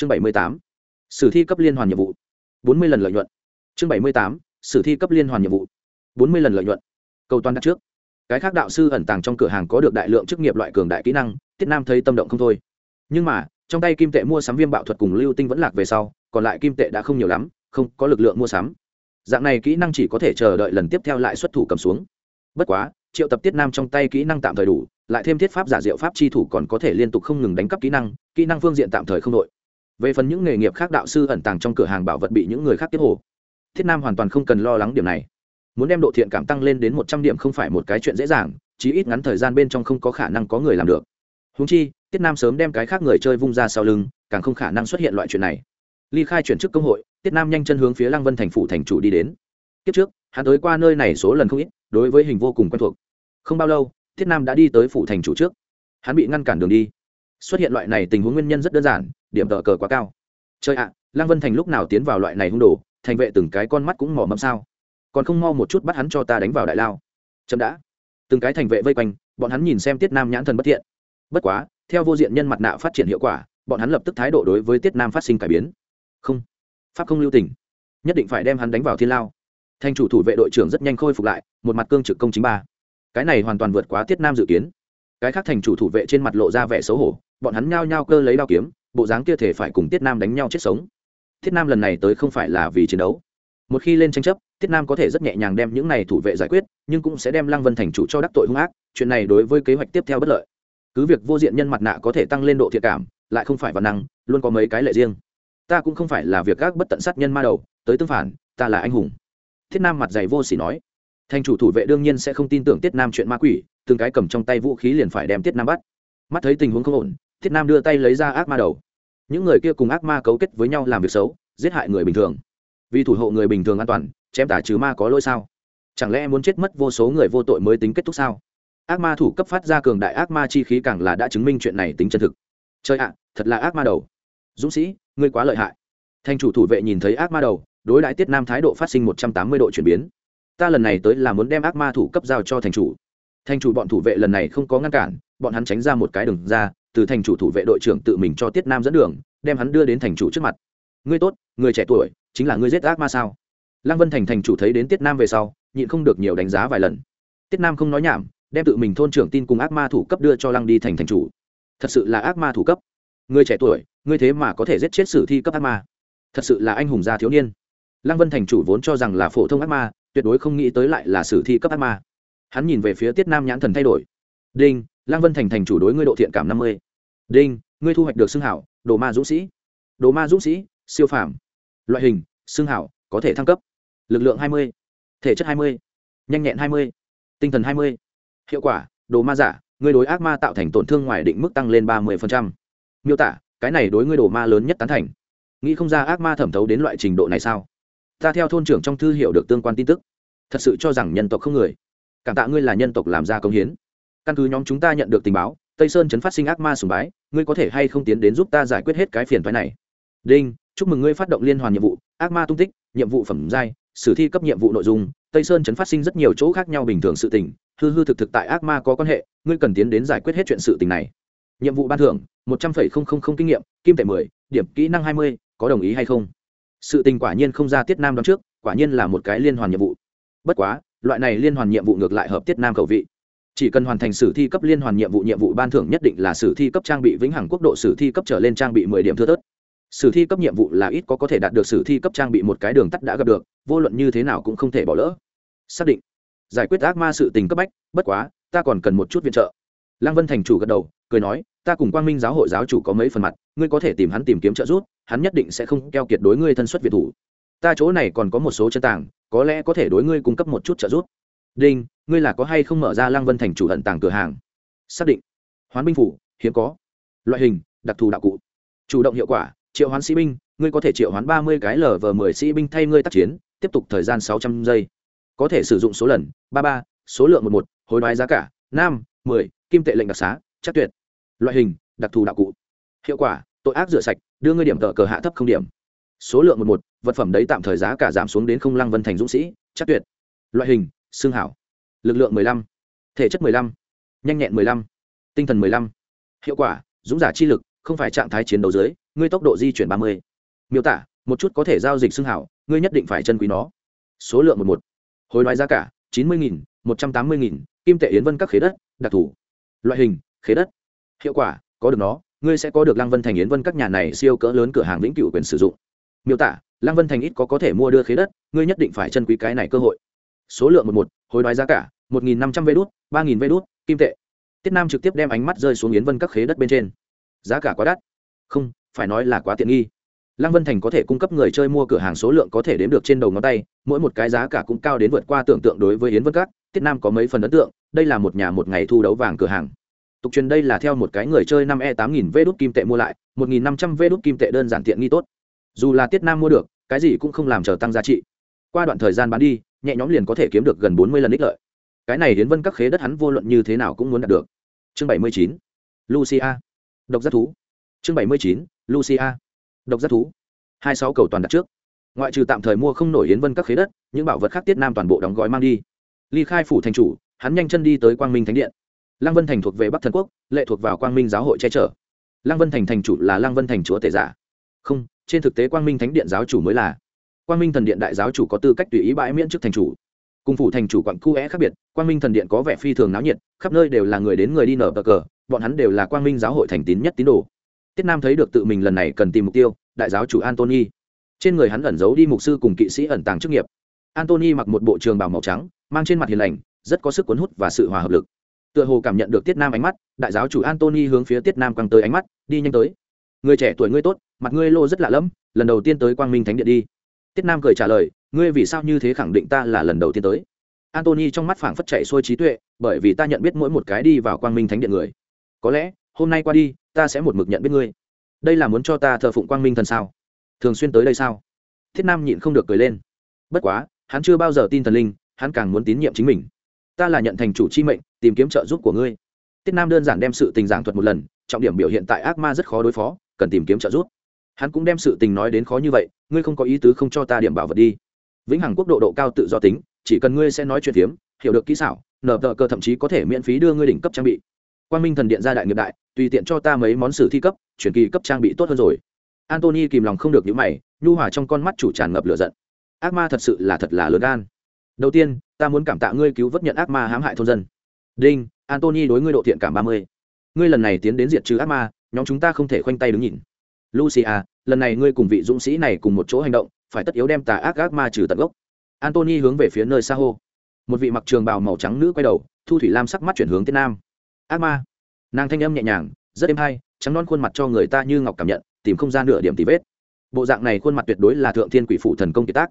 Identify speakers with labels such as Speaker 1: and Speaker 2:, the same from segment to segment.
Speaker 1: chương bảy mươi tám, sử thi cấp liên hoàn nhiệm vụ. bốn mươi lần lợi nhuận. Chương bảy mươi tám, sử thi cấp liên hoàn nhiệm vụ. bốn mươi lần lợi nhuận. Cầu toàn đặt trước. Cái khác đạo sư ẩn tàng trong cửa hàng có được đại lượng chức nghiệp loại cường đại kỹ năng, tiết nam thấy tâm động không thôi. Nhưng mà, trong tay kim tệ mua sắm viêm bạo thuật cùng lưu tinh vẫn lạc về sau, còn lại kim tệ đã không nhiều lắm, không có lực lượng mua sắm. Dạng này kỹ năng chỉ có thể chờ đợi lần tiếp theo lại xuất thủ cầm xuống. Bất quá, triệu tập tiết nam trong tay kỹ năng tạm thời đủ, lại thêm thiết pháp giả diệu pháp chi thủ còn có thể liên tục không ngừng đánh cắp kỹ năng kỹ năng phương diện tạm thời không đội về phần những nghề nghiệp khác đạo sư ẩn tàng trong cửa hàng bảo vật bị những người khác tiếp hồ, thiết nam hoàn toàn không cần lo lắng điểm này. Muốn đem độ thiện cảm tăng lên đến một trăm điểm không phải một cái chuyện dễ dàng, chí ít ngắn thời gian bên trong không có khả năng có người làm được. Húng chi tiết nam sớm đem cái khác người chơi vung ra sau lưng, càng không khả năng xuất hiện loại chuyện này. Ly khai chuyển chức công hội tiết nam nhanh chân hướng phía lăng vân thành phủ thành chủ đi đến. Kiếp trước, hắn tới qua nơi này số lần không ít, đối với hình vô cùng quen thuộc. Không bao lâu tiết nam đã đi tới phủ thành chủ trước. Hắn bị ngăn cản đường đi. Xuất hiện loại này tình huống nguyên nhân rất đơn giản điểm tờ cờ quá cao. Chơi ạ à, lăng vân thành lúc nào tiến vào loại này hung đồ thành vệ từng cái con mắt cũng mỏ mẫm sao? Còn không mo một chút bắt hắn cho ta đánh vào đại lao. Chậm đã. Từng cái thành vệ vây quanh bọn hắn nhìn xem tiết nam nhãn thần bất thiện. Bất quá theo vô diện nhân mặt nạ phát triển hiệu quả bọn hắn lập tức thái độ đối với tiết nam phát sinh cải biến. Không pháp không lưu tình. Nhất định phải đem hắn đánh vào thiên lao. Thành chủ thủ vệ đội trưởng rất nhanh khôi phục lại một mặt cương trực công chính ba. Cái này hoàn toàn vượt quá tiết nam dự kiến. Cái khác thành chủ thủ vệ trên mặt lộ ra vẻ xấu hổ bọn hắn nhao nhao cơ lấy đao kiếm bộ dáng kia thể phải cùng tiết nam đánh nhau chết sống. Tiết nam lần này tới không phải là vì chiến đấu. Một khi lên tranh chấp, tiết nam có thể rất nhẹ nhàng đem những này thủ vệ giải quyết, nhưng cũng sẽ đem lăng vân thành chủ cho đắc tội hung ác, chuyện này đối với kế hoạch tiếp theo bất lợi. Cứ việc vô diện nhân mặt nạ có thể tăng lên độ thiệt cảm, lại không phải văn năng, luôn có mấy cái lệ riêng. Ta cũng không phải là việc gác bất tận sát nhân ma đầu, tới tương phản, ta là anh hùng. Thiết nam mặt dày vô s ỉ nói. Thành chủ thủ vệ đương nhiên sẽ không tin tưởng tiết nam chuyện ma quỷ, từng cái cầm trong tay vũ khí liền phải đem tiết nam bắt. Mắt thấy tình huống không ổn thiết nam đưa tay lấy ra ác ma đầu những người kia cùng ác ma cấu kết với nhau làm việc xấu, giết hại người bình thường. Vì thủ hộ người bình thường an toàn, chém tả trừ ma có lỗi sao? Chẳng lẽ muốn chết mất vô số người vô tội mới tính kết thúc sao? Ác ma thủ cấp phát ra cường đại ác ma chi khí càng là đã chứng minh chuyện này tính chân thực. Chơi ạ, thật là ác ma đầu. Dũng sĩ, ngươi quá lợi hại. Thành chủ thủ vệ nhìn thấy ác ma đầu, đối đãi tiết nam thái độ phát sinh một trăm tám mươi độ chuyển biến. Ta lần này tới là muốn đem ác ma thủ cấp giao cho thành chủ. Thành chủ bọn thủ vệ lần này không có ngăn cản, bọn hắn tránh ra một cái đường ra từ thành chủ thủ vệ đội trưởng tự mình cho tiết nam dẫn đường, đem hắn đưa đến thành chủ trước mặt. Ngươi tốt, người trẻ tuổi, chính là ngươi giết ác ma sao? Lăng vân thành thành chủ thấy đến tiết nam về sau, nhịn không được nhiều đánh giá vài lần. Tiết nam không nói nhảm, đem tự mình thôn trưởng tin cùng ác ma thủ cấp đưa cho lăng đi thành thành chủ. Thật sự là ác ma thủ cấp. Người trẻ tuổi, ngươi thế mà có thể giết chết sử thi cấp ác ma. Thật sự là anh hùng gia thiếu niên. Lăng vân thành chủ vốn cho rằng là phổ thông ác ma, tuyệt đối không nghĩ tới lại là sử thi cấp ác ma. Hắn nhìn về phía tiết nam nhãn thần thay đổi. Đinh, lăng vân thành thành chủ đối ngươi độ thiện cảm năm mươi đinh, ngươi thu hoạch được xưng hảo, đồ ma dũng sĩ. Đồ ma dũng sĩ, siêu phàm. Loại hình xưng hảo, có thể thăng cấp. Lực lượng hai mươi, thể chất hai mươi, nhanh nhẹn hai mươi, tinh thần hai mươi. Hiệu quả, đồ ma giả, ngươi đối ác ma tạo thành tổn thương ngoài định mức tăng lên ba mươi miêu tả, cái này đối ngươi đồ ma lớn nhất tán thành. Nghĩ không ra ác ma thẩm thấu đến loại trình độ này sao? Ta theo thôn trưởng trong thư hiệu được tương quan tin tức. Thật sự cho rằng nhân tộc không người. Cảm tạ ngươi là nhân tộc làm ra công hiến. Căn cứ nhóm chúng ta nhận được tình báo tây sơn chấn phát sinh ác ma sùng bái, ngươi có thể hay không tiến đến giúp ta giải quyết hết cái phiền thoái này? Đinh, chúc mừng ngươi phát động liên hoàn nhiệm vụ, ác ma tung tích, nhiệm vụ phẩm giai, sử thi cấp nhiệm vụ nội dung, tây sơn chấn phát sinh rất nhiều chỗ khác nhau bình thường sự tình, hư hư thực thực tại ác ma có quan hệ, ngươi cần tiến đến giải quyết hết chuyện sự tình này. Nhiệm vụ ban thưởng, một trăm phẩy không không không kinh nghiệm, kim tệ mười, điểm kỹ năng hai mươi, có đồng ý hay không? Sự tình quả nhiên không ra tiết nam đón trước, quả nhiên là một cái liên hoàn nhiệm vụ. Bất quá, loại này liên hoàn nhiệm vụ ngược lại hợp tiết nam khẩu vị chỉ cần hoàn thành sử thi cấp liên hoàn nhiệm vụ nhiệm vụ ban thưởng nhất định là sử thi cấp trang bị vĩnh hằng quốc độ sử thi cấp trở lên trang bị mười điểm thưa thớt. Sử thi cấp nhiệm vụ là ít có có thể đạt được sử thi cấp trang bị một cái đường tắt đã gặp được, vô luận như thế nào cũng không thể bỏ lỡ. Xác định. Giải quyết ác ma sự tình cấp bách, bất quá, ta còn cần một chút viện trợ. Lăng vân thành chủ gật đầu, cười nói, ta cùng quang minh giáo hội giáo chủ có mấy phần mặt, ngươi có thể tìm hắn tìm kiếm trợ giúp, hắn nhất định sẽ không keo kiệt đối ngươi thân xuất việt thủ. Ta chỗ này còn có một số chân tàng, có lẽ có thể đối ngươi cung cấp một chút trợ giúp đinh, ngươi là có hay không mở ra Lang vân thành chủ hận tàng cửa hàng? Xác định. Hoán binh phủ, hiếm có. Loại hình, đặc thù đạo cụ. Chủ động hiệu quả, triệu hoán sĩ binh, ngươi có thể triệu hoán ba mươi cái lv mười sĩ binh thay ngươi tác chiến, tiếp tục thời gian sáu trăm giây. Có thể sử dụng số lần, ba ba, số lượng một một, hối đoái giá cả, năm, mười, kim tệ lệnh đặc xá, chắc tuyệt. Loại hình, đặc thù đạo cụ. Hiệu quả, tội ác rửa sạch, đưa ngươi điểm tờ cờ hạ thấp không điểm. Số lượng một một, vật phẩm đấy tạm thời giá cả giảm xuống đến không lăng vân thành dũng sĩ, chắc tuyệt. Loại hình xương hảo. Lực lượng mười lăm, thể chất mười lăm, nhanh nhẹn mười lăm, tinh thần mười lăm. Hiệu quả, dũng giả chi lực, không phải trạng thái chiến đấu dưới, ngươi tốc độ di chuyển ba mươi. Miêu tả, một chút có thể giao dịch xương hảo, ngươi nhất định phải chân quý nó. Số lượng một một. Hối đoái giá cả, chín mươi nghìn một trăm tám mươi nghìn, kim tệ yến vân các khế đất, đặc thù. Loại hình, khế đất. Hiệu quả, có được nó, ngươi sẽ có được lăng vân thành yến vân các nhà này siêu cỡ lớn cửa hàng vĩnh cửu quyền sử dụng. Miêu tả, lăng vân thành ít có có thể mua đưa khế đất, ngươi nhất định phải chân quý cái này cơ hội số lượng một một, hối đoái giá cả, một nghìn năm trăm vê đốt ba nghìn vê đốt kim tệ. Tiết nam trực tiếp đem ánh mắt rơi xuống yến vân các khế đất bên trên. Giá cả quá đắt. Không, phải nói là quá tiện nghi. Lăng vân thành có thể cung cấp người chơi mua cửa hàng số lượng có thể đếm được trên đầu ngón tay, mỗi một cái giá cả cũng cao đến vượt qua tưởng tượng đối với yến vân các, tiết nam có mấy phần ấn tượng, đây là một nhà một ngày thu đấu vàng cửa hàng. Tục truyền đây là theo một cái người chơi năm e tám nghìn vê đốt kim tệ mua lại, một nghìn năm trăm vê đốt kim tệ đơn giản tiện nghi tốt. Dù là tiết nam mua được, cái gì cũng không làm chờ tăng giá trị. Qua đoạn thời gian bán đi nhẹ nhõm liền có thể kiếm được gần bốn mươi lần ích lợi. Cái này hiến vân các khế đất hắn vô luận như thế nào cũng muốn đạt được. Chương bảy mươi chín, lucia. Độc giác thú. Chương bảy mươi chín, lucia. Độc giác thú. Hai sáu cầu toàn đặt trước. Ngoại trừ tạm thời mua không nổi hiến vân các khế đất, những bảo vật khác tiết nam toàn bộ đóng gói mang đi. Ly khai phủ thành chủ, hắn nhanh chân đi tới quang minh thánh điện. Lăng vân thành thuộc về bắc thần quốc, lệ thuộc vào quang minh giáo hội che chở. Lăng vân thành thành chủ là lăng vân thành chúa tể giả. Không, trên thực tế quang minh thánh điện giáo chủ mới là quang minh thần điện đại giáo chủ có tư cách tùy ý bãi miễn chức thành chủ. Cùng phủ thành chủ quặng cu é khác biệt, quang minh thần điện có vẻ phi thường náo nhiệt, khắp nơi đều là người đến người đi nở bờ cờ, bọn hắn đều là quang minh giáo hội thành tín nhất tín đồ. Tiết nam thấy được tự mình lần này cần tìm mục tiêu, đại giáo chủ antony. Trên người hắn ẩn giấu đi mục sư cùng kỵ sĩ ẩn tàng chức nghiệp. Antony mặc một bộ trường bào màu trắng, mang trên mặt hiền lành, rất có sức cuốn hút và sự hòa hợp lực. Tựa hồ cảm nhận được tiết nam ánh mắt, đại giáo chủ antony hướng phía tiết nam quăng tới ánh mắt, đi nhanh tới. Người trẻ tuổi ngươi tốt, mặt ngươi lô rất lạ lẫm, lần đầu tiên tới quang minh thánh điện đi tiết nam cười trả lời, ngươi vì sao như thế khẳng định ta là lần đầu tiên tới? Antony trong mắt phảng phất chạy xuôi trí tuệ, bởi vì ta nhận biết mỗi một cái đi vào quang minh thánh điện người. Có lẽ, hôm nay qua đi, ta sẽ một mực nhận biết ngươi. Đây là muốn cho ta thờ phụng quang minh thần sao? Thường xuyên tới đây sao? Thiết nam nhịn không được cười lên. Bất quá, hắn chưa bao giờ tin thần linh, hắn càng muốn tín nhiệm chính mình. Ta là nhận thành chủ chi mệnh, tìm kiếm trợ giúp của ngươi. Tiết nam đơn giản đem sự tình giảng thuật một lần, trọng điểm biểu hiện tại ác ma rất khó đối phó, cần tìm kiếm trợ giúp hắn cũng đem sự tình nói đến khó như vậy, ngươi không có ý tứ không cho ta điểm bảo vật đi. Vĩnh hằng quốc độ độ cao tự do tính, chỉ cần ngươi sẽ nói chuyện phiếm, hiểu được kỹ xảo, nở tờ cơ thậm chí có thể miễn phí đưa ngươi đỉnh cấp trang bị. Quan minh thần điện gia đại nghiệp đại, tùy tiện cho ta mấy món sử thi cấp, chuyển kỳ cấp trang bị tốt hơn rồi. Antony kìm lòng không được những mày, nhu hòa trong con mắt chủ tràn ngập lửa giận. Ác ma thật sự là thật là lớn gan. Đầu tiên, ta muốn cảm tạ ngươi cứu vớt nhận ác ma hãm hại thôn dân. Đinh antony đối ngươi độ thiện cảm ba mươi. Ngươi lần này tiến đến diệt trừ ác ma, nhóm chúng ta không thể khoanh tay đứng nhìn lucia, lần này ngươi cùng vị dũng sĩ này cùng một chỗ hành động, phải tất yếu đem tà ác ác ma trừ tận gốc. Antony hướng về phía nơi xa hô. Một vị mặc trường bào màu trắng nữ quay đầu, thu thủy lam sắc mắt chuyển hướng tiên nam. Ác ma. Nàng thanh âm nhẹ nhàng, rất êm hay, trắng non khuôn mặt cho người ta như ngọc cảm nhận, tìm không ra nửa điểm tì vết. Bộ dạng này khuôn mặt tuyệt đối là thượng thiên quỷ phụ thần công kiệt tác.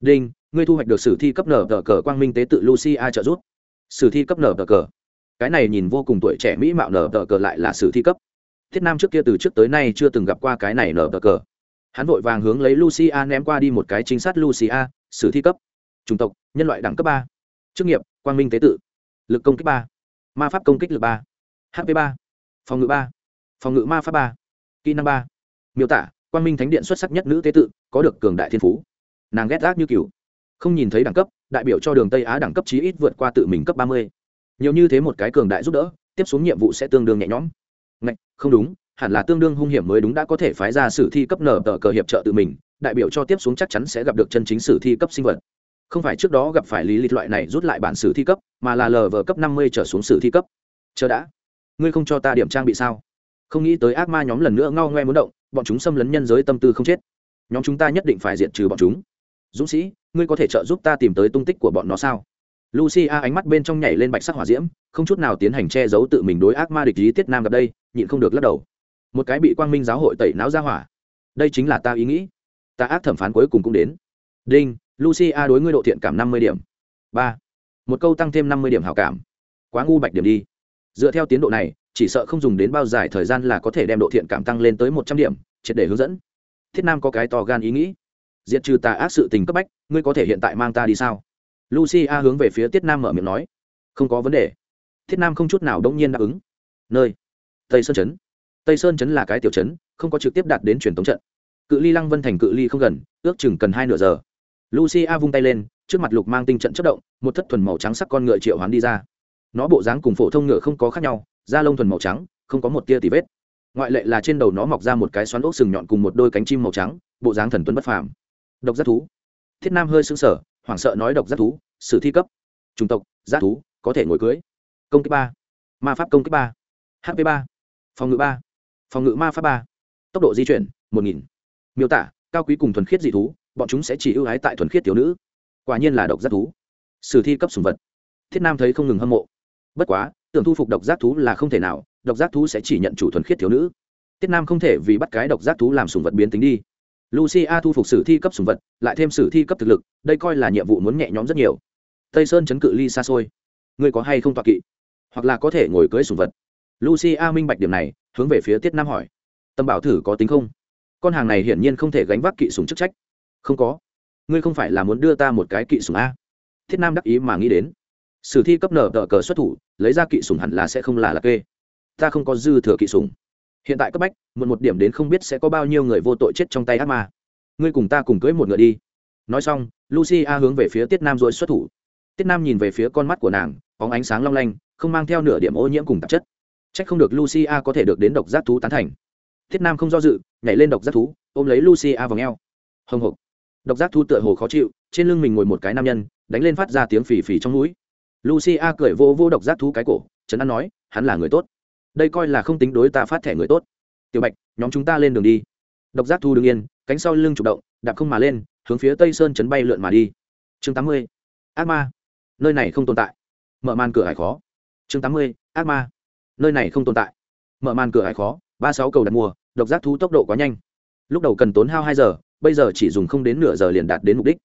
Speaker 1: Đinh, ngươi thu hoạch được sử thi cấp nở tờ cờ quang minh tế tự lucia trợ giúp. Sử thi cấp nở tờ cờ. Cái này nhìn vô cùng tuổi trẻ mỹ mạo nở tờ cờ lại là sử thi cấp thiết nam trước kia từ trước tới nay chưa từng gặp qua cái này nở bờ cờ. Hắn vội vàng hướng lấy lucia ném qua đi một cái chính sát lucia, sử thi cấp. Chủng tộc, nhân loại đẳng cấp ba. Chức nghiệp, quang minh tế tự. Lực công kích ba. Ma pháp công kích lực ba. Hp ba. Phòng ngự ba. Phòng ngự ma pháp ba. Kỹ năng ba. Miêu tả, quang minh thánh điện xuất sắc nhất nữ tế tự, có được cường đại thiên phú. Nàng ghét gác như cừu. Không nhìn thấy đẳng cấp, đại biểu cho đường tây á đẳng cấp chí ít vượt qua tự mình cấp ba mươi. Nhiều như thế một cái cường đại giúp đỡ, tiếp xuống nhiệm vụ sẽ tương đương nhẹ nhõm ngạch, không đúng, hẳn là tương đương hung hiểm mới đúng đã có thể phái ra sử thi cấp nở tờ cờ hiệp trợ tự mình, đại biểu cho tiếp xuống chắc chắn sẽ gặp được chân chính sử thi cấp sinh vật. Không phải trước đó gặp phải lý lịch loại này rút lại bản sử thi cấp, mà là lờ vở cấp năm mươi trở xuống sử thi cấp. Chờ đã. Ngươi không cho ta điểm trang bị sao? Không nghĩ tới ác ma nhóm lần nữa ngao ngoe muốn động, bọn chúng xâm lấn nhân giới tâm tư không chết. Nhóm chúng ta nhất định phải diệt trừ bọn chúng. Dũng sĩ, ngươi có thể trợ giúp ta tìm tới tung tích của bọn nó sao? Lucia ánh mắt bên trong nhảy lên bạch sắc hỏa diễm, không chút nào tiến hành che giấu tự mình đối ác ma địch ý tiết nam gặp đây nhịn không được lắc đầu. Một cái bị quang minh giáo hội tẩy não ra hỏa. Đây chính là ta ý nghĩ. Ta ác thẩm phán cuối cùng cũng đến. Đinh, lucia đối ngươi độ thiện cảm năm mươi điểm. Ba. Một câu tăng thêm năm mươi điểm hảo cảm. Quá ngu bạch điểm đi. Dựa theo tiến độ này, chỉ sợ không dùng đến bao dài thời gian là có thể đem độ thiện cảm tăng lên tới một trăm điểm, triệt để hướng dẫn. Thiết nam có cái to gan ý nghĩ. Diệt trừ tà ác sự tình cấp bách, ngươi có thể hiện tại mang ta đi sao? Lucia hướng về phía tiết nam mở miệng nói. Không có vấn đề. Thiết nam không chút nào đông nhiên đáp ứng. Nơi tây sơn chấn tây sơn chấn là cái tiểu chấn không có trực tiếp đạt đến truyền thống trận cự ly lăng vân thành cự ly không gần ước chừng cần hai nửa giờ lucia vung tay lên trước mặt lục mang tinh trận chất động một thất thuần màu trắng sắc con ngựa triệu hoán đi ra nó bộ dáng cùng phổ thông ngựa không có khác nhau da lông thuần màu trắng không có một tia tì vết ngoại lệ là trên đầu nó mọc ra một cái xoắn ốc sừng nhọn cùng một đôi cánh chim màu trắng bộ dáng thần tuấn bất phàm độc giác thú thiết nam hơi sững sờ, hoảng sợ nói độc giác thú sử thi cấp chủng tộc giác thú có thể ngồi cưới công kích ba ma pháp công kích ba hp ba phòng ngự ba. Phòng ngự ma pháp ba. Tốc độ di chuyển, một nghìn. Miêu tả, cao quý cùng thuần khiết dị thú, bọn chúng sẽ chỉ ưu ái tại thuần khiết thiếu nữ. Quả nhiên là độc giác thú. Sử thi cấp sùng vật. Thiết nam thấy không ngừng hâm mộ. Bất quá, tưởng thu phục độc giác thú là không thể nào, độc giác thú sẽ chỉ nhận chủ thuần khiết thiếu nữ. Tiết nam không thể vì bắt cái độc giác thú làm sùng vật biến tính đi. Lucia thu phục sử thi cấp sùng vật, lại thêm sử thi cấp thực lực, đây coi là nhiệm vụ muốn nhẹ nhõm rất nhiều. Tây sơn chấn cự ly xa xôi. Ngươi có hay không toạc kỵ? Hoặc là có thể ngồi cưới sùng vật? Lucia minh bạch điểm này, hướng về phía tiết nam hỏi. Tâm bảo thử có tính không? Con hàng này hiển nhiên không thể gánh vác kỵ súng chức trách. Không có. Ngươi không phải là muốn đưa ta một cái kỵ súng a? Thiết nam đắc ý mà nghĩ đến. Sử thi cấp nở tờ cờ xuất thủ, lấy ra kỵ súng hẳn là sẽ không là lạc kê. Ta không có dư thừa kỵ súng. hiện tại cấp bách một một điểm đến không biết sẽ có bao nhiêu người vô tội chết trong tay ác ma. Ngươi cùng ta cùng cưới một ngựa đi. Nói xong, lucy a hướng về phía tiết nam rồi xuất thủ. Tiết nam nhìn về phía con mắt của nàng, bóng ánh sáng long lanh, không mang theo nửa điểm ô nhiễm cùng tạp chất c h ắ c không được Lucia có thể được đến độc giác thú tán thành. Thiết nam không do dự, nhảy lên độc giác thú, ôm lấy Lucia vào ngheo. Hồng hộc. Độc giác thú tựa hồ khó chịu, trên lưng mình ngồi một cái nam nhân, đánh lên phát ra tiếng phì phì trong mũi. Lucia cười vô vô độc giác thú cái cổ, trấn an nói, hắn là người tốt. Đây coi là không tính đối ta phát thẻ người tốt. Tiểu bạch, nhóm chúng ta lên đường đi. Độc giác thu đ ứ n g yên, cánh sau lưng chủ động, đạp không mà lên, hướng phía tây sơn chấn bay lượn mà đi. Chương tám mươi. Ác ma. Nơi này không tồn tại. Mở màn cửa hải khó. Chương tám mươi. Ác ma nơi này không tồn tại. Mở màn cửa hải khó, ba sáu cầu đặt mua, độc giác thú tốc độ quá nhanh. Lúc đầu cần tốn hao hai giờ, bây giờ chỉ dùng không đến nửa giờ liền đạt đến mục đích.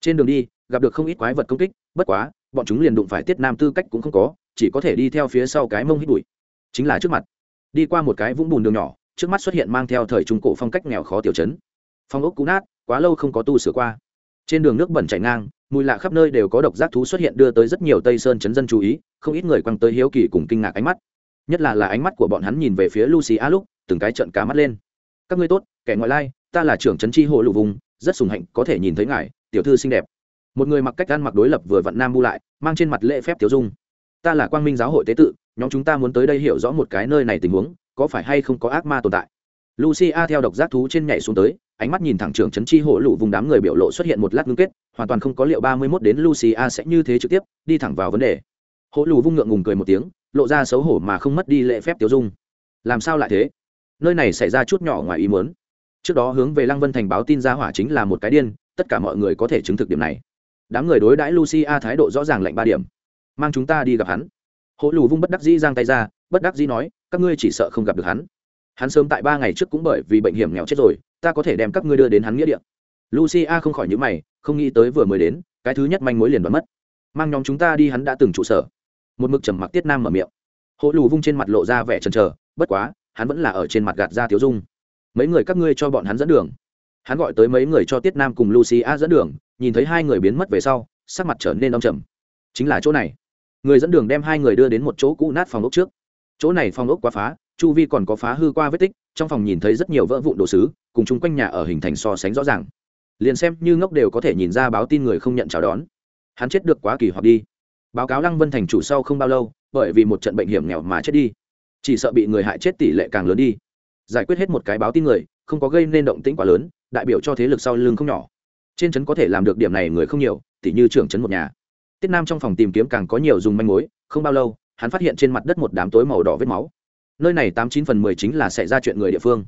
Speaker 1: Trên đường đi, gặp được không ít quái vật công kích, bất quá, bọn chúng liền đụng phải tiết nam tư cách cũng không có, chỉ có thể đi theo phía sau cái mông hít bụi. Chính là trước mặt, đi qua một cái vũng bùn đường nhỏ, trước mắt xuất hiện mang theo thời trung cổ phong cách nghèo khó tiểu chấn phong ốc cũ nát, quá lâu không có tu sửa qua. Trên đường nước bẩn chảy ngang, mùi lạ khắp nơi đều có độc giác thú xuất hiện đưa tới rất nhiều tây sơn chấn dân chú ý, không ít người quăng tới hiếu kỳ cùng kinh ngạc ánh mắt nhất là là ánh mắt của bọn hắn nhìn về phía lucy a lúc, từng cái trận cá mắt lên. Các ngươi tốt, kẻ ngoại lai, ta là trưởng trấn tri hộ lụ vùng, rất sùng hạnh có thể nhìn thấy ngài, tiểu thư xinh đẹp. Một người mặc cách ăn mặc đối lập vừa vặn nam bu lại, mang trên mặt lễ phép tiểu dung. Ta là quang minh giáo hội tế tự, nhóm chúng ta muốn tới đây hiểu rõ một cái nơi này tình huống, có phải hay không có ác ma tồn tại? Lucia theo độc giác thú trên nhảy xuống tới, ánh mắt nhìn thẳng trưởng trấn chi hộ lụ vùng đám người biểu lộ xuất hiện một lát ngưng kết, hoàn toàn không có liệu ba mươi mốt đến lucia sẽ như thế trực tiếp, đi thẳng vào vấn đề. Hộ lù vung ngượng ngùng cười một tiếng lộ ra xấu hổ mà không mất đi lễ phép tiêu dung. Làm sao lại thế? Nơi này xảy ra chút nhỏ ngoài ý muốn. Trước đó hướng về lăng vân thành báo tin ra hỏa chính là một cái điên, tất cả mọi người có thể chứng thực điểm này. Đám người đối đãi lucia thái độ rõ ràng lạnh ba điểm. Mang chúng ta đi gặp hắn. Hỗ lù vung bất đắc dĩ giang tay ra, bất đắc dĩ nói, các ngươi chỉ sợ không gặp được hắn. Hắn sớm tại ba ngày trước cũng bởi vì bệnh hiểm nghèo chết rồi, ta có thể đem các ngươi đưa đến hắn nghĩa địa. Lucia không khỏi nhữ mày, không nghĩ tới vừa mới đến, cái thứ nhất manh mối liền đoán mất. Mang nhóm chúng ta đi hắn đã từng trụ sở một mực trầm mặc tiết nam mở miệng. Hộ lù vung trên mặt lộ ra vẻ trần trờ bất quá, hắn vẫn là ở trên mặt gạt ra thiếu dung. Mấy người các ngươi cho bọn hắn dẫn đường. Hắn gọi tới mấy người cho tiết nam cùng Lucy A dẫn đường, nhìn thấy hai người biến mất về sau, sắc mặt trở nên đông trầm. Chính là chỗ này. Người dẫn đường đem hai người đưa đến một chỗ cũ nát phòng ốc trước. Chỗ này phòng ốc quá phá, chu vi còn có phá hư qua vết tích, trong phòng nhìn thấy rất nhiều vỡ vụn đồ sứ, cùng chung quanh nhà ở hình thành so sánh rõ ràng. Liền xem như ngốc đều có thể nhìn ra báo tin người không nhận chào đón. Hắn chết được quá kỳ hoặc đi báo cáo lăng vân thành chủ sau không bao lâu, bởi vì một trận bệnh hiểm nghèo mà chết đi. Chỉ sợ bị người hại chết tỷ lệ càng lớn đi. Giải quyết hết một cái báo tin người, không có gây nên động tĩnh quá lớn, đại biểu cho thế lực sau lưng không nhỏ. Trên trấn có thể làm được điểm này người không nhiều, tỉ như trưởng trấn một nhà. Tiết nam trong phòng tìm kiếm càng có nhiều dùng manh mối, không bao lâu, hắn phát hiện trên mặt đất một đám tối màu đỏ vết máu. Nơi này tám chín phần mười chính là xảy ra chuyện người địa phương.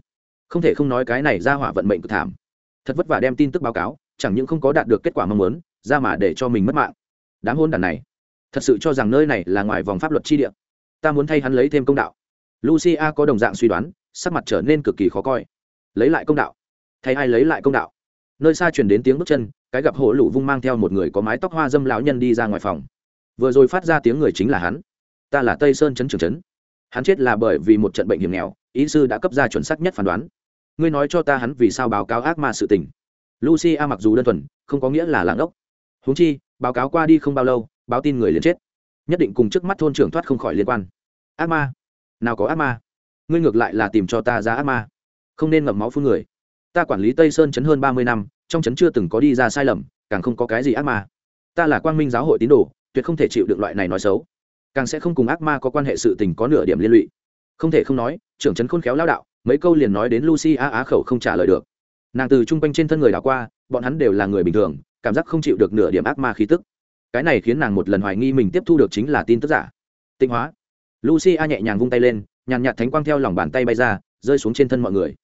Speaker 1: Không thể không nói cái này ra hỏa vận mệnh cực thảm. Thật vất vả đem tin tức báo cáo, chẳng những không có đạt được kết quả mong muốn, ra mà để cho mình mất mạng. Đám hôn đàn này thật sự cho rằng nơi này là ngoài vòng pháp luật chi địa. Ta muốn thay hắn lấy thêm công đạo. Lucia có đồng dạng suy đoán, sắc mặt trở nên cực kỳ khó coi. Lấy lại công đạo. Thay ai lấy lại công đạo? Nơi xa chuyển đến tiếng bước chân, cái gặp hổ lụ vung mang theo một người có mái tóc hoa dâm lão nhân đi ra ngoài phòng. Vừa rồi phát ra tiếng người chính là hắn. Ta là tây sơn chấn trường chấn. hắn chết là bởi vì một trận bệnh hiểm nghèo, ý sư đã cấp ra chuẩn xác nhất phán đoán. Ngươi nói cho ta hắn vì sao báo cáo ác ma sự tình. Lucy a mặc dù đơn thuần, không có nghĩa là làng ốc. Húng chi, báo cáo qua đi không bao lâu báo tin người liền chết. Nhất định cùng trước mắt thôn trưởng thoát không khỏi liên quan. Ác ma. Nào có ác ma. Ngươi ngược lại là tìm cho ta ra ác ma. Không nên ngậm máu phương người. Ta quản lý tây sơn chấn hơn ba mươi năm, trong chấn chưa từng có đi ra sai lầm, càng không có cái gì ác ma. Ta là quang minh giáo hội tín đồ, tuyệt không thể chịu được loại này nói xấu. Càng sẽ không cùng ác ma có quan hệ sự tình có nửa điểm liên lụy. Không thể không nói, trưởng trấn khôn khéo lao đạo, mấy câu liền nói đến lucy a á khẩu không trả lời được. Nàng từ chung quanh trên thân người đảo qua, bọn hắn đều là người bình thường, cảm giác không chịu được nửa điểm ác ma khí tức cái này khiến nàng một lần hoài nghi mình tiếp thu được chính là tin tức giả. Tinh hóa. Lucy a nhẹ nhàng vung tay lên, nhàn nhạt thánh quang theo lòng bàn tay bay ra, rơi xuống trên thân mọi người.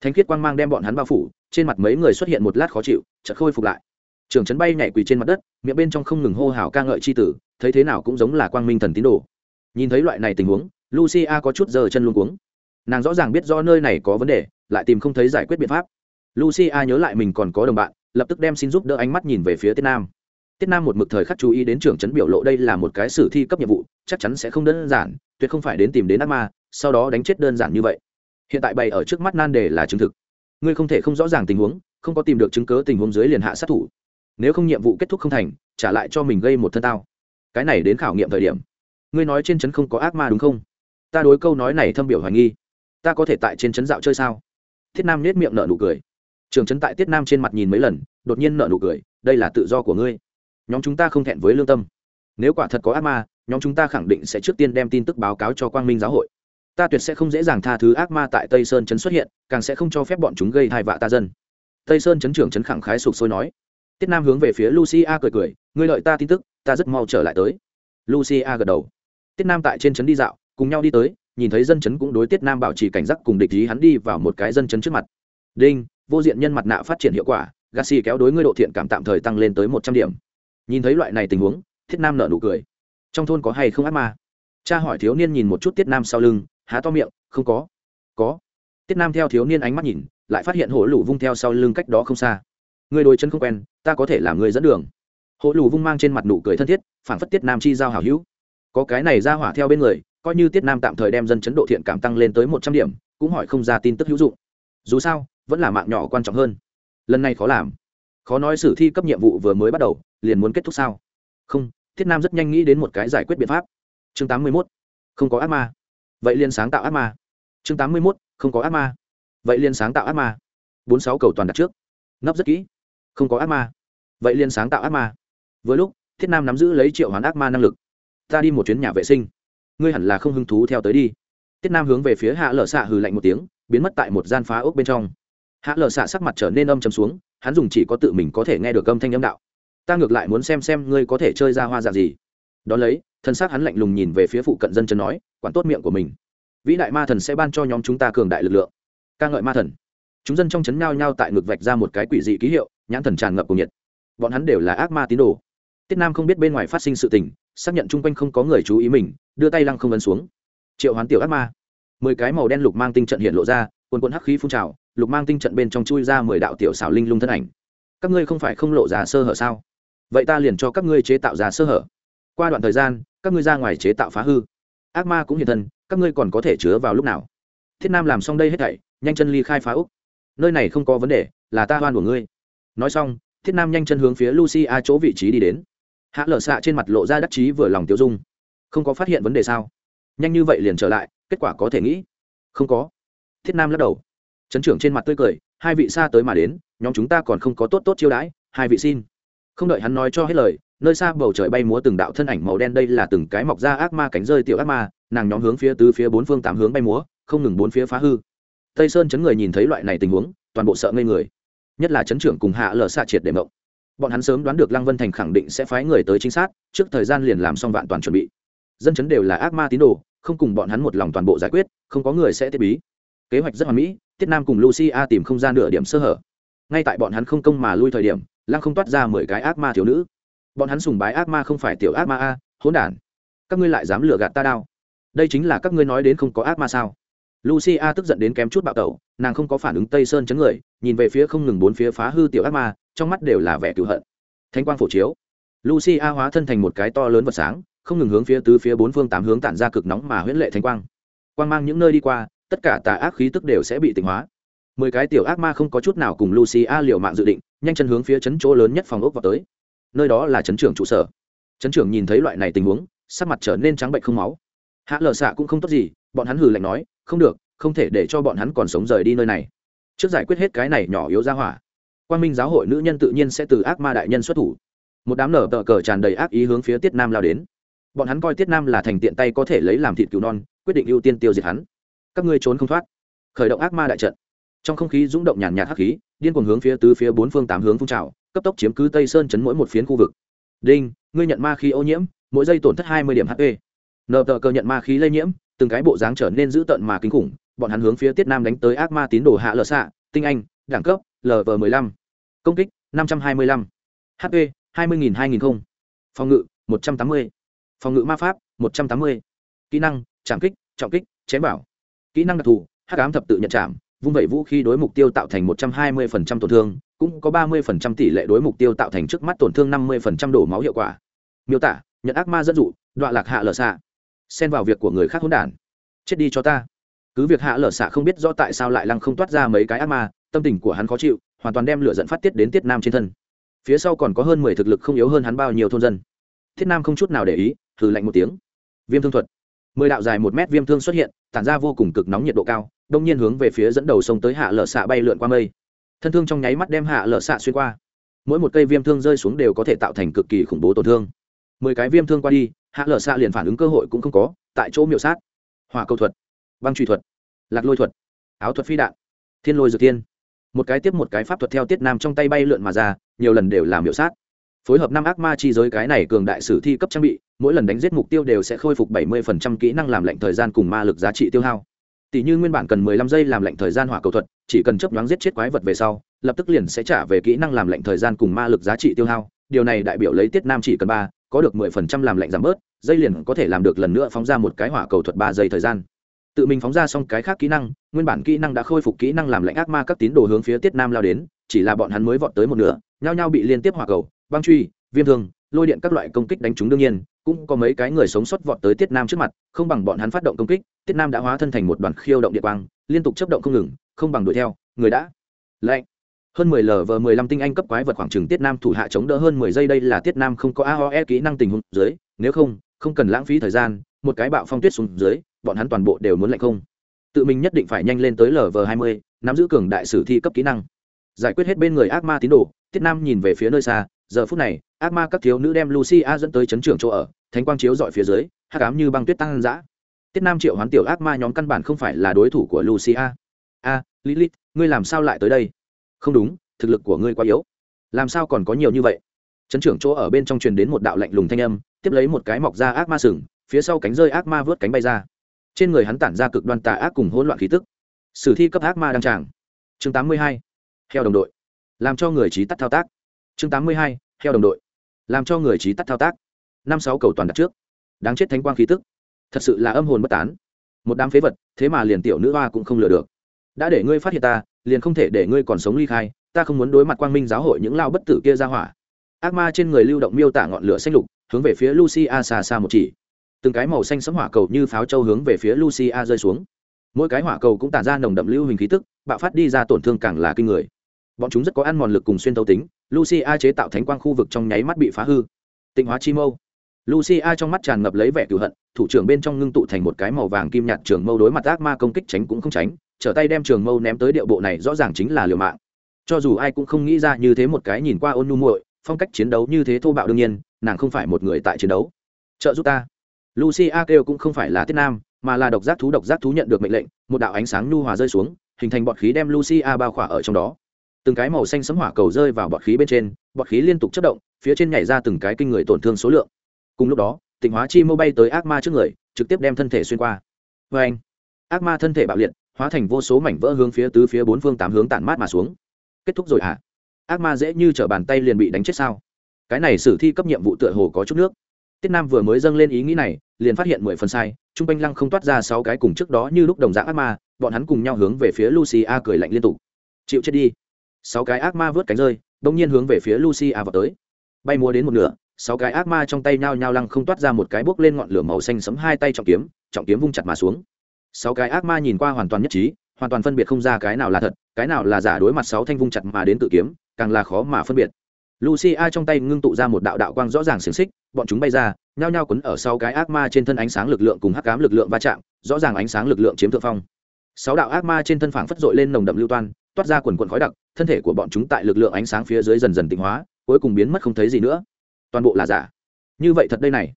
Speaker 1: Thánh khiết quang mang đem bọn hắn bao phủ, trên mặt mấy người xuất hiện một lát khó chịu, chợt khôi phục lại. Trường trấn bay nhảy quỳ trên mặt đất, miệng bên trong không ngừng hô hào ca ngợi c h i tử, thấy thế nào cũng giống là quang minh thần tín đồ. Nhìn thấy loại này tình huống, lucia có chút giờ chân luôn cuống. Nàng rõ ràng biết do nơi này có vấn đề, lại tìm không thấy giải quyết biện pháp. Lucia nhớ lại mình còn có đồng bạn, lập tức đem xin giúp đỡ ánh mắt nhìn về phía tây nam tiết nam một mực thời khắc chú ý đến trưởng trấn biểu lộ đây là một cái sử thi cấp nhiệm vụ, chắc chắn sẽ không đơn giản, tuyệt không phải đến tìm đến ác ma, sau đó đánh chết đơn giản như vậy. Hiện tại bày ở trước mắt nan đề là chứng thực. Ngươi không thể không rõ ràng tình huống, không có tìm được chứng cớ tình huống dưới liền hạ sát thủ. Nếu không nhiệm vụ kết thúc không thành, trả lại cho mình gây một thân tao. Cái này đến khảo nghiệm thời điểm. Ngươi nói trên trấn không có ác ma đúng không? Ta đối câu nói này thâm biểu hoài nghi. Ta có thể tại trên trấn dạo chơi sao? Thiết nam nết miệng nở nụ cười. Trường trấn tại tiết nam trên mặt nhìn mấy lần, đột nhiên nở nụ cười. Đây là tự do của ngươi nhóm chúng ta không thẹn với lương tâm. Nếu quả thật có ác ma, nhóm chúng ta khẳng định sẽ trước tiên đem tin tức báo cáo cho quang minh giáo hội. Ta tuyệt sẽ không dễ dàng tha thứ ác ma tại tây sơn trấn xuất hiện, càng sẽ không cho phép bọn chúng gây hai vạ ta dân. Tây sơn trấn trưởng trấn khẳng khái sụp sôi nói. Tiết nam hướng về phía lucia cười cười, ngươi lợi ta tin tức, ta rất mau trở lại tới. Lucia gật đầu. Tiết nam tại trên trấn đi dạo, cùng nhau đi tới, nhìn thấy dân chấn cũng đối tiết nam bảo trì cảnh giác cùng địch ý hắn đi vào một cái dân chấn trước mặt. Đinh, vô diện nhân mặt nạ phát triển hiệu quả, gassi kéo đối ngươi độ thiện cảm tạm thời tăng lên tới một trăm điểm nhìn thấy loại này tình huống, thiết nam nở nụ cười. Trong thôn có hay không ác ma? Cha hỏi thiếu niên nhìn một chút tiết nam sau lưng, há to miệng, không có. Có. Tiết nam theo thiếu niên ánh mắt nhìn, lại phát hiện hổ lủ vung theo sau lưng cách đó không xa. Người đôi chân không quen, ta có thể làm người dẫn đường. Hổ lủ vung mang trên mặt nụ cười thân thiết phản phất tiết nam chi giao hảo hữu. Có cái này ra hỏa theo bên người, coi như tiết nam tạm thời đem dân chấn độ thiện cảm tăng lên tới một trăm điểm, cũng hỏi không ra tin tức hữu dụng. Dù sao, vẫn là mạng nhỏ quan trọng hơn. Lần này khó làm khó nói sử thi cấp nhiệm vụ vừa mới bắt đầu, liền muốn kết thúc sao? Không, thiết nam rất nhanh nghĩ đến một cái giải quyết biện pháp. Chương tám mươi mốt, không có ác ma. Vậy liền sáng tạo ác ma. Chương tám mươi mốt, không có ác ma. Vậy liền sáng tạo ác ma. Bốn sáu cầu toàn đặt trước. Nấp rất kỹ. Không có ác ma. Vậy liền sáng tạo ác ma. Với lúc, thiết nam nắm giữ lấy triệu hoán ác ma năng lực. Ta đi một chuyến nhà vệ sinh. Ngươi hẳn là không hứng thú theo tới đi. Tiết nam hướng về phía hạ lở xạ hừ lạnh một tiếng, biến mất tại một gian phá ốc bên trong hạ lờ xạ sắc mặt trở nên âm chầm xuống, hắn dùng chỉ có tự mình có thể nghe được âm thanh âm đạo. Ta ngược lại muốn xem xem ngươi có thể chơi ra hoa dạng gì. Đón lấy thân xác hắn lạnh lùng nhìn về phía phụ cận dân chân nói, quản tốt miệng của mình. Vĩ đại ma thần sẽ ban cho nhóm chúng ta cường đại lực lượng. Ca ngợi ma thần. Chúng dân trong chấn nhao nhao tại ngực vạch ra một cái quỷ dị ký hiệu, nhãn thần tràn ngập cùng nhiệt. Bọn hắn đều là ác ma tín đồ. Tiết nam không biết bên ngoài phát sinh sự tình, xác nhận chung quanh không có người chú ý mình, đưa tay lăng không ấn xuống. Triệu hoán tiểu ác ma. Mười cái màu đen lục mang tinh trận hiện lộ ra quần quần hắc khí phun trào lục mang tinh trận bên trong chui ra mười đạo tiểu xảo linh lung thân ảnh. Các ngươi không phải không lộ ra sơ hở sao? Vậy ta liền cho các ngươi chế tạo ra sơ hở. Qua đoạn thời gian, các ngươi ra ngoài chế tạo phá hư. Ác ma cũng hiện thân, các ngươi còn có thể chứa vào lúc nào? Thiết nam làm xong đây hết thảy, nhanh chân ly khai phá úc. Nơi này không có vấn đề, là ta hoan của ngươi. Nói xong, thiết nam nhanh chân hướng phía lucy a chỗ vị trí đi đến. Hạ lở xạ trên mặt lộ ra đắc chí vừa lòng tiêu dung. Không có phát hiện vấn đề sao? Nhanh như vậy liền trở lại, kết quả có thể nghĩ. Không có. Thiết nam lắc đầu trấn trưởng trên mặt tươi cười, hai vị xa tới mà đến, nhóm chúng ta còn không có tốt tốt chiêu đãi, hai vị xin. Không đợi hắn nói cho hết lời, nơi xa bầu trời bay múa từng đạo thân ảnh màu đen đây là từng cái mọc ra ác ma cánh rơi tiểu ác ma, nàng nhóm hướng phía tứ phía bốn phương tám hướng bay múa, không ngừng bốn phía phá hư. Tây sơn chấn người nhìn thấy loại này tình huống, toàn bộ sợ ngây người. Nhất là chấn trưởng cùng hạ lở xạ triệt để mộng. Bọn hắn sớm đoán được lăng vân thành khẳng định sẽ phái người tới chính xác trước thời gian liền làm xong vạn toàn chuẩn bị. Dân chấn đều là ác ma tín đồ, không cùng bọn hắn một lòng toàn bộ giải quyết, không có người sẽ tiết bí. Kế hoạch rất hoàn mỹ tiết nam cùng lucia tìm không gian nửa điểm sơ hở. Ngay tại bọn hắn không công mà lui thời điểm, lăng không toát ra mười cái ác ma thiếu nữ. Bọn hắn sùng bái ác ma không phải tiểu ác ma a, hỗn đản. Các ngươi lại dám lừa gạt ta đao. Đây chính là các ngươi nói đến không có ác ma sao? Lucia tức giận đến kém chút bạo tẩu, nàng không có phản ứng tây sơn chấn người, nhìn về phía không ngừng bốn phía phá hư tiểu ác ma, trong mắt đều là vẻ cựu hận. Thanh quang phổ chiếu. Lucia hóa thân thành một cái to lớn vật sáng, không ngừng hướng phía tứ phía bốn phương tám hướng tản ra cực nóng mà huyễn lệ thanh quang. Quang mang những nơi đi qua tất cả tà ác khí tức đều sẽ bị tỉnh hóa. Mười cái tiểu ác ma không có chút nào cùng lucia liều mạng dự định, nhanh chân hướng phía chấn chỗ lớn nhất phòng ốc vào tới. Nơi đó là chấn trưởng trụ sở. Chấn trưởng nhìn thấy loại này tình huống, sắc mặt trở nên trắng bệnh không máu. Hạ lờ xạ cũng không tốt gì, bọn hắn hừ lạnh nói, không được, không thể để cho bọn hắn còn sống rời đi nơi này. Trước giải quyết hết cái này nhỏ yếu ra hỏa quan minh giáo hội nữ nhân tự nhiên sẽ từ ác ma đại nhân xuất thủ. Một đám nở tờ cờ tràn đầy ác ý hướng phía tiết nam lao đến. Bọn hắn coi tiết nam là thành tiện tay có thể lấy làm thịt cứu non, quyết định ưu tiên tiêu diệt hắn các ngươi trốn không thoát. Khởi động ác ma đại trận. Trong không khí rung động nhàn nhạt hắc khí, điên cuồng hướng phía tứ phía bốn phương tám hướng phun trào, cấp tốc chiếm cứ tây sơn chấn mỗi một phiến khu vực. Đinh, ngươi nhận ma khí ô nhiễm, mỗi giây tổn thất hai mươi điểm hp. Nợ tờ cờ nhận ma khí lây nhiễm, từng cái bộ dáng trở nên dữ tợn mà kinh khủng, bọn hắn hướng phía tiết nam đánh tới ác ma tín đồ hạ lợ xạ tinh anh, đẳng cấp lv m ộ công kích, năm trăm hai mươi lăm. Hp, hai mươi nghìn hai nghìn. Không phòng ngự, một trăm tám mươi. Phòng ngự ma pháp, một trăm tám mươi. Kỹ năng trảm kích, trọng kích, chém bảo kỹ năng đặc thù, hắc ám thập tự nhận chạm vung vẩy vũ khí đối mục tiêu tạo thành một trăm hai mươi phần trăm tổn thương, cũng có ba mươi phần trăm tỷ lệ đối mục tiêu tạo thành trước mắt tổn thương năm mươi phần trăm đổ máu hiệu quả. Miêu tả, nhận ác ma dẫn dụ đoạn lạc hạ lở xạ. Xen vào việc của người khác hỗn đản. Chết đi cho ta. Cứ việc hạ lở xạ không biết rõ tại sao lại lăng không toát ra mấy cái ác ma, tâm tình của hắn khó chịu, hoàn toàn đem lửa dẫn phát tiết đến tiết nam trên thân. Phía sau còn có hơn mười thực lực không yếu hơn hắn bao nhiêu thôn dân. Thiết nam không chút nào để ý thử lạnh một tiếng. Viêm thương thuật. Mười đạo dài một mét viêm thương xuất hiện tản ra vô cùng cực nóng nhiệt độ cao, đông nhiên hướng về phía dẫn đầu sông tới hạ lở xạ bay lượn qua mây. Thân thương trong nháy mắt đem hạ lở xạ xuyên qua. Mỗi một cây viêm thương rơi xuống đều có thể tạo thành cực kỳ khủng bố tổn thương. Mười cái viêm thương qua đi, hạ lở xạ liền phản ứng cơ hội cũng không có, tại chỗ miểu sát. Hỏa câu thuật, băng truy thuật, lạc lôi thuật, áo thuật phi đạn, thiên lôi dược thiên một cái tiếp một cái pháp thuật theo tiết nam trong tay bay lượn mà ra, nhiều lần đều làm miểu sát phối hợp năm ác ma chi giới cái này cường đại sử thi cấp trang bị, mỗi lần đánh giết mục tiêu đều sẽ khôi phục 70% kỹ năng làm lệnh thời gian cùng ma lực giá trị tiêu hao. Tỷ như nguyên bản cần 15 giây làm lệnh thời gian hỏa cầu thuật, chỉ cần chấp nhoáng giết chết quái vật về sau, lập tức liền sẽ trả về kỹ năng làm lệnh thời gian cùng ma lực giá trị tiêu hao. Điều này đại biểu lấy tiết nam chỉ cần ba, có được 10% làm lệnh giảm bớt dây liền có thể làm được lần nữa phóng ra một cái hỏa cầu thuật ba giây thời gian. Tự mình phóng ra xong cái khác kỹ năng, nguyên bản kỹ năng đã khôi phục kỹ năng làm lệnh ác ma các tín đồ hướng phía tiết nam lao đến, chỉ là bọn hắn mới vọt tới một nửa, nhao nhao bị liên tiếp hỏa cầu băng truy, viêm thương, lôi điện các loại công kích đánh chúng đương nhiên, cũng có mấy cái người sống sót vọt tới tiết nam trước mặt, không bằng bọn hắn phát động công kích, tiết nam đã hóa thân thành một đoàn khiêu động địa quang, liên tục chấp động không ngừng, không bằng đuổi theo, người đã lạnh. Hơn mười lv mười lăm tinh anh cấp quái vật khoảng trừng tiết nam thủ hạ chống đỡ hơn mười giây đây là tiết nam không có aoe kỹ năng tình huống dưới, nếu không không cần lãng phí thời gian, một cái bạo phong tuyết xuống dưới, bọn hắn toàn bộ đều muốn lạnh không. Tự mình nhất định phải nhanh lên tới lv hai mươi, nắm giữ cường đại sử thi cấp kỹ năng. Giải quyết hết bên người ác ma tín đồ, tiết nam nhìn về phía nơi xa giờ phút này, ác ma các thiếu nữ đem lucia dẫn tới chấn trưởng chỗ ở, thánh quang chiếu dọi phía dưới, hắc ám như băng tuyết tăng dã. Tiết nam triệu hoán tiểu ác ma nhóm căn bản không phải là đối thủ của lucia. A, lilith, ngươi làm sao lại tới đây? Không đúng, thực lực của ngươi quá yếu. Làm sao còn có nhiều như vậy? Chấn trưởng chỗ ở bên trong truyền đến một đạo lạnh lùng thanh âm, tiếp lấy một cái mọc ra ác ma sừng, phía sau cánh rơi ác ma vớt cánh bay ra. Trên người hắn tản ra cực đoan tà ác cùng hỗn loạn khí tức. Sử thi cấp ác ma đăng tràng. Chương 82. heo đồng đội. Làm cho người trí tắt thao tác chương 82. heo đồng đội. Làm cho người trí tắt thao tác. Năm sáu cầu toàn đặt trước. Đáng chết thánh quang khí tức. Thật sự là âm hồn bất tán. Một đám phế vật, thế mà liền tiểu nữ hoa cũng không lừa được. Đã để ngươi phát hiện ta, liền không thể để ngươi còn sống ly khai, ta không muốn đối mặt quang minh giáo hội những lao bất tử kia ra hỏa. Ác ma trên người lưu động miêu tả ngọn lửa xanh lục, hướng về phía lucia xa xa một chỉ. Từng cái màu xanh sấm hỏa cầu như pháo châu hướng về phía lucia rơi xuống. Mỗi cái hỏa cầu cũng tản ra nồng đậm lưu hình khí tức, bạo phát đi ra tổn thương càng là kinh người. Bọn chúng rất có ăn mòn lực cùng xuyên tấu tính lucia chế tạo thánh quang khu vực trong nháy mắt bị phá hư. Tịnh hóa chi mâu. Lucia trong mắt tràn ngập lấy vẻ cựu hận, thủ trưởng bên trong ngưng tụ thành một cái màu vàng kim nhạt trường mâu đối mặt ác ma công kích tránh cũng không tránh, trở tay đem trường mâu ném tới điệu bộ này rõ ràng chính là liều mạng. Cho dù ai cũng không nghĩ ra như thế một cái nhìn qua ôn nhu muội, phong cách chiến đấu như thế thô bạo đương nhiên, nàng không phải một người tại chiến đấu. Trợ giúp ta. Lucia kêu cũng không phải là tiết nam, mà là độc giác thú độc giác thú nhận được mệnh lệnh, một đạo ánh sáng nhu hòa rơi xuống, hình thành bọt khí đem lucia bao khỏa ở trong đó từng cái màu xanh sấm hỏa cầu rơi vào bọt khí bên trên, bọt khí liên tục chất động, phía trên nhảy ra từng cái kinh người tổn thương số lượng. Cùng lúc đó, tịnh hóa chi mô bay tới ác ma trước người, trực tiếp đem thân thể xuyên qua. Vê anh, ác ma thân thể bạo liệt, hóa thành vô số mảnh vỡ hướng phía tứ phía bốn phương tám hướng tản mát mà xuống. Kết thúc rồi hả? À? ác ma dễ như t r ở bàn tay liền bị đánh chết sao? Cái này sử thi cấp nhiệm vụ tựa hồ có chút nước. Tiết nam vừa mới dâng lên ý nghĩ này, liền phát hiện mười phần sai t r u n g quanh lăng không toát ra sáu cái cùng trước đó như lúc đồng dạng ác ma, bọn hắn cùng nhau hướng về phía lucy a cười lạnh liên tục. Chịu chết đi sáu cái ác ma vớt cánh rơi đ nhiên hướng về phía lucy a vào tới. Bay múa đến một nửa, sáu cái ác ma trong tay nhao nhao lăng không toát ra một cái bốc lên ngọn lửa màu xanh sấm hai tay trọng kiếm trọng kiếm vung chặt mà xuống. Sáu cái ác ma nhìn qua hoàn toàn nhất trí, hoàn toàn phân biệt không ra cái nào là thật, cái nào là giả đối mặt sáu thanh vung chặt mà đến tự kiếm, càng là khó mà phân biệt. Lucia trong tay ngưng tụ ra một đạo đạo quang rõ ràng xiềng xích, bọn chúng bay ra, nhao nhao quấn ở sau cái ác ma trên thân ánh sáng lực lượng cùng hắc ám lực lượng va chạm, rõ ràng ánh sáng lực lượng chiếm thượng phong. Sáu đạo ác ma trên thân phảng phất dội lên nồng đậm lưu toan toát ra quần quần khói đặc, thân thể của bọn chúng tại lực lượng ánh sáng phía dưới dần dần tịnh hóa, cuối cùng biến mất không thấy gì nữa. Toàn bộ là giả. Như vậy thật đây này.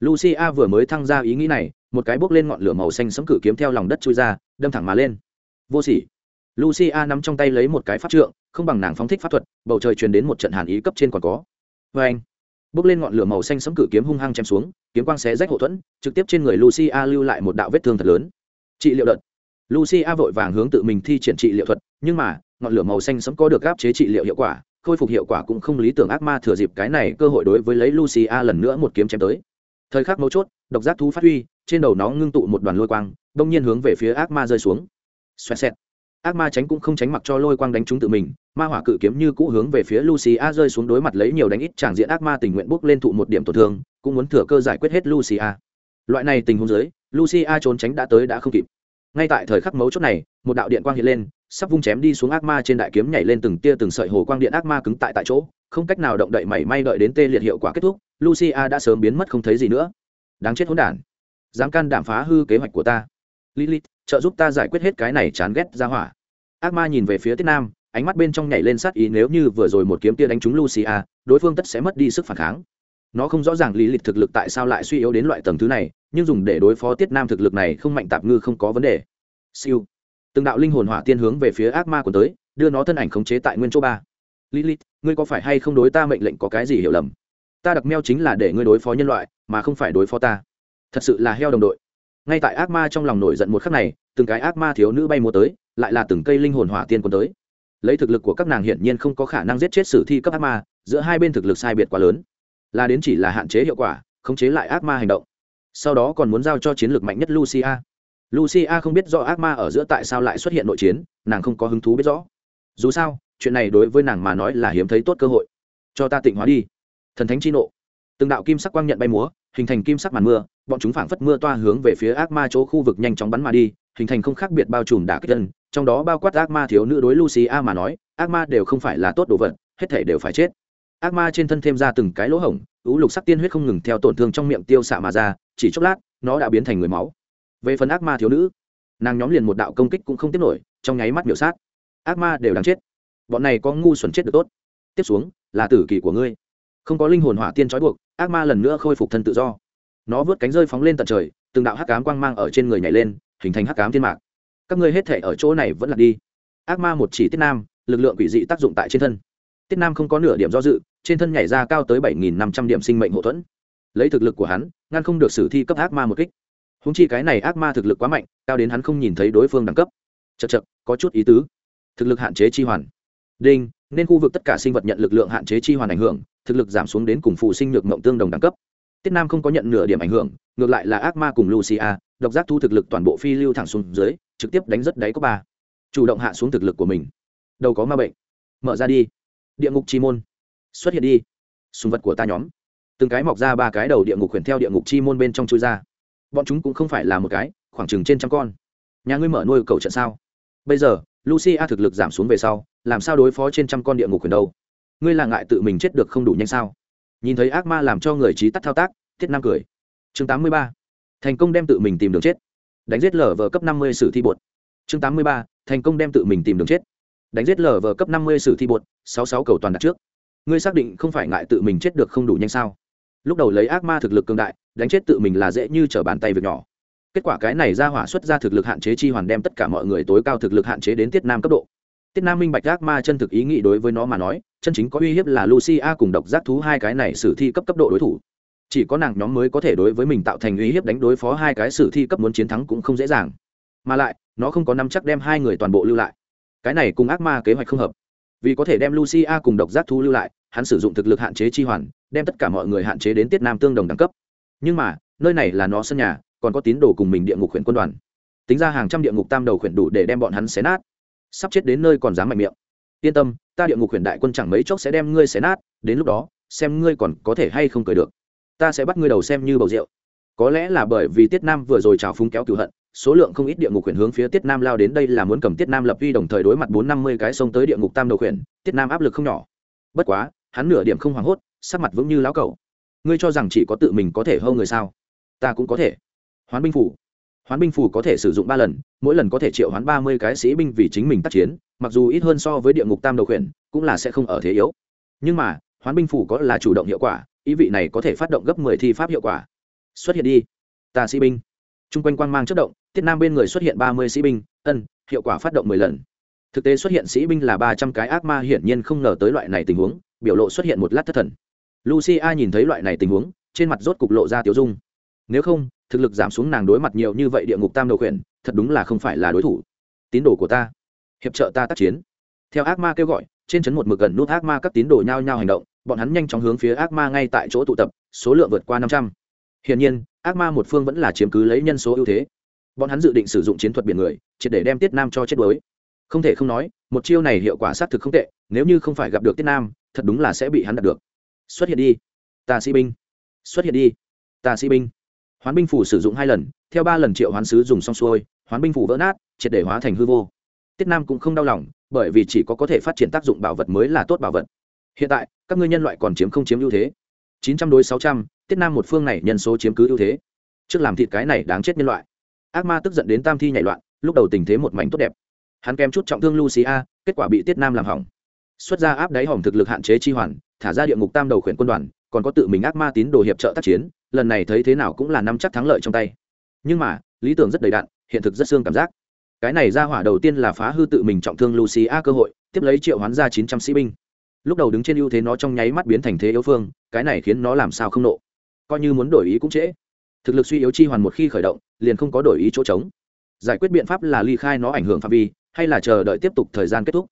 Speaker 1: Lucia vừa mới thăng ra ý nghĩ này, một cái bốc lên ngọn lửa màu xanh sấm cử kiếm theo lòng đất chui ra, đâm thẳng mà lên. Vô sỉ. Lucia nắm trong tay lấy một cái pháp trượng, không bằng nàng phóng thích pháp thuật, bầu trời truyền đến một trận hàn ý cấp trên còn có. Vê anh, bước lên ngọn lửa màu xanh sấm cử kiếm hung hăng chém xuống, kiếm quang xé rách hậu thuẫn, trực tiếp trên người lucia lưu lại một đạo vết thương thật lớn. Trị liệu đợt lucia vội vàng hướng tự mình thi triển trị liệu thuật, nhưng mà, ngọn lửa màu xanh sẫm có được áp chế trị liệu hiệu quả, khôi phục hiệu quả cũng không lý tưởng ác ma thừa dịp cái này cơ hội đối với lấy lucia lần nữa một kiếm chém tới. Thời khắc mấu chốt, độc giác thú phát huy, trên đầu nó ngưng tụ một đoàn lôi quang, đông nhiên hướng về phía ác ma rơi xuống. Xoẹt xẹt. Ác ma tránh cũng không tránh mặc cho lôi quang đánh trúng tự mình, ma hỏa cự kiếm như cũ hướng về phía lucia rơi xuống đối mặt lấy nhiều đánh ít tràng diện ác ma tình nguyện bước lên thụ một điểm tổn thương, cũng muốn thừa cơ giải quyết hết lucia. Loại này tình huống dưới, lucia trốn tránh đã tới đã không kịp ngay tại thời khắc mấu chốt này, một đạo điện quang hiện lên, sắp vung chém đi xuống ác ma trên đại kiếm nhảy lên từng tia từng sợi hồ quang điện ác ma cứng tại tại chỗ, không cách nào động đậy mảy may đợi đến tê liệt hiệu quả kết thúc, lucia đã sớm biến mất không thấy gì nữa. Đáng chết hỗn đản, dám can đảm phá hư kế hoạch của ta. Lilith, trợ giúp ta giải quyết hết cái này chán ghét ra hỏa. Ác ma nhìn về phía tiết nam, ánh mắt bên trong nhảy lên sát ý nếu như vừa rồi một kiếm tia đánh trúng lucia, đối phương tất sẽ mất đi sức phản kháng nó không rõ ràng lý lịch thực lực tại sao lại suy yếu đến loại tầng thứ này, nhưng dùng để đối phó tiết nam thực lực này không mạnh tạp ngư không có vấn đề. Siêu. Từng đạo linh hồn hỏa tiên hướng về phía ác ma của tới, đưa nó thân ảnh khống chế tại nguyên chỗ ba. Lilith, ngươi có phải hay không đối ta mệnh lệnh có cái gì hiểu lầm? Ta đặc meo chính là để ngươi đối phó nhân loại, mà không phải đối phó ta. Thật sự là heo đồng đội. Ngay tại ác ma trong lòng nổi giận một khắc này, từng cái ác ma thiếu nữ bay mua tới, lại là từng cây linh hồn hỏa tiên quân tới. Lấy thực lực của các nàng hiển nhiên không có khả năng giết chết sử thi cấp ác ma, giữa hai bên thực lực sai biệt quá lớn là đến chỉ là hạn chế hiệu quả, khống chế lại ác ma hành động. Sau đó còn muốn giao cho chiến lược mạnh nhất lucia. Lucia không biết rõ ác ma ở giữa tại sao lại xuất hiện nội chiến, nàng không có hứng thú biết rõ. Dù sao, chuyện này đối với nàng mà nói là hiếm thấy tốt cơ hội. Cho ta tịnh hóa đi. Thần thánh chi nộ. Từng đạo kim sắc quang nhận bay múa, hình thành kim sắc màn mưa, bọn chúng phảng phất mưa toa hướng về phía ác ma chỗ khu vực nhanh chóng bắn mà đi, hình thành không khác biệt bao trùm đả kích dân, trong đó bao quát ác ma thiếu nữ đối lucia mà nói, ác ma đều không phải là tốt đồ vật, hết thể đều phải chết ác ma trên thân thêm ra từng cái lỗ hổng ứ lục sắc tiên huyết không ngừng theo tổn thương trong miệng tiêu xạ mà ra, chỉ chốc lát, nó đã biến thành người máu. Về phần ác ma thiếu nữ, nàng nhóm liền một đạo công kích cũng không tiếp nổi, trong nháy mắt miểu sát. Ác ma đều đáng chết. Bọn này có ngu xuẩn chết được tốt. Tiếp xuống, là tử kỳ của ngươi. Không có linh hồn hỏa tiên trói buộc, ác ma lần nữa khôi phục thân tự do. Nó vớt cánh rơi phóng lên tận trời, từng đạo hắc cám quang mang ở trên người nhảy lên, hình thành hắc cám thiên mạc. Các ngươi hết thể ở chỗ này vẫn là đi. Ác ma một chỉ tiết nam, lực lượng quỷ dị tác dụng tại trên thân. Tiết nam không có nửa điểm do dự trên thân nhảy ra cao tới bảy nghìn năm trăm điểm sinh mệnh hậu thuẫn. Lấy thực lực của hắn, ngăn không được sử thi cấp ác ma một kích. Húng chi cái này ác ma thực lực quá mạnh, cao đến hắn không nhìn thấy đối phương đẳng cấp. Chật chật có chút ý tứ. Thực lực hạn chế chi hoàn. Đinh, nên khu vực tất cả sinh vật nhận lực lượng hạn chế chi hoàn ảnh hưởng, thực lực giảm xuống đến cùng phụ sinh nhược mộng tương đồng đẳng cấp. Tiết nam không có nhận nửa điểm ảnh hưởng, ngược lại là ác ma cùng lucia, độc giác thu thực lực toàn bộ phi lưu thẳng xuống dưới, trực tiếp đánh rất đáy có ba. Chủ động hạ xuống thực lực của mình. Đâu có ma bệnh. Mở ra đi. Địa ngục chi môn xuất hiện đi. Sùng vật của ta nhóm. Từng cái mọc ra ba cái đầu địa ngục khuyển theo địa ngục chi môn bên trong chui ra. Bọn chúng cũng không phải là một cái, khoảng chừng trên trăm con. Nhà ngươi mở nuôi cầu trận sao? Bây giờ lucia thực lực giảm xuống về sau, làm sao đối phó trên trăm con địa ngục khuyển đâu? Ngươi là ngại tự mình chết được không đủ nhanh sao? Nhìn thấy ác ma làm cho người trí tắt thao tác, thiết nam cười. Chương tám mươi ba. Thành công đem tự mình tìm đường chết. Đánh giết lở vờ cấp năm mươi sử thi bột. Chương tám mươi ba. Thành công đem tự mình tìm đường chết. Đánh giết lở vờ cấp năm mươi sử thi bột, sáu sáu cầu toàn đặt trước ngươi xác định không phải ngại tự mình chết được không đủ nhanh sao? Lúc đầu lấy ác ma thực lực cường đại, đánh chết tự mình là dễ như trở bàn tay việc nhỏ. Kết quả cái này ra hỏa xuất ra thực lực hạn chế chi hoàn đem tất cả mọi người tối cao thực lực hạn chế đến tiết nam cấp độ. Tiết nam minh bạch ác ma chân thực ý nghĩ đối với nó mà nói, chân chính có uy hiếp là lucia cùng độc giác thú hai cái này sử thi cấp cấp độ đối thủ. Chỉ có nàng nhóm mới có thể đối với mình tạo thành uy hiếp đánh đối phó hai cái sử thi cấp muốn chiến thắng cũng không dễ dàng. Mà lại, nó không có năm chắc đem hai người toàn bộ lưu lại. Cái này cùng ác ma kế hoạch không hợp vì có thể đem lucia cùng độc giác thu lưu lại, hắn sử dụng thực lực hạn chế chi hoàn, đem tất cả mọi người hạn chế đến tiết nam tương đồng đẳng cấp. Nhưng mà, nơi này là nó sân nhà, còn có tín đồ cùng mình địa ngục huyện quân đoàn. Tính ra hàng trăm địa ngục tam đầu huyện đủ để đem bọn hắn xé nát. Sắp chết đến nơi còn dám mạnh miệng. Yên tâm, ta địa ngục huyện đại quân chẳng mấy chốc sẽ đem ngươi xé nát, đến lúc đó, xem ngươi còn có thể hay không cười được. Ta sẽ bắt ngươi đầu xem như bầu rượu. Có lẽ là bởi vì tiết nam vừa rồi trào phúng kéo cửu hận số lượng không ít địa ngục khuyển hướng phía tiết nam lao đến đây là muốn cầm tiết nam lập uy đồng thời đối mặt bốn năm mươi cái sông tới địa ngục tam đầu khuyển, tiết nam áp lực không nhỏ. Bất quá, hắn nửa điểm không hoảng hốt, sắc mặt vững như lão cẩu. Ngươi cho rằng chỉ có tự mình có thể hâu người sao? Ta cũng có thể. Hoán binh phủ. Hoán binh phủ có thể sử dụng ba lần, mỗi lần có thể triệu hoán ba mươi cái sĩ binh vì chính mình tác chiến, mặc dù ít hơn so với địa ngục tam đầu khuyển, cũng là sẽ không ở thế yếu. Nhưng mà, hoán binh phủ có là chủ động hiệu quả, ý vị này có thể phát động gấp mười thi pháp hiệu quả. Xuất hiện đi, ta sĩ binh t r u n g quanh quang mang chất động, tiết nam bên người xuất hiện ba mươi sĩ binh, ân, hiệu quả phát động mười lần. Thực tế xuất hiện sĩ binh là ba trăm cái ác ma hiển nhiên không ngờ tới loại này tình huống, biểu lộ xuất hiện một lát thất thần. Lucia nhìn thấy loại này tình huống, trên mặt rốt cục lộ ra tiểu dung. Nếu không, thực lực giảm xuống nàng đối mặt nhiều như vậy địa ngục tam đầu khuyển, thật đúng là không phải là đối thủ. Tín đồ của ta, hiệp trợ ta tác chiến. Theo ác ma kêu gọi, trên trấn một mực gần nút ác ma các tín đồ nhao nhao hành động, bọn hắn nhanh chóng hướng phía ác ma ngay tại chỗ tụ tập, số lượng vượt qua năm trăm. Hiển nhiên ác ma một phương vẫn là chiếm cứ lấy nhân số ưu thế. Bọn hắn dự định sử dụng chiến thuật biển người, triệt để đem tiết nam cho chết đuối. Không thể không nói, một chiêu này hiệu quả xác thực không tệ, nếu như không phải gặp được tiết nam, thật đúng là sẽ bị hắn đạt được. Xuất hiện đi. Tà sĩ binh. Xuất hiện đi. Tà sĩ binh. Hoán binh phủ sử dụng hai lần, theo ba lần triệu hoán sứ dùng xong xuôi, hoán binh phủ vỡ nát, triệt để hóa thành hư vô. Tiết nam cũng không đau lòng, bởi vì chỉ có có thể phát triển tác dụng bảo vật mới là tốt bảo vật. Hiện tại, các ngươi nhân loại còn chiếm không chiếm ưu thế chín trăm đối sáu trăm, tiết nam một phương này nhân số chiếm cứ ưu thế. Trước làm thịt cái này đáng chết nhân loại. Ác ma tức giận đến tam thi nhảy loạn, lúc đầu tình thế một mảnh tốt đẹp. Hắn kém chút trọng thương lucia kết quả bị tiết nam làm hỏng. Xuất ra áp đáy hỏng thực lực hạn chế chi hoàn, thả ra địa ngục tam đầu khuyển quân đoàn, còn có tự mình ác ma tín đồ hiệp trợ tác chiến, lần này thấy thế nào cũng là năm chắc thắng lợi trong tay. Nhưng mà, lý tưởng rất đầy đạn hiện thực rất xương cảm giác. Cái này ra hỏa đầu tiên là phá hư tự mình trọng thương lucia cơ hội, tiếp lấy triệu hoán ra chín trăm sĩ binh. Lúc đầu đứng trên ưu thế nó trong nháy mắt biến thành thế yếu phương cái này khiến nó làm sao không nộ. Coi như muốn đổi ý cũng trễ. Thực lực suy yếu chi hoàn một khi khởi động, liền không có đổi ý chỗ trống. Giải quyết biện pháp là ly khai nó ảnh hưởng phạm vi, hay là chờ đợi tiếp tục thời gian kết thúc.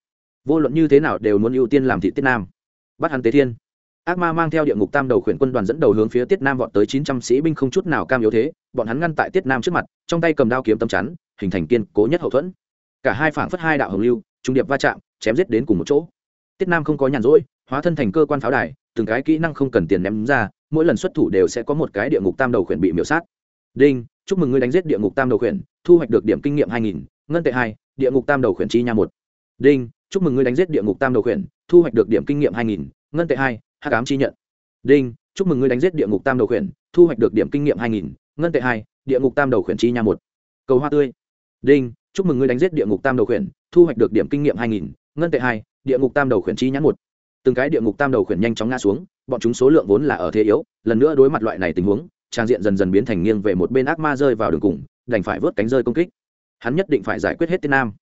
Speaker 1: Vô luận như thế nào đều muốn ưu tiên làm thị tiết nam. Bắt hắn tế thiên. Ác ma mang theo địa ngục tam đầu khuyển quân đoàn dẫn đầu hướng phía tiết nam vọt tới chín trăm sĩ binh không chút nào cam yếu thế, bọn hắn ngăn tại tiết nam trước mặt, trong tay cầm đao kiếm tấm chắn, hình thành kiên cố nhất hậu thuẫn. Cả hai phảng phất hai đạo hồng lưu, trung điệp va chạm, chém giết đến cùng một chỗ. Tiết nam không có nhàn rỗi, hóa thân thành cơ quan pháo đài từng cái kỹ năng không cần tiền ném ra, mỗi lần xuất thủ đều sẽ có một cái địa ngục tam đầu khuyển bị miểu sát. Đinh, chúc mừng ngươi đánh giết địa ngục tam đầu khuyển, thu hoạch được điểm kinh nghiệm hai nghìn, ngân tệ hai, địa ngục tam đầu khuyển chi nha một. Đinh, chúc mừng ngươi đánh giết địa ngục tam đầu khuyển, thu hoạch được điểm kinh nghiệm hai nghìn, ngân tệ hai h cám chi nhận. Đinh, chúc mừng ngươi đánh giết địa ngục tam đầu khuyển, thu hoạch được điểm kinh nghiệm hai nghìn, ngân tệ hai, địa ngục tam đầu khuyển chi nha một. Cầu hoa tươi. Đinh, chúc mừng ngươi đánh giết địa ngục tam đầu khuyển, thu hoạch được điểm kinh nghiệm hai nghìn, ngân tệ hai, địa ngục tam đầu khuyển chi nhãn một từng cái địa ngục tam đầu khuyển nhanh chóng ngã xuống, bọn chúng số lượng vốn là ở thế yếu, lần nữa đối mặt loại này tình huống, trang diện dần dần biến thành nghiêng về một bên ác ma rơi vào đường cùng, đành phải vớt cánh rơi công kích. Hắn nhất định phải giải quyết hết tên nam.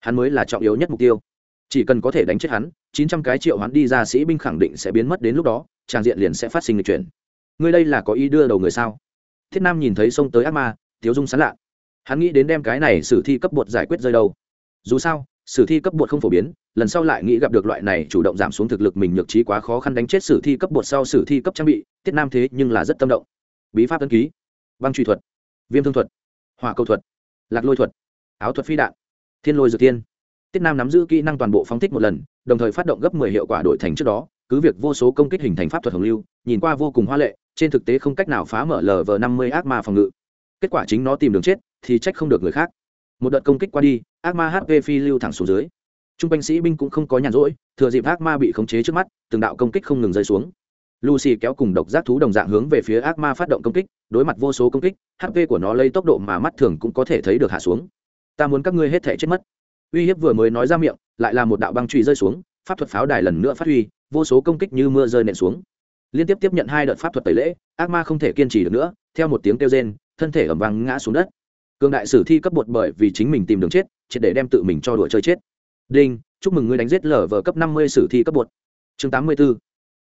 Speaker 1: Hắn mới là trọng yếu nhất mục tiêu. Chỉ cần có thể đánh chết hắn, chín trăm cái triệu hắn đi ra sĩ binh khẳng định sẽ biến mất đến lúc đó, trang diện liền sẽ phát sinh lịch chuyển. Ngươi đây là có ý đưa đầu người sao? Thiết nam nhìn thấy xông tới ác ma, tiếu dung sán lạ. Hắn nghĩ đến đem cái này sử thi cấp bột giải quyết rơi đâu. Dù sao sử thi cấp bột không phổ biến, lần sau lại nghĩ gặp được loại này chủ động giảm xuống thực lực mình nhược trí quá khó khăn đánh chết sử thi cấp bột sau sử thi cấp trang bị, tiết nam thế nhưng là rất tâm động. Bí pháp tân ký, băng truy thuật, viêm thương thuật, hỏa cầu thuật, lạc lôi thuật, áo thuật phi đạn, thiên lôi dược tiên tiết nam nắm giữ kỹ năng toàn bộ phóng thích một lần, đồng thời phát động gấp mười hiệu quả đổi thành trước đó, cứ việc vô số công kích hình thành pháp thuật hồng lưu, nhìn qua vô cùng hoa lệ, trên thực tế không cách nào phá mở lv năm mươi ác ma phòng ngự. Kết quả chính nó tìm đường chết, thì trách không được người khác một đợt công kích qua đi, ác ma hp phi lưu thẳng xuống dưới. T r u n g quanh sĩ binh cũng không có nhàn rỗi, thừa dịp ác ma bị khống chế trước mắt, từng đạo công kích không ngừng rơi xuống. Lucy kéo cùng độc giác thú đồng dạng hướng về phía ác ma phát động công kích, đối mặt vô số công kích hp của nó lấy tốc độ mà mắt thường cũng có thể thấy được hạ xuống. Ta muốn các ngươi hết thể chết mất. Uy hiếp vừa mới nói ra miệng, lại là một đạo băng truy rơi xuống, pháp thuật pháo đài lần nữa phát huy, vô số công kích như mưa rơi nện xuống. Liên tiếp tiếp nhận hai đợt pháp thuật tẩy lễ, ác ma không thể kiên trì được nữa, theo một tiếng kêu rên, thân thể ẩm vàng ngã xuống đất cường đại sử thi cấp bột bởi vì chính mình tìm đường chết, triệt để đem tự mình cho đùa chơi chết. Đinh, chúc mừng ngươi đánh giết lở vờ cấp năm mươi sử thi cấp bột. Chương tám mươi b ố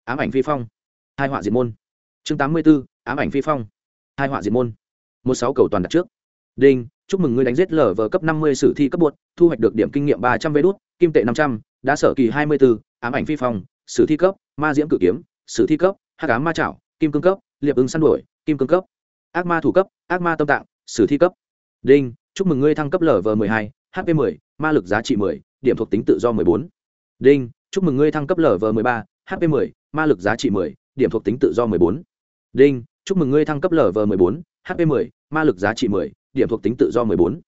Speaker 1: ám ảnh phi phong. Hai họa diệt môn. Chương tám mươi b ố ám ảnh phi phong. Hai họa diệt môn. Một sáu cầu toàn đặt trước. Đinh, chúc mừng ngươi đánh giết lở vờ cấp năm mươi sử thi cấp bột, thu hoạch được điểm kinh nghiệm ba trăm vé đốt kim tệ năm trăm đã sở kỳ hai mươi b ố ám ảnh phi phong, sử thi cấp, ma diễm cử kiếm, sử thi cấp, hắc ám ma trảo kim cương cấp, liệp ứng săn đuổi, kim cương cấp, ác ma thủ cấp, ác ma tâm tạng, sử thi cấp đinh chúc mừng ngươi thăng cấp lv m ộ hai hp 10, ma lực giá trị 10, điểm thuộc tính tự do 14. đinh chúc mừng ngươi thăng cấp lv m ộ ba hp 10, ma lực giá trị 10, điểm thuộc tính tự do 14. đinh chúc mừng ngươi thăng cấp lv m ộ bốn hp 10, ma lực giá trị 10, điểm thuộc tính tự do 14.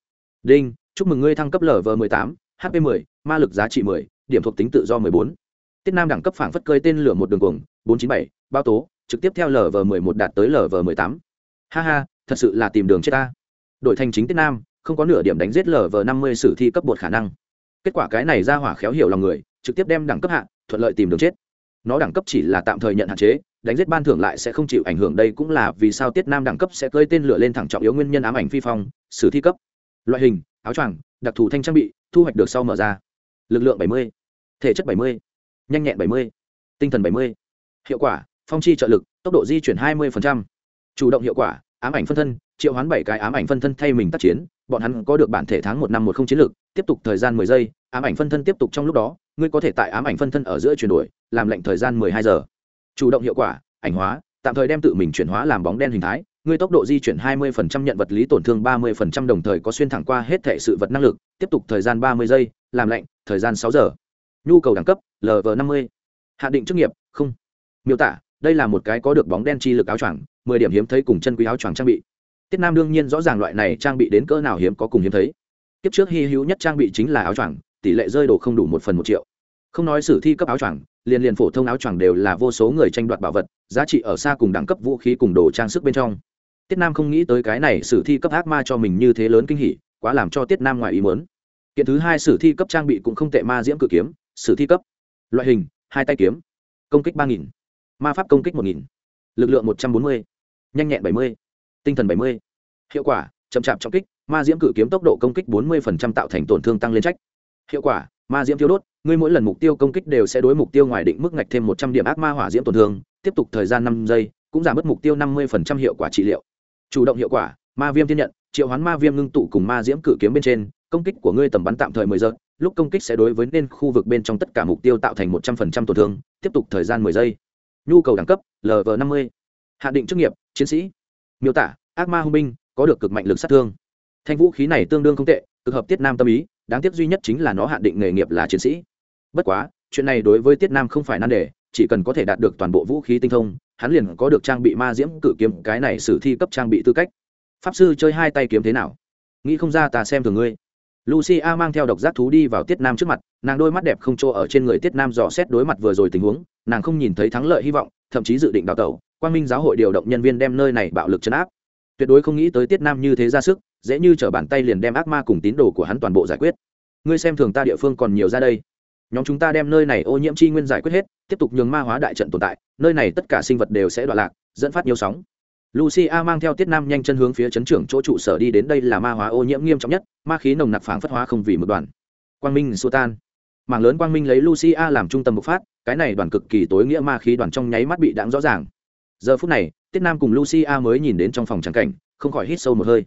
Speaker 1: đinh chúc mừng ngươi thăng cấp lv m ộ tám hp 10, ma lực giá trị 10, điểm thuộc tính tự do 14. tiết nam đẳng cấp phảng phất cơi tên lửa một đường cuồng 497, bao tố trực tiếp theo lv m ộ một đạt tới lv m ộ tám ha ha thật sự là tìm đường chết ta đội thành chính tiết nam không có nửa điểm đánh giết lv năm mươi sử thi cấp bột khả năng kết quả cái này ra hỏa khéo hiểu lòng người trực tiếp đem đẳng cấp hạ thuận lợi tìm đường chết nó đẳng cấp chỉ là tạm thời nhận hạn chế đánh giết ban thưởng lại sẽ không chịu ảnh hưởng đây cũng là vì sao tiết nam đẳng cấp sẽ cơi tên lửa lên thẳng trọng yếu nguyên nhân ám ảnh phi phong sử thi cấp loại hình áo choàng đặc thù thanh trang bị thu hoạch được sau mở ra lực lượng 70, thể chất 70, nhanh nhẹn 70, tinh thần 70. hiệu quả phong chi trợ lực tốc độ di chuyển 20%. chủ động hiệu quả ám ảnh phân thân, triệu hoán bảy cái ám ảnh phân thân thay mình tác chiến, bọn hắn có được bản thể tháng một năm một không chiến lược, tiếp tục thời gian mười giây, ám ảnh phân thân tiếp tục trong lúc đó, ngươi có thể tại ám ảnh phân thân ở giữa chuyển đổi, làm lệnh thời gian mười hai giờ. Chủ động hiệu quả, ảnh hóa, tạm thời đem tự mình chuyển hóa làm bóng đen hình thái, ngươi tốc độ di chuyển 20% nhận vật lý tổn thương 30% đồng thời có xuyên thẳng qua hết thể sự vật năng lực, tiếp tục thời gian 30 giây, làm lệnh, thời gian 6 giờ. Nhu cầu đẳng cấp lv 50 hạ định chức nghiệp, không. Miêu tả đây là một cái có được bóng đen chi lực áo choàng 10 điểm hiếm thấy cùng chân quý áo choàng trang bị. Tiết nam đương nhiên rõ ràng loại này trang bị đến cỡ nào hiếm có cùng hiếm thấy. Tiếp trước hy hữu nhất trang bị chính là áo choàng, tỷ lệ rơi đồ không đủ một phần một triệu. Không nói sử thi cấp áo choàng, liền liền phổ thông áo choàng đều là vô số người tranh đoạt bảo vật, giá trị ở xa cùng đẳng cấp vũ khí cùng đồ trang sức bên trong. Tiết nam không nghĩ tới cái này sử thi cấp ác ma cho mình như thế lớn kinh hỉ, quá làm cho tiết nam ngoài ý muốn. Kiện thứ hai sử thi cấp trang bị cũng không tệ ma diễm cự kiếm, sử thi cấp. Loại hình, hai tay kiếm. Công kích ba nghìn ma pháp công kích một nghìn, lực lượng một trăm bốn mươi, nhanh nhẹn bảy mươi, tinh thần bảy mươi. Hiệu quả, chậm chạp trọng kích, ma diễm cự kiếm tốc độ công kích bốn mươi tạo thành tổn thương tăng lên trách. Hiệu quả, ma diễm tiêu đốt, ngươi mỗi lần mục tiêu công kích đều sẽ đối mục tiêu ngoài định mức ngạch thêm một trăm điểm ác ma hỏa diễm tổn thương, tiếp tục thời gian năm giây, cũng giảm mất mục tiêu năm mươi hiệu quả trị liệu. Chủ động hiệu quả, ma viêm thiên nhận, triệu hoán ma viêm ngưng tụ cùng ma diễm cự kiếm bên trên, công kích của ngươi tầm bắn tạm thời mười giờ lúc công kích sẽ đối với nên khu vực bên trong tất cả mục tiêu tạo thành một trăm phần trăm tổn thương, tiếp tục thời gian mười giây nhu cầu đẳng cấp lv năm mươi. Hạ định chức nghiệp, chiến sĩ. Miêu tả, ác ma hung binh, có được cực mạnh lực sát thương. Thanh vũ khí này tương đương không tệ, cực hợp tiết nam tâm ý, đáng tiếc duy nhất chính là nó hạn định nghề nghiệp là chiến sĩ. Bất quá, chuyện này đối với tiết nam không phải nan đề, chỉ cần có thể đạt được toàn bộ vũ khí tinh thông, hắn liền có được trang bị ma diễm cử kiếm, cái này sử thi cấp trang bị tư cách. Pháp sư chơi hai tay kiếm thế nào? Nghĩ không ra ta xem thường ngươi lucia mang theo độc giác thú đi vào tiết nam trước mặt, nàng đôi mắt đẹp không chỗ ở trên người tiết nam dò xét đối mặt vừa rồi tình huống, nàng không nhìn thấy thắng lợi hy vọng, thậm chí dự định đào tẩu. Quang minh giáo hội điều động nhân viên đem nơi này bạo lực chấn áp. Tuyệt đối không nghĩ tới tiết nam như thế ra sức, dễ như t bàn tay liền đem ác ma cùng tín đồ của hắn toàn bộ giải quyết. Ngươi xem thường ta địa phương còn nhiều ra đây. Nhóm chúng ta đem nơi này ô nhiễm chi nguyên giải quyết hết, tiếp tục nhường ma hóa đại trận tồn tại, nơi này tất cả sinh vật đều sẽ đoạn lạc, dẫn phát nhiều sóng lucia mang theo tiết nam nhanh chân hướng phía chấn trưởng chỗ trụ sở đi đến đây là ma hóa ô nhiễm nghiêm trọng nhất, ma khí nồng nặc phảng phất hóa không vì một đoàn. Quang minh xô tan. Mảng lớn quang minh lấy lucia làm trung tâm bộc phát, cái này đoàn cực kỳ tối nghĩa ma khí đoàn trong nháy mắt bị đãng rõ ràng. Giờ phút này, tiết nam cùng lucia mới nhìn đến trong phòng trắng cảnh, không khỏi hít sâu một hơi.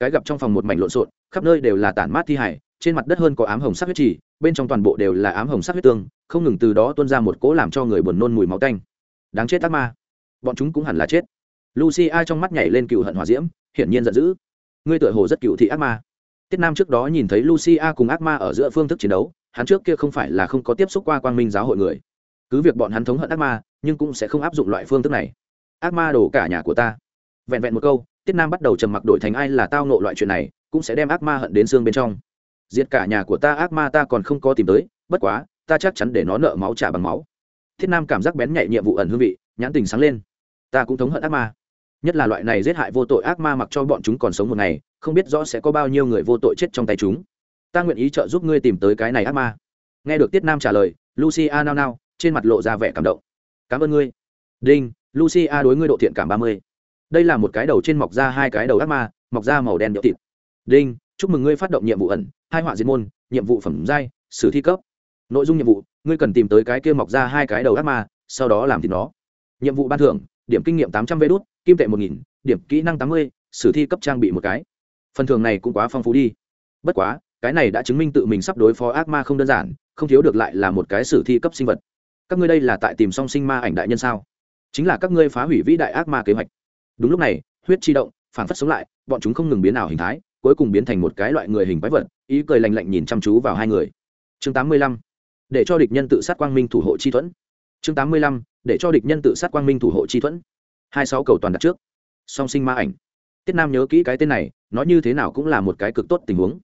Speaker 1: Cái gặp trong phòng một mảnh lộn xộn, khắp nơi đều là tản mát thi hải, trên mặt đất hơn có ám hồng sắc huyết trì, bên trong toàn bộ đều là ám hồng sắc huyết tương, không ngừng từ đó tuôn ra một cỗ làm cho người buồn nôn mùi máu tanh. Đáng chết ác ma. Bọn chúng cũng hẳn là chết lucy trong mắt nhảy lên cựu hận hòa diễm, hiển nhiên giận dữ. Ngươi tựa hồ rất cựu thị ác ma. Tiết nam trước đó nhìn thấy lucia cùng ác ma ở giữa phương thức chiến đấu, hắn trước kia không phải là không có tiếp xúc qua quang minh giáo hội người. Cứ việc bọn hắn thống hận ác ma, nhưng cũng sẽ không áp dụng loại phương thức này. Ác ma đổ cả nhà của ta. Vẹn vẹn một câu, tiết nam bắt đầu trầm mặc đổi thành ai là tao nộ loại chuyện này, cũng sẽ đem ác ma hận đến xương bên trong. Diệt cả nhà của ta, ác ma ta còn không có tìm tới, bất quá, ta chắc chắn để nó nợ máu trả bằng máu. Thiết nam cảm giác bén nhạy nhiệm vụ ẩn hương vị, nhãn tình sáng lên. Ta cũng thống hận ác ma nhất là loại này giết hại vô tội ác ma mặc cho bọn chúng còn sống một ngày, không biết rõ sẽ có bao nhiêu người vô tội chết trong tay chúng. Ta nguyện ý trợ giúp ngươi tìm tới cái này ác ma. Nghe được tiết nam trả lời, lucia nao nao, trên mặt lộ ra vẻ cảm động. Cảm ơn ngươi. Đinh, lucia đối ngươi độ thiện cảm ba mươi. Đây là một cái đầu trên mọc ra hai cái đầu ác ma, mọc ra màu đen nhựa thịt đinh, chúc mừng ngươi phát động nhiệm vụ ẩn, hai họa diệt môn, nhiệm vụ phẩm giai, sử thi cấp. Nội dung nhiệm vụ, ngươi cần tìm tới cái kia mọc ra hai cái đầu ác ma, sau đó làm thịt nó. Nhiệm vụ ban thưởng điểm kinh nghiệm tám trăm vé đốt kim tệ một nghìn, điểm kỹ năng tám mươi, sử thi cấp trang bị một cái. Phần thưởng này cũng quá phong phú đi. Bất quá, cái này đã chứng minh tự mình sắp đối phó ác ma không đơn giản, không thiếu được lại là một cái sử thi cấp sinh vật. Các ngươi đây là tại tìm song sinh ma ảnh đại nhân sao? Chính là các ngươi phá hủy vĩ đại ác ma kế hoạch. Đúng lúc này, huyết chi động phản phất sống lại, bọn chúng không ngừng biến ảo hình thái, cuối cùng biến thành một cái loại người hình quái vật, ý cười lành lạnh nhìn chăm chú vào hai người. Chương tám mươi lăm, để cho địch nhân tự sát quang minh thủ hộ chi thuẫn. Chương tám mươi lăm để cho địch nhân tự sát quang minh thủ hộ chi thuẫn. Hai sáu cầu toàn đặt trước. Song sinh ma ảnh. Tiết nam nhớ kỹ cái tên này nói như thế nào cũng là một cái cực tốt tình huống.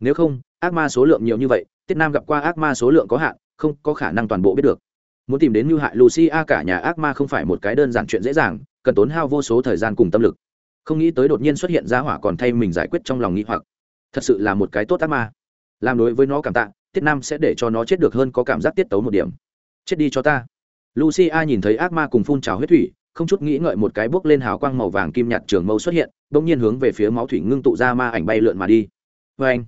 Speaker 1: Nếu không, ác ma số lượng nhiều như vậy, tiết nam gặp qua ác ma số lượng có hạn, không có khả năng toàn bộ biết được. Muốn tìm đến mưu hại lucia cả nhà ác ma không phải một cái đơn giản chuyện dễ dàng, cần tốn hao vô số thời gian cùng tâm lực. Không nghĩ tới đột nhiên xuất hiện ra hỏa còn thay mình giải quyết trong lòng nghĩ hoặc. Thật sự là một cái tốt ác ma. Làm đối với nó cảm tạ, tiết nam sẽ để cho nó chết được hơn có cảm giác tiết tấu một điểm. Chết đi cho ta lucia nhìn thấy ác ma cùng phun trào huyết thủy, không chút nghĩ ngợi một cái bước lên hào quang màu vàng kim nhạt trường mâu xuất hiện, bỗng nhiên hướng về phía máu thủy ngưng tụ ra ma ảnh bay lượn mà đi. Vê anh,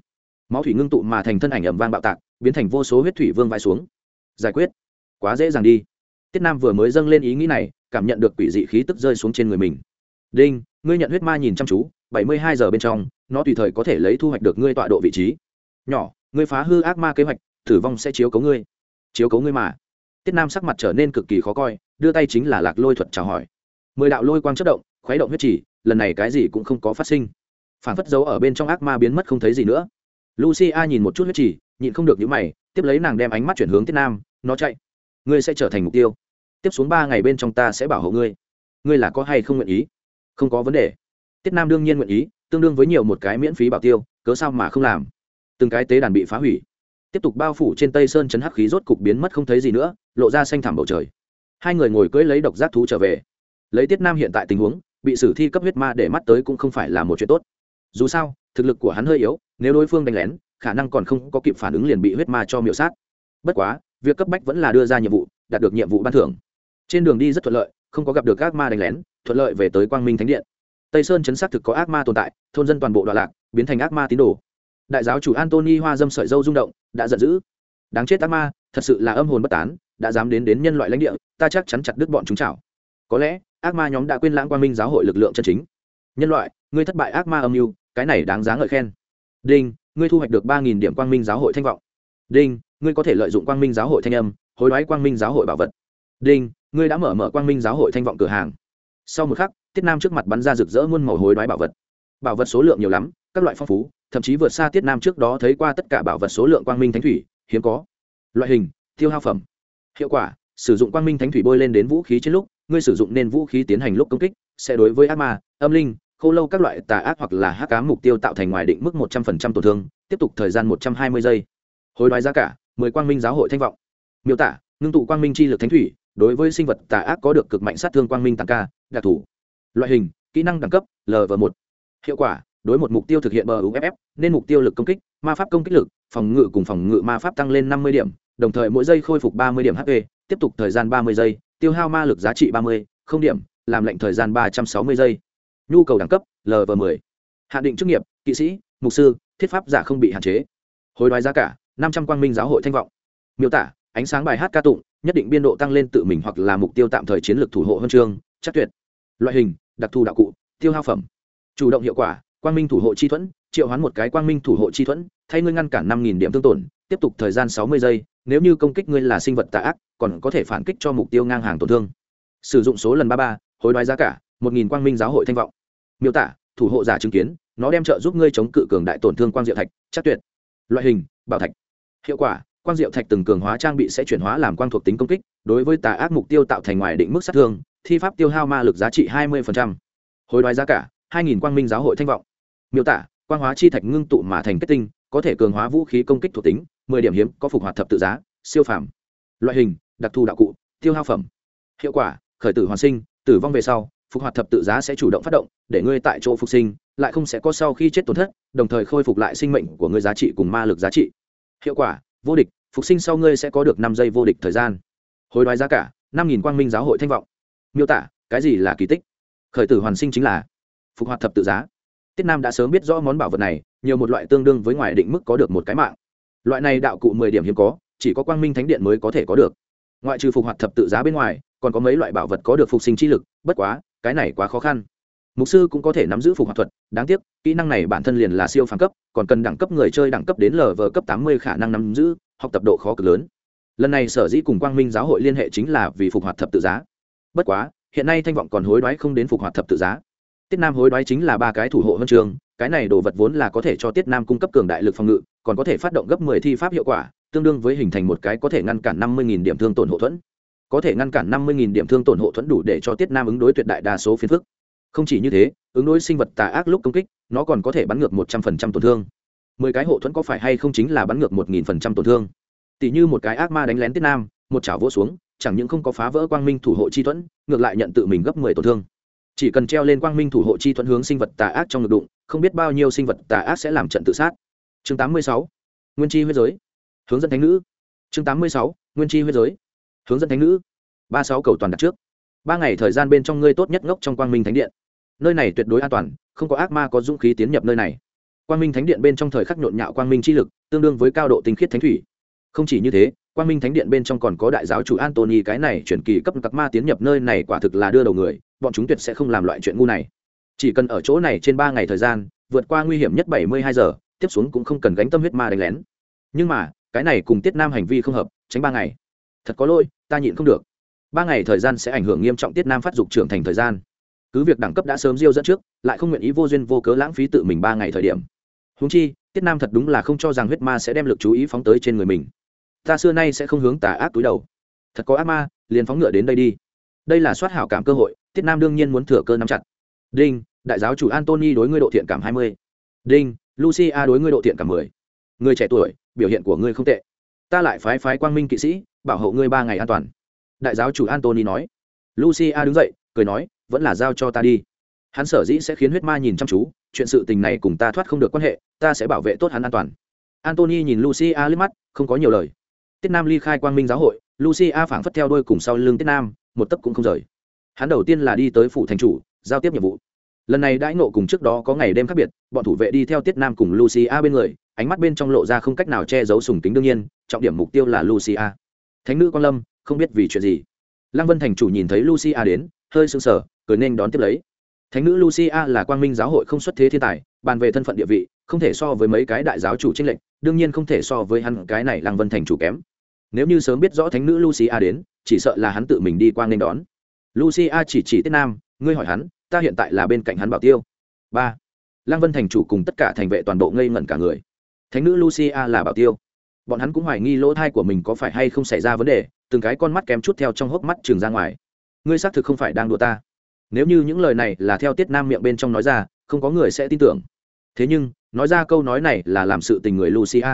Speaker 1: máu thủy ngưng tụ mà thành thân ảnh ẩm vang bạo tạc, biến thành vô số huyết thủy vương vãi xuống. Giải quyết. Quá dễ dàng đi. Tiết nam vừa mới dâng lên ý nghĩ này, cảm nhận được quỷ dị khí tức rơi xuống trên người mình. Đinh, ngươi nhận huyết ma nhìn chăm chú, bảy mươi hai giờ bên trong, nó tùy thời có thể lấy thu hoạch được ngươi tọa độ vị trí. Nhỏ, ngươi phá hư ác ma kế hoạch, tử vong sẽ chiếu cấu ngươi. Chiếu cấu ngươi mà tiết nam sắc mặt trở nên cực kỳ khó coi, đưa tay chính là lạc lôi thuật chào hỏi. Mười đạo lôi quang chất động, khuấy động huyết chỉ lần này cái gì cũng không có phát sinh. Phản phất dấu ở bên trong ác ma biến mất không thấy gì nữa. Lucia nhìn một chút huyết chỉ nhịn không được những mày, tiếp lấy nàng đem ánh mắt chuyển hướng tiết nam, nó chạy. Ngươi sẽ trở thành mục tiêu. Tiếp xuống ba ngày bên trong ta sẽ bảo hộ ngươi. Ngươi là có hay không nguyện ý? Không có vấn đề. Tiết nam đương nhiên nguyện ý, tương đương với nhiều một cái miễn phí bảo tiêu, cớ sao mà không làm? Từng cái tế đàn bị phá hủy tiếp tục bao phủ trên tây sơn chấn hắc khí rốt cục biến mất không thấy gì nữa, lộ ra xanh thẳm bầu trời. Hai người ngồi cưỡi lấy độc giác thú trở về. Lấy tiết nam hiện tại tình huống, bị sử thi cấp huyết ma để mắt tới cũng không phải là một chuyện tốt. Dù sao, thực lực của hắn hơi yếu, nếu đối phương đánh lén, khả năng còn không có kịp phản ứng liền bị huyết ma cho miểu sát. Bất quá, việc cấp bách vẫn là đưa ra nhiệm vụ, đạt được nhiệm vụ ban thưởng. Trên đường đi rất thuận lợi, không có gặp được ác ma đánh lén, thuận lợi về tới quang minh thánh điện. Tây sơn chấn xác thực có ác ma tồn tại, thôn dân toàn bộ đoạn lạc, biến thành ác ma tín đồ đại giáo chủ antony hoa dâm sợi dâu rung động, đã giận dữ. Đáng chết ác ma, thật sự là âm hồn bất tán, đã dám đến đến nhân loại lãnh địa, ta chắc chắn chặt đứt bọn chúng chảo. Có lẽ, ác ma nhóm đã quên lãng quang minh giáo hội lực lượng chân chính. Nhân loại, ngươi thất bại ác ma âm mưu, cái này đáng giá ngợi khen. Đinh, ngươi thu hoạch được ba nghìn điểm quang minh giáo hội thanh vọng. Đinh, ngươi có thể lợi dụng quang minh giáo hội thanh âm, hối đoái quang minh giáo hội bảo vật. Đinh, ngươi đã mở mở quang minh giáo hội thanh vọng cửa hàng. Sau một khắc, tiết nam trước mặt bắn ra rực rỡ muôn màu hối đoái bảo vật bảo vật số lượng nhiều lắm, các loại phong phú, thậm chí vượt xa tiết nam trước đó thấy qua tất cả bảo vật số lượng quang minh thánh thủy, hiếm có. Loại hình, tiêu hao phẩm. Hiệu quả, sử dụng quang minh thánh thủy bôi lên đến vũ khí trên lúc, ngươi sử dụng nên vũ khí tiến hành lúc công kích, sẽ đối với ác ma, âm linh, khô lâu các loại tà ác hoặc là hắc cá mục tiêu tạo thành ngoài định mức một trăm phần trăm tổn thương, tiếp tục thời gian một trăm hai mươi giây. Hối đoái giá cả, mười quang minh giáo hội thanh vọng. Miêu tả, ngưng tụ quang minh chi lực thánh thủy, đối với sinh vật tà ác có được cực mạnh sát thương quang minh tăng ca, đặc thù. Loại hình, kỹ năng đẳng cấp lv một hiệu quả, đối một mục tiêu thực hiện bờ uff nên mục tiêu lực công kích, ma pháp công kích lực, phòng ngự cùng phòng ngự ma pháp tăng lên năm mươi điểm, đồng thời mỗi giây khôi phục ba mươi điểm hp tiếp tục thời gian ba mươi giây, tiêu hao ma lực giá trị ba mươi, không điểm, làm lệnh thời gian ba trăm sáu mươi giây. Nhu cầu đẳng cấp lv m ộ hạn định chức nghiệp, kỵ sĩ, mục sư, thiết pháp giả không bị hạn chế. Hối đoái giá cả, năm trăm quang minh giáo hội thanh vọng. Miêu tả, ánh sáng bài hát ca tụng, nhất định biên độ tăng lên tự mình hoặc là mục tiêu tạm thời chiến lược thủ hộ huân chương, chắc tuyệt. Loại hình, đặc thù đạo cụ, tiêu hao phẩm chủ động hiệu quả, quang minh thủ hộ chi thuẫn, triệu hoán một cái quang minh thủ hộ chi thuẫn, thay ngươi ngăn cản năm nghìn điểm tương tổn, tiếp tục thời gian sáu mươi giây, nếu như công kích ngươi là sinh vật tà ác, còn có thể phản kích cho mục tiêu ngang hàng tổn thương. Sử dụng số lần ba ba, hối đoái giá cả, một nghìn quang minh giáo hội thanh vọng. Miêu tả, thủ hộ giả chứng kiến, nó đem trợ giúp ngươi chống cự cường đại tổn thương quang diệu thạch, chắc tuyệt. Loại hình, bảo thạch. Hiệu quả, quang diệu thạch từng cường hóa trang bị sẽ chuyển hóa làm quang thuộc tính công kích, đối với tà ác mục tiêu tạo thành ngoài định mức sát thương, thi pháp tiêu hao ma lực giá trị hai mươi hối đoái giá cả hai nghìn quang minh giáo hội thanh vọng. Miêu tả, quang hóa chi thạch ngưng tụ mà thành kết tinh, có thể cường hóa vũ khí công kích thuộc tính, mười điểm hiếm, có phục hoạt thập tự giá, siêu phàm. Loại hình, đặc thù đạo cụ, tiêu hao phẩm. Hiệu quả, khởi tử hoàn sinh, tử vong về sau, phục hoạt thập tự giá sẽ chủ động phát động, để ngươi tại chỗ phục sinh, lại không sẽ có sau khi chết tổn thất, đồng thời khôi phục lại sinh mệnh của ngươi giá trị cùng ma lực giá trị. Hiệu quả, vô địch, phục sinh sau ngươi sẽ có được năm giây vô địch thời gian. Hối đoái giá cả, năm nghìn quang minh giáo hội thanh vọng. Miêu tả, cái gì là kỳ tích? Khởi tử hoàn sinh chính là phục hoạt thập tự giá. Tiết nam đã sớm biết rõ món bảo vật này, nhiều một loại tương đương với ngoài định mức có được một cái mạng. Loại này đạo cụ mười điểm hiếm có, chỉ có quang minh thánh điện mới có thể có được. Ngoại trừ phục hoạt thập tự giá bên ngoài, còn có mấy loại bảo vật có được phục sinh chi lực, bất quá, cái này quá khó khăn. Mục sư cũng có thể nắm giữ phục hoạt thuật, đáng tiếc, kỹ năng này bản thân liền là siêu phàm cấp, còn cần đẳng cấp người chơi đẳng cấp đến lv cấp tám mươi khả năng nắm giữ, học tập độ khó cực lớn. Lần này sở dĩ cùng quang minh giáo hội liên hệ chính là vì phục hoạt thập tự giá. Bất quá, hiện nay thanh vọng còn hối đoái không đến phục hoạt thập tự giá tiết nam hối đoái chính là ba cái thủ hộ huân trường, cái này đồ vật vốn là có thể cho tiết nam cung cấp cường đại lực phòng ngự, còn có thể phát động gấp mười thi pháp hiệu quả, tương đương với hình thành một cái có thể ngăn cản năm mươi điểm thương tổn hộ thuẫn. Có thể ngăn cản năm mươi điểm thương tổn hộ thuẫn đủ để cho tiết nam ứng đối tuyệt đại đa số phiền phức. Không chỉ như thế, ứng đối sinh vật tà ác lúc công kích, nó còn có thể bắn ngược một trăm phần trăm tổn thương. Mười cái hộ thuẫn có phải hay không chính là bắn ngược một nghìn phần trăm tổn thương? Tỷ như một cái ác ma đánh lén tiết nam, một chảo vỗ xuống, chẳng những không có phá vỡ quang minh thủ hộ chi thuẫn, ngược lại nhận tự mình gấp mười tổn thương chỉ cần treo lên quang minh thủ hộ chi thuận hướng sinh vật tà ác trong ngực đụng, không biết bao nhiêu sinh vật tà ác sẽ làm trận tự sát. Chương tám mươi sáu, nguyên chi huyết giới. Hướng dẫn thánh nữ. Chương tám mươi sáu, nguyên chi huyết giới. Hướng dẫn thánh nữ. Ba sáu cầu toàn đặt trước. Ba ngày thời gian bên trong ngươi tốt nhất ngốc trong quang minh thánh điện. Nơi này tuyệt đối an toàn, không có ác ma có dũng khí tiến nhập nơi này. Quang minh thánh điện bên trong thời khắc nhộn nhạo quang minh chi lực, tương đương với cao độ tinh khiết thánh thủy. Không chỉ như thế, quang minh thánh điện bên trong còn có đại giáo chủ antony cái này chuyển kỳ cấp các ma tiến nhập nơi này quả thực là đưa đầu người bọn chúng tuyệt sẽ không làm loại chuyện ngu này. Chỉ cần ở chỗ này trên ba ngày thời gian, vượt qua nguy hiểm nhất bảy mươi hai giờ, tiếp xuống cũng không cần gánh tâm huyết ma đánh lén. Nhưng mà, cái này cùng tiết nam hành vi không hợp, tránh ba ngày. Thật có lỗi, ta nhịn không được. Ba ngày thời gian sẽ ảnh hưởng nghiêm trọng tiết nam phát dục trưởng thành thời gian. Cứ việc đẳng cấp đã sớm diêu dẫn trước, lại không nguyện ý vô duyên vô cớ lãng phí tự mình ba ngày thời điểm. Húng chi, tiết nam thật đúng là không cho rằng huyết ma sẽ đem lực chú ý phóng tới trên người mình. Ta xưa nay sẽ không hướng tà ác túi đầu. Thật có ác ma, liền phóng ngựa đến đây đi. Đây là soát hảo cảm cơ hội tiết nam đương nhiên muốn thừa cơ nắm chặt. Đinh, đại giáo chủ antony đối ngươi độ thiện cảm hai mươi. Đinh, lucia đối ngươi độ thiện cảm mười. Người trẻ tuổi, biểu hiện của ngươi không tệ. Ta lại phái phái quang minh kỵ sĩ, bảo hộ ngươi ba ngày an toàn. Đại giáo chủ antony nói. Lucia đứng dậy, cười nói, vẫn là giao cho ta đi. Hắn sở dĩ sẽ khiến huyết ma nhìn chăm chú, chuyện sự tình này cùng ta thoát không được quan hệ, ta sẽ bảo vệ tốt hắn an toàn. Antony nhìn lucia liếc mắt, không có nhiều lời. Tiết nam ly khai quang minh giáo hội, lucia phảng phất theo đôi cùng sau lưng tiết nam, một tấc cũng không rời hắn đầu tiên là đi tới phủ thành chủ, giao tiếp nhiệm vụ. Lần này đãi nộ cùng trước đó có ngày đêm khác biệt, bọn thủ vệ đi theo tiết nam cùng lucia bên người, ánh mắt bên trong lộ ra không cách nào che giấu sùng tính đương nhiên, trọng điểm mục tiêu là lucia. Thánh nữ quan lâm, không biết vì chuyện gì. Lăng vân thành chủ nhìn thấy lucia đến, hơi sưng sờ, cười nên đón tiếp lấy. Thánh nữ lucia là quang minh giáo hội không xuất thế thiên tài, bàn về thân phận địa vị, không thể so với mấy cái đại giáo chủ tranh lệnh đương nhiên không thể so với hắn cái này lăng vân thành chủ kém. Nếu như sớm biết rõ thánh nữ lucia đến, chỉ sợ là hắn tự mình đi qua nên đón lucia chỉ chỉ tiết nam, ngươi hỏi hắn, ta hiện tại là bên cạnh hắn bảo tiêu. Ba, lăng vân thành chủ cùng tất cả thành vệ toàn bộ ngây ngẩn cả người. Thánh nữ lucia là bảo tiêu. Bọn hắn cũng hoài nghi lỗ thai của mình có phải hay không xảy ra vấn đề, từng cái con mắt kém chút theo trong hốc mắt trường ra ngoài. Ngươi xác thực không phải đang đùa ta. Nếu như những lời này là theo tiết nam miệng bên trong nói ra, không có người sẽ tin tưởng. Thế nhưng, nói ra câu nói này là làm sự tình người lucia.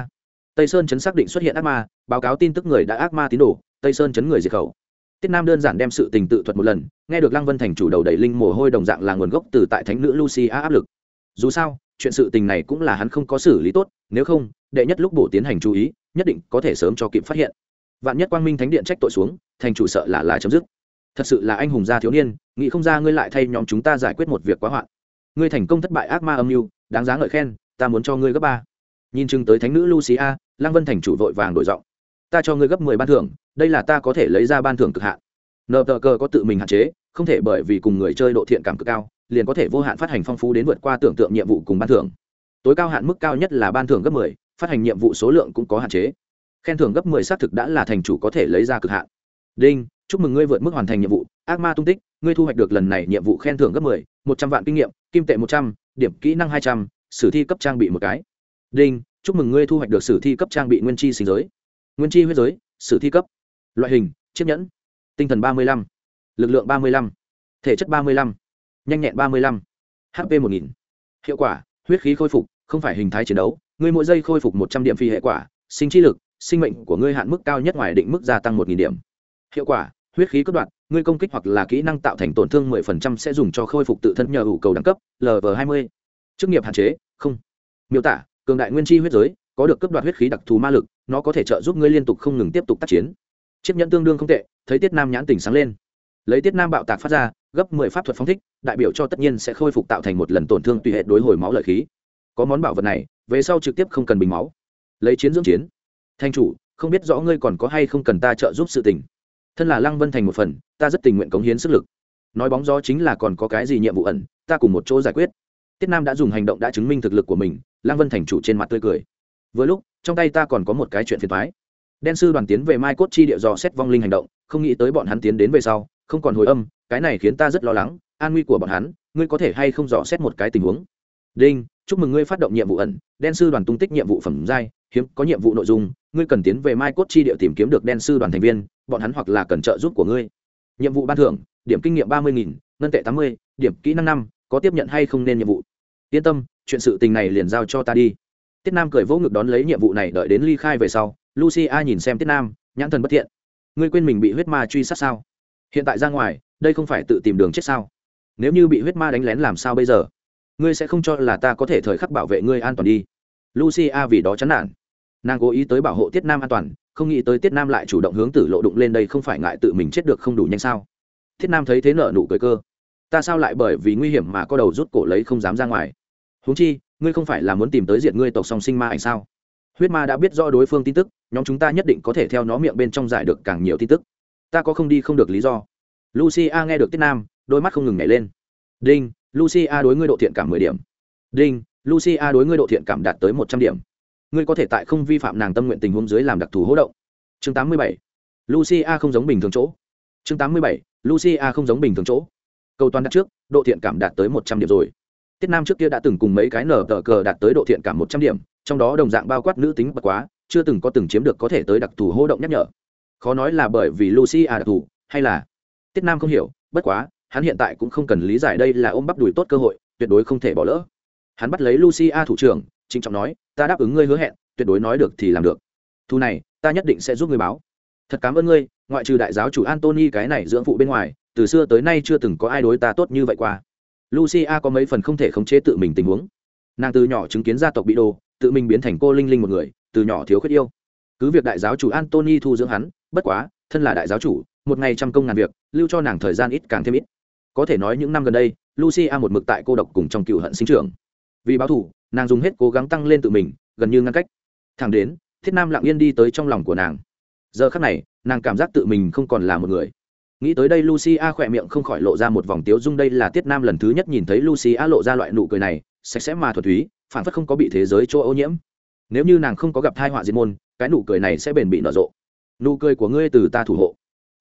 Speaker 1: Tây sơn chấn xác định xuất hiện ác ma, báo cáo tin tức người đã ác ma tín đồ, tây sơn chấn người diệt khẩu tiết nam đơn giản đem sự tình tự thuật một lần, nghe được lăng vân thành chủ đầu đẩy linh mồ hôi đồng dạng là nguồn gốc từ tại thánh nữ lucia áp lực. Dù sao, chuyện sự tình này cũng là hắn không có xử lý tốt, nếu không, đệ nhất lúc bổ tiến hành chú ý, nhất định có thể sớm cho kịp phát hiện. Vạn nhất quang minh thánh điện trách tội xuống, thành chủ sợ là là chấm dứt. Thật sự là anh hùng gia thiếu niên, nghĩ không ra ngươi lại thay nhóm chúng ta giải quyết một việc quá hoạn. Ngươi thành công thất bại ác ma âm mưu, đáng giá ngợi khen, ta muốn cho ngươi gấp ba. Nhìn chừng tới thánh nữ lucia, lăng vân thành chủ vội vàng đổi giọng ta cho ngươi gấp mười ban thưởng, đây là ta có thể lấy ra ban thưởng cực hạn. Nợ tờ cờ có tự mình hạn chế, không thể bởi vì cùng người chơi độ thiện cảm cực cao, liền có thể vô hạn phát hành phong phú đến vượt qua tưởng tượng nhiệm vụ cùng ban thưởng. Tối cao hạn mức cao nhất là ban thưởng gấp mười, phát hành nhiệm vụ số lượng cũng có hạn chế. Khen thưởng gấp mười xác thực đã là thành chủ có thể lấy ra cực hạn. Đinh, chúc mừng ngươi vượt mức hoàn thành nhiệm vụ, ác ma tung tích, ngươi thu hoạch được lần này nhiệm vụ khen thưởng gấp mười, một trăm vạn kinh nghiệm, kim tệ một trăm, điểm kỹ năng hai trăm, sử thi cấp trang bị một cái. Đinh, chúc mừng ngươi thu hoạch được sử thi cấp trang bị nguyên chi sinh giới nguyên chi huyết giới, sử thi cấp. Loại hình, chiếc nhẫn. Tinh thần ba mươi lăm. Lực lượng ba mươi lăm. Thể chất ba mươi lăm. Nhanh nhẹn ba mươi lăm. Hp một nghìn. Hiệu quả, huyết khí khôi phục, không phải hình thái chiến đấu. Ngươi mỗi giây khôi phục một trăm điểm phi hệ quả, sinh chi lực, sinh mệnh của ngươi hạn mức cao nhất ngoài định mức gia tăng một nghìn điểm. Hiệu quả, huyết khí cất đoạn, ngươi công kích hoặc là kỹ năng tạo thành tổn thương mười phần trăm sẽ dùng cho khôi phục tự thân nhờ ủ cầu đẳng cấp lv hai mươi. Chức nghiệp hạn chế, không. Miêu tả, cường đại nguyên chi huyết giới, có được cấp đoạt huyết khí đặc thù ma lực nó có thể trợ giúp ngươi liên tục không ngừng tiếp tục tác chiến. Chiếc nhẫn tương đương không tệ, thấy tiết nam nhãn tỉnh sáng lên. Lấy tiết nam bạo tạc phát ra, gấp mười pháp thuật phóng thích, đại biểu cho tất nhiên sẽ khôi phục tạo thành một lần tổn thương tùy hệ đối hồi máu lợi khí. Có món bảo vật này, về sau trực tiếp không cần bình máu. Lấy chiến dưỡng chiến. Thanh chủ, không biết rõ ngươi còn có hay không cần ta trợ giúp sự tình. Thân là lăng vân thành một phần, ta rất tình nguyện cống hiến sức lực. Nói bóng gió chính là còn có cái gì nhiệm vụ ẩn, ta cùng một chỗ giải quyết. Tiết nam đã dùng hành động đã chứng minh thực lực của mình, lăng vân thành chủ trên mặt tươi cười. Vừa lúc, trong tay ta còn có một cái chuyện phiền thoái đen sư đoàn tiến về mai cốt chi địa dò xét vong linh hành động, không nghĩ tới bọn hắn tiến đến về sau, không còn hồi âm, cái này khiến ta rất lo lắng, an nguy của bọn hắn, ngươi có thể hay không dò xét một cái tình huống? Đinh, chúc mừng ngươi phát động nhiệm vụ ẩn, đen sư đoàn tung tích nhiệm vụ phẩm giai, hiếm, có nhiệm vụ nội dung, ngươi cần tiến về mai cốt chi địa tìm kiếm được đen sư đoàn thành viên, bọn hắn hoặc là cần trợ giúp của ngươi. Nhiệm vụ ban thưởng, điểm kinh nghiệm ba mươi nghìn, ngân tệ tám mươi, điểm kỹ năng năm, có tiếp nhận hay không nên nhiệm vụ? Yên tâm, chuyện sự tình này liền giao cho ta đi tiết nam cười vỗ ngực đón lấy nhiệm vụ này, đợi đến ly khai về sau, Lucia nhìn xem tiết nam, nhãn thần bất thiện. Ngươi quên mình bị huyết ma truy sát sao? Hiện tại ra ngoài, đây không phải tự tìm đường chết sao? Nếu như bị huyết ma đánh lén làm sao bây giờ? Ngươi sẽ không cho là ta có thể thời khắc bảo vệ ngươi an toàn đi. Lucia vì đó chán nản. Nàng cố ý tới bảo hộ tiết nam an toàn, không nghĩ tới tiết nam lại chủ động hướng tử lộ đụng lên đây không phải ngại tự mình chết được không đủ nhanh sao? Thiết nam thấy thế nợ nụ cười cơ. Ta sao lại bởi vì nguy hiểm mà có đầu rút cổ lấy không dám ra ngoài? Huống chi ngươi không phải là muốn tìm tới diệt ngươi tộc song sinh ma ảnh sao? Huyết ma đã biết rõ đối phương tin tức, nhóm chúng ta nhất định có thể theo nó miệng bên trong giải được càng nhiều tin tức. Ta có không đi không được lý do. Lucia nghe được tiết nam, đôi mắt không ngừng nhảy lên. Đinh, lucia đối ngươi độ thiện cảm mười điểm. Đinh, lucia đối ngươi độ thiện cảm đạt tới một trăm điểm. Ngươi có thể tại không vi phạm nàng tâm nguyện tình huống dưới làm đặc thù hỗ động. Chương tám mươi bảy. Lucia không giống bình thường chỗ. Chương tám mươi bảy. Lucia không giống bình thường chỗ. Câu toàn đặt trước, độ thiện cảm đạt tới một trăm điểm rồi tiết nam trước kia đã từng cùng mấy cái nở tờ cờ đạt tới độ thiện cảm một trăm điểm, trong đó đồng dạng bao quát nữ tính bật quá, chưa từng có từng chiếm được có thể tới đặc thù hô động nhắc nhở. Khó nói là bởi vì lucy à đặc thù, hay là tiết nam không hiểu, bất quá, hắn hiện tại cũng không cần lý giải đây là ôm bắp đùi tốt cơ hội, tuyệt đối không thể bỏ lỡ. Hắn bắt lấy lucy a thủ trưởng, trịnh trọng nói, ta đáp ứng ngươi hứa hẹn, tuyệt đối nói được thì làm được. Thu này, ta nhất định sẽ giúp ngươi báo. Thật cảm ơn ngươi, ngoại trừ đại giáo chủ antony cái này dưỡng phụ bên ngoài, từ xưa tới nay chưa từng có ai đối ta tốt như vậy qua lucia có mấy phần không thể khống chế tự mình tình huống. Nàng từ nhỏ chứng kiến gia tộc bị đồ, tự mình biến thành cô linh linh một người, từ nhỏ thiếu khuyết yêu. Cứ việc đại giáo chủ antony thu dưỡng hắn, bất quá, thân là đại giáo chủ, một ngày trăm công ngàn việc, lưu cho nàng thời gian ít càng thêm ít. Có thể nói những năm gần đây, lucia một mực tại cô độc cùng trong cựu hận sinh trưởng. Vì báo thủ nàng dùng hết cố gắng tăng lên tự mình, gần như ngăn cách. Thẳng đến, thiết nam lặng yên đi tới trong lòng của nàng. Giờ khắc này, nàng cảm giác tự mình không còn là một người nghĩ tới đây lucia khỏe miệng không khỏi lộ ra một vòng tiếu dung, đây là tiết nam lần thứ nhất nhìn thấy lucia lộ ra loại nụ cười này, sạch sẽ mà thuật túy phản phất không có bị thế giới chỗ ô nhiễm. Nếu như nàng không có gặp thai họa diệt môn, cái nụ cười này sẽ bền bị nở rộ. Nụ cười của ngươi từ ta thủ hộ.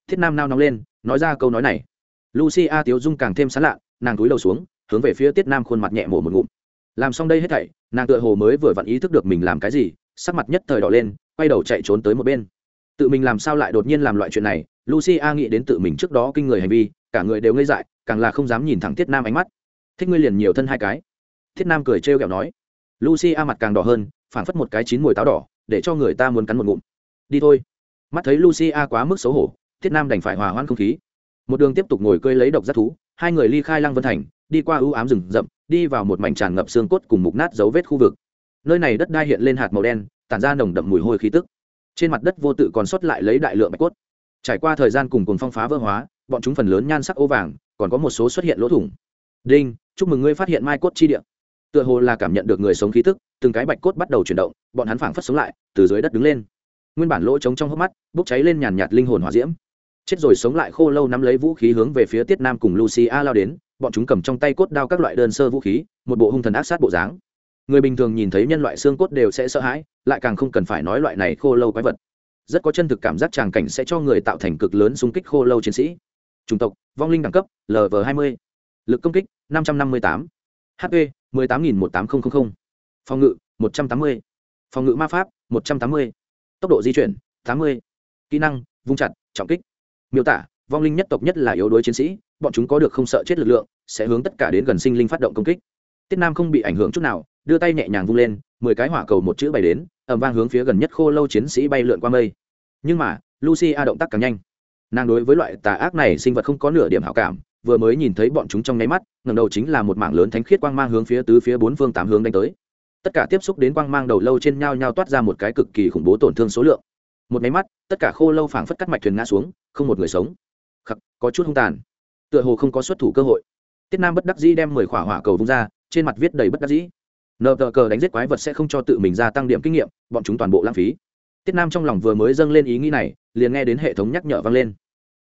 Speaker 1: Thiết nam nao nóng lên, nói ra câu nói này. Lucia tiếu dung càng thêm sán lạ, nàng túi đầu xuống, hướng về phía tiết nam khuôn mặt nhẹ mổ một ngụm. Làm xong đây hết thảy, nàng tựa hồ mới vừa vặn ý thức được mình làm cái gì, sắc mặt nhất thời đỏ lên, quay đầu chạy trốn tới một bên tự mình làm sao lại đột nhiên làm loại chuyện này? Lucia nghĩ đến tự mình trước đó kinh người hành vi, cả người đều ngây dại, càng là không dám nhìn thẳng thiết nam ánh mắt. Thích ngươi liền nhiều thân hai cái. Thiết nam cười trêu ghẹo nói. Lucia mặt càng đỏ hơn phản phất một cái chín mùi táo đỏ, để cho người ta muốn cắn một ngụm. Đi thôi. Mắt thấy lucia quá mức xấu hổ, thiết nam đành phải hòa hoãn không khí. Một đường tiếp tục ngồi cơi lấy độc giác thú, hai người ly khai lăng vân thành, đi qua ưu ám rừng rậm, đi vào một mảnh tràn ngập xương cốt cùng mục nát dấu vết khu vực. Nơi này đất đai hiện lên hạt màu đen, tản ra nồng đậm mùi hôi khí tức trên mặt đất vô tự còn sót lại lấy đại lượng bạch cốt. Trải qua thời gian cùng cùng phong phá vỡ hóa, bọn chúng phần lớn nhan sắc ô vàng, còn có một số xuất hiện lỗ thủng. Đinh, chúc mừng ngươi phát hiện mai cốt chi địa. Tựa hồ là cảm nhận được người sống khí tức, từng cái bạch cốt bắt đầu chuyển động, bọn hắn phảng phất sống lại, từ dưới đất đứng lên. Nguyên bản lỗ trống trong hốc mắt, bốc cháy lên nhàn nhạt linh hồn hỏa diễm. Chết rồi sống lại khô lâu nắm lấy vũ khí hướng về phía tiết nam cùng lucia lao đến, bọn chúng cầm trong tay cốt đao các loại đơn sơ vũ khí, một bộ hung thần ác sát bộ dáng người bình thường nhìn thấy nhân loại xương cốt đều sẽ sợ hãi, lại càng không cần phải nói loại này khô lâu quái vật. Rất có chân thực cảm giác tràng cảnh sẽ cho người tạo thành cực lớn xung kích khô lâu chiến sĩ. Chủng tộc, vong linh đẳng cấp lv hai mươi. Lực công kích, năm trăm năm mươi tám. Hp một mươi tám nghìn một tám nghìn phòng ngự, một trăm tám mươi. Phòng ngự ma pháp, một trăm tám mươi. Tốc độ di chuyển, tám mươi. Kỹ năng, vung chặt, trọng kích. Miêu tả, vong linh nhất tộc nhất là yếu đuối chiến sĩ, bọn chúng có được không sợ chết lực lượng, sẽ hướng tất cả đến gần sinh linh phát động công kích. Tiết nam không bị ảnh hưởng chút nào đưa tay nhẹ nhàng vung lên, mười cái hỏa cầu một chữ bày đến ẩm vang hướng phía gần nhất khô lâu chiến sĩ bay lượn qua mây. Nhưng mà lucy a động tác càng nhanh. Nàng đối với loại tà ác này sinh vật không có nửa điểm hảo cảm, vừa mới nhìn thấy bọn chúng trong nháy mắt ngầm đầu chính là một mảng lớn thánh khiết quang mang hướng phía tứ phía bốn phương tám hướng đánh tới. Tất cả tiếp xúc đến quang mang đầu lâu trên nhau nhau toát ra một cái cực kỳ khủng bố tổn thương số lượng. Một máy mắt, tất cả khô lâu phảng phất cắt mạch thuyền ngã xuống, không một người sống. Khắc, có chút hung tàn. Tựa hồ không có xuất thủ cơ hội. Tiết nam bất đắc dĩ đem mười khỏa hỏa cầu vung ra, trên mặt viết đầy bất đắc dĩ nợ tờ cờ đánh giết quái vật sẽ không cho tự mình gia tăng điểm kinh nghiệm, bọn chúng toàn bộ lãng phí. Tiết nam trong lòng vừa mới dâng lên ý nghĩ này, liền nghe đến hệ thống nhắc nhở vang lên.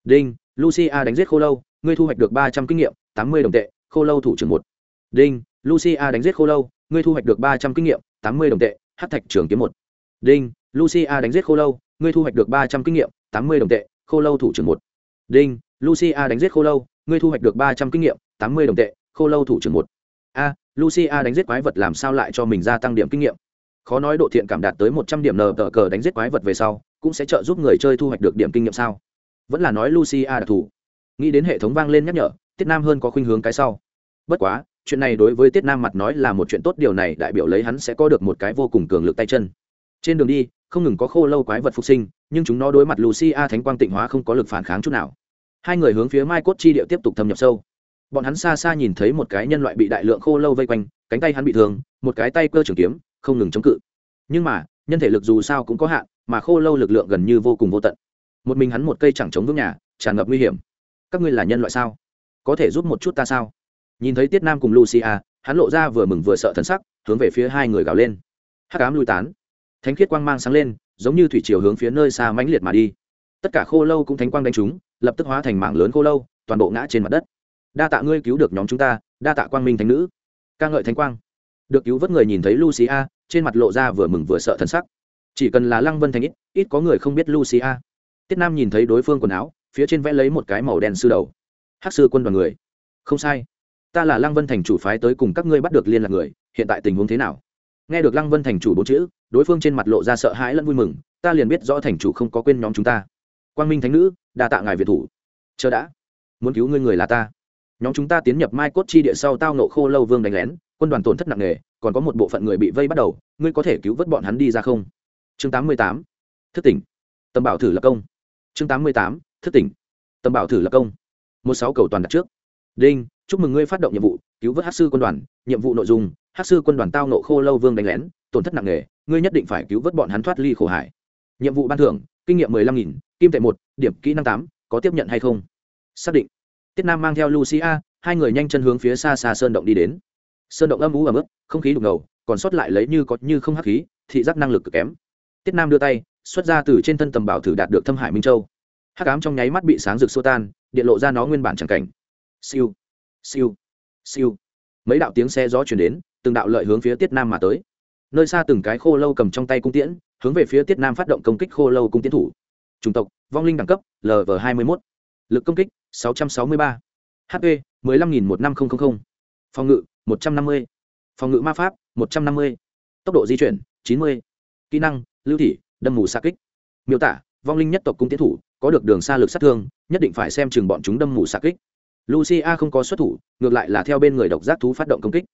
Speaker 1: Đinh, lucia đánh giết khô lâu, ngươi thu hoạch được ba trăm kinh nghiệm, tám mươi đồng tệ, khô lâu thủ trưởng một. Đinh, lucia đánh giết khô lâu, ngươi thu hoạch được ba trăm kinh nghiệm, tám mươi đồng tệ hát thạch trưởng kiếm một. Đinh, lucia đánh giết khô lâu, ngươi thu hoạch được ba trăm kinh nghiệm, tám mươi đồng tệ, khô lâu thủ trưởng một. Đinh, lucia đánh giết khô lâu, ngươi thu hoạch được ba trăm kinh nghiệm, tám mươi đồng tệ, khô lâu thủ trưởng một. A lucia đánh giết quái vật làm sao lại cho mình gia tăng điểm kinh nghiệm? Khó nói độ thiện cảm đạt tới một trăm điểm nờ tờ cờ đánh giết quái vật về sau, cũng sẽ trợ giúp người chơi thu hoạch được điểm kinh nghiệm sao? Vẫn là nói lucia đặc thù. Nghĩ đến hệ thống vang lên nhắc nhở, tiết nam hơn có khuynh hướng cái sau. Bất quá, chuyện này đối với tiết nam mặt nói là một chuyện tốt, điều này đại biểu lấy hắn sẽ có được một cái vô cùng cường lực tay chân. Trên đường đi, không ngừng có khô lâu quái vật phục sinh, nhưng chúng nó đối mặt lucia thánh quang tịnh hóa không có lực phản kháng chút nào. Hai người hướng phía mai cốt chi địa tiếp tục thâm nhập sâu bọn hắn xa xa nhìn thấy một cái nhân loại bị đại lượng khô lâu vây quanh, cánh tay hắn bị thương, một cái tay cơ trường kiếm, không ngừng chống cự. Nhưng mà, nhân thể lực dù sao cũng có hạn, mà khô lâu lực lượng gần như vô cùng vô tận. Một mình hắn một cây chẳng chống vững nhà, tràn ngập nguy hiểm. Các ngươi là nhân loại sao? Có thể giúp một chút ta sao? Nhìn thấy tiết nam cùng lucia, hắn lộ ra vừa mừng vừa sợ thân sắc, hướng về phía hai người gào lên. Hắc ám lui tán. Thánh khiết quang mang sáng lên, giống như thủy chiều hướng phía nơi xa mãnh liệt mà đi. Tất cả khô lâu cũng thánh quang đánh chúng lập tức hóa thành mảng lớn khô lâu, toàn bộ ngã trên mặt đất đa tạ ngươi cứu được nhóm chúng ta, đa tạ quang minh thánh nữ. Ca ngợi thánh quang. Được cứu vớt người nhìn thấy lucia, trên mặt lộ ra vừa mừng vừa sợ thân sắc. Chỉ cần là lăng vân thành ít ít có người không biết lucia. Tiết nam nhìn thấy đối phương quần áo, phía trên vẽ lấy một cái màu đen sư đầu. Hắc sư quân đoàn người. Không sai. Ta là lăng vân thành chủ phái tới cùng các ngươi bắt được liên lạc người, hiện tại tình huống thế nào? Nghe được lăng vân thành chủ bốn chữ, đối phương trên mặt lộ ra sợ hãi lẫn vui mừng, ta liền biết rõ thành chủ không có quên nhóm chúng ta. Quang minh thánh nữ, đa tạ ngài việt thủ. Chờ đã. Muốn cứu ngươi người là ta nhóm chúng ta tiến nhập mai cốt chi địa sau tao nộ khô lâu vương đánh lén, quân đoàn tổn thất nặng nề, còn có một bộ phận người bị vây bắt đầu, ngươi có thể cứu vớt bọn hắn đi ra không? Chương tám mươi tám, thức tỉnh. Tầm bảo thử lập công. Chương tám mươi tám, thức tỉnh. Tầm bảo thử lập công. Một sáu cầu toàn đặt trước. Đinh, chúc mừng ngươi phát động nhiệm vụ, cứu vớt hát sư quân đoàn. Nhiệm vụ nội dung hát sư quân đoàn tao nộ khô lâu vương đánh lén, tổn thất nặng nề, ngươi nhất định phải cứu vớt bọn hắn thoát ly khổ hải. Nhiệm vụ ban thưởng, kinh nghiệm mười lăm nghìn, kim tệ một, điểm kỹ năng tám, có tiếp nhận hay không? Xác định tiết nam mang theo lucia, hai người nhanh chân hướng phía xa xa sơn động đi đến. Sơn động âm ú ấm ức không khí đục ngầu, còn sót lại lấy như có như không hắc khí, thị giác năng lực cực kém. Tiết nam đưa tay, xuất ra từ trên thân tầm bảo thử đạt được thâm hải minh châu. Hắc ám trong nháy mắt bị sáng rực xô tan, điện lộ ra nó nguyên bản chẳng cảnh. Siêu siêu siêu. Mấy đạo tiếng xe gió chuyển đến, từng đạo lợi hướng phía tiết nam mà tới. Nơi xa từng cái khô lâu cầm trong tay cung tiễn, hướng về phía tiết nam phát động công kích khô lâu cung tiến thủ. Chủng tộc, vong linh đẳng cấp lv hai mươi một lực công kích sáu trăm sáu mươi ba. Hp một mươi năm một năm nghìn phòng ngự, một trăm năm mươi. Phòng ngự ma pháp, một trăm năm mươi. Tốc độ di chuyển, chín mươi. Kỹ năng, lưu thị, đâm mù xạ kích. Miêu tả, vong linh nhất tộc cung tiến thủ, có được đường xa lực sát thương, nhất định phải xem chừng bọn chúng đâm mù xạ kích. Lucia không có xuất thủ, ngược lại là theo bên người độc giác thú phát động công kích.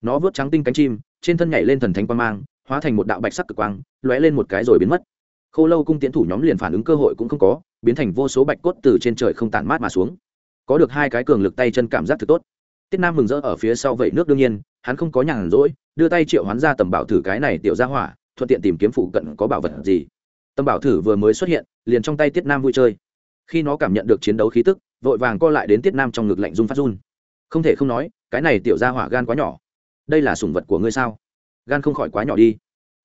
Speaker 1: Nó vướt trắng tinh cánh chim, trên thân nhảy lên thần thánh quang mang, hóa thành một đạo bạch sắc cực quang, lóe lên một cái rồi biến mất khô lâu cung tiến thủ nhóm liền phản ứng cơ hội cũng không có, biến thành vô số bạch cốt từ trên trời không tản mát mà xuống. Có được hai cái cường lực tay chân cảm giác thực tốt. Tiết nam mừng rỡ ở phía sau vậy nước đương nhiên, hắn không có nhàn rỗi, đưa tay triệu hoán ra tầm bảo thử cái này tiểu ra hỏa, thuận tiện tìm kiếm phụ cận có bảo vật gì. Tầm bảo thử vừa mới xuất hiện, liền trong tay tiết nam vui chơi. Khi nó cảm nhận được chiến đấu khí tức, vội vàng co lại đến tiết nam trong ngực lạnh run phát run. Không thể không nói, cái này tiểu ra hỏa gan quá nhỏ. Đây là sủng vật của ngươi sao? Gan không khỏi quá nhỏ đi.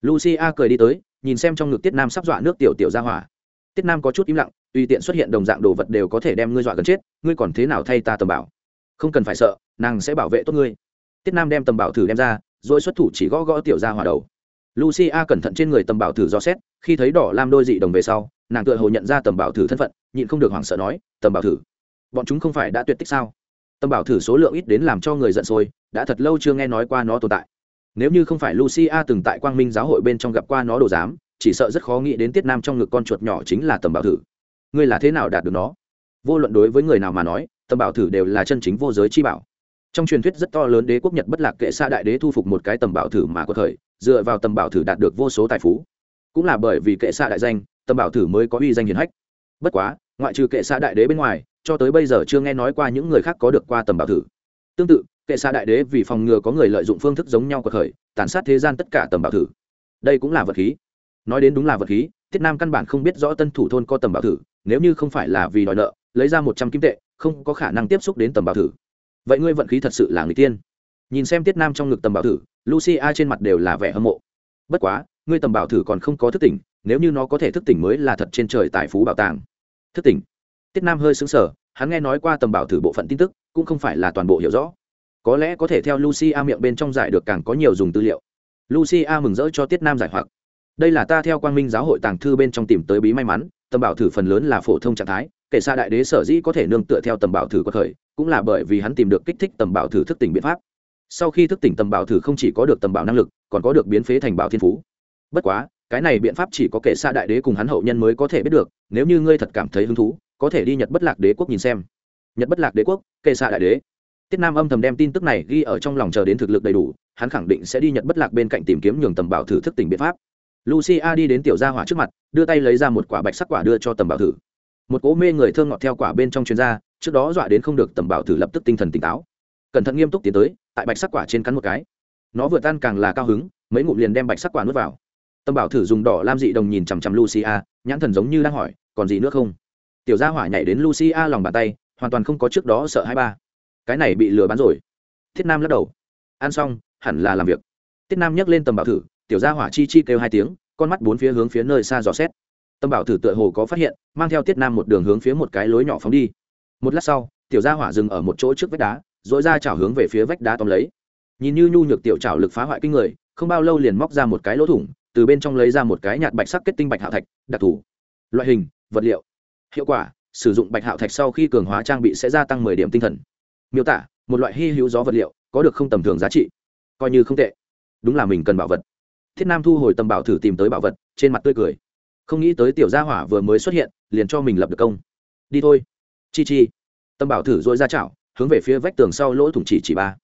Speaker 1: Lucia cười đi tới nhìn xem trong ngực tiết nam sắp dọa nước tiểu tiểu ra hỏa. Tiết nam có chút im lặng, tùy tiện xuất hiện đồng dạng đồ vật đều có thể đem ngươi dọa gần chết, ngươi còn thế nào thay ta tầm bảo? Không cần phải sợ, nàng sẽ bảo vệ tốt ngươi. Tiết nam đem tầm bảo thử đem ra, rồi xuất thủ chỉ gõ gõ tiểu ra hỏa đầu. Lucia cẩn thận trên người tầm bảo thử do xét, khi thấy đỏ lam đôi dị đồng về sau, nàng tựa hồ nhận ra tầm bảo thử thân phận, nhịn không được hoảng sợ nói, tầm bảo thử, bọn chúng không phải đã tuyệt tích sao? Tầm bảo thử số lượng ít đến làm cho người giận sôi, đã thật lâu chưa nghe nói qua nó tồn tại nếu như không phải lucia từng tại quang minh giáo hội bên trong gặp qua nó đồ giám, chỉ sợ rất khó nghĩ đến tiết nam trong ngực con chuột nhỏ chính là tầm bảo thử. Ngươi là thế nào đạt được nó? Vô luận đối với người nào mà nói, tầm bảo thử đều là chân chính vô giới chi bảo. Trong truyền thuyết rất to lớn đế quốc nhật bất lạc kệ xa đại đế thu phục một cái tầm bảo thử mà có thời, dựa vào tầm bảo thử đạt được vô số tài phú. Cũng là bởi vì kệ xa đại danh, tầm bảo thử mới có uy danh hiền hách. Bất quá, ngoại trừ kệ xa đại đế bên ngoài, cho tới bây giờ chưa nghe nói qua những người khác có được qua tầm bảo thử. Tương tự kệ xa đại đế vì phòng ngừa có người lợi dụng phương thức giống nhau của thời, tàn sát thế gian tất cả tầm bảo thử. Đây cũng là vật khí. Nói đến đúng là vật khí tiết nam căn bản không biết rõ tân thủ thôn có tầm bảo thử, nếu như không phải là vì đòi nợ, lấy ra một trăm kim tệ, không có khả năng tiếp xúc đến tầm bảo thử. Vậy ngươi vận khí thật sự là người tiên. Nhìn xem tiết nam trong ngực tầm bảo thử, lucia trên mặt đều là vẻ hâm mộ. Bất quá, ngươi tầm bảo thử còn không có thức tỉnh, nếu như nó có thể thức tỉnh mới là thật trên trời tài phú bảo tàng. Thức tỉnh. Tiết nam hơi xứng sở hắn nghe nói qua tầm bảo thử bộ phận tin tức, cũng không phải là toàn bộ hiểu rõ có lẽ có thể theo lucia miệng bên trong giải được càng có nhiều dùng tư liệu. Lucia mừng rỡ cho tiết nam giải hoặc. Đây là ta theo quang minh giáo hội tàng thư bên trong tìm tới bí may mắn, tầm bảo thử phần lớn là phổ thông trạng thái, kể xa đại đế sở dĩ có thể nương tựa theo tầm bảo thử có thời, cũng là bởi vì hắn tìm được kích thích tầm bảo thử thức tỉnh biện pháp. Sau khi thức tỉnh tầm bảo thử không chỉ có được tầm bảo năng lực, còn có được biến phế thành bảo thiên phú. Bất quá, cái này biện pháp chỉ có kể xa đại đế cùng hắn hậu nhân mới có thể biết được, nếu như ngươi thật cảm thấy hứng thú, có thể đi nhật bất lạc đế quốc nhìn xem. Nhật bất lạc đế quốc, kể xa đại đế tiết nam âm thầm đem tin tức này ghi ở trong lòng chờ đến thực lực đầy đủ, hắn khẳng định sẽ đi nhật bất lạc bên cạnh tìm kiếm nhường tầm bảo thử thức tỉnh biện pháp. Lucia đi đến tiểu gia hỏa trước mặt, đưa tay lấy ra một quả bạch sắc quả đưa cho tầm bảo thử. Một cỗ mê người thơm ngọt theo quả bên trong chuyên gia trước đó dọa đến không được, tầm bảo thử lập tức tinh thần tỉnh táo. Cẩn thận nghiêm túc tiến tới, tại bạch sắc quả trên cắn một cái. Nó vừa tan càng là cao hứng, mấy ngụm liền đem bạch sắc quả nuốt vào. Tầm bảo thử dùng đỏ lam dị đồng nhìn chằm chằm lucia, nhãn thần giống như đang hỏi, còn gì nữa không? Tiểu gia hỏa nhảy đến lucia lòng bàn tay, hoàn toàn không có trước đó sợ hai ba cái này bị lừa bán rồi. Thiết nam lắc đầu. Ăn xong, hẳn là làm việc. Tiết nam nhấc lên tầm bảo thử, tiểu gia hỏa chi chi kêu hai tiếng, con mắt bốn phía hướng phía nơi xa dò xét. Tầm bảo thử tựa hồ có phát hiện, mang theo tiết nam một đường hướng phía một cái lối nhỏ phóng đi. Một lát sau, tiểu gia hỏa dừng ở một chỗ trước vách đá dội ra chảo hướng về phía vách đá tóm lấy. Nhìn như nhu nhược tiểu chảo lực phá hoại kinh người, không bao lâu liền móc ra một cái lỗ thủng, từ bên trong lấy ra một cái nhạt bạch sắc kết tinh bạch hạo thạch, đặc thù. Loại hình, vật liệu. Hiệu quả, sử dụng bạch hạo thạch sau khi cường hóa trang bị sẽ gia tăng mười điểm tinh thần miêu tả một loại hy hữu gió vật liệu có được không tầm thường giá trị, coi như không tệ. Đúng là mình cần bảo vật. Thiết nam thu hồi tầm bảo thử tìm tới bảo vật, trên mặt tươi cười. Không nghĩ tới tiểu gia hỏa vừa mới xuất hiện, liền cho mình lập được công. Đi thôi. Chi chi. Tâm bảo thử dội ra chảo, hướng về phía vách tường sau lỗ thủng chỉ chỉ ba.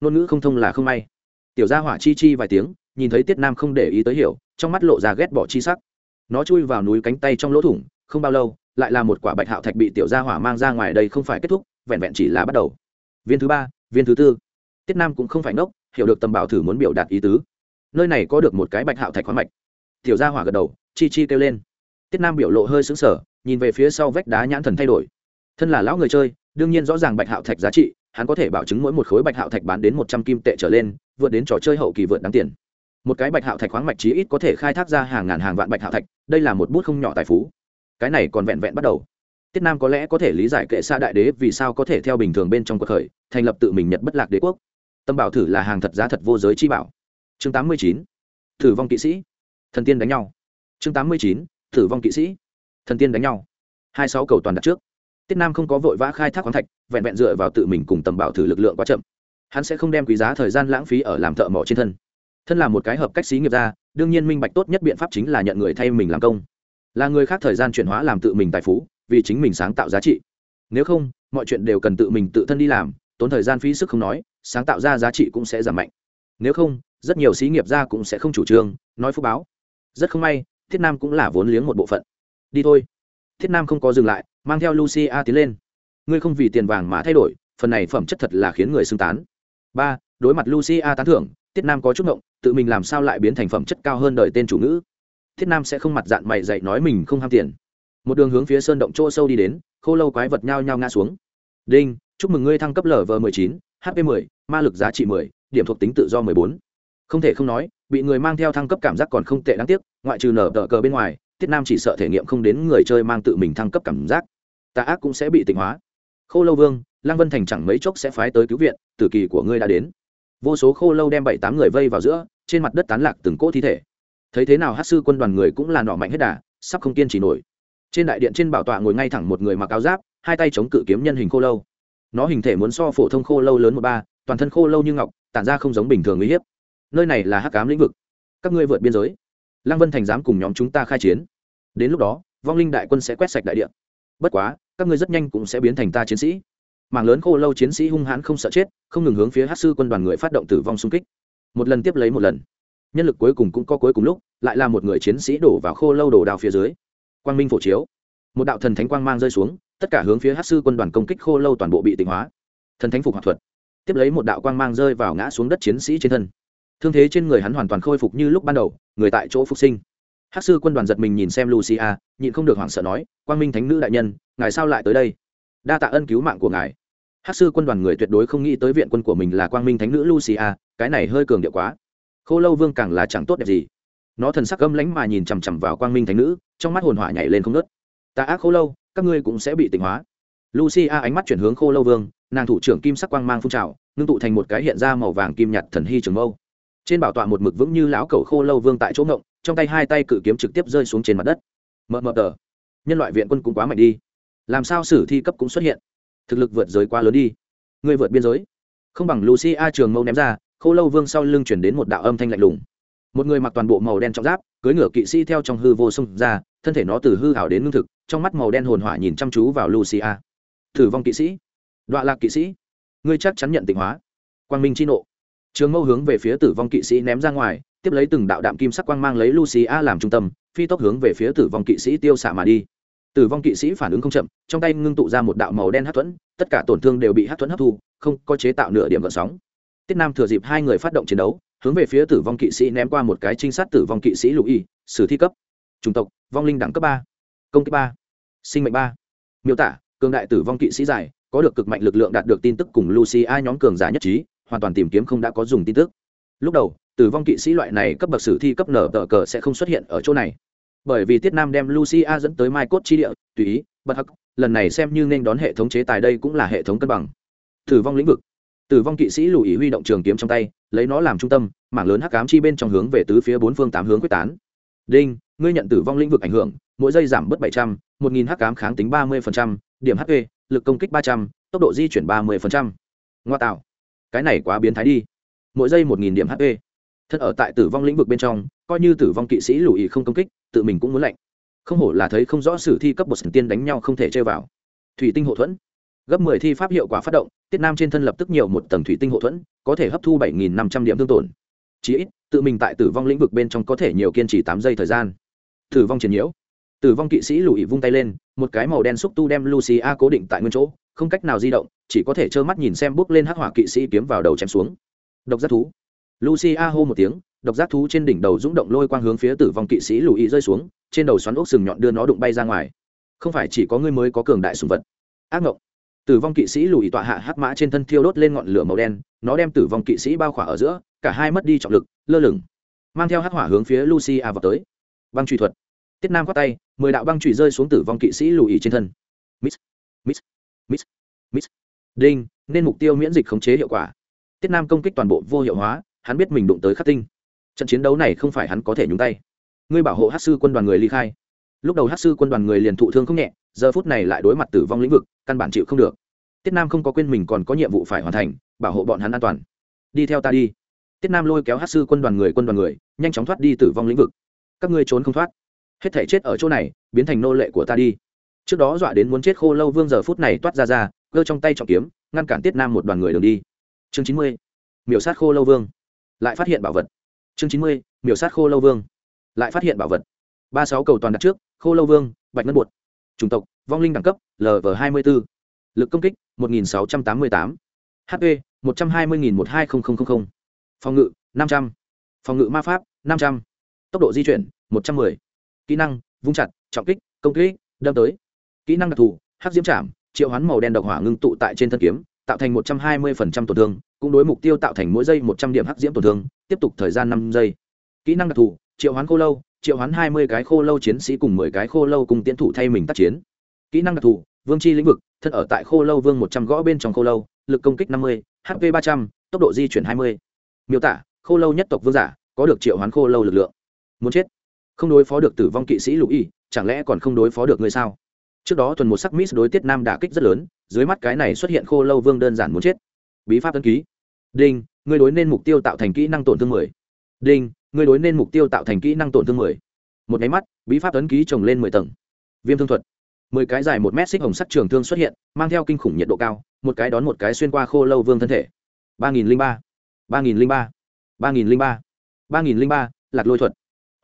Speaker 1: Ngôn ngữ không thông là không may. Tiểu gia hỏa chi chi vài tiếng, nhìn thấy tiết nam không để ý tới hiểu, trong mắt lộ ra ghét bỏ chi sắc. Nó chui vào núi cánh tay trong lỗ thủng, không bao lâu, lại là một quả bạch hạo thạch bị tiểu gia hỏa mang ra ngoài đây không phải kết thúc, vẹn vẹn chỉ là bắt đầu viên thứ ba, viên thứ tư. Tiết nam cũng không phải ngốc, hiểu được tầm bảo thử muốn biểu đạt ý tứ. Nơi này có được một cái bạch hạo thạch khoáng mạch. Tiểu gia hỏa gật đầu, chi chi kêu lên. Tiết nam biểu lộ hơi xứng sở nhìn về phía sau vách đá nhãn thần thay đổi. Thân là lão người chơi, đương nhiên rõ ràng bạch hạo thạch giá trị, hắn có thể bảo chứng mỗi một khối bạch hạo thạch bán đến một trăm kim tệ trở lên, vượt đến trò chơi hậu kỳ vượt đáng tiền. Một cái bạch hạo thạch khoáng mạch chí ít có thể khai thác ra hàng ngàn hàng vạn bạch hạo thạch, đây là một bút không nhỏ tài phú. Cái này còn vẹn vẹn bắt đầu tiết nam có lẽ có thể lý giải kệ xa đại đế vì sao có thể theo bình thường bên trong cuộc khởi, thành lập tự mình nhật bất lạc đế quốc. Tâm bảo thử là hàng thật giá thật vô giới chi bảo. Chương tám mươi chín, thử vong kỵ sĩ. Thần tiên đánh nhau. Chương tám mươi chín, thử vong kỵ sĩ. Thần tiên đánh nhau. Hai sáu cầu toàn đặt trước. Tiết nam không có vội vã khai thác khoáng thạch, vẹn vẹn dựa vào tự mình cùng tầm bảo thử lực lượng quá chậm. Hắn sẽ không đem quý giá thời gian lãng phí ở làm thợ mỏ trên thân. Thân là một cái hợp cách xí nghiệp ra đương nhiên minh bạch tốt nhất biện pháp chính là nhận người thay mình làm công. Là người khác thời gian chuyển hóa làm tự mình tài phú vì chính mình sáng tạo giá trị. Nếu không, mọi chuyện đều cần tự mình tự thân đi làm, tốn thời gian phí sức không nói, sáng tạo ra giá trị cũng sẽ giảm mạnh. Nếu không, rất nhiều xí nghiệp ra cũng sẽ không chủ trương, nói phúc báo. Rất không may, thiết nam cũng là vốn liếng một bộ phận. Đi thôi. Thiết nam không có dừng lại, mang theo lucy a tiến lên. Ngươi không vì tiền vàng mà thay đổi, phần này phẩm chất thật là khiến người xưng tán. Ba, đối mặt lucy a tán thưởng, Thiết nam có chút ngộng, tự mình làm sao lại biến thành phẩm chất cao hơn đời tên chủ ngữ? Thiết nam sẽ không mặt dạng mày dạy nói mình không ham tiền một đường hướng phía sơn động chỗ sâu đi đến khô lâu quái vật nhao nhao ngã xuống. Đinh chúc mừng ngươi thăng cấp lv m ộ chín hp 10, ma lực giá trị 10, điểm thuộc tính tự do 14. không thể không nói bị người mang theo thăng cấp cảm giác còn không tệ đáng tiếc ngoại trừ nở tờ cờ bên ngoài tiết nam chỉ sợ thể nghiệm không đến người chơi mang tự mình thăng cấp cảm giác. Tà ác cũng sẽ bị tịnh hóa. Khô lâu vương lăng vân thành chẳng mấy chốc sẽ phái tới cứu viện tử kỳ của ngươi đã đến. Vô số khô lâu đem bảy tám người vây vào giữa trên mặt đất tán lạc từng cỗ thi thể. Thấy thế nào hát sư quân đoàn người cũng là nọ mạnh hết đà sắp không kiên trì nổi trên đại điện trên bảo tọa ngồi ngay thẳng một người mặc áo giáp, hai tay chống cự kiếm nhân hình khô lâu. Nó hình thể muốn so phổ thông khô lâu lớn một ba, toàn thân khô lâu như ngọc, tản ra không giống bình thường uy hiếp. Nơi này là hắc cám lĩnh vực. Các ngươi vượt biên giới. Lăng vân thành dám cùng nhóm chúng ta khai chiến. Đến lúc đó, vong linh đại quân sẽ quét sạch đại điện bất quá, các ngươi rất nhanh cũng sẽ biến thành ta chiến sĩ. Mảng lớn khô lâu chiến sĩ hung hãn không sợ chết, không ngừng hướng phía hát sư quân đoàn người phát động tử vong xung kích. Một lần tiếp lấy một lần. Nhân lực cuối cùng cũng có cuối cùng lúc, lại là một người chiến sĩ đổ vào khô lâu đổ đào phía dưới quang minh phổ chiếu. Một đạo thần thánh quang mang rơi xuống, tất cả hướng phía hát sư quân đoàn công kích khô lâu toàn bộ bị tịnh hóa. Thần thánh phục hoạt thuật. Tiếp lấy một đạo quang mang rơi vào ngã xuống đất chiến sĩ trên thân. Thương thế trên người hắn hoàn toàn khôi phục như lúc ban đầu, người tại chỗ phục sinh. Hát sư quân đoàn giật mình nhìn xem lucia, nhịn không được hoảng sợ nói, quang minh thánh nữ đại nhân, ngài sao lại tới đây? Đa tạ ân cứu mạng của ngài. Hát sư quân đoàn người tuyệt đối không nghĩ tới viện quân của mình là quang minh thánh nữ lucia, cái này hơi cường điệu quá. Khô lâu vương càng là chẳng tốt đẹp gì nó thần sắc âm lánh mà nhìn chằm chằm vào quang minh thánh nữ, trong mắt hồn hỏa nhảy lên không nớt ta ác khô lâu, các ngươi cũng sẽ bị tỉnh hóa. Lucia ánh mắt chuyển hướng khô lâu vương, nàng thủ trưởng kim sắc quang mang phun trào, ngưng tụ thành một cái hiện ra màu vàng kim nhạt thần hy trường mâu. Trên bảo tọa một mực vững như lão cầu khô lâu vương tại chỗ ngộng, trong tay hai tay cự kiếm trực tiếp rơi xuống trên mặt đất. Mờ mờ tờ. Nhân loại viện quân cũng quá mạnh đi. Làm sao sử thi cấp cũng xuất hiện? Thực lực vượt giới quá lớn đi. Người vượt biên giới. Không bằng lucia trường mâu ném ra, khô lâu vương sau lưng chuyển đến một đạo âm thanh lạnh lùng một người mặc toàn bộ màu đen trọng giáp cưới ngựa kỵ sĩ theo trong hư vô sông ra, thân thể nó từ hư hảo đến lương thực, trong mắt màu đen hồn hỏa nhìn chăm chú vào lucia. Thử vong kỵ sĩ. Đọa lạc kỵ sĩ. Ngươi chắc chắn nhận tịnh hóa. Quang minh chi nộ. Trường mâu hướng về phía tử vong kỵ sĩ ném ra ngoài, tiếp lấy từng đạo đạm kim sắc quang mang lấy lucia làm trung tâm, phi tốc hướng về phía tử vong kỵ sĩ tiêu xạ mà đi. Tử vong kỵ sĩ phản ứng không chậm, trong tay ngưng tụ ra một đạo màu đen hát thuẫn, tất cả tổn thương đều bị hát thuẫn hấp thu, không có chế tạo nửa điểm gợn sóng. Tiết nam thừa dịp hai người phát động chiến đấu hướng về phía tử vong kỵ sĩ ném qua một cái trinh sát tử vong kỵ sĩ lục y, sử thi cấp. Chủng tộc, vong linh đẳng cấp ba, công kích ba, sinh mệnh ba. Miêu tả, cường đại tử vong kỵ sĩ giải có được cực mạnh lực lượng đạt được tin tức cùng lucy a nhóm cường giả nhất trí, hoàn toàn tìm kiếm không đã có dùng tin tức. Lúc đầu, tử vong kỵ sĩ loại này cấp bậc sử thi cấp nở tờ cờ sẽ không xuất hiện ở chỗ này. Bởi vì tiết nam đem lucia dẫn tới mai cốt chi địa, tùy ý bất hắc, lần này xem như nên đón hệ thống chế tài đây cũng là hệ thống cân bằng. Tử vong lĩnh vực tử vong kỵ sĩ lùi huy động trường kiếm trong tay, lấy nó làm trung tâm, mảng lớn hắc ám chi bên trong hướng về tứ phía bốn phương tám hướng quyết tán. Đinh, ngươi nhận tử vong lĩnh vực ảnh hưởng, mỗi giây giảm bớt bảy trăm, một nghìn hắc ám kháng tính ba mươi điểm hp lực công kích ba trăm, tốc độ di chuyển ba mươi ngoa tạo. Cái này quá biến thái đi. Mỗi giây một nghìn điểm hp thật ở tại tử vong lĩnh vực bên trong, coi như tử vong kỵ sĩ lùi không công kích, tự mình cũng muốn lạnh. Không hổ là thấy không rõ sử thi cấp bậc tiên đánh nhau không thể chơi vào. Thủy tinh hộ thuẫn gấp mười thi pháp hiệu quả phát động, tiết nam trên thân lập tức nhiều một tầng thủy tinh hộ thuẫn, có thể hấp thu bảy nghìn năm trăm điểm thương tổn. Chí ít, tự mình tại tử vong lĩnh vực bên trong có thể nhiều kiên trì tám giây thời gian. Tử vong chiến nhiễu. Tử vong kỵ sĩ lùi vung tay lên, một cái màu đen xúc tu đem lucia cố định tại nguyên chỗ, không cách nào di động, chỉ có thể trơ mắt nhìn xem bước lên hắc hỏa kỵ sĩ kiếm vào đầu chém xuống. Độc giác thú. Lucia hô một tiếng, độc giác thú trên đỉnh đầu rung động lôi quang hướng phía tử vong kỵ sĩ lùi rơi xuống, trên đầu xoắn ốc sừng nhọn đưa nó đụng bay ra ngoài. Không phải chỉ có ngươi mới có cường đại sùng vật. Ác ngộng tử vong kỵ sĩ lùi tọa hạ hắc mã trên thân thiêu đốt lên ngọn lửa màu đen, nó đem tử vong kỵ sĩ bao khỏa ở giữa, cả hai mất đi trọng lực, lơ lửng. Mang theo hắc hỏa hướng phía lucia vào tới. Băng truy thuật. Tiết nam khoát tay, mười đạo băng truy rơi xuống tử vong kỵ sĩ lùi trên thân. Miss miss miss miss đinh, nên mục tiêu miễn dịch khống chế hiệu quả. Tiết nam công kích toàn bộ vô hiệu hóa, hắn biết mình đụng tới khắc tinh. Trận chiến đấu này không phải hắn có thể nhúng tay. Ngươi bảo hộ hát sư quân đoàn người ly khai lúc đầu hát sư quân đoàn người liền thụ thương không nhẹ, giờ phút này lại đối mặt tử vong lĩnh vực, căn bản chịu không được. Tiết nam không có quên mình còn có nhiệm vụ phải hoàn thành, bảo hộ bọn hắn an toàn. Đi theo ta đi. Tiết nam lôi kéo hát sư quân đoàn người quân đoàn người, nhanh chóng thoát đi tử vong lĩnh vực. Các ngươi trốn không thoát. Hết thể chết ở chỗ này, biến thành nô lệ của ta đi. Trước đó dọa đến muốn chết khô lâu vương giờ phút này toát ra ra, cơ trong tay trọng kiếm, ngăn cản tiết nam một đoàn người đường đi. Chương chín mươi, miểu sát khô lâu vương. Lại phát hiện bảo vật. Chương chín mươi, miểu sát khô lâu vương. Lại phát hiện bảo vật. Ba sáu cầu toàn đặt trước khô lâu vương bạch ngân bột. Chủng tộc vong linh đẳng cấp lv hai mươi b ố lực công kích một nghìn sáu trăm tám mươi tám. Hp một trăm hai mươi nghìn một hai nghìn phòng ngự năm trăm. Phòng ngự ma pháp năm trăm. Tốc độ di chuyển một trăm m ư ơ i kỹ năng vung chặt trọng kích công kích đâm tới. Kỹ năng đặc thù hắc diễm Chạm, triệu hoán màu đen độc hỏa ngưng tụ tại trên thân kiếm tạo thành một trăm hai mươi tổn thương cũng đối mục tiêu tạo thành mỗi giây một trăm điểm hắc diễm tổn thương tiếp tục thời gian năm giây. Kỹ năng đặc thù triệu hoán khô lâu triệu hoán hai mươi cái khô lâu chiến sĩ cùng mười cái khô lâu cùng tiến thủ thay mình tác chiến. Kỹ năng đặc thù, vương chi lĩnh vực, thân ở tại khô lâu vương một trăm gõ bên trong khô lâu, lực công kích năm mươi hp ba trăm, tốc độ di chuyển hai mươi. Miêu tả, khô lâu nhất tộc vương giả, có được triệu hoán khô lâu lực lượng. Muốn chết. Không đối phó được tử vong kỵ sĩ lục y, chẳng lẽ còn không đối phó được người sao? Trước đó tuần một sắc miss đối tiết nam đả kích rất lớn, dưới mắt cái này xuất hiện khô lâu vương đơn giản muốn chết. Bí pháp tân ký. Đinh, ngươi đối nên mục tiêu tạo thành kỹ năng tổn thương mười. Đinh Ngươi đối nên mục tiêu tạo thành kỹ năng tổn thương mười. Một máy mắt, bí pháp ấn ký trồng lên mười tầng. Viêm thương thuật. Mười cái dài một mét xích hồng sắc trường thương xuất hiện, mang theo kinh khủng nhiệt độ cao, một cái đón một cái xuyên qua khô lâu vương thân thể. ba nghìn linh ba. ba nghìn linh ba. ba nghìn linh ba. ba nghìn linh ba, lạc lôi thuật.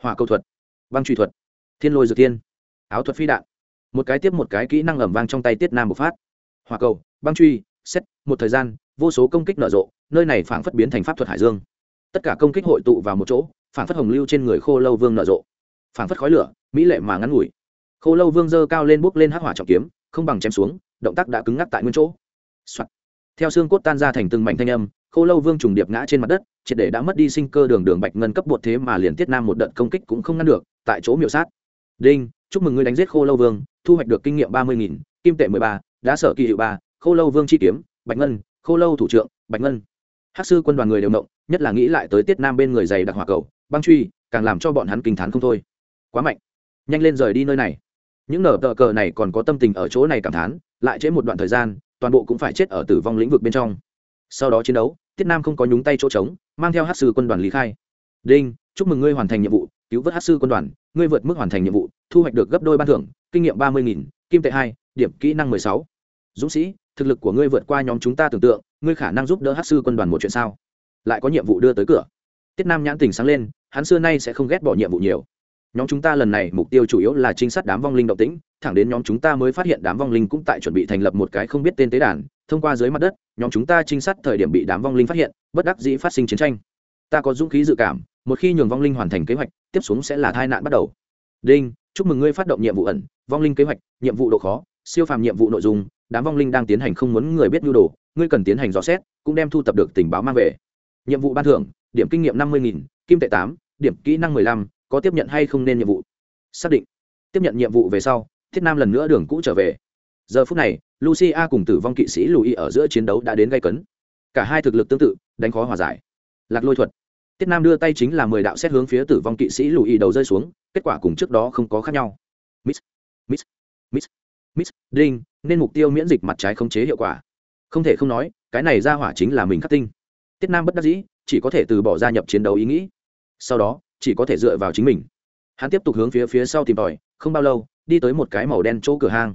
Speaker 1: Hỏa cầu thuật. Băng truy thuật. Thiên lôi dược thiên áo thuật phi đạn. Một cái tiếp một cái kỹ năng ẩm vang trong tay tiết nam bộc phát. Hỏa cầu, băng truy xét một thời gian, vô số công kích nở rộ, nơi này phảng phất biến thành pháp thuật hải dương. Tất cả công kích hội tụ vào một chỗ phảng phất hồng lưu trên người khô lâu vương nở rộ. Phảng phất khói lửa, mỹ lệ mà ngắn ngủi. Khô lâu vương dơ cao lên bốc lên hắc hỏa trọng kiếm, không bằng chém xuống, động tác đã cứng ngắc tại nguyên chỗ、Soạn. theo xương cốt tan ra thành từng mảnh thanh âm, khô lâu vương trùng điệp ngã trên mặt đất, triệt để đã mất đi sinh cơ đường đường bạch ngân cấp bột thế mà liền tiết nam một đợt công kích cũng không ngăn được, tại chỗ miểu sát. Đinh, chúc mừng ngươi đánh giết khô lâu vương, thu hoạch được kinh nghiệm ba mươi nghìn, kim tệ mười ba đã sở kỳ hiệu ba, khô lâu vương chi kiếm, bạch ngân, khô lâu thủ trưởng bạch ngân. Hắc sư quân đoàn người đều động, nhất là nghĩ lại tới tiết nam bên người dày đặc hỏa cầu băng truy, càng làm cho bọn hắn kinh t h á n không thôi. Quá mạnh. Nhanh lên rời đi nơi này. Những nở tờ cờ này còn có tâm tình ở chỗ này cảm thán, lại trễ một đoạn thời gian, toàn bộ cũng phải chết ở tử vong lĩnh vực bên trong. Sau đó chiến đấu, tiết nam không có nhúng tay chỗ trống, mang theo hát sư quân đoàn lý khai. Đinh, chúc mừng ngươi hoàn thành nhiệm vụ, cứu vớt hát sư quân đoàn, ngươi vượt mức hoàn thành nhiệm vụ, thu hoạch được gấp đôi ban thưởng, kinh nghiệm ba mươi nghìn, kim tệ hai, điểm kỹ năng mười sáu. Dũng sĩ, thực lực của ngươi vượt qua nhóm chúng ta tưởng tượng, ngươi khả năng giúp đỡ hát sư quân đoàn một chuyện sao? Lại có nhiệm vụ đưa tới cửa. Tiết nam nhãn tình sáng lên hắn xưa nay sẽ không ghét bỏ nhiệm vụ nhiều. Nhóm chúng ta lần này mục tiêu chủ yếu là trinh sát đám vong linh động tĩnh, thẳng đến nhóm chúng ta mới phát hiện đám vong linh cũng tại chuẩn bị thành lập một cái không biết tên tế đàn, thông qua dưới mặt đất, nhóm chúng ta trinh sát thời điểm bị đám vong linh phát hiện, bất đắc dĩ phát sinh chiến tranh. Ta có dũng khí dự cảm, một khi nhường vong linh hoàn thành kế hoạch, tiếp xuống sẽ là tai nạn bắt đầu. Đinh, chúc mừng ngươi phát động nhiệm vụ ẩn, vong linh kế hoạch, nhiệm vụ độ khó, siêu phàm nhiệm vụ nội dung, đám vong linh đang tiến hành không muốn người biết nhu đồ, ngươi cần tiến hành dò xét, cũng đem thu tập được tình báo mang về nhiệm vụ ban thưởng, điểm kinh nghiệm năm mươi nghìn, kim tệ tám, điểm kỹ năng mười lăm, có tiếp nhận hay không nên nhiệm vụ? Xác định. Tiếp nhận nhiệm vụ về sau, thiết nam lần nữa đường cũ trở về. Giờ phút này, lucia cùng tử vong kỵ sĩ lùi ở giữa chiến đấu đã đến gây cấn. Cả hai thực lực tương tự, đánh khó hòa giải. Lạc lôi thuật. Tiết nam đưa tay chính là mười đạo xét hướng phía tử vong kỵ sĩ lùi đầu rơi xuống, kết quả cùng trước đó không có khác nhau. Miss miss miss miss, đinh, nên mục tiêu miễn dịch mặt trái khống chế hiệu quả. Không thể không nói, cái này ra hỏa chính là mình khắc tinh tiết nam bất đắc dĩ, chỉ có thể từ bỏ gia nhập chiến đấu ý nghĩ. Sau đó, chỉ có thể dựa vào chính mình. Hắn tiếp tục hướng phía phía sau tìm tòi, không bao lâu, đi tới một cái màu đen chỗ cửa hang.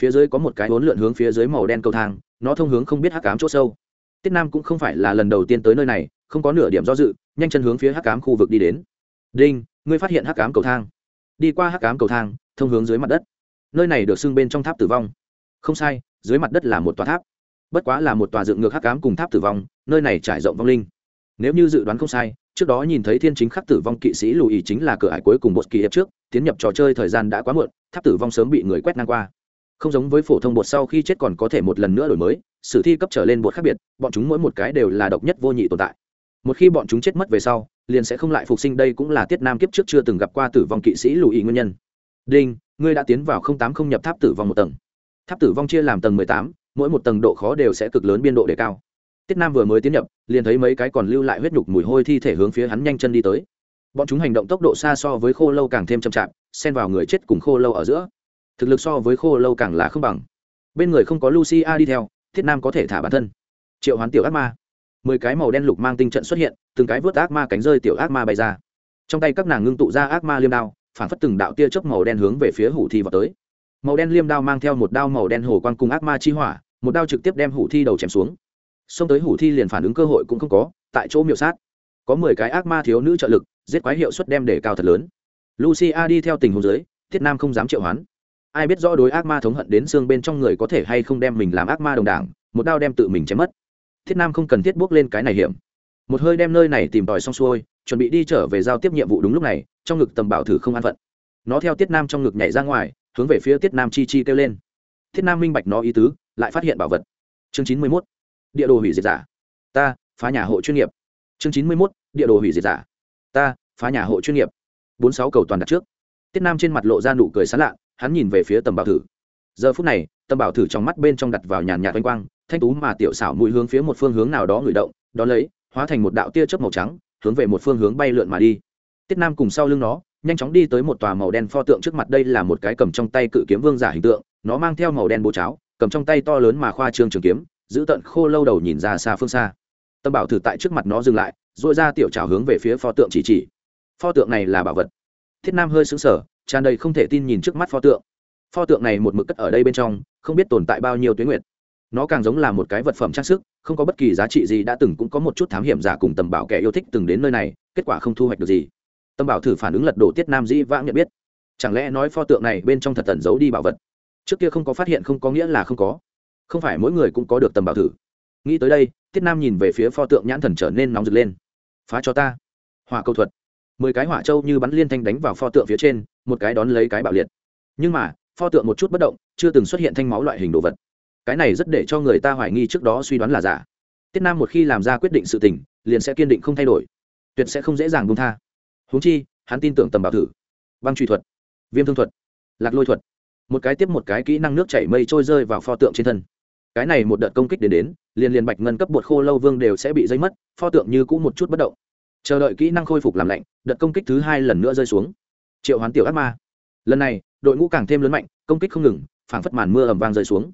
Speaker 1: Phía dưới có một cái hốn lượn hướng phía dưới màu đen cầu thang, nó thông hướng không biết hắc cám chỗ sâu. Tiết nam cũng không phải là lần đầu tiên tới nơi này, không có nửa điểm do dự, nhanh chân hướng phía hắc cám khu vực đi đến. Đinh, ngươi phát hiện hắc cám cầu thang? Đi qua hắc cám cầu thang, thông hướng dưới mặt đất. Nơi này được xưng bên trong tháp tử vong. Không sai, dưới mặt đất là một tòa tháp bất quá là một tòa dựng ngược hắc cám cùng tháp tử vong, nơi này trải rộng vong linh. Nếu như dự đoán không sai, trước đó nhìn thấy thiên chính khắc tử vong kỵ sĩ lùi ý chính là cửa ải cuối cùng bột kỳ hiệp trước, tiến nhập trò chơi thời gian đã quá muộn, tháp tử vong sớm bị người quét ngang qua. Không giống với phổ thông bột sau khi chết còn có thể một lần nữa đổi mới, sử thi cấp trở lên bột khác biệt, bọn chúng mỗi một cái đều là độc nhất vô nhị tồn tại. Một khi bọn chúng chết mất về sau, liền sẽ không lại phục sinh, đây cũng là tiết nam kiếp trước chưa từng gặp qua tử vong kỵ sĩ lùi ý nguyên nhân. Đinh, ngươi đã tiến vào không tám không nhập tháp tử vong một tầng. Tháp tử vong chia làm tầng mười tám mỗi một tầng độ khó đều sẽ cực lớn biên độ đề cao. Tiết nam vừa mới tiến nhập, liền thấy mấy cái còn lưu lại huyết nhục mùi hôi thi thể hướng phía hắn nhanh chân đi tới. Bọn chúng hành động tốc độ xa so với khô lâu càng thêm chậm chạp, xen vào người chết cùng khô lâu ở giữa. Thực lực so với khô lâu càng là không bằng. Bên người không có lucia đi theo thiết nam có thể thả bản thân. Triệu hoán tiểu ác ma. Mười cái màu đen lục mang tinh trận xuất hiện, từng cái vớt ác ma cánh rơi tiểu ác ma bay ra. Trong tay các nàng ngưng tụ ra ác ma liêm đao, phản phất từng đạo tia chớp màu đen hướng về phía hủ thi vào tới. Màu đen liêm đao mang theo một đao màu đen hồ quang cùng ác ma chi hỏa một đao trực tiếp đem hủ thi đầu chém xuống. Xông tới hủ thi liền phản ứng cơ hội cũng không có, tại chỗ miểu sát. Có mười cái ác ma thiếu nữ trợ lực, giết quái hiệu suất đem để cao thật lớn. Lucia đi theo tình huống dưới, thiết nam không dám triệu hoán. Ai biết rõ đối ác ma thống hận đến xương bên trong người có thể hay không đem mình làm ác ma đồng đảng, một đao đem tự mình chém mất. Thiết nam không cần thiết bước lên cái này hiểm. Một hơi đem nơi này tìm tòi xong xuôi, chuẩn bị đi trở về giao tiếp nhiệm vụ đúng lúc này, trong ngực tầm bảo thử không an phận. Nó theo tiết nam trong ngực nhảy ra ngoài, hướng về phía tiết nam chi chi kêu lên. Thiết nam minh bạch nó ý tứ lại phát hiện bảo vật. Chương chín mươi mốt, địa đồ hủy diệt giả. Ta, phá nhà hộ chuyên nghiệp. Chương chín mươi mốt, địa đồ hủy diệt giả. Ta, phá nhà hộ chuyên nghiệp. Bốn sáu cầu toàn đặt trước. Tiết nam trên mặt lộ ra nụ cười sán lạ, hắn nhìn về phía tầm bảo thử. Giờ phút này, tầm bảo thử trong mắt bên trong đặt vào nhàn nhạt oanh quang, thanh tú mà tiểu xảo mũi hướng phía một phương hướng nào đó ngửi động đ ó lấy, hóa thành một đạo tia chớp màu trắng, hướng về một phương hướng bay lượn mà đi. Tiết nam cùng sau lưng nó, nhanh chóng đi tới một tòa màu đen pho tượng trước mặt, đây là một cái cầm trong tay cự kiếm vương giả hình tượng, nó mang theo màu đen bố cháo cầm trong tay to lớn mà khoa trương trường kiếm, giữ tận khô lâu đầu nhìn ra xa phương xa. Tâm bảo thử tại trước mặt nó dừng lại dội ra tiểu trào hướng về phía pho tượng chỉ chỉ. Pho tượng này là bảo vật. Thiết nam hơi xứng sở tràn đầy không thể tin nhìn trước mắt pho tượng. Pho tượng này một mực cất ở đây bên trong, không biết tồn tại bao nhiêu tuyến nguyện nó càng giống là một cái vật phẩm trang sức, không có bất kỳ giá trị gì, đã từng cũng có một chút thám hiểm giả cùng tầm bảo kẻ yêu thích từng đến nơi này, kết quả không thu hoạch được gì. Tâm bảo thử phản ứng lật đổ tiết nam dĩ vãng nhận biết. Chẳng lẽ nói pho tượng này bên trong thật tẩn giấu đi bảo vật? Trước kia không có phát hiện không có nghĩa là không có. Không phải mỗi người cũng có được tầm bảo thử. Nghĩ tới đây, tiết nam nhìn về phía pho tượng nhãn thần trở nên nóng rực lên. Phá cho ta. Hỏa câu thuật. Mười cái hỏa trâu như bắn liên thanh đánh vào pho tượng phía trên, một cái đón lấy cái bạo liệt. Nhưng mà, pho tượng một chút bất động, chưa từng xuất hiện thanh máu loại hình đồ vật. Cái này rất để cho người ta hoài nghi trước đó suy đoán là giả. Tiết nam một khi làm ra quyết định sự tình, liền sẽ kiên định không thay đổi. Tuyệt sẽ không dễ dàng buông tha. Huống chi, hắn tin tưởng tầm bảo thử. Băng truy thuật. Viêm thương thuật. Lạc lôi thuật một cái tiếp một cái kỹ năng nước chảy mây trôi rơi vào pho tượng trên thân. Cái này một đợt công kích đến đến, liền liền bạch ngân cấp bột khô lâu vương đều sẽ bị dây mất, pho tượng như cũ một chút bất động. Chờ đợi kỹ năng khôi phục làm lạnh, đợt công kích thứ hai lần nữa rơi xuống. Triệu hoán tiểu ác ma. Lần này, đội ngũ càng thêm lớn mạnh, công kích không ngừng, phảng phất màn mưa ẩm vang rơi xuống.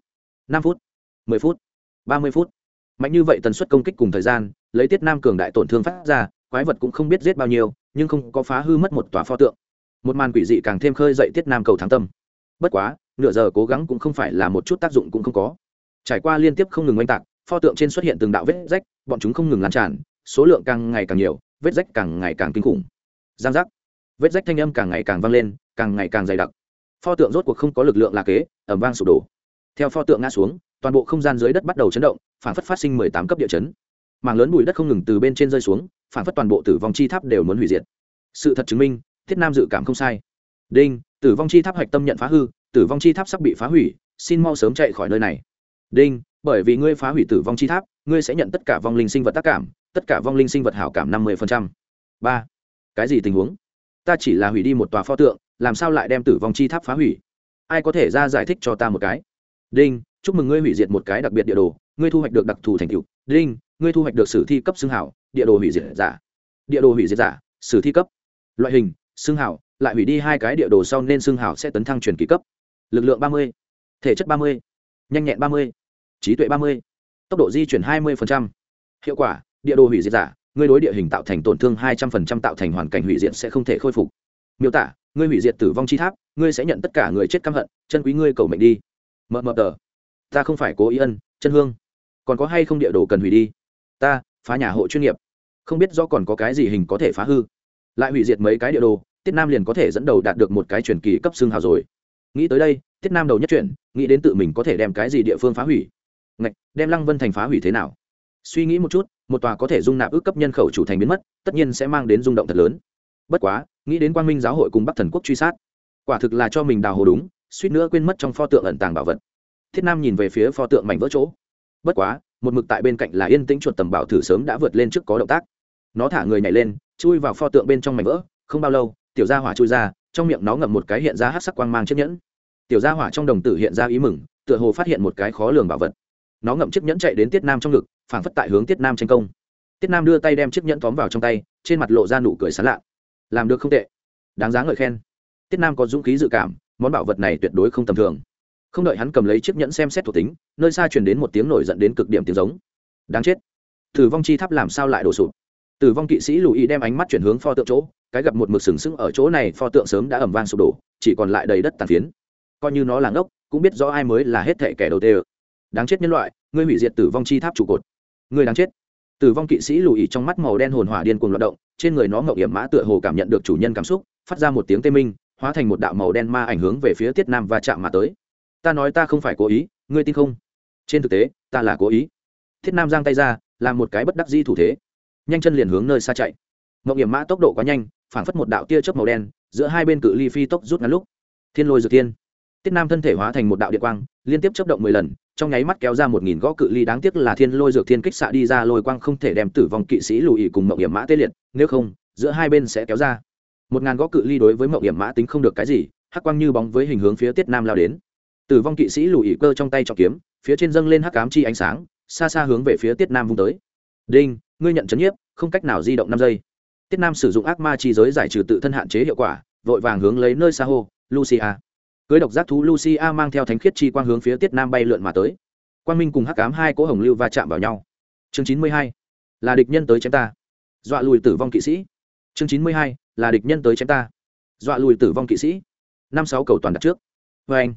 Speaker 1: Năm phút, mười phút, ba mươi phút. Mạnh như vậy tần suất công kích cùng thời gian, lấy tiết nam cường đại tổn thương phát ra, quái vật cũng không biết giết bao nhiêu, nhưng không có phá hư mất một tòa pho tượng. Một màn quỷ dị càng thêm khơi dậy tiết nam cầu thắng tâm bất quá, nửa giờ cố gắng cũng không phải là một chút tác dụng cũng không có. Trải qua liên tiếp không ngừng oanh tạc, pho tượng trên xuất hiện từng đạo vết rách, bọn chúng không ngừng lan tràn, số lượng càng ngày càng nhiều, vết rách càng ngày càng kinh khủng. Giang giác. Vết rách thanh âm càng ngày càng vang lên, càng ngày càng dày đặc. Pho tượng rốt cuộc không có lực lượng là kế ẩm vang sụp đổ. Theo pho tượng ngã xuống, toàn bộ không gian dưới đất bắt đầu chấn động phản phất phát sinh mười tám cấp địa chấn. Mảng lớn bụi đất không ngừng từ bên trên rơi xuống phản phất toàn bộ tử vong chi tháp đều muốn hủy diệt. Sự thật chứng minh, thiết nam dự cảm không sai. Đinh tử vong chi tháp hạch tâm nhận phá hư, tử vong chi tháp sắp bị phá hủy, xin mau sớm chạy khỏi nơi này. Đinh, bởi vì ngươi phá hủy tử vong chi tháp, ngươi sẽ nhận tất cả vong linh sinh vật tác cảm, tất cả vong linh sinh vật hảo cảm năm mươi ba, cái gì tình huống? Ta chỉ là hủy đi một tòa pho tượng, làm sao lại đem tử vong chi tháp phá hủy? Ai có thể ra giải thích cho ta một cái? Đinh, chúc mừng ngươi hủy diệt một cái đặc biệt địa đồ, ngươi thu hoạch được đặc thù thành tựu. Đinh, ngươi thu hoạch được sử thi cấp xương hảo, địa đồ hủy diệt giả. Địa đồ hủy diệt giả, sử thi cấp. Loại hình, xương hảo lại hủy đi hai cái địa đồ sau nên xương hảo sẽ tấn thăng truyền kỳ cấp. Lực lượng ba mươi, thể chất ba mươi, nhanh nhẹn ba mươi, trí tuệ ba mươi, tốc độ di chuyển hai mươi hiệu quả, địa đồ hủy diệt giả, ngươi đối địa hình tạo thành tổn thương hai trăm linh tạo thành hoàn cảnh hủy diệt sẽ không thể khôi phục. Miêu tả, ngươi hủy diệt tử vong chi tháp, ngươi sẽ nhận tất cả người chết căm hận, chân quý ngươi cầu mệnh đi. Mờ mờ tờ, ta không phải cố ý ân, chân hương. Còn có hay không địa đồ cần hủy đi? Ta, phá nhà hộ chuyên nghiệp. Không biết do còn có cái gì hình có thể phá hư. Lại hủy diệt mấy cái địa đồ tiết nam liền có thể dẫn đầu đạt được một cái truyền kỳ cấp xương hào rồi. Nghĩ tới đây tiết nam đầu nhất chuyển nghĩ đến tự mình có thể đem cái gì địa phương phá hủy. Ngạch, đem lăng vân thành phá hủy thế nào? Suy nghĩ một chút một tòa có thể dung nạp ước cấp nhân khẩu chủ thành biến mất tất nhiên sẽ mang đến rung động thật lớn. Bất quá nghĩ đến quang minh giáo hội cùng bắc thần quốc truy sát quả thực là cho mình đào hồ đúng suýt nữa quên mất trong pho tượng ẩn tàng bảo vật. Thiết nam nhìn về phía pho tượng mảnh vỡ chỗ. Bất quá một mực tại bên cạnh là yên tĩnh chuột tầm bảo thử sớm đã vượt lên trước có động tác. Nó thả người nhảy lên chui vào pho tượng bên trong mảnh vỡ không bao lâu tiểu gia hỏa chui ra, trong miệng nó ngậm một cái hiện ra hát sắc quang mang chiếc nhẫn. Tiểu gia hỏa trong đồng tử hiện ra ý mừng, tựa hồ phát hiện một cái khó lường bảo vật. Nó ngậm chiếc nhẫn chạy đến tiết nam trong ngực, phảng phất tại hướng tiết nam tranh công. Tiết nam đưa tay đem chiếc nhẫn tóm vào trong tay, trên mặt lộ ra nụ cười sán lạ. Làm được không tệ. Đáng giá ngợi khen. Tiết nam có dũng khí dự cảm, món bảo vật này tuyệt đối không tầm thường. Không đợi hắn cầm lấy chiếc nhẫn xem xét thuộc tính, nơi xa truyền đến một tiếng nổi dẫn đến cực điểm tiếng giống. Đáng chết. Thử vong chi tháp làm sao lại đổ sụp? Tử vong kỵ sĩ lùi đem ánh mắt chuyển hướng pho tượng chỗ, cái gặp một mực sừng sững ở chỗ này, pho tượng sớm đã ẩm vang sụp đổ, chỉ còn lại đầy đất tàn phiến. Coi như nó là ngốc, cũng biết rõ ai mới là hết thệ kẻ đầu tiên. Đáng chết nhân loại, ngươi hủy diệt tử vong chi tháp trụ cột. Ngươi đáng chết. Tử vong kỵ sĩ lùi trong mắt màu đen hồn hỏa điên cuồng loạt động, trên người nó ngậu hiểm mã tựa hồ cảm nhận được chủ nhân cảm xúc, phát ra một tiếng tê minh, hóa thành một đạo màu đen ma ảnh hướng về phía tiết nam và chạm mà tới. Ta nói ta không phải cố ý, ngươi tin không? Trên thực tế, ta là cố ý. Thiết nam giang tay ra, làm một cái bất đắc di thủ thế nhanh chân liền hướng nơi xa chạy. Mậu hiểm mã tốc độ quá nhanh, phảng phất một đạo tia chớp màu đen, giữa hai bên cự ly phi tốc rút ngắn lúc. Thiên lôi dược thiên tiết nam thân thể hóa thành một đạo điện quang, liên tiếp chấp động mười lần, trong nháy mắt kéo ra một nghìn gõ cự ly đáng tiếc là thiên lôi dược thiên kích xạ đi ra lôi quang không thể đem tử vong kỵ sĩ lùi cùng mậu hiểm mã tê liệt, nếu không, giữa hai bên sẽ kéo ra. Một ngàn gõ cự ly đối với mậu hiểm mã tính không được cái gì, hắc quang như bóng với hình hướng phía tiết nam lao đến. Tử vong kỵ sĩ lùi cơ trong tay trọng kiếm, phía trên dâng lên hắc cám chi ánh sáng, xa xa hướng về phía tiết nam vung tới. Đinh! Ngươi nhận chấn nhiếp, không cách nào di động năm giây. Tiết nam sử dụng ác ma chi giới giải trừ tự thân hạn chế hiệu quả, vội vàng hướng lấy nơi xa hô, lucia. Cưới độc giác thú lucia mang theo thánh khiết chi quang hướng phía tiết nam bay lượn mà tới. Quang minh cùng hắc cám hai cỗ hồng lưu va chạm vào nhau. Chương chín mươi hai, là địch nhân tới chém ta. Dọa lùi tử vong kỵ sĩ. Chương chín mươi hai, là địch nhân tới chém ta. Dọa lùi tử vong kỵ sĩ. Năm sáu cầu toàn đặt trước. Vê anh,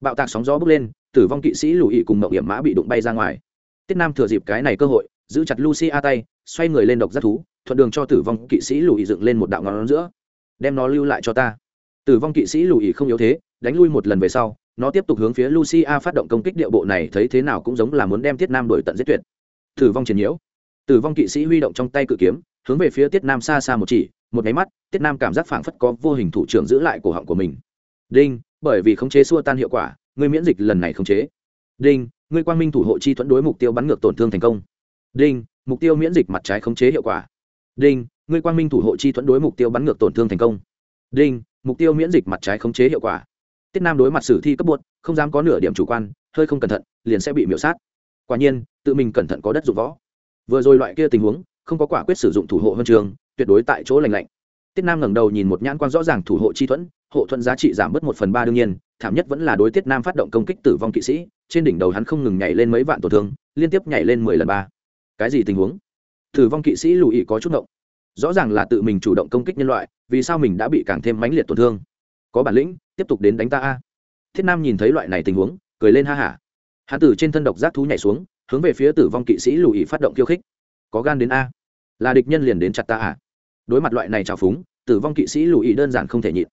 Speaker 1: bạo tạc sóng gió bước lên, tử vong kỵ sĩ lùi ị cùng mậu hiểm mã bị đụng bay ra ngoài. Tiết nam thừa dịp cái này cơ hội giữ chặt lucy a tay, xoay người lên độc giác thú, thuận đường cho tử vong kỵ sĩ lùi dựng lên một đạo ngón giữa. Đem nó lưu lại cho ta. Tử vong kỵ sĩ lùi không yếu thế, đánh lui một lần về sau, nó tiếp tục hướng phía lucia phát động công kích điệu bộ này, thấy thế nào cũng giống là muốn đem tiết nam đổi tận giết tuyệt. Tử vong chiến nhiễu. Tử vong kỵ sĩ huy động trong tay cự kiếm, hướng về phía tiết nam xa xa một chỉ, một nháy mắt, tiết nam cảm giác phảng phất có vô hình thủ trưởng giữ lại cổ họng của mình. Đinh, bởi vì khống chế xua tan hiệu quả người miễn dịch lần này khống chế. Đinh người quang minh thủ hộ chi thuẫn đối mục tiêu bắn ngược tổn thương thành công đinh, mục tiêu miễn dịch mặt trái khống chế hiệu quả. Đinh người quang minh thủ hộ chi thuẫn đối mục tiêu bắn ngược tổn thương thành công. Đinh, mục tiêu miễn dịch mặt trái khống chế hiệu quả. Tiết nam đối mặt sử thi cấp bột không dám có nửa điểm chủ quan, hơi không cẩn thận, liền sẽ bị miễu sát. Quả nhiên, tự mình cẩn thận có đất dụng võ. Vừa rồi loại kia tình huống, không có quả quyết sử dụng thủ hộ huân trường, tuyệt đối tại chỗ lành lạnh. Tiết nam ngẩng đầu nhìn một nhãn quan rõ ràng thủ hộ chi thuẫn, hộ thuẫn giá trị giảm bớt một phần ba đương nhiên, thảm nhất vẫn là đối tiết nam phát động công kích tử vong kỵ sĩ, trên đỉnh đầu hắn không ngừng nhảy lên mấy vạn tổn thương, liên tiếp nhảy lên mười lần ba cái gì tình huống? Tử vong kỵ sĩ lùi ý có chút động rõ ràng là tự mình chủ động công kích nhân loại, vì sao mình đã bị càng thêm mãnh liệt tổn thương? Có bản lĩnh, tiếp tục đến đánh ta a. Thiết nam nhìn thấy loại này tình huống, cười lên ha hả. Hắn tử trên thân độc giác thú nhảy xuống, hướng về phía tử vong kỵ sĩ lùi ý phát động khiêu khích. Có gan đến a. Là địch nhân liền đến chặt ta à? Đối mặt loại này trào phúng, tử vong kỵ sĩ lùi ý đơn giản không thể nhịn.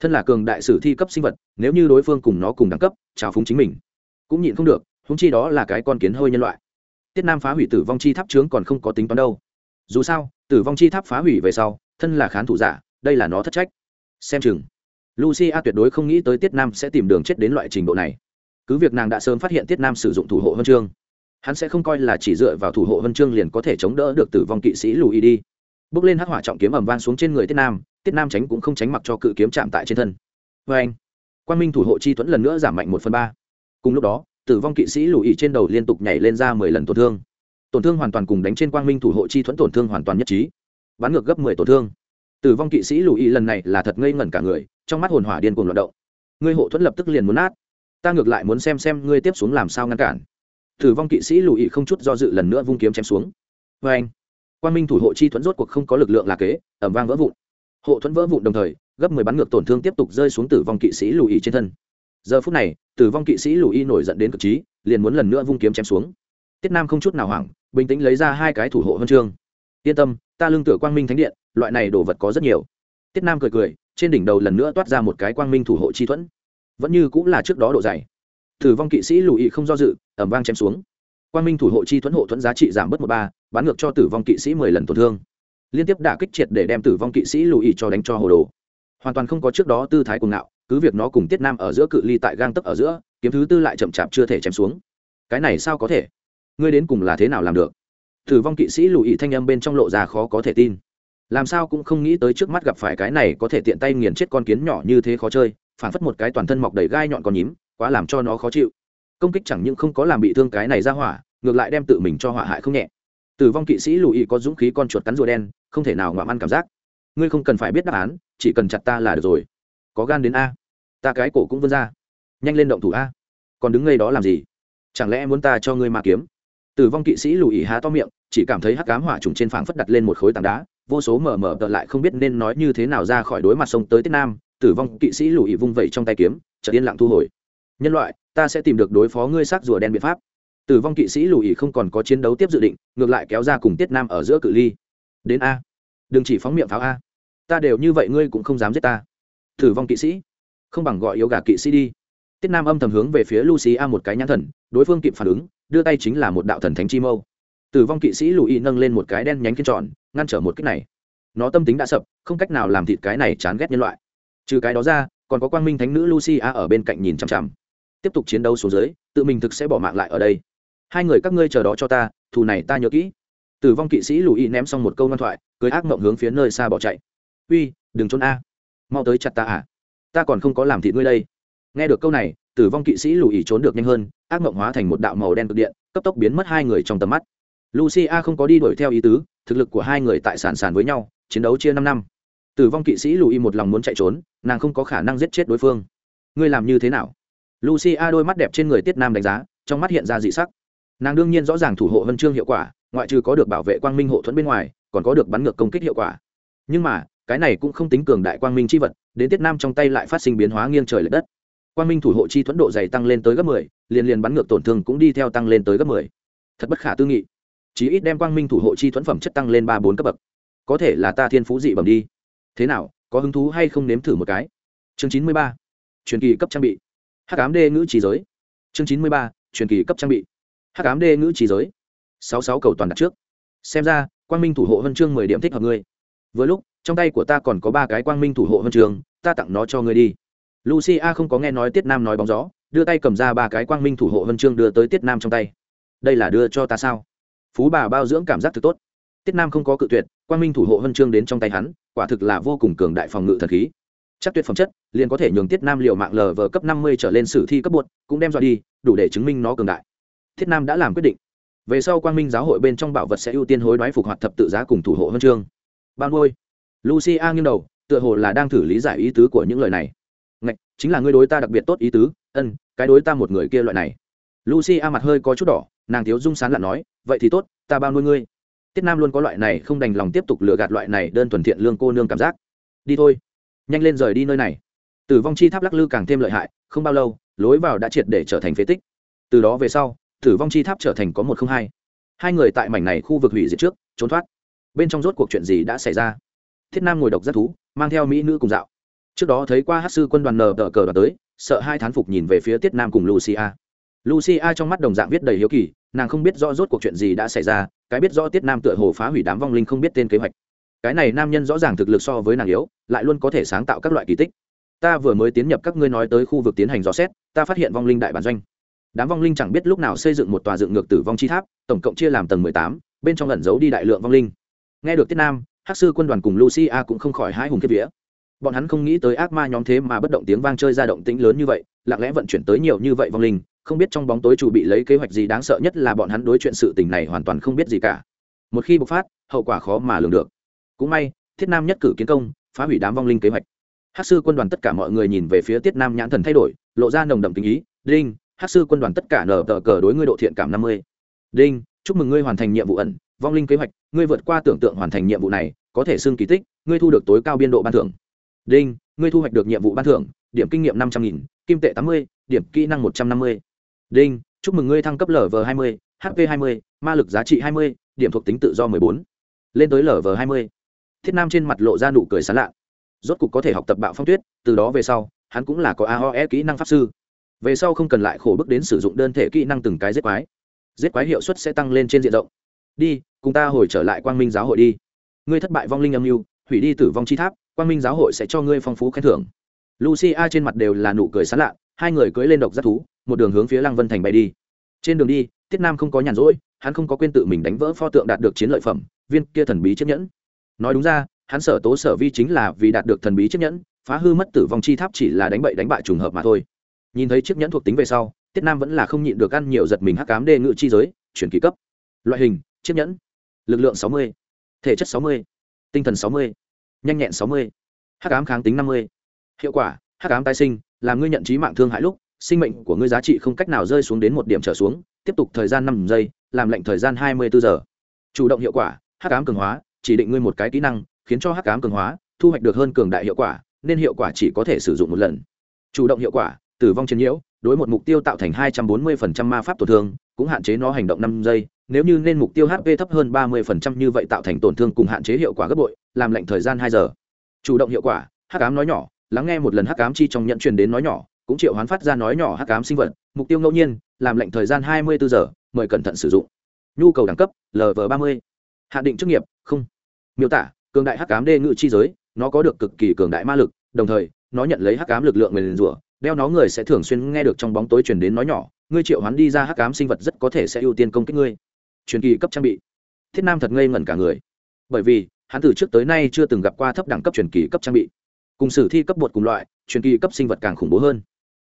Speaker 1: Thân là cường đại sử thi cấp sinh vật, nếu như đối phương cùng nó cùng đẳng cấp, trào phúng chính mình, cũng nhịn không được húng chi đó là cái con kiến hơi nhân loại tiết nam phá hủy tử vong chi tháp trướng còn không có tính toán đâu. Dù sao, tử vong chi tháp phá hủy về sau, thân là khán thủ giả, đây là nó thất trách. Xem chừng, lucia tuyệt đối không nghĩ tới tiết nam sẽ tìm đường chết đến loại trình độ này. Cứ việc nàng đã sớm phát hiện tiết nam sử dụng thủ hộ huân chương, hắn sẽ không coi là chỉ dựa vào thủ hộ huân chương liền có thể chống đỡ được tử vong kỵ sĩ lùi đi. Bước lên hắc hỏa trọng kiếm ẩm vang xuống trên người tiết nam tiết nam tránh cũng không tránh mặc cho cự kiếm chạm tại trên thân. Vê anh quan minh thủ hộ chi tuấn lần nữa giảm mạnh một phần ba. Cùng lúc đó tử vong kỵ sĩ lùi trên đầu liên tục nhảy lên ra mười lần tổn thương. Tổn thương hoàn toàn cùng đánh trên quang minh thủ hộ chi thuẫn tổn thương hoàn toàn nhất trí. Bắn ngược gấp mười tổn thương. Tử vong kỵ sĩ lùi lần này là thật ngây ngẩn cả người, trong mắt hồn hỏa điên cuồng loạt động. Ngươi hộ thuẫn lập tức liền muốn nát. Ta ngược lại muốn xem xem ngươi tiếp xuống làm sao ngăn cản. Tử vong kỵ sĩ lùi không chút do dự lần nữa vung kiếm chém xuống. Vê anh, Quang minh thủ hộ chi thuẫn rốt cuộc không có lực lượng là kế, ẩm vang vỡ vụn. Hộ thuẫn vỡ vụn đồng thời, gấp mười bắn ngược tổn thương tiếp tục rơi xuống tử vong kỵ sĩ lùi trên thân giờ phút này, tử vong kỵ sĩ lùi nổi giận đến cực trí, liền muốn lần nữa vung kiếm chém xuống. Tiết nam không chút nào hoảng, bình tĩnh lấy ra hai cái thủ hộ huân chương. Yên tâm, ta lương tựa quang minh thánh điện, loại này đồ vật có rất nhiều. Tiết nam cười cười, trên đỉnh đầu lần nữa toát ra một cái quang minh thủ hộ chi thuẫn. Vẫn như cũng là trước đó độ dày. Tử vong kỵ sĩ lùi không do dự ẩm vang chém xuống. Quang minh thủ hộ chi thuẫn hộ thuẫn giá trị giảm bớt một ba, bán ngược cho tử vong kỵ sĩ mười lần tổn thương. Liên tiếp đả kích triệt để đem tử vong kỵ sĩ lùi cho đánh cho hồ đồ. Hoàn toàn không có trước đó tư thái cuồng ngạo cứ việc nó cùng tiết nam ở giữa cự ly tại gang tấp ở giữa, kiếm thứ tư lại chậm chạp chưa thể chém xuống. Cái này sao có thể? Ngươi đến cùng là thế nào làm được? Tử vong kỵ sĩ lùi thanh âm bên trong lộ ra khó có thể tin. Làm sao cũng không nghĩ tới trước mắt gặp phải cái này có thể tiện tay nghiền chết con kiến nhỏ như thế khó chơi, phản phất một cái toàn thân mọc đầy gai nhọn con nhím, quá làm cho nó khó chịu. Công kích chẳng những không có làm bị thương cái này ra hỏa, ngược lại đem tự mình cho hỏa hại không nhẹ. Tử vong kỵ sĩ lùi có dũng khí con chuột cắn rùa đen, không thể nào ngoạm ăn cảm giác. Ngươi không cần phải biết đáp án, chỉ cần chặt ta là được rồi. Có gan đến a ta cái cổ cũng vươn ra. Nhanh lên động thủ a. Còn đứng ngay đó làm gì? Chẳng lẽ muốn ta cho ngươi mà kiếm? Tử vong kỵ sĩ lùi há to miệng, chỉ cảm thấy hắc cám hỏa trùng trên phảng phất đặt lên một khối tảng đá, vô số mở mở tợ lại không biết nên nói như thế nào ra khỏi đối mặt sông tới tiết nam, tử vong kỵ sĩ lùi vung vẩy trong tay kiếm, chợt yên lặng thu hồi. Nhân loại, ta sẽ tìm được đối phó ngươi xác rùa đen biện pháp. Tử vong kỵ sĩ lùi không còn có chiến đấu tiếp dự định, ngược lại kéo ra cùng tiết nam ở giữa cự ly. Đến a. Đừng chỉ phóng miệng pháo a. Ta đều như vậy ngươi cũng không dám giết ta. Tử vong kỵ sĩ không bằng gọi yếu gà kỵ sĩ đi. Tiết nam âm thầm hướng về phía lucy a một cái nhãn thần, đối phương kịp phản ứng, đưa tay chính là một đạo thần thánh chi mâu. Tử vong kỵ sĩ lùi nâng lên một cái đen nhánh kiên tròn, ngăn trở một cách này. Nó tâm tính đã sập, không cách nào làm thịt cái này chán ghét nhân loại. Trừ cái đó ra, còn có quang minh thánh nữ lucy a ở bên cạnh nhìn chằm chằm. Tiếp tục chiến đấu xuống dưới, tự mình thực sẽ bỏ mạng lại ở đây. Hai người các ngươi chờ đó cho ta, thù này ta nhớ kỹ. Tử vong kỵ sĩ lùi ném xong một câu ngoan thoại cưới ác mộng hướng phía nơi xa bỏ chạy. Uy, đừng trốn a. Mau tới chặt ta à ta còn không có làm thịt ngươi đây. Nghe được câu này, tử vong kỵ sĩ lùi trốn được nhanh hơn, ác mộng hóa thành một đạo màu đen cực điện, cấp tốc biến mất hai người trong tầm mắt. Lucia không có đi đuổi theo ý tứ, thực lực của hai người tại sàn sàn với nhau, chiến đấu chia năm năm. Tử vong kỵ sĩ lùi một lòng muốn chạy trốn, nàng không có khả năng giết chết đối phương. Ngươi làm như thế nào? Lucia đôi mắt đẹp trên người tiết nam đánh giá, trong mắt hiện ra dị sắc. Nàng đương nhiên rõ ràng thủ hộ huân chương hiệu quả, ngoại trừ có được bảo vệ quang minh hộ thuẫn bên ngoài, còn có được bắn ngược công kích hiệu quả. Nhưng mà cái này cũng không tính cường đại quang minh chi vật, đến tiết nam trong tay lại phát sinh biến hóa nghiêng trời l ệ đất. Quang minh thủ hộ chi thuẫn độ dày tăng lên tới gấp mười, liền liền bắn ngược tổn thương cũng đi theo tăng lên tới gấp mười. Thật bất khả tư nghị. Chí ít đem quang minh thủ hộ chi thuẫn phẩm chất tăng lên ba bốn cấp bậc. Có thể là ta thiên phú dị bẩm đi. Thế nào, có hứng thú hay không nếm thử một cái? Chương chín mươi ba. Truyền kỳ cấp trang bị. Hắc ám đê ngữ trí giới. Chương chín mươi ba. Truyền kỳ cấp trang bị. Hắc ám đê ngữ trí giới. Sáu sáu cầu toàn đặt trước. Xem ra, quang minh thủ hộ huân chương mười điểm thích hợp ngươi. Vừa lúc trong tay của ta còn có ba cái quang minh thủ hộ huân trường, ta tặng nó cho ngươi đi. Lucia không có nghe nói tiết nam nói bóng gió đưa tay cầm ra ba cái quang minh thủ hộ huân chương đưa tới tiết nam trong tay. Đây là đưa cho ta sao? Phú bà bao dưỡng cảm giác thực tốt. Tiết nam không có cự tuyệt quang minh thủ hộ huân chương đến trong tay hắn quả thực là vô cùng cường đại phòng ngự thần khí. Chắc tuyệt phẩm chất liền có thể nhường tiết nam liều mạng lờ vờ cấp năm mươi trở lên sử thi cấp bột cũng đem dọa đi đủ để chứng minh nó cường đại. Tiết nam đã làm quyết định. Về sau quang minh giáo hội bên trong bảo vật sẽ ưu tiên hối đoái phục hoạt thập tự giá cùng thủ hộ huân chương ban nuôi lucia nghiêng đầu, tựa hồ là đang thử lý giải ý tứ của những lời này. Ngạch, chính là ngươi đối ta đặc biệt tốt ý tứ. Ân, cái đối ta một người kia loại này. Lucia mặt hơi có chút đỏ, nàng thiếu dung sán lặn nói, vậy thì tốt, ta bao nuôi ngươi. Tiết nam luôn có loại này không đành lòng tiếp tục lựa gạt loại này đơn thuần thiện lương cô nương cảm giác. Đi thôi. Nhanh lên rời đi nơi này. Tử vong chi tháp lắc lư càng thêm lợi hại, không bao lâu, lối vào đã triệt để trở thành phế tích. Từ đó về sau, tử vong chi tháp trở thành có một không hai. Hai người tại mảnh này khu vực hủy diệt trước, trốn thoát bên trong rốt cuộc chuyện gì đã xảy ra? Thiết nam ngồi độc rất thú, mang theo mỹ nữ cùng dạo. Trước đó thấy qua hát sư quân đoàn nờ tờ cờ đoàn tới, sợ hai thán phục nhìn về phía tiết nam cùng lucia. Lucia trong mắt đồng dạng viết đầy hiếu kỳ, nàng không biết rõ rốt cuộc chuyện gì đã xảy ra, cái biết rõ tiết nam tựa hồ phá hủy đám vong linh không biết tên kế hoạch. Cái này nam nhân rõ ràng thực lực so với nàng yếu, lại luôn có thể sáng tạo các loại kỳ tích. Ta vừa mới tiến nhập các ngươi nói tới khu vực tiến hành dò xét, ta phát hiện vong linh đại bản doanh. Đám vong linh chẳng biết lúc nào xây dựng một tòa dựng ngược tử vong chi tháp, tổng cộng chia làm tầng mười tám, bên trong lẩn giấu đi đại lượng vong linh nghe được tiết nam, hắc sư quân đoàn cùng lucia cũng không khỏi hai hùng kiếp vía. Bọn hắn không nghĩ tới ác ma nhóm thế mà bất động tiếng vang chơi ra động tĩnh lớn như vậy, lặng lẽ vận chuyển tới nhiều như vậy vong linh, không biết trong bóng tối chủ bị lấy kế hoạch gì đáng sợ nhất là bọn hắn đối chuyện sự tình này hoàn toàn không biết gì cả. Một khi bộc phát, hậu quả khó mà lường được. Cũng may thiết nam nhất cử kiến công, phá hủy đám vong linh kế hoạch. Hát sư quân đoàn tất cả mọi người nhìn về phía tiết nam nhãn thần thay đổi, lộ ra nồng đậm tình ý. Đinh hát sư quân đoàn tất cả nở tờ cờ đối ngươi độ thiện cảm năm mươi. Đinh chúc mừng ngươi hoàn thành nhiệm vụ ẩn, vong linh kế hoạch, ngươi vượt qua tưởng tượng hoàn thành nhiệm vụ này, có thể xưng kỳ tích, ngươi thu được tối cao biên độ ban thưởng. Đinh, ngươi thu hoạch được nhiệm vụ ban thưởng, điểm kinh nghiệm năm trăm nghìn, kim tệ tám mươi, điểm kỹ năng một trăm năm mươi. Đinh, chúc mừng ngươi thăng cấp lv hai mươi hp hai mươi, ma lực giá trị hai mươi, điểm thuộc tính tự do mười bốn. Lên tới lv hai mươi. Thiết nam trên mặt lộ ra nụ cười sán lạ. Rốt cục có thể học tập bạo phong tuyết, từ đó về sau, hắn cũng là có aoe kỹ năng pháp sư. Về sau không cần lại khổ bức đến sử dụng đơn thể kỹ năng từng cái giết quái giết quái hiệu suất sẽ tăng lên trên diện rộng. Đi, cùng ta hồi trở lại quang minh giáo hội đi. Ngươi thất bại vong linh âm mưu, hủy đi tử vong chi tháp, quang minh giáo hội sẽ cho ngươi phong phú khen thưởng. Lucia trên mặt đều là nụ cười sán lạ, hai người cưỡi lên độc giác thú, một đường hướng phía lăng vân thành bay đi. Trên đường đi, tiết nam không có nhàn rỗi, hắn không có quên tự mình đánh vỡ pho tượng đạt được chiến lợi phẩm, viên kia thần bí chiếc nhẫn. Nói đúng ra, hắn sở tố sở vi chính là vì đạt được thần bí chiếc nhẫn, phá hư mất tử vong chi tháp chỉ là đánh bậy đánh bại trùng hợp mà thôi. Nhìn thấy chiếc nhẫn thuộc tính về sau tiết nam vẫn là không nhịn được ăn nhiều giật mình hắc cám đê ngự chi giới, chuyển kỳ cấp. Loại hình, chiếc nhẫn. Lực lượng sáu mươi. Thể chất sáu mươi. Tinh thần sáu mươi. Nhanh nhẹn sáu mươi. Hắc ám kháng tính năm mươi. Hiệu quả, hắc ám tái sinh, làm ngươi nhận trí mạng thương hại lúc, sinh mệnh của ngươi giá trị không cách nào rơi xuống đến một điểm trở xuống, tiếp tục thời gian năm giây, làm lệnh thời gian hai mươi bốn giờ. Chủ động hiệu quả, hắc ám cường hóa, chỉ định ngươi một cái kỹ năng, khiến cho hắc ám cường hóa, thu hoạch được hơn cường đại hiệu quả, nên hiệu quả chỉ có thể sử dụng một lần. Chủ động hiệu quả, tử vong chiến nhiễu đối một mục tiêu tạo thành hai trăm bốn mươi phần trăm ma pháp tổn thương, cũng hạn chế nó hành động năm giây. Nếu như nên mục tiêu hp thấp hơn ba mươi phần trăm như vậy tạo thành tổn thương cùng hạn chế hiệu quả gấp bội, làm lệnh thời gian hai giờ. Chủ động hiệu quả, hắc ám nói nhỏ, lắng nghe một lần hắc ám chi trong nhận truyền đến nói nhỏ, cũng triệu hoán phát ra nói nhỏ hắc ám sinh vật. Mục tiêu ngẫu nhiên, làm lệnh thời gian hai mươi bốn giờ, mời cẩn thận sử dụng. Nhu cầu đẳng cấp lv 30 hạn định chức nghiệp, không. Miêu tả, cường đại hắc ám đê ngự chi giới, nó có được cực kỳ cường đại ma lực, đồng thời, nó nhận lấy hắc ám lực lượng mình rủa đeo nó người sẽ thường xuyên nghe được trong bóng tối truyền đến nói nhỏ, ngươi triệu hoán đi ra hắc ám sinh vật rất có thể sẽ ưu tiên công kích ngươi. Truyền kỳ cấp trang bị. Thiết nam thật ngây ngẩn cả người. Bởi vì, hắn từ trước tới nay chưa từng gặp qua thấp đẳng cấp truyền kỳ cấp trang bị. Cùng sử thi cấp bột cùng loại, truyền kỳ cấp sinh vật càng khủng bố hơn.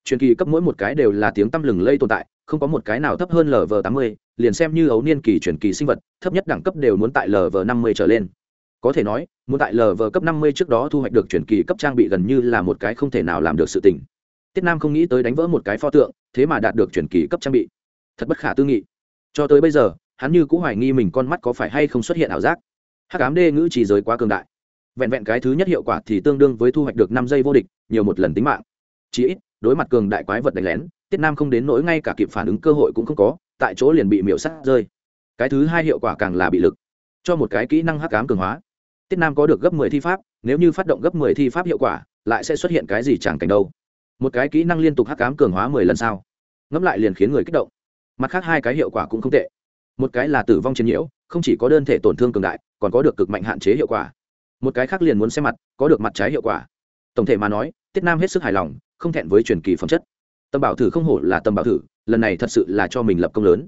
Speaker 1: Truyền kỳ cấp mỗi một cái đều là tiếng tăm lừng lây tồn tại, không có một cái nào thấp hơn lv tám mươi, liền xem như ấu niên kỳ truyền kỳ sinh vật, thấp nhất đẳng cấp đều muốn tại lv năm mươi trở lên. Có thể nói, muốn tại lv cấp năm mươi trước đó thu hoạch được truyền kỳ cấp trang bị gần như là một cái không thể nào làm được sự tình tiết nam không nghĩ tới đánh vỡ một cái pho tượng, thế mà đạt được chuyển kỳ cấp trang bị. Thật bất khả tư nghị. Cho tới bây giờ, hắn như cũng hoài nghi mình con mắt có phải hay không xuất hiện ảo giác. Hát cám đê ngữ chỉ giới quá cường đại. Vẹn vẹn cái thứ nhất hiệu quả thì tương đương với thu hoạch được năm giây vô địch, nhiều một lần tính mạng. Chỉ ít, đối mặt cường đại quái vật đánh lén, tiết nam không đến nỗi ngay cả kịp phản ứng cơ hội cũng không có, tại chỗ liền bị miễu sắt rơi. Cái thứ hai hiệu quả càng là bị lực. Cho một cái kỹ năng hắc ám cường hóa. Tiết nam có được gấp mười thi pháp, nếu như phát động gấp mười thi pháp hiệu quả, lại sẽ xuất hiện cái gì chẳng cảnh đâu một cái kỹ năng liên tục hắc cám cường hóa mười lần sau ngẫm lại liền khiến người kích động. Mặt khác hai cái hiệu quả cũng không tệ. Một cái là tử vong chiến nhiễu, không chỉ có đơn thể tổn thương cường đại, còn có được cực mạnh hạn chế hiệu quả. Một cái khác liền muốn xem mặt, có được mặt trái hiệu quả. Tổng thể mà nói, tiết nam hết sức hài lòng, không thẹn với truyền kỳ phẩm chất. Tầm bảo thử không hổ là tầm bảo thử, lần này thật sự là cho mình lập công lớn.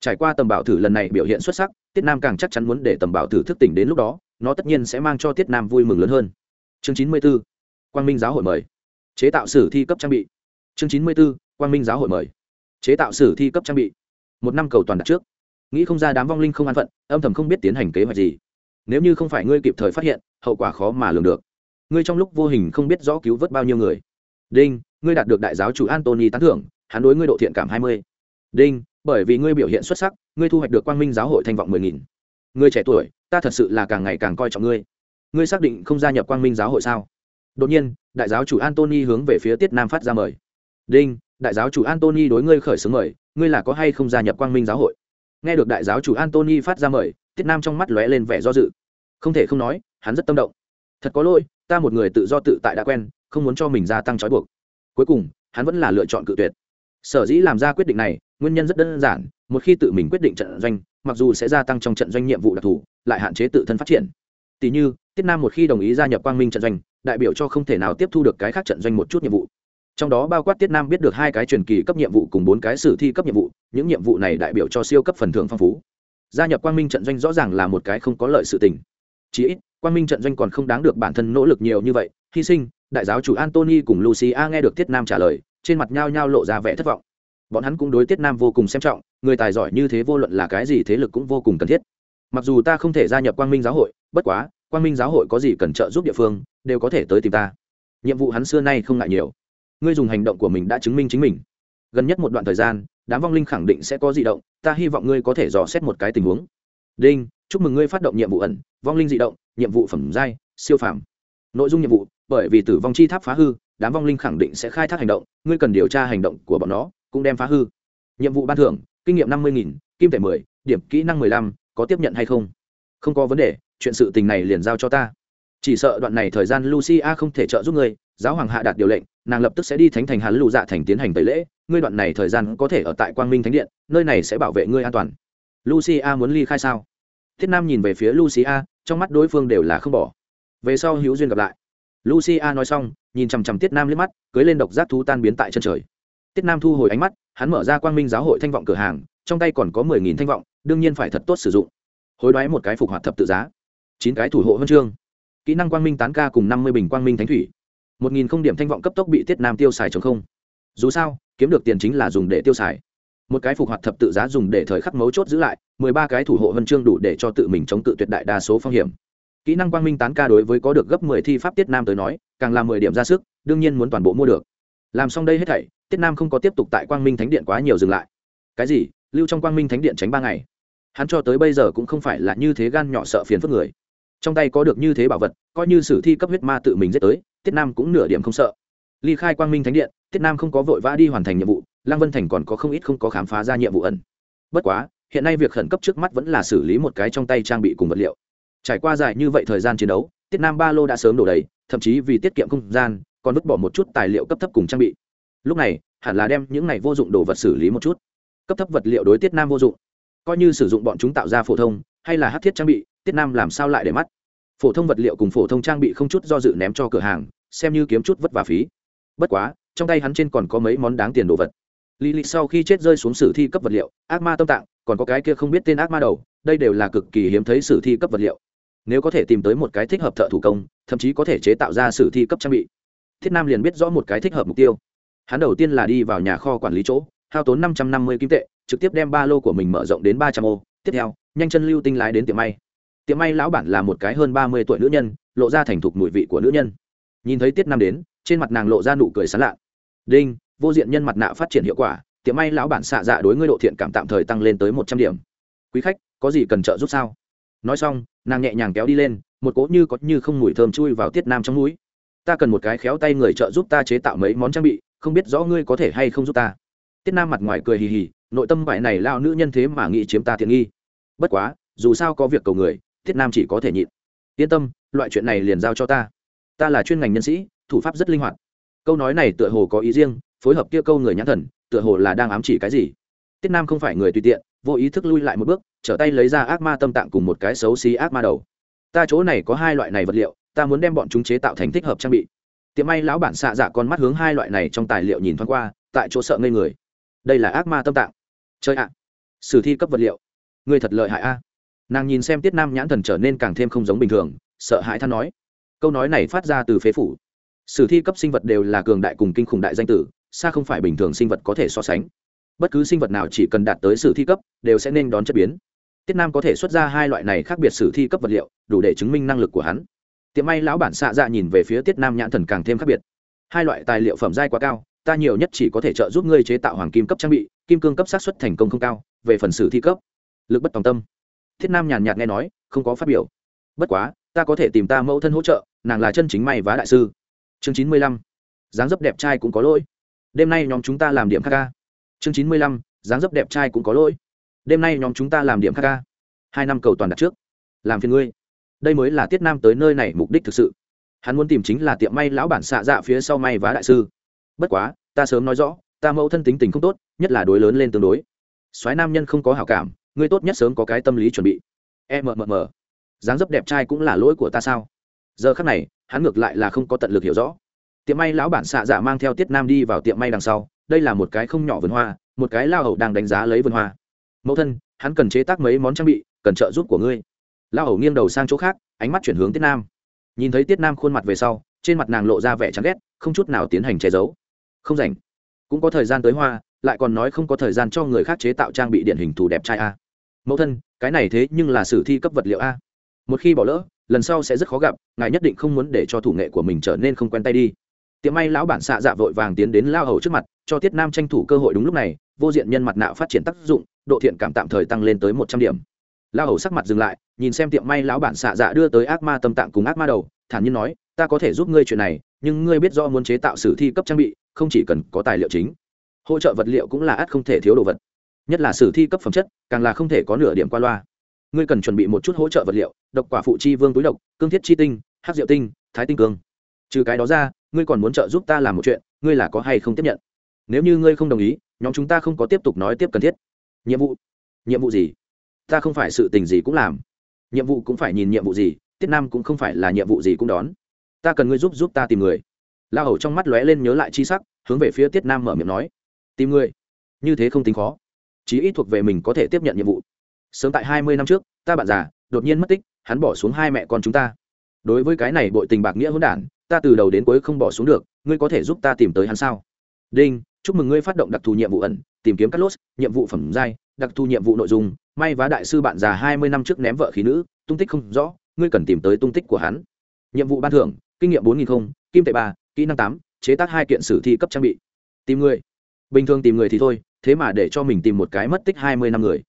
Speaker 1: Trải qua tầm bảo thử lần này biểu hiện xuất sắc, tiết nam càng chắc chắn muốn để tầm bảo thử thức tỉnh đến lúc đó, nó tất nhiên sẽ mang cho tiết nam vui mừng lớn hơn. Chương chín mươi b ố quang minh giáo hội mời chế tạo sử thi cấp trang bị. Chương chín mươi b ố quang minh giáo hội mời. Chế tạo sử thi cấp trang bị. Một năm cầu toàn đặt trước. Nghĩ không ra đám vong linh không an phận, âm thầm không biết tiến hành kế hoạch gì. Nếu như không phải ngươi kịp thời phát hiện, hậu quả khó mà lường được. Ngươi trong lúc vô hình không biết rõ cứu vớt bao nhiêu người. Đinh, ngươi đạt được đại giáo chủ antony tán thưởng, hắn đối ngươi độ thiện cảm hai mươi. Đinh, bởi vì ngươi biểu hiện xuất sắc, ngươi thu hoạch được quang minh giáo hội thanh vọng mười nghìn. Ngươi trẻ tuổi, ta thật sự là càng ngày càng coi trọng ngươi. Ngươi xác định không gia nhập quang minh giáo hội sao? Đột nhiên đại giáo chủ antony hướng về phía tiết nam phát ra mời. Đinh, đại giáo chủ antony đối ngươi khởi xướng mời, ngươi là có hay không gia nhập quang minh giáo hội? Nghe được đại giáo chủ antony phát ra mời, tiết nam trong mắt lóe lên vẻ do dự. Không thể không nói, hắn rất tâm động. Thật có lỗi, ta một người tự do tự tại đã quen, không muốn cho mình gia tăng trói buộc. Cuối cùng, hắn vẫn là lựa chọn cự tuyệt. Sở dĩ làm ra quyết định này, nguyên nhân rất đơn giản, một khi tự mình quyết định trận doanh, mặc dù sẽ gia tăng trong trận doanh nhiệm vụ đặc thù, lại hạn chế tự thân phát triển. Tỷ như, tiết nam một khi đồng ý gia nhập quang minh trận doanh đại biểu cho không thể nào tiếp thu được cái khác trận doanh một chút nhiệm vụ. Trong đó bao quát tiết nam biết được hai cái truyền kỳ cấp nhiệm vụ cùng bốn cái sử thi cấp nhiệm vụ, những nhiệm vụ này đại biểu cho siêu cấp phần thưởng phong phú. Gia nhập quang minh trận doanh rõ ràng là một cái không có lợi sự tình. Chí ít, quang minh trận doanh còn không đáng được bản thân nỗ lực nhiều như vậy, hy sinh, đại giáo chủ antony cùng lucia nghe được tiết nam trả lời, trên mặt nhao nhao lộ ra vẻ thất vọng. Bọn hắn cũng đối tiết nam vô cùng xem trọng, người tài giỏi như thế vô luận là cái gì thế lực cũng vô cùng cần thiết. Mặc dù ta không thể gia nhập quang minh giáo hội, bất quá, quang minh giáo hội có gì cần trợ giúp địa phương đều có thể tới tìm ta. Nhiệm vụ hắn xưa nay không ngại nhiều. Ngươi dùng hành động của mình đã chứng minh chính mình. Gần nhất một đoạn thời gian, đám vong linh khẳng định sẽ có di động, ta hy vọng ngươi có thể dò xét một cái tình huống. Đinh, chúc mừng ngươi phát động nhiệm vụ ẩn, vong linh di động, nhiệm vụ phẩm giai, siêu phàm. Nội dung nhiệm vụ, bởi vì tử vong chi tháp phá hư, đám vong linh khẳng định sẽ khai thác hành động, ngươi cần điều tra hành động của bọn nó, cũng đem phá hư. Nhiệm vụ ban thưởng, kinh nghiệm năm mươi nghìn, kim tệ mười, điểm kỹ năng mười lăm, có tiếp nhận hay không? Không có vấn đề, chuyện sự tình này liền giao cho ta chỉ sợ đoạn này thời gian lucia không thể trợ giúp ngươi, giáo hoàng hạ đạt điều lệnh, nàng lập tức sẽ đi thánh thành hắn lụ dạ thành tiến hành tẩy lễ, ngươi đoạn này thời gian có thể ở tại quang minh thánh điện, nơi này sẽ bảo vệ ngươi an toàn. Lucia muốn ly khai sao? Thiết nam nhìn về phía lucia, trong mắt đối phương đều là không bỏ. Về sau hữu duyên gặp lại. Lucia nói xong, nhìn chằm chằm tiết nam liếc mắt, cưới lên độc giác thú tan biến tại chân trời. Tiết nam thu hồi ánh mắt, hắn mở ra quang minh giáo hội thanh vọng cửa hàng, trong tay còn có mười nghìn thanh vọng, đương nhiên phải thật tốt sử dụng. Hối đoái một cái phục hoạt thập tự giá. Chín cái thủ hộ huân chương kỹ năng quang minh tán ca cùng năm mươi bình quang minh thánh thủy. Một nghìn không điểm thanh vọng cấp tốc bị tiết nam tiêu xài chống không. Dù sao, kiếm được tiền chính là dùng để tiêu xài. Một cái phục hoạt thập tự giá dùng để thời khắc mấu chốt giữ lại, mười ba cái thủ hộ huân chương đủ để cho tự mình chống tự tuyệt đại đa số phong hiểm. Kỹ năng quang minh tán ca đối với có được gấp mười thi pháp tiết nam tới nói, càng là mười điểm ra sức, đương nhiên muốn toàn bộ mua được. Làm xong đây hết thảy, tiết nam không có tiếp tục tại quang minh thánh điện quá nhiều dừng lại. Cái gì? Lưu trong quang minh thánh điện tránh ba ngày. Hắn cho tới bây giờ cũng không phải là như thế gan nhỏ sợ phiền phức người trong tay có được như thế bảo vật, coi như sử thi cấp huyết ma tự mình giết tới, tiết nam cũng nửa điểm không sợ. Ly khai quang minh thánh điện, tiết nam không có vội vã đi hoàn thành nhiệm vụ, lăng vân thành còn có không ít không có khám phá ra nhiệm vụ ẩn. Bất quá, hiện nay việc khẩn cấp trước mắt vẫn là xử lý một cái trong tay trang bị cùng vật liệu. Trải qua dài như vậy thời gian chiến đấu, tiết nam ba lô đã sớm đổ đầy, thậm chí vì tiết kiệm không gian, còn vứt bỏ một chút tài liệu cấp thấp cùng trang bị. Lúc này, hẳn là đem những này vô dụng đồ vật xử lý một chút. Cấp thấp vật liệu đối tiết nam vô dụng. Coi như sử dụng bọn chúng tạo ra phổ thông hay là hát thiết trang bị, tiết nam làm sao lại để mắt? Phổ thông vật liệu cùng phổ thông trang bị không chút do dự ném cho cửa hàng, xem như kiếm chút vất vả phí. Bất quá, trong tay hắn trên còn có mấy món đáng tiền đồ vật. Lý lịch sau khi chết rơi xuống sử thi cấp vật liệu, ác ma tâm tạng, còn có cái kia không biết tên ác ma đầu, đây đều là cực kỳ hiếm thấy sử thi cấp vật liệu. Nếu có thể tìm tới một cái thích hợp thợ thủ công, thậm chí có thể chế tạo ra sử thi cấp trang bị. Thiết nam liền biết rõ một cái thích hợp mục tiêu. Hắn đầu tiên là đi vào nhà kho quản lý chỗ, hao tốn năm trăm năm mươi kim tệ, trực tiếp đem ba lô của mình mở rộng đến ba trăm ô. Tiếp theo nhanh chân lưu tinh lái đến tiệm may. Tiệm may lão bản là một cái hơn ba mươi tuổi nữ nhân, lộ ra thành thục mùi vị của nữ nhân. Nhìn thấy tiết nam đến, trên mặt nàng lộ ra nụ cười sán lạ. Đinh, vô diện nhân mặt nạ phát triển hiệu quả, tiệm may lão bản xạ dạ đối ngươi độ thiện cảm tạm thời tăng lên tới một trăm điểm. Quý khách, có gì cần trợ giúp sao? Nói xong, nàng nhẹ nhàng kéo đi lên, một cỗ như có như không mùi thơm chui vào tiết nam trong núi ta cần một cái khéo tay người trợ giúp ta chế tạo mấy món trang bị, không biết rõ ngươi có thể hay không giúp ta. Tiết nam mặt ngoài cười hì hì, nội tâm vải này lao nữ nhân thế mà nghĩ chiếm ta tiện nghi bất quá, dù sao có việc cầu người tiết nam chỉ có thể nhịn. Yên tâm, loại chuyện này liền giao cho ta. Ta là chuyên ngành nhân sĩ, thủ pháp rất linh hoạt. Câu nói này tựa hồ có ý riêng, phối hợp kia câu người nhãn thần, tựa hồ là đang ám chỉ cái gì. Tiết nam không phải người tùy tiện, vô ý thức lui lại một bước, trở tay lấy ra ác ma tâm tạng cùng một cái xấu xí ác ma đầu. Ta chỗ này có hai loại này vật liệu, ta muốn đem bọn chúng chế tạo thành thích hợp trang bị. Tiệm may lão bản xạ dạ con mắt hướng hai loại này trong tài liệu nhìn thoáng qua, tại chỗ sợ ngây người. Đây là ác ma tâm tạng. Chơi ạ. Sử thi cấp vật liệu. Ngươi thật lợi hại a. Nàng nhìn xem tiết nam nhãn thần trở nên càng thêm không giống bình thường, sợ hãi than nói. Câu nói này phát ra từ phế phủ. Sử thi cấp sinh vật đều là cường đại cùng kinh khủng đại danh tử, xa không phải bình thường sinh vật có thể so sánh. Bất cứ sinh vật nào chỉ cần đạt tới sử thi cấp, đều sẽ nên đón chất biến. Tiết nam có thể xuất ra hai loại này khác biệt sử thi cấp vật liệu, đủ để chứng minh năng lực của hắn. Tiệm may lão bản xạ dạ nhìn về phía tiết nam nhãn thần càng thêm khác biệt. Hai loại tài liệu phẩm giai quá cao, ta nhiều nhất chỉ có thể trợ giúp ngươi chế tạo hoàng kim cấp trang bị, kim cương cấp sát xuất thành công không cao, về phần sử thi cấp lực bất tòng tâm. Thiết nam nhàn nhạt nghe nói, không có phát biểu. Bất quá, ta có thể tìm ta mẫu thân hỗ trợ, nàng là chân chính may vá đại sư. Chương chín mươi lăm, dáng dấp đẹp trai cũng có lỗi. Đêm nay nhóm chúng ta làm điểm khắc ca. Chương chín mươi lăm, dáng dấp đẹp trai cũng có lỗi. Đêm nay nhóm chúng ta làm điểm khắc ca. Hai năm cầu toàn đặt trước. Làm phiền ngươi. Đây mới là tiết nam tới nơi này mục đích thực sự. Hắn muốn tìm chính là tiệm may lão bản xạ dạ phía sau may vá đại sư. Bất quá, ta sớm nói rõ, ta mẫu thân tính tình không tốt, nhất là đối lớn lên tương đối. Soái nam nhân không có hảo cảm ngươi tốt nhất sớm có cái tâm lý chuẩn bị. Em mờ mờ mờ dáng dấp đẹp trai cũng là lỗi của ta sao? Giờ khắc này, hắn ngược lại là không có tận lực hiểu rõ. Tiệm may lão bản xạ dạ mang theo tiết nam đi vào tiệm may đằng sau, đây là một cái không nhỏ vườn hoa, một cái lao hầu đang đánh giá lấy vườn hoa. Mẫu thân, hắn cần chế tác mấy món trang bị, cần trợ giúp của ngươi. Lao hầu nghiêng đầu sang chỗ khác, ánh mắt chuyển hướng tiết nam. Nhìn thấy tiết nam khuôn mặt về sau, trên mặt nàng lộ ra vẻ chán ghét, không chút nào tiến hành che giấu. Không rảnh. Cũng có thời gian tới hoa, lại còn nói không có thời gian cho người khác chế tạo trang bị điện hình thù đẹp trai a mẫu thân, cái này thế nhưng là sử thi cấp vật liệu a. Một khi bỏ lỡ, lần sau sẽ rất khó gặp, ngài nhất định không muốn để cho thủ nghệ của mình trở nên không quen tay đi. Tiệm may lão bản xạ dạ vội vàng tiến đến lao hầu trước mặt, cho tiết nam tranh thủ cơ hội đúng lúc này, vô diện nhân mặt nạ phát triển tác dụng, độ thiện cảm tạm thời tăng lên tới một trăm điểm. Lao hầu sắc mặt dừng lại, nhìn xem tiệm may lão bản xạ dạ đưa tới ác ma tâm tạng cùng ác ma đầu, thản nhiên nói, ta có thể giúp ngươi chuyện này, nhưng ngươi biết do muốn chế tạo sử thi cấp trang bị, không chỉ cần có tài liệu chính. Hỗ trợ vật liệu cũng là ắt không thể thiếu đồ vật nhất là sử thi cấp phẩm chất, càng là không thể có nửa điểm qua loa. Ngươi cần chuẩn bị một chút hỗ trợ vật liệu, độc quả phụ chi vương túi độc, cương thiết chi tinh hát diệu tinh, thái tinh cương. Trừ cái đó ra, ngươi còn muốn trợ giúp ta làm một chuyện, ngươi là có hay không tiếp nhận? Nếu như ngươi không đồng ý, nhóm chúng ta không có tiếp tục nói tiếp cần thiết. Nhiệm vụ? Nhiệm vụ gì? Ta không phải sự tình gì cũng làm. Nhiệm vụ cũng phải nhìn nhiệm vụ gì, tiết nam cũng không phải là nhiệm vụ gì cũng đón. Ta cần ngươi giúp giúp ta tìm người. La hầu trong mắt lóe lên nhớ lại chi sắc, hướng về phía tiết nam mở miệng nói. Tìm người? Như thế không tính khó chí ít thuộc về mình có thể tiếp nhận nhiệm vụ. Sớm tại hai mươi năm trước, ta bạn già, đột nhiên mất tích, hắn bỏ xuống hai mẹ con chúng ta. Đối với cái này bội tình bạc nghĩa hỗn đản, ta từ đầu đến cuối không bỏ xuống được, ngươi có thể giúp ta tìm tới hắn sao? Đinh, chúc mừng ngươi phát động đặc thù nhiệm vụ ẩn, tìm kiếm cắt lốt, nhiệm vụ phẩm giai, đặc thù nhiệm vụ nội dung, may vá đại sư bạn già hai mươi năm trước ném vợ khí nữ, tung tích không rõ, ngươi cần tìm tới tung tích của hắn. Nhiệm vụ ban thưởng, kinh nghiệm bốn nghìn không, kim tệ ba, kỹ năng tám, chế tác hai kiện sử thi cấp trang bị. Tìm người. Bình thường tìm người thì thôi thế mà để cho mình tìm một cái mất tích hai mươi năm người.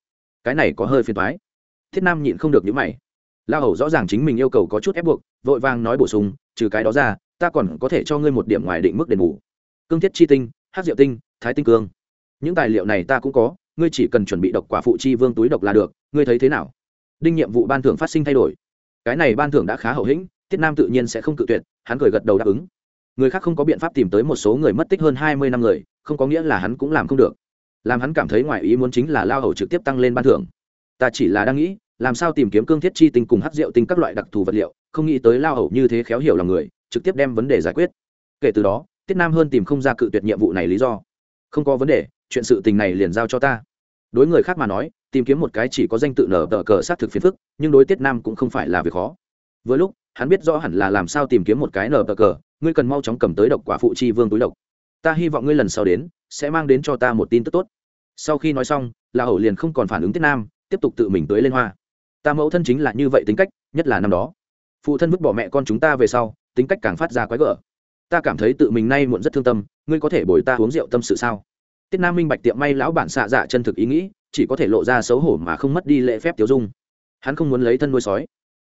Speaker 1: Cái này có hơi phiền thoái thiết nam nhịn không được những mày. La hầu rõ ràng chính mình yêu cầu có chút ép buộc, vội vàng nói bổ sung, trừ cái đó ra, ta còn có thể cho ngươi một điểm ngoài định mức đền bù. Cương thiết chi tinh hát diệu tinh, thái tinh cương. Những tài liệu này ta cũng có, ngươi chỉ cần chuẩn bị độc quả phụ chi vương túi độc là được, ngươi thấy thế nào? Đinh nhiệm vụ ban thưởng phát sinh thay đổi. Cái này ban thưởng đã khá hậu hĩnh tiết nam tự nhiên sẽ không cự tuyệt, hắn cười gật đầu đáp ứng. Người khác không có biện pháp tìm tới một số người mất tích hơn hai mươi năm người, không có nghĩa là hắn cũng làm không được làm hắn cảm thấy ngoài ý muốn chính là lao hầu trực tiếp tăng lên ban thưởng. Ta chỉ là đang nghĩ, làm sao tìm kiếm cương thiết chi tinh cùng hát rượu tinh các loại đặc thù vật liệu, không nghĩ tới lao hầu như thế khéo hiểu lòng người, trực tiếp đem vấn đề giải quyết. Kể từ đó, tiết nam hơn tìm không ra cự tuyệt nhiệm vụ này lý do. Không có vấn đề, chuyện sự tình này liền giao cho ta. Đối người khác mà nói, tìm kiếm một cái chỉ có danh tự nở tờ cờ xác thực phiền phức, nhưng đối tiết nam cũng không phải là việc khó. Vừa lúc, hắn biết rõ hẳn là làm sao tìm kiếm một cái nở tờ cờ, ngươi cần mau chóng cầm tới độc quả phụ chi vương túi độc ta hy vọng ngươi lần sau đến, sẽ mang đến cho ta một tin tức tốt. Sau khi nói xong, la hậu liền không còn phản ứng tiết nam, tiếp tục tự mình tới lên hoa. Ta mẫu thân chính là như vậy tính cách, nhất là năm đó. Phụ thân vứt bỏ mẹ con chúng ta về sau, tính cách càng phát ra quái gở. Ta cảm thấy tự mình nay muộn rất thương tâm, ngươi có thể bồi ta uống rượu tâm sự sao? Tiết nam minh bạch tiệm may lão bản xạ dạ chân thực ý nghĩ, chỉ có thể lộ ra xấu hổ mà không mất đi lễ phép tiêu dung. Hắn không muốn lấy thân nuôi sói.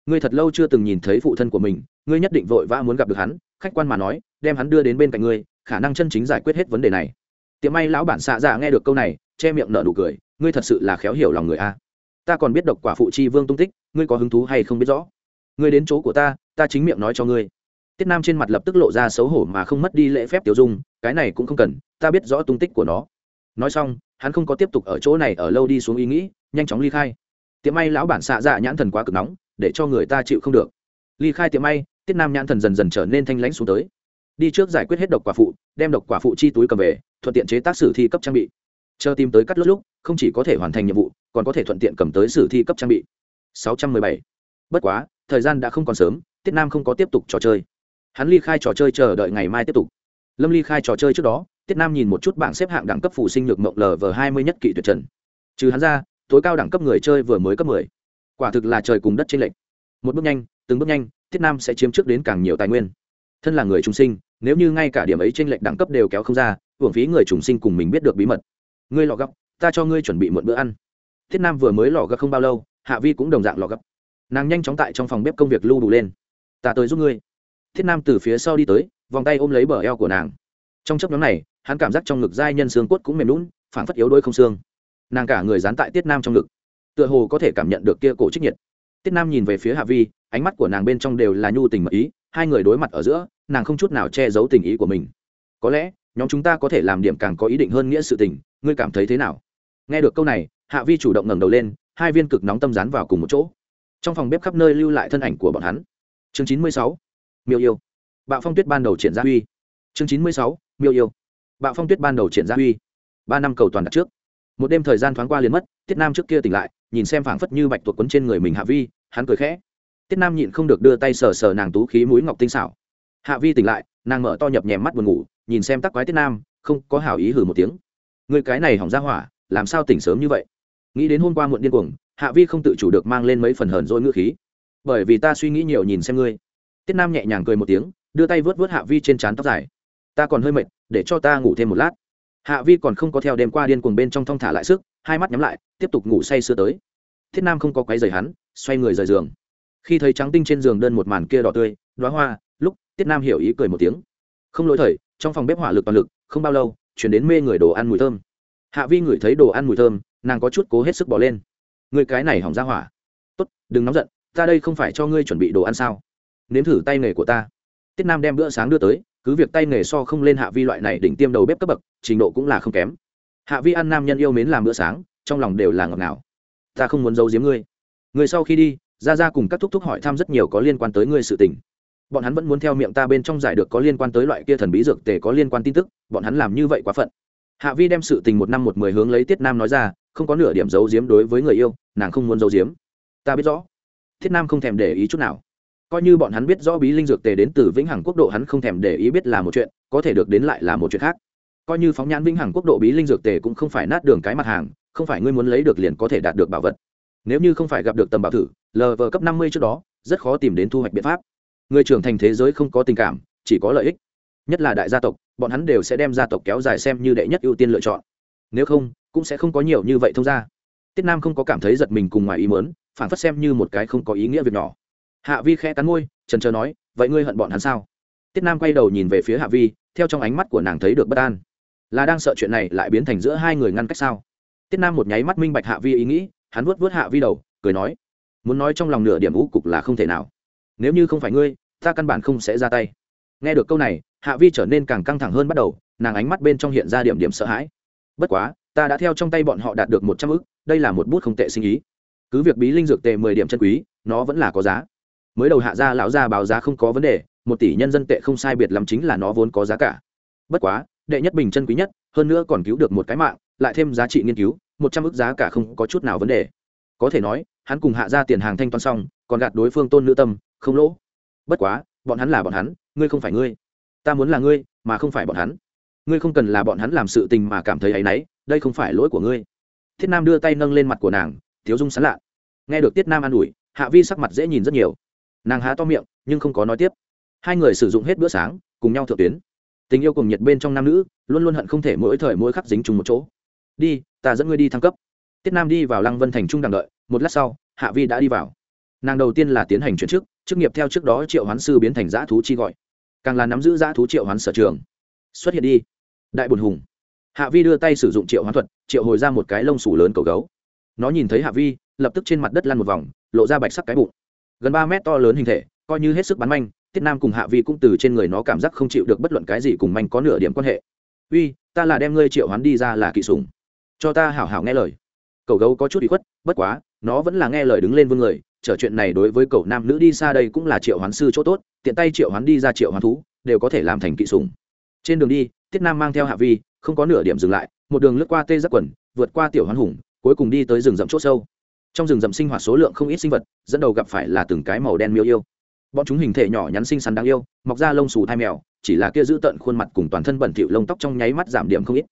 Speaker 1: Ngươi thật lâu chưa từng nhìn thấy phụ thân của mình, ngươi nhất định vội vã muốn gặp được hắn, khách quan mà nói, đem hắn đưa đến bên cạnh ngươi khả năng chân chính giải quyết hết vấn đề này. Tiệm may lão bản xạ dạ nghe được câu này, che miệng nở nụ cười, ngươi thật sự là khéo hiểu lòng người a. Ta còn biết độc quả phụ chi vương tung tích, ngươi có hứng thú hay không biết rõ? Ngươi đến chỗ của ta ta chính miệng nói cho ngươi. Tiết nam trên mặt lập tức lộ ra xấu hổ mà không mất đi lễ phép tiêu dung, cái này cũng không cần, ta biết rõ tung tích của nó. Nói xong, hắn không có tiếp tục ở chỗ này ở lâu đi xuống ý nghĩ, nhanh chóng ly khai. Tiệm may lão bản xạ dạ nhãn thần quá cực nóng, để cho người ta chịu không được. Ly khai tiệm may, tiết nam nhãn thần dần dần trở nên thanh lãnh xuống tới đi trước giải quyết hết độc quả phụ, đem độc quả phụ chi túi cầm về, thuận tiện chế tác sử thi cấp trang bị. Chờ tìm tới cắt lốt lúc, không chỉ có thể hoàn thành nhiệm vụ, còn có thể thuận tiện cầm tới sử thi cấp trang bị. 617. bất quá, thời gian đã không còn sớm, tiết nam không có tiếp tục trò chơi. Hắn ly khai trò chơi chờ đợi ngày mai tiếp tục. Lâm ly khai trò chơi trước đó, tiết nam nhìn một chút bảng xếp hạng đẳng cấp phụ sinh nhược mộng lv hai mươi nhất kỷ tuyệt trần. Trừ hắn ra, tối cao đẳng cấp người chơi vừa mới cấp mười. Quả thực là trời cùng đất trên lệch. Một bước nhanh, từng bước nhanh, tiết nam sẽ chiếm trước đến càng nhiều tài nguyên. Thân là người trung sinh nếu như ngay cả điểm ấy trên lệnh đẳng cấp đều kéo không ra, hưởng phí người trùng sinh cùng mình biết được bí mật. Ngươi lò gấp, ta cho ngươi chuẩn bị một bữa ăn. Thiết nam vừa mới lò gấp không bao lâu, hạ vi cũng đồng dạng lò gấp. Nàng nhanh chóng tại trong phòng bếp công việc lưu đủ lên. Ta tới giúp ngươi. Thiết nam từ phía sau đi tới, vòng tay ôm lấy bờ eo của nàng. Trong chấp nhóm này, hắn cảm giác trong ngực giai nhân xương cốt cũng mềm lún phản phất yếu đôi không xương. Nàng cả người dán tại tiết nam trong ngực, tựa hồ có thể cảm nhận được kia cổ trích nhiệt. Tiết nam nhìn về phía hạ vi, ánh mắt của nàng bên trong đều là nhu tình mật ý, hai người đối mặt ở giữa nàng không chút nào che giấu tình ý của mình. Có lẽ, nhóm chúng ta có thể làm điểm càng có ý định hơn nghĩa sự tình, ngươi cảm thấy thế nào? Nghe được câu này, hạ vi chủ động ngẩng đầu lên, hai viên cực nóng tâm dán vào cùng một chỗ. Trong phòng bếp khắp nơi lưu lại thân ảnh của bọn hắn. Chương chín mươi sáu, miêu yêu. Bạo phong tuyết ban đầu triển ra huy. Chương chín mươi sáu, miêu yêu. Bạo phong tuyết ban đầu triển ra uy ba năm cầu toàn đặt trước. Một đêm thời gian thoáng qua liền mất, tiết nam trước kia tỉnh lại, nhìn xem phảng phất như bạch tuộc quấn trên người mình hạ vi, hắn cười khẽ. Tiết nam nhịn không được đưa tay sờ sờ nàng tú khí mũi ngọc tinh xảo hạ vi tỉnh lại, nàng mở to nhập nhèm mắt buồn ngủ, nhìn xem tắc quái tiết nam, không có hảo ý hử một tiếng. Người cái này hỏng ra hỏa, làm sao tỉnh sớm như vậy? Nghĩ đến hôm qua muộn điên cuồng, hạ vi không tự chủ được mang lên mấy phần hờn dỗi ngữ khí. Bởi vì ta suy nghĩ nhiều nhìn xem ngươi. Tiết nam nhẹ nhàng cười một tiếng, đưa tay vớt vớt hạ vi trên trán tóc dài. Ta còn hơi mệt, để cho ta ngủ thêm một lát. Hạ vi còn không có theo đêm qua điên cuồng bên trong thong thả lại sức, hai mắt nhắm lại, tiếp tục ngủ say sưa tới. Thiết nam không có quấy rầy hắn, xoay người rời giường. Khi thấy trắng tinh trên giường đơn một màn kia đỏ tươi đoá hoa lúc, tiết nam hiểu ý cười một tiếng. Không lỗi thời, trong phòng bếp hỏa lực toàn lực, không bao lâu, chuyển đến mê người đồ ăn mùi thơm. Hạ vi ngửi thấy đồ ăn mùi thơm, nàng có chút cố hết sức bỏ lên. Người cái này hỏng ra hỏa. Tốt, đừng nóng giận, ta đây không phải cho ngươi chuẩn bị đồ ăn sao? Nếm thử tay nghề của ta. Tiết nam đem bữa sáng đưa tới, cứ việc tay nghề so không lên hạ vi loại này đỉnh tiêm đầu bếp cấp bậc, trình độ cũng là không kém. Hạ vi ăn nam nhân yêu mến làm bữa sáng, trong lòng đều là ngọt ngào. Ta không muốn giấu giếm ngươi. Người sau khi đi ra ra cùng các thúc thúc hỏi thăm rất nhiều có liên quan tới ngươi sự tình bọn hắn vẫn muốn theo miệng ta bên trong giải được có liên quan tới loại kia thần bí dược tề có liên quan tin tức, bọn hắn làm như vậy quá phận. Hạ vi đem sự tình một năm một mười hướng lấy tiết nam nói ra, không có nửa điểm giấu giếm đối với người yêu, nàng không muốn giấu giếm. Ta biết rõ. Thiết nam không thèm để ý chút nào. Coi như bọn hắn biết rõ bí linh dược tề đến từ vĩnh hằng quốc độ, hắn không thèm để ý biết là một chuyện, có thể được đến lại là một chuyện khác. Coi như phóng nhãn vĩnh hằng quốc độ bí linh dược tề cũng không phải nát đường cái mặt hàng, không phải ngươi muốn lấy được liền có thể đạt được bảo vật. Nếu như không phải gặp được tầm bảo thử lờ vờ cấp năm mươi trước đó, rất khó tìm đến thu hoạch biện pháp người trưởng thành thế giới không có tình cảm, chỉ có lợi ích. Nhất là đại gia tộc, bọn hắn đều sẽ đem gia tộc kéo dài xem như đệ nhất ưu tiên lựa chọn. Nếu không, cũng sẽ không có nhiều như vậy thông ra tiết nam không có cảm thấy giật mình cùng ngoài ý mớn phản phất xem như một cái không có ý nghĩa việc nhỏ. Hạ vi khẽ cắn môi, trần trờ nói, vậy ngươi hận bọn hắn sao? Tiết nam quay đầu nhìn về phía hạ vi, theo trong ánh mắt của nàng thấy được bất an. Là đang sợ chuyện này lại biến thành giữa hai người ngăn cách sao? Tiết nam một nháy mắt minh bạch hạ vi ý nghĩ, hắn vuốt vuốt hạ vi đầu, cười nói, muốn nói trong lòng nửa điểm ú cục là không thể nào nếu như không phải ngươi, ta căn bản không sẽ ra tay. Nghe được câu này, hạ vi trở nên càng căng thẳng hơn bắt đầu, nàng ánh mắt bên trong hiện ra điểm điểm sợ hãi. Bất quá, ta đã theo trong tay bọn họ đạt được một trăm ức, đây là một bút không tệ sinh ý. Cứ việc bí linh dược tệ mười điểm chân quý, nó vẫn là có giá. Mới đầu hạ gia lão gia báo giá không có vấn đề, một tỷ nhân dân tệ không sai biệt lắm chính là nó vốn có giá cả. Bất quá, đệ nhất bình chân quý nhất, hơn nữa còn cứu được một cái mạng, lại thêm giá trị nghiên cứu, một trăm ức giá cả không có chút nào vấn đề. Có thể nói, hắn cùng hạ ra tiền hàng thanh toán xong, còn gạt đối phương tôn nữ tâm không lỗ. Bất quá, bọn hắn là bọn hắn, ngươi không phải ngươi. Ta muốn là ngươi, mà không phải bọn hắn. Ngươi không cần là bọn hắn làm sự tình mà cảm thấy áy náy, đây không phải lỗi của ngươi. Thiết nam đưa tay nâng lên mặt của nàng, thiếu dung sán lạ. Nghe được tiết nam an ủi, hạ vi sắc mặt dễ nhìn rất nhiều. Nàng há to miệng, nhưng không có nói tiếp. Hai người sử dụng hết bữa sáng, cùng nhau thượng tuyến. Tình yêu cùng nhiệt bên trong nam nữ, luôn luôn hận không thể mỗi thời mỗi khắc dính chung một chỗ. Đi, ta dẫn ngươi đi thăng cấp. Tiết nam đi vào lăng vân thành trung đằng đợi, một lát sau, hạ vi đã đi vào. Nàng đầu tiên là tiến hành chuyển chức chức nghiệp theo trước đó triệu hoán sư biến thành giã thú chi gọi. Càng là nắm giữ giã thú triệu hoán sở trường. Xuất hiện đi. Đại bùn hùng. Hạ vi đưa tay sử dụng triệu hoán thuật, triệu hồi ra một cái lông sủ lớn cầu gấu. Nó nhìn thấy hạ vi, lập tức trên mặt đất lăn một vòng, lộ ra bạch sắc cái bụng. Gần ba mét to lớn hình thể, coi như hết sức bắn manh, tiết nam cùng hạ vi cũng từ trên người nó cảm giác không chịu được bất luận cái gì cùng manh có nửa điểm quan hệ. Uy, ta là đem ngươi triệu hoán đi ra là kỵ sùng cho ta hảo hảo nghe lời. Cầu gấu có chút bị khuất, bất quá, nó vẫn là nghe lời đứng lên vương người trở chuyện này đối với cậu nam nữ đi xa đây cũng là triệu hoán sư chỗ tốt, tiện tay triệu hoán đi ra triệu hoán thú, đều có thể làm thành kỵ sùng trên đường đi, tiết nam mang theo hạ vi, không có nửa điểm dừng lại, một đường lướt qua tê giác quần, vượt qua tiểu hoán hùng, cuối cùng đi tới rừng rậm c h ỗ sâu. Trong rừng rậm sinh hoạt số lượng không ít sinh vật, dẫn đầu gặp phải là từng cái màu đen miêu yêu. Bọn chúng hình thể nhỏ nhắn xinh xắn đáng yêu, mọc ra lông xù thai mèo, chỉ là kia giữ tận khuôn mặt cùng toàn thân bẩn thịu lông tóc trong nháy mắt giảm điểm không ít.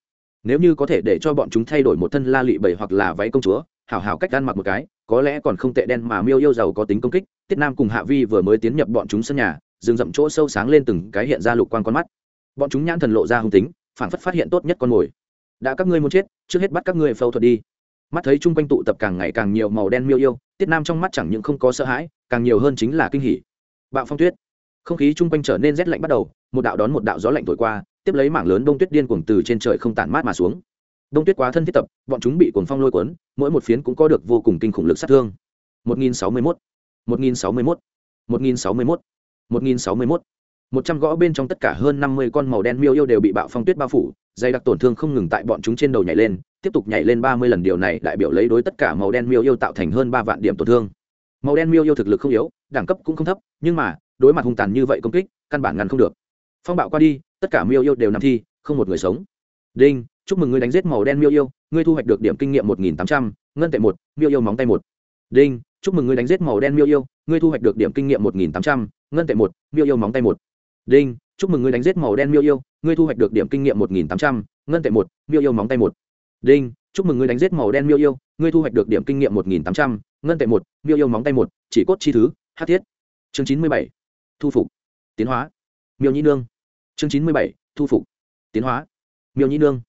Speaker 1: Nếu như có thể để cho bọn chúng thay đổi một thân la lị bầy hoặc là váy công chúa hảo hảo cách ăn mặc một cái, có lẽ còn không tệ đen mà miêu yêu giàu có tính công kích, tiết nam cùng hạ vi vừa mới tiến nhập bọn chúng sân nhà, rừng rậm chỗ sâu sáng lên từng cái hiện ra lục quan con mắt. Bọn chúng nhãn thần lộ ra hung tính phản phất phát hiện tốt nhất con mồi. Đã các ngươi muốn chết, trước hết bắt các ngươi phẫu thuật đi. Mắt thấy chung quanh tụ tập càng ngày càng nhiều màu đen miêu yêu, tiết nam trong mắt chẳng những không có sợ hãi, càng nhiều hơn chính là kinh hỉ. Bạo phong tuyết. Không khí chung quanh trở nên rét lạnh bắt đầu, một đạo đón một đạo gió lạnh thổi qua, tiếp lấy mảng lớn đông tuyết điên cuồng từ trên trời không tản mát mà xuống đông tuyết quá thân thiết tập, bọn chúng bị cuồng phong lôi cuốn, mỗi một phiến cũng có được vô cùng kinh khủng lực sát thương. 1061 1061 1061 1061 một trăm gõ bên trong tất cả hơn năm mươi con màu đen miêu yêu đều bị bạo phong tuyết bao phủ, dày đặc tổn thương không ngừng tại bọn chúng trên đầu nhảy lên, tiếp tục nhảy lên ba mươi lần điều này đại biểu lấy đối tất cả màu đen miêu yêu tạo thành hơn ba vạn điểm tổn thương. Màu đen miêu yêu thực lực không yếu, đẳng cấp cũng không thấp, nhưng mà, đối mặt hung tàn như vậy công kích, căn bản ngăn không được. Phong bạo qua đi, tất cả miêu yêu đều nằm thi, không một người sống. Đinh chúc mừng ngươi đánh giết màu đen miêu yêu, ngươi thu hoạch được điểm kinh nghiệm một nghìn tám trăm, ngân tệ một, miêu yêu móng tay một. Đinh, chúc mừng ngươi đánh giết màu đen miêu yêu, ngươi thu hoạch được điểm kinh nghiệm một nghìn tám trăm, ngân tệ một, miêu yêu móng tay một. Đinh, chúc mừng ngươi đánh giết màu đen miêu yêu, ngươi thu hoạch được điểm kinh nghiệm một nghìn tám trăm, ngân tệ một, miêu yêu móng tay một. Đinh, chúc mừng ngươi đánh giết màu đen miêu yêu, ngươi thu hoạch được điểm kinh nghiệm một nghìn tám trăm, ngân tệ một, miêu yêu móng tay một, chỉ cốt chi thứ, hát thiết. Chương chín mươi bảy, thu phục. Tiến hóa. Miêu nhĩ nương. Chương chín mươi bảy, thu phục. Tiến hóa. Miêu nhĩ nương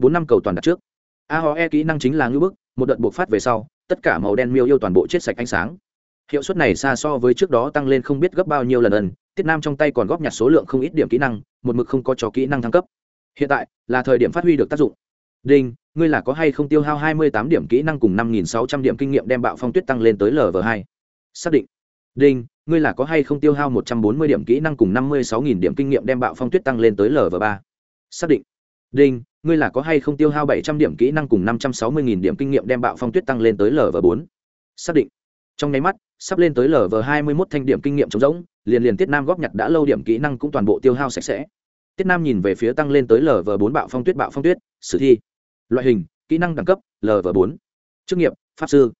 Speaker 1: bốn năm cầu toàn đặt trước. A ho e kỹ năng chính là ngưỡng bức, một đợt buộc phát về sau, tất cả màu đen miêu yêu toàn bộ chết sạch ánh sáng. Hiệu suất này xa so với trước đó tăng lên không biết gấp bao nhiêu lần ẩn tiết nam trong tay còn góp nhặt số lượng không ít điểm kỹ năng, một mực không có cho kỹ năng thăng cấp. Hiện tại, là thời điểm phát huy được tác dụng. Đinh, ngươi là có hay không tiêu hao hai mươi tám điểm kỹ năng cùng năm nghìn sáu trăm điểm kinh nghiệm đem bạo phong tuyết tăng lên tới lv hai? Xác định. Đinh, ngươi là có hay không tiêu hao một trăm bốn mươi điểm kỹ năng cùng năm mươi sáu nghìn điểm kinh nghiệm đem bạo phong tuyết tăng lên tới lv ba? Xác định. Đinh ngươi là có hay không tiêu hao bảy trăm điểm kỹ năng cùng năm trăm sáu mươi nghìn điểm kinh nghiệm đem bạo phong tuyết tăng lên tới lv bốn? Xác định. Trong nháy mắt, sắp lên tới lv hai mươi mốt thanh điểm kinh nghiệm trống rỗng, liền liền tiết nam góp nhặt đã lâu điểm kỹ năng cũng toàn bộ tiêu hao sạch sẽ. Tiết nam nhìn về phía tăng lên tới lv bốn bạo phong tuyết, bạo phong tuyết, sử thi. Loại hình, kỹ năng đẳng cấp lv bốn. Chức nghiệp, pháp sư.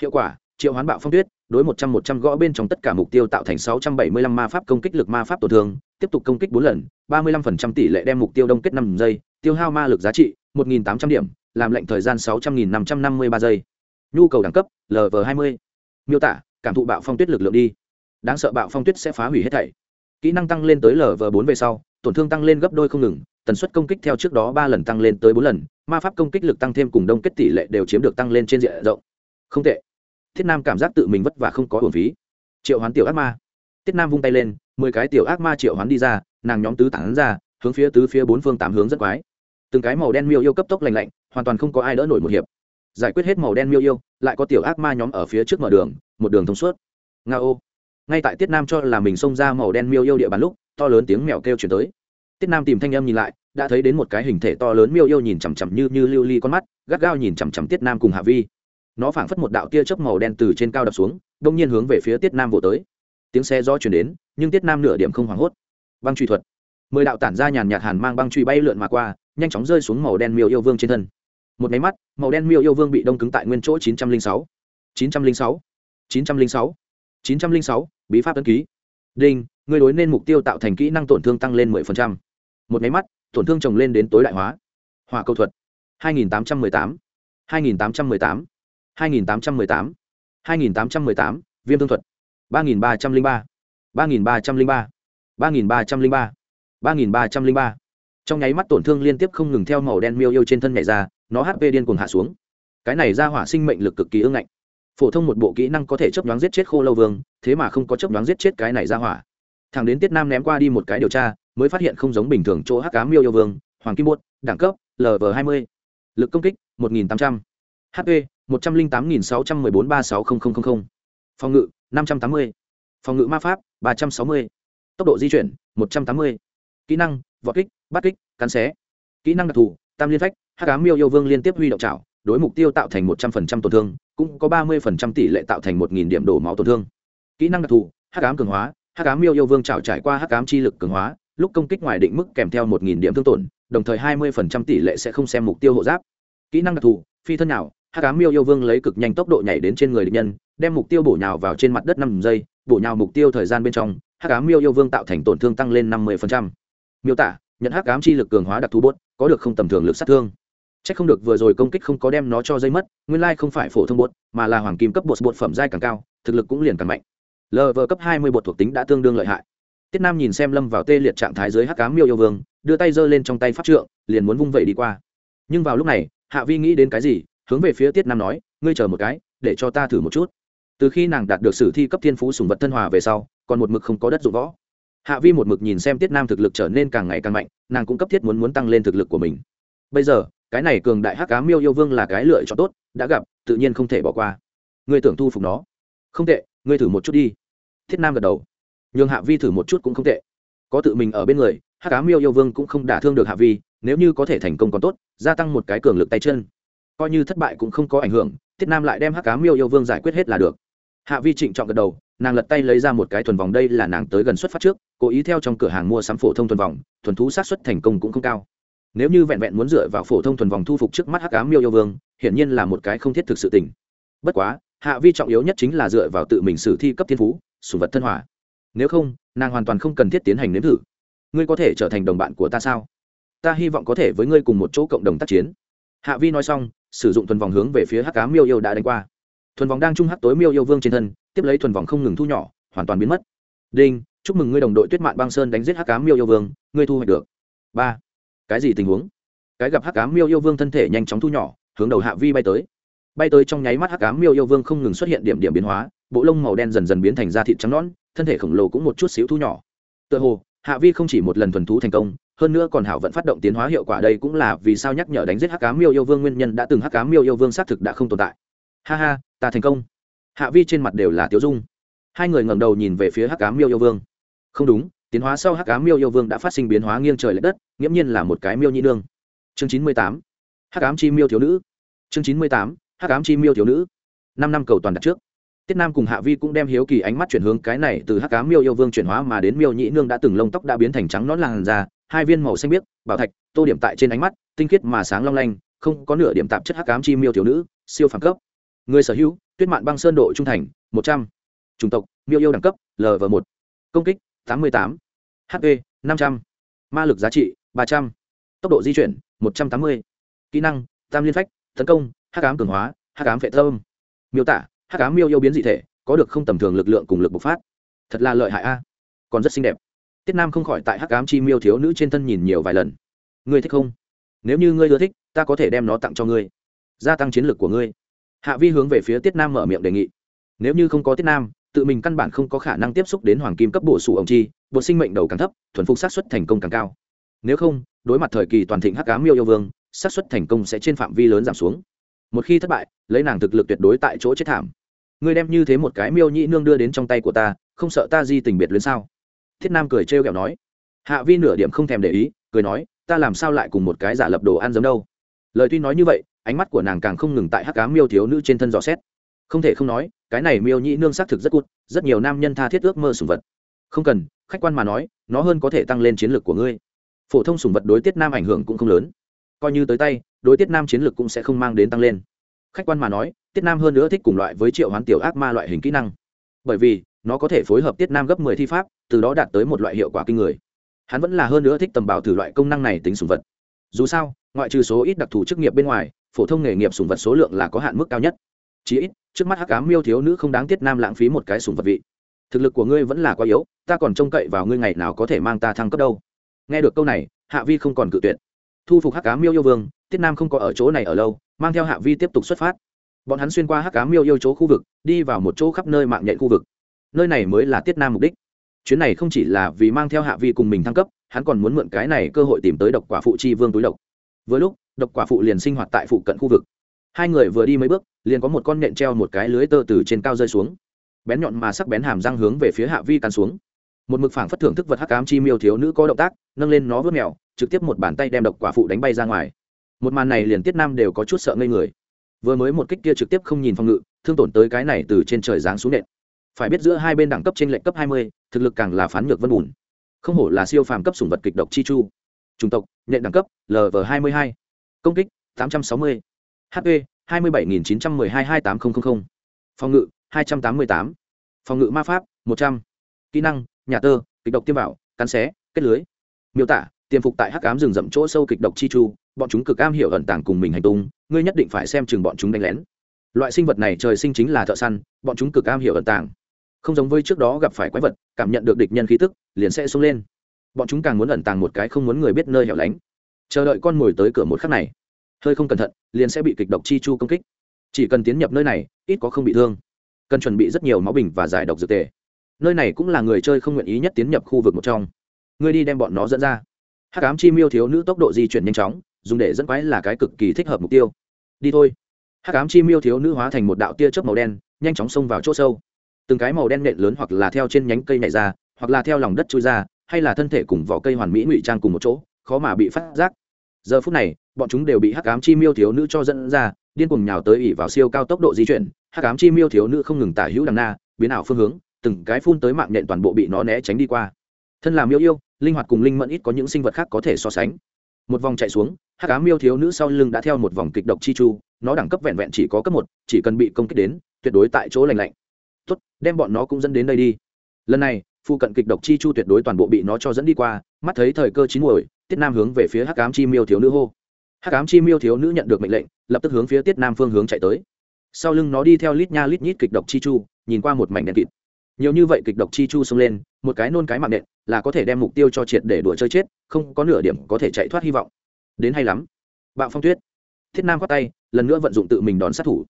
Speaker 1: Hiệu quả, triệu hoán bạo phong tuyết, đối một trăm một trăm gõ bên trong tất cả mục tiêu tạo thành sáu trăm bảy mươi lăm ma pháp công kích lực ma pháp tổn thương, tiếp tục công kích bốn lần, ba mươi lăm phần trăm tỷ lệ đem mục tiêu đông kết năm giây tiêu hao ma lực giá trị, một nghìn tám trăm điểm, làm lệnh thời gian sáu trăm nghìn năm trăm năm mươi ba giây. Nhu cầu đẳng cấp lv hai mươi. Miêu tả, cảm thụ bạo phong tuyết lực lượng đi. Đáng sợ bạo phong tuyết sẽ phá hủy hết thảy. Kỹ năng tăng lên tới lv 4 về sau, tổn thương tăng lên gấp đôi không ngừng, tần suất công kích theo trước đó ba lần tăng lên tới bốn lần, ma pháp công kích lực tăng thêm cùng đông kết tỷ lệ đều chiếm được tăng lên trên diện rộng. Không tệ. Thiết nam cảm giác tự mình vất vả không có hồn phí. Triệu hoán tiểu ác ma. Thiết nam vung tay lên, mười cái tiểu ác ma triệu hoán đi ra, nàng nhóm tứ tản ra, hướng phía tứ phía bốn phương tám hướng rất quái từng cái màu đen miêu yêu cấp tốc lành lạnh, hoàn toàn không có ai đỡ nổi một hiệp. Giải quyết hết màu đen miêu yêu, lại có tiểu ác ma nhóm ở phía trước mở đường, một đường thông suốt. Nga ô. Ngay tại tiết nam cho là mình xông ra màu đen miêu yêu địa bàn lúc, to lớn tiếng mèo kêu chuyển tới. Tiết nam tìm thanh âm nhìn lại, đã thấy đến một cái hình thể to lớn miêu yêu nhìn chằm chằm như như lưu ly con mắt, gắt gao nhìn chằm chằm tiết nam cùng hạ vi. Nó phảng phất một đạo tia chớp màu đen từ trên cao đập xuống, đông nhiên hướng về phía tiết nam vỗ tới. Tiếng xe do chuyển đến, nhưng tiết nam nửa điểm không hoảng hốt. Băng truy thuật. Mười đạo tản ra nhàn nhạt hàn mang băng truy bay lượn mà qua nhanh chóng rơi xuống màu đen miêu yêu vương trên thân. Một máy mắt, màu đen miêu yêu vương bị đông cứng tại nguyên chỗ chín trăm linh sáu. chín trăm linh sáu. chín trăm linh sáu. chín trăm linh sáu, bí pháp ấn ký. Đinh người đối nên mục tiêu tạo thành kỹ năng tổn thương tăng lên mười phần trăm. Một máy mắt, tổn thương trồng lên đến tối đại hóa. Hòa câu thuật. hai nghìn tám trăm mười tám. hai nghìn tám trăm mười tám. hai nghìn tám trăm mười tám. hai nghìn tám trăm mười tám, viêm thương thuật. ba nghìn ba trăm linh ba. ba nghìn ba trăm linh ba. ba nghìn ba trăm linh ba. ba nghìn ba trăm linh ba trong nháy mắt tổn thương liên tiếp không ngừng theo màu đen miêu yêu trên thân nhảy ra, nó hp điên cuồng hạ xuống. Cái này ra hỏa sinh mệnh lực cực kỳ ưng ngạnh. Phổ thông một bộ kỹ năng có thể chấp đoán giết chết khô lâu vương, thế mà không có chấp đoán giết chết cái này ra hỏa. Thằng đến tiết nam ném qua đi một cái điều tra, mới phát hiện không giống bình thường chỗ hắc cá miêu yêu vương, hoàng kim bốt đẳng cấp lv hai mươi. Lực công kích, một nghìn tám trăm. Hp một trăm linh tám nghìn sáu trăm mười bốn ba sáu nghìn phòng ngự, năm trăm tám mươi. Phòng ngự ma pháp, ba trăm sáu mươi. Tốc độ di chuyển, một trăm tám mươi. Kỹ năng vọt kích, bắt kích, cắn xé. Kỹ năng đặc thù, tam liên phách, hắc cá miêu yêu vương liên tiếp huy động trào đối mục tiêu tạo thành một trăm phần trăm tổn thương, cũng có ba mươi phần trăm tỷ lệ tạo thành một nghìn điểm đổ máu tổn thương. Kỹ năng đặc thù, hắc cám cường hóa, hắc cám miêu yêu vương trào trải qua hắc cám chi lực cường hóa, lúc công kích ngoài định mức kèm theo một nghìn điểm thương tổn, đồng thời hai mươi phần trăm tỷ lệ sẽ không xem mục tiêu hộ giáp. Kỹ năng đặc thù, phi thân nào hắc cám miêu yêu vương lấy cực nhanh tốc độ nhảy đến trên người địch nhân, đem mục tiêu bổ nhào vào trên mặt đất năm giây, bổ nhào mục tiêu thời gian bên trong, hắc cám miêu yêu vương tạo thành tổn thương tăng lên năm mươi miêu tả nhận hắc cám chi lực cường hóa đặc thù bốt có được không tầm thường lực sát thương Chắc không được vừa rồi công kích không có đem nó cho dây mất, nguyên lai không phải phổ thông bột, mà là hoàng kim cấp bột bột phẩm giai càng cao, thực lực cũng liền càng mạnh. LV cấp hai mươi bột thuộc tính đã tương đương lợi hại. Tiết Nam nhìn xem Lâm vào tê liệt trạng thái dưới Hắc Ám Miêu yêu vương, đưa tay giơ lên trong tay pháp trượng, liền muốn vung vậy đi qua. Nhưng vào lúc này, Hạ Vi nghĩ đến cái gì, hướng về phía Tiết Nam nói, ngươi chờ một cái, để cho ta thử một chút. Từ khi nàng đạt được sử thi cấp thiên phú sùng vật thân hòa về sau, còn một mực không có đất dụng võ. Hạ Vi một mực nhìn xem Tiết Nam thực lực trở nên càng ngày càng mạnh, nàng cũng cấp thiết muốn muốn tăng lên thực lực của mình. Bây giờ, cái này cường đại hắc cá miêu yêu vương là cái lựa chọn tốt đã gặp tự nhiên không thể bỏ qua. Ngươi tưởng thu phục nó? Không tệ ngươi thử một chút đi. Thiết nam gật đầu. Nhường hạ vi thử một chút cũng không tệ. Có tự mình ở bên người hắc cá miêu yêu vương cũng không đả thương được hạ vi nếu như có thể thành công còn tốt gia tăng một cái cường lực tay chân. Coi như thất bại cũng không có ảnh hưởng thiết nam lại đem hắc cá miêu yêu vương giải quyết hết là được. Hạ vi trịnh trọng gật đầu nàng lật tay lấy ra một cái thuần vòng, đây là nàng tới gần xuất phát trước, cố ý theo trong cửa hàng mua sắm phổ thông thuần vòng, thuần thú sát xuất thành công cũng không cao. Nếu như vẹn vẹn muốn dựa vào phổ thông thuần vòng thu phục trước mắt hắc ám miêu yêu vương, hiển nhiên là một cái không thiết thực sự tình. Bất quá, hạ vi trọng yếu nhất chính là dựa vào tự mình sử thi cấp thiên phú sùng vật thân hòa. Nếu không, nàng hoàn toàn không cần thiết tiến hành nếm thử. Ngươi có thể trở thành đồng bạn của ta sao? Ta hy vọng có thể với ngươi cùng một chỗ cộng đồng tác chiến. Hạ vi nói xong, sử dụng thuần vòng hướng về phía hắc Ám miêu yêu đã đánh qua thuần vòng đang trung hắc tối miêu yêu vương trên thân, tiếp lấy thuần vòng không ngừng thu nhỏ, hoàn toàn biến mất. Đinh, chúc mừng ngươi đồng đội tuyết mạn băng sơn đánh giết hắc cám miêu yêu vương, ngươi thu hoạch được. Ba. Cái gì tình huống? Cái gặp hắc cám miêu yêu vương thân thể nhanh chóng thu nhỏ, hướng đầu hạ vi bay tới. Bay tới trong nháy mắt hắc cám miêu yêu vương không ngừng xuất hiện điểm điểm biến hóa, bộ lông màu đen dần dần biến thành da thịt trắng nõn, thân thể khổng lồ cũng một chút xíu thu nhỏ. Tựa hồ, hạ vi không chỉ một lần thuần thú thành công, hơn nữa còn hảo vẫn phát động tiến hóa hiệu quả đây cũng là vì sao nhắc nhở đánh giết hắc cám miêu yêu vương nguyên nhân đã từng hắc cám miêu yêu vương xác thực đã không tồn tại ha ha, ta thành công. Hạ vi trên mặt đều là tiếu dung. Hai người ngẩng đầu nhìn về phía hắc cá miêu yêu vương. Không đúng, tiến hóa sau hắc cá miêu yêu vương đã phát sinh biến hóa nghiêng trời l ệ đất, nghiễm nhiên là một cái miêu nhị nương. Chương chín mươi tám, hắc ám chi miêu thiếu nữ. Chương chín mươi tám, hắc ám chi miêu thiếu nữ. Năm năm cầu toàn đặt trước. Tiết nam cùng hạ vi cũng đem hiếu kỳ ánh mắt chuyển hướng cái này từ hắc cám miêu yêu vương chuyển hóa mà đến miêu nhị nương đã từng lông tóc đã biến thành trắng nón làn da, hai viên màu xanh biếc, bảo thạch, tô điểm tại trên ánh mắt, tinh khiết mà sáng long lanh, không có nửa điểm tạp chất hắc ám chi miêu thiếu nữ, siêu phẳng cấp người sở hữu, tuyết mạn băng sơn độ trung thành, một trăm. Chủng tộc, miêu yêu đẳng cấp lv một. Công kích, tám mươi tám. Hp năm trăm. Ma lực giá trị, ba trăm. Tốc độ di chuyển, một trăm tám mươi. Kỹ năng, tam liên phách, tấn công, hắc ám cường hóa, hắc ám phệ thơm. Miêu tả, hắc ám miêu yêu biến dị thể, có được không tầm thường lực lượng cùng lực bộc phát. Thật là lợi hại a. Còn rất xinh đẹp. Tiết nam không khỏi tại hắc ám chi miêu thiếu nữ trên thân nhìn nhiều vài lần. Ngươi thích không? Nếu như ngươi ưa thích, ta có thể đem nó tặng cho ngươi. Gia tăng chiến lược của ngươi hạ vi hướng về phía tiết nam mở miệng đề nghị. Nếu như không có tiết nam, tự mình căn bản không có khả năng tiếp xúc đến hoàng kim cấp bổ sủ ông chi bộ sinh mệnh đầu càng thấp, thuần phục sát xuất thành công càng cao. Nếu không, đối mặt thời kỳ toàn thịnh hắc cá miêu yêu vương sát xuất thành công sẽ trên phạm vi lớn giảm xuống. Một khi thất bại, lấy nàng thực lực tuyệt đối tại chỗ chết thảm. Ngươi đem như thế một cái miêu nhị nương đưa đến trong tay của ta, không sợ ta di tình biệt luyến sao? Thiết nam cười trêu ghẹo nói. Hạ vi nửa điểm không thèm để ý, cười nói, ta làm sao lại cùng một cái giả lập đồ ăn giống đâu? Lời tuy nói như vậy ánh mắt của nàng càng không ngừng tại hắc cá miêu thiếu nữ trên thân dò xét. Không thể không nói, cái này miêu nhị nương xác thực rất cút, rất nhiều nam nhân tha thiết ước mơ sùng vật. Không cần, khách quan mà nói, nó hơn có thể tăng lên chiến lược của ngươi. Phổ thông sùng vật đối tiết nam ảnh hưởng cũng không lớn. Coi như tới tay, đối tiết nam chiến lược cũng sẽ không mang đến tăng lên. Khách quan mà nói, tiết nam hơn nữa thích cùng loại với triệu hoán tiểu ác ma loại hình kỹ năng. Bởi vì, nó có thể phối hợp tiết nam gấp mười thi pháp, từ đó đạt tới một loại hiệu quả kinh người. Hắn vẫn là hơn nữa thích tầm bảo thử loại công năng này tính sùng vật. Dù sao, ngoại trừ số ít đặc thù chức nghiệp bên ngoài phổ thông nghề nghiệp sùng vật số lượng là có hạn mức cao nhất. Chí ít, trước mắt hắc cám miêu thiếu nữ không đáng tiết nam lãng phí một cái sùng vật vị. Thực lực của ngươi vẫn là quá yếu, ta còn trông cậy vào ngươi ngày nào có thể mang ta thăng cấp đâu. Nghe được câu này, hạ vi không còn cự tuyệt. Thu phục hắc Ám miêu yêu vương, tiết nam không có ở chỗ này ở lâu, mang theo hạ vi tiếp tục xuất phát. Bọn hắn xuyên qua hắc Ám miêu yêu chỗ khu vực, đi vào một chỗ khắp nơi mạng nhện khu vực. Nơi này mới là tiết nam mục đích. Chuyến này không chỉ là vì mang theo hạ vi cùng mình thăng cấp, hắn còn muốn mượn cái này cơ hội tìm tới độc quả phụ chi vương túi độc. Với lúc độc quả phụ liền sinh hoạt tại phụ cận khu vực. Hai người vừa đi mấy bước, liền có một con nện treo một cái lưới tơ từ trên cao rơi xuống. Bén nhọn mà sắc bén hàm răng hướng về phía hạ vi cắn xuống. Một mực phảng phất thưởng thức vật hắc ám chi miêu thiếu nữ có động tác, nâng lên nó vớt mèo, trực tiếp một bàn tay đem độc quả phụ đánh bay ra ngoài. Một màn này liền tiết nam đều có chút sợ ngây người. Vừa mới một kích kia trực tiếp không nhìn phòng ngự, thương tổn tới cái này từ trên trời giáng xuống nện. Phải biết giữa hai bên đẳng cấp trên lệnh cấp hai mươi, thực lực càng là phán ngược vân bùn. Không hổ là siêu phàm cấp sủng vật kịch độc chi chu. Chủng tộc, nhện đẳng cấp lv hai mươi hai công kích tám trăm sáu mươi. Hp hai mươi bảy nghìn chín trăm mười hai hai tám nghìn phòng ngự hai trăm tám mươi tám. Phòng ngự ma pháp một trăm. Kỹ năng nhà tơ kịch độc tiêm vào, cắn xé kết lưới. Miêu tả tiềm phục tại hắc ám rừng rậm chỗ sâu kịch độc chi chu bọn chúng cực am hiểu ẩn tàng cùng mình hành tung ngươi nhất định phải xem chừng bọn chúng đánh lén. Loại sinh vật này trời sinh chính là thợ săn bọn chúng cực am hiểu ẩn tàng. Không giống với trước đó gặp phải quái vật cảm nhận được địch nhân khí tức liền sẽ xuống lên. Bọn chúng càng muốn ẩn tàng một cái không muốn người biết nơi hẻo lánh chờ đợi con mồi tới cửa một khắc này. Hơi không cẩn thận, liền sẽ bị kịch độc chi chu công kích. Chỉ cần tiến nhập nơi này, ít có không bị thương. Cần chuẩn bị rất nhiều máu bình và giải độc dược tề. Nơi này cũng là người chơi không nguyện ý nhất tiến nhập khu vực một trong. Ngươi đi đem bọn nó dẫn ra. Hát cám chi miêu thiếu nữ tốc độ di chuyển nhanh chóng, dùng để dẫn quái là cái cực kỳ thích hợp mục tiêu. Đi thôi. Hát cám chi miêu thiếu nữ hóa thành một đạo tia chớp màu đen, nhanh chóng xông vào chỗ sâu. Từng cái màu đen nện lớn hoặc là theo trên nhánh cây này ra, hoặc là theo lòng đất chui ra, hay là thân thể cùng vỏ cây hoàn mỹ ngụy trang cùng một chỗ khó mà bị phát giác. Giờ phút này, bọn chúng đều bị hắc ám chi miêu thiếu nữ cho dẫn ra, điên cuồng nhào tới ỉ vào siêu cao tốc độ di chuyển. Hắc ám chi miêu thiếu nữ không ngừng tả hữu đằng na, biến ảo phương hướng, từng cái phun tới mạng nhện toàn bộ bị nó né tránh đi qua. Thân làm yêu yêu, linh hoạt cùng linh mẫn ít có những sinh vật khác có thể so sánh. Một vòng chạy xuống, hắc ám miêu thiếu nữ sau lưng đã theo một vòng kịch độc chi chu, nó đẳng cấp vẹn vẹn chỉ có cấp một, chỉ cần bị công kích đến, tuyệt đối tại chỗ lành lạnh. Tốt, đem bọn nó cũng dẫn đến đây đi. Lần này, phụ cận kịch độc chi chu tuyệt đối toàn bộ bị nó cho dẫn đi qua mắt thấy thời cơ chín muồi, tiết nam hướng về phía hắc cám chi miêu thiếu nữ hô. Hắc cám chi miêu thiếu nữ nhận được mệnh lệnh, lập tức hướng phía tiết nam phương hướng chạy tới. Sau lưng nó đi theo lít nha lít nhít kịch độc chi chu, nhìn qua một mảnh đèn kịt. Nhiều như vậy kịch độc chi chu xông lên, một cái nôn cái mạng nện, là có thể đem mục tiêu cho triệt để đùa chơi chết, không có nửa điểm có thể chạy thoát hy vọng. Đến hay lắm. Bạo phong tuyết. Thiết nam khoác tay, lần nữa vận dụng tự mình đón sát thủ.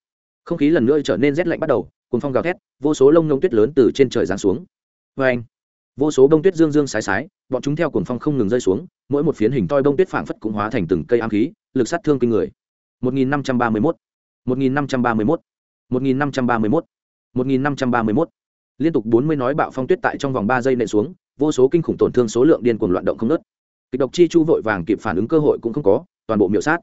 Speaker 1: Không khí lần nữa trở nên rét lạnh bắt đầu cùng phong gào thét, vô số lông ngông tuyết lớn từ trên trời giáng xuống. Vê anh vô số bông tuyết dương dương sái sái, bọn chúng theo cuồng phong không ngừng rơi xuống, mỗi một phiến hình toi bông tuyết phảng phất cũng hóa thành từng cây ám khí, lực sát thương kinh người. 1531 1531 1531 1531 liên tục 40 nói bạo phong tuyết tại trong vòng 3 giây nện xuống, vô số kinh khủng tổn thương số lượng điên cuồng loạn động không ngớt. Kịch độc chi chu vội vàng kịp phản ứng cơ hội cũng không có, toàn bộ miểu sát.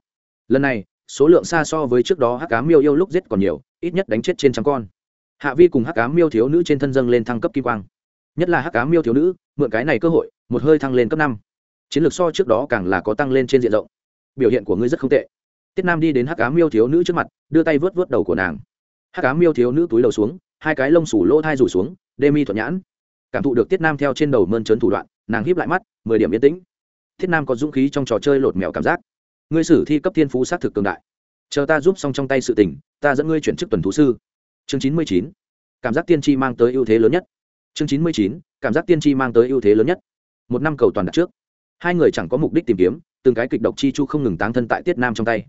Speaker 1: Lần này, số lượng xa so với trước đó hắc cá miêu yêu lúc giết còn nhiều, ít nhất đánh chết trên trăm con. Hạ vi cùng hắc cá miêu thiếu nữ trên thân dâng lên thăng cấp kim quang nhất là hắc cá miêu thiếu nữ, mượn cái này cơ hội, một hơi thăng lên cấp năm. Chiến lược so trước đó càng là có tăng lên trên diện rộng. Biểu hiện của ngươi rất không tệ. Tiết nam đi đến hắc cá miêu thiếu nữ trước mặt, đưa tay vớt vớt đầu của nàng. Hắc cá miêu thiếu nữ túi đầu xuống, hai cái lông sủ lỗ thai rủ xuống, đê mi thuận nhãn. Cảm thụ được tiết nam theo trên đầu mơn trớn thủ đoạn, nàng híp lại mắt, mười điểm yên tĩnh. Thiết nam có dũng khí trong trò chơi lột mèo cảm giác. Ngươi sử thi cấp thiên phú xác thực cường đại. Chờ ta giúp xong trong tay sự tình, ta dẫn ngươi chuyển chức tuần thú sư. Chương chín mươi chín. Cảm giác tiên tri mang tới ưu thế lớn nhất chương chín mươi chín, cảm giác tiên tri mang tới ưu thế lớn nhất. Một năm cầu toàn đặt trước. Hai người chẳng có mục đích tìm kiếm, từng cái kịch độc chi chu không ngừng táng thân tại tiết nam trong tay.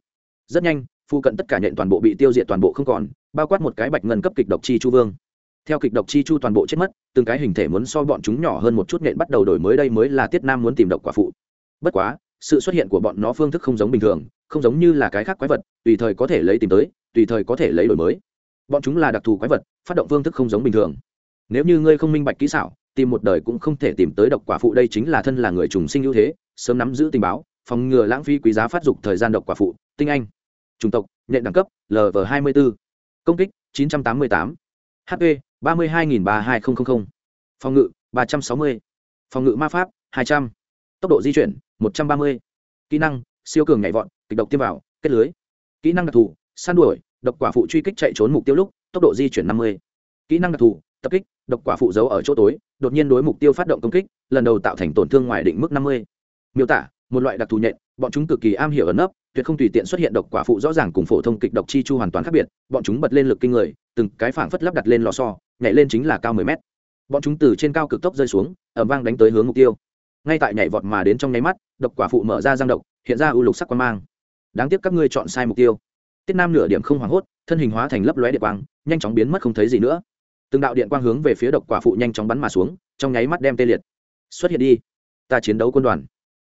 Speaker 1: Rất nhanh phụ cận tất cả nhện toàn bộ bị tiêu diệt toàn bộ không còn, bao quát một cái bạch ngân cấp kịch độc chi chu vương. Theo kịch độc chi chu toàn bộ chết mất, từng cái hình thể muốn so bọn chúng nhỏ hơn một chút nhện bắt đầu đổi mới đây mới là tiết nam muốn tìm độc quả phụ. Bất quá, sự xuất hiện của bọn nó phương thức không giống bình thường, không giống như là cái khác quái vật, tùy thời có thể lấy tìm tới, tùy thời có thể lấy đổi mới. Bọn chúng là đặc thù quái vật, phát động phương thức không giống bình thường nếu như ngươi không minh bạch kỹ xảo, tìm một đời cũng không thể tìm tới độc quả phụ, đây chính là thân là người trùng sinh ưu thế, sớm nắm giữ tình báo, phòng ngừa lãng phí quý giá phát dục thời gian độc quả phụ, tinh anh. Chủng tộc, nhện đẳng cấp lv hai mươi bốn công kích, chín trăm tám mươi tám. Hp ba mươi hai ba hai nghìn phòng ngự, ba trăm sáu mươi. Phòng ngự ma pháp, hai trăm. Tốc độ di chuyển, một trăm ba mươi. Kỹ năng, siêu cường nhảy vọt, kịch độc tiêm vào, kết lưới. Kỹ năng đặc thù, săn đuổi, độc quả phụ truy kích chạy trốn mục tiêu lúc, tốc độ di chuyển năm mươi. Kỹ năng đặc thù, tập kích độc quả phụ giấu ở chỗ tối, đột nhiên đối mục tiêu phát động công kích, lần đầu tạo thành tổn thương ngoài định mức năm mươi. Miêu tả, một loại đặc thù nhện, bọn chúng cực kỳ am hiểu ẩn nấp, tuyệt không tùy tiện xuất hiện độc quả phụ rõ ràng cùng phổ thông kịch độc chi chu hoàn toàn khác biệt, bọn chúng bật lên lực kinh người, từng cái phảng phất lắp đặt lên lò xo, nhảy lên chính là cao mười mét. Bọn chúng từ trên cao cực tốc rơi xuống ẩm vang đánh tới hướng mục tiêu. Ngay tại nhảy vọt mà đến trong nháy mắt, độc quả phụ mở ra giang độc, hiện ra ưu lục sắc quan mang. Đáng tiếc các ngươi chọn sai mục tiêu. Tiết nam nửa điểm không hoảng hốt, thân hình hóa thành lấp lóe địa quang, nhanh chóng biến mất không thấy gì nữa từng đạo điện quang hướng về phía độc quả phụ nhanh chóng bắn mà xuống, trong nháy mắt đem tê liệt. Xuất hiện đi. Ta chiến đấu quân đoàn.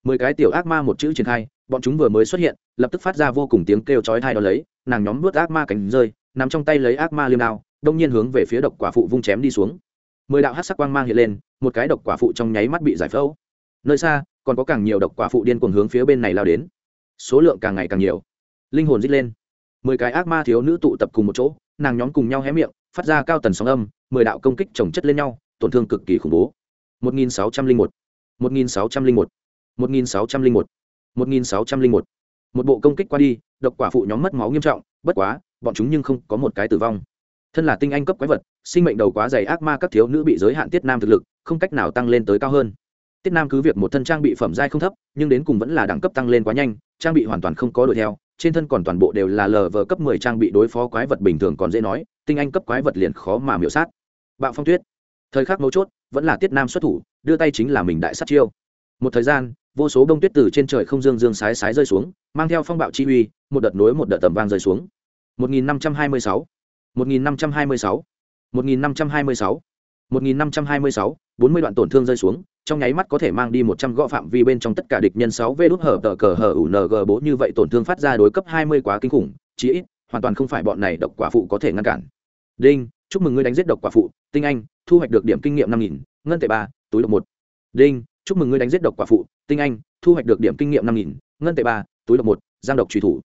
Speaker 1: Mười cái tiểu ác ma một chữ triển khai, bọn chúng vừa mới xuất hiện, lập tức phát ra vô cùng tiếng kêu chói tai đó lấy, nàng nhóm bước ác ma cánh rơi nằm trong tay lấy ác ma liêm đao, đông nhiên hướng về phía độc quả phụ vung chém đi xuống. Mười đạo hát sắc quang mang hiện lên, một cái độc quả phụ trong nháy mắt bị giải phẫu. Nơi xa, còn có càng nhiều độc quả phụ điên cuồng hướng phía bên này lao đến. Số lượng càng ngày càng nhiều. Linh hồn dít lên. Mười cái ác ma thiếu nữ tụ tập cùng một chỗ, nàng nhóm cùng nhau hé miệng phát ra cao tần sóng âm, mười đạo công kích trồng chất lên nhau, tổn thương cực kỳ khủng bố. Một nghìn sáu trăm linh một một nghìn sáu trăm linh một một nghìn sáu trăm linh một một nghìn sáu trăm linh một. Một bộ công kích qua đi, độc quả phụ nhóm mất máu nghiêm trọng, bất quá, bọn chúng nhưng không có một cái tử vong. Thân là tinh anh cấp quái vật, sinh mệnh đầu quá dày ác ma các thiếu nữ bị giới hạn tiết nam thực lực, không cách nào tăng lên tới cao hơn. Tiết nam cứ việc một thân trang bị phẩm giai không thấp, nhưng đến cùng vẫn là đẳng cấp tăng lên quá nhanh, trang bị hoàn toàn không có đuổi theo, trên thân còn toàn bộ đều là lờ vờ cấp mười trang bị đối phó quái vật bình thường còn dễ nói tinh anh cấp quái vật liền khó mà miểu sát. Bạo phong tuyết. Thời khắc mấu chốt, vẫn là tiết nam xuất thủ, đưa tay chính là mình đại sát chiêu. Một thời gian, vô số đông tuyết từ trên trời không dương dương sái sái rơi xuống, mang theo phong bạo chi uy, một đợt nối một đợt tầm vang rơi xuống. 1526 1526 1526 1526 40 đoạn tổn thương rơi xuống, trong nháy mắt có thể mang đi 100 gõ phạm vi bên trong tất cả địch nhân 6 vê đút hở tờ cờ hở ủ ng bố như vậy tổn thương phát ra đối cấp 20 quá kinh khủng, chí ít, hoàn toàn không phải bọn này độc quả phụ có thể ngăn cản đinh, chúc mừng ngươi đánh giết độc quả phụ, tinh anh, thu hoạch được điểm kinh nghiệm 5000 ngân tệ ba, túi độc một. đinh, chúc mừng ngươi đánh giết độc quả phụ, tinh anh, thu hoạch được điểm kinh nghiệm 5000 ngân tệ ba, túi độc một, giang độc truy thủ.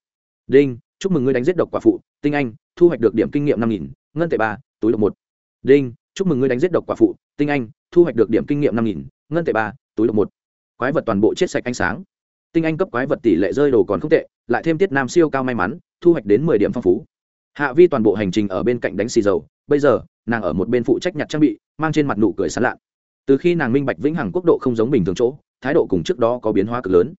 Speaker 1: đinh, chúc mừng ngươi đánh giết độc quả phụ, tinh anh, thu hoạch được điểm kinh nghiệm 5000 ngân tệ ba, túi độc một. đinh, chúc mừng ngươi đánh giết độc quả phụ, tinh anh, thu hoạch được điểm kinh nghiệm năm nghìn, ngân tệ ba, túi độc một. quái vật toàn bộ chết sạch ánh sáng. tinh anh cấp quái vật tỷ lệ rơi đồ còn không tệ, lại thêm tiết nam siêu cao may mắn, thu hoạch đến mười điểm phong phú hạ vi toàn bộ hành trình ở bên cạnh đánh xì dầu, bây giờ, nàng ở một bên phụ trách nhặt trang bị, mang trên mặt nụ cười sán lạn. Từ khi nàng minh bạch vĩnh hằng quốc độ không giống bình thường chỗ, thái độ cùng trước đó có biến hóa cực lớn.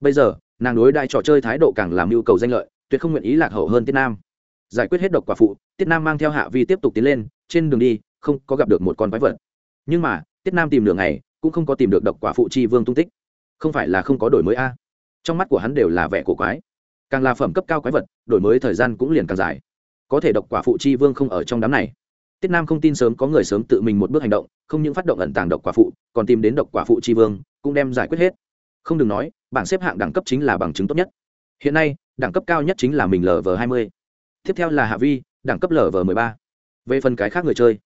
Speaker 1: Bây giờ, nàng đối đại trò chơi thái độ càng làm yêu cầu danh lợi, tuyệt không nguyện ý lạc hậu hơn tiết nam. Giải quyết hết độc quả phụ, tiết nam mang theo hạ vi tiếp tục tiến lên, trên đường đi, không có gặp được một con quái vật. Nhưng mà, tiết nam tìm đường này cũng không có tìm được độc quả phụ chi vương tung tích. Không phải là không có đổi mới a? Trong mắt của hắn đều là vẻ của quái. Càng là phẩm cấp cao quái vật, đổi mới thời gian cũng liền càng dài có thể độc quả phụ chi vương không ở trong đám này. Tiết nam không tin sớm có người sớm tự mình một bước hành động, không những phát động ẩn tàng độc quả phụ, còn tìm đến độc quả phụ chi vương, cũng đem giải quyết hết. Không đừng nói, bảng xếp hạng đẳng cấp chính là bằng chứng tốt nhất. Hiện nay, đẳng cấp cao nhất chính là mình lv hai mươi. Tiếp theo là hạ vi, đẳng cấp lv m ộ ba. Về phần cái khác người chơi,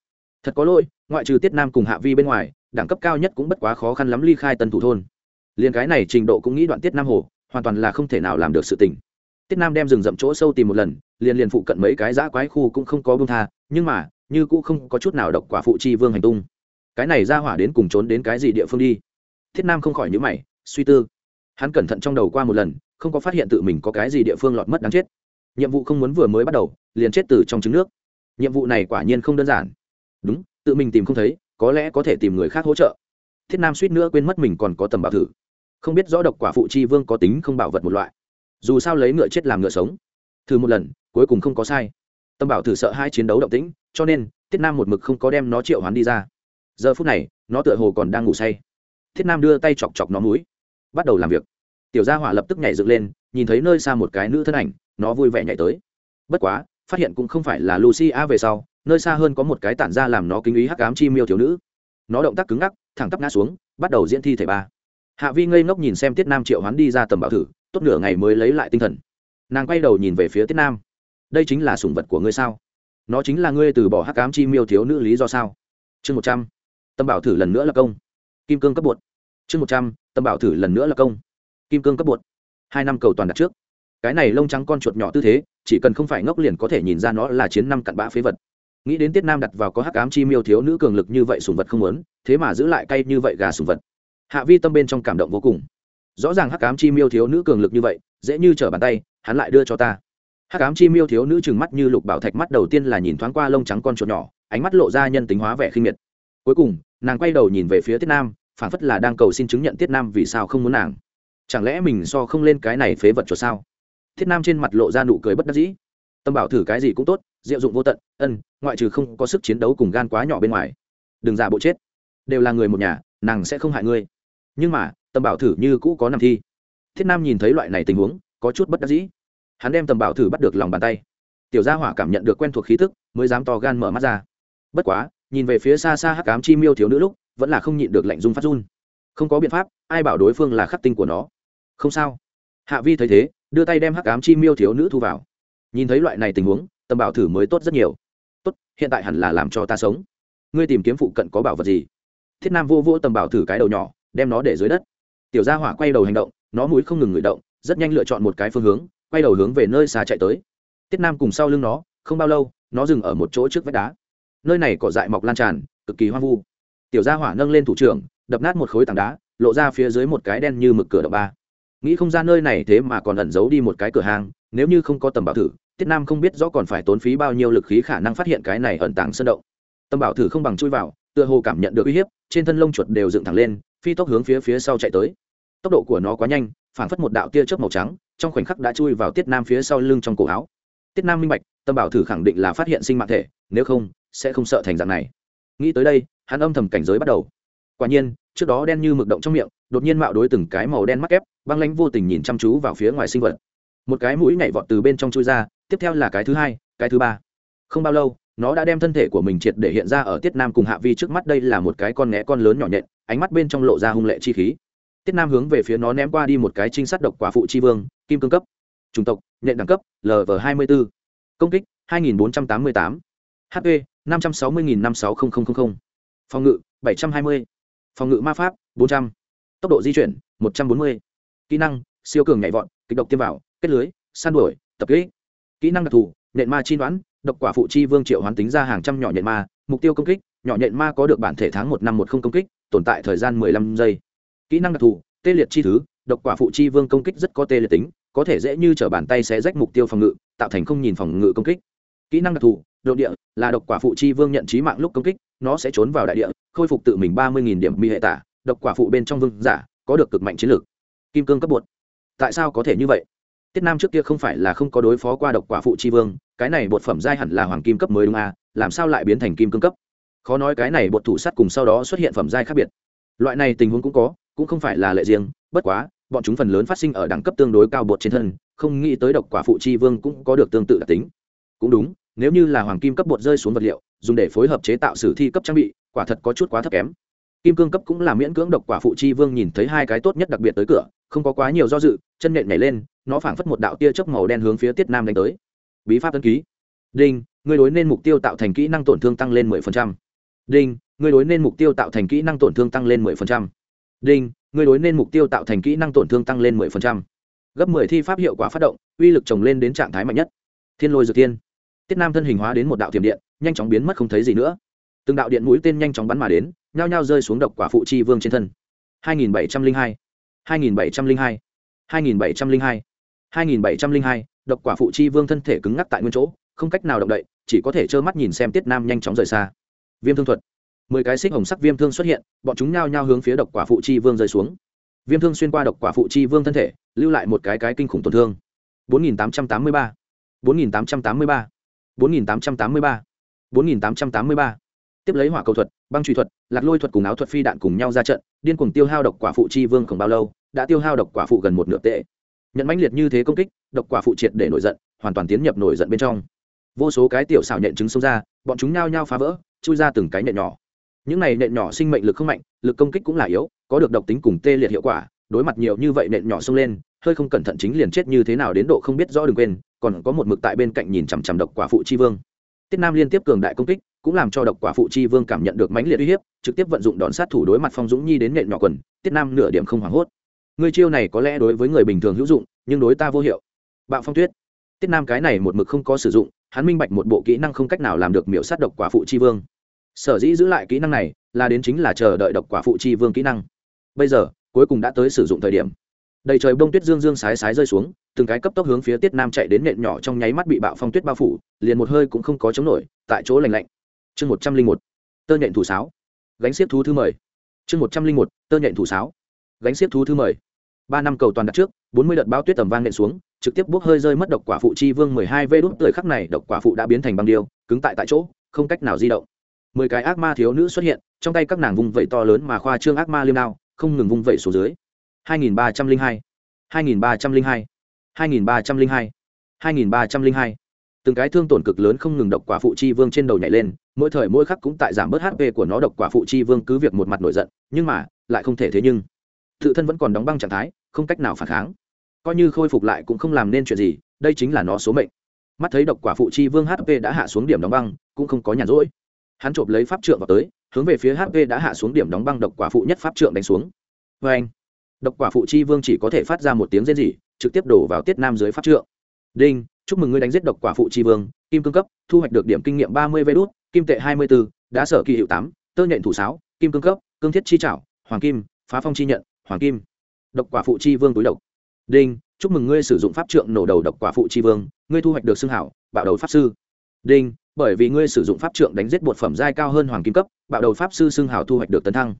Speaker 1: thật có lỗi, ngoại trừ tiết nam cùng hạ vi bên ngoài, đẳng cấp cao nhất cũng bất quá khó khăn lắm ly khai tân thủ thôn. Liền cái này trình độ cũng nghĩ đoạn tiết nam hồ, hoàn toàn là không thể nào làm được sự tình. Tiết nam đem rừng rậm chỗ sâu tìm một lần liền liền phụ cận mấy cái giã quái khu cũng không có bông tha, nhưng mà, như cũng không có chút nào độc quả phụ chi vương hành tung. Cái này ra hỏa đến cùng trốn đến cái gì địa phương đi? Thiết nam không khỏi nhữ mày, suy tư. Hắn cẩn thận trong đầu qua một lần, không có phát hiện tự mình có cái gì địa phương lọt mất đáng chết. Nhiệm vụ không muốn vừa mới bắt đầu, liền chết từ trong trứng nước. Nhiệm vụ này quả nhiên không đơn giản. Đúng, tự mình tìm không thấy, có lẽ có thể tìm người khác hỗ trợ. Thiết nam suýt nữa quên mất mình còn có tầm bảo thử. Không biết rõ độc quả phụ chi vương có tính không bảo vật một loại. Dù sao lấy ngựa chết làm ngựa sống. Thử một lần cuối cùng không có sai. Tâm bảo thử sợ hai chiến đấu động tĩnh cho nên thiết nam một mực không có đem nó triệu hoán đi ra. Giờ phút này nó tựa hồ còn đang ngủ say. Thiết nam đưa tay chọc chọc nó mũi, bắt đầu làm việc. Tiểu gia hỏa lập tức nhảy dựng lên nhìn thấy nơi xa một cái nữ thân ảnh nó vui vẻ nhảy tới. Bất quá phát hiện cũng không phải là lucy a về sau nơi xa hơn có một cái tản ra làm nó kinh ý hắc ám chi miêu thiếu nữ. Nó động tác cứng ngắc thẳng tắp ngã xuống bắt đầu diễn thi thể ba. Hạ vi ngây ngốc nhìn xem tiết nam triệu hoán đi ra tầm bảo thử tốt nửa ngày mới lấy lại tinh thần. Nàng quay đầu nhìn về phía tiết nam đây chính là sủng vật của ngươi sao? Nó chính là ngươi từ bỏ hắc ám chi miêu thiếu nữ lý do sao? Chương một trăm, tâm bảo thử lần nữa là công. Kim cương cấp bột. Chương một trăm, tâm bảo thử lần nữa là công. Kim cương cấp bột. Hai năm cầu toàn đặt trước. Cái này lông trắng con chuột nhỏ tư thế, chỉ cần không phải ngốc liền có thể nhìn ra nó là chiến năm cặn bã phế vật. Nghĩ đến tiết nam đặt vào có hắc ám chi miêu thiếu nữ cường lực như vậy sùng vật không muốn, thế mà giữ lại cay như vậy gà sùng vật. Hạ vi tâm bên trong cảm động vô cùng. Rõ ràng hắc ám chi miêu thiếu nữ cường lực như vậy, dễ như trở bàn tay, hắn lại đưa cho ta hắc ám chi miêu thiếu nữ trừng mắt như lục bảo thạch mắt đầu tiên là nhìn thoáng qua lông trắng con chuột nhỏ, ánh mắt lộ ra nhân tính hóa vẻ khinh miệt. Cuối cùng, nàng quay đầu nhìn về phía tiết nam phản phất là đang cầu xin chứng nhận tiết nam vì sao không muốn nàng. Chẳng lẽ mình so không lên cái này phế vật chuột sao? Thiết nam trên mặt lộ ra nụ cười bất đắc dĩ. Tâm bảo thử cái gì cũng tốt, diệu dụng vô tận, ân, ngoại trừ không có sức chiến đấu cùng gan quá nhỏ bên ngoài. Đừng giả bộ chết. Đều là người một nhà, nàng sẽ không hại ngươi. Nhưng mà, tâm bảo thử như cũ có nằm thi. Thiết nam nhìn thấy loại này tình huống, có chút bất đắc dĩ hắn đem tầm bảo thử bắt được lòng bàn tay. Tiểu gia hỏa cảm nhận được quen thuộc khí thức mới dám to gan mở mắt ra. Bất quá, nhìn về phía xa xa hắc cám chi miêu thiếu nữ lúc, vẫn là không nhịn được lạnh dung phát run. Không có biện pháp, ai bảo đối phương là khắc tinh của nó? Không sao. Hạ vi thấy thế, đưa tay đem hắc ám chi miêu thiếu nữ thu vào. Nhìn thấy loại này tình huống, tầm bảo thử mới tốt rất nhiều. Tốt, hiện tại hẳn là làm cho ta sống. Ngươi tìm kiếm phụ cận có bảo vật gì? Thiết nam vô vô tầm bảo thử cái đầu nhỏ, đem nó để dưới đất. Tiểu gia hỏa quay đầu hành động, nó mũi không ngừng ngửi động, rất nhanh lựa chọn một cái phương hướng quay đầu hướng về nơi xa chạy tới. Tiết nam cùng sau lưng nó, không bao lâu, nó dừng ở một chỗ trước vách đá. Nơi này cỏ dại mọc lan tràn, cực kỳ hoang vu. Tiểu gia hỏa nâng lên thủ trưởng, đập nát một khối tảng đá, lộ ra phía dưới một cái đen như mực cửa động ba. Nghĩ không ra nơi này thế mà còn ẩn giấu đi một cái cửa hàng nếu như không có tầm bảo thử, tiết nam không biết rõ còn phải tốn phí bao nhiêu lực khí khả năng phát hiện cái này ẩn tàng sơn động. Tầm bảo thử không bằng chui vào, tựa hồ cảm nhận được uy hiếp, trên thân lông chuột đều dựng thẳng lên, phi tốc hướng phía phía sau chạy tới. Tốc độ của nó quá nhanh, phảng phất một đạo tia chớp màu trắng trong khoảnh khắc đã chui vào tiết nam phía sau lưng trong cổ áo. Tiết nam minh bạch, tâm bảo thử khẳng định là phát hiện sinh mạng thể, nếu không, sẽ không sợ thành dạng này. Nghĩ tới đây, hắn âm thầm cảnh giới bắt đầu. Quả nhiên, trước đó đen như mực động trong miệng, đột nhiên mạo đối từng cái màu đen mắc ép băng lánh vô tình nhìn chăm chú vào phía ngoài sinh vật. Một cái mũi nhảy vọt từ bên trong chui ra, tiếp theo là cái thứ hai, cái thứ ba. Không bao lâu, nó đã đem thân thể của mình triệt để hiện ra ở tiết nam cùng hạ vi trước mắt, đây là một cái con nghé con lớn nhỏ nhện, ánh mắt bên trong lộ ra hung lệ chi khí tiết nam hướng về phía nó ném qua đi một cái trinh sát độc quả phụ chi vương, kim cương cấp, chủng tộc, nhện đẳng cấp lv hai mươi b ố công kích, hai nghìn bốn trăm tám mươi tám hp năm trăm sáu mươi nghìn năm sáu nghìn phòng ngự, bảy trăm hai mươi, phòng ngự ma pháp, bốn trăm, tốc độ di chuyển, một trăm bốn mươi, kỹ năng, siêu cường nhảy vọt kích độc tiêm vào, kết lưới, săn đuổi, tập kích. kỹ năng đặc thù nện ma chi đoán, độc quả phụ chi vương triệu hoán tính ra hàng trăm nhỏ nhện ma, mục tiêu công kích, nhỏ nhện ma có được bản thể tháng một năm một không công kích, tồn tại thời gian mười lăm giây kỹ năng đặc thù, tê liệt chi thứ, độc quả phụ chi vương công kích rất có tê liệt tính, có thể dễ như t bàn tay sẽ rách mục tiêu phòng ngự, tạo thành không nhìn phòng ngự công kích. Kỹ năng đặc thù, độ địa, là độc quả phụ chi vương nhận trí mạng lúc công kích, nó sẽ trốn vào đại địa, khôi phục tự mình ba mươi điểm mi hệ tả, độc quả phụ bên trong vương giả, có được cực mạnh chiến lược. Kim cương cấp bột. Tại sao có thể như vậy? Tiết nam trước kia không phải là không có đối phó qua độc quả phụ chi vương, cái này bột phẩm giai hẳn là hoàng kim cấp mới đúng à làm sao lại biến thành kim cương cấp? Khó nói cái này bột thủ sắt cùng sau đó xuất hiện phẩm giai khác biệt. Loại này tình huống cũng có cũng không phải là lệ riêng, bất quá, bọn chúng phần lớn phát sinh ở đẳng cấp tương đối cao bột trên thân, không nghĩ tới độc quả phụ chi vương cũng có được tương tự đặc tính cũng đúng, nếu như là hoàng kim cấp bột rơi xuống vật liệu, dùng để phối hợp chế tạo sử thi cấp trang bị, quả thật có chút quá thấp kém kim cương cấp cũng là miễn cưỡng độc quả phụ chi vương nhìn thấy hai cái tốt nhất đặc biệt tới cửa, không có quá nhiều do dự, chân nện nhảy lên, nó phảng phất một đạo tia chớp màu đen hướng phía tiết nam đánh tới bí pháp tân ký đinh người đối nên mục tiêu tạo thành kỹ năng tổn thương tăng lên 10%. đinh người đối nên mục tiêu tạo thành kỹ năng tổn thương tăng lên 10% đinh người đối nên mục tiêu tạo thành kỹ năng tổn thương tăng lên 10%. gấp 10 thi pháp hiệu quả phát động, uy lực trồng lên đến trạng thái mạnh nhất. Thiên lôi dược tiên. Tiết nam thân hình hóa đến một đạo thiểm điện, nhanh chóng biến mất không thấy gì nữa. Từng đạo điện mũi tên nhanh chóng bắn mà đến, nhao nhao rơi xuống độc quả phụ chi vương trên thân. 2702 2702 2702 2702 độc quả phụ chi vương thân thể cứng ngắc tại nguyên chỗ, không cách nào động đậy, chỉ có thể trơ mắt nhìn xem tiết nam nhanh chóng rời xa. Viêm thương thuật mười cái xích hồng sắc viêm thương xuất hiện, bọn chúng nhao nhao hướng phía độc quả phụ chi vương rơi xuống. Viêm thương xuyên qua độc quả phụ chi vương thân thể, lưu lại một cái cái kinh khủng tổn thương. 4883 4883 4883 4883 tiếp lấy hỏa cầu thuật, băng truy thuật, lạc lôi thuật cùng áo thuật phi đạn cùng nhau ra trận, điên cuồng tiêu hao độc quả phụ chi vương không bao lâu, đã tiêu hao độc quả phụ gần một nửa tệ. Nhận mãnh liệt như thế công kích, độc quả phụ triệt để nổi giận, hoàn toàn tiến nhập nổi giận bên trong. Vô số cái tiểu xảo nhện trứng xông ra, bọn chúng nhao nhao phá vỡ, chui ra từng cái nhện nhỏ những này nện nhỏ sinh mệnh lực không mạnh, lực công kích cũng là yếu, có được độc tính cùng tê liệt hiệu quả, đối mặt nhiều như vậy nện nhỏ xông lên, hơi không cẩn thận chính liền chết như thế nào đến độ không biết rõ đừng quên, còn có một mực tại bên cạnh nhìn chằm chằm độc quả phụ chi vương. Tiết nam liên tiếp cường đại công kích, cũng làm cho độc quả phụ chi vương cảm nhận được mãnh liệt uy hiếp, trực tiếp vận dụng đòn sát thủ đối mặt phong dũng nhi đến nện nhỏ quần, tiết nam nửa điểm không hoảng hốt. Người chiêu này có lẽ đối với người bình thường hữu dụng, nhưng đối ta vô hiệu. Bạo phong tuyết. Tiết nam cái này một mực không có sử dụng, hắn minh bạch một bộ kỹ năng không cách nào làm được miểu sát độc quả phụ chi vương sở dĩ giữ lại kỹ năng này là đến chính là chờ đợi độc quả phụ chi vương kỹ năng. Bây giờ, cuối cùng đã tới sử dụng thời điểm. Đầy trời bông tuyết dương dương sái sái rơi xuống, từng cái cấp tốc hướng phía tiết nam chạy đến nện nhỏ trong nháy mắt bị bạo phong tuyết bao phủ, liền một hơi cũng không có chống nổi, tại chỗ lành lạnh. Chương một trăm linh một, tơ nhện thủ sáo. Gánh xiết thú thứ mười. chương một trăm linh một, tơ nhện thủ sáo. Gánh xiết thú thứ mười. ba năm cầu toàn đặt trước, bốn mươi đợt bao tuyết tầm vang nện xuống, trực tiếp bốc hơi rơi mất độc quả phụ chi vương mười hai vê đốt thời khắc này, độc quả phụ đã biến thành băng điêu, cứng tại tại chỗ, không cách nào di động mười cái ác ma thiếu nữ xuất hiện, trong tay các nàng vung vẩy to lớn mà khoa trương ác ma liêm đao, không ngừng vung vẩy xuống dưới. hai nghìn ba trăm linh hai hai nghìn ba trăm linh hai hai nghìn ba trăm linh hai hai nghìn ba trăm linh hai. Từng cái thương tổn cực lớn không ngừng độc quả phụ chi vương trên đầu nhảy lên, mỗi thời mỗi khắc cũng tại giảm bớt hp của nó độc quả phụ chi vương cứ việc một mặt nổi giận, nhưng mà, lại không thể thế nhưng. Tự thân vẫn còn đóng băng trạng thái, không cách nào phản kháng. Coi như khôi phục lại cũng không làm nên chuyện gì, đây chính là nó số mệnh. Mắt thấy độc quả phụ chi vương hp đã hạ xuống điểm đóng băng, cũng không có nhàn rỗi hắn trộm lấy pháp trượng vào tới, hướng về phía hp đã hạ xuống điểm đóng băng độc quả phụ nhất pháp trượng đánh xuống. Vê anh, độc quả phụ chi vương chỉ có thể phát ra một tiếng rên rỉ, trực tiếp đổ vào tiết nam dưới pháp trượng. Đinh, chúc mừng ngươi đánh giết độc quả phụ chi vương, kim cương cấp, thu hoạch được điểm kinh nghiệm ba mươi vê đốt kim tệ hai mươi b ố đã sở kỳ hiệu tám, tơ nhện thủ sáo, kim cương cấp, cương thiết chi trảo, hoàng kim, phá phong chi nhận, hoàng kim. Độc quả phụ chi vương túi độc. Đinh, chúc mừng ngươi sử dụng pháp trượng nổ đầu độc quả phụ chi vương, ngươi thu hoạch được xưng hảo, bạo đầu pháp sư. Đinh bởi vì ngươi sử dụng pháp trượng đánh giết bột phẩm giai cao hơn hoàng kim cấp, bạo đầu pháp sư xưng hảo thu hoạch được tấn thăng.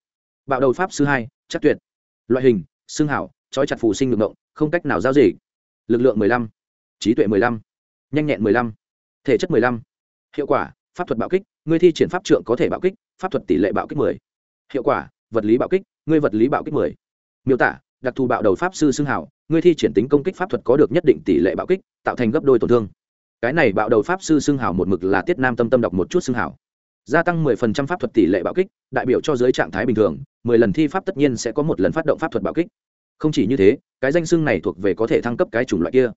Speaker 1: Bạo đầu pháp sư hai, chắc tuyệt. Loại hình, xưng hảo, trói chặt phù sinh lực động không cách nào giao gì lực lượng mười lăm, trí tuệ mười lăm, nhanh nhẹn mười lăm, thể chất mười lăm. Hiệu quả, pháp thuật bạo kích, ngươi thi triển pháp trượng có thể bạo kích, pháp thuật tỷ lệ bạo kích mười. Hiệu quả, vật lý bạo kích, ngươi vật lý bạo kích mười. Miêu tả, đặc thù bạo đầu pháp sư xưng hảo, ngươi thi triển tính công kích pháp thuật có được nhất định tỷ lệ bạo kích, tạo thành gấp đôi tổn thương cái này bạo đầu pháp sư xưng hảo một mực là tiết nam tâm tâm đọc một chút xưng hảo. Gia tăng 10% pháp thuật tỷ lệ bạo kích đại biểu cho giới trạng thái bình thường 10 lần thi pháp tất nhiên sẽ có một lần phát động pháp thuật bạo kích. Không chỉ như thế cái danh xưng này thuộc về có thể thăng cấp cái chủng loại kia.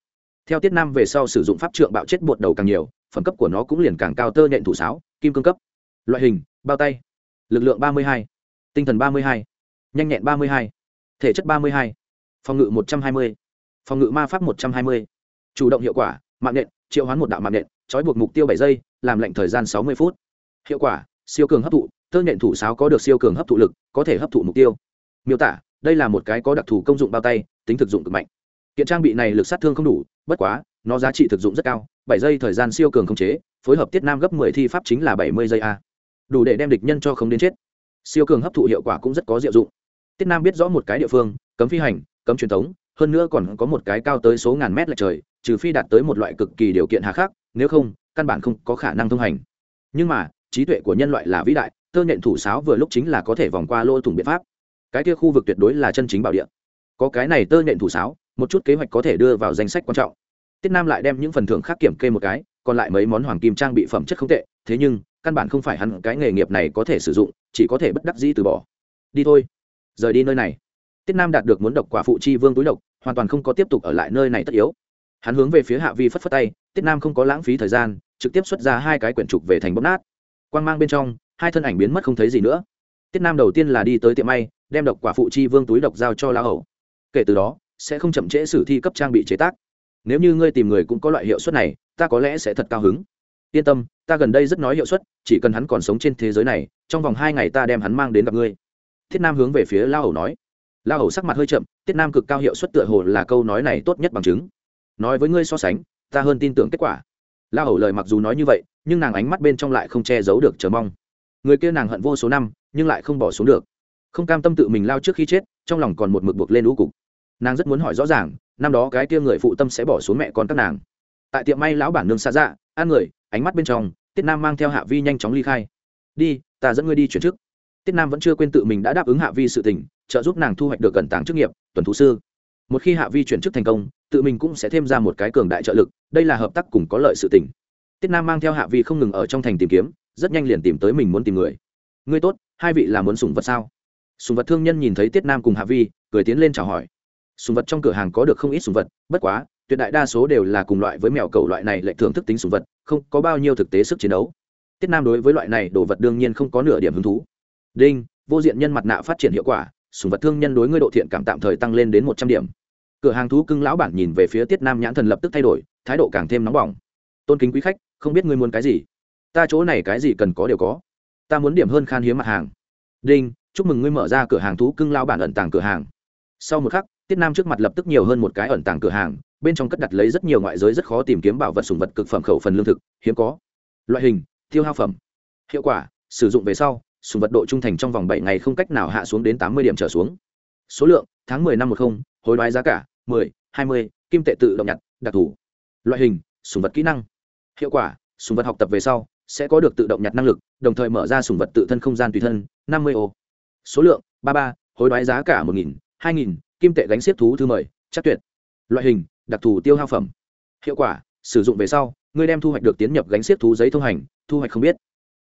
Speaker 1: Theo tiết nam về sau sử dụng pháp trượng bạo chết bột đầu càng nhiều phẩm cấp của nó cũng liền càng cao tơ nhện thủ sáo kim cương cấp. Loại hình bao tay. Lực lượng 32, tinh thần 32, nhanh nhẹn 32, thể chất 32, phòng ngự 120, phòng ngự ma pháp 120, chủ động hiệu quả mạng nện triệu hoán một đạo mạng nện, trói buộc mục tiêu bảy giây làm lệnh thời gian sáu mươi phút. Hiệu quả siêu cường hấp thụ tơ nhện thủ sáo có được siêu cường hấp thụ lực có thể hấp thụ mục tiêu. Miêu tả đây là một cái có đặc thù công dụng bao tay tính thực dụng cực mạnh. Kiện trang bị này lực sát thương không đủ bất quá nó giá trị thực dụng rất cao bảy giây thời gian siêu cường không chế phối hợp tiết nam gấp mười thi pháp chính là bảy mươi giây a. Đủ để đem địch nhân cho không đến chết. Siêu cường hấp thụ hiệu quả cũng rất có diệu dụng. Tiết nam biết rõ một cái địa phương cấm phi hành cấm truyền thống hơn nữa còn có một cái cao tới số ngàn mét lệch trời trừ phi đạt tới một loại cực kỳ điều kiện hà khắc, nếu không, căn bản không có khả năng thông hành. Nhưng mà, trí tuệ của nhân loại là vĩ đại, tơ nhện thủ sáo vừa lúc chính là có thể vòng qua lỗ thủng biện pháp. Cái kia khu vực tuyệt đối là chân chính bảo địa. Có cái này tơ nhện thủ sáo, một chút kế hoạch có thể đưa vào danh sách quan trọng. Tiết nam lại đem những phần thưởng khác kiểm kê một cái, còn lại mấy món hoàng kim trang bị phẩm chất không tệ, thế nhưng, căn bản không phải hẳn cái nghề nghiệp này có thể sử dụng, chỉ có thể bất đắc dĩ từ bỏ. Đi thôi. Rời đi nơi này. Tiết nam đạt được muốn độc quả phụ chi vương túi độc, hoàn toàn không có tiếp tục ở lại nơi này tất yếu hắn hướng về phía hạ vi phất phất tay, tiết nam không có lãng phí thời gian, trực tiếp xuất ra hai cái quyển trục về thành bóp nát. Quang mang bên trong, hai thân ảnh biến mất không thấy gì nữa. Tiết nam đầu tiên là đi tới tiệm may, đem độc quả phụ chi vương túi độc giao cho la hầu. Kể từ đó, sẽ không chậm trễ sử thi cấp trang bị chế tác. Nếu như ngươi tìm người cũng có loại hiệu suất này, ta có lẽ sẽ thật cao hứng. Yên tâm, ta gần đây rất nói hiệu suất, chỉ cần hắn còn sống trên thế giới này, trong vòng hai ngày ta đem hắn mang đến gặp ngươi. Thiết nam hướng về phía la hầu nói. La hầu sắc mặt hơi chậm, tiết nam cực cao hiệu suất tựa hồ là câu nói này tốt nhất bằng chứng nói với ngươi so sánh, ta hơn tin tưởng kết quả. La hầu lời mặc dù nói như vậy, nhưng nàng ánh mắt bên trong lại không che giấu được chờ mong. Người kia nàng hận vô số năm, nhưng lại không bỏ xuống được. Không cam tâm tự mình lao trước khi chết, trong lòng còn một mực buộc lên lũ cục. Nàng rất muốn hỏi rõ ràng, năm đó cái kia người phụ tâm sẽ bỏ xuống mẹ con các nàng. Tại tiệm may lão bản nương xa dạ ăn người, ánh mắt bên trong, tiết nam mang theo hạ vi nhanh chóng ly khai. Đi, ta dẫn ngươi đi chuyển chức. Tiết nam vẫn chưa quên tự mình đã đáp ứng hạ vi sự tình, trợ giúp nàng thu hoạch được gần tàng chức nghiệp, tuần thú sư. Một khi hạ vi chuyển chức thành công tự mình cũng sẽ thêm ra một cái cường đại trợ lực, đây là hợp tác cùng có lợi sự tình. Tiết nam mang theo hạ vi không ngừng ở trong thành tìm kiếm, rất nhanh liền tìm tới mình muốn tìm người. Ngươi tốt, hai vị là muốn sùng vật sao? Sùng vật thương nhân nhìn thấy tiết nam cùng hạ vi, cười tiến lên chào hỏi. Sùng vật trong cửa hàng có được không ít sùng vật, bất quá, tuyệt đại đa số đều là cùng loại với mèo cầu loại này lệ thường thức tính sùng vật, không có bao nhiêu thực tế sức chiến đấu. Tiết nam đối với loại này đồ vật đương nhiên không có nửa điểm hứng thú. Đinh, vô diện nhân mặt nạ phát triển hiệu quả sùng vật thương nhân đối ngươi độ thiện cảm tạm thời tăng lên đến một trăm điểm cửa hàng thú cưng lão bản nhìn về phía tiết nam nhãn thần lập tức thay đổi, thái độ càng thêm nóng bỏng. Tôn kính quý khách, không biết ngươi muốn cái gì? Ta chỗ này cái gì cần có đều có. Ta muốn điểm hơn khan hiếm mặt hàng. Đinh, chúc mừng ngươi mở ra cửa hàng thú cưng lao bản ẩn tàng cửa hàng. Sau một khắc, tiết nam trước mặt lập tức nhiều hơn một cái ẩn tàng cửa hàng, bên trong cất đặt lấy rất nhiều ngoại giới rất khó tìm kiếm bảo vật sùng vật cực phẩm khẩu phần lương thực, hiếm có. Loại hình, tiêu hao phẩm. Hiệu quả, sử dụng về sau, sùng vật độ trung thành trong vòng bảy ngày không cách nào hạ xuống đến tám mươi điểm trở xuống. Số lượng tháng mười năm một không, hối đoái giá cả, mười, hai mươi, kim tệ tự động nhặt, đặc thù. Loại hình, sùng vật kỹ năng. Hiệu quả, sùng vật học tập về sau, sẽ có được tự động nhặt năng lực, đồng thời mở ra sùng vật tự thân không gian tùy thân, năm mươi ô. Số lượng, ba ba, hối đoái giá cả một nghìn, hai nghìn, kim tệ gánh xiết thú thư mời chắc tuyệt. Loại hình, đặc thù tiêu hao phẩm. Hiệu quả, sử dụng về sau ngươi đem thu hoạch được tiến nhập gánh xiết thú giấy thông hành, thu hoạch không biết.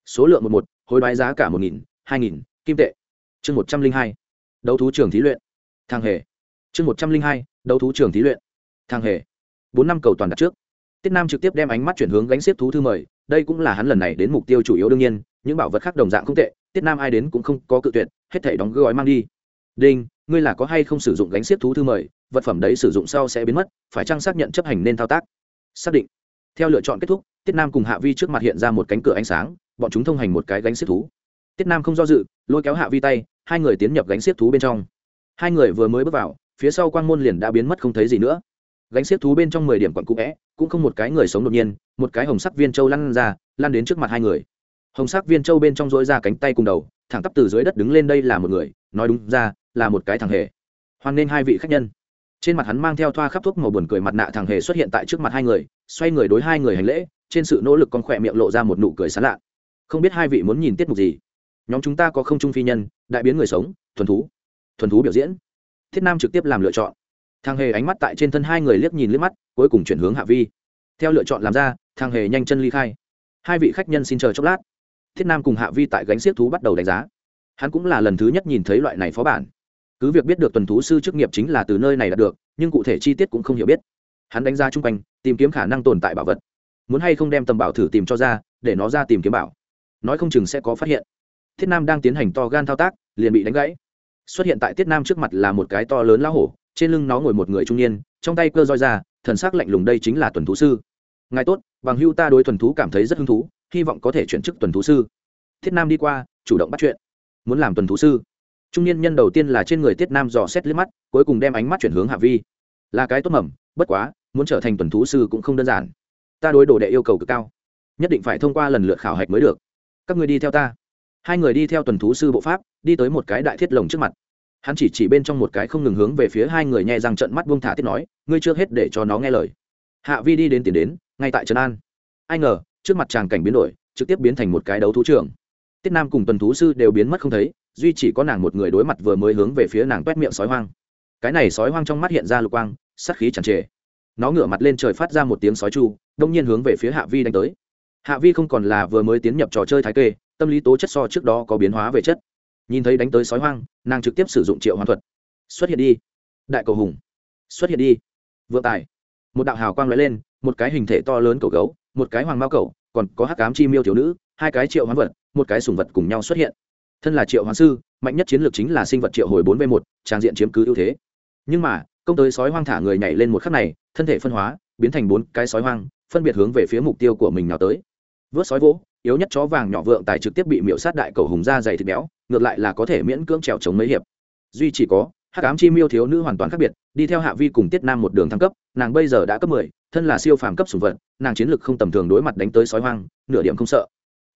Speaker 1: Số lượng một một, hối đoái giá cả một nghìn, hai nghìn, kim tệ. Chương một trăm linh hai, đấu thú trường thí luyện thang hề. Chương một trăm linh hai, đấu thú trường thí luyện. Thang hề. Bốn năm cầu toàn đặt trước. Tiết nam trực tiếp đem ánh mắt chuyển hướng gánh xếp thú thư mời, đây cũng là hắn lần này đến mục tiêu chủ yếu đương nhiên, những bảo vật khác đồng dạng không tệ, tiết nam ai đến cũng không có cự tuyệt, hết thể đóng gói mang đi. Đinh, ngươi là có hay không sử dụng gánh xếp thú thư mời, vật phẩm đấy sử dụng sau sẽ biến mất, phải chăng xác nhận chấp hành nên thao tác? Xác định. Theo lựa chọn kết thúc, tiết nam cùng hạ vi trước mặt hiện ra một cánh cửa ánh sáng, bọn chúng thông hành một cái gánh xếp thú. Tiết nam không do dự, lôi kéo hạ vi tay, hai người tiến nhập gánh xếp thú bên trong hai người vừa mới bước vào, phía sau quang môn liền đã biến mất không thấy gì nữa. Gánh xiết thú bên trong mười điểm quặn cũ vẽ, cũng không một cái người sống đột nhiên, một cái hồng sắc viên châu lăn ra lan đến trước mặt hai người. Hồng sắc viên châu bên trong dối ra cánh tay cùng đầu, thẳng tắp từ dưới đất đứng lên đây là một người, nói đúng ra, là một cái thằng hề. Hoan nên hai vị khách nhân. Trên mặt hắn mang theo thoa khắp thuốc màu buồn cười mặt nạ thằng hề xuất hiện tại trước mặt hai người, xoay người đối hai người hành lễ, trên sự nỗ lực con khỏe miệng lộ ra một nụ cười sán lạ. Không biết hai vị muốn nhìn tiết mục gì? Nhóm chúng ta có không trung phi nhân, đại biến người sống, thuần thú thuần thú biểu diễn. Thiết nam trực tiếp làm lựa chọn. Thằng hề ánh mắt tại trên thân hai người liếc nhìn liếc mắt, cuối cùng chuyển hướng hạ vi. Theo lựa chọn làm ra, thằng hề nhanh chân ly khai. Hai vị khách nhân xin chờ chốc lát. Thiết nam cùng hạ vi tại gánh xiếc thú bắt đầu đánh giá. Hắn cũng là lần thứ nhất nhìn thấy loại này phó bản. Cứ việc biết được tuần thú sư chức nghiệp chính là từ nơi này đạt được, nhưng cụ thể chi tiết cũng không hiểu biết. Hắn đánh giá chung quanh, tìm kiếm khả năng tồn tại bảo vật. Muốn hay không đem tầm bảo thử tìm cho ra, để nó ra tìm kiếm bảo. Nói không chừng sẽ có phát hiện. Thiết nam đang tiến hành to gan thao tác, liền bị đánh gãy xuất hiện tại tiết nam trước mặt là một cái to lớn lá hổ, trên lưng nó ngồi một người trung niên, trong tay cơ roi ra, thần sắc lạnh lùng đây chính là tuần thú sư. Ngài tốt, bằng hưu ta đối tuần thú cảm thấy rất hứng thú, hy vọng có thể chuyển chức tuần thú sư. Thiết nam đi qua, chủ động bắt chuyện. Muốn làm tuần thú sư. Trung niên nhân đầu tiên là trên người tiết nam dò xét liếc mắt, cuối cùng đem ánh mắt chuyển hướng hạ vi. Là cái tốt mầm, bất quá, muốn trở thành tuần thú sư cũng không đơn giản. Ta đối đồ đệ yêu cầu cực cao, nhất định phải thông qua lần lượt khảo hạch mới được. Các người đi theo ta hai người đi theo tuần thú sư bộ pháp, đi tới một cái đại thiết lồng trước mặt. Hắn chỉ chỉ bên trong một cái không ngừng hướng về phía hai người nhẹ rằng trận mắt buông thả tiết nói, ngươi chưa hết để cho nó nghe lời. Hạ vi đi đến tiền đến, ngay tại trấn an. Ai ngờ, trước mặt tràng cảnh biến đổi, trực tiếp biến thành một cái đấu thú trường tiết nam cùng tuần thú sư đều biến mất không thấy, duy chỉ có nàng một người đối mặt vừa mới hướng về phía nàng quét miệng sói hoang. Cái này sói hoang trong mắt hiện ra lục quang sắt khí chẳng trề. Nó ngửa mặt lên trời phát ra một tiếng sói chu, đông nhiên hướng về phía hạ vi đánh tới. Hạ vi không còn là vừa mới tiến nhập trò chơi thái kê tâm lý tố chất so trước đó có biến hóa về chất. Nhìn thấy đánh tới sói hoang, nàng trực tiếp sử dụng triệu hoàn thuật. Xuất hiện đi. Đại cầu hùng. Xuất hiện đi. Vượng tài. Một đạo hào quang lóe lên, một cái hình thể to lớn cầu gấu, một cái hoàng mao cầu, còn có hắc cám chi miêu thiếu nữ, hai cái triệu hoán vật, một cái sùng vật cùng nhau xuất hiện. Thân là triệu hoán sư, mạnh nhất chiến lược chính là sinh vật triệu hồi bốn v một, trang diện chiếm cứ ưu thế. Nhưng mà, công tới sói hoang thả người nhảy lên một khắc này, thân thể phân hóa, biến thành bốn cái sói hoang, phân biệt hướng về phía mục tiêu của mình nào tới. Vớt sói vỗ yếu nhất chó vàng nhỏ vượng tài trực tiếp bị miễu sát đại cầu hùng da dày thịt béo, ngược lại là có thể miễn cưỡng trèo chống mấy hiệp. Duy chỉ có, hắc ám chi miêu thiếu nữ hoàn toàn khác biệt, đi theo hạ vi cùng tiết nam một đường thăng cấp, nàng bây giờ đã cấp mười, thân là siêu phàm cấp sùng vật, nàng chiến lực không tầm thường đối mặt đánh tới sói hoang, nửa điểm không sợ.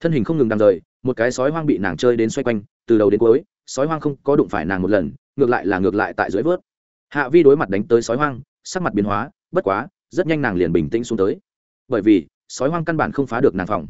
Speaker 1: Thân hình không ngừng đang rời, một cái sói hoang bị nàng chơi đến xoay quanh, từ đầu đến cuối, sói hoang không có đụng phải nàng một lần, ngược lại là ngược lại tại dưới vớt. Hạ vi đối mặt đánh tới sói hoang, sắc mặt biến hóa, bất quá, rất nhanh nàng liền bình tĩnh xuống tới. Bởi vì, sói hoang căn bản không phá được nàng phòng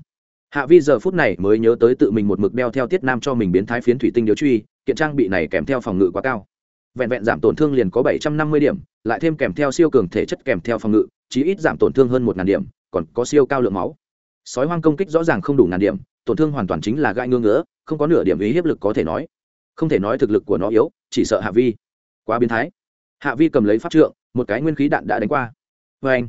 Speaker 1: hạ vi giờ phút này mới nhớ tới tự mình một mực đeo theo tiết nam cho mình biến thái phiến thủy tinh điếu truy, kiện trang bị này kèm theo phòng ngự quá cao. Vẹn vẹn giảm tổn thương liền có bảy trăm năm mươi điểm, lại thêm kèm theo siêu cường thể chất kèm theo phòng ngự, chí ít giảm tổn thương hơn một ngàn điểm, còn có siêu cao lượng máu. Sói hoang công kích rõ ràng không đủ ngàn điểm, tổn thương hoàn toàn chính là gai ngưỡng ngỡ không có nửa điểm ý hiếp lực có thể nói. Không thể nói thực lực của nó yếu, chỉ sợ hạ vi. Quá biến thái. Hạ vi cầm lấy pháp trượng, một cái nguyên khí đạn đã đánh qua. Vê anh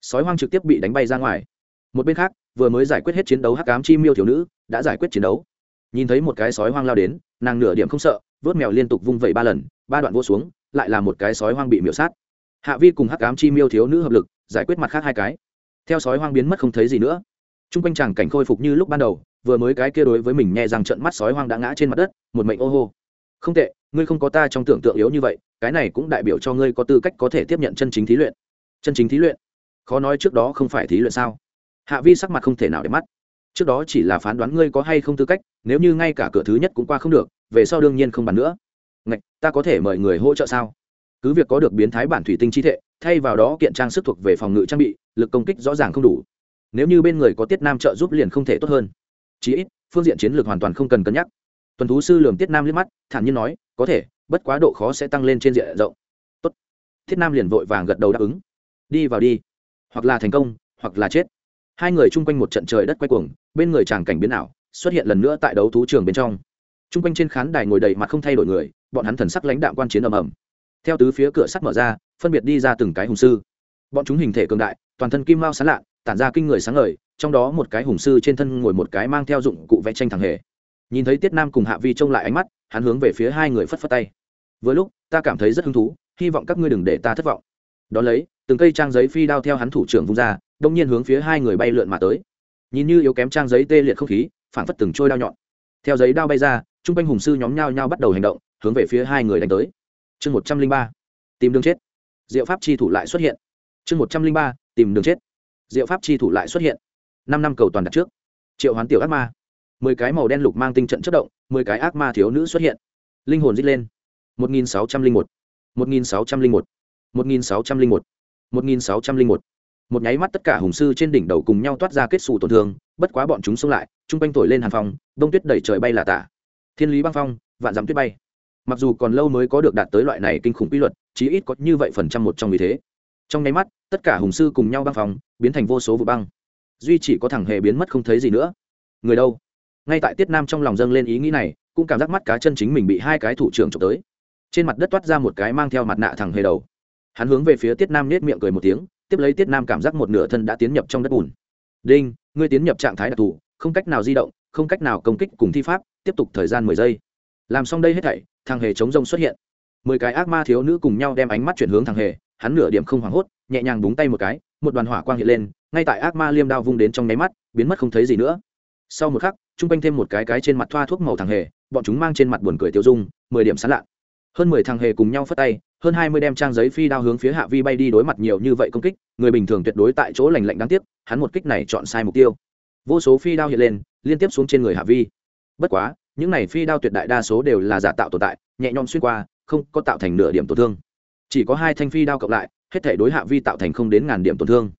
Speaker 1: sói hoang trực tiếp bị đánh bay ra ngoài. Một bên khác vừa mới giải quyết hết chiến đấu hắc ám chi miêu thiếu nữ, đã giải quyết chiến đấu. Nhìn thấy một cái sói hoang lao đến, nàng nửa điểm không sợ, vớt mèo liên tục vung vẩy ba lần, ba đoạn vô xuống, lại là một cái sói hoang bị miễu sát. Hạ vi cùng hắc ám chi miêu thiếu nữ hợp lực, giải quyết mặt khác hai cái. Theo sói hoang biến mất không thấy gì nữa. T r u n g quanh chàng cảnh khôi phục như lúc ban đầu, vừa mới cái kia đối với mình nhẹ rằng trận mắt sói hoang đã ngã trên mặt đất, một mệnh ô hô. Không tệ, ngươi không có ta trong tưởng tượng yếu như vậy, cái này cũng đại biểu cho ngươi có tư cách có thể tiếp nhận chân chính thí luyện. Chân chính thí luyện? Khó nói trước đó không phải thí luyện sao? Hạ vi sắc mặt không thể nào để mắt. Trước đó chỉ là phán đoán ngươi có hay không tư cách, nếu như ngay cả cửa thứ nhất cũng qua không được, về sau đương nhiên không bàn nữa. Ngạch, ta có thể mời người hỗ trợ sao? Cứ việc có được biến thái bản thủy tinh chi thể, thay vào đó kiện trang sức thuộc về phòng ngự trang bị, lực công kích rõ ràng không đủ. Nếu như bên người có tiết nam trợ giúp liền không thể tốt hơn. Chí ít, phương diện chiến lược hoàn toàn không cần cân nhắc. Tuần thú sư lường tiết nam liếc mắt, thản nhiên nói, có thể, bất quá độ khó sẽ tăng lên trên diện rộng. Tốt. thiết nam liền vội vàng gật đầu đáp ứng. Đi vào đi. Hoặc là thành công, hoặc là chết hai người chung quanh một trận trời đất quay cuồng, bên người chàng cảnh biến ảo, xuất hiện lần nữa tại đấu thú trường bên trong. Chung quanh trên khán đài ngồi đầy mặt không thay đổi người, bọn hắn thần sắc lãnh đạm quan chiến ầm ầm. Theo tứ phía cửa sắt mở ra, phân biệt đi ra từng cái hùng sư. Bọn chúng hình thể cường đại, toàn thân kim mao sán lạ tản ra kinh người sáng ngời, trong đó một cái hùng sư trên thân ngồi một cái mang theo dụng cụ vẽ tranh thằng hề. Nhìn thấy tiết nam cùng hạ vi trông lại ánh mắt, hắn hướng về phía hai người phất phất tay. Với lúc, ta cảm thấy rất hứng thú, hy vọng các ngươi đừng để ta thất vọng. Đón lấy, từng cây trang giấy phi đao theo hắn thủ trưởng vung ra đông nhiên hướng phía hai người bay lượn mà tới. Nhìn như yếu kém trang giấy tê liệt không khí phản phất từng trôi đao nhọn. Theo giấy đao bay ra chung quanh hùng sư nhóm nhau nhau bắt đầu hành động, hướng về phía hai người đánh tới. Chương một trăm linh ba, tìm đường chết. Diệu pháp chi thủ lại xuất hiện. Chương một trăm linh ba, tìm đường chết. Diệu pháp chi thủ lại xuất hiện. Năm năm cầu toàn đặt trước. Triệu hoán tiểu ác ma. Mười cái màu đen lục mang tinh trận chất động, mười cái ác ma thiếu nữ xuất hiện. Linh hồn d lên. Một nghìn sáu trăm linh một. Một nghìn sáu trăm linh một. Một nghìn sáu trăm linh một. Một nghìn sáu trăm linh một một nháy mắt tất cả hùng sư trên đỉnh đầu cùng nhau toát ra kết xù tổn thương, bất quá bọn chúng xông lại, chung quanh thổi lên hàn phong, đông tuyết đẩy trời bay là tả. Thiên lý băng phong, vạn dặm tuyết bay. Mặc dù còn lâu mới có được đạt tới loại này kinh khủng quy luật, chí ít có như vậy phần trăm một trong vì thế. Trong nháy mắt, tất cả hùng sư cùng nhau băng phong, biến thành vô số vụ băng. Duy chỉ có thằng hề biến mất không thấy gì nữa. Người đâu? Ngay tại tiết nam trong lòng dâng lên ý nghĩ này, cũng cảm giác mắt cá chân chính mình bị hai cái thủ trưởng trộm tới. Trên mặt đất toát ra một cái mang theo mặt nạ thằng hề đầu. Hắn hướng về phía tiết nam nết miệng cười một tiếng tiếp lấy tiết nam cảm giác một nửa thân đã tiến nhập trong đất bùn. Đinh, ngươi tiến nhập trạng thái đặc thù, không cách nào di động, không cách nào công kích cùng thi pháp, tiếp tục thời gian mười giây. Làm xong đây hết thảy, thằng hề chống rông xuất hiện. Mười cái ác ma thiếu nữ cùng nhau đem ánh mắt chuyển hướng thằng hề, hắn nửa điểm không hoảng hốt, nhẹ nhàng búng tay một cái, một đoàn hỏa quang hiện lên, ngay tại ác ma liêm đao vung đến trong nháy mắt, biến mất không thấy gì nữa. Sau một khắc, chung quanh thêm một cái cái trên mặt thoa thuốc màu thằng hề, bọn chúng mang trên mặt buồn cười tiêu dung, mười điểm sán lạ. Hơn mười thằng hề cùng nhau phất tay hơn hai mươi đem trang giấy phi đao hướng phía hạ vi bay đi đối mặt nhiều như vậy công kích, người bình thường tuyệt đối tại chỗ lành lạnh đáng tiếc, hắn một kích này chọn sai mục tiêu. Vô số phi đao hiện lên, liên tiếp xuống trên người hạ vi. Bất quá, những này phi đao tuyệt đại đa số đều là giả tạo tồn tại, nhẹ nhõm xuyên qua, không có tạo thành nửa điểm tổn thương. Chỉ có hai thanh phi đao cộng lại, hết thể đối hạ vi tạo thành không đến ngàn điểm tổn thương.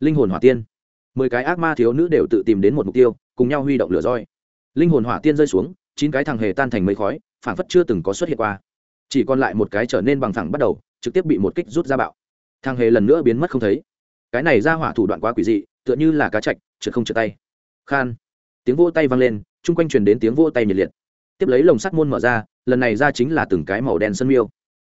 Speaker 1: Linh hồn hỏa tiên. Mười cái ác ma thiếu nữ đều tự tìm đến một mục tiêu, cùng nhau huy động lửa roi. Linh hồn hỏa tiên rơi xuống, chín cái thằng hề tan thành mây khói phản phất chưa từng có xuất hiện qua chỉ còn lại một cái trở nên bằng thẳng bắt đầu, trực tiếp bị một kích rút ra bạo. Thằng hề lần nữa biến mất không thấy. Cái này ra hỏa thủ đoạn quá quỷ dị, tựa như là cá chạch, trượt không trượt tay. Khan. Tiếng vô tay vang lên, chung quanh truyền đến tiếng vô tay nhiệt liệt. Tiếp lấy lồng sắt môn mở ra, lần này ra chính là từng cái màu đen sân miêu.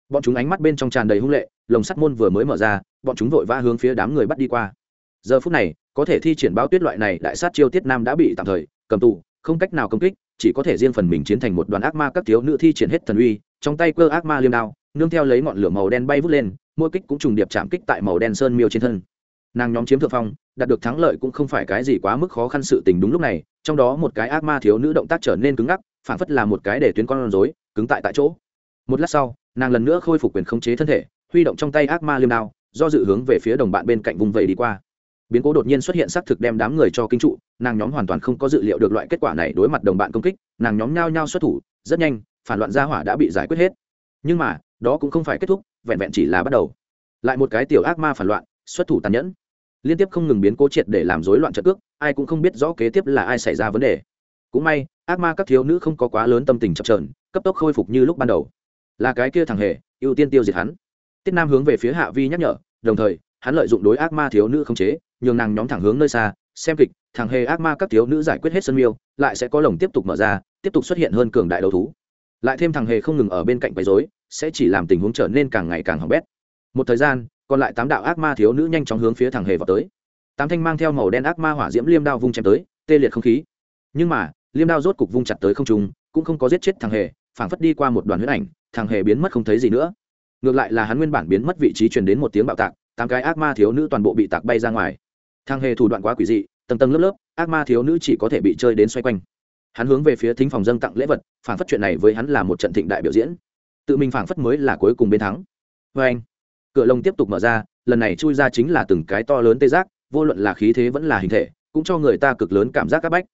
Speaker 1: Bọn chúng ánh mắt bên trong tràn đầy hung lệ, lồng sắt môn vừa mới mở ra, bọn chúng vội vã hướng phía đám người bắt đi qua. Giờ phút này, có thể thi triển báo tuyết loại này đại sát chiêu tiết nam đã bị tạm thời cầm tù, không cách nào công kích, chỉ có thể riêng phần mình chiến thành một đoàn ác ma các thiếu nữ thi triển hết thần uy trong tay cơ ác ma liêm đao, nương theo lấy ngọn lửa màu đen bay vút lên, mỗi kích cũng trùng điệp chạm kích tại màu đen sơn miêu trên thân. Nàng nhóm chiếm thượng phong, đạt được thắng lợi cũng không phải cái gì quá mức khó khăn sự tình đúng lúc này, trong đó một cái ác ma thiếu nữ động tác trở nên cứng ngắc, phản phất là một cái để tuyến con rối, cứng tại tại chỗ. Một lát sau, nàng lần nữa khôi phục quyền khống chế thân thể, huy động trong tay ác ma liêm đao, do dự hướng về phía đồng bạn bên cạnh vùng vầy đi qua. Biến cố đột nhiên xuất hiện xác thực đem đám người cho kinh trụ, nàng nhóm hoàn toàn không có dự liệu được loại kết quả này đối mặt đồng bạn công kích, nàng nhóm nhao nhao xuất thủ, rất nhanh phản loạn gia hỏa đã bị giải quyết hết. Nhưng mà, đó cũng không phải kết thúc, vẹn vẹn chỉ là bắt đầu. Lại một cái tiểu ác ma phản loạn, xuất thủ tàn nhẫn. Liên tiếp không ngừng biến cố triệt để làm rối loạn trận cước, ai cũng không biết rõ kế tiếp là ai xảy ra vấn đề. Cũng may, ác ma các thiếu nữ không có quá lớn tâm tình chập trờn cấp tốc khôi phục như lúc ban đầu. Là cái kia thằng hề, ưu tiên tiêu diệt hắn. Tiết nam hướng về phía hạ vi nhắc nhở, đồng thời, hắn lợi dụng đối ác ma thiếu nữ không chế, nhường nàng nhóm thẳng hướng nơi xa, xem kịch, thằng hề ác ma các thiếu nữ giải quyết hết sân miêu, lại sẽ có lồng tiếp tục mở ra, tiếp tục xuất hiện hơn cường đại đấu thú lại thêm thằng hề không ngừng ở bên cạnh quấy dối sẽ chỉ làm tình huống trở nên càng ngày càng hỏng bét. Một thời gian, còn lại tám đạo ác ma thiếu nữ nhanh chóng hướng phía thằng hề vào tới. Tám thanh mang theo màu đen ác ma hỏa diễm liêm đao vung chém tới, tê liệt không khí. Nhưng mà, liêm đao rốt cục vung chặt tới không trung, cũng không có giết chết thằng hề, phảng phất đi qua một đoàn huyết ảnh, thằng hề biến mất không thấy gì nữa. Ngược lại là hắn nguyên bản biến mất vị trí truyền đến một tiếng bạo tạc, tám cái ác ma thiếu nữ toàn bộ bị tạc bay ra ngoài. Thằng hề thủ đoạn quá quỷ dị, tầng tầng lớp lớp, ác ma thiếu nữ chỉ có thể bị chơi đến xoay quanh hắn hướng về phía thính phòng dâng tặng lễ vật, phảng phất chuyện này với hắn là một trận thịnh đại biểu diễn. Tự mình phảng phất mới là cuối cùng bên thắng. Vê anh, cửa lông tiếp tục mở ra, lần này chui ra chính là từng cái to lớn tê giác, vô luận là khí thế vẫn là hình thể, cũng cho người ta cực lớn cảm giác áp bách.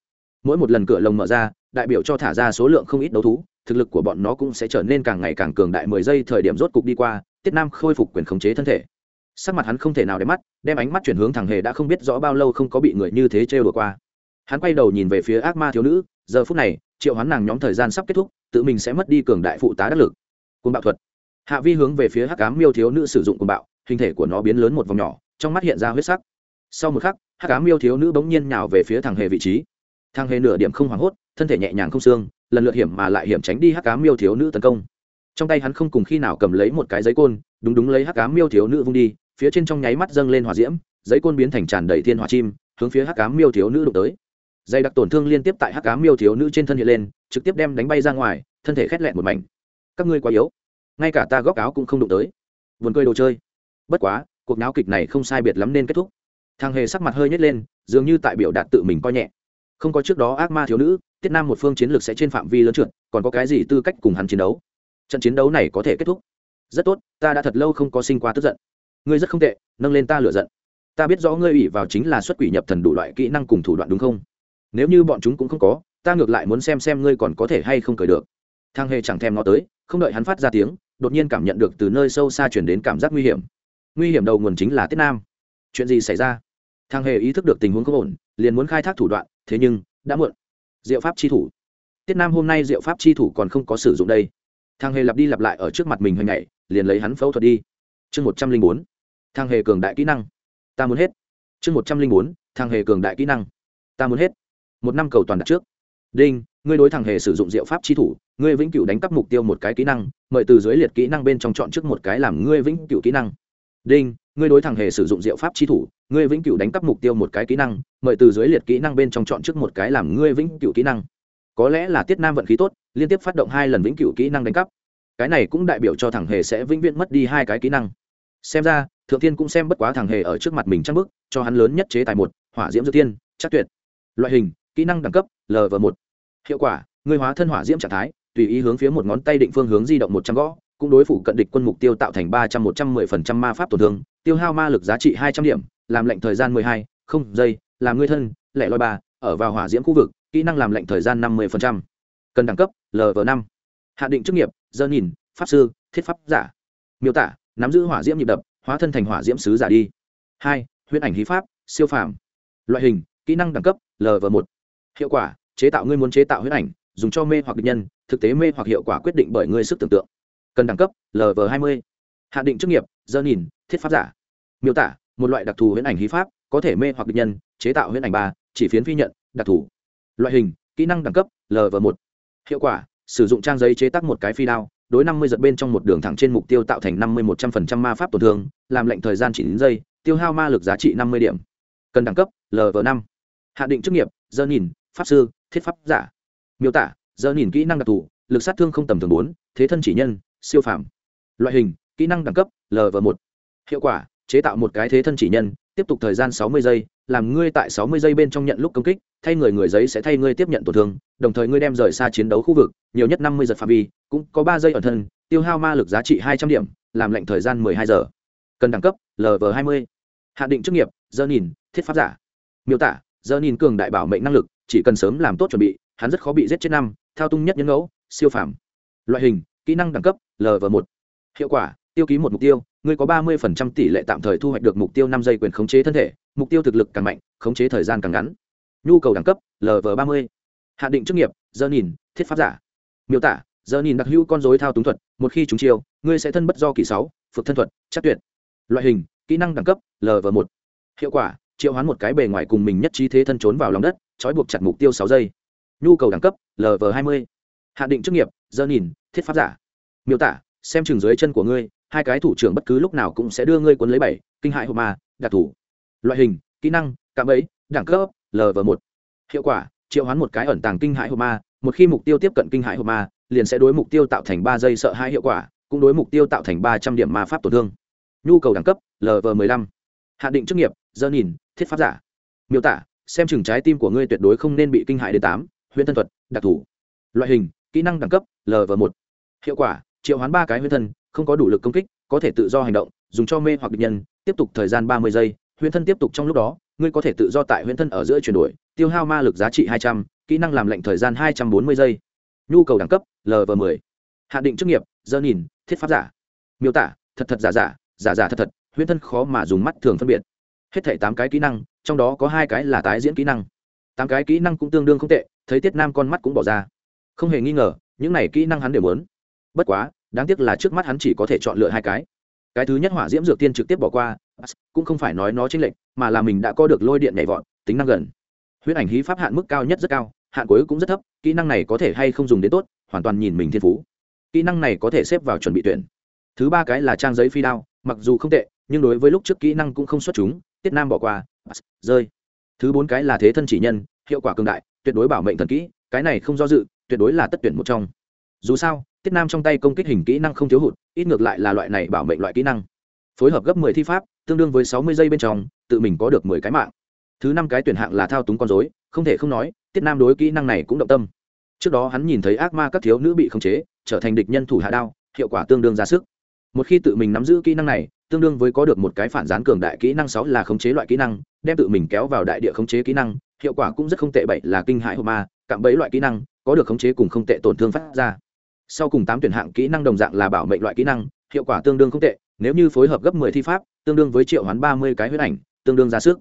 Speaker 1: Mỗi một lần cửa lồng mở ra, đại biểu cho thả ra số lượng không ít đấu thú, thực lực của bọn nó cũng sẽ trở nên càng ngày càng cường đại mười giây thời điểm rốt cục đi qua, tiết nam khôi phục quyền khống chế thân thể. Sắc mặt hắn không thể nào để mắt, đem ánh mắt chuyển hướng thằng hề đã không biết rõ bao lâu không có bị người như thế trêu đùa qua hắn quay đầu nhìn về phía ác ma thiếu nữ, giờ phút này, triệu hoán nàng nhóm thời gian sắp kết thúc, tự mình sẽ mất đi cường đại phụ tá đắc lực. Côn bạo thuật. Hạ vi hướng về phía hắc cám miêu thiếu nữ sử dụng côn bạo, hình thể của nó biến lớn một vòng nhỏ, trong mắt hiện ra huyết sắc. Sau một khắc, hắc cám miêu thiếu nữ bỗng nhiên nhào về phía thằng hề vị trí. Thằng hề nửa điểm không hoảng hốt, thân thể nhẹ nhàng không xương, lần lượt hiểm mà lại hiểm tránh đi hắc cám miêu thiếu nữ tấn công. Trong tay hắn không cùng khi nào cầm lấy một cái giấy côn, đúng đúng lấy hắc cám miêu thiếu nữ vung đi, phía trên trong nháy mắt dâng lên hỏa diễm, giấy côn biến thành tràn đầy thiên hỏa chim, hướng phía hắc cám miêu thiếu nữ đụng tới dày đặc tổn thương liên tiếp tại hắc cá miêu thiếu nữ trên thân hiện lên, trực tiếp đem đánh bay ra ngoài, thân thể khét lẹn một mảnh. Các ngươi quá yếu. Ngay cả ta góc áo cũng không đụng tới. Vườn cười đồ chơi. Bất quá, cuộc náo kịch này không sai biệt lắm nên kết thúc. Thằng hề sắc mặt hơi nhét lên, dường như tại biểu đạt tự mình coi nhẹ. Không có trước đó ác ma thiếu nữ, tiết nam một phương chiến lược sẽ trên phạm vi lớn trượt, còn có cái gì tư cách cùng hắn chiến đấu? Trận chiến đấu này có thể kết thúc. Rất tốt, ta đã thật lâu không có sinh qua tức giận. Ngươi rất không tệ, nâng lên ta lựa giận. Ta biết rõ ngươi ủy vào chính là xuất quỷ nhập thần đủ loại kỹ năng cùng thủ đoạn đúng không? Nếu như bọn chúng cũng không có, ta ngược lại muốn xem xem ngươi còn có thể hay không cười được. Thang hề chẳng thèm ngó tới, không đợi hắn phát ra tiếng, đột nhiên cảm nhận được từ nơi sâu xa chuyển đến cảm giác nguy hiểm. Nguy hiểm đầu nguồn chính là tiết nam. Chuyện gì xảy ra? Thang hề ý thức được tình huống không ổn, liền muốn khai thác thủ đoạn, thế nhưng, đã muộn. Diệu pháp chi thủ. Tiết nam hôm nay diệu pháp chi thủ còn không có sử dụng đây. Thang hề lặp đi lặp lại ở trước mặt mình hồi ngày liền lấy hắn phẫu thuật đi. Chương một trăm linh bốn. Thang hề cường đại kỹ năng. Ta muốn hết. Chương một trăm linh bốn. Thang hề cường đại kỹ năng. Ta muốn hết một năm cầu toàn đặt trước. Đinh, ngươi đối thằng hề sử dụng diệu pháp chi thủ, ngươi vĩnh cửu đánh cắp mục tiêu một cái kỹ năng, mời từ dưới liệt kỹ năng bên trong chọn trước một cái làm ngươi vĩnh cửu kỹ năng. Đinh, ngươi đối thằng hề sử dụng diệu pháp chi thủ, ngươi vĩnh cửu đánh cắp mục tiêu một cái kỹ năng, mời từ dưới liệt kỹ năng bên trong chọn trước một cái làm ngươi vĩnh cửu kỹ năng. Có lẽ là tiết nam vận khí tốt, liên tiếp phát động hai lần vĩnh cửu kỹ năng đánh cắp. Cái này cũng đại biểu cho thằng hề sẽ vĩnh viễn mất đi hai cái kỹ năng. Xem ra, thượng tiên cũng xem bất quá thằng hề ở trước mặt mình trang bức cho hắn lớn nhất chế tài một, hỏa diễm dư tiên, chắc tuyệt. Loại hình kỹ năng đẳng cấp lv một. Hiệu quả, người hóa thân hỏa diễm trạng thái, tùy ý hướng phía một ngón tay định phương hướng di động một trăm gõ, cũng đối phủ cận địch quân mục tiêu tạo thành ba trăm một trăm mười phần trăm ma pháp tổn thương, tiêu hao ma lực giá trị hai trăm điểm, làm lệnh thời gian mười hai, không giây, làm người thân, lẻ loi ba, ở vào hỏa diễm khu vực, kỹ năng làm lệnh thời gian năm mươi phần trăm. Cần đẳng cấp lv năm. Hạ định chức nghiệp dơ nhìn, pháp sư, thiết pháp giả. Miêu tả, nắm giữ hỏa diễm nhịp đập, hóa thân thành hỏa diễm sứ giả đi. Hai, huyễn ảnh hí pháp, siêu phàm. Loại hình, kỹ năng đẳng cấp lv một hiệu quả, chế tạo ngươi muốn chế tạo huyễn ảnh, dùng cho mê hoặc địch nhân, thực tế mê hoặc hiệu quả quyết định bởi ngươi sức tưởng tượng. Cần đẳng cấp lv hai mươi. Hạn định chức nghiệp dơ nhìn, thiết pháp giả. Miêu tả, một loại đặc thù huyễn ảnh hí pháp, có thể mê hoặc địch nhân, chế tạo huyễn ảnh ba, chỉ phiến phi nhận, đặc thù. Loại hình, kỹ năng đẳng cấp lv một. Hiệu quả, sử dụng trang giấy chế tác một cái phi đao, đối năm mươi giật bên trong một đường thẳng trên mục tiêu tạo thành năm mươi một trăm phần trăm ma pháp tổn thương, làm lệnh thời gian chỉ đến giây, tiêu hao ma lực giá trị năm mươi điểm. Cần đẳng cấp lv năm. Hạ định chức nghiệp dơ nhìn pháp sư, thiết pháp giả. Miêu tả, dơ nhìn kỹ năng đặc thù, lực sát thương không tầm thường bốn, thế thân chỉ nhân, siêu phàm. Loại hình, kỹ năng đẳng cấp lv một. Hiệu quả, chế tạo một cái thế thân chỉ nhân, tiếp tục thời gian sáu mươi giây, làm ngươi tại sáu mươi giây bên trong nhận lúc công kích, thay người người giấy sẽ thay ngươi tiếp nhận tổn thương, đồng thời ngươi đem rời xa chiến đấu khu vực, nhiều nhất năm mươi giật phạm vi, cũng có ba giây ẩn thân, tiêu hao ma lực giá trị hai trăm điểm, làm lệnh thời gian mười hai giờ. Cần đẳng cấp lv hai mươi. Hạn định chức nghiệp, dơ nhìn, thiết pháp giả. Miêu tả Giờ nhìn cường đại bảo mệnh năng lực, chỉ cần sớm làm tốt chuẩn bị, hắn rất khó bị giết chết năm, thao tung nhất nhân ngẫu, siêu phàm. Loại hình, kỹ năng đẳng cấp lv một. Hiệu quả, tiêu ký một mục tiêu, ngươi có ba mươi tỷ lệ tạm thời thu hoạch được mục tiêu năm giây quyền khống chế thân thể, mục tiêu thực lực càng mạnh, khống chế thời gian càng ngắn. Nhu cầu đẳng cấp lv ba mươi. Hạn định chức nghiệp, Giờ nhìn, thiết pháp giả. Miêu tả, Giờ nhìn đặc hữu con dối thao túng thuật, một khi chúng chiêu, ngươi sẽ thân bất do kỳ sáu phược thân thuật, chắc tuyệt. Loại hình, kỹ năng đẳng cấp lv một. Hiệu quả triệu hoán một cái bề ngoài cùng mình nhất trí thế thân trốn vào lòng đất, trói buộc chặt mục tiêu sáu giây. Nhu cầu đẳng cấp lv hai mươi. Hạ định chức nghiệp dơ nhìn, thiết pháp giả. Miêu tả, xem chừng dưới chân của ngươi, hai cái thủ trưởng bất cứ lúc nào cũng sẽ đưa ngươi cuốn lấy bảy, kinh hại hộp ma đặc thủ. Loại hình, kỹ năng, cạm ấy đẳng cấp lv một. Hiệu quả, triệu hoán một cái ẩn tàng kinh hại hộp ma một khi mục tiêu tiếp cận kinh hại hộp ma liền sẽ đối mục tiêu tạo thành ba giây sợ hai hiệu quả, cũng đối mục tiêu tạo thành ba trăm điểm ma pháp tổn thương. Nhu cầu đẳng cấp lv m ộ ư ơ i năm hạn định chức nghiệp dơ nhìn thiết pháp giả. Miêu tả, xem chừng trái tim của ngươi tuyệt đối không nên bị kinh hại đến tám, huyễn thân thuật, đặc thù. Loại hình, kỹ năng đẳng cấp lv một. Hiệu quả, triệu hoán ba cái huyễn thân, không có đủ lực công kích, có thể tự do hành động, dùng cho mê hoặc địch nhân, tiếp tục thời gian ba mươi giây, huyễn thân tiếp tục trong lúc đó, ngươi có thể tự do tại huyễn thân ở giữa chuyển đổi, tiêu hao ma lực giá trị hai trăm, kỹ năng làm lệnh thời gian hai trăm bốn mươi giây. Nhu cầu đẳng cấp lv m ộ ư hạn định chức nghiệp dơ nhìn, thiết pháp giả. Miêu tả, thật thật giả giả giả giả thật thật, huyễn thân khó mà dùng mắt thường phân biệt hết thể tám cái kỹ năng trong đó có hai cái là tái diễn kỹ năng. Tám cái kỹ năng cũng tương đương không tệ thấy tiết nam con mắt cũng bỏ ra. Không hề nghi ngờ những này kỹ năng hắn đều muốn. Bất quá đáng tiếc là trước mắt hắn chỉ có thể chọn lựa hai cái. Cái thứ nhất hỏa diễm dược tiên trực tiếp bỏ qua cũng không phải nói nó chính lệnh, mà là mình đã có được lôi điện nhảy vọt tính năng gần. Huyết ảnh hí pháp hạn mức cao nhất rất cao hạn cuối cũng rất thấp kỹ năng này có thể hay không dùng đến tốt hoàn toàn nhìn mình thiên phú. Kỹ năng này có thể xếp vào chuẩn bị tuyển. Thứ ba cái là trang giấy phi đao mặc dù không tệ nhưng đối với lúc trước kỹ năng cũng không xuất chúng tiết nam bỏ qua rơi. Thứ bốn cái là thế thân chỉ nhân, hiệu quả cường đại, tuyệt đối bảo mệnh thần kỹ, cái này không do dự, tuyệt đối là tất tuyển một trong. Dù sao, tiết nam trong tay công kích hình kỹ năng không thiếu hụt, ít ngược lại là loại này bảo mệnh loại kỹ năng. Phối hợp gấp mười thi pháp, tương đương với sáu mươi giây bên trong, tự mình có được mười cái mạng. Thứ năm cái tuyển hạng là thao túng con dối không thể không nói, tiết nam đối kỹ năng này cũng động tâm. Trước đó hắn nhìn thấy ác ma các thiếu nữ bị khống chế, trở thành địch nhân thủ hạ đao, hiệu quả tương đương ra sức. Một khi tự mình nắm giữ kỹ năng này tương đương với có được một cái phản gián cường đại kỹ năng sáu là khống chế loại kỹ năng, đem tự mình kéo vào đại địa khống chế kỹ năng, hiệu quả cũng rất không tệ bảy là kinh hại hộp ma, cạm bẫy loại kỹ năng, có được khống chế cùng không tệ tổn thương phát ra. Sau cùng tám tuyển hạng kỹ năng đồng dạng là bảo mệnh loại kỹ năng, hiệu quả tương đương không tệ, nếu như phối hợp gấp mười thi pháp, tương đương với triệu hoán ba mươi cái huyết ảnh, tương đương ra sức.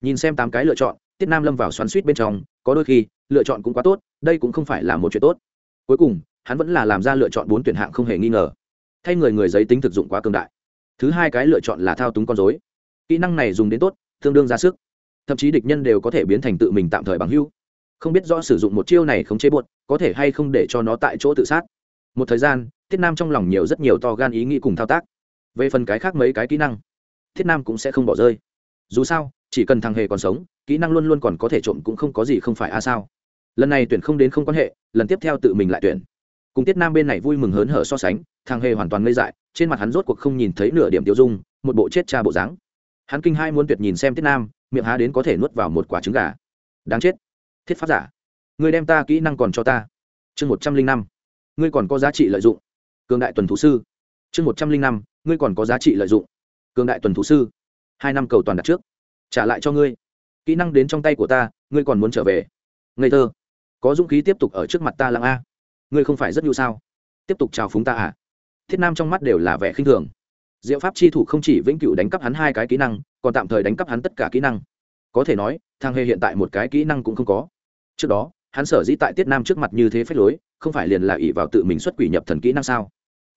Speaker 1: Nhìn xem tám cái lựa chọn, tiết nam lâm vào xoắn suýt bên trong, có đôi khi, lựa chọn cũng quá tốt, đây cũng không phải là một chuyện tốt. Cuối cùng, hắn vẫn là làm ra lựa chọn bốn tuyển hạng không hề nghi ngờ. Thay người người giấy tính thực dụng quá cường đại thứ hai cái lựa chọn là thao túng con dối kỹ năng này dùng đến tốt, tương đương ra sức. Thậm chí địch nhân đều có thể biến thành tự mình tạm thời bằng hưu không biết rõ sử dụng một chiêu này không chế buột có thể hay không để cho nó tại chỗ tự sát. Một thời gian, thiết nam trong lòng nhiều rất nhiều to gan ý nghĩ cùng thao tác. Về phần cái khác mấy cái kỹ năng, thiết nam cũng sẽ không bỏ rơi. Dù sao, chỉ cần thằng hề còn sống, kỹ năng luôn luôn còn có thể trộm cũng không có gì không phải a sao. Lần này tuyển không đến không quan hệ, lần tiếp theo tự mình lại tuyển. Cùng tiết nam bên này vui mừng hớn hở so sánh, thằng hề hoàn toàn ngây dại trên mặt hắn rốt cuộc không nhìn thấy nửa điểm tiêu dung, một bộ chết cha bộ dáng. Hắn kinh hai muốn tuyệt nhìn xem tiết nam, miệng há đến có thể nuốt vào một quả trứng gà. Đáng chết. Thiết pháp giả. Ngươi đem ta kỹ năng còn cho ta. Chương một trăm linh năm. Ngươi còn có giá trị lợi dụng. Cường đại tuần thú sư. Chương một trăm linh năm. Ngươi còn có giá trị lợi dụng. Cường đại tuần thú sư. Hai năm cầu toàn đặt trước. Trả lại cho ngươi. Kỹ năng đến trong tay của ta, ngươi còn muốn trở về. Ngây thơ. Có dũng khí tiếp tục ở trước mặt ta lặng a. Ngươi không phải rất nhu sao? Tiếp tục chào phúng ta à? Thiết nam trong mắt đều là vẻ khinh thường. Diệu pháp chi thủ không chỉ vĩnh cửu đánh cắp hắn hai cái kỹ năng, còn tạm thời đánh cắp hắn tất cả kỹ năng. Có thể nói, thang hề hiện tại một cái kỹ năng cũng không có. Trước đó, hắn sở dĩ tại tiết nam trước mặt như thế phép lối, không phải liền là ỷ vào tự mình xuất quỷ nhập thần kỹ năng sao?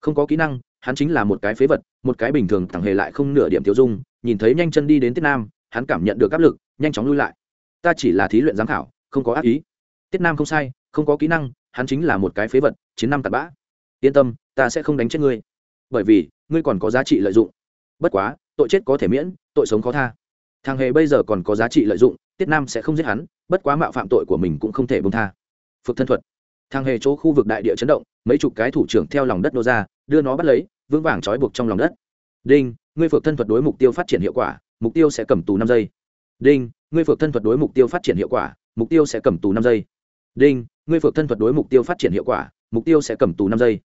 Speaker 1: Không có kỹ năng, hắn chính là một cái phế vật, một cái bình thường thằng hề lại không nửa điểm tiêu dung, nhìn thấy nhanh chân đi đến tiết nam, hắn cảm nhận được áp lực, nhanh chóng lui lại. Ta chỉ là thí luyện giám khảo, không có ác ý. Tiết nam không sai, không có kỹ năng, hắn chính là một cái phế vật, chiến năm tạt bã yên tâm, ta sẽ không đánh chết ngươi. Bởi vì, ngươi còn có giá trị lợi dụng. Bất quá, tội chết có thể miễn, tội sống khó tha. Thằng hề bây giờ còn có giá trị lợi dụng, tiết nam sẽ không giết hắn, bất quá mạo phạm tội của mình cũng không thể bông tha. Phực thân thuật. Thằng hề chỗ khu vực đại địa chấn động, mấy chục cái thủ trưởng theo lòng đất nô ra, đưa nó bắt lấy, vững vàng trói buộc trong lòng đất. Đinh, ngươi phược thân thuật đối mục tiêu phát triển hiệu quả, mục tiêu sẽ cầm tù năm giây. Đinh, ngươi phược thân thuật đối mục tiêu phát triển hiệu quả, mục tiêu sẽ cầm tù năm giây. Đinh, ngươi phược thân thuật đối mục tiêu phát triển hiệu quả, mục tiêu sẽ cầm tù năm giây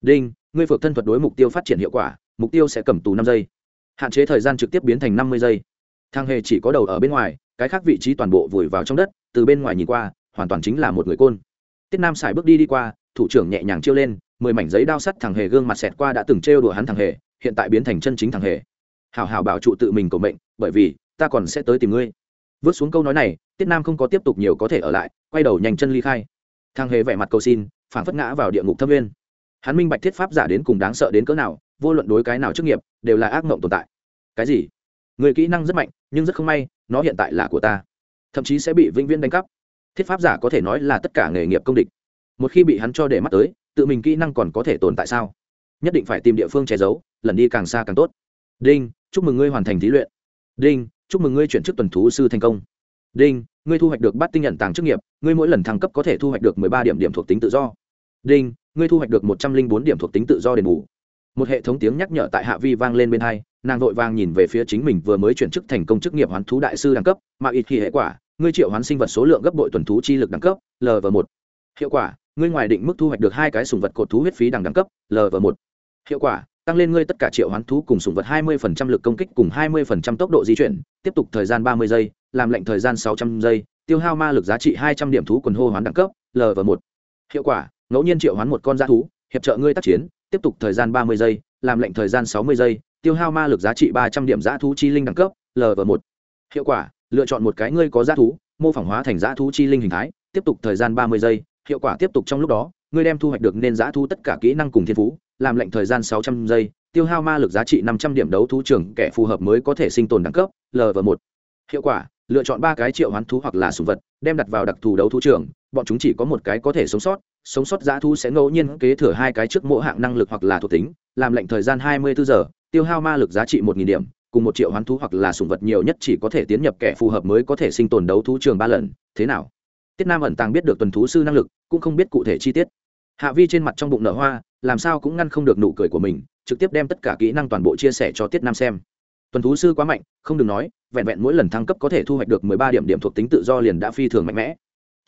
Speaker 1: đinh, ngươi phược thân thuật đối mục tiêu phát triển hiệu quả, mục tiêu sẽ cầm tù năm giây. Hạn chế thời gian trực tiếp biến thành năm mươi giây. Thang hề chỉ có đầu ở bên ngoài, cái khác vị trí toàn bộ vùi vào trong đất, từ bên ngoài nhìn qua, hoàn toàn chính là một người côn. Tiết nam xài bước đi đi qua, thủ trưởng nhẹ nhàng chiêu lên, mười mảnh giấy đao sắt thằng hề gương mặt xẹt qua đã từng trêu đùa hắn thằng hề, hiện tại biến thành chân chính thằng hề. Hảo hảo bảo trụ tự mình cầu mệnh, bởi vì, ta còn sẽ tới tìm ngươi. Vớt xuống câu nói này, tiết nam không có tiếp tục nhiều có thể ở lại, quay đầu nhanh chân ly khai. Thằng hề vẻ mặt cầu xin phản phất ngã vào địa ngục thâm nguyên hắn minh bạch thiết pháp giả đến cùng đáng sợ đến cỡ nào, vô luận đối cái nào chức nghiệp, đều là ác mộng tồn tại. Cái gì? Người kỹ năng rất mạnh, nhưng rất không may, nó hiện tại là của ta. Thậm chí sẽ bị vĩnh viễn đánh cắp. Thiết pháp giả có thể nói là tất cả nghề nghiệp công địch. Một khi bị hắn cho để mắt tới, tự mình kỹ năng còn có thể tồn tại sao? Nhất định phải tìm địa phương che giấu, lần đi càng xa càng tốt. Đinh, chúc mừng ngươi hoàn thành thí luyện. Đinh, chúc mừng ngươi chuyển chức tuần thú sư thành công. Đinh, ngươi thu hoạch được bát tinh nhận tàng chức nghiệp, ngươi mỗi lần thăng cấp có thể thu hoạch được mười ba điểm điểm thuộc tính tự do. Đinh ngươi thu hoạch được một trăm linh bốn điểm thuộc tính tự do đền bù. Một hệ thống tiếng nhắc nhở tại hạ vi vang lên bên hai, nàng vội vang nhìn về phía chính mình vừa mới chuyển chức thành công chức nghiệp hoán thú đại sư đẳng cấp, mà ít khi hệ quả, ngươi triệu hoán sinh vật số lượng gấp bội tuần thú chi lực đẳng cấp lv một. Hiệu quả, ngươi ngoài định mức thu hoạch được hai cái sùng vật cột thú huyết phí đẳng đẳng cấp lv một. Hiệu quả, tăng lên ngươi tất cả triệu hoán thú cùng sùng vật 20% lực công kích cùng 20% tốc độ di chuyển, tiếp tục thời gian 30 giây, làm lệnh thời gian 600 giây, tiêu hao ma lực giá trị 200 điểm thú quần hô hoán đẳng cấp lv một. Hiệu quả ngẫu nhiên triệu hoán một con g thú, hiệp trợ ngươi tác chiến, tiếp tục thời gian 30 giây, làm lệnh thời gian 60 giây, tiêu hao ma lực giá trị 300 điểm giã thú chi linh đẳng cấp lv một. Hiệu quả, lựa chọn một cái ngươi có giã thú, mô phỏng hóa thành giã thú chi linh hình thái, tiếp tục thời gian 30 giây, hiệu quả tiếp tục trong lúc đó, ngươi đem thu hoạch được nên giã thú tất cả kỹ năng cùng thiên phú, làm lệnh thời gian 600 giây, tiêu hao ma lực giá trị 500 điểm đấu thú trưởng kẻ phù hợp mới có thể sinh tồn đẳng cấp lv một. Hiệu quả, lựa chọn ba cái triệu hoán thú hoặc là sùng vật, đem đặt vào đặc thù đấu thú trưởng bọn chúng chỉ có một cái có thể sống sót sống sót giã thu sẽ ngẫu nhiên kế thừa hai cái trước mỗi hạng năng lực hoặc là thuộc tính, làm lệnh thời gian 24 giờ, tiêu hao ma lực giá trị 1.000 điểm, cùng một triệu hoán thú hoặc là sùng vật nhiều nhất chỉ có thể tiến nhập kẻ phù hợp mới có thể sinh tồn đấu thú trường ba lần, thế nào? Tiết nam ẩn tàng biết được tuần thú sư năng lực, cũng không biết cụ thể chi tiết. Hạ vi trên mặt trong bụng nở hoa, làm sao cũng ngăn không được nụ cười của mình, trực tiếp đem tất cả kỹ năng toàn bộ chia sẻ cho tiết nam xem. Tuần thú sư quá mạnh, không đừng nói, vẹn vẹn mỗi lần thăng cấp có thể thu hoạch được mười ba điểm điểm thuộc tính tự do liền đã phi thường mạnh mẽ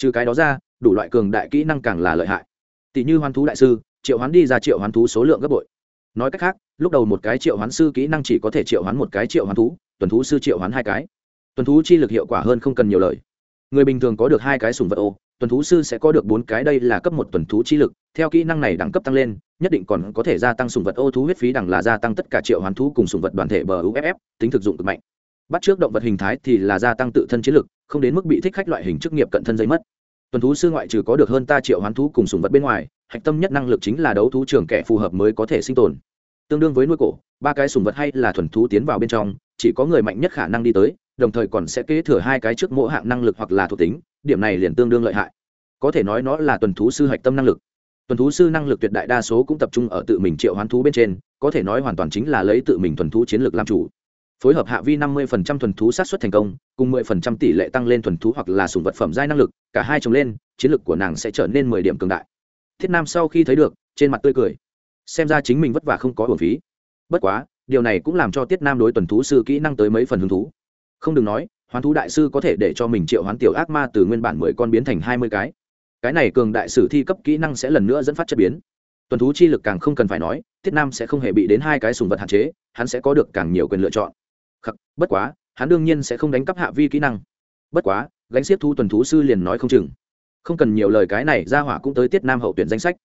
Speaker 1: trừ cái đó ra, đủ loại cường đại kỹ năng càng là lợi hại. Tỷ như hoán thú đại sư, triệu hoán đi ra triệu hoán thú số lượng gấp bội. Nói cách khác, lúc đầu một cái triệu hoán sư kỹ năng chỉ có thể triệu hoán một cái triệu hoán thú, tuần thú sư triệu hoán hai cái. Tuần thú chi lực hiệu quả hơn không cần nhiều lời. Người bình thường có được hai cái sùng vật ô, tuần thú sư sẽ có được bốn cái đây là cấp một tuần thú chi lực, theo kỹ năng này đẳng cấp tăng lên, nhất định còn có thể gia tăng sùng vật ô thú huyết phí đẳng là gia tăng tất cả triệu hoán thú cùng sùng vật đoàn thể bờ uff tính thực dụng cực mạnh. Bắt trước động vật hình thái thì là gia tăng tự thân chiến lực, không đến mức bị thích khách loại hình chức nghiệp cận thân dây mất tuần thú sư ngoại trừ có được hơn ta triệu hoán thú cùng sùng vật bên ngoài, hạch tâm nhất năng lực chính là đấu thú trường kẻ phù hợp mới có thể sinh tồn. Tương đương với nuôi cổ, ba cái sùng vật hay là thuần thú tiến vào bên trong, chỉ có người mạnh nhất khả năng đi tới, đồng thời còn sẽ kế thừa hai cái trước mỗi hạng năng lực hoặc là thuộc tính, điểm này liền tương đương lợi hại. Có thể nói nó là tuần thú sư hạch tâm năng lực. Tuần thú sư năng lực tuyệt đại đa số cũng tập trung ở tự mình triệu hoán thú bên trên, có thể nói hoàn toàn chính là lấy tự mình tuần thú chiến lược làm chủ phối hợp hạ vi năm mươi phần trăm thuần thú sát xuất thành công, cùng mười phần trăm tỷ lệ tăng lên thuần thú hoặc là sùng vật phẩm giai năng lực, cả hai chồng lên, chiến lược của nàng sẽ trở nên mười điểm cường đại. Thiết nam sau khi thấy được, trên mặt tươi cười. Xem ra chính mình vất vả không có hồn phí. Bất quá, điều này cũng làm cho tiết nam đối tuần thú sư kỹ năng tới mấy phần hứng thú. Không đừng nói, hoán thú đại sư có thể để cho mình triệu hoán tiểu ác ma từ nguyên bản mười con biến thành hai mươi cái. Cái này cường đại sử thi cấp kỹ năng sẽ lần nữa dẫn phát chất biến. Tuần thú chi lực càng không cần phải nói, tiết nam sẽ không hề bị đến hai cái sùng vật hạn chế, hắn sẽ có được càng nhiều quyền lựa chọn. Khắc, bất quá hắn đương nhiên sẽ không đánh cắp hạ vi kỹ năng. Bất quá gánh xiết thu tuần thú sư liền nói không chừng. Không cần nhiều lời cái này ra hỏa cũng tới tiết nam hậu tuyển danh sách.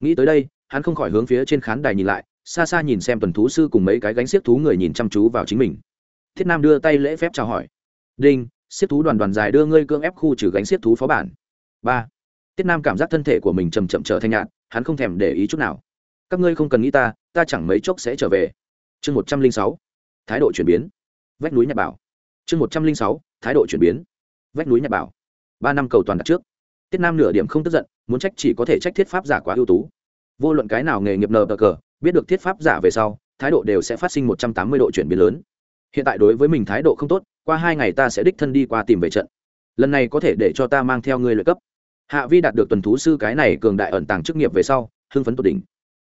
Speaker 1: Nghĩ tới đây hắn không khỏi hướng phía trên khán đài nhìn lại xa xa nhìn xem tuần thú sư cùng mấy cái gánh xiết thú người nhìn chăm chú vào chính mình. Thiết nam đưa tay lễ phép chào hỏi. Đinh xiết thú đoàn đoàn dài đưa ngươi cưỡng ép khu trừ gánh xiết thú phó bản. Ba. Tiết nam cảm giác thân thể của mình chầm chậm trở thành nhạt hắn không thèm để ý chút nào. Các ngươi không cần nghĩ ta ta chẳng mấy chốc sẽ trở về. Chương một trăm linh sáu. Thái độ chuyển biến vách núi nhật bảo. Chương một trăm linh sáu, thái độ chuyển biến. Vách núi nhật bảo. Ba năm cầu toàn đặt trước. Tiết nam nửa điểm không tức giận, muốn trách chỉ có thể trách thiết pháp giả quá ưu tú. Vô luận cái nào nghề nghiệp nờ cờ, biết được thiết pháp giả về sau, thái độ đều sẽ phát sinh một trăm tám mươi độ chuyển biến lớn. Hiện tại đối với mình thái độ không tốt, qua hai ngày ta sẽ đích thân đi qua tìm về trận. Lần này có thể để cho ta mang theo ngươi lợi cấp. Hạ vi đạt được tuần thú sư cái này cường đại ẩn tàng chức nghiệp về sau, hưng phấn tột đỉnh.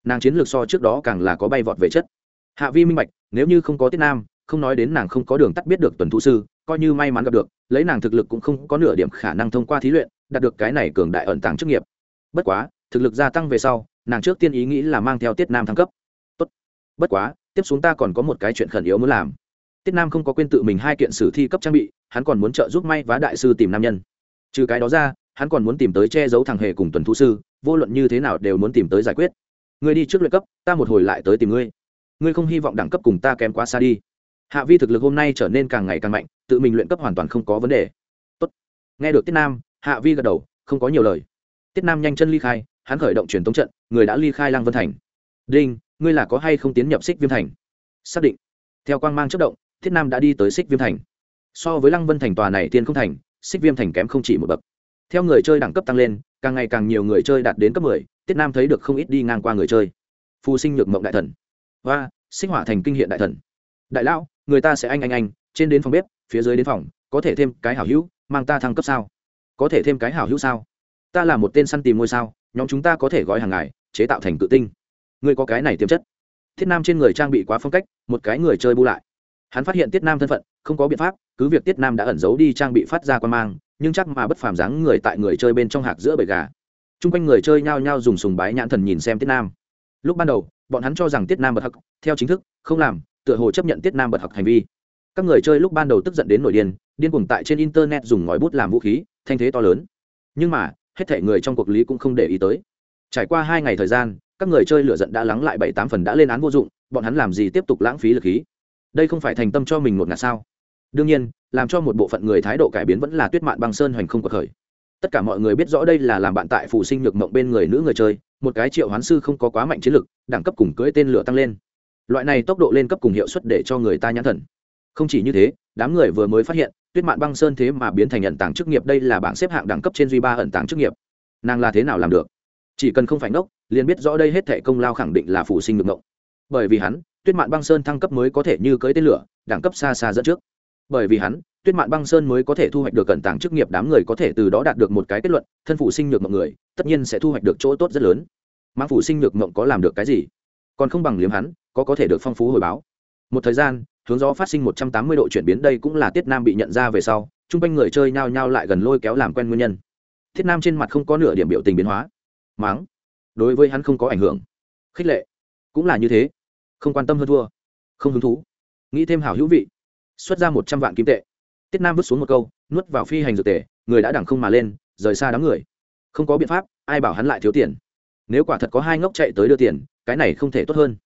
Speaker 1: Nàng chiến lược so trước đó càng là có bay vọt về chất. Hạ vi minh bạch, nếu như không có tiết nam không nói đến nàng không có đường tắt biết được tuần thú sư, coi như may mắn gặp được, lấy nàng thực lực cũng không có nửa điểm khả năng thông qua thí luyện, đạt được cái này cường đại ẩn tàng chức nghiệp. Bất quá, thực lực gia tăng về sau, nàng trước tiên ý nghĩ là mang theo tiết nam thăng cấp. Tốt. bất quá, tiếp xuống ta còn có một cái chuyện khẩn yếu muốn làm. Tiết nam không có quên tự mình hai kiện sử thi cấp trang bị, hắn còn muốn trợ giúp may vá đại sư tìm nam nhân. Trừ cái đó ra, hắn còn muốn tìm tới che giấu thằng hề cùng tuần thú sư, vô luận như thế nào đều muốn tìm tới giải quyết. Ngươi đi trước luyện cấp, ta một hồi lại tới tìm ngươi. Ngươi không hy vọng đẳng cấp cùng ta kém quá xa đi hạ vi thực lực hôm nay trở nên càng ngày càng mạnh, tự mình luyện cấp hoàn toàn không có vấn đề. Tốt. nghe được tiết nam, hạ vi gật đầu, không có nhiều lời. Tiết nam nhanh chân ly khai, hắn khởi động truyền tống trận, người đã ly khai Lang vân thành. Đinh, ngươi là có hay không tiến nhập xích viêm thành? Xác định. Theo quang mang chất động thiết nam đã đi tới xích viêm thành. So với lăng vân thành tòa này tiên không thành, xích viêm thành kém không chỉ một bậc. Theo người chơi đẳng cấp tăng lên, càng ngày càng nhiều người chơi đạt đến cấp mười, tiết nam thấy được không ít đi ngang qua người chơi. Phù sinh nhược mộng đại thần. Và xích hỏa thành kinh hiện đại thần. Đại lão người ta sẽ anh anh anh, trên đến phòng bếp, phía dưới đến phòng, có thể thêm cái hảo hữu, mang ta thăng cấp sao? Có thể thêm cái hảo hữu sao? Ta là một tên săn tìm ngôi sao, nhóm chúng ta có thể gói hàng ngày chế tạo thành tự tinh. Ngươi có cái này tiềm chất. Thiết nam trên người trang bị quá phong cách, một cái người chơi bu lại. Hắn phát hiện tiết nam thân phận, không có biện pháp, cứ việc tiết nam đã ẩn giấu đi trang bị phát ra quan mang, nhưng chắc mà bất phàm dáng người tại người chơi bên trong hạc giữa bầy gà. T r u n g quanh người chơi nhao nhao dùng sùng bái nhãn thần nhìn xem tiết nam. Lúc ban đầu, bọn hắn cho rằng tiết nam bật hắc, theo chính thức, không làm tựa hồ chấp nhận tiết nam bật học hành vi. Các người chơi lúc ban đầu tức giận đến nội điên điên cuồng tại trên internet dùng ngòi bút làm vũ khí, thanh thế to lớn. Nhưng mà, hết thể người trong cuộc lý cũng không để ý tới. Trải qua hai ngày thời gian, các người chơi lửa giận đã lắng lại bảy tám phần đã lên án vô dụng, bọn hắn làm gì tiếp tục lãng phí lực khí? Đây không phải thành tâm cho mình một ngạt sao? Đương nhiên, làm cho một bộ phận người thái độ cải biến vẫn là tuyết mạn băng sơn hoành không cuộc khởi. Tất cả mọi người biết rõ đây là làm bạn tại phụ sinh nhược mộng bên người nữ người chơi, một cái triệu hoán sư không có quá mạnh chiến lực, đẳng cấp cùng cưỡi tên lửa tăng lên loại này tốc độ lên cấp cùng hiệu suất để cho người ta nhãn thần. Không chỉ như thế, đám người vừa mới phát hiện, tuyết mạn băng sơn thế mà biến thành ẩn tàng chức nghiệp, đây là bảng xếp hạng đẳng cấp trên duy ba ẩn tàng chức nghiệp. Nàng là thế nào làm được? Chỉ cần không phải ngốc, liền biết rõ đây hết thệ công lao khẳng định là phụ sinh ngược ngộng. Bởi vì hắn, tuyết mạn băng sơn thăng cấp mới có thể như cưới tên lửa, đẳng cấp xa xa dẫn trước. Bởi vì hắn, tuyết mạn băng sơn mới có thể thu hoạch được cẩn tàng chức nghiệp, đám người có thể từ đó đạt được một cái kết luận, thân phụ sinh nhược mộng người, tất nhiên sẽ thu hoạch được chỗ tốt rất lớn. Mang phụ sinh nhược mộng có làm được cái gì? Còn không bằng liếm hắn có có thể được phong phú hồi báo. Một thời gian, hướng gió phát sinh một trăm tám mươi độ chuyển biến đây cũng là tiết nam bị nhận ra về sau, chung quanh người chơi nhao nhao lại gần lôi kéo làm quen nguyên nhân. Thiết nam trên mặt không có nửa điểm biểu tình biến hóa. Máng. Đối với hắn không có ảnh hưởng. Khích lệ. Cũng là như thế. Không quan tâm hơn thua. Không hứng thú. Nghĩ thêm hảo hữu vị. Xuất ra một trăm vạn kim tệ. Tiết nam vứt xuống một câu, nuốt vào phi hành dược tề, người đã đẳng không mà lên, rời xa đám người. Không có biện pháp, ai bảo hắn lại thiếu tiền. Nếu quả thật có hai ngốc chạy tới đưa tiền, cái này không thể tốt hơn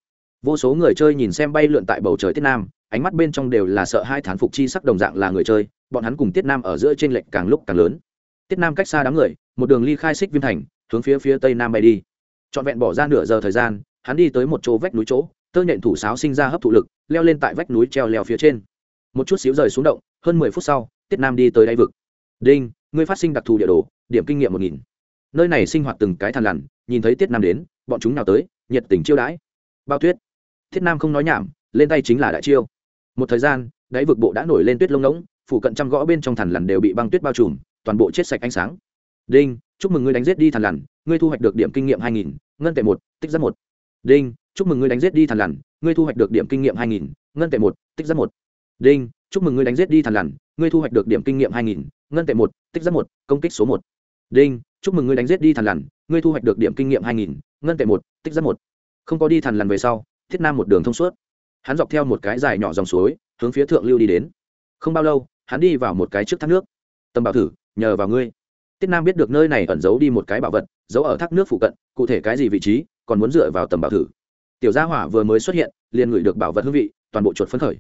Speaker 1: vô số người chơi nhìn xem bay lượn tại bầu trời tiết nam, ánh mắt bên trong đều là sợ hai thán phục chi sắc đồng dạng là người chơi, bọn hắn cùng tiết nam ở giữa t r ê n lệch càng lúc càng lớn. Tiết nam cách xa đám người, một đường ly khai xích viêm thành, hướng phía phía tây nam bay đi. Trọn vẹn bỏ ra nửa giờ thời gian, hắn đi tới một chỗ vách núi chỗ, tơ nhện thủ sáo sinh ra hấp thụ lực, leo lên tại vách núi treo leo phía trên. Một chút xíu rời xuống động, hơn mười phút sau, tiết nam đi tới đáy vực. Đinh, ngươi phát sinh đặc thù địa đồ, điểm kinh nghiệm một nghìn. Nơi này sinh hoạt từng cái thằn lằn, nhìn thấy tiết nam đến, bọn chúng nào tới, nhiệt tình chiêu đãi. Bao tuyết thiết nam không nói nhảm, lên tay chính là đại chiêu. Một thời gian, đáy vực bộ đã nổi lên tuyết lông ngỗng, phủ cận trăm gõ bên trong thằn lằn đều bị băng tuyết bao trùm, toàn bộ chết sạch ánh sáng. Đinh, chúc mừng ngươi đánh giết đi thằn lằn, ngươi thu hoạch được điểm kinh nghiệm hai nghìn, ngân tệ một, tích giáp một. Đinh, chúc mừng ngươi đánh giết đi thằn lằn, ngươi thu hoạch được điểm kinh nghiệm hai nghìn, ngân tệ một, tích giáp một. Đinh, chúc mừng ngươi đánh giết đi thằn lằn, ngươi thu hoạch được điểm kinh nghiệm hai nghìn, ngân tệ một, tích giáp một, công kích số một. Đinh, chúc mừng ngươi đánh giết đi thằn lằn, ngươi thu hoạch được điểm kinh nghiệm hai nghìn, ngân tệ một, tích rất một. Không có đi thằn lằn về sau thiết nam một đường thông suốt. Hắn dọc theo một cái dài nhỏ dòng suối, hướng phía thượng lưu đi đến. Không bao lâu, hắn đi vào một cái trước thác nước. Tầm bảo thử, nhờ vào ngươi. Tiết nam biết được nơi này ẩn giấu đi một cái bảo vật, giấu ở thác nước phụ cận, cụ thể cái gì vị trí, còn muốn dựa vào tầm bảo thử. Tiểu gia hỏa vừa mới xuất hiện, liền ngửi được bảo vật hương vị, toàn bộ chuột phấn khởi.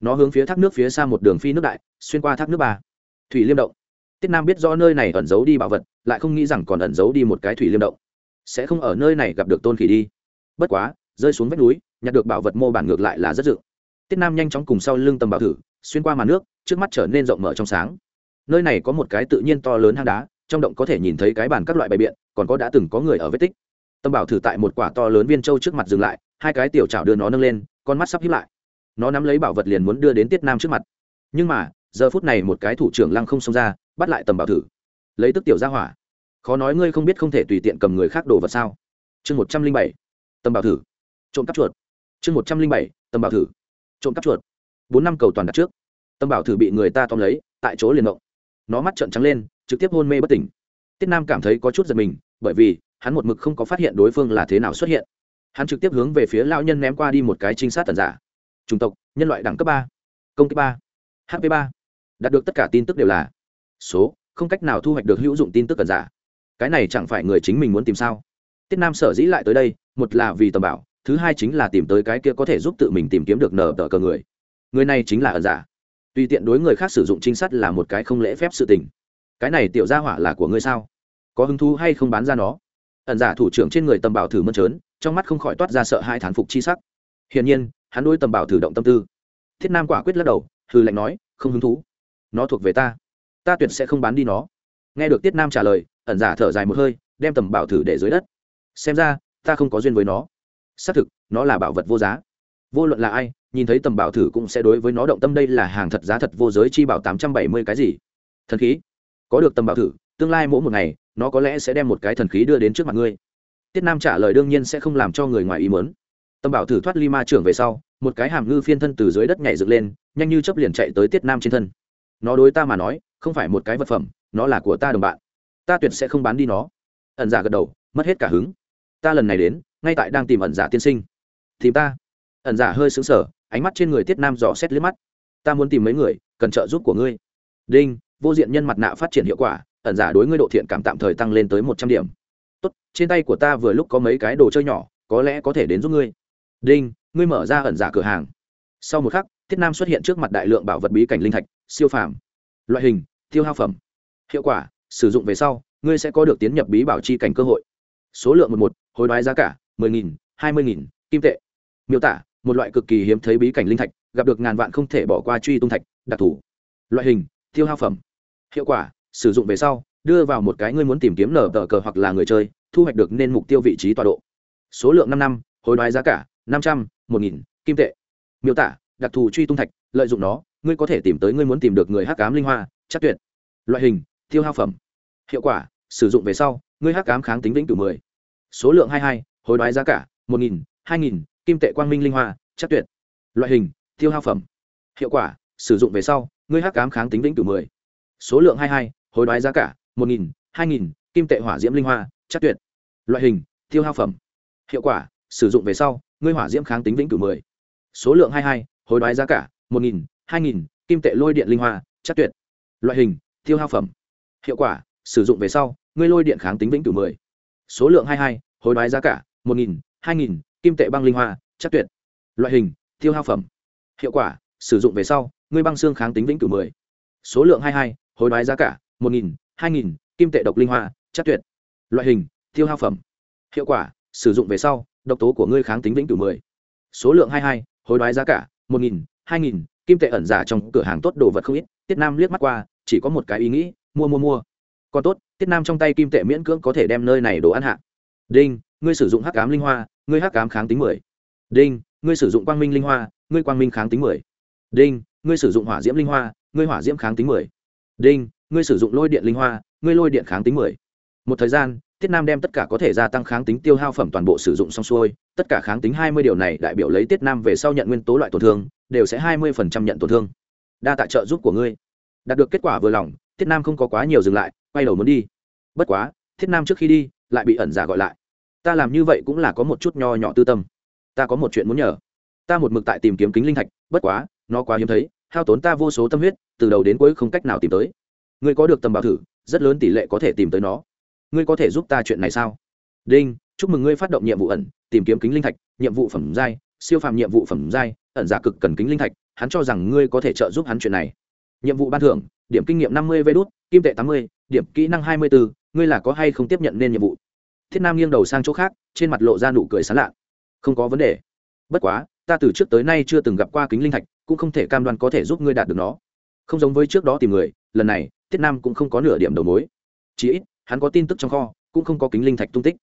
Speaker 1: Nó hướng phía thác nước phía xa một đường phi nước đại, xuyên qua thác nước ba. Thủy liêm động. Tiết nam biết rõ nơi này ẩn giấu đi bảo vật, lại không nghĩ rằng còn ẩn giấu đi một cái thủy liêm động. Sẽ không ở nơi này gặp được tôn khỉ đi. Bất quá, rơi xuống vách núi nhặt được bảo vật mô bản ngược lại là rất dự. Tiết nam nhanh chóng cùng sau lưng tầm bảo thử, xuyên qua màn nước, trước mắt trở nên rộng mở trong sáng. Nơi này có một cái tự nhiên to lớn hang đá, trong động có thể nhìn thấy cái bàn các loại bài biện, còn có đã từng có người ở vết tích. Tâm bảo thử tại một quả to lớn viên trâu trước mặt dừng lại, hai cái tiểu chảo đưa nó nâng lên, con mắt sắp hiếp lại. Nó nắm lấy bảo vật liền muốn đưa đến tiết nam trước mặt. Nhưng mà, giờ phút này một cái thủ trưởng lăng không xông ra, bắt lại tầm bảo thử. Lấy tức tiểu ra hỏa. Khó nói ngươi không biết không thể tùy tiện cầm người khác đồ vật sao? Chương một trăm linh bảy, tầm bảo thử. Trộm cắp chuột chương một trăm linh bảy tầm bảo thử. Trộm cắp chuột. Bốn năm cầu toàn đặt trước. Tầm bảo thử bị người ta tóm lấy, tại chỗ liền động nó mắt trợn trắng lên, trực tiếp hôn mê bất tỉnh. Tiết nam cảm thấy có chút giật mình, bởi vì, hắn một mực không có phát hiện đối phương là thế nào xuất hiện. Hắn trực tiếp hướng về phía lao nhân ném qua đi một cái trinh sát tần giả. Chủng tộc, nhân loại đẳng cấp ba, công kích ba hp ba. Đạt được tất cả tin tức đều là số, không cách nào thu hoạch được hữu dụng tin tức cần giả. Cái này chẳng phải người chính mình muốn tìm sao? Tiết nam sở dĩ lại tới đây, một là vì tầm bảo thứ hai chính là tìm tới cái kia có thể giúp tự mình tìm kiếm được nở tờ cờ người. Người này chính là ẩn giả. Tùy tiện đối người khác sử dụng trinh sát là một cái không lễ phép sự tình. Cái này tiểu gia hỏa là của ngươi sao? Có hứng thú hay không bán ra nó? Ẩn giả thủ trưởng trên người tầm bảo thử mơn trớn, trong mắt không khỏi toát ra sợ hai thán phục chi sắc. Hiển nhiên, hắn đôi tầm bảo thử động tâm tư. Thiết nam quả quyết lắc đầu hư lệnh nói, không hứng thú. Nó thuộc về ta. Ta tuyệt sẽ không bán đi nó. Nghe được tiết nam trả lời, ẩn giả thở dài một hơi, đem tầm bảo thử để dưới đất. Xem ra, ta không có duyên với nó xác thực, nó là bảo vật vô giá. Vô luận là ai, nhìn thấy tầm bảo thử cũng sẽ đối với nó động tâm đây là hàng thật giá thật vô giới chi bảo tám trăm bảy mươi cái gì. Thần khí. Có được tầm bảo thử, tương lai mỗi một ngày, nó có lẽ sẽ đem một cái thần khí đưa đến trước mặt ngươi. Tiết nam trả lời đương nhiên sẽ không làm cho người ngoài ý mớn tầm bảo thử thoát ly ma trưởng về sau, một cái hàm ngư phiên thân từ dưới đất nhảy dựng lên, nhanh như chấp liền chạy tới tiết nam trên thân. Nó đối ta mà nói, không phải một cái vật phẩm, nó là của ta đồng bạn. Ta tuyệt sẽ không bán đi nó. Ẩn giả gật đầu, mất hết cả hứng. Ta lần này đến ngay tại đang tìm ẩn giả tiên sinh. Tìm ta? Ẩn giả hơi xứng sở ánh mắt trên người tiết nam dò xét liếc mắt. Ta muốn tìm mấy người, cần trợ giúp của ngươi. Đinh, vô diện nhân mặt nạ phát triển hiệu quả, ẩn giả đối ngươi độ thiện cảm tạm thời tăng lên tới một trăm điểm. Tốt, trên tay của ta vừa lúc có mấy cái đồ chơi nhỏ, có lẽ có thể đến giúp ngươi. Đinh, ngươi mở ra ẩn giả cửa hàng. Sau một khắc thiết nam xuất hiện trước mặt đại lượng bảo vật bí cảnh linh thạch, siêu phàm. Loại hình, tiêu hao phẩm. Hiệu quả, sử dụng về sau, ngươi sẽ có được tiến nhập bí bảo chi cảnh cơ hội. Số lượng một một, hối đoái giá cả mười nghìn, hai mươi nghìn, kim tệ. Miêu tả, một loại cực kỳ hiếm thấy bí cảnh linh thạch, gặp được ngàn vạn không thể bỏ qua truy tung thạch, đặc thù. Loại hình, tiêu hao phẩm. Hiệu quả, sử dụng về sau, đưa vào một cái ngươi muốn tìm kiếm nở tờ cờ hoặc là người chơi, thu hoạch được nên mục tiêu vị trí tọa độ. Số lượng năm năm, hối đoái giá cả, năm trăm, một nghìn, kim tệ. Miêu tả, đặc thù truy tung thạch, lợi dụng nó, ngươi có thể tìm tới ngươi muốn tìm được người hắc cám linh hoa, chắc tuyệt. Loại hình, tiêu hao phẩm. Hiệu quả, sử dụng về sau, ngươi hắc cám kháng tính vĩnh cửu mười. Số lượng hai hai hối đoái giá cả, một nghìn, hai nghìn, kim tệ quang minh linh hoa, chắc tuyệt. Loại hình, tiêu hao phẩm. Hiệu quả, sử dụng về sau, ngươi hắc cám kháng tính vĩnh cửu mười. Số lượng hai hai, hối đoái giá cả, một nghìn, hai nghìn, kim tệ hỏa diễm linh hoa, chắc tuyệt. Loại hình, tiêu hao phẩm. Hiệu quả, sử dụng về sau, ngươi hỏa diễm kháng tính vĩnh cửu mười. Số lượng hai hai, hối đoái giá cả, một nghìn, hai nghìn, kim tệ lôi điện linh hoa, chắc tuyệt. Loại hình, tiêu hao phẩm. Hiệu quả, sử dụng về sau, ngươi lôi điện kháng tính vĩnh cửu mười. Số lượng hai hai, hối đoái giá cả một nghìn, hai nghìn, kim tệ băng linh hoa, chắc tuyệt. Loại hình, tiêu hao phẩm. Hiệu quả, sử dụng về sau, ngươi băng xương kháng tính vĩnh cửu mười. Số lượng hai hai, hối đoái giá cả, một nghìn, hai nghìn, kim tệ độc linh hoa, chắc tuyệt. Loại hình, tiêu hao phẩm. Hiệu quả, sử dụng về sau, độc tố của ngươi kháng tính vĩnh cửu mười. Số lượng hai hai, hối đoái giá cả, một nghìn, hai nghìn, kim tệ ẩn giả trong cửa hàng tốt đồ vật không ít. Tiết nam liếc mắt qua, chỉ có một cái ý nghĩ, mua mua mua. Còn tốt, tiết nam trong tay kim tệ miễn cưỡng có thể đem nơi này đồ ăn hạ. Đinh ngươi sử dụng hắc cám linh hoa, ngươi hắc cám kháng tính mười. Đinh, ngươi sử dụng quang minh linh hoa, ngươi quang minh kháng tính mười. Đinh, ngươi sử dụng hỏa diễm linh hoa, ngươi hỏa diễm kháng tính mười. Đinh, ngươi sử dụng lôi điện linh hoa, ngươi lôi điện kháng tính mười. Một thời gian, tiết nam đem tất cả có thể gia tăng kháng tính tiêu hao phẩm toàn bộ sử dụng xong xuôi, tất cả kháng tính hai mươi điều này đại biểu lấy tiết nam về sau nhận nguyên tố loại tổn thương, đều sẽ hai mươi phần trăm nhận tổn thương. Đa tạ trợ giúp của ngươi. Đạt được kết quả vừa lòng, tiết nam không có quá nhiều dừng lại, quay đầu muốn đi. Bất quá, Tiết nam trước khi đi, lại bị ẩn giả gọi lại ta làm như vậy cũng là có một chút nho nhỏ tư tâm. Ta có một chuyện muốn nhờ. Ta một mực tại tìm kiếm kính linh thạch, bất quá, nó quá hiếm thấy, hao tốn ta vô số tâm huyết, từ đầu đến cuối không cách nào tìm tới. Ngươi có được tầm bảo thử, rất lớn tỷ lệ có thể tìm tới nó. Ngươi có thể giúp ta chuyện này sao? Đinh, chúc mừng ngươi phát động nhiệm vụ ẩn, tìm kiếm kính linh thạch, nhiệm vụ phẩm giai, siêu phàm nhiệm vụ phẩm giai, ẩn giả cực cần kính linh thạch, hắn cho rằng ngươi có thể trợ giúp hắn chuyện này. Nhiệm vụ ban thưởng, điểm kinh nghiệm năm mươi vê đốt kim tệ tám mươi, điểm kỹ năng hai mươi bốn ngươi là có hay không tiếp nhận nên nhiệm vụ? Thiết nam nghiêng đầu sang chỗ khác, trên mặt lộ ra nụ cười sán lạ. Không có vấn đề. Bất quá, ta từ trước tới nay chưa từng gặp qua kính linh thạch, cũng không thể cam đoan có thể giúp ngươi đạt được nó. Không giống với trước đó tìm người, lần này, thiết nam cũng không có nửa điểm đầu mối. Chí ít, hắn có tin tức trong kho, cũng không có kính linh thạch tung tích.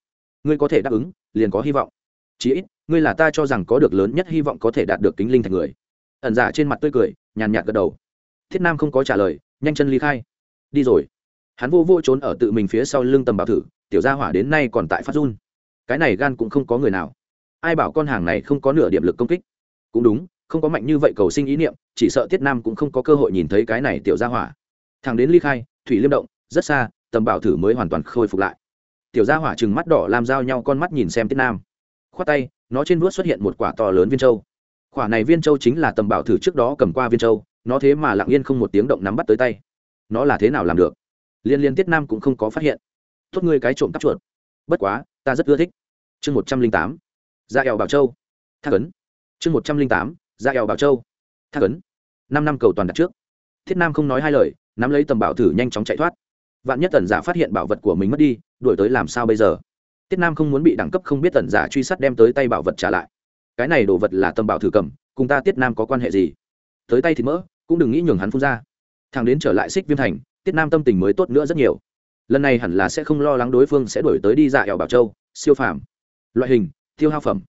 Speaker 1: Ngươi có thể đáp ứng, liền có hy vọng. Chí ít, ngươi là ta cho rằng có được lớn nhất hy vọng có thể đạt được kính linh thạch người. Ẩn giả trên mặt tươi cười, nhàn nhạt gật đầu. Thiết nam không có trả lời, nhanh chân ly khai. Đi rồi. Hắn vô vô trốn ở tự mình phía sau lưng tầm bảo thử tiểu gia hỏa đến nay còn tại phát run. Cái này gan cũng không có người nào. Ai bảo con hàng này không có nửa điểm lực công kích? Cũng đúng, không có mạnh như vậy cầu sinh ý niệm, chỉ sợ tiết nam cũng không có cơ hội nhìn thấy cái này tiểu gia hỏa. Thằng đến ly khai, thủy liêm động, rất xa, tầm bảo thử mới hoàn toàn khôi phục lại. Tiểu gia hỏa chừng mắt đỏ làm giao nhau con mắt nhìn xem tiết nam. Khoát tay, nó trên vuốt xuất hiện một quả to lớn viên châu quả này viên châu chính là tầm bảo thử trước đó cầm qua viên châu nó thế mà lặng yên không một tiếng động nắm bắt tới tay. Nó là thế nào làm được? Liên liên tiết nam cũng không có phát hiện tốt ngươi cái trộm cắp chuột. Bất quá, ta rất ưa thích. Chương một trăm linh tám da eo bảo châu. Thác ấn. Chương một trăm linh tám da eo bảo châu. Thác ấn. Năm năm cầu toàn đặt trước. Thiết nam không nói hai lời, nắm lấy tầm bảo thử nhanh chóng chạy thoát. Vạn nhất tần giả phát hiện bảo vật của mình mất đi, đuổi tới làm sao bây giờ? Tiết nam không muốn bị đẳng cấp không biết tần giả truy sát đem tới tay bảo vật trả lại. Cái này đồ vật là tầm bảo thử cầm, cùng ta tiết nam có quan hệ gì? Tới tay thì mỡ, cũng đừng nghĩ nhường hắn phun ra. Thằng đến trở lại xích viêm thành tiết nam tâm tình mới tốt nữa rất nhiều lần này hẳn là sẽ không lo lắng đối phương sẽ đổi tới đi dạ ẻo bảo châu, siêu phàm. Loại hình, tiêu hao phẩm.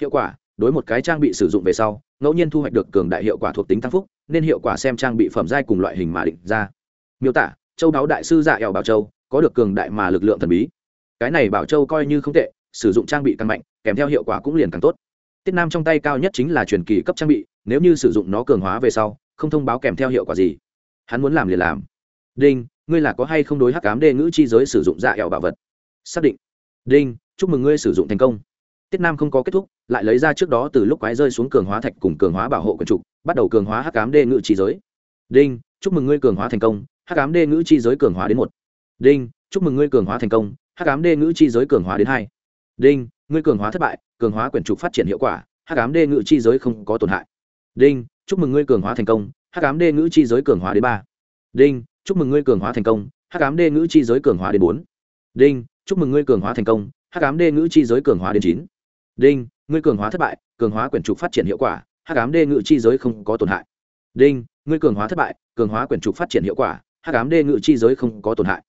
Speaker 1: Hiệu quả, đối một cái trang bị sử dụng về sau, ngẫu nhiên thu hoạch được cường đại hiệu quả thuộc tính tăng phúc, nên hiệu quả xem trang bị phẩm giai cùng loại hình mà định ra. Miêu tả, châu đáo đại sư dạ ẻo bảo châu, có được cường đại mà lực lượng thần bí. Cái này bảo châu coi như không tệ, sử dụng trang bị càng mạnh, kèm theo hiệu quả cũng liền càng tốt. Tiết nam trong tay cao nhất chính là truyền kỳ cấp trang bị, nếu như sử dụng nó cường hóa về sau, không thông báo kèm theo hiệu quả gì. Hắn muốn làm liền làm. Đinh ngươi là có hay không đối hắc cám đê ngữ chi giới sử dụng dạ ẻo bảo vật xác định đinh chúc mừng ngươi sử dụng thành công tiết nam không có kết thúc lại lấy ra trước đó từ lúc quái rơi xuống cường hóa thạch cùng cường hóa bảo hộ quần trục bắt đầu cường hóa hắc cám đê ngữ chi giới đinh chúc mừng ngươi cường hóa thành công hắc cám đê ngữ chi giới cường hóa đến một đinh chúc mừng ngươi cường hóa thành công hắc cám đê ngữ chi giới cường hóa đến hai đinh ngươi cường hóa thất bại cường hóa quyển trục phát triển hiệu quả hắc cám đê ngữ chi giới không có tổn hại đinh chúc mừng ngươi cường hóa thành công hắc cám đê ngữ chi giới cường hóa đến ba đinh chúc mừng ngươi cường hóa thành công hắc ám đê ngữ chi giới cường hóa đến bốn đinh chúc mừng ngươi cường hóa thành công hắc ám đê ngữ chi giới cường hóa đến chín đinh ngươi cường hóa thất bại cường hóa quyển trục phát triển hiệu quả hắc ám đê ngữ chi giới không có tổn hại đinh ngươi cường hóa thất bại cường hóa quyển trục phát triển hiệu quả hắc ám đê ngữ chi giới không có tổn hại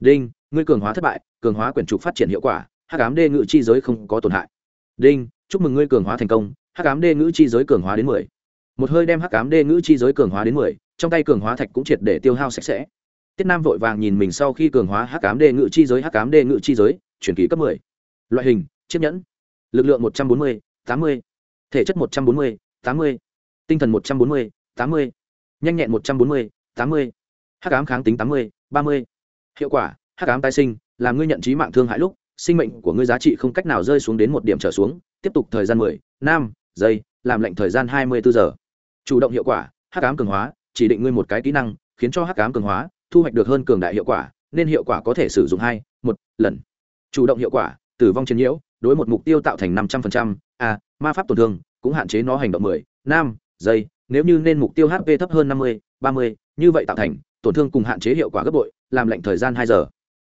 Speaker 1: đinh ngươi cường hóa thất bại cường hóa quyển trục phát triển hiệu quả hắc ám đê ngữ chi giới không có tổn hại đinh chúc mừng ngươi cường hóa thành công hắc ám đê ngữ chi giới cường hóa đến mười một hơi đem hắc ám đê ngữ chi giới cường hóa đến mười trong tay cường hóa thạch cũng triệt để tiêu hao sạch sẽ. Tiết nam vội vàng nhìn mình sau khi cường hóa hắc ám đê ngự chi giới, hắc ám đê ngự chi giới chuyển kỳ cấp mười. Loại hình, chiếc nhẫn, lực lượng một trăm bốn mươi, tám mươi, thể chất một trăm bốn mươi, tám mươi, tinh thần một trăm bốn mươi, tám mươi, nhanh nhẹn một trăm bốn mươi, tám mươi, hắc ám kháng tính tám mươi, ba mươi. Hiệu quả, hắc ám tái sinh, làm ngươi nhận trí mạng thương hại lúc, sinh mệnh của ngươi giá trị không cách nào rơi xuống đến một điểm trở xuống, tiếp tục thời gian mười, năm, giây, làm lệnh thời gian hai mươi bốn giờ. Chủ động hiệu quả, hắc ám cường hóa chỉ định ngươi một cái kỹ năng, khiến cho hắc ám cường hóa, thu hoạch được hơn cường đại hiệu quả, nên hiệu quả có thể sử dụng hai, một, lần. Chủ động hiệu quả, tử vong chiến nhiễu, đối một mục tiêu tạo thành năm trăm linh a, ma pháp tổn thương, cũng hạn chế nó hành động mười, năm giây, nếu như nên mục tiêu hp thấp hơn năm mươi, ba mươi, như vậy tạo thành, tổn thương cùng hạn chế hiệu quả gấp bội, làm lệnh thời gian hai giờ.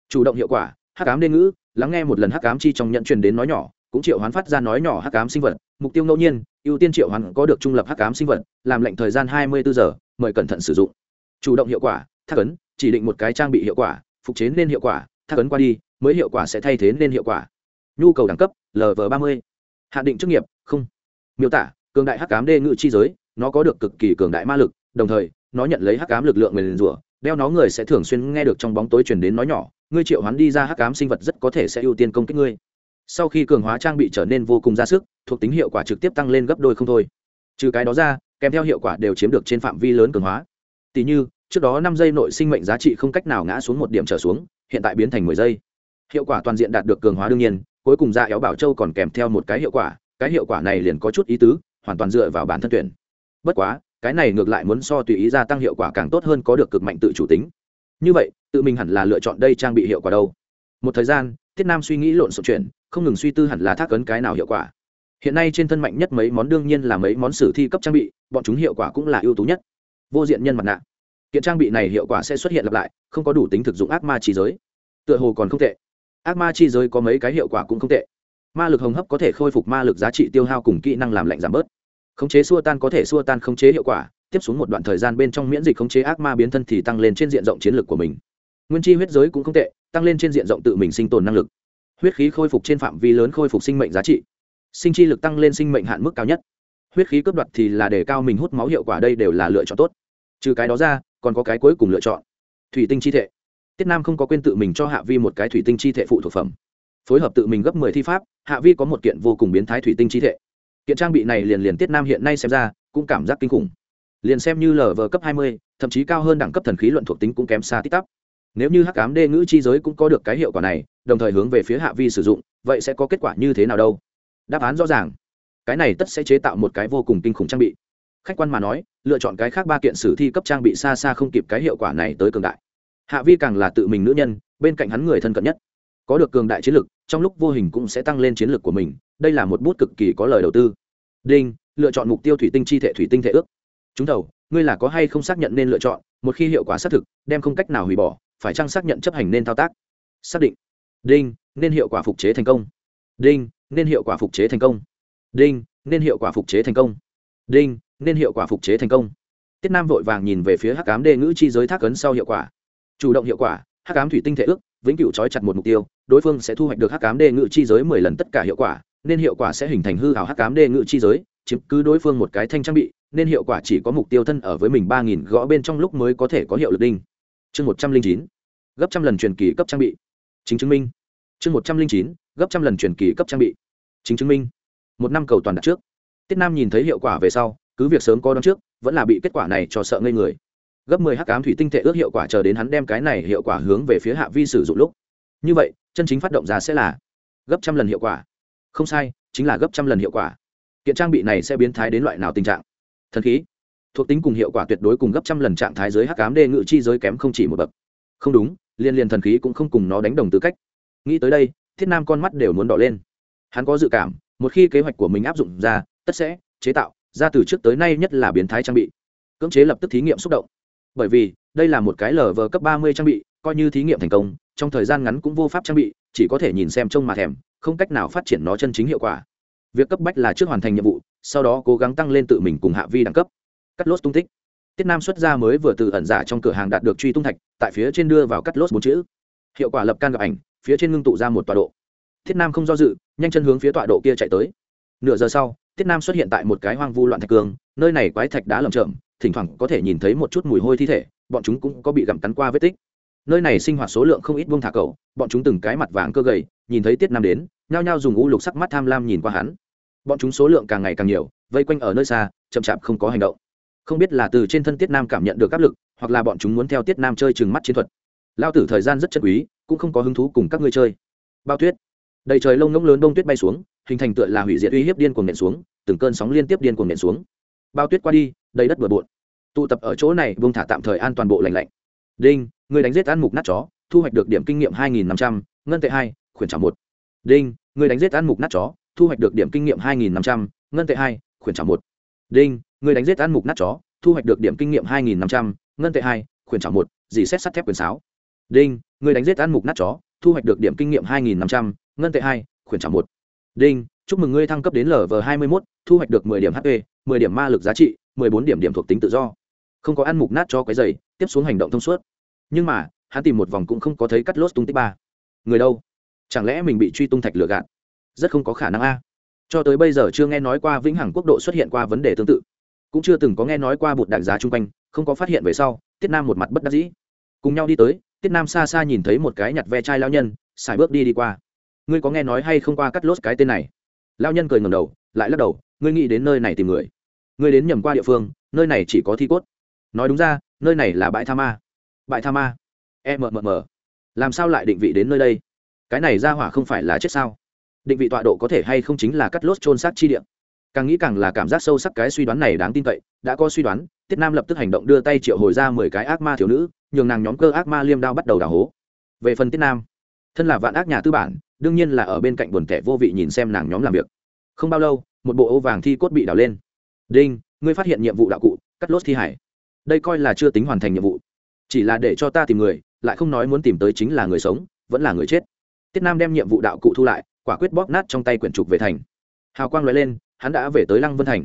Speaker 1: Chủ động hiệu quả, hắc ám đê ngữ, lắng nghe một lần hắc ám chi trong nhận truyền đến nói nhỏ, cũng triệu hoán phát ra nói nhỏ hắc ám sinh vật, mục tiêu ngẫu nhiên ưu tiên triệu hoán có được trung lập hắc ám sinh vật, làm lệnh thời gian hai mươi bốn giờ, mời cẩn thận sử dụng. Chủ động hiệu quả, thác ấn, chỉ định một cái trang bị hiệu quả, phục chế nên hiệu quả, thác ấn qua đi, mới hiệu quả sẽ thay thế nên hiệu quả. Nhu cầu đẳng cấp lv ba mươi. Hạn định chức nghiệp, không. Miêu tả, cường đại hắc cám đê ngự chi giới, nó có được cực kỳ cường đại ma lực, đồng thời, nó nhận lấy hắc cám lực lượng nguyền rủa, đeo nó người sẽ thường xuyên nghe được trong bóng tối truyền đến nói nhỏ, ngươi triệu hoán đi ra hắc cám sinh vật rất có thể sẽ ưu tiên công kích ngươi sau khi cường hóa trang bị trở nên vô cùng ra sức, thuộc tính hiệu quả trực tiếp tăng lên gấp đôi không thôi. Trừ cái đó ra, kèm theo hiệu quả đều chiếm được trên phạm vi lớn cường hóa. Tỷ như, trước đó năm giây nội sinh mệnh giá trị không cách nào ngã xuống một điểm trở xuống, hiện tại biến thành mười giây. Hiệu quả toàn diện đạt được cường hóa đương nhiên, cuối cùng ra éo bảo châu còn kèm theo một cái hiệu quả, cái hiệu quả này liền có chút ý tứ, hoàn toàn dựa vào bản thân tuyển. Bất quá, cái này ngược lại muốn so tùy ý gia tăng hiệu quả càng tốt hơn có được cực mạnh tự chủ tính. Như vậy, tự mình hẳn là lựa chọn đây trang bị hiệu quả đâu. Một thời gian tiết nam suy nghĩ lộn xộn chuyện, không ngừng suy tư hẳn là thác ấn cái nào hiệu quả. Hiện nay trên thân mạnh nhất mấy món đương nhiên là mấy món sử thi cấp trang bị, bọn chúng hiệu quả cũng là ưu tú nhất. Vô diện nhân mặt nạ. Kiện trang bị này hiệu quả sẽ xuất hiện lặp lại, không có đủ tính thực dụng ác ma chi giới. Tựa hồ còn không tệ. Ác ma chi giới có mấy cái hiệu quả cũng không tệ. Ma lực hồng hấp có thể khôi phục ma lực giá trị tiêu hao cùng kỹ năng làm lạnh giảm bớt. Khống chế xua tan có thể xua tan khống chế hiệu quả, tiếp xuống một đoạn thời gian bên trong miễn dịch khống chế ác ma biến thân thì tăng lên trên diện rộng chiến lược của mình. Nguyên chi huyết giới cũng không tệ tăng lên trên diện rộng tự mình sinh tồn năng lực. Huyết khí khôi phục trên phạm vi lớn khôi phục sinh mệnh giá trị. Sinh chi lực tăng lên sinh mệnh hạn mức cao nhất. Huyết khí cướp đoạt thì là để cao mình hút máu hiệu quả đây đều là lựa chọn tốt. Trừ cái đó ra, còn có cái cuối cùng lựa chọn. Thủy tinh chi thể. Tiết nam không có quên tự mình cho hạ vi một cái thủy tinh chi thể phụ thuộc phẩm. Phối hợp tự mình gấp mười thi pháp, hạ vi có một kiện vô cùng biến thái thủy tinh chi thể. Kiện trang bị này liền liền tiết nam hiện nay xem ra cũng cảm giác kinh khủng. Liền xem như lv cấp hai mươi, thậm chí cao hơn đẳng cấp thần khí luận thuộc tính cũng kém xa tích tắp nếu như hắc ám đê ngữ chi giới cũng có được cái hiệu quả này, đồng thời hướng về phía hạ vi sử dụng, vậy sẽ có kết quả như thế nào đâu? Đáp án rõ ràng. Cái này tất sẽ chế tạo một cái vô cùng kinh khủng trang bị. Khách quan mà nói, lựa chọn cái khác ba kiện sử thi cấp trang bị xa xa không kịp cái hiệu quả này tới cường đại. Hạ vi càng là tự mình nữ nhân, bên cạnh hắn người thân cận nhất. Có được cường đại chiến lực, trong lúc vô hình cũng sẽ tăng lên chiến lực của mình, đây là một bút cực kỳ có lời đầu tư. Đinh, lựa chọn mục tiêu thủy tinh chi thể, thủy tinh thể ước. Chúng đầu ngươi là có hay không xác nhận nên lựa chọn, một khi hiệu quả xác thực, đem không cách nào hủy bỏ phải chăng xác nhận chấp hành nên thao tác? Xác định. Đinh, nên hiệu quả phục chế thành công. Đinh, nên hiệu quả phục chế thành công. Đinh, nên hiệu quả phục chế thành công. Đinh, nên hiệu quả phục chế thành công. Tiết nam vội vàng nhìn về phía hắc cám đề ngữ chi giới thác ấn sau hiệu quả. Chủ động hiệu quả, hắc cám thủy tinh thể ước, vĩnh cửu trói chặt một mục tiêu, đối phương sẽ thu hoạch được hắc cám đề ngữ chi giới mười lần tất cả hiệu quả, nên hiệu quả sẽ hình thành hư hảo hắc cám đề ngữ chi giới, chiếm cứ đối phương một cái thanh trang bị, nên hiệu quả chỉ có mục tiêu thân ở với mình ba nghìn gõ bên trong lúc mới có thể có hiệu lực đinh chương một trăm linh chín, gấp trăm lần truyền kỳ cấp trang bị. Chính chứng minh. Chương một trăm linh chín, gấp trăm lần truyền kỳ cấp trang bị. Chính chứng minh. Một năm cầu toàn đặt trước. Tiết nam nhìn thấy hiệu quả về sau, cứ việc sớm có đón trước, vẫn là bị kết quả này cho sợ ngây người. Gấp mười hắc ám thủy tinh thể ước hiệu quả chờ đến hắn đem cái này hiệu quả hướng về phía hạ vi sử dụng lúc. Như vậy, chân chính phát động ra sẽ là gấp trăm lần hiệu quả. Không sai, chính là gấp trăm lần hiệu quả. Kiện trang bị này sẽ biến thái đến loại nào tình trạng? Thần khí thuộc tính cùng hiệu quả tuyệt đối cùng gấp trăm lần trạng thái giới hắc ám đê ngự chi giới kém không chỉ một bậc. Không đúng, liên liên thần khí cũng không cùng nó đánh đồng tư cách. Nghĩ tới đây, thiết nam con mắt đều muốn đỏ lên. Hắn có dự cảm, một khi kế hoạch của mình áp dụng ra, tất sẽ chế tạo ra từ trước tới nay nhất là biến thái trang bị, cưỡng chế lập tức thí nghiệm xúc động. Bởi vì, đây là một cái lờ vờ cấp ba mươi trang bị, coi như thí nghiệm thành công, trong thời gian ngắn cũng vô pháp trang bị, chỉ có thể nhìn xem trông mà thèm, không cách nào phát triển nó chân chính hiệu quả. Việc cấp bách là trước hoàn thành nhiệm vụ, sau đó cố gắng tăng lên tự mình cùng hạ vi đẳng cấp cắt lốt tung tích. Tiết nam xuất ra mới vừa từ ẩn giả trong cửa hàng đạt được truy tung thạch, tại phía trên đưa vào cắt lốt bốn chữ. Hiệu quả lập can gặp ảnh, phía trên ngưng tụ ra một tọa độ. Thiết nam không do dự, nhanh chân hướng phía tọa độ kia chạy tới. Nửa giờ sau, tiết nam xuất hiện tại một cái hoang vu loạn thạch cương, nơi này quái thạch đá lầm chậm thỉnh thoảng có thể nhìn thấy một chút mùi hôi thi thể, bọn chúng cũng có bị gặm cắn qua vết tích. Nơi này sinh hoạt số lượng không ít buông thả cầu bọn chúng từng cái mặt vàng cơ gầy, nhìn thấy tiết nam đến, nhao nhao dùng u lục sắc mắt tham lam nhìn qua hắn. Bọn chúng số lượng càng ngày càng nhiều, vây quanh ở nơi xa, chậm chạp không có hành động không biết là từ trên thân tiết nam cảm nhận được áp lực, hoặc là bọn chúng muốn theo tiết nam chơi chừng mắt chiến thuật. Lao tử thời gian rất chất quý, cũng không có hứng thú cùng các ngươi chơi. Bao tuyết. Đầy trời lông ngỗng lớn đông tuyết bay xuống, hình thành tựa là hủy diệt uy hiếp điên cuồng nện xuống, từng cơn sóng liên tiếp điên cuồng nện xuống. Bao tuyết qua đi, đầy đất bừa bộn. Tụ tập ở chỗ này, buông thả tạm thời an toàn bộ lành lạnh. Đinh người đánh giết ăn mục nát chó, thu hoạch được điểm kinh nghiệm hai nghìn năm trăm, ngân tệ hai, khuyển trả một. Đinh người đánh giết ăn mục nát chó, thu hoạch được điểm kinh nghiệm hai nghìn năm trăm, ngân tệ hai, khuyển trả một. Đinh người đánh giết ăn mục nát chó, thu hoạch được điểm kinh nghiệm hai nghìn năm trăm, ngân tệ hai, khuyển trả một, dì xét sắt thép quyền sáo. Đinh người đánh giết ăn mục nát chó, thu hoạch được điểm kinh nghiệm hai nghìn năm trăm, ngân tệ hai, khuyển trả một. Đinh, chúc mừng ngươi thăng cấp đến lv hai mươi mốt, thu hoạch được mười điểm hp mười điểm ma lực giá trị, mười bốn điểm điểm thuộc tính tự do. Không có ăn mục nát cho cái giày tiếp xuống hành động thông suốt. Nhưng mà, hắn tìm một vòng cũng không có thấy cắt lốt tung tích ba. Người đâu? Chẳng lẽ mình bị truy tung thạch lừa gạt? Rất không có khả năng a. Cho tới bây giờ chưa nghe nói qua vĩnh hằng quốc độ xuất hiện qua vấn đề tương tự cũng chưa từng có nghe nói qua bụt đạn giá chung quanh, không có phát hiện về sau, tiết nam một mặt bất đắc dĩ. Cùng nhau đi tới, tiết nam xa xa nhìn thấy một cái nhặt ve chai lao nhân, xài bước đi đi qua. Ngươi có nghe nói hay không qua cắt lốt cái tên này? Lao nhân cười ngầm đầu, lại lắc đầu, ngươi nghĩ đến nơi này tìm người. Ngươi đến nhầm qua địa phương, nơi này chỉ có thi cốt. Nói đúng ra, nơi này là bãi tha ma. Bãi tha ma. E mờ mờ mờ làm sao lại định vị đến nơi đây? Cái này ra hỏa không phải là chết sao? Định vị tọa độ có thể hay không chính là cắt lốt trôn sát chi điện càng nghĩ càng là cảm giác sâu sắc cái suy đoán này đáng tin cậy, đã có suy đoán, tiết nam lập tức hành động đưa tay triệu hồi ra mười cái ác ma thiếu nữ, nhường nàng nhóm cơ ác ma liêm đao bắt đầu đào hố. Về phần tiết nam, thân là vạn ác nhà tư bản, đương nhiên là ở bên cạnh buồn tẻ vô vị nhìn xem nàng nhóm làm việc. Không bao lâu, một bộ ô vàng thi cốt bị đào lên. Đinh, ngươi phát hiện nhiệm vụ đạo cụ, cắt lốt thi hải. Đây coi là chưa tính hoàn thành nhiệm vụ. Chỉ là để cho ta tìm người, lại không nói muốn tìm tới chính là người sống, vẫn là người chết. Tiết nam đem nhiệm vụ đạo cụ thu lại, quả quyết bóp nát trong tay quyển trục về thành. Hào quang l lên hắn đã về tới lăng vân thành.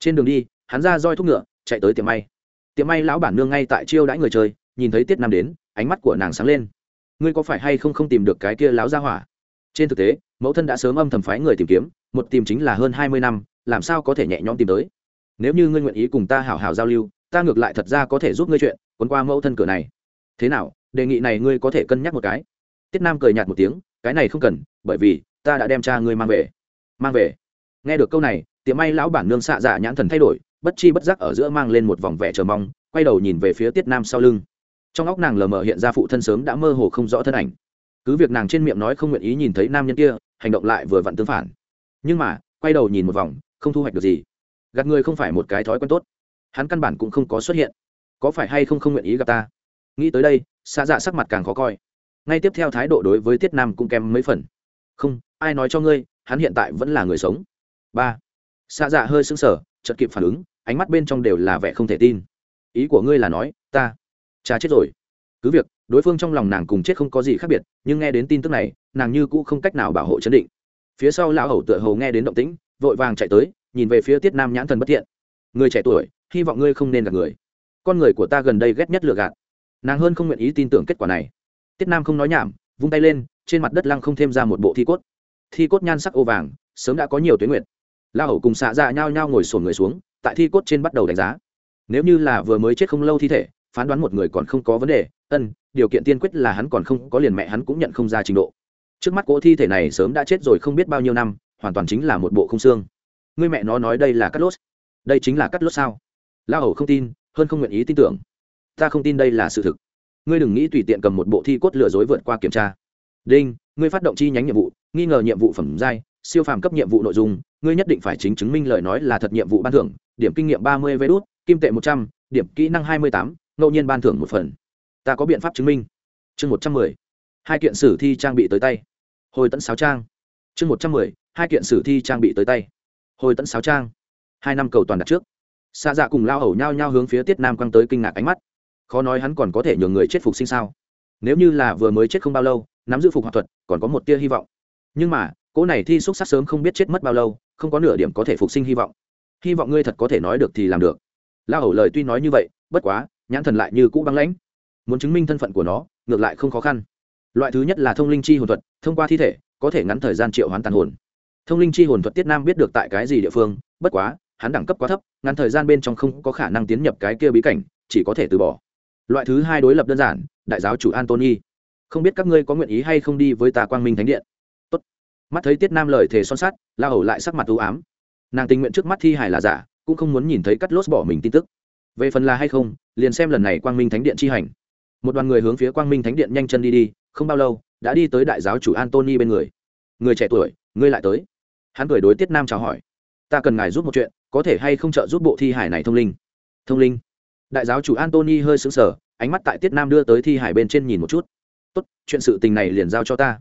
Speaker 1: Trên đường đi, hắn ra roi thúc ngựa, chạy tới tiệm may. Tiệm may lão bản nương ngay tại chiêu đãi người chơi, nhìn thấy tiết nam đến, ánh mắt của nàng sáng lên. Ngươi có phải hay không không tìm được cái kia láo ra hỏa? Trên thực tế, mẫu thân đã sớm âm thầm phái người tìm kiếm, một tìm chính là hơn hai mươi năm, làm sao có thể nhẹ nhõm tìm tới? Nếu như ngươi nguyện ý cùng ta hảo hảo giao lưu, ta ngược lại thật ra có thể giúp ngươi chuyện quấn qua mẫu thân cửa này. Thế nào, đề nghị này ngươi có thể cân nhắc một cái? Tiết nam cười nhạt một tiếng, cái này không cần, bởi vì ta đã đem cha ngươi mang về. Mang về? Nghe được câu này tiệm may lão bản nương xạ dạ nhãn thần thay đổi, bất chi bất giác ở giữa mang lên một vòng vẻ chờ mong, quay đầu nhìn về phía tiết nam sau lưng. Trong óc nàng lờ mờ hiện ra phụ thân sớm đã mơ hồ không rõ thân ảnh. Cứ việc nàng trên miệng nói không nguyện ý nhìn thấy nam nhân kia, hành động lại vừa vặn tương phản. Nhưng mà, quay đầu nhìn một vòng, không thu hoạch được gì. Gạt người không phải một cái thói quen tốt. Hắn căn bản cũng không có xuất hiện. Có phải hay không không nguyện ý gặp ta? Nghĩ tới đây xa dạ sắc mặt càng khó coi. Ngay tiếp theo thái độ đối với tiết nam cũng kém mấy phần. Không, ai nói cho ngươi, hắn hiện tại vẫn là người sống ba. Xa dạ hơi sững sờ, chợt kịp phản ứng, ánh mắt bên trong đều là vẻ không thể tin. Ý của ngươi là nói, ta cha chết rồi. Cứ việc, đối phương trong lòng nàng cùng chết không có gì khác biệt, nhưng nghe đến tin tức này, nàng như cũ không cách nào bảo hộ chấn định. Phía sau lão hầu tựa hầu nghe đến động tĩnh, vội vàng chạy tới, nhìn về phía tiết nam nhãn thần bất thiện. Người trẻ tuổi, hy vọng ngươi không nên gạt người. Con người của ta gần đây ghét nhất lừa gạt. Nàng hơn không nguyện ý tin tưởng kết quả này. Tiết nam không nói nhảm, vung tay lên, trên mặt đất lăng không thêm ra một bộ thi cốt. Thi cốt nhan sắc ô vàng, sớm đã có nhiều tuyến nguyện la hầu cùng xạ ra dạ nhao nhao ngồi sổn người xuống, tại thi cốt trên bắt đầu đánh giá. Nếu như là vừa mới chết không lâu thi thể, phán đoán một người còn không có vấn đề, ân, điều kiện tiên quyết là hắn còn không có liền mẹ hắn cũng nhận không ra trình độ. Trước mắt cỗ thi thể này sớm đã chết rồi không biết bao nhiêu năm, hoàn toàn chính là một bộ không xương. Người mẹ nó nói đây là cắt lốt. Đây chính là cắt lốt sao? La hầu không tin, hơn không nguyện ý tin tưởng. Ta không tin đây là sự thực. Ngươi đừng nghĩ tùy tiện cầm một bộ thi cốt lừa dối vượt qua kiểm tra. Đinh, ngươi phát động chi nhánh nhiệm vụ, nghi ngờ nhiệm vụ phẩm giai siêu phàm cấp nhiệm vụ nội dung, ngươi nhất định phải chính chứng minh lời nói là thật nhiệm vụ ban thưởng, điểm kinh nghiệm ba mươi vé đốt kim tệ một trăm, điểm kỹ năng hai mươi tám, ngẫu nhiên ban thưởng một phần. Ta có biện pháp chứng minh. Chương một trăm mười, hai kiện sử thi trang bị tới tay. Hồi tận sáu trang. Chương một trăm mười, hai kiện sử thi trang bị tới tay. Hồi tận sáu trang. Hai năm cầu toàn đặt trước. Xa dạ cùng lao hầu nhau nhau hướng phía tiết nam quăng tới kinh ngạc ánh mắt. Khó nói hắn còn có thể nhường người chết phục sinh sao? Nếu như là vừa mới chết không bao lâu, nắm giữ phục hoạt thuật, còn có một tia hy vọng. Nhưng mà cỗ này thi xúc sắc sớm không biết chết mất bao lâu, không có nửa điểm có thể phục sinh hy vọng. Hy vọng ngươi thật có thể nói được thì làm được. La hầu lời tuy nói như vậy, bất quá, nhãn thần lại như cũ băng lãnh. Muốn chứng minh thân phận của nó, ngược lại không khó khăn. Loại thứ nhất là thông linh chi hồn thuật, thông qua thi thể, có thể ngắn thời gian triệu hoán tàn hồn. Thông linh chi hồn thuật tiết nam biết được tại cái gì địa phương, bất quá, hắn đẳng cấp quá thấp, ngắn thời gian bên trong không có khả năng tiến nhập cái kia bí cảnh, chỉ có thể từ bỏ. Loại thứ hai đối lập đơn giản, đại giáo chủ antony. Không biết các ngươi có nguyện ý hay không đi với ta quang minh thánh điện? Mắt thấy tiết nam lời thề son sắt, la hầu lại sắc mặt ưu ám. Nàng tình nguyện trước mắt thi hài là giả, cũng không muốn nhìn thấy cắt lốt bỏ mình tin tức. Về phần là hay không, liền xem lần này quang minh thánh điện chi hành. Một đoàn người hướng phía quang minh thánh điện nhanh chân đi đi, không bao lâu, đã đi tới đại giáo chủ antony bên người. Người trẻ tuổi, ngươi lại tới. Hắn cười đối tiết nam chào hỏi. Ta cần ngài giúp một chuyện, có thể hay không trợ giúp bộ thi hải này thông linh? Thông linh? Đại giáo chủ antony hơi sững sờ, ánh mắt tại tiết nam đưa tới thi hải bên trên nhìn một chút. Tốt, chuyện sự tình này liền giao cho ta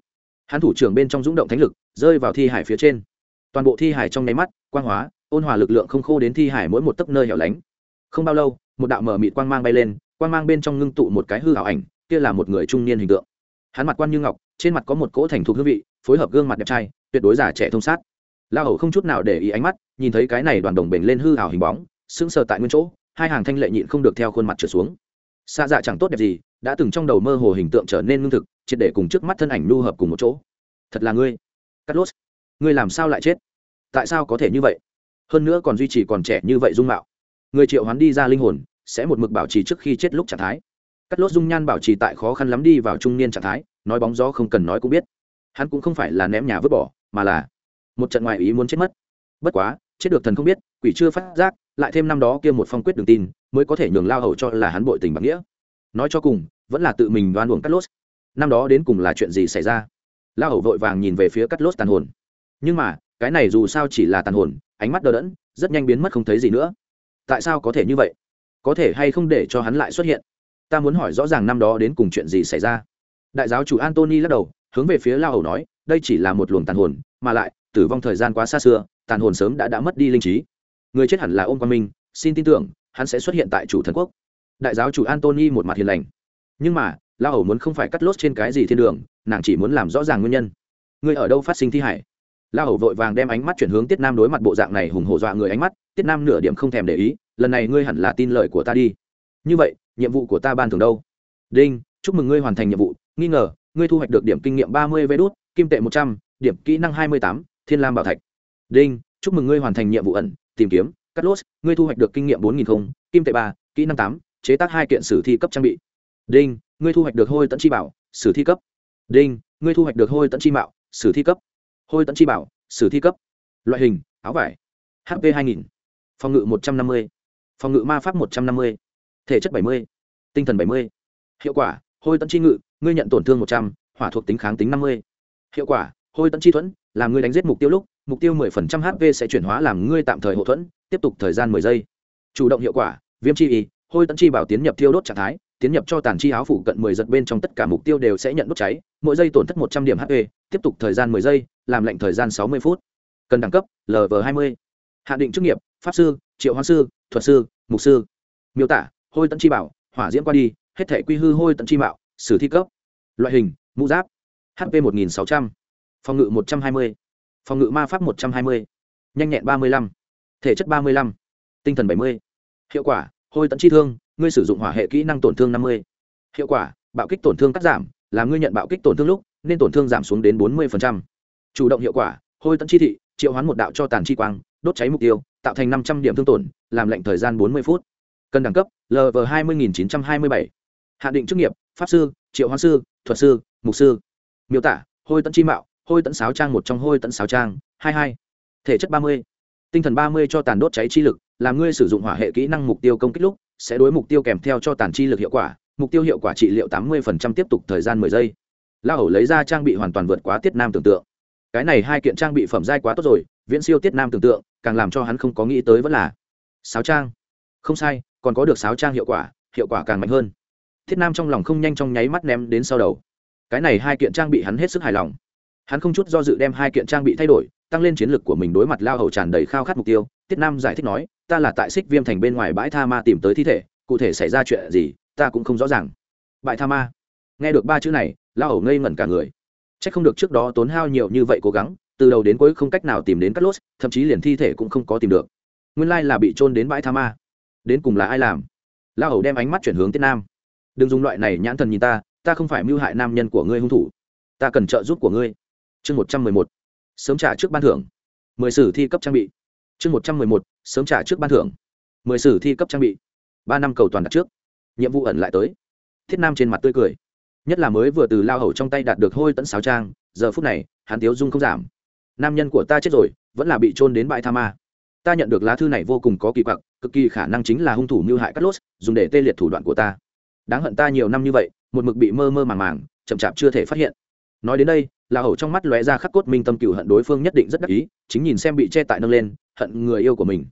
Speaker 1: hắn thủ trưởng bên trong rúng động thánh lực, rơi vào thi hải phía trên. Toàn bộ thi hải trong nháy mắt, quang hóa, ôn hòa lực lượng không khô đến thi hải mỗi một tấc nơi hẻo lánh. Không bao lâu, một đạo mở mịt quang mang bay lên, quang mang bên trong ngưng tụ một cái hư hảo ảnh, kia là một người trung niên hình tượng. Hắn mặt quan như ngọc, trên mặt có một cỗ thành thục hương vị, phối hợp gương mặt đẹp trai, tuyệt đối giả trẻ thông sát. La hầu không chút nào để ý ánh mắt, nhìn thấy cái này đoàn đồng bình lên hư hảo hình bóng, sững sờ tại nguyên chỗ, hai hàng thanh lệ nhịn không được theo khuôn mặt trở xuống. Xa dạ chẳng tốt đẹp gì, đã từng trong đầu mơ hồ hình tượng trở nên ngưng thực triệt để cùng trước mắt thân ảnh nhu hợp cùng một chỗ. Thật là ngươi. Cắt lốt ngươi làm sao lại chết? Tại sao có thể như vậy? Hơn nữa còn duy trì còn trẻ như vậy dung mạo. Người triệu hoán đi ra linh hồn, sẽ một mực bảo trì trước khi chết lúc trạng thái. Cắt lốt dung nhan bảo trì tại khó khăn lắm đi vào trung niên trạng thái, nói bóng gió không cần nói cũng biết. Hắn cũng không phải là ném nhà vứt bỏ, mà là một trận ngoại ý muốn chết mất. Bất quá, chết được thần không biết, quỷ chưa phát giác, lại thêm năm đó kia một phong quyết đường tin, mới có thể nhường lao hầu cho là hắn bội tình bạc nghĩa. Nói cho cùng, vẫn là tự mình đoan uổng cắt lốt năm đó đến cùng là chuyện gì xảy ra? Lao hầu vội vàng nhìn về phía cắt lốt tàn hồn. Nhưng mà, cái này dù sao chỉ là tàn hồn, ánh mắt đờ đẫn, rất nhanh biến mất không thấy gì nữa. Tại sao có thể như vậy? Có thể hay không để cho hắn lại xuất hiện? Ta muốn hỏi rõ ràng năm đó đến cùng chuyện gì xảy ra? Đại giáo chủ antony lắc đầu, hướng về phía lao hầu nói, đây chỉ là một luồng tàn hồn, mà lại, tử vong thời gian quá xa xưa, tàn hồn sớm đã đã mất đi linh trí. Người chết hẳn là ôm quan minh xin tin tưởng, hắn sẽ xuất hiện tại chủ thần quốc. Đại giáo chủ antony một mặt hiền lành. Nhưng mà lao hầu muốn không phải cắt lốt trên cái gì thiên đường, nàng chỉ muốn làm rõ ràng nguyên nhân. Ngươi ở đâu phát sinh thi hải lao hầu vội vàng đem ánh mắt chuyển hướng tiết nam đối mặt bộ dạng này hùng hổ dọa người ánh mắt, tiết nam nửa điểm không thèm để ý, lần này ngươi hẳn là tin lời của ta đi. Như vậy, nhiệm vụ của ta ban thường đâu? Đinh, chúc mừng ngươi hoàn thành nhiệm vụ. Nghi ngờ, ngươi thu hoạch được điểm kinh nghiệm ba mươi vé đốt kim tệ một trăm, điểm kỹ năng hai mươi tám, thiên lam bảo thạch. Đinh, chúc mừng ngươi hoàn thành nhiệm vụ ẩn, tìm kiếm, cắt lốt, ngươi thu hoạch được kinh nghiệm bốn nghìn không, kim tệ ba, kỹ năng tám, chế tác hai kiện sử thi cấp trang bị. Đinh ngươi thu hoạch được hôi tận chi bảo, sử thi cấp. Đinh, ngươi thu hoạch được hôi tận chi mạo, sử thi cấp. Hôi tận chi bảo, sử thi cấp. Loại hình, áo vải. Hp hai nghìn. Phòng ngự một trăm năm mươi. Phòng ngự ma pháp một trăm năm mươi. Thể chất bảy mươi. Tinh thần bảy mươi. Hiệu quả, hôi tận chi ngự, ngươi nhận tổn thương một trăm, hỏa thuộc tính kháng tính năm mươi. Hiệu quả, hôi tận chi thuẫn, làm ngươi đánh giết mục tiêu lúc, mục tiêu mười phần trăm hp sẽ chuyển hóa làm ngươi tạm thời hậu thuẫn, tiếp tục thời gian mười giây. Chủ động hiệu quả, viêm chi y, hôi tận chi bảo tiến nhập thiêu đốt trạng thái tiến nhập cho tàn chi áo phủ cận mười giật bên trong tất cả mục tiêu đều sẽ nhận đốt cháy, mỗi giây tổn thất một trăm điểm hp tiếp tục thời gian mười giây, làm lệnh thời gian sáu mươi phút. Cần đẳng cấp lv hai mươi. Hạ định chức nghiệp, pháp sư, triệu hoa sư, thuật sư, mục sư. Miêu tả, hôi tận chi bảo, hỏa diễm qua đi, hết thể quy hư hôi tận chi mạo sử thi cấp. Loại hình, mũ giáp hp một nghìn sáu trăm, phòng ngự một trăm hai mươi, phòng ngự ma pháp một trăm hai mươi, nhanh nhẹn ba mươi lăm, thể chất ba mươi lăm, tinh thần bảy mươi. Hiệu quả, hôi tận chi thương ngươi sử dụng hỏa hệ kỹ năng tổn thương năm mươi. Hiệu quả, bạo kích tổn thương cắt giảm làm ngươi nhận bạo kích tổn thương lúc, nên tổn thương giảm xuống đến bốn mươi chủ động hiệu quả, hôi tận chi thị, triệu hoán một đạo cho tàn chi quang, đốt cháy mục tiêu, tạo thành năm trăm điểm thương tổn, làm lệnh thời gian bốn mươi phút. Cần đẳng cấp lv hai mươi nghìn chín trăm hai mươi bảy. Hạ định chức nghiệp, pháp sư, triệu hoán sư, thuật sư, mục sư. Miêu tả, hôi tận chi mạo, hôi tận sáo trang một trong hôi tận sáo trang, hai hai. Thể chất ba mươi, tinh thần ba mươi cho tàn đốt cháy chi lực, làm ngươi sử dụng hỏa hệ kỹ năng mục tiêu công kích lúc sẽ đối mục tiêu kèm theo cho tàn chi lực hiệu quả, mục tiêu hiệu quả trị liệu tám mươi tiếp tục thời gian mười giây. La hầu lấy ra trang bị hoàn toàn vượt quá tiết nam tưởng tượng. Cái này hai kiện trang bị phẩm giai quá tốt rồi, viễn siêu tiết nam tưởng tượng, càng làm cho hắn không có nghĩ tới vẫn là sáo trang. Không sai, còn có được sáo trang hiệu quả hiệu quả càng mạnh hơn. Thiết nam trong lòng không nhanh trong nháy mắt ném đến sau đầu. Cái này hai kiện trang bị hắn hết sức hài lòng. Hắn không chút do dự đem hai kiện trang bị thay đổi, tăng lên chiến lược của mình đối mặt lao hầu tràn đầy khao khát mục tiêu, tiết nam giải thích nói ta là tại xích viêm thành bên ngoài bãi tha ma tìm tới thi thể, cụ thể xảy ra chuyện gì, ta cũng không rõ ràng. Bãi tha ma. Nghe được ba chữ này lao hầu ngây ngẩn cả người. C h ắ c không được trước đó tốn hao nhiều như vậy cố gắng, từ đầu đến cuối không cách nào tìm đến cắt lốt, thậm chí liền thi thể cũng không có tìm được. Nguyên lai là bị trôn đến bãi tha ma. Đến cùng là ai làm? Lao hầu đem ánh mắt chuyển hướng tiết nam. Đừng dùng loại này nhãn thần nhìn ta ta không phải mưu hại nam nhân của ngươi hung thủ. Ta cần trợ giúp của ngươi. Chương một trăm mười một. Sớm trả trước ban thưởng. Mười sử thi cấp trang bị chương một trăm mười một, sớm trả trước ban thưởng. Mười sử thi cấp trang bị. Ba năm cầu toàn đặt trước. Nhiệm vụ ẩn lại tới. Thiết nam trên mặt tươi cười. Nhất là mới vừa từ lao hầu trong tay đạt được hôi tẫn sáo trang, giờ phút này, hắn tiếu dung không giảm. Nam nhân của ta chết rồi, vẫn là bị trôn đến bãi tha ma. Ta nhận được lá thư này vô cùng có kỳ quặc, cực kỳ khả năng chính là hung thủ mưu hại cắt lốt, dùng để tê liệt thủ đoạn của ta. Đáng hận ta nhiều năm như vậy, một mực bị mơ mơ màng màng, chậm chạp chưa thể phát hiện nói đến đây là hầu trong mắt lóe ra khắc cốt minh tâm cựu hận đối phương nhất định rất đắc ý, chính nhìn xem bị che tại nâng lên, hận người yêu của mình.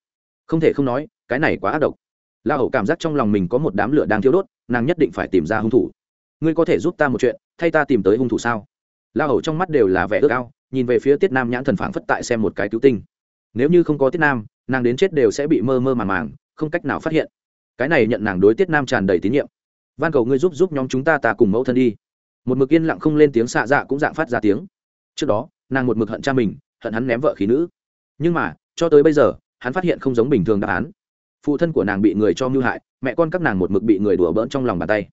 Speaker 1: Không thể không nói, cái này quá ác độc. La hầu cảm giác trong lòng mình có một đám lửa đang thiêu đốt, nàng nhất định phải tìm ra hung thủ. Ngươi có thể giúp ta một chuyện, thay ta tìm tới hung thủ sao? La hầu trong mắt đều là vẻ ước ao, nhìn về phía tiết nam nhãn thần phảng phất tại xem một cái cứu tinh. Nếu như không có tiết nam, nàng đến chết đều sẽ bị mơ mơ màng màng, không cách nào phát hiện. Cái này nhận nàng đối tiết nam tràn đầy tín nhiệm. Van cầu ngươi giúp giúp nhóm chúng ta ta cùng mẫu thân đi một mực yên lặng không lên tiếng xạ dạ cũng dạng phát ra tiếng. Trước đó, nàng một mực hận cha mình, hận hắn ném vợ khí nữ. Nhưng mà, cho tới bây giờ, hắn phát hiện không giống bình thường đáp án. Phụ thân của nàng bị người cho mưu hại, mẹ con các nàng một mực bị người đùa bỡn trong lòng bàn tay.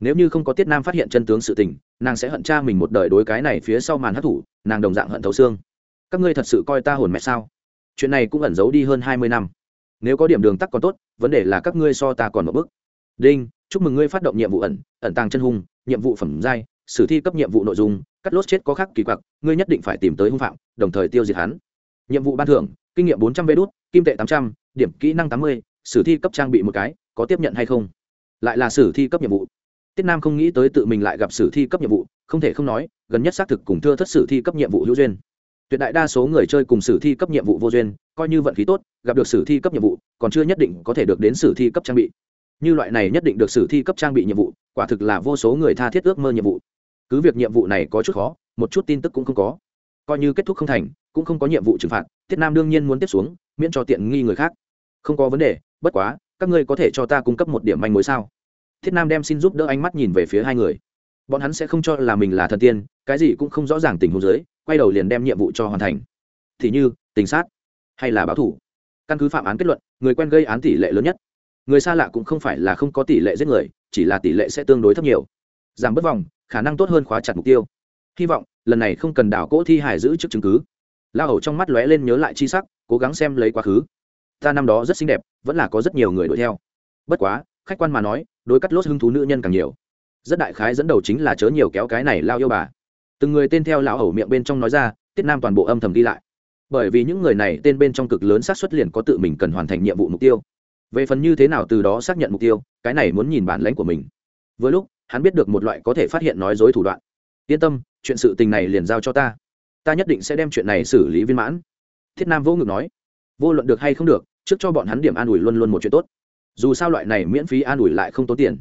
Speaker 1: Nếu như không có tiết nam phát hiện chân tướng sự tình, nàng sẽ hận cha mình một đời đối cái này phía sau màn hát thủ nàng đồng dạng hận thấu xương. Các ngươi thật sự coi ta hồn mẹ sao? Chuyện này cũng ẩn giấu đi hơn hai mươi năm. Nếu có điểm đường tắc còn tốt, vấn đề là các ngươi so ta còn một bước. Đinh, chúc mừng ngươi phát động nhiệm vụ ẩn ẩn tàng chân hung, nhiệm vụ phẩm giai sử thi cấp nhiệm vụ nội dung, cắt lốt chết có khác kỳ quặc, ngươi nhất định phải tìm tới hung phạm, đồng thời tiêu diệt hắn. Nhiệm vụ ban thưởng, kinh nghiệm bốn trăm vê đốt kim tệ tám trăm, điểm kỹ năng tám mươi, sử thi cấp trang bị một cái, có tiếp nhận hay không? Lại là sử thi cấp nhiệm vụ. Tiết nam không nghĩ tới tự mình lại gặp sử thi cấp nhiệm vụ, không thể không nói, gần nhất xác thực cùng thưa thất sử thi cấp nhiệm vụ hữu duyên. Tuyệt đại đa số người chơi cùng sử thi cấp nhiệm vụ vô duyên, coi như vận khí tốt, gặp được sử thi cấp nhiệm vụ, còn chưa nhất định có thể được đến sử thi cấp trang bị. Như loại này nhất định được sử thi cấp trang bị nhiệm vụ, quả thực là vô số người tha thiết ước mơ nhiệm vụ cứ việc nhiệm vụ này có chút khó, một chút tin tức cũng không có. Coi như kết thúc không thành, cũng không có nhiệm vụ trừng phạt, tiết nam đương nhiên muốn tiếp xuống, miễn cho tiện nghi người khác. Không có vấn đề, bất quá, các ngươi có thể cho ta cung cấp một điểm manh mối sao? Thiết nam đem xin giúp đỡ ánh mắt nhìn về phía hai người. Bọn hắn sẽ không cho là mình là thần tiên, cái gì cũng không rõ ràng tình huống dưới, quay đầu liền đem nhiệm vụ cho hoàn thành. Thì như, tình sát, hay là báo thủ? Căn cứ phạm án kết luận, người quen gây án tỷ lệ lớn nhất. Người xa lạ cũng không phải là không có tỷ lệ giết người, chỉ là tỷ lệ sẽ tương đối thấp nhiều. Giảm bất vòng khả năng tốt hơn khóa chặt mục tiêu. Hy vọng, lần này không cần đảo cỗ thi hải giữ trước chứng cứ. La hầu trong mắt lóe lên nhớ lại chi sắc, cố gắng xem lấy quá khứ. Ta năm đó rất xinh đẹp, vẫn là có rất nhiều người đuổi theo. Bất quá, khách quan mà nói đối cắt lốt hứng thú nữ nhân càng nhiều. Rất đại khái dẫn đầu chính là chớ nhiều kéo cái này lao yêu bà. Từng người tên theo lão hầu miệng bên trong nói ra, tiết nam toàn bộ âm thầm đi lại. Bởi vì những người này tên bên trong cực lớn xác suất liền có tự mình cần hoàn thành nhiệm vụ mục tiêu. Về phần như thế nào từ đó xác nhận mục tiêu, cái này muốn nhìn bản lãnh của mình. Với lúc hắn biết được một loại có thể phát hiện nói dối thủ đoạn. Yên tâm, chuyện sự tình này liền giao cho ta. Ta nhất định sẽ đem chuyện này xử lý viên mãn. Thiết nam vô ngực nói. Vô luận được hay không được, trước cho bọn hắn điểm an ủi luôn luôn một chuyện tốt. Dù sao loại này miễn phí an ủi lại không tốn tiền.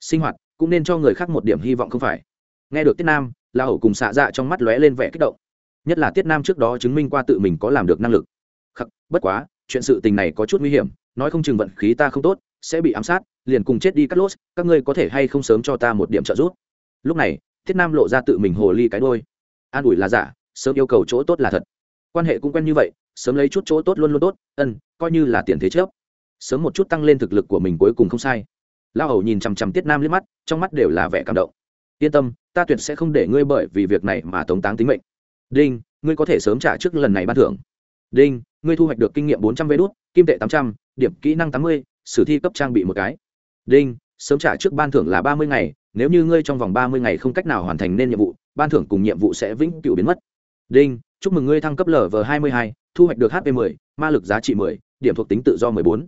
Speaker 1: Sinh hoạt cũng nên cho người khác một điểm hy vọng không phải. Nghe được tiết nam, la hậu cùng xạ dạ trong mắt lóe lên vẻ kích động. Nhất là tiết nam trước đó chứng minh qua tự mình có làm được năng lực. Khắc, bất quá, chuyện sự tình này có chút nguy hiểm, nói không chừng vận khí ta không tốt, sẽ bị ám sát liền cùng chết đi cắt lốt, các ngươi có thể hay không sớm cho ta một điểm trợ giúp? Lúc này tiết nam lộ ra tự mình hồ ly cái đôi an ủi là giả, sớm yêu cầu chỗ tốt là thật. Quan hệ cũng quen như vậy, sớm lấy chút chỗ tốt luôn luôn tốt, ân, coi như là tiền thế trước. Sớm một chút tăng lên thực lực của mình cuối cùng không sai. Lao hầu nhìn chằm chằm tiết nam liếc mắt, trong mắt đều là vẻ cảm động. Yên tâm, ta tuyệt sẽ không để ngươi bởi vì việc này mà tống táng tính mệnh. Đinh, ngươi có thể sớm trả trước lần này ban thưởng. Đinh, ngươi thu hoạch được kinh nghiệm bốn trăm vé đốt kim tệ tám trăm, điểm kỹ năng tám mươi, sử thi cấp trang bị một cái đinh sớm trả trước ban thưởng là ba mươi ngày nếu như ngươi trong vòng ba mươi ngày không cách nào hoàn thành nên nhiệm vụ ban thưởng cùng nhiệm vụ sẽ vĩnh cửu biến mất đinh chúc mừng ngươi thăng cấp lv hai mươi hai thu hoạch được hp 10, ma lực giá trị 10, điểm thuộc tính tự do 14.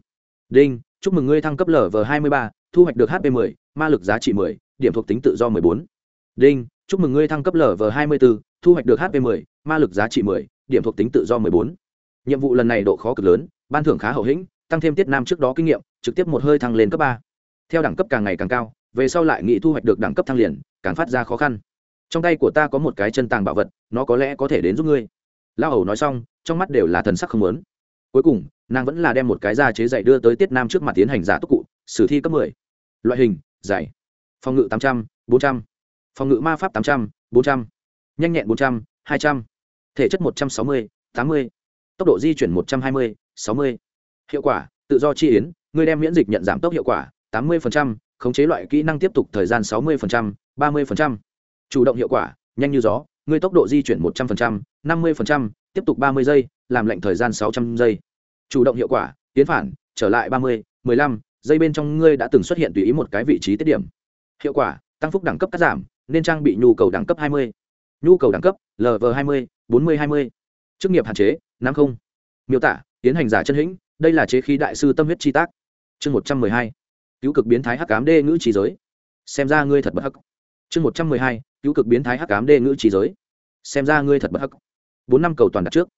Speaker 1: đinh chúc mừng ngươi thăng cấp lv hai mươi ba thu hoạch được hp 10, ma lực giá trị 10, điểm thuộc tính tự do 14. đinh chúc mừng ngươi thăng cấp lv hai mươi bốn thu hoạch được hp 10, ma lực giá trị 10, điểm thuộc tính tự do 14. nhiệm vụ lần này độ khó cực lớn ban thưởng khá hậu hĩnh tăng thêm tiết nam trước đó kinh nghiệm trực tiếp một hơi thăng lên cấp ba theo đẳng cấp càng ngày càng cao, về sau lại nghĩ thu hoạch được đẳng cấp thăng liền, càng phát ra khó khăn. Trong tay của ta có một cái chân tàng bảo vật, nó có lẽ có thể đến giúp ngươi. Lao hầu nói xong, trong mắt đều là thần sắc không lớn cuối cùng, nàng vẫn là đem một cái da chế dạy đưa tới tiết nam trước mặt tiến hành giả tốc cụ, sử thi cấp mười. Loại hình giải phòng ngự tám trăm, bốn trăm. Phòng ngự ma pháp tám trăm, bốn trăm. Nhanh nhẹn bốn trăm, hai trăm. Thể chất một trăm sáu mươi, tám mươi. Tốc độ di chuyển một trăm hai mươi, sáu mươi. Hiệu quả, tự do chi yến người đem miễn dịch nhận giảm tốc hiệu quả. 80%, khống chế loại kỹ năng tiếp tục thời gian 60%, 30%. Chủ động hiệu quả, nhanh như gió, ngươi tốc độ di chuyển 100%, 50%, tiếp tục 30 giây, làm lệnh thời gian 600 giây. Chủ động hiệu quả, tiến phản, trở lại 30, 15 giây bên trong ngươi đã từng xuất hiện tùy ý một cái vị trí tiết điểm. Hiệu quả, tăng phúc đẳng cấp cắt giảm, nên trang bị nhu cầu đẳng cấp 20. Nhu cầu đẳng cấp, LV20, 40, 20, Chức nghiệp hạn chế, 50. Miêu tả, tiến hành giả chân hĩnh, đây là chế khí đại sư tâm huyết chi tác. Chương 112 cứu cực biến thái hắc cám đê ngữ trí giới. Xem ra ngươi thật bất hắc. Chương một trăm mười hai, cứu cực biến thái hắc cám đê ngữ trí giới. Xem ra ngươi thật bất hắc. Bốn năm cầu toàn đặt trước.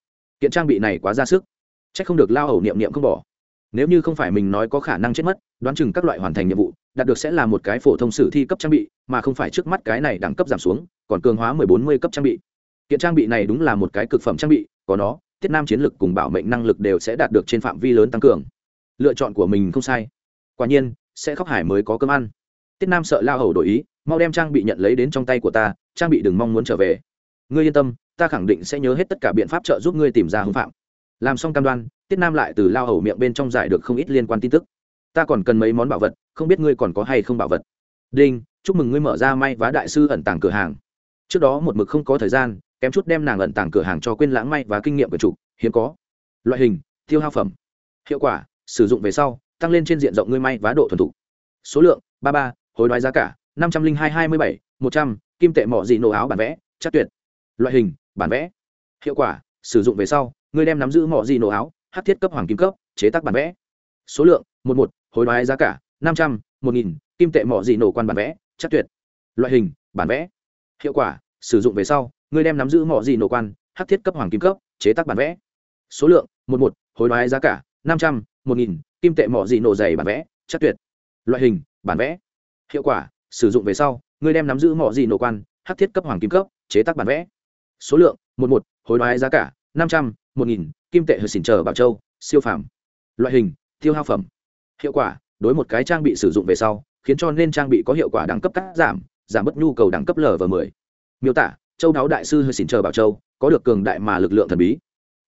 Speaker 1: Kiện trang bị này quá ra sức. C h ắ c không được lao hầu niệm niệm không bỏ. Nếu như không phải mình nói có khả năng chết mất, đoán chừng các loại hoàn thành nhiệm vụ, đạt được sẽ là một cái phổ thông sử thi cấp trang bị, mà không phải trước mắt cái này đẳng cấp giảm xuống, còn cường hóa mười bốn mươi cấp trang bị. Kiện trang bị này đúng là một cái cực phẩm trang bị, có nó, tiết nam chiến lực cùng bảo mệnh năng lực đều sẽ đạt được trên phạm vi lớn tăng cường. Lựa chọn của mình không sai. Quả nhiên sẽ khóc hải mới có cơm ăn. Tiết nam sợ lao hầu đổi ý, mau đem trang bị nhận lấy đến trong tay của ta, trang bị đừng mong muốn trở về. Ngươi yên tâm, ta khẳng định sẽ nhớ hết tất cả biện pháp trợ giúp ngươi tìm ra hưng phạm. Làm xong cam đoan, tiết nam lại từ lao hầu miệng bên trong giải được không ít liên quan tin tức. Ta còn cần mấy món bảo vật, không biết ngươi còn có hay không bảo vật. Đinh, chúc mừng ngươi mở ra may vá đại sư ẩn tàng cửa hàng. Trước đó một mực không có thời gian, kém chút đem nàng ẩn tàng cửa hàng cho quên lãng may và kinh nghiệm của chủ, hiếm có. Loại hình, tiêu hao phẩm. Hiệu quả, sử dụng về sau tăng lên trên diện rộng ngươi may vá độ thuần thục. Số lượng, ba ba, hối đoái giá cả, năm trăm linh hai hai mươi bảy, một trăm, kim tệ mỏ dị nổ áo bản vẽ, chắc tuyệt. Loại hình, bản vẽ. Hiệu quả, sử dụng về sau, ngươi đem nắm giữ mỏ dị nổ áo, hát thiết cấp hoàng kim cấp, chế tác bản vẽ. Số lượng, một một, hối đoái giá cả, năm trăm, một nghìn, kim tệ mỏ dị nổ quan bản vẽ, chắc tuyệt. Loại hình, bản vẽ. Hiệu quả, sử dụng về sau, ngươi đem nắm giữ mỏ dị nổ quan, hát thiết cấp hoàng kim cấp, chế tác bản vẽ. Số lượng, một một, hối đoái giá cả, năm trăm một nghìn, kim tệ mỏ dị nổ dày bản vẽ chắc tuyệt. Loại hình, bản vẽ. Hiệu quả, sử dụng về sau, ngươi đem nắm giữ mỏ dị nổ quan, hắc thiết cấp hoàng kim cấp, chế tác bản vẽ. Số lượng, một một, hối đoái giá cả, năm trăm, một nghìn, kim tệ hơi xỉn chờ bảo châu, siêu phẩm loại hình, tiêu hao phẩm. Hiệu quả, đối một cái trang bị sử dụng về sau, khiến cho nên trang bị có hiệu quả đẳng cấp cắt giảm giảm bớt nhu cầu đẳng cấp lv mười. Miêu tả, châu đáo đại sư hơi xỉn chờ bảo châu, có được cường đại mà lực lượng thần bí.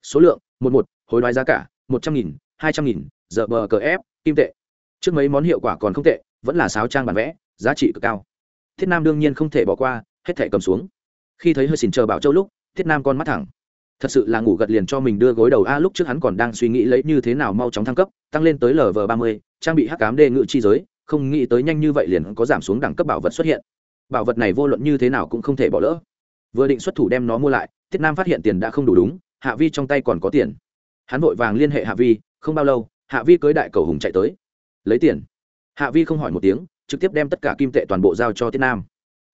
Speaker 1: Số lượng, một một, hối đoái giá cả, một trăm nghìn hai trăm nghìn, giờ bờ cờ ép, kim tệ. Trước mấy món hiệu quả còn không tệ, vẫn là sáo trang bản vẽ, giá trị cực cao. Thiết nam đương nhiên không thể bỏ qua, hết thể cầm xuống. Khi thấy hơi xỉn chờ bảo châu lúc, thiết nam con mắt thẳng. Thật sự là ngủ gật liền cho mình đưa gối đầu a, lúc trước hắn còn đang suy nghĩ lấy như thế nào mau chóng thăng cấp, tăng lên tới lv ba mươi, trang bị hắc cám đê ngự chi giới, không nghĩ tới nhanh như vậy liền có giảm xuống đẳng cấp bảo vật xuất hiện. Bảo vật này vô luận như thế nào cũng không thể bỏ lỡ. Vừa định xuất thủ đem nó mua lại, thiết nam phát hiện tiền đã không đủ đúng, hạ vi trong tay còn có tiền. Hắn vội vàng liên hệ hạ vi không bao lâu, hạ vi cưới đại cầu hùng chạy tới. Lấy tiền. Hạ vi không hỏi một tiếng, trực tiếp đem tất cả kim tệ toàn bộ giao cho tiết nam.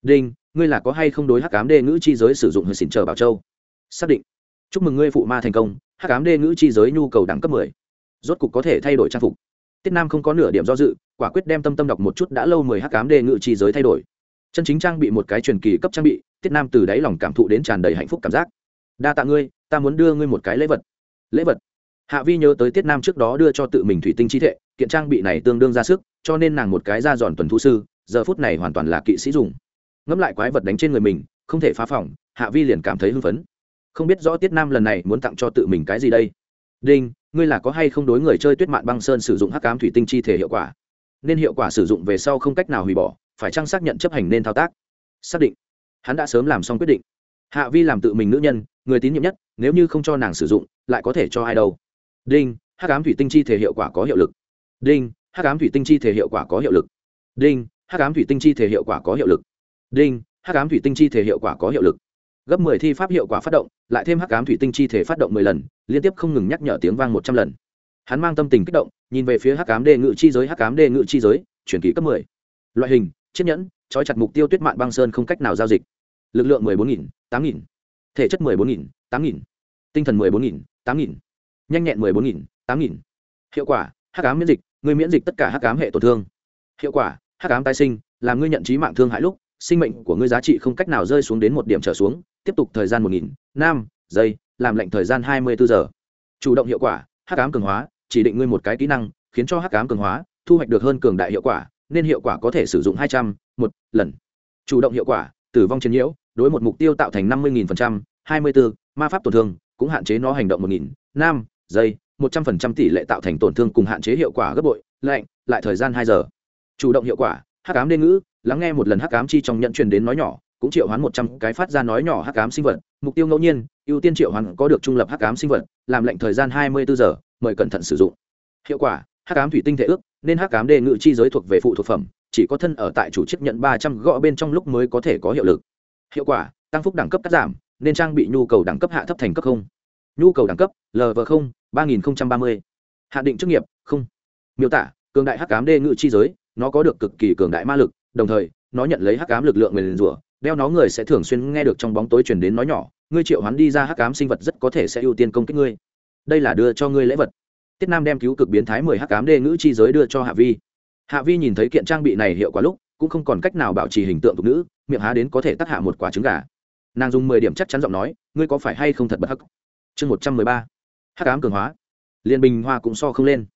Speaker 1: Đinh, ngươi là có hay không đối hắc cám đê ngữ chi giới sử dụng hơi xỉn chờ bảo châu? Xác định. Chúc mừng ngươi phụ ma thành công, hắc cám đê ngữ chi giới nhu cầu đẳng cấp mười. Rốt cục có thể thay đổi trang phục. Tiết nam không có nửa điểm do dự, quả quyết đem tâm tâm đọc một chút đã lâu mười hắc cám đê ngữ chi giới thay đổi. Chân chính trang bị một cái truyền kỳ cấp trang bị, tiết nam từ đáy lòng cảm thụ đến tràn đầy hạnh phúc cảm giác. Đa tạ ngươi, ta muốn đưa ngươi một cái lễ vật. Lễ vật? Hạ vi nhớ tới tiết nam trước đó đưa cho tự mình thủy tinh chi thệ kiện trang bị này tương đương ra sức, cho nên nàng một cái ra giòn tuần thu sư, giờ phút này hoàn toàn là kỵ sĩ dùng. Ngẫm lại quái vật đánh trên người mình, không thể phá phỏng hạ vi liền cảm thấy hưng phấn. Không biết rõ tiết nam lần này muốn tặng cho tự mình cái gì đây? Đinh, ngươi là có hay không đối người chơi tuyết mạn băng sơn sử dụng hắc cám thủy tinh chi thể hiệu quả? Nên hiệu quả sử dụng về sau không cách nào hủy bỏ, phải chăng xác nhận chấp hành nên thao tác? Xác định. Hắn đã sớm làm xong quyết định. Hạ vi làm tự mình nữ nhân, người tín nhiệm nhất, nếu như không cho nàng sử dụng, lại có thể cho ai đâu? Đinh, hắc ám thủy tinh chi thể hiệu quả có hiệu lực. Đinh, hắc ám thủy tinh chi thể hiệu quả có hiệu lực. Đinh, hắc ám thủy tinh chi thể hiệu quả có hiệu lực. Đinh, hắc ám thủy tinh chi thể hiệu quả có hiệu lực. Gấp mười thi pháp hiệu quả phát động, lại thêm hắc ám thủy tinh chi thể phát động mười lần, liên tiếp không ngừng nhắc nhở tiếng vang một trăm lần. Hắn mang tâm tình kích động, nhìn về phía hắc ám đề ngự chi giới, hắc ám đề ngự chi giới, chuyển kỳ cấp mười. Loại hình, chiếc nhẫn, trói chặt mục tiêu tuyết mạn băng sơn không cách nào giao dịch. Lực lượng mười bốn nghìn, tám nghìn. Thể chất mười bốn nghìn, tám nghìn. Tinh thần mười bốn nghìn, tám nghìn nhanh nhẹn mười bốn nghìn, tám nghìn. Hiệu quả, hắc ám miễn dịch, người miễn dịch tất cả hắc ám hệ tổn thương. Hiệu quả, hắc ám tái sinh, làm ngươi nhận trí mạng thương hại lúc, sinh mệnh của ngươi giá trị không cách nào rơi xuống đến một điểm trở xuống, tiếp tục thời gian một nghìn, năm, giây, làm lệnh thời gian hai mươi bốn giờ. Chủ động hiệu quả, hắc ám cường hóa, chỉ định ngươi một cái kỹ năng, khiến cho hắc ám cường hóa, thu hoạch được hơn cường đại hiệu quả, nên hiệu quả có thể sử dụng hai trăm, một lần. Chủ động hiệu quả, tử vong chiến nhiễu, đối một mục tiêu tạo thành năm mươi nghìn phần trăm, hai mươi bốn, ma pháp tổn thương, cũng hạn chế nó hành động một nghìn, năm giây một trăm phần trăm tỷ lệ tạo thành tổn thương cùng hạn chế hiệu quả gấp bội, lạnh, lại thời gian hai giờ. Chủ động hiệu quả, hắc ám đê ngữ, lắng nghe một lần hắc ám chi trong nhận truyền đến nói nhỏ, cũng triệu hoán một trăm cái phát ra nói nhỏ hắc ám sinh vật. Mục tiêu ngẫu nhiên, ưu tiên triệu hoán có được trung lập hắc ám sinh vật, làm lệnh thời gian hai mươi bốn giờ, mời cẩn thận sử dụng. Hiệu quả, hắc ám thủy tinh thể ước, nên hắc ám đề ngự chi giới thuộc về phụ thuộc phẩm, chỉ có thân ở tại chủ chức nhận ba trăm gõ bên trong lúc mới có thể có hiệu lực. Hiệu quả, tăng phúc đẳng cấp cắt giảm, nên trang bị nhu cầu đẳng cấp hạ thấp thành cấp không nhu cầu đẳng cấp lv không, ba nghìn ba mươi. Hạn định chức nghiệp, không. Miêu tả, cường đại hắc ám đê ngự chi giới, nó có được cực kỳ cường đại ma lực, đồng thời, nó nhận lấy hắc ám lực lượng nguyền rủa, đeo nó người sẽ thường xuyên nghe được trong bóng tối truyền đến nói nhỏ, ngươi triệu hắn đi ra hắc ám sinh vật rất có thể sẽ ưu tiên công kích ngươi. Đây là đưa cho ngươi lễ vật. Tiết nam đem cứu cực biến thái mười hắc ám đê ngữ chi giới đưa cho hạ vi. Hạ vi nhìn thấy kiện trang bị này hiệu quả lúc, cũng không còn cách nào bảo trì hình tượng tục nữ, miệng há đến có thể tắc hạ một quả trứng gà. Nàng dùng mười điểm chắc chắn giọng nói, ngươi có phải hay không thật bất hắc? Chương một trăm mười ba, hắc ám cường hóa. Liên bình hoa cũng so không lên.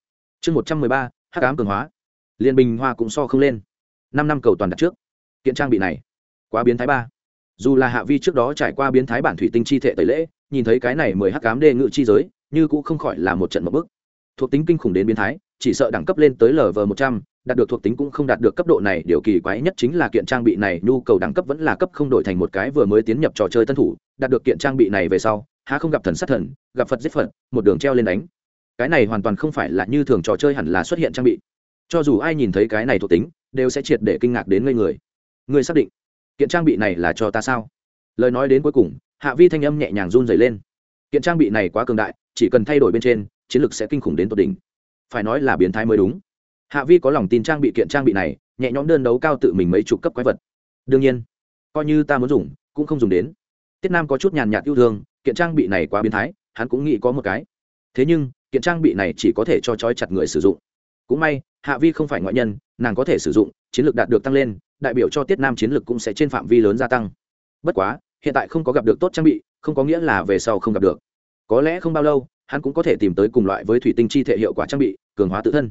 Speaker 1: Chương một trăm mười ba, hắc ám cường hóa. Liên bình hoa cũng so không lên. Năm năm cầu toàn đặt trước. Kiện trang bị này, quá biến thái ba. Dù là hạ vi trước đó trải qua biến thái bản thủy tinh chi thể tẩy lễ, nhìn thấy cái này mười hắc ám đê ngự chi giới, như cũng không khỏi là một trận một bức. Thuộc tính kinh khủng đến biến thái chỉ sợ đẳng cấp lên tới lv một trăm, đạt được thuộc tính cũng không đạt được cấp độ này. Điều kỳ quái nhất chính là kiện trang bị này, nhu cầu đẳng cấp vẫn là cấp không đổi thành một cái vừa mới tiến nhập trò chơi tân thủ. Đạt được kiện trang bị này về sau, há không gặp thần sát thần, gặp phật giết phật, một đường treo lên đánh. Cái này hoàn toàn không phải là như thường trò chơi hẳn là xuất hiện trang bị. Cho dù ai nhìn thấy cái này thuộc tính, đều sẽ triệt để kinh ngạc đến ngây người. Người xác định, kiện trang bị này là cho ta sao? Lời nói đến cuối cùng, hạ vi thanh âm nhẹ nhàng run dày lên. Kiện trang bị này quá cường đại, chỉ cần thay đổi bên trên, chiến lược sẽ kinh khủng đến tột đỉnh phải nói là biến thái mới đúng. Hạ vi có lòng tin trang bị kiện trang bị này, nhẹ nhõm đơn đấu cao tự mình mấy chục cấp quái vật. Đương nhiên, coi như ta muốn dùng, cũng không dùng đến. Tiết nam có chút nhàn nhạt yêu thương, kiện trang bị này quá biến thái, hắn cũng nghĩ có một cái. Thế nhưng, kiện trang bị này chỉ có thể cho trói chặt người sử dụng. Cũng may, hạ vi không phải ngoại nhân, nàng có thể sử dụng, chiến lược đạt được tăng lên, đại biểu cho tiết nam chiến lược cũng sẽ trên phạm vi lớn gia tăng. Bất quá, hiện tại không có gặp được tốt trang bị, không có nghĩa là về sau không gặp được. Có lẽ không bao lâu hắn cũng có thể tìm tới cùng loại với thủy tinh chi thể hiệu quả trang bị, cường hóa tự thân.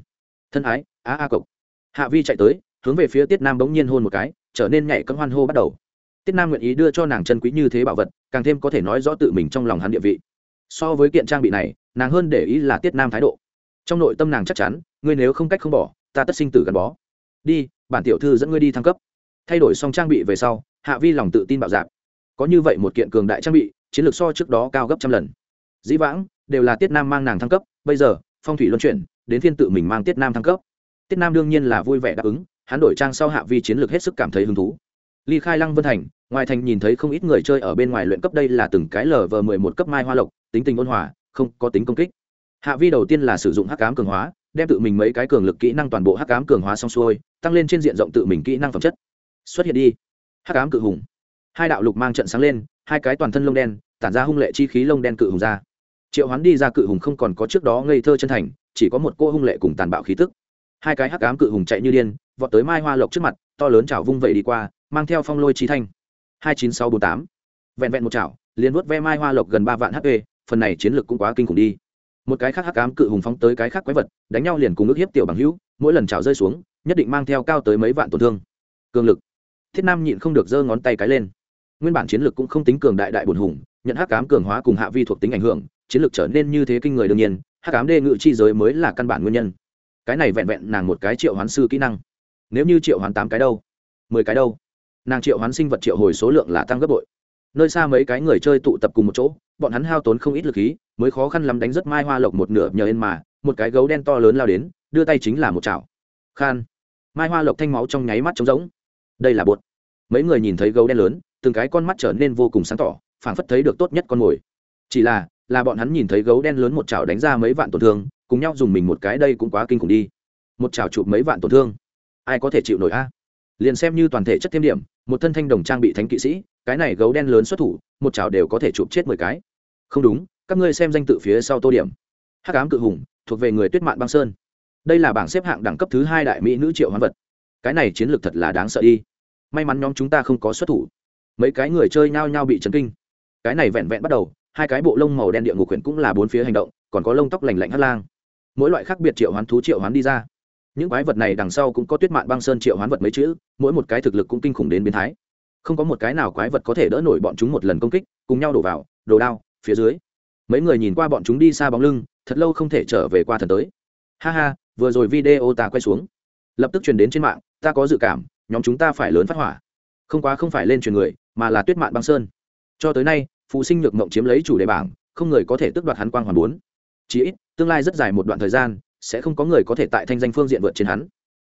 Speaker 1: Thân ái á a cộc. Hạ vi chạy tới, hướng về phía tiết nam bỗng nhiên hôn một cái, trở nên nhảy cân hoan hô bắt đầu. Tiết nam nguyện ý đưa cho nàng chân quý như thế bảo vật, càng thêm có thể nói rõ tự mình trong lòng hắn địa vị. So với kiện trang bị này, nàng hơn để ý là tiết nam thái độ. Trong nội tâm nàng chắc chắn, ngươi nếu không cách không bỏ, ta tất sinh tử gắn bó. Đi, bản tiểu thư dẫn ngươi đi thăng cấp. Thay đổi xong trang bị về sau, hạ vi lòng tự tin bạo dạp có như vậy một kiện cường đại trang bị, chiến lược so trước đó cao gấp trăm lần. Dĩ vãng đều là tiết nam mang nàng thăng cấp, bây giờ, phong thủy luân chuyển, đến phiên tự mình mang tiết nam thăng cấp. Tiết nam đương nhiên là vui vẻ đáp ứng, hắn đổi trang sau hạ vi chiến lược hết sức cảm thấy hứng thú. Ly khai lăng vân thành, ngoài thành nhìn thấy không ít người chơi ở bên ngoài luyện cấp đây là từng cái lờ vờ mười một cấp mai hoa lộc, tính tình ôn hòa, không có tính công kích. Hạ vi đầu tiên là sử dụng hắc cám cường hóa, đem tự mình mấy cái cường lực kỹ năng toàn bộ hắc cám cường hóa xong xuôi, tăng lên trên diện rộng tự mình kỹ năng phẩm chất. Xuất hiện đi. Hắc cám cự hùng. Hai đạo lục mang trận sáng lên, hai cái toàn thân lông đen, tản ra hung lệ chi khí lông đen cự hùng ra triệu hoán đi ra cự hùng không còn có trước đó ngây thơ chân thành, chỉ có một cô hung lệ cùng tàn bạo khí tức. Hai cái hắc cám cự hùng chạy như điên, vọt tới mai hoa lộc trước mặt, to lớn chảo vung vẩy đi qua, mang theo phong lôi trí thanh. Hai chín sáu bốn tám. Vẹn vẹn một chảo, liền vuốt ve mai hoa lộc gần ba vạn hp phần này chiến lược cũng quá kinh khủng đi. Một cái khác hắc ám cự hùng phóng tới cái khác quái vật, đánh nhau liền cùng ước hiếp tiểu bằng hữu, mỗi lần chảo rơi xuống, nhất định mang theo cao tới mấy vạn tổn thương. Cường lực. Thiết nam nhịn không được giơ ngón tay cái lên. Nguyên bản chiến lược cũng không tính cường đại đại bổn hùng, nhận hắc ám cường hóa cùng hạ vi thuộc tính ảnh hưởng chiến lược trở nên như thế kinh người đương nhiên, hắc ám đê ngự chi giới mới là căn bản nguyên nhân. Cái này vẹn vẹn nàng một cái triệu hoán sư kỹ năng. Nếu như triệu hoán tám cái đâu? Mười cái đâu? Nàng triệu hoán sinh vật triệu hồi số lượng là tăng gấp bội. Nơi xa mấy cái người chơi tụ tập cùng một chỗ, bọn hắn hao tốn không ít lực khí, mới khó khăn lắm đánh rất mai hoa lộc một nửa nhờ ên mà, một cái gấu đen to lớn lao đến, đưa tay chính là một chảo. Khan. Mai hoa lộc thanh máu trong nháy mắt trống rỗng. Đây là bột. Mấy người nhìn thấy gấu đen lớn, từng cái con mắt trở nên vô cùng sáng tỏ, phảng phất thấy được tốt nhất con mồi. Chỉ là là bọn hắn nhìn thấy gấu đen lớn một chảo đánh ra mấy vạn tổn thương, cùng nhau dùng mình một cái đây cũng quá kinh khủng đi. Một chảo chụp mấy vạn tổn thương. Ai có thể chịu nổi a? Liền xem như toàn thể chất thêm điểm, một thân thanh đồng trang bị thánh kỵ sĩ, cái này gấu đen lớn xuất thủ, một chảo đều có thể chụp chết mười cái. Không đúng, các ngươi xem danh tự phía sau tô điểm. Hắc ám cự hùng, thuộc về người tuyết mạn băng sơn. Đây là bảng xếp hạng đẳng cấp thứ hai đại mỹ nữ triệu hoán vật. Cái này chiến lược thật là đáng sợ đi. May mắn nhóm chúng ta không có xuất thủ. Mấy cái người chơi nhao nhao bị chấn kinh. Cái này vẹn vẹn bắt đầu hai cái bộ lông màu đen địa ngục quyển cũng là bốn phía hành động, còn có lông tóc lành lạnh hắt lang. Mỗi loại khác biệt triệu hoán thú triệu hoán đi ra. Những quái vật này đằng sau cũng có tuyết mạn băng sơn triệu hoán vật mấy chữ, mỗi một cái thực lực cũng kinh khủng đến biến thái. Không có một cái nào quái vật có thể đỡ nổi bọn chúng một lần công kích, cùng nhau đổ vào, đồ đao, phía dưới. Mấy người nhìn qua bọn chúng đi xa bóng lưng, thật lâu không thể trở về qua thần tới. Ha ha, vừa rồi video ta quay xuống. Lập tức truyền đến trên mạng, ta có dự cảm, nhóm chúng ta phải lớn phát hỏa. Không quá không phải lên truyền người, mà là tuyết mạn băng sơn. Cho tới nay phụ sinh nhược mộng chiếm lấy chủ đề bảng, không người có thể tước đoạt hắn quang hoàn bốn. Chí ít, tương lai rất dài một đoạn thời gian, sẽ không có người có thể tại thanh danh phương diện vượt trên hắn.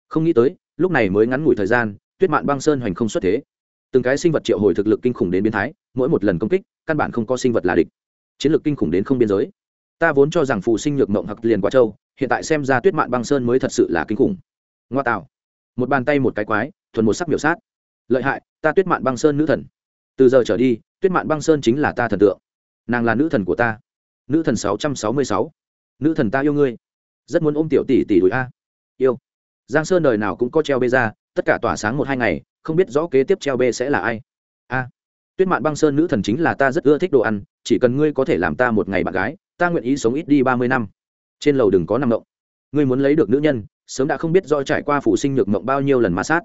Speaker 1: Không nghĩ tới, lúc này mới ngắn ngủi thời gian, tuyết mạn băng sơn hoành không xuất thế. Từng cái sinh vật triệu hồi thực lực kinh khủng đến biến thái, mỗi một lần công kích, căn bản không có sinh vật là địch. Chiến lược kinh khủng đến không biên giới. Ta vốn cho rằng phụ sinh nhược mộng hặc liền quá châu hiện tại xem ra tuyết mạn băng sơn mới thật sự là kinh khủng. Ngoa tạo. Một bàn tay một cái quái, thuần một sắc biểu sát. Lợi hại, ta tuyết mạn băng sơn nữ thần từ giờ trở đi, tuyết mạn băng sơn chính là ta thần tượng. Nàng là nữ thần của ta. Nữ thần sáu trăm sáu mươi sáu. Nữ thần ta yêu ngươi. Rất muốn ôm tiểu tỷ tỷ đùi a. Yêu. Giang sơn đời nào cũng có treo bê ra, tất cả tỏa sáng một hai ngày, không biết rõ kế tiếp treo bê sẽ là ai. A. Tuyết mạn băng sơn nữ thần chính là ta rất ưa thích đồ ăn, chỉ cần ngươi có thể làm ta một ngày bạn gái, ta nguyện ý sống ít đi ba mươi năm. Trên lầu đừng có nằm mộng ngươi muốn lấy được nữ nhân, sớm đã không biết do trải qua phụ sinh nhược mộng bao nhiêu lần ma sát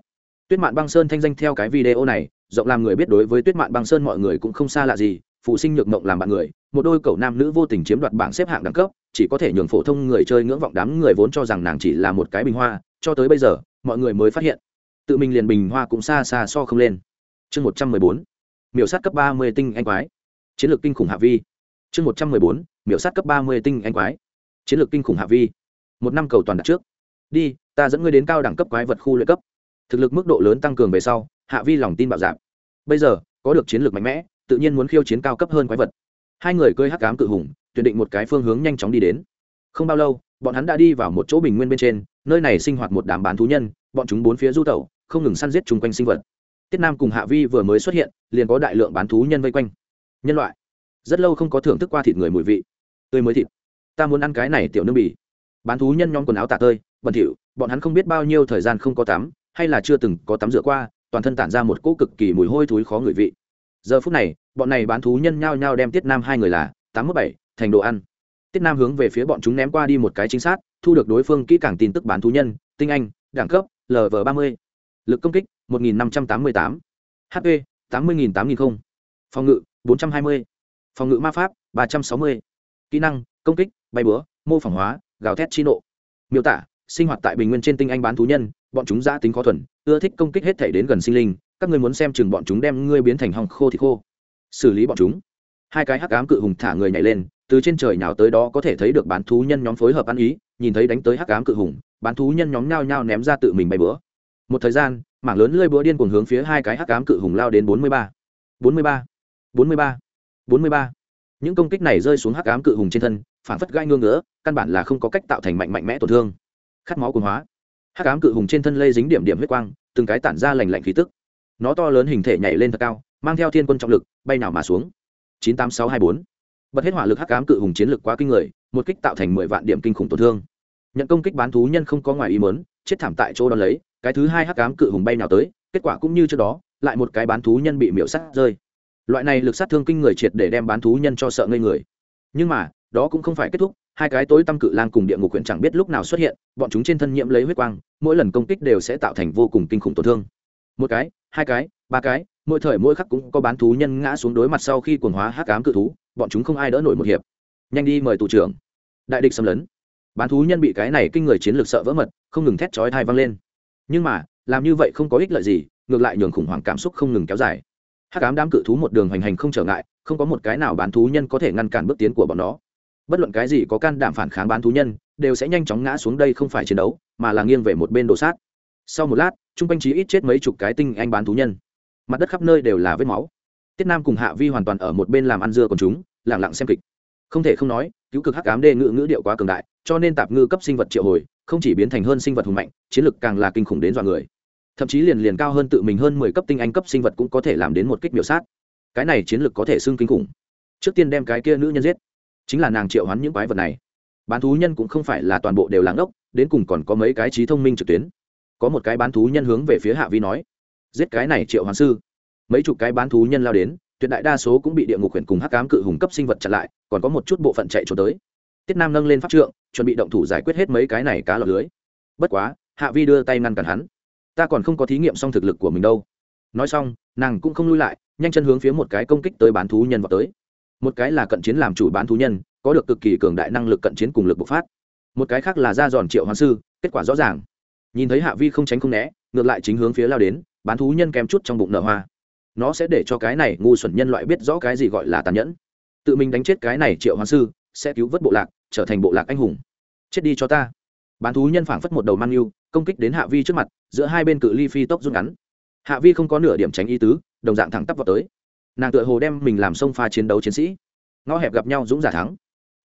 Speaker 1: tuyết mạn băng sơn thanh danh theo cái video này, rộng làm người biết đối với tuyết mạn băng sơn mọi người cũng không xa lạ gì, phụ sinh nhược mộng làm bạn người, một đôi cậu nam nữ vô tình chiếm đoạt bảng xếp hạng đẳng cấp, chỉ có thể nhường phổ thông người chơi ngưỡng vọng đám người vốn cho rằng nàng chỉ là một cái bình hoa, cho tới bây giờ, mọi người mới phát hiện, tự mình liền bình hoa cũng xa xa so không lên. Chương một trăm mười bốn, miểu sát cấp ba mươi tinh anh quái. Chiến lược kinh khủng hạ vi. Chương một trăm mười bốn, miểu sát cấp ba mươi tinh anh quái. Chiến lược kinh khủng hạ vi. Một năm cầu toàn đặt trước. Đi, ta dẫn ngươi đến cao đẳng cấp quái vật khu luyện cấp thực lực mức độ lớn tăng cường về sau, hạ vi lòng tin bạo dạp bây giờ, có được chiến lược mạnh mẽ, tự nhiên muốn khiêu chiến cao cấp hơn quái vật. Hai người cơi hắc cám cự hùng, tuyển định một cái phương hướng nhanh chóng đi đến. Không bao lâu, bọn hắn đã đi vào một chỗ bình nguyên bên trên, nơi này sinh hoạt một đám bán thú nhân, bọn chúng bốn phía du tẩu, không ngừng săn giết chung quanh sinh vật. Tiết nam cùng hạ vi vừa mới xuất hiện, liền có đại lượng bán thú nhân vây quanh. Nhân loại. Rất lâu không có thưởng thức qua thịt người mùi vị. Tươi mới thịt. Ta muốn ăn cái này tiểu nương bỉ bán thú nhân nhóm quần áo tả tơi, bẩn thỉu, bọn hắn không biết bao nhiêu thời gian không có tắm hay là chưa từng có tắm rửa qua, toàn thân tản ra một cỗ cực kỳ mùi hôi thối khó ngửi vị. Giờ phút này, bọn này bán thú nhân nhao nhao đem tiết nam hai người là tám mươi bảy, thành đồ ăn. Tiết nam hướng về phía bọn chúng ném qua đi một cái chính xác, thu được đối phương kỹ càng tin tức bán thú nhân, tinh anh, đẳng cấp lv ba mươi. Lực công kích, một nghìn năm trăm tám mươi tám. Hp tám mươi tám nghìn không. Phòng ngự, bốn trăm hai mươi. Phòng ngự ma pháp, ba trăm sáu mươi. Kỹ năng, công kích, bay búa, mô phỏng hóa, gào thét chi nộ. Miêu tả, sinh hoạt tại bình nguyên trên tinh anh bán thú nhân bọn chúng giã tính khó thuần, ưa thích công kích hết thể đến gần sinh linh, các ngươi muốn xem chừng bọn chúng đem ngươi biến thành hòng khô thì khô. Xử lý bọn chúng. Hai cái hắc ám cự hùng thả người nhảy lên, từ trên trời nhào tới đó có thể thấy được bán thú nhân nhóm phối hợp ăn ý, nhìn thấy đánh tới hắc ám cự hùng, bán thú nhân nhóm nhao nhao ném ra tự mình bay bữa. Một thời gian, mảng lớn lơi búa điên cuồng hướng phía hai cái hắc ám cự hùng lao đến bốn mươi ba. bốn mươi ba. bốn mươi ba. bốn mươi ba. Những công kích này rơi xuống hắc ám cự hùng trên thân, phản phất gai ngương ngỡ, căn bản là không có cách tạo thành mạnh mạnh mẽ tổn thương. Khát máu cuồng hóa hắc ám cự hùng trên thân lây dính điểm điểm huyết quang, từng cái tản ra lành lạnh khí tức. Nó to lớn hình thể nhảy lên thật cao, mang theo thiên quân trọng lực, bay nào mà xuống. Chín tám sáu hai bốn. Bật hết hỏa lực hắc ám cự hùng chiến lực quá kinh người, một kích tạo thành mười vạn điểm kinh khủng tổn thương. Nhận công kích bán thú nhân không có ngoài ý mớn chết thảm tại chỗ đón lấy, cái thứ hai hắc ám cự hùng bay nào tới, kết quả cũng như trước đó, lại một cái bán thú nhân bị miễu sát rơi. Loại này lực sát thương kinh người triệt để đem bán thú nhân cho sợ ngây người. Nhưng mà đó cũng không phải kết thúc, hai cái tối tăm cự lang cùng địa ngục quyển chẳng biết lúc nào xuất hiện, bọn chúng trên thân nhiễm lấy huyết quang, mỗi lần công kích đều sẽ tạo thành vô cùng kinh khủng tổn thương. Một cái, hai cái, ba cái, mỗi thời mỗi khắc cũng có bán thú nhân ngã xuống đối mặt sau khi quần hóa hắc ám cự thú, bọn chúng không ai đỡ nổi một hiệp. Nhanh đi mời tù trưởng. Đại địch xâm lấn. Bán thú nhân bị cái này kinh người chiến lược sợ vỡ mật, không ngừng thét chói thai văng lên. Nhưng mà, làm như vậy không có ích lợi gì, ngược lại nhường khủng hoảng cảm xúc không ngừng kéo dài. Hắc ám đám cự thú một đường hành hành không trở ngại, không có một cái nào bán thú nhân có thể ngăn cản bước tiến của bọn nó bất luận cái gì có can đảm phản kháng bán thú nhân, đều sẽ nhanh chóng ngã xuống đây không phải chiến đấu, mà là nghiêng về một bên đổ sát. Sau một lát, chung quanh trí ít chết mấy chục cái tinh anh bán thú nhân. Mặt đất khắp nơi đều là vết máu. Tiết nam cùng hạ vi hoàn toàn ở một bên làm ăn dưa còn chúng lẳng lặng xem kịch. Không thể không nói, cứu cực hắc ám đê ngữ ngữ điệu quá cường đại, cho nên tạp ngư cấp sinh vật triệu hồi, không chỉ biến thành hơn sinh vật hùng mạnh, chiến lực càng là kinh khủng đến dọa người. Thậm chí liền liền cao hơn tự mình hơn mười cấp tinh anh cấp sinh vật cũng có thể làm đến một kích biểu sát. Cái này chiến lược có thể xưng kinh khủng. Trước tiên đem cái kia nữ nhân giết chính là nàng triệu hoán những quái vật này. Bán thú nhân cũng không phải là toàn bộ đều làng ốc đến cùng còn có mấy cái trí thông minh trực tuyến. Có một cái bán thú nhân hướng về phía hạ vi nói, giết cái này triệu hoán sư. Mấy chục cái bán thú nhân lao đến, tuyệt đại đa số cũng bị địa ngục huyện cùng hắc cám cự hùng cấp sinh vật chặn lại, còn có một chút bộ phận chạy trốn tới. Tiết nam nâng lên pháp trượng, chuẩn bị động thủ giải quyết hết mấy cái này cá lọt lưới. Bất quá, hạ vi đưa tay ngăn cản hắn. Ta còn không có thí nghiệm xong thực lực của mình đâu. Nói xong, nàng cũng không lui lại, nhanh chân hướng phía một cái công kích tới bán thú nhân vào tới một cái là cận chiến làm chủ bán thú nhân, có được cực kỳ cường đại năng lực cận chiến cùng lực bộc phát. Một cái khác là ra giòn triệu hoàng sư, kết quả rõ ràng. Nhìn thấy hạ vi không tránh không né, ngược lại chính hướng phía lao đến, bán thú nhân kèm chút trong bụng nở hoa. Nó sẽ để cho cái này ngu xuẩn nhân loại biết rõ cái gì gọi là tàn nhẫn. Tự mình đánh chết cái này triệu hoàng sư, sẽ cứu vớt bộ lạc, trở thành bộ lạc anh hùng. Chết đi cho ta. Bán thú nhân phảng phất một đầu man yêu, công kích đến hạ vi trước mặt, giữa hai bên cự ly phi tốc rút ngắn. Hạ vi không có nửa điểm tránh ý tứ, đồng dạng thẳng tắp vào tới nàng tựa hồ đem mình làm sông pha chiến đấu chiến sĩ. Ngõ hẹp gặp nhau dũng giả thắng.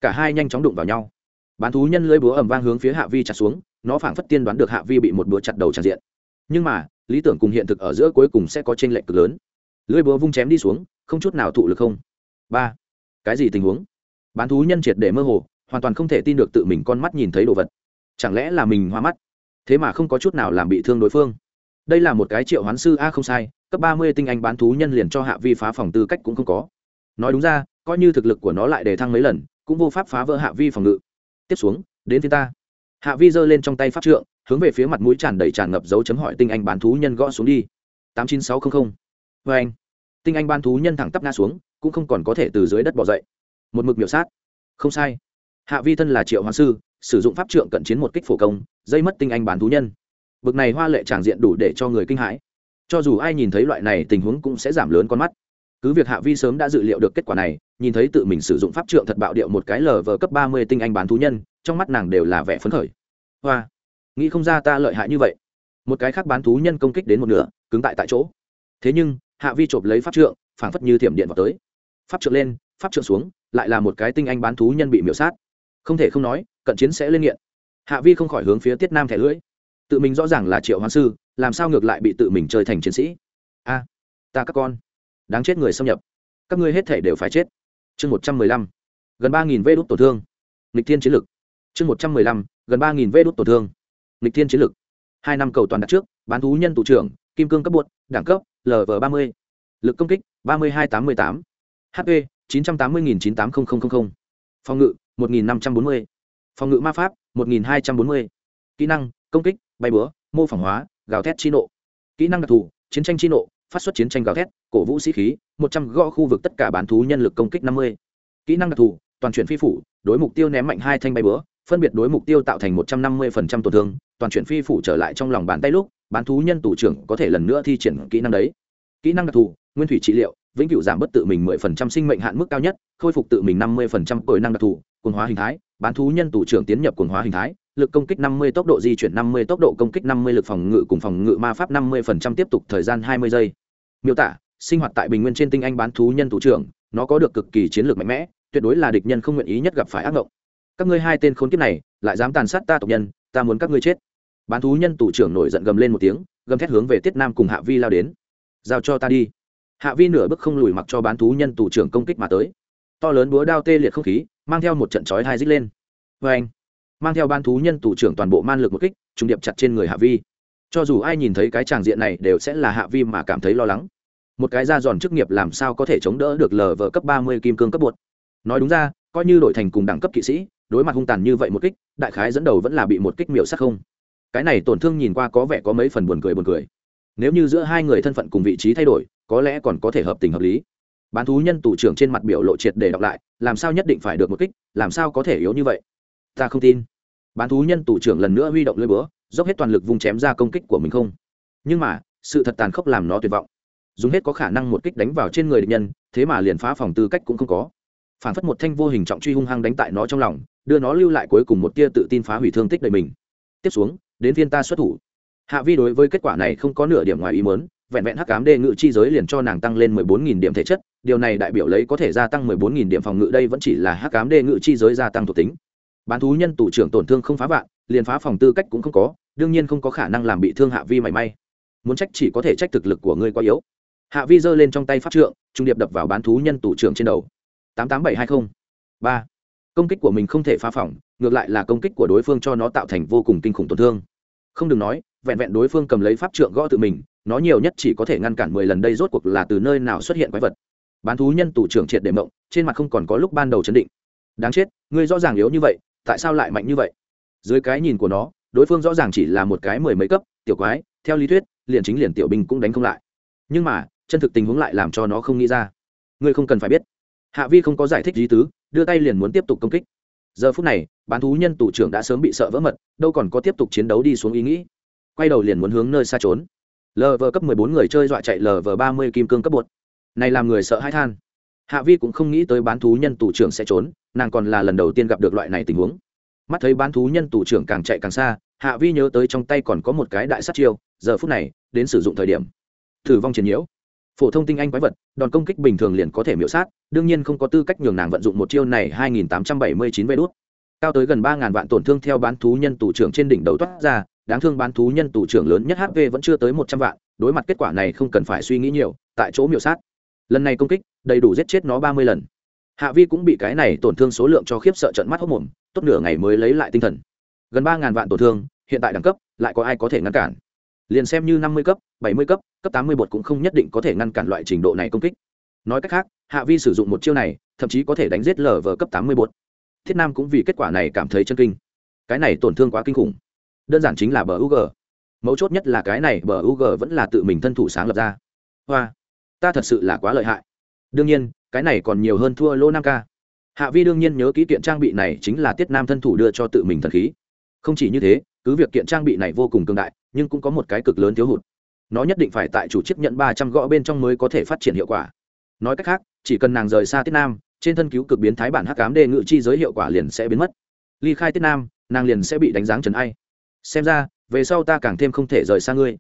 Speaker 1: Cả hai nhanh chóng đụng vào nhau. Bán thú nhân lưỡi búa ẩm vang hướng phía hạ vi chặt xuống, nó phảng phất tiên đoán được hạ vi bị một búa chặt đầu tràn diện. Nhưng mà, lý tưởng cùng hiện thực ở giữa cuối cùng sẽ có tranh lệch cực lớn. Lưỡi búa vung chém đi xuống, không chút nào thụ lực không. Ba. Cái gì tình huống? Bán thú nhân triệt để mơ hồ, hoàn toàn không thể tin được tự mình con mắt nhìn thấy đồ vật. Chẳng lẽ là mình hoa mắt? Thế mà không có chút nào làm bị thương đối phương đây là một cái triệu hoán sư a không sai, cấp ba mươi tinh anh bán thú nhân liền cho hạ vi phá phòng tư cách cũng không có. Nói đúng ra, coi như thực lực của nó lại đề thăng mấy lần, cũng vô pháp phá vỡ hạ vi phòng ngự. Tiếp xuống, đến phía ta. Hạ vi giơ lên trong tay pháp trượng, hướng về phía mặt mũi tràn đầy tràn ngập dấu chấm hỏi tinh anh bán thú nhân gõ xuống đi. Tám chín sáu trăm linh vê anh, tinh anh bán thú nhân thẳng tắp ngã xuống, cũng không còn có thể từ dưới đất bỏ dậy. Một mực miểu sát. Không sai. Hạ vi thân là triệu hoàng sư, sử dụng pháp trượng cận chiến một kích phổ công, dây mất tinh anh bán thú nhân bực này hoa lệ tràng diện đủ để cho người kinh hãi. Cho dù ai nhìn thấy loại này, tình huống cũng sẽ giảm lớn con mắt. Cứ việc hạ vi sớm đã dự liệu được kết quả này, nhìn thấy tự mình sử dụng pháp trượng thật bạo điệu một cái lờ vờ cấp ba mươi tinh anh bán thú nhân, trong mắt nàng đều là vẻ phấn khởi. Hoa, nghĩ không ra ta lợi hại như vậy. Một cái khác bán thú nhân công kích đến một nửa, cứng tại tại chỗ. Thế nhưng, hạ vi chộp lấy pháp trượng, phảng phất như thiểm điện vào tới. Pháp trượng lên, pháp trượng xuống, lại là một cái tinh anh bán thú nhân bị miểu sát. Không thể không nói, cận chiến sẽ lên nghiện. Hạ vi không khỏi hướng phía tiết nam thẻ lưỡi tự mình rõ ràng là triệu hoán sư, làm sao ngược lại bị tự mình chơi thành chiến sĩ? A, ta các con, đáng chết người xâm nhập. Các ngươi hết thể đều phải chết. Chương một trăm mười lăm, gần ba nghìn vê đốt tổn thương. Lịch thiên chiến lực. Chương một trăm mười lăm, gần ba nghìn vê đốt tổn thương. Lịch thiên chiến lực. Hai năm cầu toàn đặt trước, bán thú nhân tụ trưởng, kim cương cấp bột đẳng cấp lv ba mươi. Lực công kích, ba mươi hai tám mươi tám. Hp chín trăm tám mươi nghìn chín tám nghìn phòng ngự, một nghìn năm trăm bốn mươi. Phòng ngự ma pháp, một nghìn hai trăm bốn mươi. Kỹ năng công kích, bay búa, mô phỏng hóa, gào thét chi nộ. Kỹ năng đặc thù, chiến tranh chi nộ, phát xuất chiến tranh gào thét, cổ vũ sĩ khí, một trăm gõ khu vực tất cả bán thú nhân lực công kích năm mươi. Kỹ năng đặc thù, toàn chuyển phi phủ, đối mục tiêu ném mạnh hai thanh bay búa, phân biệt đối mục tiêu tạo thành một trăm năm mươi tổn thương, toàn chuyển phi phủ trở lại trong lòng bàn tay lúc, bán thú nhân tủ trưởng có thể lần nữa thi triển kỹ năng đấy. Kỹ năng đặc thù, nguyên thủy trị liệu, vĩnh cửu giảm bất tự mình 10% sinh mệnh hạn mức cao nhất, khôi phục tự mình 50% tuổi năng đặc thù, cuồng hóa hình thái, bán thú nhân tủ trưởng tiến nhập cuồng hóa hình thái lực công kích 50 tốc độ di chuyển 50 tốc độ công kích 50 lực phòng ngự cùng phòng ngự ma pháp 50% tiếp tục thời gian 20 giây. Miêu tả, sinh hoạt tại bình nguyên trên tinh anh bán thú nhân thủ trưởng, nó có được cực kỳ chiến lược mạnh mẽ, tuyệt đối là địch nhân không nguyện ý nhất gặp phải ác ngộng. Các ngươi hai tên khốn kiếp này, lại dám tàn sát ta tộc nhân, ta muốn các ngươi chết. Bán thú nhân thủ trưởng nổi giận gầm lên một tiếng, gầm thét hướng về tiết nam cùng hạ vi lao đến. Giao cho ta đi. Hạ vi nửa bước không lùi mặc cho bán thú nhân thủ trưởng công kích mà tới. To lớn búa đao tê liệt không khí, mang theo một trận chói hai rít lên. Vê anh mang theo ban thú nhân tù trưởng toàn bộ man lực một kích, trùng điệp chặt trên người hạ vi. Cho dù ai nhìn thấy cái tràng diện này đều sẽ là hạ vi mà cảm thấy lo lắng. Một cái da giòn chức nghiệp làm sao có thể chống đỡ được lờ vờ cấp ba mươi kim cương cấp bột? Nói đúng ra, coi như đội thành cùng đẳng cấp kỵ sĩ, đối mặt hung tàn như vậy một kích, đại khái dẫn đầu vẫn là bị một kích miểu sắc không. Cái này tổn thương nhìn qua có vẻ có mấy phần buồn cười buồn cười. Nếu như giữa hai người thân phận cùng vị trí thay đổi, có lẽ còn có thể hợp tình hợp lý. Bán thú nhân tù trưởng trên mặt biểu lộ triệt để đọc lại, làm sao nhất định phải được một kích, làm sao có thể yếu như vậy? Ta không tin. Bán thú nhân tù trưởng lần nữa huy động lưỡi búa, dốc hết toàn lực vung chém ra công kích của mình không. Nhưng mà, sự thật tàn khốc làm nó tuyệt vọng. Dùng hết có khả năng một kích đánh vào trên người địch nhân, thế mà liền phá phòng tư cách cũng không có. Phản phất một thanh vô hình trọng truy hung hăng đánh tại nó trong lòng, đưa nó lưu lại cuối cùng một tia tự tin phá hủy thương tích đầy mình. Tiếp xuống, đến viên ta xuất thủ. Hạ vi đối với kết quả này không có nửa điểm ngoài ý mớn vẹn vẹn hắc cám đề ngự chi giới liền cho nàng tăng lên mười bốn nghìn điểm thể chất, điều này đại biểu lấy có thể gia tăng mười bốn nghìn điểm phòng ngự, đây vẫn chỉ là hắc cám đề ngự chi giới gia tăng thuộc tính bán thú nhân tù trưởng tổn thương không phá vạn, liền phá phòng tư cách cũng không có, đương nhiên không có khả năng làm bị thương hạ vi mảy may. Muốn trách chỉ có thể trách thực lực của ngươi quá yếu. Hạ vi giơ lên trong tay pháp trượng, trung điệp đập vào bán thú nhân tù trưởng trên đầu. tám tám bảy hai mươi ba. Công kích của mình không thể phá phỏng ngược lại là công kích của đối phương cho nó tạo thành vô cùng kinh khủng tổn thương. Không đừng nói, vẹn vẹn đối phương cầm lấy pháp trượng gõ tự mình, nó nhiều nhất chỉ có thể ngăn cản mười lần đây rốt cuộc là từ nơi nào xuất hiện quái vật. Bán thú nhân tù trưởng triệt để mộng, trên mặt không còn có lúc ban đầu chấn định. Đáng chết, ngươi rõ ràng yếu như vậy tại sao lại mạnh như vậy? Dưới cái nhìn của nó, đối phương rõ ràng chỉ là một cái mười mấy cấp, tiểu quái, theo lý thuyết, liền chính liền tiểu binh cũng đánh không lại. Nhưng mà, chân thực tình huống lại làm cho nó không nghĩ ra. Ngươi không cần phải biết. Hạ vi không có giải thích lý tứ, đưa tay liền muốn tiếp tục công kích. Giờ phút này, bán thú nhân tù trưởng đã sớm bị sợ vỡ mật, đâu còn có tiếp tục chiến đấu đi xuống ý nghĩ. Quay đầu liền muốn hướng nơi xa trốn. Lv cấp mười bốn người chơi dọa chạy lv ba mươi kim cương cấp bột. Này làm người sợ hãi than. Hạ vi cũng không nghĩ tới bán thú nhân tù trưởng sẽ trốn nàng còn là lần đầu tiên gặp được loại này tình huống. Mắt thấy bán thú nhân tù trưởng càng chạy càng xa, hạ vi nhớ tới trong tay còn có một cái đại sát chiêu, giờ phút này, đến sử dụng thời điểm. Thử vong chiến nhiễu. Phổ thông tinh anh quái vật, đòn công kích bình thường liền có thể miễu sát, đương nhiên không có tư cách nhường nàng vận dụng một chiêu này 2879 vê đốt. Cao tới gần ba ngàn vạn tổn thương theo bán thú nhân tù trưởng trên đỉnh đầu toát ra, đáng thương bán thú nhân tù trưởng lớn nhất hv vẫn chưa tới một trăm vạn, đối mặt kết quả này không cần phải suy nghĩ nhiều, tại chỗ miễu sát. Lần này công kích, đầy đủ giết chết nó ba mươi lần hạ vi cũng bị cái này tổn thương số lượng cho khiếp sợ trận mắt hốc mồm, tốt nửa ngày mới lấy lại tinh thần. Gần ba ngàn vạn tổn thương, hiện tại đẳng cấp, lại có ai có thể ngăn cản? Liền xem như năm mươi cấp, bảy mươi cấp cấp tám mươi bột cũng không nhất định có thể ngăn cản loại trình độ này công kích. Nói cách khác, hạ vi sử dụng một chiêu này, thậm chí có thể đánh giết lờ vờ cấp tám mươi bột. Thiết nam cũng vì kết quả này cảm thấy chân kinh. Cái này tổn thương quá kinh khủng. Đơn giản chính là bờ u g mấu chốt nhất là cái này bờ u g vẫn là tự mình thân thủ sáng lập ra. Hoa, ta thật sự là quá lợi hại. Đương nhiên cái này còn nhiều hơn thua lô nam ca. Hạ vi đương nhiên nhớ kỹ kiện trang bị này chính là tiết nam thân thủ đưa cho tự mình thần khí. Không chỉ như thế, cứ việc kiện trang bị này vô cùng cường đại, nhưng cũng có một cái cực lớn thiếu hụt. Nó nhất định phải tại chủ chiếc nhận ba trăm gõ bên trong mới có thể phát triển hiệu quả. Nói cách khác, chỉ cần nàng rời xa tiết nam, trên thân cứu cực biến thái bản hắc cám đề ngự chi giới hiệu quả liền sẽ biến mất. Ly khai tiết nam, nàng liền sẽ bị đánh giá trần ai. Xem ra, về sau ta càng thêm không thể rời xa ngươi.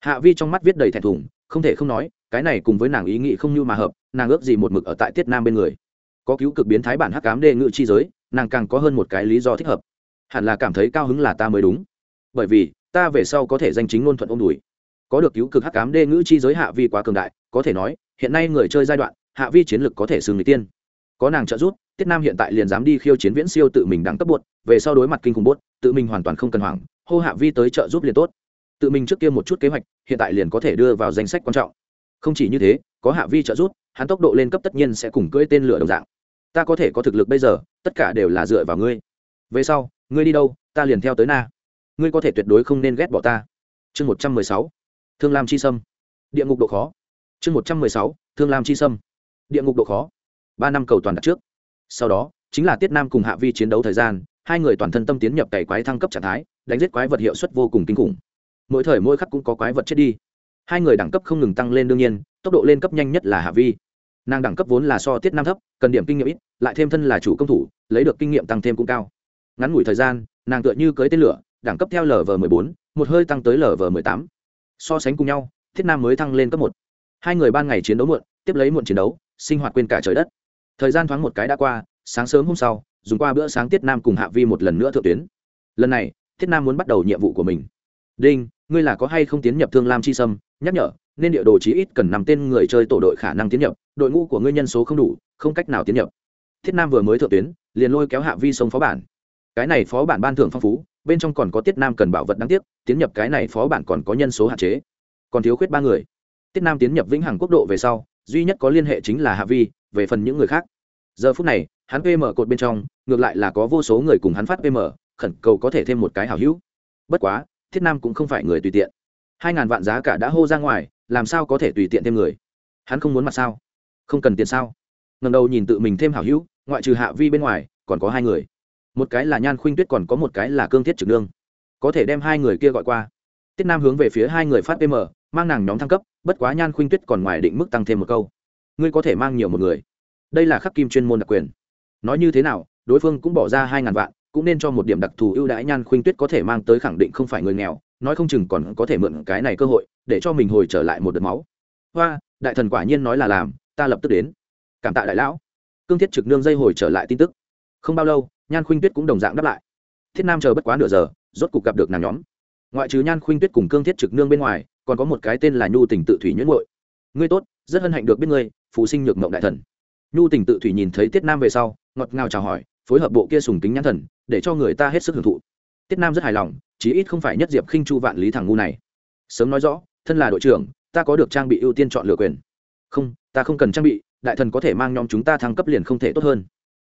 Speaker 1: Hạ vi trong mắt viết đầy thẹn thùng không thể không nói, cái này cùng với nàng ý nghĩ không như mà hợp, nàng ước gì một mực ở tại tiết nam bên người. Có cứu cực biến thái bản hắc cám đề ngự chi giới, nàng càng có hơn một cái lý do thích hợp. Hẳn là cảm thấy cao hứng là ta mới đúng. Bởi vì, ta về sau có thể danh chính ngôn thuận ôm đùi. Có được cứu cực hắc cám đê ngữ chi giới hạ vi quá cường đại, có thể nói, hiện nay người chơi giai đoạn, hạ vi chiến lực có thể xưng người tiên. Có nàng trợ giúp, tiết nam hiện tại liền dám đi khiêu chiến viễn siêu tự mình đẳng cấp bột về sau đối mặt kinh khủng bốt tự mình hoàn toàn không cần hoảng, hô hạ vi tới trợ giúp liền tốt tự mình trước kia một chút kế hoạch, hiện tại liền có thể đưa vào danh sách quan trọng. Không chỉ như thế, có hạ vi trợ giúp, hắn tốc độ lên cấp tất nhiên sẽ cùng cưỡi tên lửa đồng dạng. Ta có thể có thực lực bây giờ, tất cả đều là dựa vào ngươi. Về sau, ngươi đi đâu, ta liền theo tới na. Ngươi có thể tuyệt đối không nên ghét bỏ ta. Chương một trăm mười sáu, thương lam chi sâm. Địa ngục độ khó. Chương một trăm mười sáu, thương lam chi sâm. Địa ngục độ khó. Ba năm cầu toàn đặt trước. Sau đó, chính là tiết nam cùng hạ vi chiến đấu thời gian, hai người toàn thân tâm tiến nhập cày quái thăng cấp trạng thái, đánh giết quái vật hiệu suất vô cùng kinh khủng mỗi thời mỗi khắc cũng có quái vật chết đi. Hai người đẳng cấp không ngừng tăng lên đương nhiên, tốc độ lên cấp nhanh nhất là hạ vi. Nàng đẳng cấp vốn là so tiết nam thấp, cần điểm kinh nghiệm ít, lại thêm thân là chủ công thủ, lấy được kinh nghiệm tăng thêm cũng cao. Ngắn ngủi thời gian, nàng tựa như cưới tên lửa, đẳng cấp theo lv m bốn, một hơi tăng tới lv m tám. So sánh cùng nhau thiết nam mới thăng lên cấp một. Hai người ban ngày chiến đấu muộn, tiếp lấy muộn chiến đấu, sinh hoạt quên cả trời đất. Thời gian thoáng một cái đã qua, sáng sớm hôm sau, dùng qua bữa sáng tiết nam cùng hạ vi một lần nữa thượng tuyến. Lần này Thiết nam muốn bắt đầu nhiệm vụ của mình đinh, ngươi là có hay không tiến nhập thương lam chi sâm? Nhắc nhở, nên địa đồ chí ít cần nằm tên người chơi tổ đội khả năng tiến nhập. Đội ngũ của ngươi nhân số không đủ, không cách nào tiến nhập. Thiết nam vừa mới thượng tuyến, liền lôi kéo hạ vi sông phó bản. Cái này phó bản ban thưởng phong phú, bên trong còn có tiết nam cần bảo vật đáng tiếc, tiến nhập cái này phó bản còn có nhân số hạn chế. Còn thiếu khuyết ba người. Tiết nam tiến nhập vĩnh hằng quốc độ về sau, duy nhất có liên hệ chính là hạ vi, về phần những người khác. Giờ phút này, hắn pm cột bên trong, ngược lại là có vô số người cùng hắn phát pm khẩn cầu có thể thêm một cái hảo hữu. Bất quá thiết nam cũng không phải người tùy tiện. Hai ngàn vạn giá cả đã hô ra ngoài, làm sao có thể tùy tiện thêm người? Hắn không muốn mặt sao? Không cần tiền sao? Ngần đầu nhìn tự mình thêm hảo hữu, ngoại trừ hạ vi bên ngoài, còn có hai người. Một cái là nhan khuynh tuyết còn có một cái là cương thiết trực nương. Có thể đem hai người kia gọi qua. Tiết nam hướng về phía hai người phát pm mang nàng nhóm thăng cấp, bất quá nhan khuynh tuyết còn ngoài định mức tăng thêm một câu. Ngươi có thể mang nhiều một người. Đây là khắc kim chuyên môn đặc quyền. Nói như thế nào, đối phương cũng bỏ ra hai ngàn vạn cũng nên cho một điểm đặc thù ưu đãi nhan khuynh tuyết có thể mang tới khẳng định không phải người nghèo, nói không chừng còn có thể mượn cái này cơ hội, để cho mình hồi trở lại một đợt máu. Hoa, đại thần quả nhiên nói là làm, ta lập tức đến. Cảm tạ đại lão. Cương thiết trực nương dây hồi trở lại tin tức. Không bao lâu, nhan khuynh tuyết cũng đồng dạng đáp lại. Thiết nam chờ bất quá nửa giờ, rốt cục gặp được nàng nhóm. Ngoại trừ nhan khuynh tuyết cùng cương thiết trực nương bên ngoài, còn có một cái tên là nhu tình tự thủy nhuyễn hội ngươi tốt, rất hân hạnh được biết ngươi phụ sinh nhược mộng đại thần. Nhu tình tự thủy nhìn thấy tiết nam về sau, ngọt ngào chào hỏi phối hợp bộ kia sùng kính nhãn thần, để cho người ta hết sức hưởng thụ. Tiết nam rất hài lòng, chí ít không phải nhất diệp khinh chu vạn lý thằng ngu này. Sớm nói rõ, thân là đội trưởng, ta có được trang bị ưu tiên chọn lựa quyền. Không, ta không cần trang bị, đại thần có thể mang nhóm chúng ta thăng cấp liền không thể tốt hơn.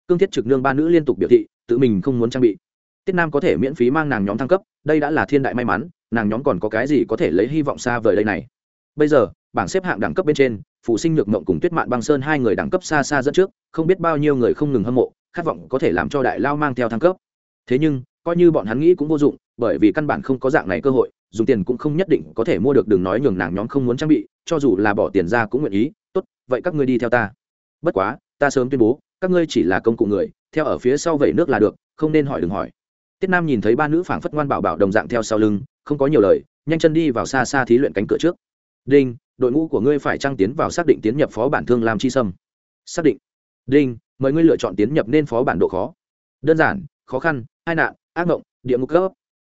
Speaker 1: Cương thiết trực nương ba nữ liên tục biểu thị, tự mình không muốn trang bị. Tiết nam có thể miễn phí mang nàng nhóm thăng cấp, đây đã là thiên đại may mắn, nàng nhóm còn có cái gì có thể lấy hy vọng xa vời đây này. Bây giờ, bảng xếp hạng đẳng cấp bên trên phụ sinh nhược mộng cùng tuyết mạn băng sơn hai người đẳng cấp xa xa dẫn trước, không biết bao nhiêu người không ngừng hâm mộ khát vọng có thể làm cho đại lao mang theo thăng cấp. Thế nhưng, coi như bọn hắn nghĩ cũng vô dụng, bởi vì căn bản không có dạng này cơ hội, dùng tiền cũng không nhất định có thể mua được, đừng nói nhường nàng nhóm không muốn trang bị, cho dù là bỏ tiền ra cũng nguyện ý, tốt, vậy các ngươi đi theo ta. Bất quá, ta sớm tuyên bố, các ngươi chỉ là công cụ người, theo ở phía sau vẩy nước là được, không nên hỏi đừng hỏi. Tiết nam nhìn thấy ba nữ phảng phất ngoan bảo bảo đồng dạng theo sau lưng, không có nhiều lời, nhanh chân đi vào xa xa thí luyện cánh cửa trước. Đinh, đội ngũ của ngươi phải trăng tiến vào xác định tiến nhập phó bản thương làm chi sâm. Xác định. Đinh mời ngươi lựa chọn tiến nhập nên phó bản độ khó. Đơn giản, khó khăn, hai nạn, ác mộng, địa ngục cấp.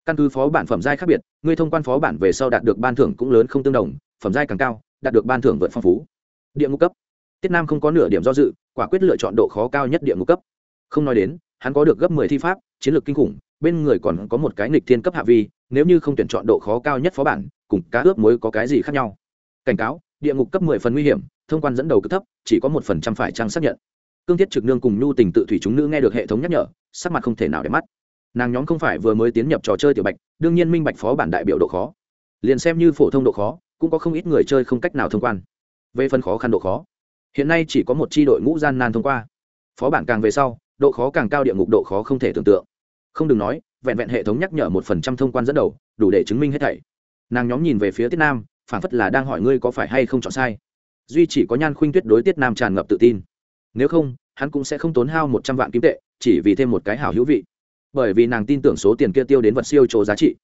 Speaker 1: Căn cứ phó bản phẩm giai khác biệt, ngươi thông quan phó bản về sau đạt được ban thưởng cũng lớn không tương đồng, phẩm giai càng cao, đạt được ban thưởng vượt phong phú. Địa ngục cấp. Tiết nam không có nửa điểm do dự, quả quyết lựa chọn độ khó cao nhất địa ngục cấp. Không nói đến, hắn có được gấp mười thi pháp, chiến lược kinh khủng, bên người còn có một cái nghịch thiên cấp hạ vi, nếu như không tuyển chọn độ khó cao nhất phó bản, cùng cá ướp mới có cái gì khác nhau? Cảnh cáo, địa ngục cấp mười phần nguy hiểm, thông quan dẫn đầu cấp thấp, chỉ có một phần trăm phải trang xác nhận cương thiết trực nương cùng nhu tình tự thủy chúng nữ nghe được hệ thống nhắc nhở, sắc mặt không thể nào để mắt. Nàng nhóm không phải vừa mới tiến nhập trò chơi tiểu bạch, đương nhiên minh bạch phó bản đại biểu độ khó. Liền xem như phổ thông độ khó, cũng có không ít người chơi không cách nào thông quan. Về phần khó khăn độ khó, hiện nay chỉ có một c h i đội ngũ gian nan thông qua. Phó bản càng về sau, độ khó càng cao địa ngục độ khó không thể tưởng tượng. Không đừng nói, vẹn vẹn hệ thống nhắc nhở một phần trăm thông quan dẫn đầu, đủ để chứng minh hết thảy. Nàng nhóm nhìn về phía tiết nam phản phất là đang hỏi ngươi có phải hay không chọn sai. Duy chỉ có nhan khuynh tuyết đối tiết nam tràn ngập tự tin nếu không, hắn cũng sẽ không tốn hao một trăm vạn kim tệ, chỉ vì thêm một cái hảo hữu vị. Bởi vì nàng tin tưởng số tiền kia tiêu đến vật siêu chỗ giá trị.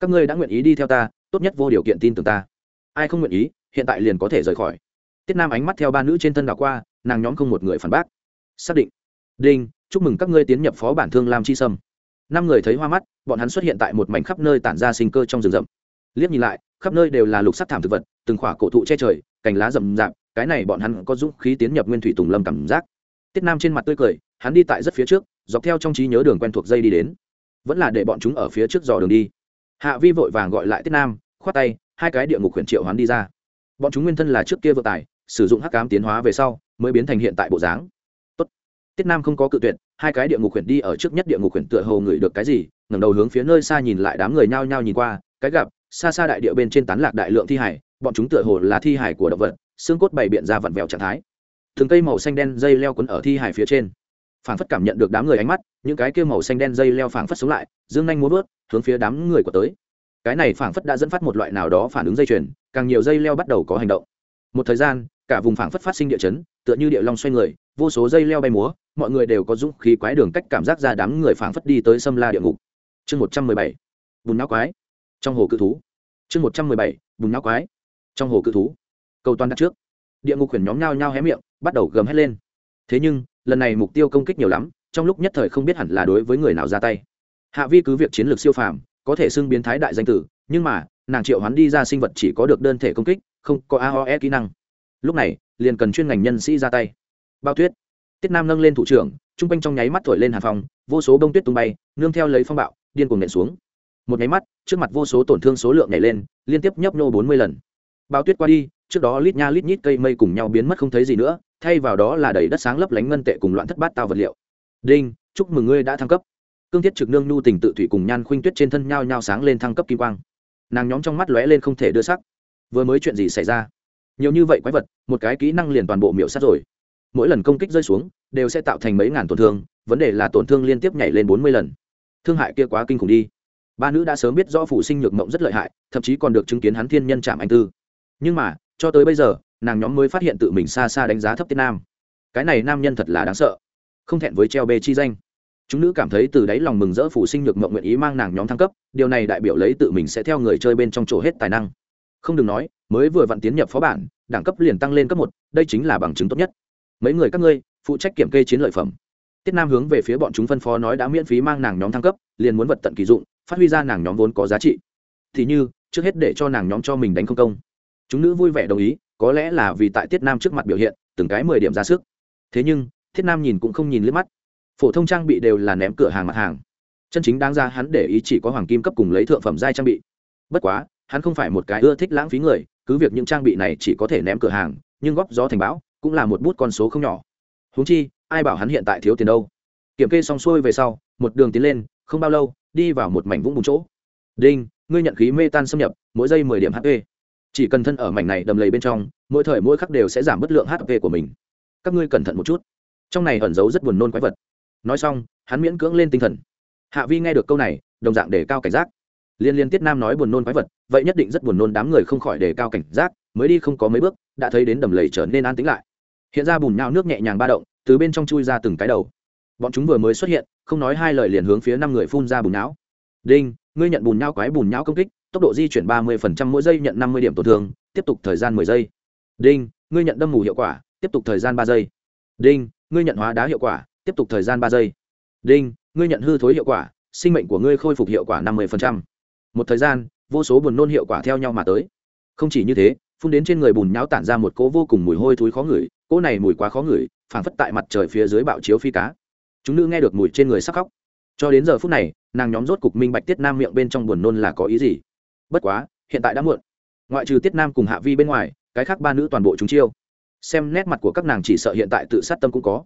Speaker 1: Các ngươi đã nguyện ý đi theo ta, tốt nhất vô điều kiện tin tưởng ta. Ai không nguyện ý, hiện tại liền có thể rời khỏi. Tiết nam ánh mắt theo ba nữ trên thân đảo qua, nàng nhóm không một người phản bác. Xác định. Đinh, chúc mừng các ngươi tiến nhập phó bản thương lam chi sâm. Năm người thấy hoa mắt, bọn hắn xuất hiện tại một mảnh khắp nơi tản ra sinh cơ trong rừng rậm. Liếc nhìn lại, khắp nơi đều là lục sắc thảm thực vật, từng khỏa cổ thụ che trời, cành lá rậm rạp cái này bọn hắn có dũng khí tiến nhập nguyên thủy tùng lâm cảm giác. Tiết nam trên mặt tươi cười, hắn đi tại rất phía trước, dọc theo trong trí nhớ đường quen thuộc dây đi đến. Vẫn là để bọn chúng ở phía trước dò đường đi. Hạ vi vội vàng gọi lại tiết nam, khoát tay, hai cái địa ngục huyền triệu hắn đi ra. Bọn chúng nguyên thân là trước kia vợ tài, sử dụng hắc cám tiến hóa về sau, mới biến thành hiện tại bộ dáng. Tốt. tiết nam không có cự tuyệt, hai cái địa ngục huyền đi ở trước nhất địa ngục huyền tựa hồ ngửi được cái gì, ngẩng đầu hướng phía nơi xa nhìn lại đám người nhao nhao nhìn qua, cái gặp, xa xa đại địa bên trên tán lạc đại lượng thi hải, bọn chúng tựa hồ là thi hải của động vật xương cốt bày biện ra vặn vẹo trạng thái. Thường cây màu xanh đen dây leo quấn ở thi hải phía trên. Phảng phất cảm nhận được đám người ánh mắt, những cái kia màu xanh đen dây leo phảng phất xuống lại, dương nhanh muốn vớt, hướng phía đám người của tới. Cái này phảng phất đã dẫn phát một loại nào đó phản ứng dây chuyền, càng nhiều dây leo bắt đầu có hành động. Một thời gian, cả vùng phảng phất phát sinh địa chấn, tựa như địa long xoay người, vô số dây leo bay múa, mọi người đều có dũng khí quái đường cách cảm giác ra đám người phảng phất đi tới xâm la địa ngục. Chương một trăm mười bảy, bùn não quái. Trong hồ cự thú. Chương một trăm mười bảy, bùn não quái. Trong hồ cự thú cầu toàn đặt trước. Địa ngục khuyển nhóm nhao nhao hé miệng, bắt đầu gầm hét lên. Thế nhưng, lần này mục tiêu công kích nhiều lắm, trong lúc nhất thời không biết hẳn là đối với người nào ra tay. Hạ vi cứ việc chiến lược siêu phàm, có thể xưng biến thái đại danh tử, nhưng mà, nàng triệu hoán đi ra sinh vật chỉ có được đơn thể công kích, không có aoe kỹ năng. Lúc này, liền cần chuyên ngành nhân sĩ ra tay. Bao tuyết, tiết nam nâng lên thủ trưởng t r u n g quanh trong nháy mắt thổi lên hàn phòng vô số bông tuyết tung bay, nương theo lấy phong bạo, điên cuồng nện xuống. Một nháy mắt, trước mặt vô số tổn thương số lượng nhảy lên, liên tiếp nhấp nhô bốn mươi lần bao tuyết qua đi, trước đó lít nha lít nhít cây mây cùng nhau biến mất không thấy gì nữa, thay vào đó là đầy đất sáng lấp lánh ngân tệ cùng loạn thất bát tao vật liệu. Đinh, chúc mừng ngươi đã thăng cấp. Cương thiết trực nương nhu tình tự thủy cùng nhan khuynh tuyết trên thân nhao nhao sáng lên thăng cấp kim quang. Nàng nhóm trong mắt lóe lên không thể đưa sắc. Vừa mới chuyện gì xảy ra? Nhiều như vậy quái vật, một cái kỹ năng liền toàn bộ miểu sát rồi. Mỗi lần công kích rơi xuống, đều sẽ tạo thành mấy ngàn tổn thương, vấn đề là tổn thương liên tiếp nhảy lên bốn mươi lần. Thương hại kia quá kinh khủng đi. Ba nữ đã sớm biết rõ phụ sinh nhược mộng rất lợi hại, thậm chí còn được chứng kiến hắn thiên nhân chạm anh tư nhưng mà, cho tới bây giờ, nàng nhóm mới phát hiện tự mình xa xa đánh giá thấp tiết nam. Cái này nam nhân thật là đáng sợ. Không thẹn với treo bê chi danh. Chúng nữ cảm thấy từ đáy lòng mừng rỡ phủ sinh nhược mộng nguyện ý mang nàng nhóm thăng cấp, điều này đại biểu lấy tự mình sẽ theo người chơi bên trong chỗ hết tài năng. Không đừng nói, mới vừa vặn tiến nhập phó bản, đẳng cấp liền tăng lên cấp một, đây chính là bằng chứng tốt nhất. Mấy người các ngươi, phụ trách kiểm kê chiến lợi phẩm. Tiết nam hướng về phía bọn chúng phân phó nói đã miễn phí mang nàng nhóm thăng cấp, liền muốn vật tận kỳ dụng, phát huy ra nàng nhóm vốn có giá trị. Thì như, trước hết để cho nàng nhóm cho mình đánh không công chúng nữ vui vẻ đồng ý, có lẽ là vì tại tiết nam trước mặt biểu hiện, từng cái mười điểm ra sức. Thế nhưng, thiết nam nhìn cũng không nhìn liếc mắt. Phổ thông trang bị đều là ném cửa hàng mặt hàng. Chân chính đáng ra hắn để ý chỉ có hoàng kim cấp cùng lấy thượng phẩm giai trang bị. Bất quá, hắn không phải một cái ưa thích lãng phí người, cứ việc những trang bị này chỉ có thể ném cửa hàng, nhưng góp gió thành bão cũng là một bút con số không nhỏ. Húng chi, ai bảo hắn hiện tại thiếu tiền đâu? Kiểm kê xong xuôi về sau, một đường tiến lên, không bao lâu, đi vào một mảnh vũng bùn chỗ. Đinh, ngươi nhận khí mê tan xâm nhập, mỗi giây mười điểm hp chỉ cần thân ở mảnh này đầm lầy bên trong, mỗi thời mỗi khắc đều sẽ giảm bất lượng hp của mình. Các ngươi cẩn thận một chút. Trong này ẩn giấu rất buồn nôn quái vật. Nói xong, hắn miễn cưỡng lên tinh thần. Hạ vi nghe được câu này, đồng dạng để cao cảnh giác. Liên liên tiết nam nói buồn nôn quái vật, vậy nhất định rất buồn nôn đám người không khỏi đề cao cảnh giác, mới đi không có mấy bước, đã thấy đến đầm lầy trở nên an tĩnh lại. Hiện ra bùn nhao nước nhẹ nhàng ba động, từ bên trong chui ra từng cái đầu. Bọn chúng vừa mới xuất hiện, không nói hai lời liền hướng phía năm người phun ra bùn não đinh, ngươi nhận bùn nhao quái bùn nhao công kích tốc độ di chuyển ba mươi mỗi giây nhận năm mươi điểm tổn thương, tiếp tục thời gian mười giây. Đinh, ngươi nhận đâm mù hiệu quả, tiếp tục thời gian ba giây. Đinh, ngươi nhận hóa đá hiệu quả, tiếp tục thời gian ba giây. Đinh, ngươi nhận hư thối hiệu quả, sinh mệnh của ngươi khôi phục hiệu quả năm mươi một thời gian, vô số buồn nôn hiệu quả theo nhau mà tới. Không chỉ như thế, phun đến trên người bùn nhão tản ra một cỗ vô cùng mùi hôi thối khó ngửi, cỗ này mùi quá khó ngửi, phảng phất tại mặt trời phía dưới bạo chiếu phi cá. Chúng nữ nghe được mùi trên người sắc khóc. Cho đến giờ phút này, nàng nhóm rốt cục minh bạch tiết nam miệng bên trong buồn nôn là có ý gì bất quá, hiện tại đã muộn. Ngoại trừ tiết nam cùng hạ vi bên ngoài, cái khác ba nữ toàn bộ chúng chiêu. Xem nét mặt của các nàng chỉ sợ hiện tại tự sát tâm cũng có.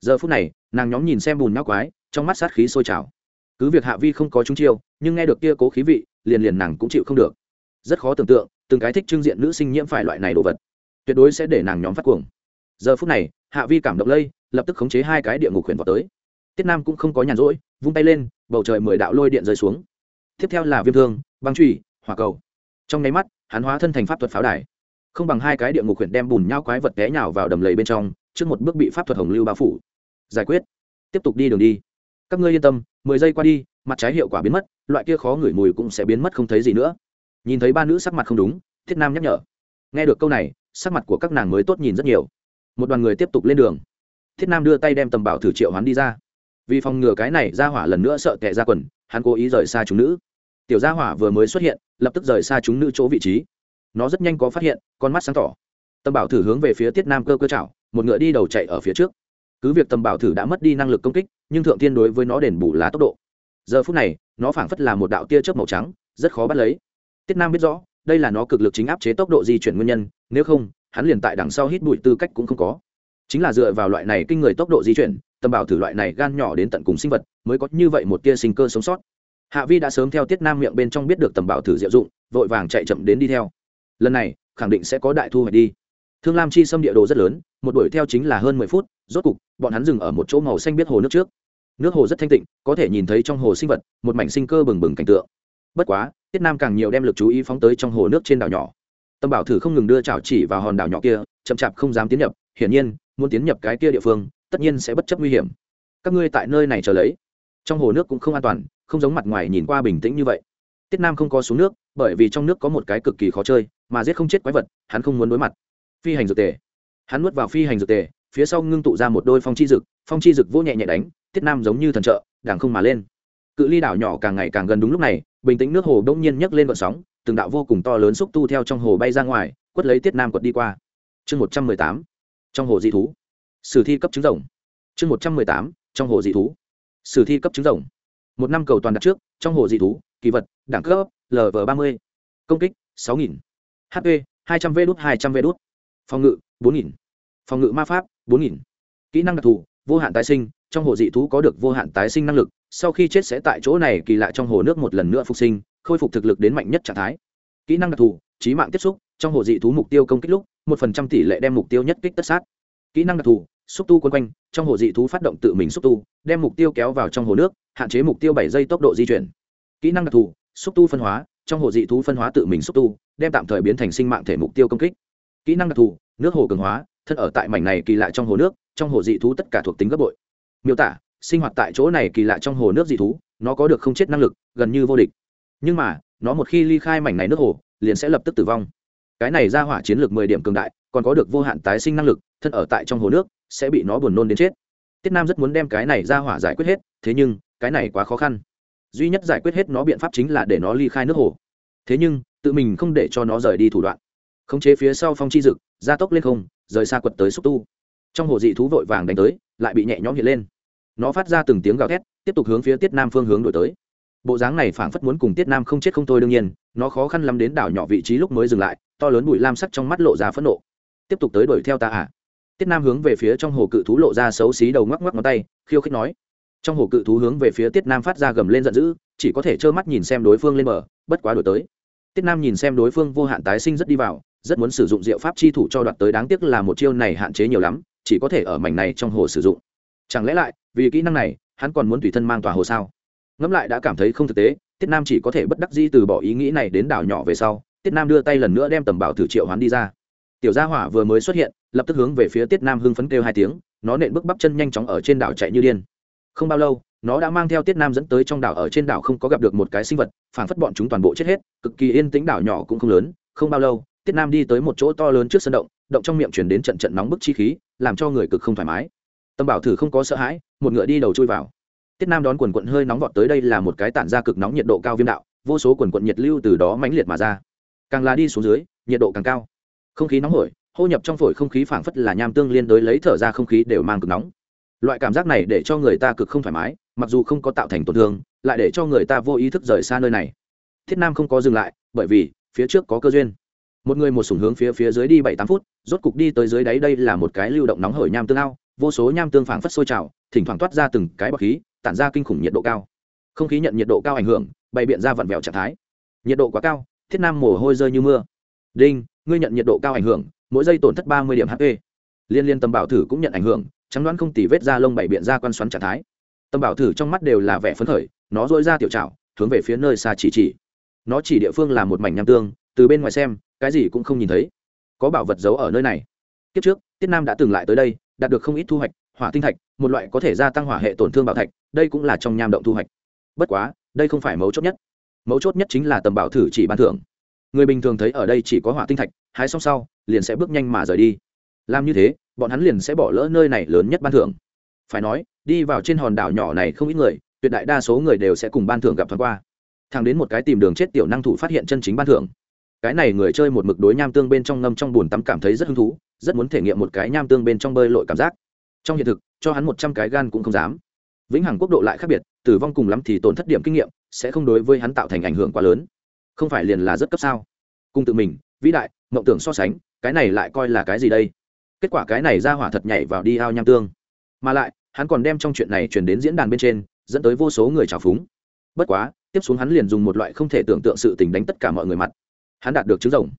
Speaker 1: Giờ phút này, nàng nhóm nhìn xem bùn nhóc quái, trong mắt sát khí sôi trào. Cứ việc hạ vi không có chúng chiêu, nhưng nghe được kia cố khí vị, liền liền nàng cũng chịu không được. Rất khó tưởng tượng, từng cái thích trưng diện nữ sinh nhiễm phải loại này đồ vật. Tuyệt đối sẽ để nàng nhóm phát cuồng. Giờ phút này, hạ vi cảm động lây, lập tức khống chế hai cái địa ngục huyền vào tới. Tiết nam cũng không có nhàn rỗi, vung tay lên, bầu trời mười đạo lôi điện rơi xuống. Tiếp theo là viêm thương, băng truy hỏa cầu. Trong nháy mắt, hắn hóa thân thành pháp thuật pháo đài. Không bằng hai cái địa ngục huyện đem bùn nhau quái vật té nhào vào đầm lầy bên trong, trước một bước bị pháp thuật hồng lưu bao phủ. Giải quyết. Tiếp tục đi đường đi. Các ngươi yên tâm, mười giây qua đi, mặt trái hiệu quả biến mất, loại kia khó ngửi mùi cũng sẽ biến mất không thấy gì nữa. Nhìn thấy ba nữ sắc mặt không đúng, thiết nam nhắc nhở. Nghe được câu này, sắc mặt của các nàng mới tốt nhìn rất nhiều. Một đoàn người tiếp tục lên đường. Thiết nam đưa tay đem tầm bảo thử triệu hắn đi ra. Vì phòng ngừa cái này ra hỏa lần nữa sợ tệ ra quần, hắn cố ý rời xa chúng nữ tiểu gia hỏa vừa mới xuất hiện, lập tức rời xa chúng nữ chỗ vị trí. Nó rất nhanh có phát hiện, con mắt sáng tỏ. Tâm bảo thử hướng về phía tiết nam cơ cơ chảo, một ngựa đi đầu chạy ở phía trước. Cứ việc tâm bảo thử đã mất đi năng lực công kích, nhưng thượng tiên đối với nó đền bù là tốc độ. Giờ phút này, nó phảng phất là một đạo tia chớp màu trắng, rất khó bắt lấy. Tiết nam biết rõ, đây là nó cực lực chính áp chế tốc độ di chuyển nguyên nhân, nếu không, hắn liền tại đằng sau hít bụi tư cách cũng không có. Chính là dựa vào loại này kinh người tốc độ di chuyển, tâm bảo thử loại này gan nhỏ đến tận cùng sinh vật, mới có như vậy một tia sinh cơ sống sót hạ vi đã sớm theo tiết nam miệng bên trong biết được tầm bảo thử diệu dụng, vội vàng chạy chậm đến đi theo. Lần này, khẳng định sẽ có đại thu hoạch đi. Thương lam chi xâm địa đồ rất lớn, một đuổi theo chính là hơn mười phút, rốt cục, bọn hắn dừng ở một chỗ màu xanh biết hồ nước trước. Nước hồ rất thanh tịnh, có thể nhìn thấy trong hồ sinh vật, một mảnh sinh cơ bừng bừng cảnh tượng. Bất quá, tiết nam càng nhiều đem lực chú ý phóng tới trong hồ nước trên đảo nhỏ. Tâm bảo thử không ngừng đưa chảo chỉ vào hòn đảo nhỏ kia, chậm chạp không dám tiến nhập, hiển nhiên, muốn tiến nhập cái kia địa phương, tất nhiên sẽ bất chấp nguy hiểm. Các ngươi tại nơi này chờ lấy. Trong hồ nước cũng không an toàn không giống mặt ngoài nhìn qua bình tĩnh như vậy. Tiết nam không có xuống nước, bởi vì trong nước có một cái cực kỳ khó chơi, mà giết không chết quái vật, hắn không muốn đối mặt. Phi hành dược tề. Hắn nuốt vào phi hành dược tề, phía sau ngưng tụ ra một đôi phong chi dực phong chi dực vô nhẹ nhẹ đánh, tiết nam giống như thần trợ đảng không mà lên. Cự ly đảo nhỏ càng ngày càng gần đúng lúc này, bình tĩnh nước hồ đông nhiên nhấc lên vận sóng, từng đạo vô cùng to lớn xúc tu theo trong hồ bay ra ngoài, quất lấy tiết nam quật đi qua. Chương một trăm mười tám, trong hồ dị thú. Sử thi cấp chứng rồng. Chương một trăm mười tám, trong hồ dị thú. Sử thi cấp chứng rồng một năm cầu toàn đặt trước, trong hồ dị thú, kỳ vật, đẳng cấp lv ba mươi, công kích, sáu nghìn hp hai trăm v đút, hai trăm v đút, phòng ngự, bốn nghìn, phòng ngự ma pháp, bốn nghìn, kỹ năng đặc thù, vô hạn tái sinh, trong hồ dị thú có được vô hạn tái sinh năng lực, sau khi chết sẽ tại chỗ này kỳ lạ trong hồ nước một lần nữa phục sinh, khôi phục thực lực đến mạnh nhất trạng thái. Kỹ năng đặc thù trí mạng tiếp xúc, trong hồ dị thú mục tiêu công kích lúc, một phần trăm tỷ lệ đem mục tiêu nhất kích tất sát. Kỹ năng đặc thù xúc tu quân quanh, trong hồ dị thú phát động tự mình xúc tu, đem mục tiêu kéo vào trong hồ nước, hạn chế mục tiêu bảy giây tốc độ di chuyển. Kỹ năng đặc thù, xúc tu phân hóa, trong hồ dị thú phân hóa tự mình xúc tu, đem tạm thời biến thành sinh mạng thể mục tiêu công kích. Kỹ năng đặc thù, nước hồ cường hóa, thân ở tại mảnh này kỳ lạ trong hồ nước, trong hồ dị thú tất cả thuộc tính gấp bội. Miêu tả, sinh hoạt tại chỗ này kỳ lạ trong hồ nước dị thú, nó có được không chết năng lực, gần như vô địch. Nhưng mà, nó một khi ly khai mảnh này nước hồ, liền sẽ lập tức tử vong. Cái này ra hỏa chiến lược mười điểm cường đại, còn có được vô hạn tái sinh năng lực, thân ở tại trong hồ nước sẽ bị nó buồn nôn đến chết. Tiết nam rất muốn đem cái này ra hỏa giải quyết hết, thế nhưng, cái này quá khó khăn. Duy nhất giải quyết hết nó biện pháp chính là để nó ly khai nước hồ. Thế nhưng, tự mình không để cho nó rời đi thủ đoạn. Khống chế phía sau phong chi dực, gia tốc lên không, rời xa quật tới xúc tu. Trong hồ dị thú vội vàng đánh tới, lại bị nhẹ nhõm hiện lên. Nó phát ra từng tiếng gào thét, tiếp tục hướng phía tiết nam phương hướng đổi tới. Bộ dáng này phảng phất muốn cùng tiết nam không chết không thôi đương nhiên, nó khó khăn lắm đến đảo nhỏ vị trí lúc mới dừng lại, to lớn bụi lam sắc trong mắt lộ ra phẫn nộ. Tiếp tục tới đuổi theo ta à? Tiết nam hướng về phía trong hồ cự thú lộ ra xấu xí đầu ngoắc ngoắc ngón tay, khiêu khích nói. Trong hồ cự thú hướng về phía tiết nam phát ra gầm lên giận dữ, chỉ có thể trơ mắt nhìn xem đối phương lên mở. bất quá đổi tới. Tiết nam nhìn xem đối phương vô hạn tái sinh rất đi vào, rất muốn sử dụng diệu pháp chi thủ cho đoạt tới đáng tiếc là một chiêu này hạn chế nhiều lắm, chỉ có thể ở mảnh này trong hồ sử dụng. Chẳng lẽ lại, vì kỹ năng này, hắn còn muốn tùy thân mang tòa hồ sao? Ngẫm lại đã cảm thấy không thực tế, tiết nam chỉ có thể bất đắc di từ bỏ ý nghĩ này đến đảo nhỏ về sau, tiết nam đưa tay lần nữa đem tầm bảo thử triệu hoán đi ra tiểu gia hỏa vừa mới xuất hiện, lập tức hướng về phía tiết nam hưng phấn kêu hai tiếng, nó nện bước bắp chân nhanh chóng ở trên đảo chạy như điên. Không bao lâu, nó đã mang theo tiết nam dẫn tới trong đảo ở trên đảo không có gặp được một cái sinh vật phản phất bọn chúng toàn bộ chết hết, cực kỳ yên tĩnh đảo nhỏ cũng không lớn. Không bao lâu, tiết nam đi tới một chỗ to lớn trước sân động động trong miệng chuyển đến trận trận nóng bức chi khí, làm cho người cực không thoải mái. Tâm bảo thử không có sợ hãi, một ngựa đi đầu chui vào. Tiết nam đón quần quận hơi nóng vọt tới đây là một cái tản ra cực nóng nhiệt độ cao viêm đạo, vô số quần quận nhiệt lưu từ đó mãnh liệt mà ra. Càng là đi xuống dưới, nhiệt độ càng cao không khí nóng hổi, hô nhập trong phổi không khí phảng phất là nham tương liên đối lấy thở ra không khí đều mang cực nóng. Loại cảm giác này để cho người ta cực không thoải mái, mặc dù không có tạo thành tổn thương, lại để cho người ta vô ý thức rời xa nơi này. Thiết nam không có dừng lại, bởi vì, phía trước có cơ duyên. Một người một sủng hướng phía phía dưới đi bảy tám phút, rốt cục đi tới dưới đáy đây là một cái lưu động nóng hởi nham tương ao, vô số nham tương phảng phất sôi trào, thỉnh thoảng toát ra từng cái bọc khí, tản ra kinh khủng nhiệt độ cao. Không khí nhận nhiệt độ cao ảnh hưởng, bày biện ra vặn vẹo trạng thái. Nhiệt độ quá cao, thiết nam mồ hôi rơi như mưa. Đinh! Ngươi nhận nhiệt độ cao ảnh hưởng, mỗi giây tổn thất ba mươi điểm hp liên liên tâm bảo thử cũng nhận ảnh hưởng, trắng đoán không tì vết da lông bảy biện ra quan xoắn trạng thái. Tâm bảo thử trong mắt đều là vẻ phấn khởi, nó dội ra tiểu trào hướng về phía nơi xa chỉ chỉ. Nó chỉ địa phương là một mảnh nham tương, từ bên ngoài xem, cái gì cũng không nhìn thấy. Có bảo vật giấu ở nơi này. Kiếp trước, tiết nam đã từng lại tới đây, đạt được không ít thu hoạch, hỏa tinh thạch, một loại có thể gia tăng hỏa hệ tổn thương bảo thạch, đây cũng là trong nham động thu hoạch. Bất quá, đây không phải mấu chốt nhất. Mấu chốt nhất chính là tầm bảo thử chỉ ban thưởng người bình thường thấy ở đây chỉ có hỏa tinh thạch, hái xong sau, liền sẽ bước nhanh mà rời đi. Làm như thế, bọn hắn liền sẽ bỏ lỡ nơi này lớn nhất ban thưởng. Phải nói, đi vào trên hòn đảo nhỏ này không ít người, tuyệt đại đa số người đều sẽ cùng ban thưởng gặp thoáng qua. Thằng đến một cái tìm đường chết tiểu năng thủ phát hiện chân chính ban thưởng. Cái này người chơi một mực đối nham tương bên trong ngâm trong bùn tắm cảm thấy rất hứng thú, rất muốn thể nghiệm một cái nham tương bên trong bơi lội cảm giác. Trong hiện thực, cho hắn một trăm cái gan cũng không dám. Vĩnh hằng quốc độ lại khác biệt, tử vong cùng lắm thì tổn thất điểm kinh nghiệm, sẽ không đối với hắn tạo thành ảnh hưởng quá lớn không phải liền là rất cấp sao? Cùng tự mình, vĩ đại, mộng tưởng so sánh, cái này lại coi là cái gì đây? Kết quả cái này ra hỏa thật nhảy vào đi ao nham tương. Mà lại, hắn còn đem trong chuyện này chuyển đến diễn đàn bên trên, dẫn tới vô số người trào phúng. Bất quá, tiếp xuống hắn liền dùng một loại không thể tưởng tượng sự tình đánh tất cả mọi người mặt. Hắn đạt được trứng rồng.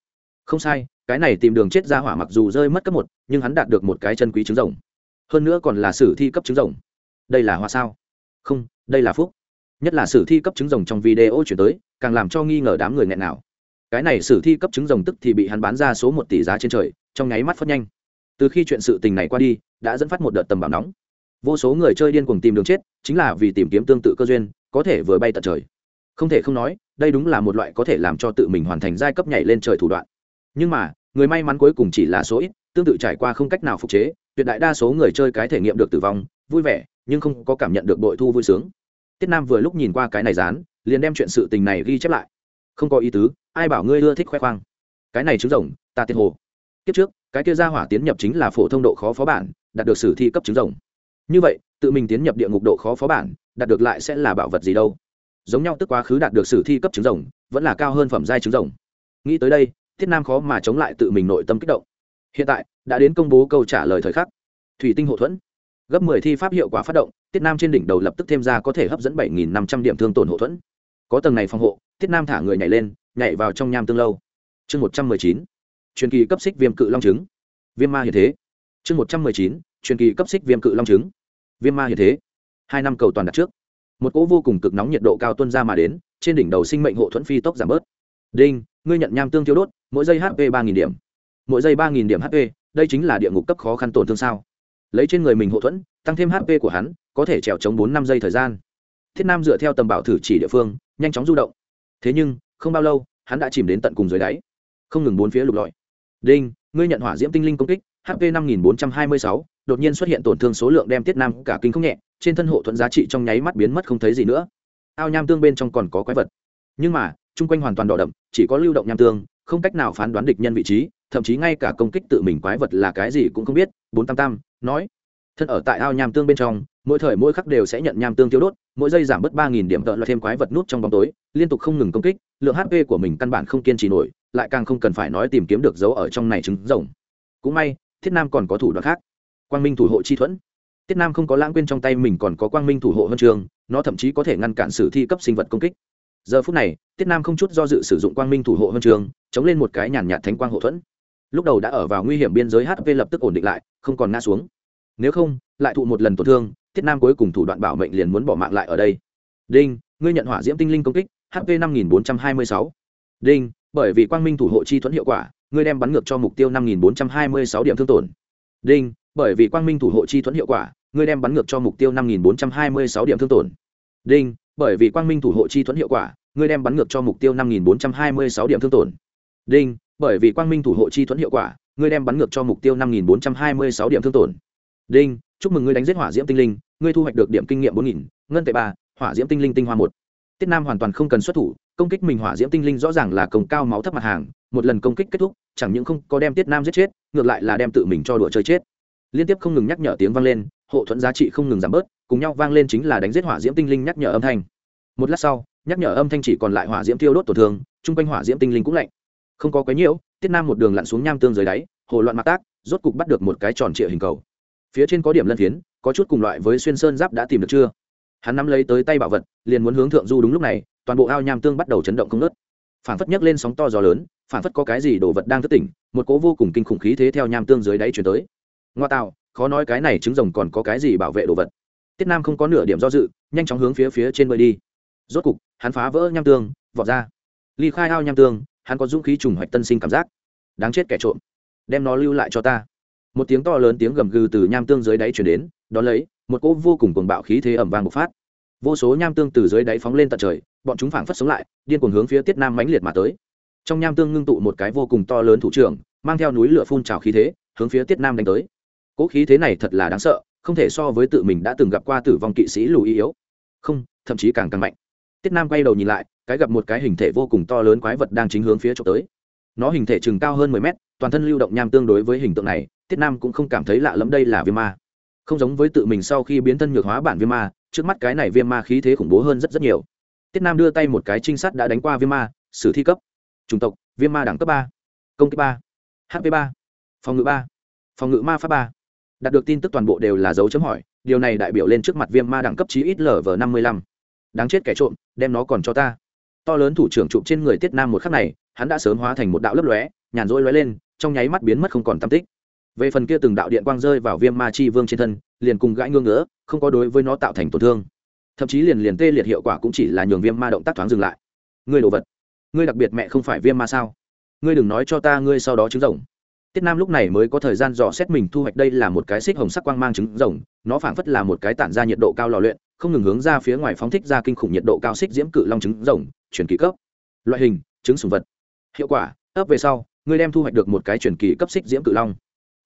Speaker 1: Không sai, cái này tìm đường chết ra hỏa mặc dù rơi mất cấp một, nhưng hắn đạt được một cái chân quý trứng rồng. Hơn nữa còn là sử thi cấp trứng rồng. Đây là hoa sao? Không, đây là phúc. Nhất là sử thi cấp trứng rồng trong video chuyển tới càng làm cho nghi ngờ đám người nghẹn nào. Cái này sử thi cấp chứng rồng tức thì bị hắn bán ra số một tỷ giá trên trời, trong nháy mắt phất nhanh. Từ khi chuyện sự tình này qua đi, đã dẫn phát một đợt tầm bảo nóng. Vô số người chơi điên cuồng tìm đường chết, chính là vì tìm kiếm tương tự cơ duyên, có thể vừa bay tận trời. Không thể không nói, đây đúng là một loại có thể làm cho tự mình hoàn thành giai cấp nhảy lên trời thủ đoạn. Nhưng mà, người may mắn cuối cùng chỉ là số ít, tương tự trải qua không cách nào phục chế, tuyệt đại đa số người chơi cái thể nghiệm được tử vong, vui vẻ, nhưng không có cảm nhận được bội thu vui sướng tiết nam vừa lúc nhìn qua cái này dán, liền đem chuyện sự tình này ghi chép lại. Không có ý tứ, ai bảo ngươi ưa thích khoe khoang? Cái này trứng rồng, ta tiết hồ. Kiếp trước, cái kia ra hỏa tiến nhập chính là phổ thông độ khó phó bản, đạt được sử thi cấp trứng rồng. Như vậy, tự mình tiến nhập địa ngục độ khó phó bản, đạt được lại sẽ là bảo vật gì đâu? Giống nhau tức quá khứ đạt được sử thi cấp trứng rồng, vẫn là cao hơn phẩm giai trứng rồng. Nghĩ tới đây thiết nam khó mà chống lại tự mình nội tâm kích động. Hiện tại, đã đến công bố câu trả lời thời khắc. Thủy tinh hậu thuẫn gấp mười thi pháp hiệu quả phát động, tiết nam trên đỉnh đầu lập tức thêm ra có thể hấp dẫn bảy nghìn năm trăm điểm thương tổn hộ thuẫn. Có tầng này phòng hộ, tiết nam thả người nhảy lên, nhảy vào trong nham tương lâu. Chương một trăm mười chín, truyền kỳ cấp xích viêm cự long trứng. Viêm ma hiện thế. Chương một trăm mười chín, truyền kỳ cấp xích viêm cự long trứng. Viêm ma hiện thế. Hai năm cầu toàn đặt trước. Một cỗ vô cùng cực nóng nhiệt độ cao tuôn ra mà đến, trên đỉnh đầu sinh mệnh hộ thuẫn phi tốc giảm bớt. Đinh, ngươi nhận nham tương tiêu đốt, mỗi giây hp 3000 điểm. Mỗi giây 3000 điểm hp đây chính là địa ngục cấp khó khăn tổn thương sao? Lấy trên người mình hộ thuẫn, tăng thêm hp của hắn, có thể trèo chống bốn năm giây thời gian. Thiết nam dựa theo tầm bảo thử chỉ địa phương, nhanh chóng du động. Thế nhưng, không bao lâu, hắn đã chìm đến tận cùng dưới đáy. Không ngừng bốn phía lục lọi. Đinh, ngươi nhận hỏa diễm tinh linh công kích hp năm nghìn bốn trăm hai mươi sáu, đột nhiên xuất hiện tổn thương số lượng đem tiết nam cả kinh không nhẹ, trên thân hộ thuẫn giá trị trong nháy mắt biến mất không thấy gì nữa. Ao nham tương bên trong còn có quái vật. Nhưng mà, chung quanh hoàn toàn đỏ đậm, chỉ có lưu động nham tương, không cách nào phán đoán địch nhân vị trí, thậm chí ngay cả công kích tự mình quái vật là cái gì cũng không biết. Bốn tam tam nói, thân ở tại ao nham tương bên trong, mỗi thời mỗi khắc đều sẽ nhận nham tương tiêu đốt, mỗi giây giảm bớt ba nghìn điểm tợ loại thêm quái vật nút trong bóng tối, liên tục không ngừng công kích, lượng hp của mình căn bản không kiên trì nổi, lại càng không cần phải nói tìm kiếm được dấu ở trong này trứng rồng. Cũng may, thiết nam còn có thủ đoạn khác, quang minh thủ hộ chi thuẫn. Tiết nam không có lãng quên trong tay mình còn có quang minh thủ hộ huân trường, nó thậm chí có thể ngăn cản sử thi cấp sinh vật công kích. Giờ phút này tiết nam không chút do dự sử dụng quang minh thủ hộ huân trường, chống lên một cái nhàn nhạt thánh quang hộ thuẫn lúc đầu đã ở vào nguy hiểm biên giới hp lập tức ổn định lại, không còn ngã xuống. Nếu không, lại thụ một lần tổn thương tiết nam cuối cùng thủ đoạn bảo mệnh liền muốn bỏ mạng lại ở đây. Đinh, ngươi nhận hỏa diễm tinh linh công kích hp năm nghìn bốn trăm hai mươi sáu. Đinh, bởi vì quang minh thủ hộ chi thuẫn hiệu quả, ngươi đem bắn ngược cho mục tiêu năm nghìn bốn trăm hai mươi sáu điểm thương tổn. Đinh, bởi vì quang minh thủ hộ chi thuẫn hiệu quả, ngươi đem bắn ngược cho mục tiêu năm nghìn bốn trăm hai mươi sáu điểm thương tổn. Đinh, bởi vì quang minh thủ hộ chi thuẫn hiệu quả, ngươi đem bắn ngược cho mục tiêu năm nghìn bốn trăm hai mươi sáu điểm thương tổn. Đinh bởi vì quang minh thủ hộ chi thuẫn hiệu quả, ngươi đem bắn ngược cho mục tiêu năm nghìn bốn trăm hai mươi sáu điểm thương tổn. Đinh, chúc mừng ngươi đánh giết hỏa diễm tinh linh, ngươi thu hoạch được điểm kinh nghiệm bốn nghìn, ngân tệ ba, hỏa diễm tinh linh tinh hoa một. Tiết nam hoàn toàn không cần xuất thủ, công kích mình hỏa diễm tinh linh rõ ràng là công cao máu thấp mặt hàng, một lần công kích kết thúc, chẳng những không có đem tiết nam giết chết, ngược lại là đem tự mình cho đùa chơi chết. Liên tiếp không ngừng nhắc nhở tiếng vang lên, hộ thuẫn giá trị không ngừng giảm bớt, cùng nhau vang lên chính là đánh giết hỏa diễm tinh linh nhắc nhở âm thanh. Một lát sau, nhắc nhở âm thanh chỉ còn lại hỏa diễm tiêu đốt tổn thương, chung quanh hỏa diễm tinh linh cũng lạnh không có quấy nhiễu, tiết nam một đường lặn xuống nham tương dưới đáy, hồ loạn mạc tác, rốt cục bắt được một cái tròn trịa hình cầu. Phía trên có điểm lân phiến, có chút cùng loại với xuyên sơn giáp đã tìm được chưa? Hắn nắm lấy tới tay bảo vật, liền muốn hướng thượng du đúng lúc này, toàn bộ ao nham tương bắt đầu chấn động không nớt phản phất nhấc lên sóng to gió lớn phản phất có cái gì đồ vật đang thất tỉnh, một cố vô cùng kinh khủng khí thế theo nham tương dưới đáy chuyển tới. Ngoa tạo, khó nói cái này trứng rồng còn có cái gì bảo vệ đồ vật. Tiết nam không có nửa điểm do dự, nhanh chóng hướng phía phía trên bơi đi. Rốt cục, hắn phá vỡ nham tương, vọt ra. Ly khai ao nham tương hắn có dũng khí trùng hoạch tân sinh cảm giác. Đáng chết kẻ trộm. Đem nó lưu lại cho ta. Một tiếng to lớn tiếng gầm gừ từ nham tương dưới đáy chuyển đến, đón lấy, một cỗ vô cùng cuồng bạo khí thế ẩm vang bộc phát. Vô số nham tương từ dưới đáy phóng lên tận trời, bọn chúng phảng phất sống lại, điên cuồng hướng phía tiết nam mãnh liệt mà tới. Trong nham tương ngưng tụ một cái vô cùng to lớn thủ trưởng, mang theo núi lửa phun trào khí thế, hướng phía tiết nam đánh tới. Cỗ khí thế này thật là đáng sợ, không thể so với tự mình đã từng gặp qua tử vong kỵ sĩ lù yếu. Không, thậm chí càng càng mạnh. Tiết nam quay đầu nhìn lại cái gặp một cái hình thể vô cùng to lớn quái vật đang chính hướng phía chỗ tới. Nó hình thể chừng cao hơn mười mét, toàn thân lưu động nham tương đối với hình tượng này, tiết nam cũng không cảm thấy lạ lẫm đây là viêm ma. Không giống với tự mình sau khi biến thân nhược hóa bản viêm ma, trước mắt cái này viêm ma khí thế khủng bố hơn rất rất nhiều. Tiết nam đưa tay một cái trinh sát đã đánh qua viêm ma, sử thi cấp. Chủng tộc, viêm ma đẳng cấp ba, công kích ba hp ba, phòng ngự ba, phòng ngự ma pháp ba. Đạt được tin tức toàn bộ đều là dấu chấm hỏi, điều này đại biểu lên trước mặt viêm ma đẳng cấp chí ít lv năm mươi lăm. Đáng chết kẻ trộm, đem nó còn cho ta to lớn thủ trưởng chụp trên người tiết nam một khắc này, hắn đã sớm hóa thành một đạo lấp lóe, nhàn rỗi lóe lên, trong nháy mắt biến mất không còn tam tích. Về phần kia từng đạo điện quang rơi vào viêm ma chi vương trên thân, liền cùng gãi ngưỡng ngỡ không có đối với nó tạo thành tổn thương. Thậm chí liền liền tê liệt hiệu quả cũng chỉ là nhường viêm ma động tác thoáng dừng lại. Ngươi đồ vật, ngươi đặc biệt mẹ không phải viêm ma sao? Ngươi đừng nói cho ta ngươi sau đó trứng rồng. Tiết nam lúc này mới có thời gian dò xét mình thu hoạch đây là một cái xích hồng sắc quang mang trứng rồng, nó phảng phất là một cái tản ra nhiệt độ cao lò luyện không ngừng hướng ra phía ngoài phóng thích ra kinh khủng nhiệt độ cao xích diễm cự long trứng rồng chuyển kỳ cấp. Loại hình, trứng sùng vật. Hiệu quả, ấp về sau ngươi đem thu hoạch được một cái truyền kỳ cấp xích diễm cự long.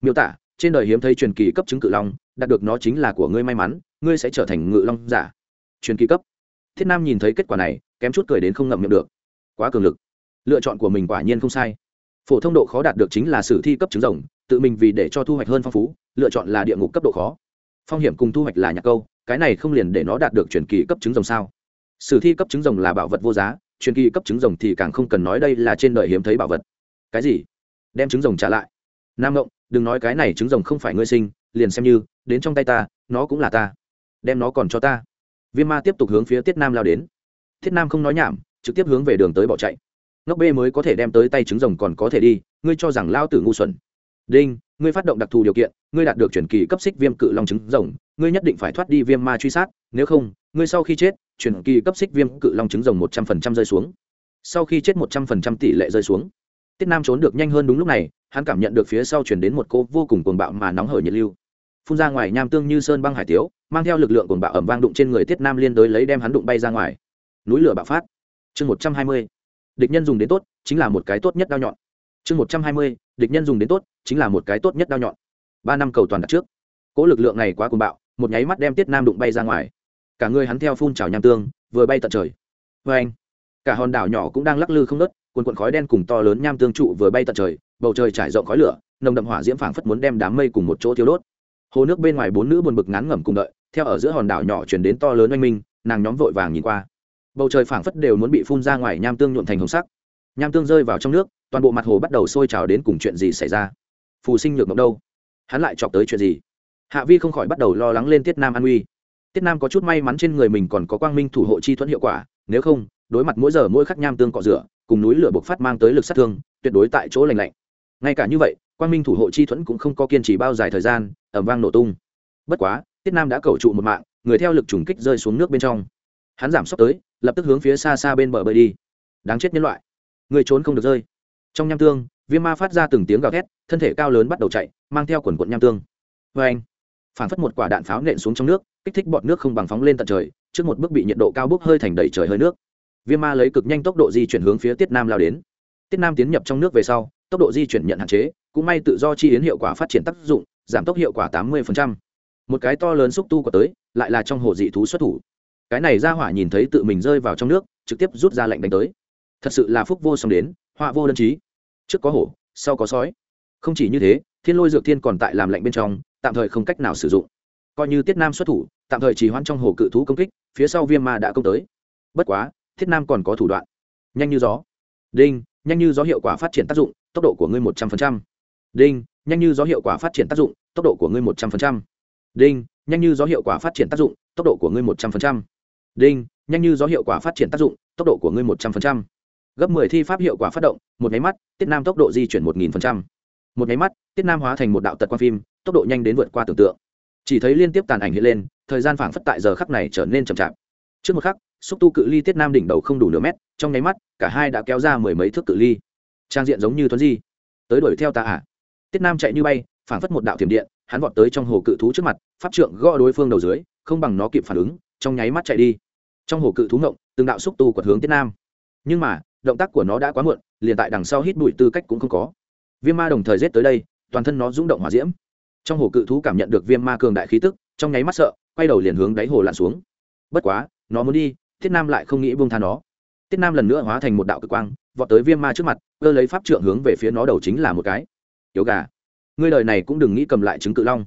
Speaker 1: Miêu tả, trên đời hiếm thấy truyền kỳ cấp trứng cự long, đạt được nó chính là của ngươi may mắn, ngươi sẽ trở thành ngự long giả. Truyền kỳ cấp. Thiết nam nhìn thấy kết quả này, kém chút cười đến không ngậm miệng được. Quá cường lực. Lựa chọn của mình quả nhiên không sai. Phổ thông độ khó đạt được chính là sử thi cấp trứng rồng, tự mình vì để cho thu hoạch hơn phong phú, lựa chọn là địa ngục cấp độ khó phong hiểm cùng thu hoạch là nhạc câu, cái này không liền để nó đạt được truyền kỳ cấp trứng rồng sao? Sử thi cấp trứng rồng là bảo vật vô giá, truyền kỳ cấp trứng rồng thì càng không cần nói đây là trên đời hiếm thấy bảo vật. Cái gì? Đem trứng rồng trả lại. Nam ngộng, đừng nói cái này trứng rồng không phải ngươi sinh, liền xem như, đến trong tay ta, nó cũng là ta. Đem nó còn cho ta. Viêm ma tiếp tục hướng phía tiết nam lao đến. Thiết nam không nói nhảm, trực tiếp hướng về đường tới bỏ chạy. Ngốc b mới có thể đem tới tay trứng rồng còn có thể đi, ngươi cho rằng lao tử ngu xuẩn. Đinh ngươi phát động đặc thù điều kiện, ngươi đạt được chuyển kỳ cấp xích viêm cự long trứng rồng, ngươi nhất định phải thoát đi viêm ma truy sát, nếu không, ngươi sau khi chết, chuyển kỳ cấp xích viêm cự long trứng rồng một trăm phần trăm rơi xuống. Sau khi chết một trăm phần trăm tỷ lệ rơi xuống. Tiết nam trốn được nhanh hơn đúng lúc này, hắn cảm nhận được phía sau chuyển đến một cô vô cùng cuồng bạo mà nóng hởi nhiệt lưu. Phun ra ngoài nham tương như sơn băng hải tiếu, mang theo lực lượng cuồng bạo ẩm vang đụng trên người tiết nam liên đối lấy đem hắn đụng bay ra ngoài. Núi lửa bạo phát. Chương một trăm hai mươi. Địch nhân dùng đến tốt, chính là một cái tốt nhất đao nhọn chương một trăm hai mươi, địch nhân dùng đến tốt, chính là một cái tốt nhất đao nhọn. Ba năm cầu toàn đặt trước. Cỗ lực lượng này quá cuồng bạo, một nháy mắt đem tiết nam đụng bay ra ngoài. Cả người hắn theo phun trào nham tương, vừa bay tận trời. Vê anh, cả hòn đảo nhỏ cũng đang lắc lư không nớt quần quần khói đen cùng to lớn nham tương trụ vừa bay tận trời, bầu trời trải rộng khói lửa, nồng đậm hỏa diễm phảng phất muốn đem đám mây cùng một chỗ thiêu đốt. Hồ nước bên ngoài bốn nữ buồn bực ngán ngẩm cùng đợi, theo ở giữa hòn đảo nhỏ chuyển đến to lớn oanh minh, nàng nhóm vội vàng nhìn qua. Bầu trời phảng phất đều muốn bị phun ra ngoài nham tương nhuộn thành hồng sắc. Nham tương rơi vào trong nước toàn bộ mặt hồ bắt đầu sôi trào đến cùng chuyện gì xảy ra? Phù sinh nhược mộng đâu? Hắn lại chọc tới chuyện gì? Hạ vi không khỏi bắt đầu lo lắng lên tiết nam an uy tiết nam có chút may mắn trên người mình còn có quang minh thủ hộ chi thuẫn hiệu quả, nếu không, đối mặt mỗi giờ mỗi khắc nham tương cọ rửa, cùng núi lửa bộc phát mang tới lực sát thương, tuyệt đối tại chỗ lành lạnh. Ngay cả như vậy, quang minh thủ hộ chi thuẫn cũng không có kiên trì bao dài thời gian ẩm vang nổ tung. Bất quá, tiết nam đã cầu trụ một mạng, người theo lực trùng kích rơi xuống nước bên trong. Hắn giảm sốc tới, lập tức hướng phía xa xa bên bờ bơi đi. Đáng chết nhân loại. Người trốn không được rơi trong nham tương, viêm ma phát ra từng tiếng gào thét, thân thể cao lớn bắt đầu chạy, mang theo quần quận nham tương. Vê anh phản phất một quả đạn pháo nện xuống trong nước, kích thích bọn nước không bằng phóng lên tận trời, trước một bước bị nhiệt độ cao bốc hơi thành đầy trời hơi nước. Viêm ma lấy cực nhanh tốc độ di chuyển hướng phía tiết nam lao đến. Tiết nam tiến nhập trong nước về sau, tốc độ di chuyển nhận hạn chế, cũng may tự do chi yến hiệu quả phát triển tác dụng, giảm tốc hiệu quả tám mươi một cái to lớn xúc tu có tới, lại là trong hồ dị thú xuất thủ. Cái này ra hỏa nhìn thấy tự mình rơi vào trong nước, trực tiếp rút ra lệnh đánh tới. Thật sự là phúc vô song đến họa vô đơn chí trước có hổ, sau có sói. Không chỉ như thế, thiên lôi dược thiên còn tại làm lệnh bên trong, tạm thời không cách nào sử dụng. Coi như tiết nam xuất thủ, tạm thời chỉ hoãn trong hồ cự thú công kích, phía sau viêm ma đã công tới. Bất quá thiết nam còn có thủ đoạn. Nhanh như gió. Đinh, nhanh như gió hiệu quả phát triển tác dụng, tốc độ của ngươi một trăm linh đinh, nhanh như gió hiệu quả phát triển tác dụng, tốc độ của ngươi một trăm linh đinh, nhanh như gió hiệu quả phát triển tác dụng, tốc độ của ngươi một trăm linh đinh, nhanh như gió hiệu quả phát triển tác dụng, tốc độ của ngươi một trăm linh gấp mười thi pháp hiệu quả phát động, một nháy mắt, tiết nam tốc độ di chuyển một nghìn một nháy mắt, tiết nam hóa thành một đạo tật quan phim, tốc độ nhanh đến vượt qua tưởng tượng. Chỉ thấy liên tiếp tàn ảnh hiện lên, thời gian phảng phất tại giờ khắc này trở nên chậm chạp. Trước một khắc, xúc tu cự ly tiết nam đỉnh đầu không đủ nửa mét, trong nháy mắt, cả hai đã kéo ra mười mấy thước cự ly. Trang diện giống như tuấn di. Tới đuổi theo ta à. tiết nam chạy như bay, phảng phất một đạo thiểm điện, hắn vọt tới trong hồ cự thú trước mặt, pháp trượng gõ đối phương đầu dưới, không bằng nó kịp phản ứng, trong nháy mắt chạy đi. Trong hồ cự thú ngộng, từng đạo xúc tu quật hướng tiết nam. Nhưng mà động tác của nó đã quá muộn, liền tại đằng sau hít bụi tư cách cũng không có. Viêm ma đồng thời rết tới đây, toàn thân nó rung động hỏa diễm. Trong hồ cự thú cảm nhận được viêm ma cường đại khí tức, trong nháy mắt sợ, quay đầu liền hướng đáy hồ lặn xuống. Bất quá, nó muốn đi, thiết nam lại không nghĩ buông tha nó. Tiết nam lần nữa hóa thành một đạo cực quang, vọt tới viêm ma trước mặt, cơ lấy pháp trượng hướng về phía nó đầu chính là một cái. Yếu gà, ngươi đời này cũng đừng nghĩ cầm lại trứng cự long.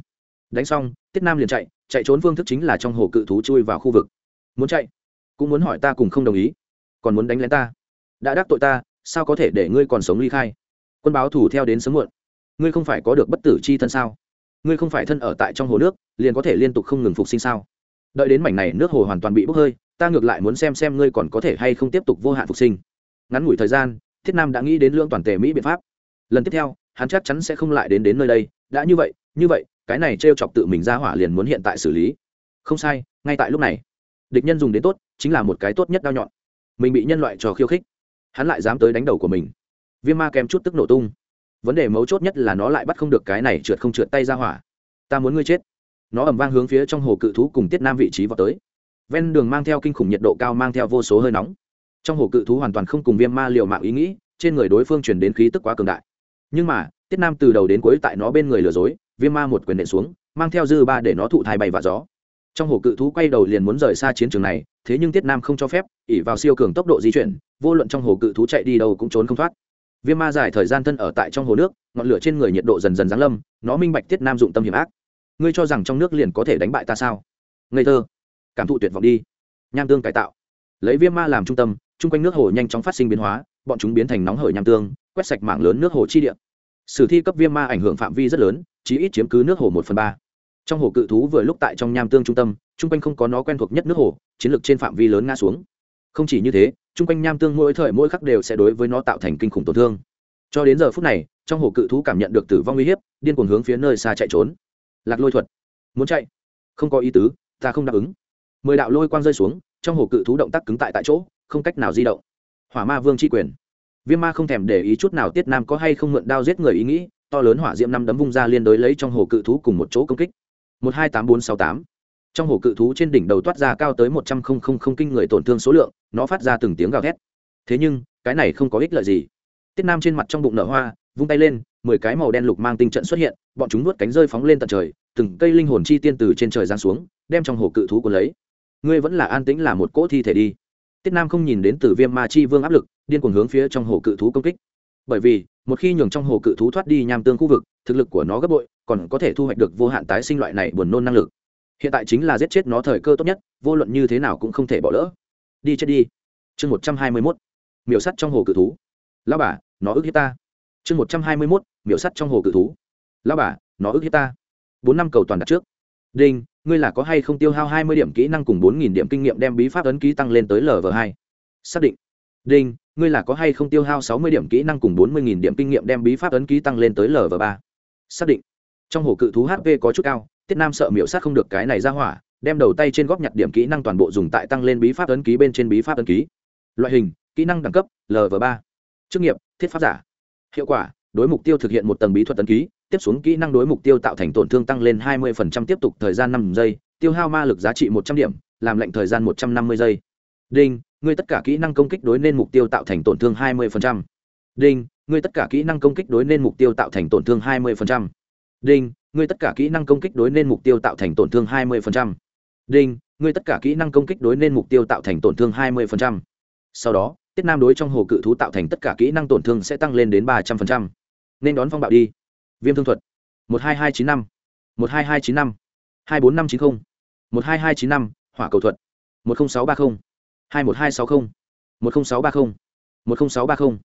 Speaker 1: Đánh xong tiết nam liền chạy chạy trốn phương thức chính là trong hồ cự thú chui vào khu vực. Muốn chạy? Cũng muốn hỏi ta cùng không đồng ý. Còn muốn đánh lén ta? Đã đắc tội ta, sao có thể để ngươi còn sống ly khai? Quân báo thủ theo đến sớm muộn. Ngươi không phải có được bất tử c h i thân sao? Ngươi không phải thân ở tại trong hồ nước, liền có thể liên tục không ngừng phục sinh sao? Đợi đến mảnh này nước hồ hoàn toàn bị bốc hơi, ta ngược lại muốn xem xem ngươi còn có thể hay không tiếp tục vô hạn phục sinh. Ngắn ngủi thời gian, thiết nam đã nghĩ đến lương toàn tề mỹ biện pháp. Lần tiếp theo, hắn chắc chắn sẽ không lại đến đến nơi đây. Đã như vậy như vậy, cái này t r e o chọc tự mình ra hỏa liền muốn hiện tại xử lý. Không sai, ngay tại lúc này. Địch nhân dùng đến tốt, chính là một cái tốt nhất đao nhọn. Mình bị nhân loại trò khiêu khích hắn lại dám tới đánh đầu của mình. Viêm ma kèm chút tức nổ tung. Vấn đề mấu chốt nhất là nó lại bắt không được cái này trượt không trượt tay ra hỏa. Ta muốn ngươi chết. Nó ẩm vang hướng phía trong hồ cự thú cùng tiết nam vị trí vào tới. Ven đường mang theo kinh khủng nhiệt độ cao mang theo vô số hơi nóng. Trong hồ cự thú hoàn toàn không cùng viêm ma liều mạng ý nghĩ, trên người đối phương chuyển đến khí tức quá cường đại. Nhưng mà, tiết nam từ đầu đến cuối tại nó bên người lừa dối, viêm ma một quyền đệ xuống, mang theo dư ba để nó thụ thai bay và gió trong hồ cự thú quay đầu liền muốn rời xa chiến trường này, thế nhưng tiết nam không cho phép ỉ vào siêu cường tốc độ di chuyển, vô luận trong hồ cự thú chạy đi đâu cũng trốn không thoát. Viêm ma dài thời gian thân ở tại trong hồ nước, ngọn lửa trên người nhiệt độ dần dần giáng lâm, nó minh bạch tiết nam dụng tâm hiểm ác. Ngươi cho rằng trong nước liền có thể đánh bại ta sao? Ngây thơ. Cảm thụ tuyệt vọng đi. Nham tương cải tạo. Lấy viêm ma làm trung tâm, chung quanh nước hồ nhanh chóng phát sinh biến hóa, bọn chúng biến thành nóng hởi nham tương, quét sạch mảng lớn nước hồ chi địa. Sử thi cấp viêm ma ảnh hưởng phạm vi rất lớn, chí ít chiếm cứ nước hồ một phần ba trong hồ cự thú vừa lúc tại trong nham tương trung tâm, chung quanh không có nó quen thuộc nhất nước hồ, chiến lược trên phạm vi lớn ngã xuống. Không chỉ như thế, chung quanh nham tương mỗi thời mỗi khắc đều sẽ đối với nó tạo thành kinh khủng tổn thương. Cho đến giờ phút này, trong hồ cự thú cảm nhận được tử vong uy hiếp, điên cuồng hướng phía nơi xa chạy trốn. Lạc lôi thuật, muốn chạy? Không có ý tứ, ta không đáp ứng. Mười đạo lôi quang rơi xuống, trong hồ cự thú động tác cứng tại tại chỗ, không cách nào di động. Hỏa ma vương tri quyền. Viêm ma không thèm để ý chút nào tiết nam có hay không mượn đao giết người ý nghĩ, to lớn hỏa diễm năm đấm vung ra liên đối lấy trong hồ cự thú cùng một chỗ công kích một hai tám bốn sáu tám. Trong hồ cự thú trên đỉnh đầu toát ra cao tới một trăm không không không kinh người tổn thương số lượng, nó phát ra từng tiếng gào thét. Thế nhưng, cái này không có ích lợi gì. Tiết nam trên mặt trong bụng nở hoa, vung tay lên, mười cái màu đen lục mang tinh trận xuất hiện, bọn chúng nuốt cánh rơi phóng lên tận trời, từng cây linh hồn chi tiên từ trên trời giáng xuống, đem trong hồ cự thú của lấy. Ngươi vẫn là an tĩnh là một cỗ thi thể đi. Tiết nam không nhìn đến từ viêm ma chi vương áp lực, điên cuồng hướng phía trong hồ cự thú công kích. Bởi vì, một khi nhường trong hồ cự thú thoát đi nham tương khu vực thực lực của nó gấp bội, còn có thể thu hoạch được vô hạn tái sinh loại này buồn nôn năng lực. Hiện tại chính là giết chết nó thời cơ tốt nhất, vô luận như thế nào cũng không thể bỏ lỡ. Đi chết đi. Chương một trăm hai mươi mốt. Miểu sắt trong hồ cự thú. Lao bà, nó ức hiếp ta. Chương một trăm hai mươi mốt. Miểu sắt trong hồ cự thú. Lao bà, nó ức hiếp ta. Bốn năm cầu toàn đặt trước. Đinh, ngươi là có hay không tiêu hao hai mươi điểm kỹ năng cùng bốn nghìn điểm kinh nghiệm đem bí pháp ấn ký tăng lên tới lv hai? Xác định. Đinh, ngươi là có hay không tiêu hao sáu mươi điểm kỹ năng cùng bốn mươi nghìn điểm kinh nghiệm đem bí pháp ấn ký tăng lên tới lv ba? Xác định. Trong hồ cự thú hp có chút cao, tiết nam sợ miểu sát không được cái này ra hỏa, đem đầu tay trên góp nhặt điểm kỹ năng toàn bộ dùng tại tăng lên bí pháp ấn ký bên trên bí pháp ấn ký. Loại hình, kỹ năng đẳng cấp lv ba. Chức nghiệp, thiết pháp giả. Hiệu quả, đối mục tiêu thực hiện một tầng bí thuật ấn ký, tiếp xuống kỹ năng đối mục tiêu tạo thành tổn thương tăng lên 20% tiếp tục thời gian năm giây, tiêu hao ma lực giá trị một trăm điểm, làm lệnh thời gian một trăm năm mươi giây. Đinh, ngươi tất cả kỹ năng công kích đối nên mục tiêu tạo thành tổn thương 20% đinh, ngươi tất cả kỹ năng công kích đối nên mục tiêu tạo thành tổn thương 20%. đinh, ngươi tất cả kỹ năng công kích đối nên mục tiêu tạo thành tổn thương 20%. đinh, ngươi tất cả kỹ năng công kích đối nên mục tiêu tạo thành tổn thương 20%. sau đó, tiết nam đối trong hồ cự thú tạo thành tất cả kỹ năng tổn thương sẽ tăng lên đến 300%. nên đón phong bạo đi. Viêm thương thuật. 12295 12295 24590 12295 hỏa cầu thuật. 10630 21260 10630 10630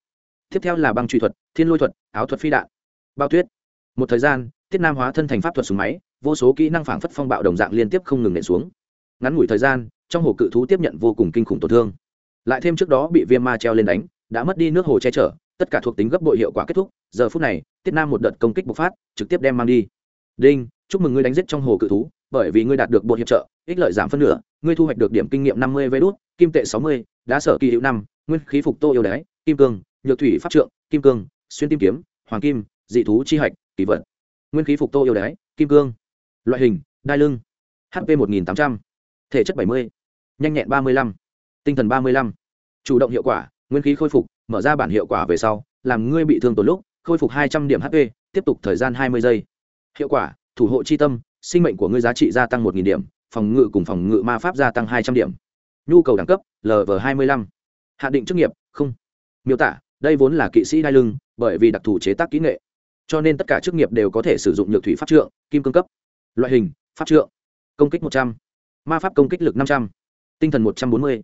Speaker 1: tiếp theo là băng truy thuật, thiên lôi thuật, áo thuật phi đạn bao tuyết. Một thời gian tiết nam hóa thân thành pháp thuật súng máy, vô số kỹ năng phảng phất phong bạo đồng dạng liên tiếp không ngừng nện xuống. Ngắn ngủi thời gian, trong hồ cự thú tiếp nhận vô cùng kinh khủng tổn thương. Lại thêm trước đó bị viêm ma treo lên đánh, đã mất đi nước hồ che chở, tất cả thuộc tính gấp bội hiệu quả kết thúc, giờ phút này tiết nam một đợt công kích bộc phát, trực tiếp đem mang đi. Đinh, chúc mừng ngươi đánh giết trong hồ cự thú, bởi vì ngươi đạt được bộ hiệp trợ, ích lợi giảm phân nửa, ngươi thu hoạch được điểm kinh nghiệm năm mươi vé đốt kim tệ sáu mươi, đá sở kỳ hữu năm, nguyên khí phục tô yêu đáy, kim cương nhược thủy pháp trượng, kim cương, xuyên tim kiếm, hoàng kim, dị thú chi hạch, kỳ vật. Nguyên khí phục tô yêu đáy kim cương. Loại hình, đai lưng. Hp một nghìn tám trăm. Thể chất bảy mươi. Nhanh nhẹn ba mươi lăm. Tinh thần ba mươi lăm. Chủ động hiệu quả, nguyên khí khôi phục, mở ra bản hiệu quả về sau, làm ngươi bị thương tổn lúc, khôi phục hai trăm điểm hp tiếp tục thời gian hai mươi giây. Hiệu quả, thủ hộ chi tâm, sinh mệnh của ngươi giá trị gia tăng một điểm, phòng ngự cùng phòng ngự ma pháp gia tăng hai trăm điểm. Nhu cầu đẳng cấp lv hai mươi lăm. Hạ định chức nghiệp, không. Miêu tả đây vốn là kỵ sĩ đai lưng, bởi vì đặc thù chế tác kỹ nghệ. Cho nên tất cả chức nghiệp đều có thể sử dụng nhược thủy pháp trượng, kim cương cấp. Loại hình, pháp trượng. Công kích một trăm, ma pháp công kích lực năm trăm, tinh thần một trăm bốn mươi.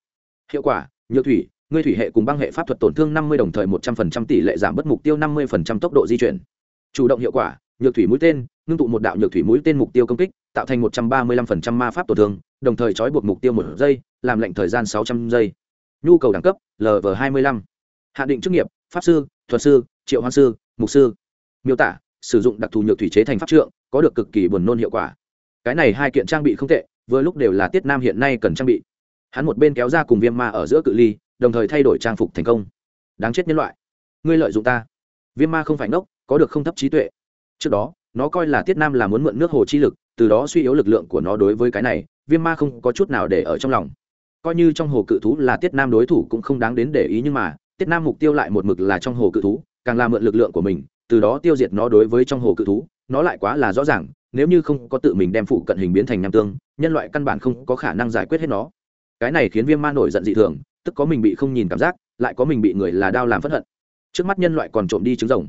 Speaker 1: Hiệu quả, nhược thủy, ngươi thủy hệ cùng băng hệ pháp thuật tổn thương năm mươi đồng thời một trăm phần trăm tỷ lệ giảm bất mục tiêu năm mươi phần trăm tốc độ di chuyển. Chủ động hiệu quả, nhược thủy mũi tên, ngưng tụ một đạo nhược thủy mũi tên mục tiêu công kích, tạo thành một trăm ba mươi lăm phần trăm ma pháp tổn thương, đồng thời trói buộc mục tiêu một giây, làm lệnh thời gian sáu trăm giây. Nhu cầu đẳng cấp lv hai mươi lăm hạ định chức nghiệp, pháp sư, thuật sư, triệu hoan sư, mục sư. Miêu tả, sử dụng đặc thù nhược thủy chế thành pháp trượng, có được cực kỳ buồn nôn hiệu quả. Cái này hai kiện trang bị không tệ, vừa lúc đều là tiết nam hiện nay cần trang bị. Hắn một bên kéo ra cùng viêm ma ở giữa cự ly, đồng thời thay đổi trang phục thành công. Đáng chết nhân loại. Ngươi lợi dụng ta. Viêm ma không phải ngốc, có được không thấp trí tuệ. Trước đó, nó coi là tiết nam là muốn mượn nước hồ chi lực, từ đó suy yếu lực lượng của nó đối với cái này, viêm ma không có chút nào để ở trong lòng. Coi như trong hồ cự thú là tiết nam đối thủ cũng không đáng đến để ý nhưng mà tiết nam mục tiêu lại một mực là trong hồ cự thú, càng là mượn lực lượng của mình, từ đó tiêu diệt nó đối với trong hồ cự thú. Nó lại quá là rõ ràng, nếu như không có tự mình đem phụ cận hình biến thành nam tương, nhân loại căn bản không có khả năng giải quyết hết nó. Cái này khiến viêm ma nổi giận dị thường, tức có mình bị không nhìn cảm giác, lại có mình bị người là đao làm phất hận. Trước mắt nhân loại còn trộm đi trứng rồng.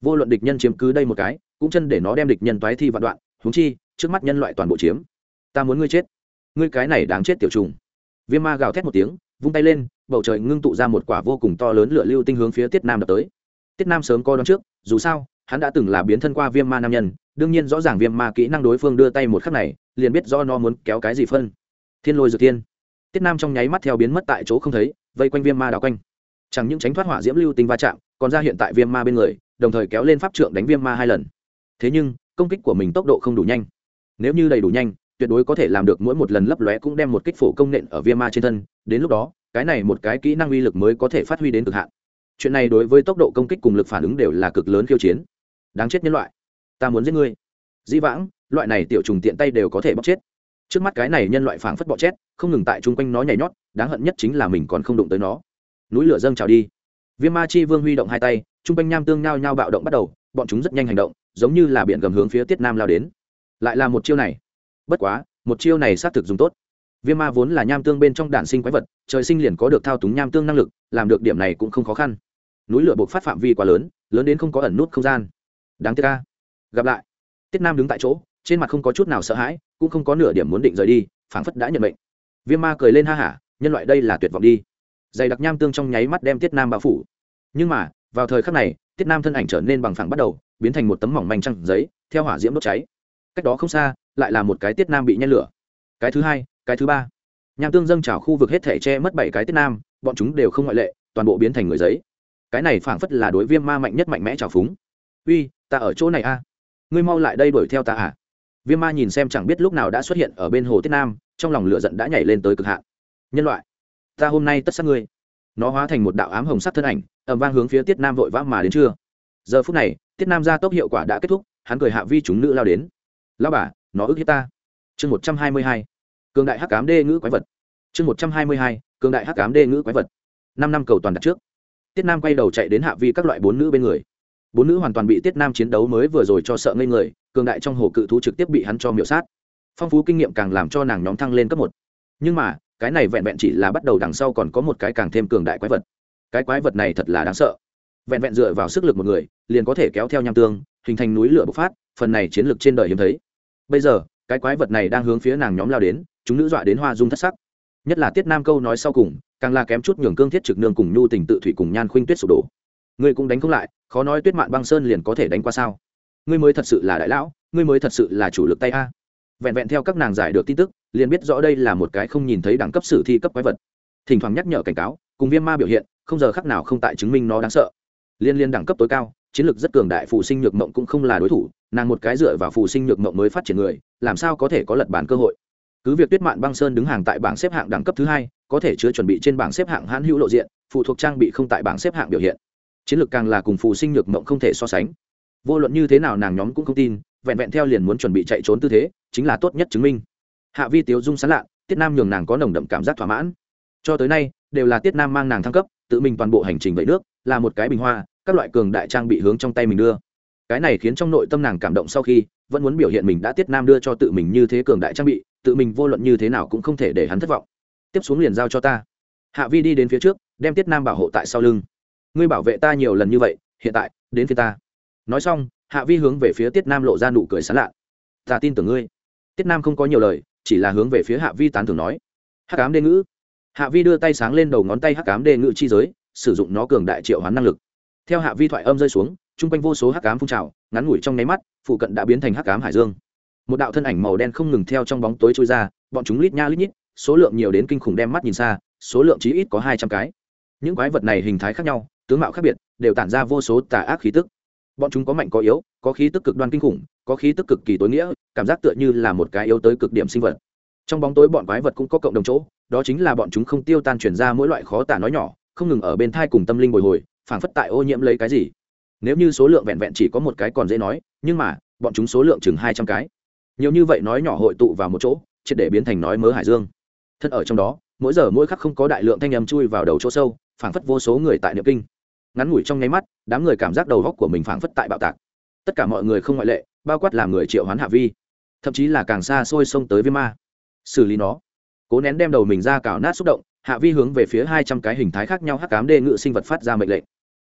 Speaker 1: Vô luận địch nhân chiếm cứ đây một cái, cũng chân để nó đem địch nhân toái thi vạn đoạn húng chi, trước mắt nhân loại toàn bộ chiếm. Ta muốn ngươi chết. Ngươi cái này đáng chết tiểu trùng. Viêm ma gào thét một tiếng, vung tay lên bầu trời ngưng tụ ra một quả vô cùng to lớn lửa lưu tinh hướng phía tiết nam đập tới. Tiết nam sớm coi đón trước, dù sao, hắn đã từng là biến thân qua viêm ma nam nhân, đương nhiên rõ ràng viêm ma kỹ năng đối phương đưa tay một khắc này, liền biết do nó muốn kéo cái gì phân. Thiên lôi dược thiên tiết nam trong nháy mắt theo biến mất tại chỗ không thấy, vây quanh viêm ma đảo quanh. Chẳng những tránh thoát hỏa diễm lưu tinh va chạm, còn ra hiện tại viêm ma bên người, đồng thời kéo lên pháp trượng đánh viêm ma hai lần. Thế nhưng, công kích của mình tốc độ không đủ nhanh. Nếu như đầy đủ nhanh, tuyệt đối có thể làm được mỗi một lần lấp lóe cũng đem một kích phổ công nện ở viêm ma trên thân, đến lúc đó cái này một cái kỹ năng uy lực mới có thể phát huy đến cực hạn. Chuyện này đối với tốc độ công kích cùng lực phản ứng đều là cực lớn khiêu chiến. Đáng chết nhân loại, ta muốn giết ngươi. Dĩ vãng, loại này tiểu trùng tiện tay đều có thể bóc chết. Trước mắt cái này nhân loại phảng phất bọ chết, không ngừng tại chung quanh nó nhảy nhót, đáng hận nhất chính là mình còn không đụng tới nó. Núi lửa dâng trào đi. Viêm ma chi vương huy động hai tay, chung quanh nham tương nhao nhao bạo động bắt đầu, bọn chúng rất nhanh hành động, giống như là biển gầm hướng phía tiết nam lao đến. Lại là một chiêu này. Bất quá, một chiêu này xác thực dùng tốt viêm ma vốn là nham tương bên trong đản sinh quái vật, trời sinh liền có được thao túng nham tương năng lực, làm được điểm này cũng không khó khăn. Núi lửa buộc phát phạm vi quá lớn lớn đến không có ẩn nút không gian. Đáng tiếc ca gặp lại. Tiết nam đứng tại chỗ, trên mặt không có chút nào sợ hãi, cũng không có nửa điểm muốn định rời đi, phảng phất đã nhận mệnh. Viêm ma cười lên ha hả, nhân loại đây là tuyệt vọng đi. Dày đặc nham tương trong nháy mắt đem tiết nam bao phủ. Nhưng mà, vào thời khắc này, tiết nam thân ảnh trở nên bằng phẳng bắt đầu, biến thành một tấm mỏng manh trăng giấy, theo hỏa diễm đốt cháy. Cách đó không xa, lại là một cái tiết nam bị nhen lửa. Cái thứ hai cái thứ ba. Nham tương dâng trào khu vực hết thể che mất bảy cái tiết nam, bọn chúng đều không ngoại lệ, toàn bộ biến thành người giấy. Cái này phảng phất là đối viêm ma mạnh nhất mạnh mẽ trào phúng. Uy, ta ở chỗ này a. Ngươi mau lại đây đuổi theo ta à? Viêm ma nhìn xem chẳng biết lúc nào đã xuất hiện ở bên hồ tiết nam, trong lòng lửa giận đã nhảy lên tới cực hạn. Nhân loại, ta hôm nay tất sát ngươi. Nó hóa thành một đạo ám hồng sắc thân ảnh ẩm vang hướng phía tiết nam vội vã mà đến trưa giờ phút này, tiết nam ra tốc hiệu quả đã kết thúc, hắn cười hạ vi chúng nữ lao đến. Lao bà, nó ức hiếp ta. Chương một trăm hai mươi hai cường đại hắc cám đê ngữ quái vật. Chương một trăm hai mươi hai, cường đại hắc cám đê ngữ quái vật. Năm năm cầu toàn đặt trước. Tiết nam quay đầu chạy đến hạ vi các loại bốn nữ bên người. Bốn nữ hoàn toàn bị tiết nam chiến đấu mới vừa rồi cho sợ ngây người, cường đại trong hồ cự thú trực tiếp bị hắn cho miểu sát. Phong phú kinh nghiệm càng làm cho nàng nhóm thăng lên cấp một. Nhưng mà, cái này vẹn vẹn chỉ là bắt đầu đằng sau còn có một cái càng thêm cường đại quái vật. Cái quái vật này thật là đáng sợ. Vẹn vẹn dựa vào sức lực một người, liền có thể kéo theo nham tương, hình thành núi lửa bộc phát, phần này chiến lược trên đời hiếm thấy. Bây giờ, cái quái vật này đang hướng phía nàng nhóm lao đến chúng nữ dọa đến hoa dung thất sắc. Nhất là tiết nam câu nói sau cùng, càng là kém chút nhường cương thiết trực nương cùng nhu tình tự thủy cùng nhan khuynh tuyết sụp đổ. Ngươi cũng đánh không lại, khó nói tuyết mạn băng sơn liền có thể đánh qua sao? Ngươi mới thật sự là đại lão, ngươi mới thật sự là chủ lực tay a. Vẹn vẹn theo các nàng giải được tin tức, liền biết rõ đây là một cái không nhìn thấy đẳng cấp sử thi cấp quái vật. Thỉnh thoảng nhắc nhở cảnh cáo, cùng viêm ma biểu hiện, không giờ khắc nào không tại chứng minh nó đáng sợ. Liên liên đẳng cấp tối cao, chiến lược rất cường đại phụ sinh nhược mộng cũng không là đối thủ, nàng một cái dựa vào phụ sinh nhược mộng mới phát triển người, làm sao có thể có lật bản cơ hội? Cứ việc tuyết mạn băng sơn đứng hàng tại bảng xếp hạng đẳng cấp thứ hai, có thể chứa chuẩn bị trên bảng xếp hạng hãn hữu lộ diện, phụ thuộc trang bị không tại bảng xếp hạng biểu hiện. Chiến lược càng là cùng phù sinh nhược mộng không thể so sánh. Vô luận như thế nào nàng nhóm cũng không tin, vẹn vẹn theo liền muốn chuẩn bị chạy trốn tư thế, chính là tốt nhất chứng minh. Hạ vi tiếu dung sán lạ, tiết nam nhường nàng có nồng đậm cảm giác thỏa mãn. Cho tới nay, đều là tiết nam mang nàng thăng cấp, tự mình toàn bộ hành trình vẫy nước, là một cái bình hoa, các loại cường đại trang bị hướng trong tay mình đưa. Cái này khiến trong nội tâm nàng cảm động sau khi, vẫn muốn biểu hiện mình đã tiết nam đưa cho tự mình như thế cường đại trang bị tự mình vô luận như thế nào cũng không thể để hắn thất vọng. Tiếp xuống liền giao cho ta. Hạ vi đi đến phía trước, đem tiết nam bảo hộ tại sau lưng. Ngươi bảo vệ ta nhiều lần như vậy, hiện tại, đến phía ta. Nói xong, hạ vi hướng về phía tiết nam lộ ra nụ cười sán lạ. Ta tin tưởng ngươi. Tiết nam không có nhiều lời, chỉ là hướng về phía hạ vi tán thưởng nói. Hắc ám đê ngữ. Hạ vi đưa tay sáng lên đầu ngón tay hắc ám đê ngữ chi giới, sử dụng nó cường đại triệu hoán năng lực. Theo hạ vi thoại âm rơi xuống, chung quanh vô số hắc ám phun trào, ngắn ngủi trong nháy mắt, phụ cận đã biến thành hắc ám hải dương một đạo thân ảnh màu đen không ngừng theo trong bóng tối trôi ra, bọn chúng lít nha lít nhít, số lượng nhiều đến kinh khủng đem mắt nhìn xa, số lượng chí ít có hai trăm cái. Những quái vật này hình thái khác nhau, tướng mạo khác biệt, đều tản ra vô số tà ác khí tức. Bọn chúng có mạnh có yếu, có khí tức cực đoan kinh khủng, có khí tức cực kỳ tối nghĩa, cảm giác tựa như là một cái yếu tới cực điểm sinh vật. Trong bóng tối bọn quái vật cũng có cộng đồng chỗ, đó chính là bọn chúng không tiêu tan chuyển ra mỗi loại khó tả nói nhỏ, không ngừng ở bên thai cùng tâm linh bồi hồi, phảng phất tại ô nhiễm lấy cái gì. Nếu như số lượng vẹn vẹn chỉ có một cái còn dễ nói, nhưng mà, bọn chúng số lượng chừng hai trăm cái nhiều như vậy nói nhỏ hội tụ vào một chỗ, triệt để biến thành nói mớ hải dương. Thân ở trong đó, mỗi giờ mỗi khắc không có đại lượng thanh âm chui vào đầu chỗ sâu, phảng phất vô số người tại niệm kinh. Ngắn ngủi trong nháy mắt, đám người cảm giác đầu góc của mình phảng phất tại bạo tạc. Tất cả mọi người không ngoại lệ, bao quát làm người triệu hoán hạ vi, thậm chí là càng xa xôi xông tới với ma. Xử lý nó. Cố nén đem đầu mình ra cào nát xúc động, hạ vi hướng về phía hai trăm cái hình thái khác nhau hắc cám đê ngự sinh vật phát ra mệnh lệnh.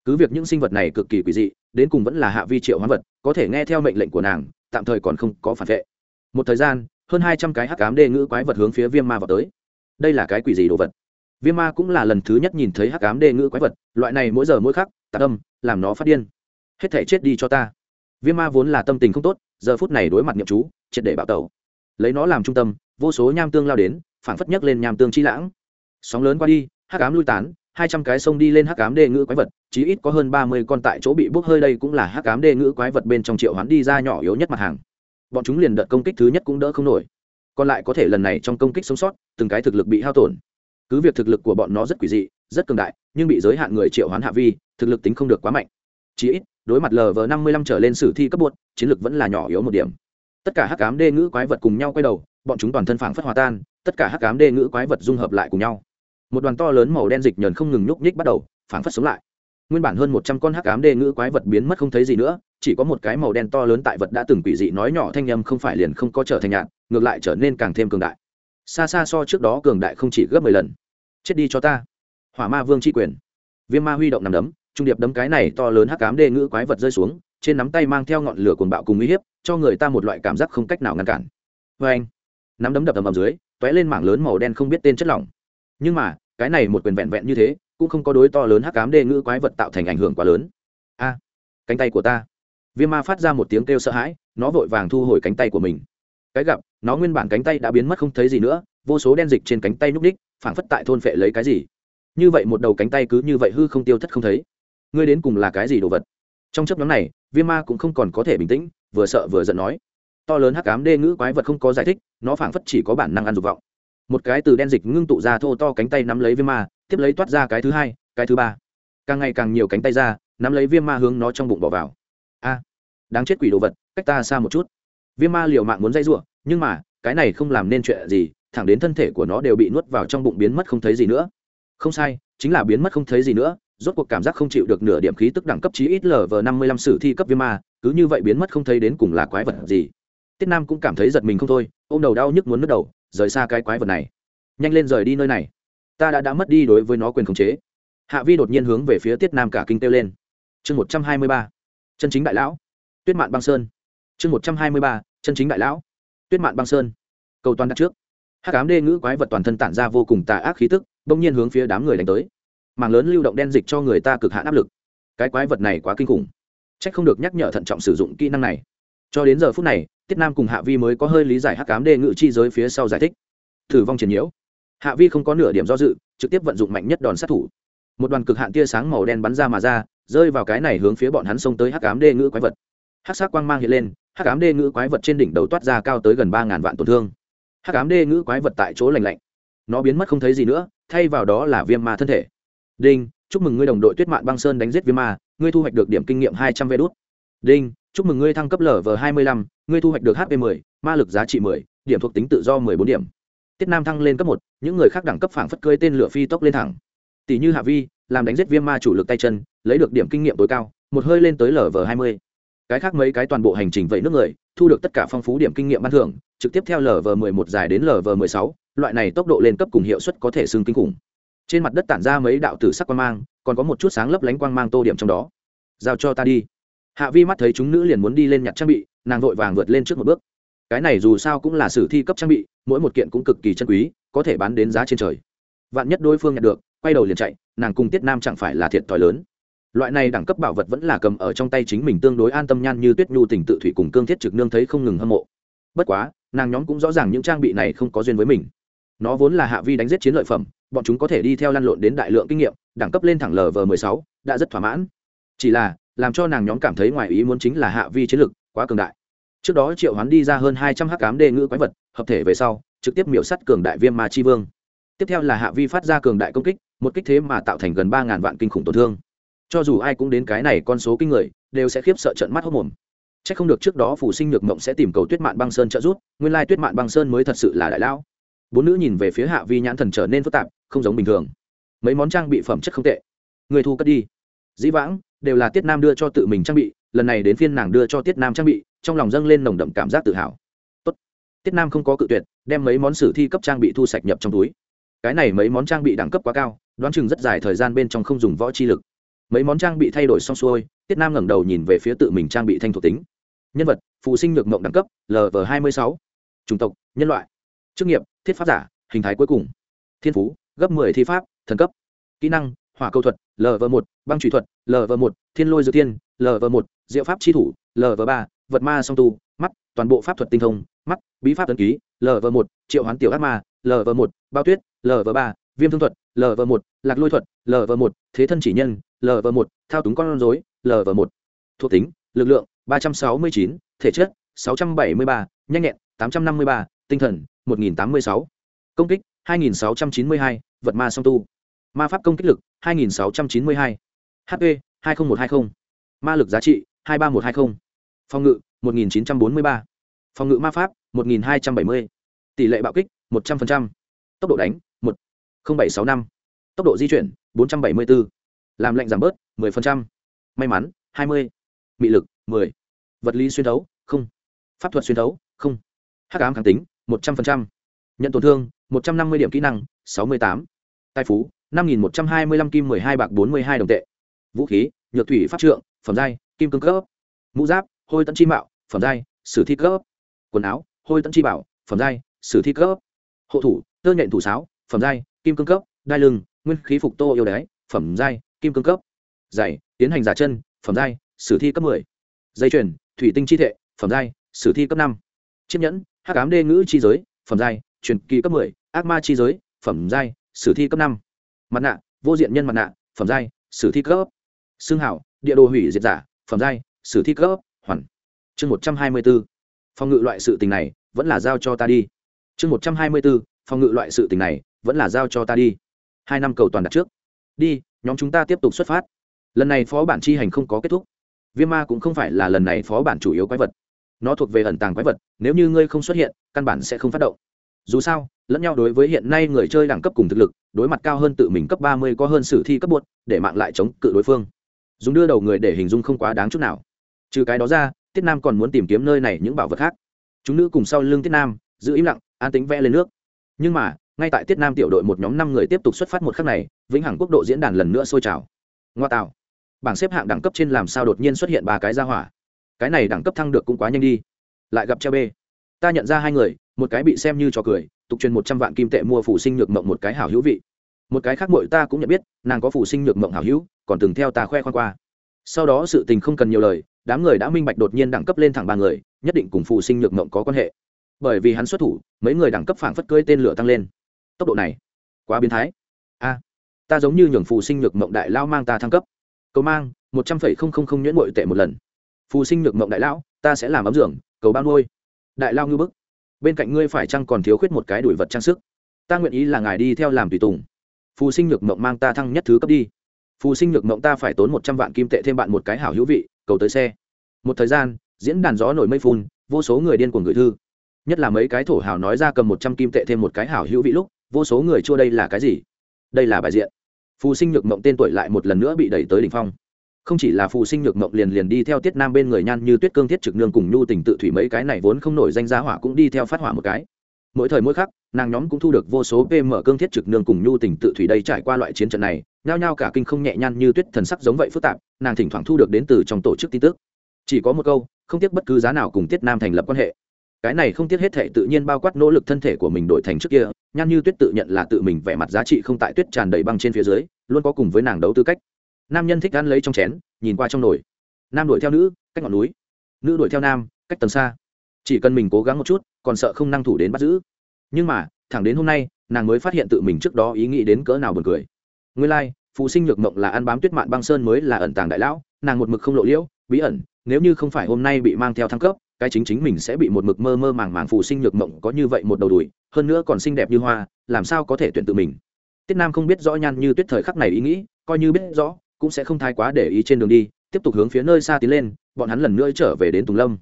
Speaker 1: Cứ việc những sinh vật này cực kỳ quỷ dị, đến cùng vẫn là hạ vi triệu hoán vật, có thể nghe theo mệnh lệnh của nàng, tạm thời còn không có phản vệ một thời gian, hơn hai trăm cái hắc cám đê ngữ quái vật hướng phía viêm ma vào tới. Đây là cái quỷ gì đồ vật? Viêm ma cũng là lần thứ nhất nhìn thấy hắc cám đê ngữ quái vật, loại này mỗi giờ mỗi khắc tạc âm, làm nó phát điên. Hết thể chết đi cho ta. Viêm ma vốn là tâm tình không tốt, giờ phút này đối mặt nhậm chú, triệt để bạo tẩu. Lấy nó làm trung tâm, vô số nham tương lao đến, phảng phất nhấc lên nham tương chi lãng. Sóng lớn qua đi, hắc cám lui tán, hai trăm cái sông đi lên hắc cám đê ngữ quái vật, chí ít có hơn ba mươi con tại chỗ bị bốc hơi đây cũng là hắc cám đê ngữ quái vật bên trong triệu hoán đi ra nhỏ yếu nhất mặt hàng bọn chúng liền đợt công kích thứ nhất cũng đỡ không nổi. Còn lại có thể lần này trong công kích sống sót, từng cái thực lực bị hao tổn. Cứ việc thực lực của bọn nó rất quỷ dị, rất cường đại, nhưng bị giới hạn người triệu hoán hạ vi, thực lực tính không được quá mạnh. Chí ít, đối mặt lv năm mươi lăm trở lên sử thi cấp bột, chiến lực vẫn là nhỏ yếu một điểm. Tất cả hắc cám đê ngữ quái vật cùng nhau quay đầu, bọn chúng toàn thân phảng phất hòa tan, tất cả hắc cám đê ngữ quái vật dung hợp lại cùng nhau. Một đoàn to lớn màu đen dịch nhờn không ngừng nhúc nhích bắt đầu, phảng phất sống lại. Nguyên bản hơn một trăm con hắc cám đê ngữ quái vật biến mất không thấy gì nữa chỉ có một cái màu đen to lớn tại vật đã từng quỷ dị nói nhỏ thanh âm không phải liền không có trở thành nhạt, ngược lại trở nên càng thêm cường đại. Xa xa so trước đó cường đại không chỉ gấp mười lần. Chết đi cho ta. Hỏa ma vương tri quyền. Viêm ma huy động nằm đấm, trung điệp đấm cái này to lớn hắc cám đê ngữ quái vật rơi xuống, trên nắm tay mang theo ngọn lửa cuồng bạo cùng uy hiếp, cho người ta một loại cảm giác không cách nào ngăn cản. Vê anh, nắm đấm đập ầm ầm dưới t ó é lên mảng lớn màu đen không biết tên chất lỏng. Nhưng mà, cái này một quyền vẹn vẹn như thế, cũng không có đối to lớn hắc cám đê ngữ quái vật tạo thành ảnh hưởng quá lớn. A, cánh tay của ta viêm ma phát ra một tiếng kêu sợ hãi, nó vội vàng thu hồi cánh tay của mình. Cái gặp, nó nguyên bản cánh tay đã biến mất không thấy gì nữa, vô số đen dịch trên cánh tay nhúc ních, phảng phất tại thôn phệ lấy cái gì. Như vậy một đầu cánh tay cứ như vậy hư không tiêu thất không thấy. Ngươi đến cùng là cái gì đồ vật? Trong chấp nhóm này, viêm ma cũng không còn có thể bình tĩnh, vừa sợ vừa giận nói. To lớn hắc ám đê ngữ quái vật không có giải thích, nó phảng phất chỉ có bản năng ăn dục vọng. Một cái từ đen dịch ngưng tụ ra thô to cánh tay nắm lấy viêm ma, tiếp lấy toát ra cái thứ hai, cái thứ ba. Càng ngày càng nhiều cánh tay ra, nắm lấy viêm ma hướng nó trong bụng bỏ vào a, đáng chết quỷ đồ vật, cách ta xa một chút. Viêm ma liều mạng muốn dây giụa nhưng mà, cái này không làm nên chuyện gì, thẳng đến thân thể của nó đều bị nuốt vào trong bụng biến mất không thấy gì nữa. Không sai, chính là biến mất không thấy gì nữa, rốt cuộc cảm giác không chịu được nửa điểm khí tức đẳng cấp chí ít lv năm mươi lăm sử thi cấp viêm ma, cứ như vậy biến mất không thấy đến cùng là quái vật gì. Tiết nam cũng cảm thấy giật mình không thôi ô m đầu đau nhức muốn nứt đầu, rời xa cái quái vật này. Nhanh lên rời đi nơi này. Ta đã đã mất đi đối với nó quyền khống chế. Hạ vi đột nhiên hướng về phía tiết nam cả kinh kêu lên. Chương một trăm hai mươi ba chân chính đại lão. Tuyết mạn băng sơn. Chương một trăm hai mươi ba, chân chính đại lão. Tuyết mạn băng sơn. Cầu toàn đặt trước. Hát cám đê ngữ quái vật toàn thân tản ra vô cùng tà ác khí tức, bỗng nhiên hướng phía đám người đánh tới. Mảng lớn lưu động đen dịch cho người ta cực hạn áp lực. Cái quái vật này quá kinh khủng. C h ắ c không được nhắc nhở thận trọng sử dụng kỹ năng này. Cho đến giờ phút này, tiết nam cùng hạ vi mới có hơi lý giải hắc cám đê ngự chi giới phía sau giải thích. Thử vong triển nhiễu. Hạ vi không có nửa điểm do dự, trực tiếp vận dụng mạnh nhất đòn sát thủ. Một đoàn cực hạn tia sáng màu đen bắn ra mà ra rơi vào cái này hướng phía bọn hắn xông tới hắc ám đê ngữ quái vật. Hắc sắc quang mang hiện lên, hắc ám đê ngữ quái vật trên đỉnh đầu toát ra cao tới gần ba ngàn vạn tổn thương. Hắc ám đê ngữ quái vật tại chỗ lành lạnh. Nó biến mất không thấy gì nữa, thay vào đó là viêm ma thân thể. Đinh, chúc mừng ngươi đồng đội tuyết mạn băng sơn đánh giết viêm ma, ngươi thu hoạch được điểm kinh nghiệm hai trăm vé đốt đinh, chúc mừng ngươi thăng cấp lv hai mươi lăm, ngươi thu hoạch được hp mười, ma lực giá trị mười, điểm thuộc tính tự do mười bốn điểm. Tiết nam thăng lên cấp một, những người khác đẳng cấp phảng phất cơi tên lửa phi tốc lên thẳng. Tỷ như hạ vi làm đánh giết viêm ma chủ lực tay chân, lấy được điểm kinh nghiệm tối cao, một hơi lên tới lv hai mươi. Cái khác mấy cái toàn bộ hành trình vậy nước người, thu được tất cả phong phú điểm kinh nghiệm ban thưởng, trực tiếp theo lv mười một dài đến lv mười sáu, loại này tốc độ lên cấp cùng hiệu suất có thể xưng kinh khủng. Trên mặt đất tản ra mấy đạo tử sắc quang mang, còn có một chút sáng lấp lánh quang mang tô điểm trong đó. Giao cho ta đi. Hạ vi mắt thấy chúng nữ liền muốn đi lên nhặt trang bị, nàng vội vàng vượt lên trước một bước. Cái này dù sao cũng là sử thi cấp trang bị, mỗi một kiện cũng cực kỳ chân quý, có thể bán đến giá trên trời. Vạn nhất đối phương nhặt được quay đầu liền chạy, nàng cùng tiết nam chẳng phải là thiệt thòi lớn. Loại này đẳng cấp bảo vật vẫn là cầm ở trong tay chính mình tương đối an tâm nhan như tuyết nhu tình tự thủy cùng cương thiết trực nương thấy không ngừng hâm mộ. Bất quá, nàng nhóm cũng rõ ràng những trang bị này không có duyên với mình. Nó vốn là hạ vi đánh giết chiến lợi phẩm, bọn chúng có thể đi theo lăn lộn đến đại lượng kinh nghiệm, đẳng cấp lên thẳng lv m mười sáu, đã rất thỏa mãn. Chỉ là, làm cho nàng nhóm cảm thấy ngoài ý muốn chính là hạ vi chiến lực quá cường đại. Trước đó triệu hoán đi ra hơn hai trăm h cám đề ngữ quái vật, hợp thể về sau, trực tiếp miểu sắt cường đại viêm ma chi vương. Tiếp theo là hạ vi phát ra cường đại công kích một kích thế mà tạo thành gần ba ngàn vạn kinh khủng tổn thương. Cho dù ai cũng đến cái này con số kinh người, đều sẽ khiếp sợ trận mắt hốc mồm. C h ắ c không được trước đó phủ sinh nhược mộng sẽ tìm cầu tuyết mạn băng sơn trợ giúp, nguyên lai tuyết mạn băng sơn mới thật sự là đại lão. Bốn nữ nhìn về phía hạ vi nhãn thần trở nên phức tạp, không giống bình thường. Mấy món trang bị phẩm chất không tệ. Người thu cất đi. Dĩ vãng, đều là tiết nam đưa cho tự mình trang bị, lần này đến phiên nàng đưa cho tiết nam trang bị, trong lòng dâng lên nồng đậm cảm giác tự hào. Tốt. tiết nam không có cự tuyệt, đem mấy món sử thi cấp trang bị thu sạch nhập trong túi cái này mấy món trang bị đẳng cấp quá cao, đoán chừng rất dài thời gian bên trong không dùng võ chi lực. Mấy món trang bị thay đổi xong xuôi, tiết nam ngẩng đầu nhìn về phía tự mình trang bị thanh thuộc tính. Nhân vật, phụ sinh nhược mộng đẳng cấp lv hai mươi sáu. Chủng tộc, nhân loại. Chức nghiệp, thiết pháp giả, hình thái cuối cùng. Thiên phú, gấp mười thi pháp, thần cấp. Kỹ năng, hỏa câu thuật lv một, băng trụy thuật lv một, thiên lôi dự tiên lv một, diệu pháp chi thủ lv ba, vật ma song tu, mắt, toàn bộ pháp thuật tinh thông, mắt, bí pháp tấn ký lv một, triệu hoán tiểu ác ma lv một, bao tuyết lv ba, viêm thương thuật lv một, lạc lôi thuật lv một, thế thân chỉ nhân lv một, thao túng con rối lv một thuộc tính, lực lượng, ba trăm sáu mươi chín, thể chất, sáu trăm bảy mươi ba, nhanh nhẹn, tám trăm năm mươi ba, tinh thần, một nghìn tám mươi sáu công kích, hai nghìn sáu trăm chín mươi hai, vật ma song tu ma pháp công kích lực 2692. hp 20120. ma lực giá trị 23120. phòng ngự 1943. phòng ngự ma pháp 1270. tỷ lệ bạo kích 100%. tốc độ đánh 0765. tốc độ di chuyển 474. làm lệnh giảm bớt 10%. may mắn 20. mị lực 10. vật lý xuyên thấu, không pháp thuật xuyên thấu, không hắc ám kháng tính 100%. nhận tổn thương 150 điểm kỹ năng 68. tài phú, năm nghìn một trăm hai mươi lăm kim mười hai bạc bốn mươi hai đồng tệ vũ khí, nhược thủy pháp trượng, phẩm giai, kim cương cấp mũ giáp, hôi tận chi mạo, phẩm giai, sử thi cấp quần áo, hôi tận chi bảo, phẩm giai, sử thi cấp hộ thủ, tơ nhện thủ sáo, phẩm giai kim cương cấp đai lưng nguyên khí phục tô yêu đái phẩm giai kim cương cấp. Dày, tiến hành giả chân phẩm giai sử thi cấp mười. Dây chuyền thủy tinh chi thệ phẩm giai sử thi cấp năm. Chiếc nhẫn hắc ám đê ngữ chi giới phẩm giai truyền kỳ cấp mười ác ma chi giới phẩm giai sử thi cấp năm. Mặt nạ vô diện nhân mặt nạ phẩm giai sử thi cấp. Xương hảo địa đồ hủy diệt giả phẩm giai sử thi cấp hoàn. Chương một trăm hai mươi b ố phòng ngự loại sự tình này vẫn là giao cho ta đi. Chương một trăm hai mươi b ố phòng ngự loại sự tình này vẫn là giao cho ta đi. Hai năm cầu toàn đặt trước. Đi, nhóm chúng ta tiếp tục xuất phát. Lần này phó bản chi hành không có kết thúc. Viêm ma cũng không phải là lần này phó bản chủ yếu quái vật. Nó thuộc về ẩn tàng quái vật, nếu như ngươi không xuất hiện, căn bản sẽ không phát động. Dù sao, lẫn nhau đối với hiện nay người chơi đẳng cấp cùng thực lực, đối mặt cao hơn tự mình cấp ba mươi có hơn sử thi cấp bột để mạng lại chống cự đối phương. Dùng đưa đầu người để hình dung không quá đáng chút nào. Trừ cái đó ra, tiết nam còn muốn tìm kiếm nơi này những bảo vật khác. Chúng nữ cùng sau lưng tiết nam, giữ im lặng, an tính vẽ lên nước. Nhưng mà ngay tại tiết nam tiểu đội một nhóm năm người tiếp tục xuất phát một khắc này, vĩnh hằng quốc độ diễn đàn lần nữa sôi trào. Ngoa tạo. Bảng xếp hạng đẳng cấp trên làm sao đột nhiên xuất hiện ba cái ra hỏa? Cái này đẳng cấp thăng được cũng quá nhanh đi. Lại gặp treo b ta nhận ra hai người, một cái bị xem như trò cười, tục truyền một trăm vạn kim tệ mua phủ sinh nhược mộng một cái hảo hữu vị. Một cái khác mội ta cũng nhận biết, nàng có phủ sinh nhược mộng hảo hữu, còn từng theo ta khoe khoan qua. Sau đó sự tình không cần nhiều lời, đám người đã minh bạch đột nhiên đẳng cấp lên thẳng ba người, nhất định cùng phủ sinh nhược mộng có quan hệ. Bởi vì hắn xuất thủ, mấy người đẳng cấp phảng phất cơi tên lửa tăng lên tốc độ này quá biến thái. A, ta giống như nhường phù sinh nhược mộng đại lao mang ta thăng cấp. Cầu mang, một trăm phẩy không không không nhuyễn bội tệ một lần. Phù sinh nhược mộng đại lão, ta sẽ làm ấm dưỡng cầu bao nuôi. Đại lao ngư bức. Bên cạnh ngươi phải chăng còn thiếu khuyết một cái đuổi vật trang sức? Ta nguyện ý là ngài đi theo làm tùy tùng. Phù sinh nhược mộng mang ta thăng nhất thứ cấp đi. Phù sinh nhược mộng ta phải tốn một trăm vạn kim tệ thêm bạn một cái hảo hữu vị, cầu tới xe. Một thời gian, diễn đàn gió nổi mây phun, vô số người điên cuồng gửi thư. Nhất là mấy cái thổ hào nói ra cầm một trăm kim tệ thêm một cái hảo hữu vị lúc vô số người chua đây là cái gì? Đây là bài diện. Phù sinh nhược mộng tên tuổi lại một lần nữa bị đẩy tới đỉnh phong. Không chỉ là phù sinh nhược mộng liền liền đi theo tiết nam bên người nhan như tuyết, cương thiết trực nương cùng nhu tình tự thủy mấy cái này vốn không nổi danh giá hỏa cũng đi theo phát hỏa một cái. Mỗi thời mỗi khắc, nàng nhóm cũng thu được vô số pm, cương thiết trực nương cùng nhu tình tự thủy đây trải qua loại chiến trận này, nhao nhao cả kinh không nhẹ nhăn như tuyết thần sắc giống vậy phức tạp, nàng thỉnh thoảng thu được đến từ trong tổ chức tin tức. Chỉ có một câu, không tiếc bất cứ giá nào cùng tiết nam thành lập quan hệ cái này không tiếc hết thệ tự nhiên bao quát nỗ lực thân thể của mình đổi thành trước kia nhan như tuyết tự nhận là tự mình vẻ mặt giá trị không tại tuyết tràn đầy băng trên phía dưới luôn có cùng với nàng đấu tư cách. Nam nhân thích ăn lấy trong chén nhìn qua trong nồi. Nam đuổi theo nữ cách ngọn núi. Nữ đuổi theo nam cách tầng xa. Chỉ cần mình cố gắng một chút còn sợ không năng thủ đến bắt giữ. Nhưng mà thẳng đến hôm nay nàng mới phát hiện tự mình trước đó ý nghĩ đến cỡ nào buồn cười. Nguyên lai、like, phụ sinh nhược mộng là ăn bám tuyết mạn băng sơn mới là ẩn tàng đại lão nàng một mực không lộ liễu bí ẩn nếu như không phải hôm nay bị mang theo thăng cấp cái chính chính mình sẽ bị một mực mơ mơ màng màng phụ sinh nhược mộng có như vậy một đầu đùi, hơn nữa còn xinh đẹp như hoa, làm sao có thể tuyển tự mình? Tiết nam không biết rõ nhan như tuyết thời khắc này ý nghĩ, coi như biết rõ, cũng sẽ không thái quá để ý trên đường đi, tiếp tục hướng phía nơi xa tiến lên, bọn hắn lần nữa trở về đến tùng lâm.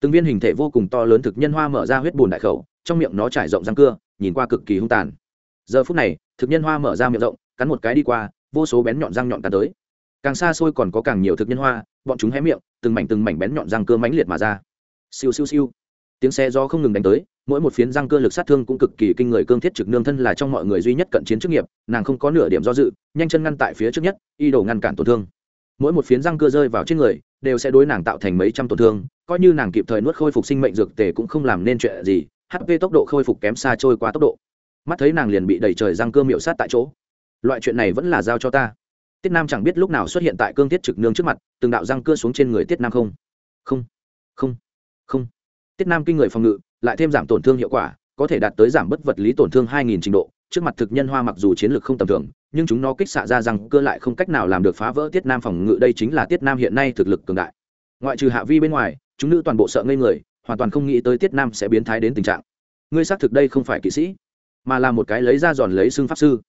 Speaker 1: Từng viên hình thể vô cùng to lớn thực nhân hoa mở ra huyết bùn đại khẩu, trong miệng nó trải rộng răng cưa, nhìn qua cực kỳ hung tàn. Giờ phút này, thực nhân hoa mở ra miệng rộng, cắn một cái đi qua, vô số bén nhọn răng nhọn cắn tới. Càng xa xôi còn có càng nhiều thực nhân hoa, bọn chúng hé miệng, từng mảnh từng mảnh bén nhọn răng cưa mãnh liệt mà ra siêu siêu siêu. Tiếng xe do không ngừng đánh tới, mỗi một phiến răng cưa lực sát thương cũng cực kỳ kinh người cương thiết trực nương thân là trong mọi người duy nhất cận chiến chức nghiệp, nàng không có nửa điểm do dự, nhanh chân ngăn tại phía trước nhất, y đổ ngăn cản tổn thương. Mỗi một phiến răng cưa rơi vào trên người, đều sẽ đối nàng tạo thành mấy trăm tổn thương, coi như nàng kịp thời nuốt khôi phục sinh mệnh dược tề cũng không làm nên chuyện gì hp tốc độ khôi phục kém xa trôi qua tốc độ. Mắt thấy nàng liền bị đẩy trời răng cơ miệu sát tại chỗ. Loại chuyện này vẫn là giao cho ta. Tiết nam chẳng biết lúc nào xuất hiện tại cương Thiết trực nương trước mặt, từng đạo răng cưa xuống trên người tiết nam không? Không. Không không. Tiết nam kinh người phòng ngự, lại thêm giảm tổn thương hiệu quả, có thể đạt tới giảm bất vật lý tổn thương hai nghìn trình độ. Trước mặt thực nhân hoa mặc dù chiến lược không tầm thường, nhưng chúng nó kích xạ ra rằng cơ lại không cách nào làm được phá vỡ tiết nam phòng ngự, đây chính là tiết nam hiện nay thực lực cường đại. Ngoại trừ hạ vi bên ngoài, chúng nữ toàn bộ sợ ngây người, hoàn toàn không nghĩ tới tiết nam sẽ biến thái đến tình trạng. Ngươi xác thực đây không phải kỵ sĩ, mà là một cái lấy ra giòn lấy xương pháp sư.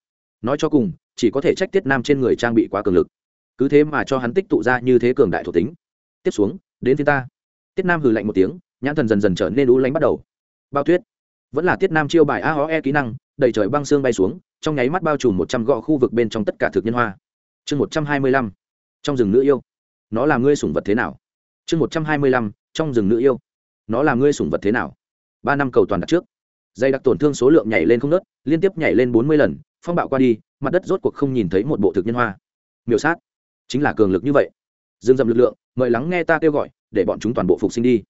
Speaker 1: Nói cho cùng, chỉ có thể trách tiết nam trên người trang bị quá cường lực. Cứ thế mà cho hắn tích tụ ra như thế cường đại thuộc tính. Tiếp xuống, đến phía ta tiết nam hừ lạnh một tiếng, nhãn thần dần dần trở nên u lánh bắt đầu. Bao tuyết. Vẫn là tiết nam chiêu bài a ho e kỹ năng, đầy trời băng xương bay xuống, trong nháy mắt bao trùm một trăm gọ khu vực bên trong tất cả thực nhân hoa. Chương một trăm hai mươi lăm. Trong rừng nữ yêu. Nó là ngươi sủng vật thế nào? Chương một trăm hai mươi lăm. Trong rừng nữ yêu. Nó là ngươi sủng vật thế nào? Ba năm cầu toàn đặt trước. Dây đặc tổn thương số lượng nhảy lên không nớt liên tiếp nhảy lên bốn mươi lần, phong bạo qua đi, mặt đất rốt cuộc không nhìn thấy một bộ thực nhân hoa. Miểu sát. Chính là cường lực như vậy. Dương dầm lực lượng, mời lắng nghe ta kêu gọi để bọn chúng toàn bộ phục sinh đi.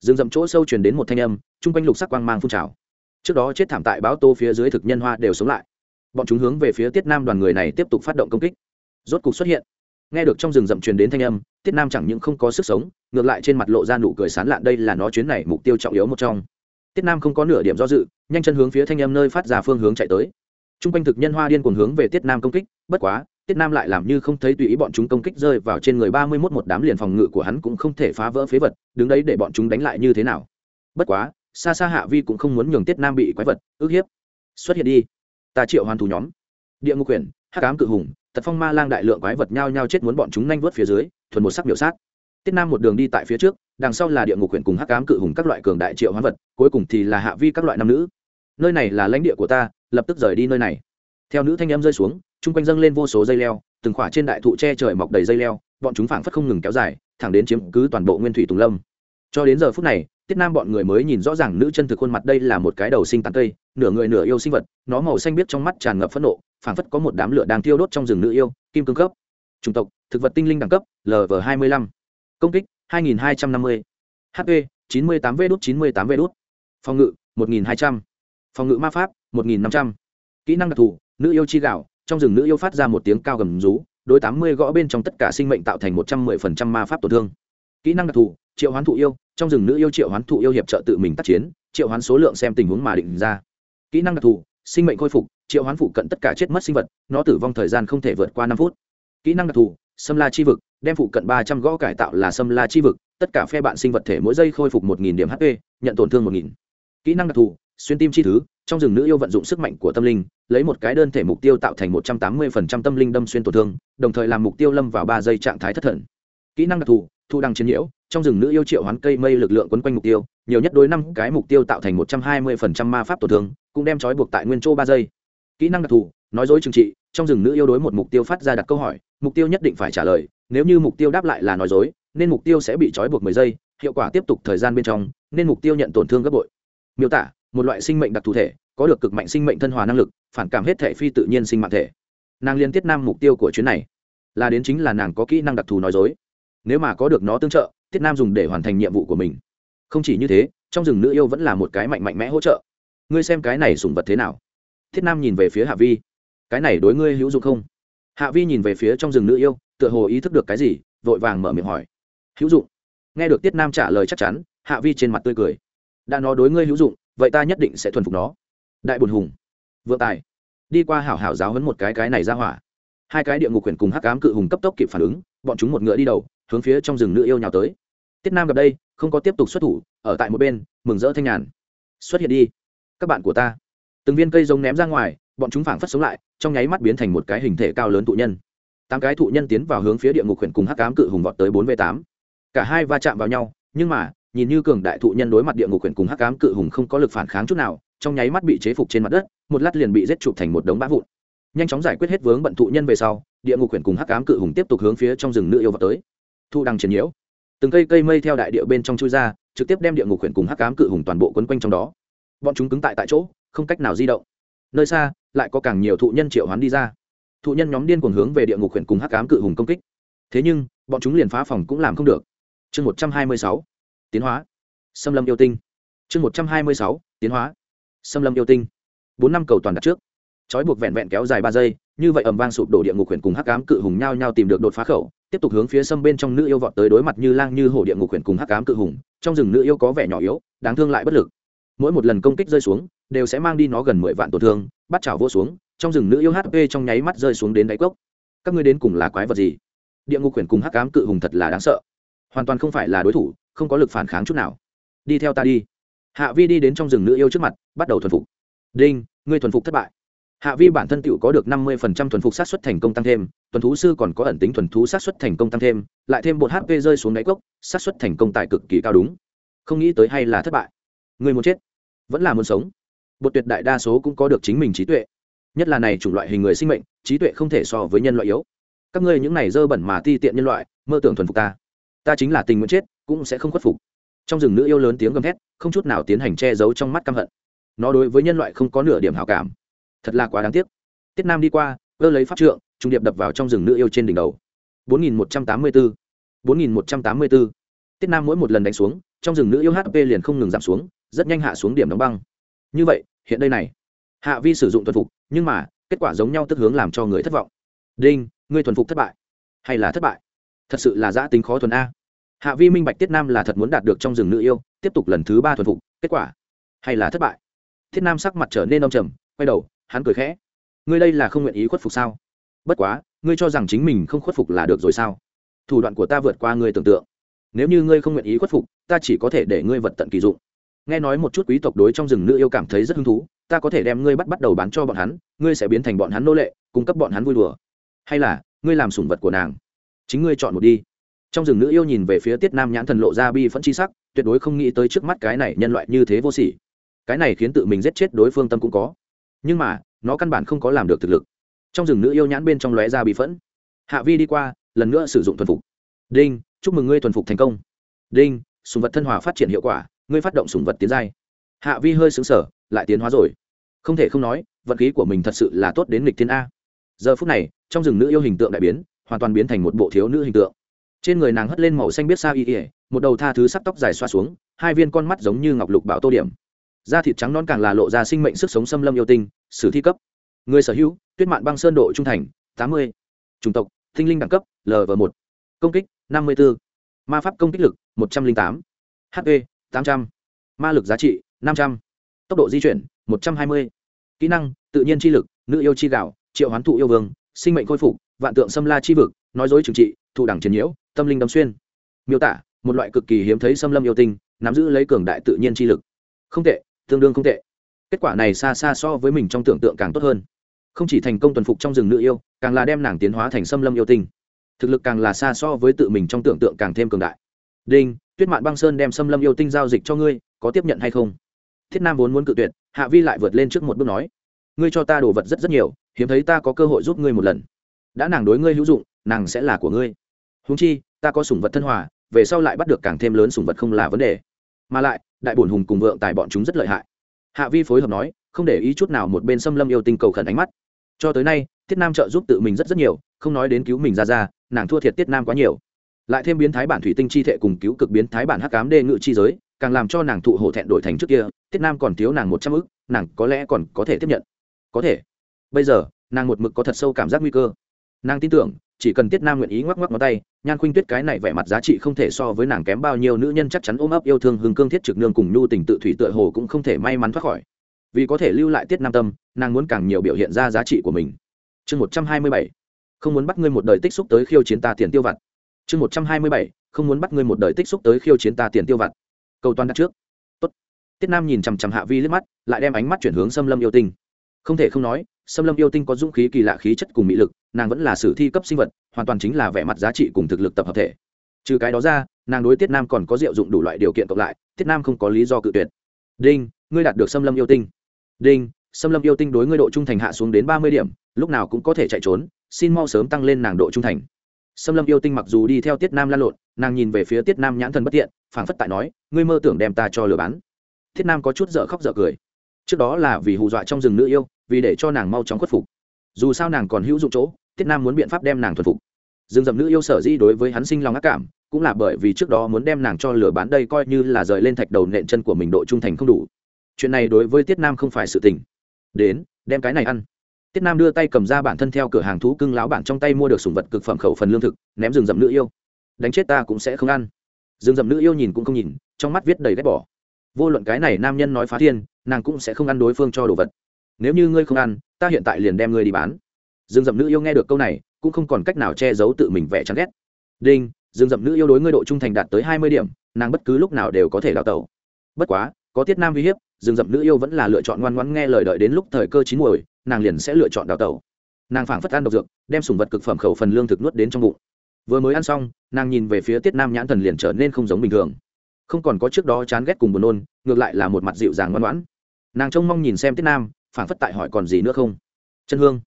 Speaker 1: Dừng dậm chỗ sâu truyền đến một thanh âm, chung quanh lục sắc quang mang phun trào. Trước đó chết thảm tại báo tô phía dưới thực nhân hoa đều sống lại. Bọn chúng hướng về phía tiết nam đoàn người này tiếp tục phát động công kích. Rốt cục xuất hiện. Nghe được trong rừng rậm truyền đến thanh âm, tiết nam chẳng những không có sức sống, ngược lại trên mặt lộ ra nụ cười sán lạn đây là nó chuyến này mục tiêu trọng yếu một trong. Tiết nam không có nửa điểm do dự, nhanh chân hướng phía thanh âm nơi phát ra phương hướng chạy tới. T r u n g quanh thực nhân hoa điên cuồng hướng về tiết nam công kích, bất quá tiết nam lại làm như không thấy tùy ý bọn chúng công kích rơi vào trên người ba mươi mốt một đám liền phòng ngự của hắn cũng không thể phá vỡ phế vật, đứng đấy để bọn chúng đánh lại như thế nào. Bất quá xa xa hạ vi cũng không muốn nhường tiết nam bị quái vật ước hiếp. Xuất hiện đi. Ta triệu hoàn thủ nhóm. Địa ngục quyển hát cám cự hùng, tật phong ma lang đại lượng quái vật nhao nhao chết muốn bọn chúng nhanh vớt phía dưới, thuần một sắc biểu sát. Tiết nam một đường đi tại phía trước, đằng sau là địa ngục quyển cùng hắc cám cự hùng các loại cường đại triệu hoán vật, cuối cùng thì là hạ vi các loại nam nữ. Nơi này là lãnh địa của ta, lập tức rời đi nơi này. Theo nữ thanh em rơi xuống chung quanh dâng lên vô số dây leo từng khỏa trên đại thụ che trời mọc đầy dây leo bọn chúng phảng phất không ngừng kéo dài thẳng đến chiếm cứ toàn bộ nguyên thủy tùng lâm cho đến giờ phút này tiết nam bọn người mới nhìn rõ ràng nữ chân thực khuôn mặt đây là một cái đầu sinh tàn cây nửa người nửa yêu sinh vật nó màu xanh biếc trong mắt tràn ngập phẫn nộ phảng phất có một đám lửa đang thiêu đốt trong rừng nữ yêu kim cương cấp chủng tộc thực vật tinh linh đẳng cấp lv hai mươi lăm công kích 2250. HP 98 V đút 98 V đút. Phòng ngự 1200. Phòng ngự ma pháp 1500. Kỹ năng đặc thù, nữ yêu chi gạo, trong rừng nữ yêu phát ra một tiếng cao gầm rú, đối 80 gõ bên trong tất cả sinh mệnh tạo thành 110% ma pháp tổn thương. Kỹ năng đặc thù, triệu hoán thụ yêu, trong rừng nữ yêu triệu hoán thụ yêu hiệp trợ tự mình tác chiến, triệu hoán số lượng xem tình huống mà định ra. Kỹ năng đặc thù, sinh mệnh khôi phục, triệu hoán phụ cận tất cả chết mất sinh vật, nó tử vong thời gian không thể vượt qua năm phút. Kỹ năng đặc thù, Sâm La chi vực, đem phụ cận ba trăm gõ cải tạo là Sâm La chi vực, tất cả phe bạn sinh vật thể mỗi giây khôi phục một nghìn điểm HP, nhận tổn thương một nghìn. Kỹ năng đặc thù, xuyên tim chi thứ, trong rừng nữ yêu vận dụng sức mạnh của tâm linh, lấy một cái đơn thể mục tiêu tạo thành một trăm tám mươi phần trăm tâm linh đâm xuyên tổn thương, đồng thời làm mục tiêu lâm vào ba giây trạng thái thất thần. Kỹ năng đặc thù, thu đăng chiến nhiễu, trong rừng nữ yêu triệu hoán cây mây lực lượng quấn quanh mục tiêu, nhiều nhất đối năm cái mục tiêu tạo thành một trăm hai mươi phần trăm ma pháp tổn thương, cũng đem trói buộc tại nguyên châu ba giây. Kỹ năng đặc thù, nói dối trừng trị, trong rừng nữ yêu đối một mục tiêu phát ra đặt câu hỏi, mục tiêu nhất định phải trả lời nếu như mục tiêu đáp lại là nói dối nên mục tiêu sẽ bị trói buộc mười giây hiệu quả tiếp tục thời gian bên trong nên mục tiêu nhận tổn thương gấp bội miêu tả một loại sinh mệnh đặc thù thể, có được cực mạnh sinh mệnh thân hòa năng lực, phản cảm hết thể phi tự nhiên sinh mạng thể. Nàng liên tiết nam mục tiêu của chuyến này, là đến chính là nàng có kỹ năng đặc thù nói dối. Nếu mà có được nó tương trợ, tiết nam dùng để hoàn thành nhiệm vụ của mình. Không chỉ như thế, trong rừng nữ yêu vẫn là một cái mạnh mạnh mẽ hỗ trợ. Ngươi xem cái này sùng vật thế nào? Thiết nam nhìn về phía hạ vi. Cái này đối ngươi hữu dụng không? Hạ vi nhìn về phía trong rừng nữ yêu, tựa hồ ý thức được cái gì, vội vàng mở miệng hỏi. Hữu dụng. Nghe được tiết nam trả lời chắc chắn, hạ vi trên mặt tươi cười. Đã nói đối ngươi hữu dụng vậy ta nhất định sẽ thuần phục nó. Đại bùn hùng, vượng tài, đi qua hảo hảo giáo hấn một cái cái này ra hỏa. Hai cái địa ngục quyền cùng hắc ám cự hùng cấp tốc kịp phản ứng, bọn chúng một ngựa đi đầu, hướng phía trong rừng nữ yêu nhào tới. Tiết nam gặp đây, không có tiếp tục xuất thủ, ở tại một bên, mừng rỡ thanh nhàn. Xuất hiện đi, các bạn của ta. Từng viên cây giống ném ra ngoài, bọn chúng phảng phất sống lại, trong nháy mắt biến thành một cái hình thể cao lớn thụ nhân. Tám cái thụ nhân tiến vào hướng phía địa ngục huyện cùng hắc cám cự hùng vọt tới bốn v tám. Cả hai va chạm vào nhau, nhưng mà nhìn như cường đại thụ nhân đối mặt địa ngục quyền cùng hắc ám cự hùng không có lực phản kháng chút nào, trong nháy mắt bị chế phục trên mặt đất, một lát liền bị giết chụp thành một đống bã vụn. Nhanh chóng giải quyết hết vướng bận thụ nhân về sau, địa ngục quyền cùng hắc ám cự hùng tiếp tục hướng phía trong rừng nữ yêu vào tới. Thụ đang triển nhiễu. Từng cây cây mây theo đại địa bên trong chui ra, trực tiếp đem địa ngục quyền cùng hắc ám cự hùng toàn bộ quấn quanh trong đó. Bọn chúng cứng tại tại chỗ, không cách nào di động. Nơi xa, lại có càng nhiều thụ nhân triệu hoán đi ra. Thụ nhân nhóm điên cuồng hướng về địa ngục quyền cùng hắc ám cự hùng công kích. Thế nhưng, bọn chúng liền phá phòng cũng làm không được. Chương một trăm hai mươi sáu tiến hóa. Xâm lâm yêu tinh. Chương một trăm hai mươi sáu, tiến hóa. Xâm lâm yêu tinh. Bốn năm cầu toàn đặt trước. Trói buộc vẹn vẹn kéo dài ba giây, như vậy ầm vang sụp đổ địa ngục huyện cùng hắc cám cự hùng nhao nhao tìm được đột phá khẩu, tiếp tục hướng phía sâm bên trong nữ yêu vọt tới đối mặt như lang như hổ địa ngục huyện cùng hắc cám cự hùng, trong rừng nữ yêu có vẻ nhỏ yếu, đáng thương lại bất lực. Mỗi một lần công kích rơi xuống, đều sẽ mang đi nó gần mười vạn tổn thương, bắt chảo vô xuống, trong rừng nữ yêu hp trong nháy mắt rơi xuống đến đáy cốc. Các ngươi đến cùng là quái vật gì? Địa ngục quyển cùng hắc cám cự hùng thật là đáng sợ. Hoàn toàn không phải là đối thủ không có lực phản kháng chút nào. Đi theo ta đi. Hạ vi đi đến trong rừng nữ yêu trước mặt, bắt đầu thuần phục. Đinh, ngươi thuần phục thất bại. Hạ vi bản thân tựu có được năm mươi phần trăm thuần phục sát xuất thành công tăng thêm, tuần thú sư còn có ẩn tính thuần thú sát xuất thành công tăng thêm, lại thêm bột hp rơi xuống đáy cốc, sát xuất thành công tại cực kỳ cao đúng. Không nghĩ tới hay là thất bại. Người muốn chết, vẫn là muốn sống. Bột tuyệt đại đa số cũng có được chính mình trí tuệ. Nhất là này chủng loại hình người sinh mệnh, trí tuệ không thể so với nhân loại yếu. Các ngươi những này dơ bẩn mà ti tiện nhân loại, mơ tưởng thuần phục ta. Ta chính là tình nguyện chết cũng sẽ không khuất phục. Trong rừng nữ yêu lớn tiếng gầm thét, không chút nào tiến hành che giấu trong mắt căm hận. Nó đối với nhân loại không có nửa điểm hảo cảm. Thật là quá đáng tiếc. Tiết nam đi qua cơ lấy pháp trượng, trung điệp đập vào trong rừng nữ yêu trên đỉnh đầu. 4184 4184 tiết nam mỗi một lần đánh xuống, trong rừng nữ yêu hp liền không ngừng giảm xuống, rất nhanh hạ xuống điểm đóng băng. Như vậy, hiện đây này. Hạ vi sử dụng thuần phục, nhưng mà, kết quả giống nhau tức hướng làm cho người thất vọng. Đinh, ngươi thuần phục thất bại. Hay là thất bại? Thật sự là giã tính khó thuần a hạ vi minh bạch tiết nam là thật muốn đạt được trong rừng nữ yêu, tiếp tục lần thứ ba thuần phục, kết quả hay là thất bại? Thiết nam sắc mặt trở nên đông trầm, quay đầu, hắn cười khẽ. Ngươi đây là không nguyện ý khuất phục sao? Bất quá, ngươi cho rằng chính mình không khuất phục là được rồi sao? Thủ đoạn của ta vượt qua ngươi tưởng tượng. Nếu như ngươi không nguyện ý khuất phục, ta chỉ có thể để ngươi vật tận kỳ dụng. Nghe nói một chút quý tộc đối trong rừng nữ yêu cảm thấy rất hứng thú, ta có thể đem ngươi bắt bắt đầu bán cho bọn hắn, ngươi sẽ biến thành bọn hắn nô lệ, cung cấp bọn hắn vui đùa. Hay là, ngươi làm sủng vật của nàng. Chính ngươi chọn một đi trong rừng nữ yêu nhìn về phía tiết nam nhãn thần lộ ra bi phẫn chi sắc, tuyệt đối không nghĩ tới trước mắt cái này nhân loại như thế vô sỉ. Cái này khiến tự mình giết chết đối phương tâm cũng có. Nhưng mà, nó căn bản không có làm được thực lực. Trong rừng nữ yêu nhãn bên trong lóe ra bị phẫn. Hạ vi đi qua, lần nữa sử dụng thuần phục. Đinh, chúc mừng ngươi thuần phục thành công. Đinh, sùng vật thân hòa phát triển hiệu quả, ngươi phát động sùng vật tiến giai. Hạ vi hơi xứng sở lại tiến hóa rồi. Không thể không nói, vật khí của mình thật sự là tốt đến nghịch thiên a. Giờ phút này, trong rừng nữ yêu hình tượng đại biến, hoàn toàn biến thành một bộ thiếu nữ hình tượng trên người nàng hất lên màu xanh biết sao y ỉa một đầu tha thứ sắc tóc dài xoa xuống, hai viên con mắt giống như ngọc lục bảo tô điểm. Da thịt trắng non càng là lộ ra sinh mệnh sức sống xâm lâm yêu tinh, sử thi cấp. Người sở hữu, tuyết mạn băng sơn độ trung thành, tám mươi. Chủng tộc thinh linh đẳng cấp lv một. Công kích, năm mươi b ố ma pháp công kích lực, một trăm linh tám. Hp tám trăm. Ma lực giá trị, năm trăm. Tốc độ di chuyển, một trăm hai mươi. Kỹ năng, tự nhiên chi lực, nữ yêu chi gạo, triệu hoán thụ yêu vương, sinh mệnh khôi phục, vạn tượng xâm la chi vực, nói dối trừng trị, thụ đẳng chiến nhiễu tâm linh đâm xuyên. Miêu tả, một loại cực kỳ hiếm thấy xâm lâm yêu tinh, nắm giữ lấy cường đại tự nhiên chi lực. Không tệ, tương đương không tệ. Kết quả này xa xa so với mình trong tưởng tượng càng tốt hơn. Không chỉ thành công tuần phục trong rừng nữ yêu, càng là đem nàng tiến hóa thành xâm lâm yêu tinh. Thực lực càng là xa so với tự mình trong tưởng tượng càng thêm cường đại. Đinh, tuyết mạn băng sơn đem xâm lâm yêu tinh giao dịch cho ngươi, có tiếp nhận hay không? Thiết nam vốn muốn cự tuyệt, hạ vi lại vượt lên trước một bước nói, ngươi cho ta đồ vật rất rất nhiều, hiếm thấy ta có cơ hội giúp ngươi một lần. Đã nàng đối ngươi hữu dụng, nàng sẽ là của ngươi húng chi, ta có sủng vật thân hòa, về sau lại bắt được càng thêm lớn sủng vật không là vấn đề. Mà lại, đại bổn hùng cùng vượng tài bọn chúng rất lợi hại. Hạ vi phối hợp nói, không để ý chút nào một bên xâm lâm yêu tinh cầu khẩn ánh mắt. Cho tới nay, tiết nam trợ giúp tự mình rất rất nhiều, không nói đến cứu mình ra ra, nàng thua thiệt tiết nam quá nhiều. Lại thêm biến thái bản thủy tinh chi thệ cùng cứu cực biến thái bản hắc cám đê ngự chi giới, càng làm cho nàng thụ hổ thẹn đổi thành trước kia, tiết nam còn thiếu nàng một trăm ức, nàng có lẽ còn có thể tiếp nhận. Có thể. Bây giờ, nàng một mực có thật sâu cảm giác nguy cơ. Nàng tin tưởng chỉ cần tiết nam nguyện ý ngoắc ngoắc ngón tay, nhan khuynh tuyết cái này vẻ mặt giá trị không thể so với nàng kém bao nhiêu nữ nhân chắc chắn ôm ấp yêu thương, hưng cương thiết trực nương cùng nhu tình tự thủy tựa hồ cũng không thể may mắn thoát khỏi. Vì có thể lưu lại tiết nam tâm, nàng muốn càng nhiều biểu hiện ra giá trị của mình. Chương một trăm hai mươi bảy, không muốn bắt ngươi một đời tích xúc tới khiêu chiến ta tiền tiêu vặt. Chương một trăm hai mươi bảy, không muốn bắt ngươi một đời tích xúc tới khiêu chiến ta tiền tiêu vặt. Câu toàn đặt trước. Tốt. tiết nam nhìn chằm chằm hạ vi liếc mắt, lại đem ánh mắt chuyển hướng xâm lâm yêu tinh. Không thể không nói xâm lâm yêu tinh có dũng khí kỳ lạ khí chất cùng mỹ lực, nàng vẫn là sử thi cấp sinh vật, hoàn toàn chính là vẻ mặt giá trị cùng thực lực tập hợp thể. Trừ cái đó ra, nàng đối tiết nam còn có diệu dụng đủ loại điều kiện cộng lại, tiết nam không có lý do cự tuyệt. Đinh, ngươi đạt được xâm lâm yêu tinh. Đinh xâm lâm yêu tinh đối ngươi độ trung thành hạ xuống đến ba mươi điểm, lúc nào cũng có thể chạy trốn, xin mau sớm tăng lên nàng độ trung thành. Xâm lâm yêu tinh mặc dù đi theo tiết nam lan lộn, nàng nhìn về phía tiết nam nhãn thần bất tiện phảng phất tại nói, ngươi mơ tưởng đem ta cho lừa bán. Tiết nam có chút dở khóc dở cười trước đó là vì hù dọa trong rừng nữ yêu, vì để cho nàng mau chóng khuất phục. Dù sao nàng còn hữu dụng chỗ, tiết nam muốn biện pháp đem nàng thuần phục. Rừng rậm nữ yêu sở di đối với hắn sinh lòng ác cảm, cũng là bởi vì trước đó muốn đem nàng cho lửa bán đây coi như là rời lên thạch đầu nện chân của mình độ trung thành không đủ. Chuyện này đối với tiết nam không phải sự tình. Đến, đem cái này ăn. Tiết nam đưa tay cầm ra bản thân theo cửa hàng thú cưng lão bản trong tay mua được sùng vật cực phẩm khẩu phần lương thực, ném rừng rậm nữ yêu. Đánh chết ta cũng sẽ không ăn. Rừng rậm nữ yêu nhìn cũng không nhìn, trong mắt viết đầy ghét bỏ. Vô luận cái này nam nhân nói phá thiên nàng cũng sẽ không ăn đối phương cho đồ vật. Nếu như ngươi không ăn, ta hiện tại liền đem ngươi đi bán. Dương Dậm nữ yêu nghe được câu này, cũng không còn cách nào che giấu tự mình vẻ chán ghét. Đinh, Dương Dậm nữ yêu đối ngươi độ trung thành đạt tới hai mươi điểm, nàng bất cứ lúc nào đều có thể đào tẩu. Bất quá, có tiết nam uy hiếp, Dương Dậm nữ yêu vẫn là lựa chọn ngoan ngoãn nghe lời đợi đến lúc thời cơ chín muồi, nàng liền sẽ lựa chọn đào tẩu. Nàng phảng phất ăn độc dược, đem sùng vật cực phẩm khẩu phần lương thực nuốt đến trong bụng. Vừa mới ăn xong, nàng nhìn về phía tiết nam nhãn thần liền trở nên không giống bình thường. Không còn có trước đó chán ghét cùng buồn nôn, ngược lại là một mặt dịu dàng ngoan ngoãn nàng trông mong nhìn xem tiết nam, phảng phất tại hỏi còn gì nữa không? Chân hương,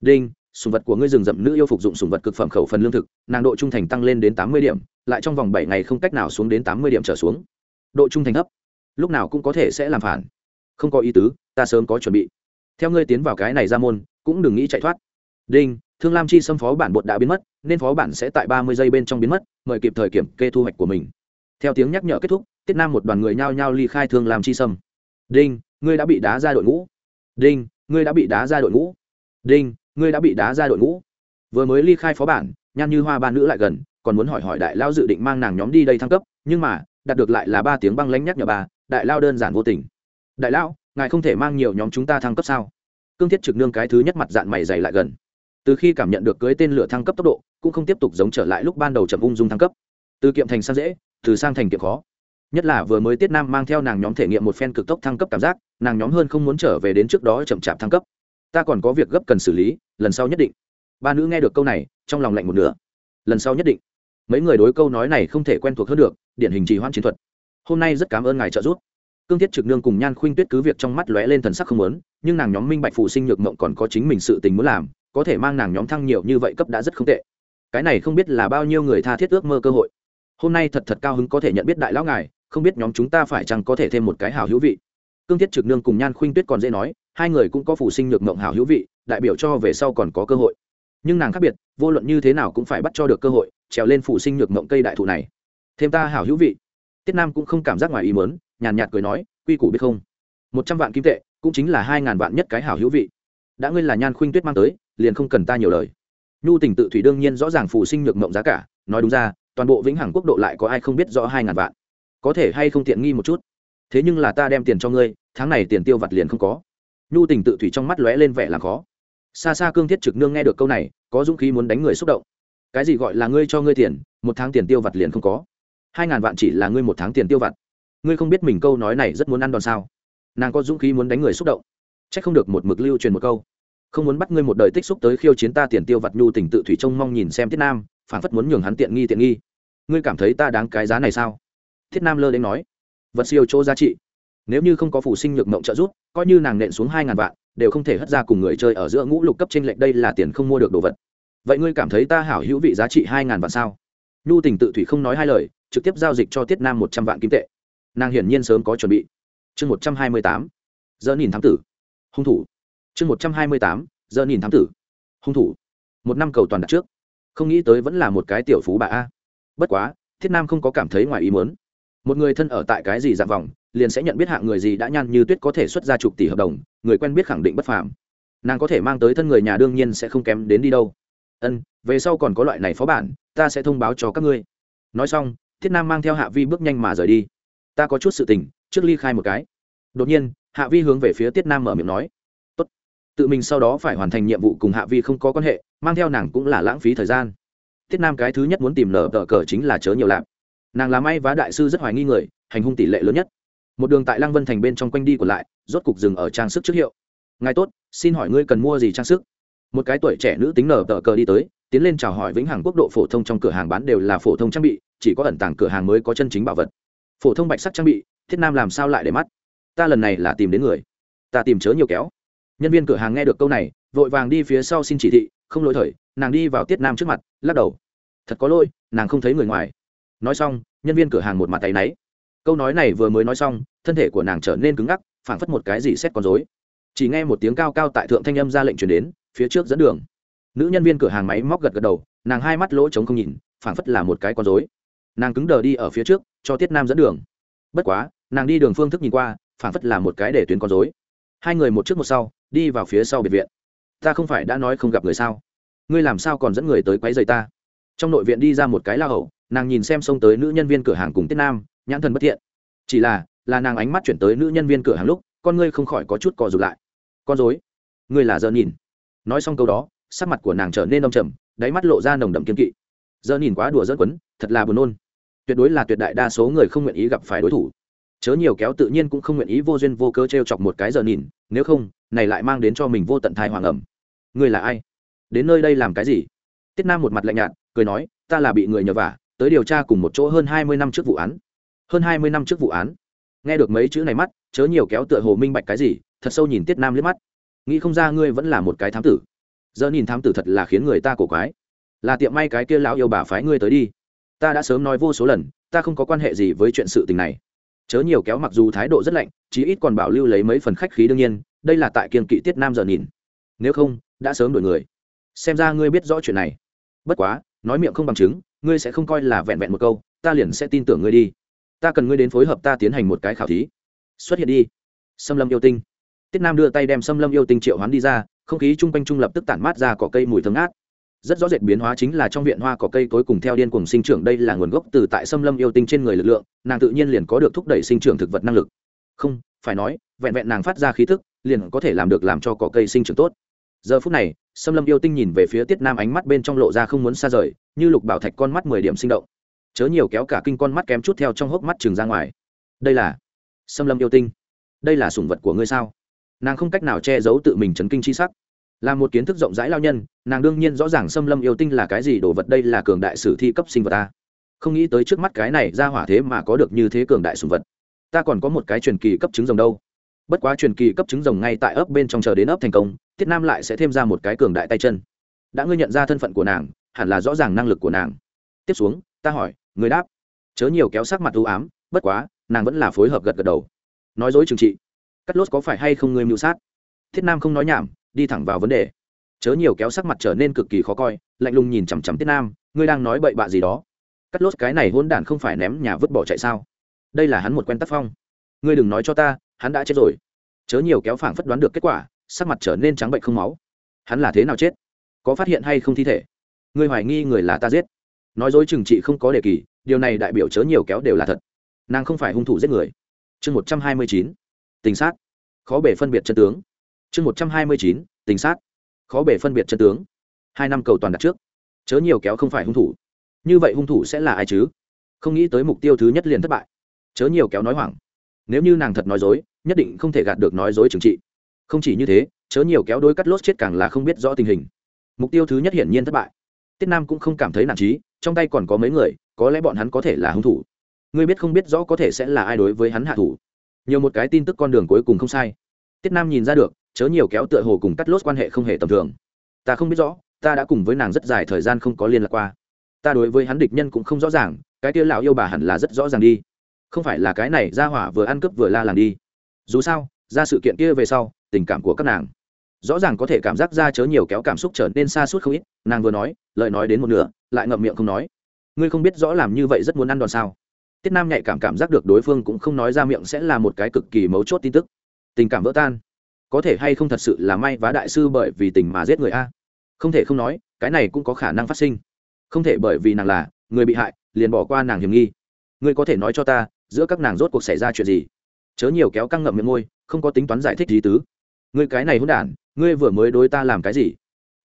Speaker 1: đinh, sùng vật của ngươi rừng rậm nữ yêu phục dụng sùng vật cực phẩm khẩu phần lương thực, nàng độ trung thành tăng lên đến tám mươi điểm, lại trong vòng bảy ngày không cách nào xuống đến tám mươi điểm trở xuống. Độ trung thành thấp, lúc nào cũng có thể sẽ làm phản. Không có ý tứ, ta sớm có chuẩn bị. Theo ngươi tiến vào cái này ra môn, cũng đừng nghĩ chạy thoát. Đinh, thương lam chi xâm phó bản bột đã biến mất, nên phó bản sẽ tại ba mươi giây bên trong biến mất, mời kịp thời kiểm kê thu hoạch của mình. Theo tiếng nhắc nhở kết thúc, tiết nam một đoàn người nhao nhao ly khai thương lam chi xâm. đinh ngươi đã bị đá ra đội ngũ. Đinh, ngươi đã bị đá ra đội ngũ. Đinh, ngươi đã bị đá ra đội ngũ. Vừa mới ly khai phó bản, nhan như hoa ba nữ lại gần, còn muốn hỏi hỏi đại lao dự định mang nàng nhóm đi đây thăng cấp, nhưng mà, đạt được lại là ba tiếng băng lánh nhắc nhở bà, đại lao đơn giản vô tình. Đại lão ngài không thể mang nhiều nhóm chúng ta thăng cấp sao? Cương thiết trực nương cái thứ nhất mặt dạng mày dày lại gần. Từ khi cảm nhận được cưới tên lửa thăng cấp tốc độ, cũng không tiếp tục giống trở lại lúc ban đầu chậm ung dung thăng cấp. Từ kiệm thành sang dễ, từ sang thành kiệm khó nhất là vừa mới tiết nam mang theo nàng nhóm thể nghiệm một phen cực tốc thăng cấp cảm giác, nàng nhóm hơn không muốn trở về đến trước đó chậm chạp thăng cấp. Ta còn có việc gấp cần xử lý, lần sau nhất định. Ba nữ nghe được câu này, trong lòng lạnh một nửa. Lần sau nhất định. Mấy người đối câu nói này không thể quen thuộc hơn được, điển hình trì hoãn chiến thuật. Hôm nay rất cảm ơn ngài trợ giúp. Cương thiết trực nương cùng nhan khuynh tuyết cứ việc trong mắt lóe lên thần sắc không lớn nhưng nàng nhóm minh bạch phụ sinh nhược mộng còn có chính mình sự tình muốn làm, có thể mang nàng nhóm thăng nhiều như vậy cấp đã rất không tệ. Cái này không biết là bao nhiêu người tha thiết ước mơ cơ hội. Hôm nay thật thật cao hứng có thể nhận biết đại lão ngài không biết nhóm chúng ta phải chăng có thể thêm một cái hảo hữu vị. Cương thiết trực nương cùng nhan khuynh tuyết còn dễ nói, hai người cũng có phụ sinh nhược mộng hảo hữu vị, đại biểu cho về sau còn có cơ hội. Nhưng nàng khác biệt, vô luận như thế nào cũng phải bắt cho được cơ hội, trèo lên phụ sinh nhược mộng cây đại thụ này. Thêm ta hảo hữu vị. Tiết nam cũng không cảm giác ngoài ý mớn nhàn nhạt cười nói, quy củ biết không? Một trăm vạn kim tệ, cũng chính là hai ngàn vạn nhất cái hảo hữu vị. Đã ngươi là nhan khuynh tuyết mang tới, liền không cần ta nhiều lời. Nhu tình tự thủy đương nhiên rõ ràng phù sinh nhược mộng giá cả, nói đúng ra, toàn bộ vĩnh hằng quốc độ lại có ai không biết rõ hai ngàn vạn có thể hay không tiện nghi một chút? Thế nhưng là ta đem tiền cho ngươi, tháng này tiền tiêu vặt liền không có. Nhu tình tự thủy trong mắt lóe lên vẻ là khó. Xa xa cương thiết trực nương nghe được câu này, có dũng khí muốn đánh người xúc động. Cái gì gọi là ngươi cho ngươi tiền, một tháng tiền tiêu vặt liền không có? Hai ngàn vạn chỉ là ngươi một tháng tiền tiêu vặt. Ngươi không biết mình câu nói này rất muốn ăn đòn sao? Nàng có dũng khí muốn đánh người xúc động. C h ắ c không được một mực lưu truyền một câu. Không muốn bắt ngươi một đời tích xúc tới khiêu chiến ta tiền tiêu vặt nhu tình tự thủy trông mong nhìn xem thiết nam phản phất muốn nhường hắn tiện nghi tiện nghi. Ngươi cảm thấy ta đáng cái giá này sao? Thiết nam lơ đến nói, vật siêu chỗ giá trị. Nếu như không có phủ sinh nhược mộng trợ giúp, coi như nàng nện xuống hai ngàn vạn, đều không thể hất ra cùng người chơi ở giữa ngũ lục cấp trên lệnh đây là tiền không mua được đồ vật. Vậy ngươi cảm thấy ta hảo hữu vị giá trị hai ngàn vạn sao? Nhu tình tự thủy không nói hai lời, trực tiếp giao dịch cho tiết nam một trăm vạn kim tệ. Nàng hiển nhiên sớm có chuẩn bị. Chương một trăm hai mươi tám giờ nhìn thám tử. Hung thủ. Chương một trăm hai mươi tám giờ nhìn thám tử. Hung thủ. Một năm cầu toàn đặt trước. Không nghĩ tới vẫn là một cái tiểu phú bà a. Bất quá, thiết nam không có cảm thấy ngoài ý muốn một người thân ở tại cái gì dạng vòng, liền sẽ nhận biết hạng người gì đã nhan như tuyết có thể xuất ra chục tỷ hợp đồng, người quen biết khẳng định bất phàm. Nàng có thể mang tới thân người nhà đương nhiên sẽ không kém đến đi đâu. Ân, về sau còn có loại này phó bản, ta sẽ thông báo cho các ngươi. Nói xong, thiết nam mang theo hạ vi bước nhanh mà rời đi. Ta có chút sự tình, trước ly khai một cái. Đột nhiên, hạ vi hướng về phía tiết nam mở miệng nói. Tốt. tự mình sau đó phải hoàn thành nhiệm vụ cùng hạ vi không có quan hệ, mang theo nàng cũng là lãng phí thời gian. Tiết nam cái thứ nhất muốn tìm nở tờ cờ chính là chớ nhiều lạp nàng là may và đại sư rất hoài nghi người, hành hung tỷ lệ lớn nhất. Một đường tại lăng vân thành bên trong quanh đi còn lại, rốt cục dừng ở trang sức trước hiệu. Ngài tốt, xin hỏi ngươi cần mua gì trang sức? Một cái tuổi trẻ nữ tính nở tờ cờ đi tới, tiến lên chào hỏi vĩnh hằng quốc độ phổ thông trong cửa hàng bán đều là phổ thông trang bị, chỉ có ẩn tàng cửa hàng mới có chân chính bảo vật. Phổ thông bạch sắc trang bị, thiết nam làm sao lại để mắt? Ta lần này là tìm đến người. Ta tìm chớ nhiều kéo. Nhân viên cửa hàng nghe được câu này, vội vàng đi phía sau xin chỉ thị, không lỗi thời, nàng đi vào tiết nam trước mặt, lắc đầu. Thật có lỗi, nàng không thấy người ngoài nói xong, nhân viên cửa hàng một mặt tay náy. Câu nói này vừa mới nói xong, thân thể của nàng trở nên cứng ngắc, phảng phất một cái gì xét con dối chỉ nghe một tiếng cao cao tại thượng thanh âm ra lệnh chuyển đến, phía trước dẫn đường. Nữ nhân viên cửa hàng máy móc gật gật đầu, nàng hai mắt lỗ trống không nhìn, phảng phất là một cái con dối nàng cứng đờ đi ở phía trước, cho tiết nam dẫn đường. Bất quá, nàng đi đường phương thức nhìn qua, phảng phất là một cái để tuyến con dối hai người một trước một sau, đi vào phía sau biệt viện. Ta không phải đã nói không gặp người sao? Ngươi làm sao còn dẫn người tới quấy rầy ta? Trong nội viện đi ra một cái la hậu nàng nhìn xem xông tới nữ nhân viên cửa hàng cùng tiết nam, nhãn thần bất thiện. Chỉ là là nàng ánh mắt chuyển tới nữ nhân viên cửa hàng lúc, con ngươi không khỏi có chút cò rụt lại. Con dối ngươi là giờ nhìn nói xong câu đó, sắc mặt của nàng trở nên đông trầm, đáy mắt lộ ra nồng đậm kiên kỵ. Giờ nhìn quá đùa dẫn quấn, thật là buồn nôn. Tuyệt đối là tuyệt đại đa số người không nguyện ý gặp phải đối thủ. Chớ nhiều kéo tự nhiên cũng không nguyện ý vô duyên vô cớ t r e o chọc một cái giờ nhìn nếu không, này lại mang đến cho mình vô tận thai hoàng ẩm. Ngươi là ai? Đến nơi đây làm cái gì? Tiết nam một mặt lạnh nhạt, cười nói, ta là bị người nhờ vả tới điều tra cùng một chỗ hơn hai mươi năm trước vụ án. Hơn hai mươi năm trước vụ án. Nghe được mấy chữ này mắt, chớ nhiều kéo tựa hồ minh bạch cái gì, thật sâu nhìn tiết nam liếc mắt. Nghĩ không ra ngươi vẫn là một cái thám tử. Giờ nhìn thám tử thật là khiến người ta cổ quái. Là tiệm may cái kia lão yêu bà phái ngươi tới đi. Ta đã sớm nói vô số lần, ta không có quan hệ gì với chuyện sự tình này. Chớ nhiều kéo mặc dù thái độ rất lạnh, chí ít còn bảo lưu lấy mấy phần khách khí đương nhiên, đây là tại kiên kỵ tiết nam giờ nhìn. Nếu không, đã sớm đổi người. Xem ra ngươi biết rõ chuyện này. Bất quá, nói miệng không bằng chứng ngươi sẽ không coi là vẹn vẹn một câu, ta liền sẽ tin tưởng ngươi đi. Ta cần ngươi đến phối hợp ta tiến hành một cái khảo thí. Xuất hiện đi. Xâm lâm yêu tinh. Tiết nam đưa tay đem xâm lâm yêu tinh triệu hoán đi ra, không khí chung quanh trung lập tức tản mát ra cỏ cây mùi thơm ngát. Rất rõ rệt biến hóa chính là trong viện hoa cỏ cây cối cùng theo điên cùng sinh trưởng đây là nguồn gốc từ tại xâm lâm yêu tinh trên người lực lượng, nàng tự nhiên liền có được thúc đẩy sinh trưởng thực vật năng lực. Không, phải nói, vẹn vẹn nàng phát ra khí thức liền có thể làm được làm cho cỏ cây sinh trưởng tốt giờ phút này xâm lâm yêu tinh nhìn về phía tiết nam ánh mắt bên trong lộ ra không muốn xa rời, như lục bảo thạch con mắt mười điểm sinh động. Chớ nhiều kéo cả kinh con mắt kém chút theo trong hốc mắt trường ra ngoài. Đây là xâm lâm yêu tinh. Đây là sủng vật của ngươi sao? Nàng không cách nào che giấu tự mình chấn kinh c h i sắc. Là một kiến thức rộng rãi lao nhân, nàng đương nhiên rõ ràng xâm lâm yêu tinh là cái gì, đồ vật đây là cường đại sử thi cấp sinh vật ta không nghĩ tới trước mắt cái này ra hỏa thế mà có được như thế cường đại sùng vật. Ta còn có một cái truyền kỳ cấp trứng rồng đâu. Bất quá truyền kỳ cấp trứng rồng ngay tại ấp bên trong chờ đến ấp thành công thiết nam lại sẽ thêm ra một cái cường đại tay chân. Đã ngươi nhận ra thân phận của nàng, hẳn là rõ ràng năng lực của nàng. Tiếp xuống, ta hỏi, người đáp. Chớ nhiều kéo sắc mặt ưu ám, bất quá, nàng vẫn là phối hợp gật gật đầu. Nói dối trừng trị. Cắt lốt có phải hay không ngươi mưu sát? Thiết nam không nói nhảm, đi thẳng vào vấn đề. Chớ nhiều kéo sắc mặt trở nên cực kỳ khó coi, lạnh lùng nhìn chằm chằm tiết nam, ngươi đang nói bậy bạ gì đó. Cắt lốt cái này hôn đản không phải ném nhà vứt bỏ chạy sao? Đây là hắn một quen tác phong. Ngươi đừng nói cho ta, hắn đã chết rồi. Chớ nhiều kéo phảng phất đoán được kết quả sắc mặt trở nên trắng bệnh không máu. Hắn là thế nào chết? Có phát hiện hay không thi thể? Ngươi hoài nghi người là ta giết. Nói dối trừng trị không có đề kỳ, điều này đại biểu chớ nhiều kéo đều là thật. Nàng không phải hung thủ giết người. Chương một trăm hai mươi chín, tình sát. Khó bể phân biệt chân tướng. Chương một trăm hai mươi chín, tình sát. Khó bể phân biệt chân tướng. Hai năm cầu toàn đặt trước. Chớ nhiều kéo không phải hung thủ. Như vậy hung thủ sẽ là ai chứ? Không nghĩ tới mục tiêu thứ nhất liền thất bại. Chớ nhiều kéo nói hoảng. Nếu như nàng thật nói dối, nhất định không thể gạt được nói dối trừng trị không chỉ như thế, chớ nhiều kéo đôi cắt lốt chết càng là không biết rõ tình hình. Mục tiêu thứ nhất hiển nhiên thất bại. Tiết nam cũng không cảm thấy nản trí, trong tay còn có mấy người, có lẽ bọn hắn có thể là hung thủ. Ngươi biết không biết rõ có thể sẽ là ai đối với hắn hạ thủ. Nhiều một cái tin tức con đường cuối cùng không sai. Tiết nam nhìn ra được, chớ nhiều kéo tựa hồ cùng cắt lốt quan hệ không hề tầm thường. Ta không biết rõ, ta đã cùng với nàng rất dài thời gian không có liên lạc qua. Ta đối với hắn địch nhân cũng không rõ ràng, cái kia lão yêu bà hẳn là rất rõ ràng đi. Không phải là cái này ra hỏa vừa ăn cướp vừa la làng đi. Dù sao ra sự kiện kia về sau, tình cảm của các nàng. Rõ ràng có thể cảm giác ra chớ nhiều kéo cảm xúc trở nên xa suốt không ít, nàng vừa nói, lời nói đến một nửa, lại ngậm miệng không nói. Ngươi không biết rõ làm như vậy rất muốn ăn đòn sao? Tiết nam nhạy cảm cảm giác được đối phương cũng không nói ra miệng sẽ là một cái cực kỳ mấu chốt tin tức. Tình cảm vỡ tan. Có thể hay không thật sự là may vá đại sư bởi vì tình mà giết người a? Không thể không nói, cái này cũng có khả năng phát sinh. Không thể bởi vì nàng là người bị hại, liền bỏ qua nàng hiểm nghi. Ngươi có thể nói cho ta, giữa các nàng rốt cuộc xảy ra chuyện gì? Chớ nhiều kéo căng ngậm miệng môi không có tính toán giải thích gì tứ. Ngươi cái này hỗn đản, ngươi vừa mới đối ta làm cái gì?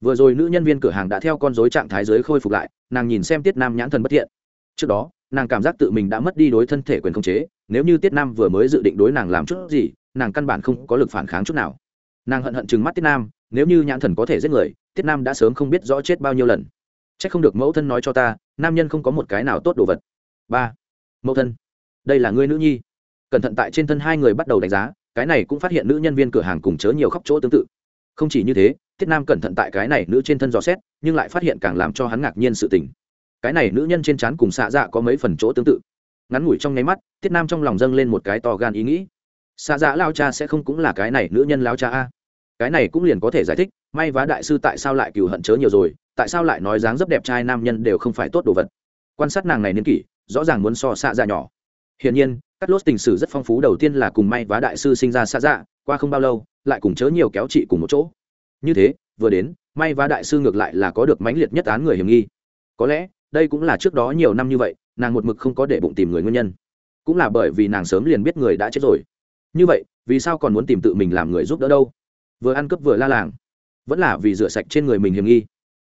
Speaker 1: Vừa rồi nữ nhân viên cửa hàng đã theo con dối trạng thái giới khôi phục lại, nàng nhìn xem tiết nam nhãn thần bất thiện. Trước đó, nàng cảm giác tự mình đã mất đi đối thân thể quyền khống chế, nếu như tiết nam vừa mới dự định đối nàng làm chút gì, nàng căn bản không có lực phản kháng chút nào. Nàng hận hận chừng mắt tiết nam, nếu như nhãn thần có thể giết người, tiết nam đã sớm không biết rõ chết bao nhiêu lần. C h ắ c không được mẫu thân nói cho ta, nam nhân không có một cái nào tốt đồ vật. Ba, mẫu thân, đây là ngươi nữ nhi. Cẩn thận tại trên thân hai người bắt đầu đánh giá cái này cũng phát hiện nữ nhân viên cửa hàng cùng chớ nhiều khóc chỗ tương tự. Không chỉ như thế tiết nam cẩn thận tại cái này nữ trên thân dò xét, nhưng lại phát hiện càng làm cho hắn ngạc nhiên sự tình. Cái này nữ nhân trên trán cùng xạ dạ có mấy phần chỗ tương tự. Ngắn ngủi trong nháy mắt tiết nam trong lòng dâng lên một cái to gan ý nghĩ. Xạ dạ lao cha sẽ không cũng là cái này nữ nhân lao cha a. Cái này cũng liền có thể giải thích, may vá đại sư tại sao lại cừu hận chớ nhiều rồi, tại sao lại nói dáng dấp đẹp trai nam nhân đều không phải tốt đồ vật. Quan sát nàng này niên kỷ, rõ ràng muốn so xạ dạ nhỏ. Hiển nhiên cắt lốt tình sử rất phong phú, đầu tiên là cùng may vá đại sư sinh ra xa dạ qua không bao lâu, lại cùng chớ nhiều kéo chị cùng một chỗ. Như thế, vừa đến, may vá đại sư ngược lại là có được mãnh liệt nhất án người hiểm nghi. Có lẽ, đây cũng là trước đó nhiều năm như vậy, nàng một mực không có để bụng tìm người nguyên nhân. Cũng là bởi vì nàng sớm liền biết người đã chết rồi. Như vậy, vì sao còn muốn tìm tự mình làm người giúp đỡ đâu? Vừa ăn cướp vừa la làng. Vẫn là vì rửa sạch trên người mình hiểm nghi.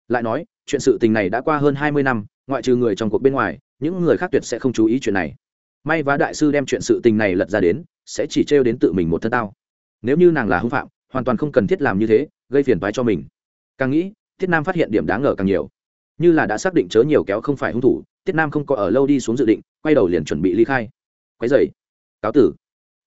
Speaker 1: Lại nói, chuyện sự tình này đã qua hơn hai mươi năm, ngoại trừ người trong cuộc bên ngoài, những người khác tuyệt sẽ không chú ý chuyện này may và đại sư đem chuyện sự tình này lật ra đến, sẽ chỉ trêu đến tự mình một thân tao. Nếu như nàng là hưng phạm, hoàn toàn không cần thiết làm như thế, gây phiền phái cho mình. Càng nghĩ thiết nam phát hiện điểm đáng ngờ càng nhiều. Như là đã xác định chớ nhiều kéo không phải hung thủ thiết nam không có ở lâu đi xuống dự định, quay đầu liền chuẩn bị ly khai. Quay dày cáo tử.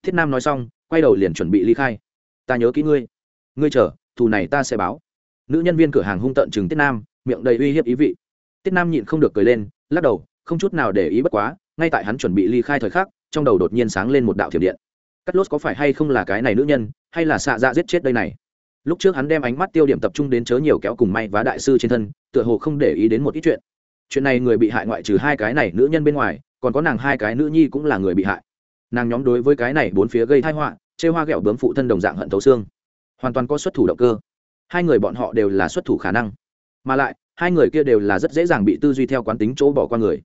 Speaker 1: Thiết nam nói xong, quay đầu liền chuẩn bị ly khai. Ta nhớ kỹ ngươi. Ngươi chờ, thù này ta sẽ báo. Nữ nhân viên cửa hàng hung tợn chừng tiết nam, miệng đầy uy hiếp ý vị. Tiết nam nhịn không được cười lên, lắc đầu, không chút nào để ý bất quá ngay tại hắn chuẩn bị ly khai thời khắc, trong đầu đột nhiên sáng lên một đạo thiểm điện. Cắt lốt có phải hay không là cái này nữ nhân, hay là xạ dạ giết chết đây này? Lúc trước hắn đem ánh mắt tiêu điểm tập trung đến chớ nhiều kéo cùng may và đại sư trên thân, tựa hồ không để ý đến một ít chuyện. Chuyện này người bị hại ngoại trừ hai cái này nữ nhân bên ngoài, còn có nàng hai cái nữ nhi cũng là người bị hại. Nàng nhóm đối với cái này bốn phía gây thai họa, chê hoa ghẹo bướm phụ thân đồng dạng hận thấu xương. Hoàn toàn có xuất thủ động cơ. Hai người bọn họ đều là xuất thủ khả năng. Mà lại, hai người kia đều là rất dễ dàng bị tư duy theo quán tính chỗ bỏ qua người.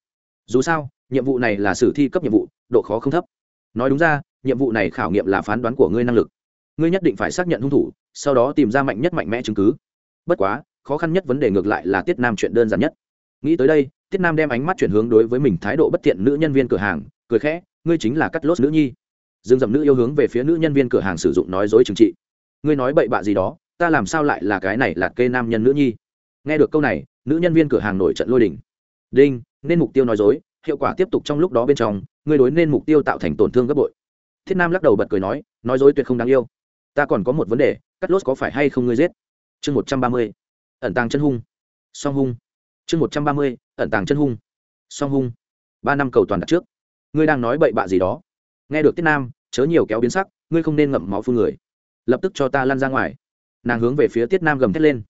Speaker 1: Dù sao nhiệm vụ này là sử thi cấp nhiệm vụ, độ khó không thấp. Nói đúng ra, nhiệm vụ này khảo nghiệm là phán đoán của ngươi năng lực. Ngươi nhất định phải xác nhận hung thủ, sau đó tìm ra mạnh nhất mạnh mẽ chứng cứ. Bất quá, khó khăn nhất vấn đề ngược lại là tiết nam chuyện đơn giản nhất. Nghĩ tới đây, tiết nam đem ánh mắt chuyển hướng đối với mình thái độ bất thiện nữ nhân viên cửa hàng, cười khẽ, ngươi chính là cắt lốt nữ nhi. Dương dầm nữ yêu hướng về phía nữ nhân viên cửa hàng sử dụng nói dối trừng trị. Ngươi nói bậy bạ gì đó, ta làm sao lại là cái này là kê nam nhân nữ nhi? Nghe được câu này, nữ nhân viên cửa hàng nổi trận lôi đình. Đinh, nên mục tiêu nói dối hiệu quả tiếp tục trong lúc đó bên trong, ngươi đối nên mục tiêu tạo thành tổn thương gấp bội. Thiết nam lắc đầu bật cười nói nói dối tuyệt không đáng yêu. Ta còn có một vấn đề, cắt lốt có phải hay không ngươi giết? Chương một trăm ba mươi, ẩn tàng chân hung. Song hung. Chương một trăm ba mươi, ẩn tàng chân hung. Song hung. Ba năm cầu toàn đặt trước. Ngươi đang nói bậy bạ gì đó. Nghe được tiết nam, chớ nhiều kéo biến sắc, ngươi không nên ngậm máu phương người. Lập tức cho ta lăn ra ngoài. Nàng hướng về phía tiết nam gầm thét lên.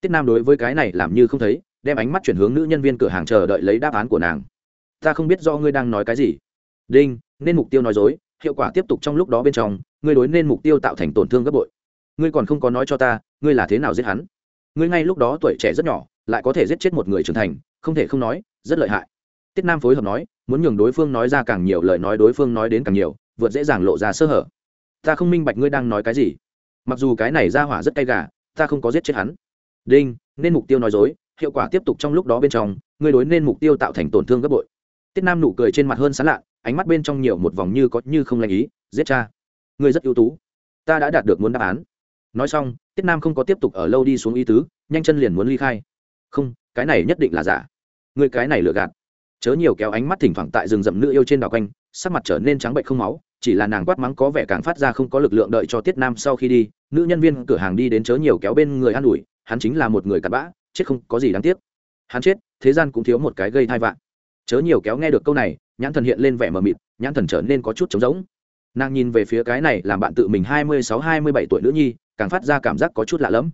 Speaker 1: Tiết nam đối với cái này làm như không thấy, đem ánh mắt chuyển hướng nữ nhân viên cửa hàng chờ đợi lấy đáp án của nàng ta không biết do ngươi đang nói cái gì. Đinh, nên mục tiêu nói dối, hiệu quả tiếp tục trong lúc đó bên trong, ngươi đối nên mục tiêu tạo thành tổn thương gấp bội. Ngươi còn không có nói cho ta, ngươi là thế nào giết hắn? Ngươi ngay lúc đó tuổi trẻ rất nhỏ, lại có thể giết chết một người trưởng thành, không thể không nói, rất lợi hại. Tiết nam phối hợp nói, muốn nhường đối phương nói ra càng nhiều lời nói đối phương nói đến càng nhiều, vượt dễ dàng lộ ra sơ hở. Ta không minh bạch ngươi đang nói cái gì. Mặc dù cái này ra hỏa rất cay gà, ta không có giết chết hắn. Đinh, nên mục tiêu nói dối, hiệu quả tiếp tục trong lúc đó bên trong, ngươi đối nên mục tiêu tạo thành tổn thương gấp bội tiết nam nụ cười trên mặt hơn sán lạ, ánh mắt bên trong nhiều một vòng như có như không lành ý, giết cha ngươi rất ưu tú, ta đã đạt được muốn đáp án. Nói xong, tiết nam không có tiếp tục ở lâu đi xuống ý tứ, nhanh chân liền muốn ly khai. Không, cái này nhất định là giả. Ngươi cái này lừa gạt. Chớ nhiều kéo ánh mắt thỉnh thoảng tại rừng rậm nữ yêu trên đảo quanh, sắc mặt trở nên trắng bệnh không máu, chỉ là nàng quát mắng có vẻ càng phát ra không có lực lượng đợi cho tiết nam sau khi đi, nữ nhân viên cửa hàng đi đến chớ nhiều kéo bên người an ủi, hắn chính là một người cặn bã, chết không có gì đáng tiếc. Hắn chết, thế gian cũng thiếu một cái gây thai vạn chớ nhiều kéo nghe được câu này, nhãn thần hiện lên vẻ mờ mịt, nhãn thần trở nên có chút trống rỗng. Nàng nhìn về phía cái này làm bạn tự mình hai mươi sáu hai mươi bảy tuổi nữ nhi, càng phát ra cảm giác có chút lạ lẫm.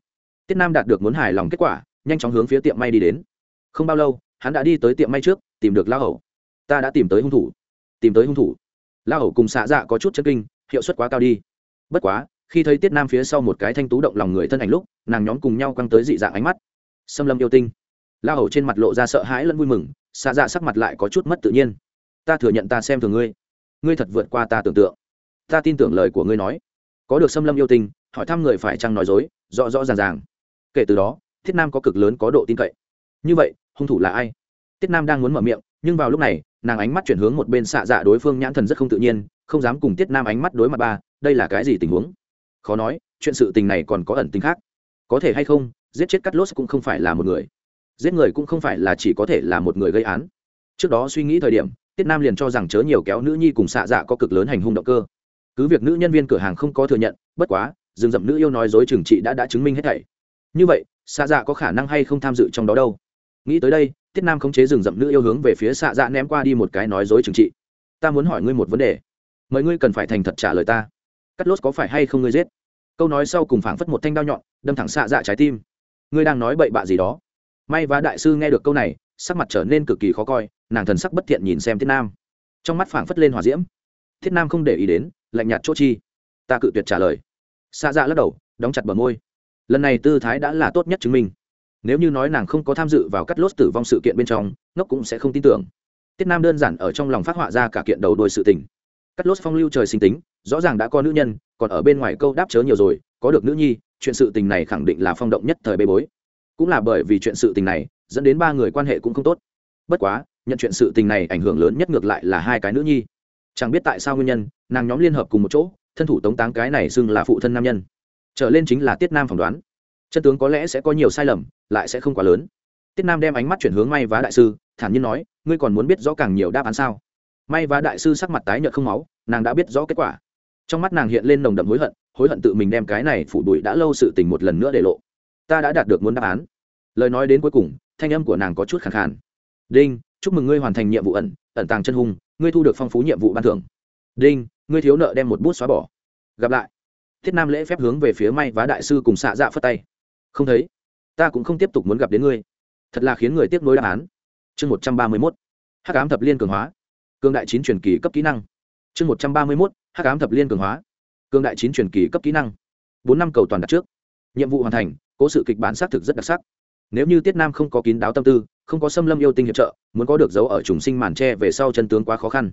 Speaker 1: Tiết nam đạt được muốn hài lòng kết quả, nhanh chóng hướng phía tiệm may đi đến. Không bao lâu, hắn đã đi tới tiệm may trước, tìm được lao hầu. Ta đã tìm tới hung thủ. Tìm tới hung thủ. Lao hầu cùng xạ dạ có chút chân kinh, hiệu suất quá cao đi. Bất quá, khi thấy tiết nam phía sau một cái thanh tú động lòng người thân ảnh lúc, nàng nhóm cùng nhau căng tới dị dạng ánh mắt. Xâm lâm yêu tinh. Lao hầu trên mặt lộ ra sợ hãi lẫn vui mừng xạ dạ sắc mặt lại có chút mất tự nhiên. Ta thừa nhận ta xem thường ngươi. Ngươi thật vượt qua ta tưởng tượng. Ta tin tưởng lời của ngươi nói. Có được xâm lâm yêu tình, hỏi thăm người phải chăng nói dối rõ rõ ràng ràng. Kể từ đó thiết nam có cực lớn có độ tin cậy. Như vậy hung thủ là ai? Tiết nam đang muốn mở miệng nhưng vào lúc này nàng ánh mắt chuyển hướng một bên xạ dạ đối phương nhãn thần rất không tự nhiên không dám cùng tiết nam ánh mắt đối mặt ba đây là cái gì tình huống? Khó nói chuyện sự tình này còn có ẩn tính khác. Có thể hay không giết chết cắt lốt cũng không phải là một người giết người cũng không phải là chỉ có thể là một người gây án. Trước đó suy nghĩ thời điểm, tiết nam liền cho rằng chớ nhiều kéo nữ nhi cùng xạ dạ có cực lớn hành hung động cơ. Cứ việc nữ nhân viên cửa hàng không có thừa nhận, bất quá, rừng rậm nữ yêu nói dối trừng trị đã đã chứng minh hết thảy. Như vậy, xạ dạ có khả năng hay không tham dự trong đó đâu? Nghĩ tới đây, tiết nam khống chế rừng rậm nữ yêu hướng về phía xạ dạ ném qua đi một cái nói dối trừng trị. Ta muốn hỏi ngươi một vấn đề. Mời ngươi cần phải thành thật trả lời ta. Cắt lốt có phải hay không ngươi giết? Câu nói sau cùng phảng phất một thanh đao nhọn, đâm thẳng xạ dạ trái tim. Ngươi đang nói bậy bạ gì đó? May và đại sư nghe được câu này, sắc mặt trở nên cực kỳ khó coi, nàng thần sắc bất thiện nhìn xem Thiết nam. Trong mắt phảng phất lên hòa diễm. Thiết nam không để ý đến, lạnh nhạt chỗ chi. Ta cự tuyệt trả lời. Xa dạ lắc đầu, đóng chặt bờ môi. Lần này tư thái đã là tốt nhất chứng minh. Nếu như nói nàng không có tham dự vào cắt lốt tử vong sự kiện bên trong, ngốc cũng sẽ không tin tưởng. Tiết nam đơn giản ở trong lòng phát họa ra cả kiện đầu đôi sự tình. Cắt lốt phong lưu trời sinh tính, rõ ràng đã có nữ nhân, còn ở bên ngoài câu đáp chớ nhiều rồi, có được nữ nhi, chuyện sự tình này khẳng định là phong động nhất thời bê bối cũng là bởi vì chuyện sự tình này, dẫn đến ba người quan hệ cũng không tốt. Bất quá, nhận chuyện sự tình này ảnh hưởng lớn nhất ngược lại là hai cái nữ nhi. Chẳng biết tại sao nguyên nhân, nàng nhóm liên hợp cùng một chỗ, thân thủ tống táng cái này xưng là phụ thân nam nhân. Trở lên chính là tiết nam phỏng đoán. Chân tướng có lẽ sẽ có nhiều sai lầm, lại sẽ không quá lớn. Tiết nam đem ánh mắt chuyển hướng may vá đại sư, thản nhiên nói, ngươi còn muốn biết rõ càng nhiều đáp án sao? May vá đại sư sắc mặt tái nhợt không máu, nàng đã biết rõ kết quả. Trong mắt nàng hiện lên nồng đậm hối hận hối hận tự mình đem cái này phủ đuổi đã lâu sự tình một lần nữa để lộ ta đã đạt được muốn đáp án. Lời nói đến cuối cùng, thanh âm của nàng có chút khẳng khàn. Đinh, chúc mừng ngươi hoàn thành nhiệm vụ ẩn ẩn tàng chân hung, ngươi thu được phong phú nhiệm vụ ban thưởng. Đinh, ngươi thiếu nợ đem một bút xóa bỏ. Gặp lại. Thiết nam lễ phép hướng về phía may và đại sư cùng xạ dạ phất tay. Không thấy. Ta cũng không tiếp tục muốn gặp đến ngươi. Thật là khiến người tiếp nối đáp án. Chương một trăm ba mươi mốt. Hắc ám thập liên cường hóa. Cương đại chín truyền kỳ cấp kỹ năng. Chương một trăm ba mươi mốt. Hắc ám thập liên cường hóa. Cương đại chín truyền kỳ cấp kỹ năng. Bốn năm cầu toàn đặt trước. Nhiệm vụ hoàn thành cố sự kịch bản xác thực rất đặc sắc. Nếu như tiết nam không có kín đáo tâm tư, không có xâm lâm yêu tinh hiệp trợ, muốn có được dấu ở trùng sinh màn tre về sau chân tướng quá khó khăn.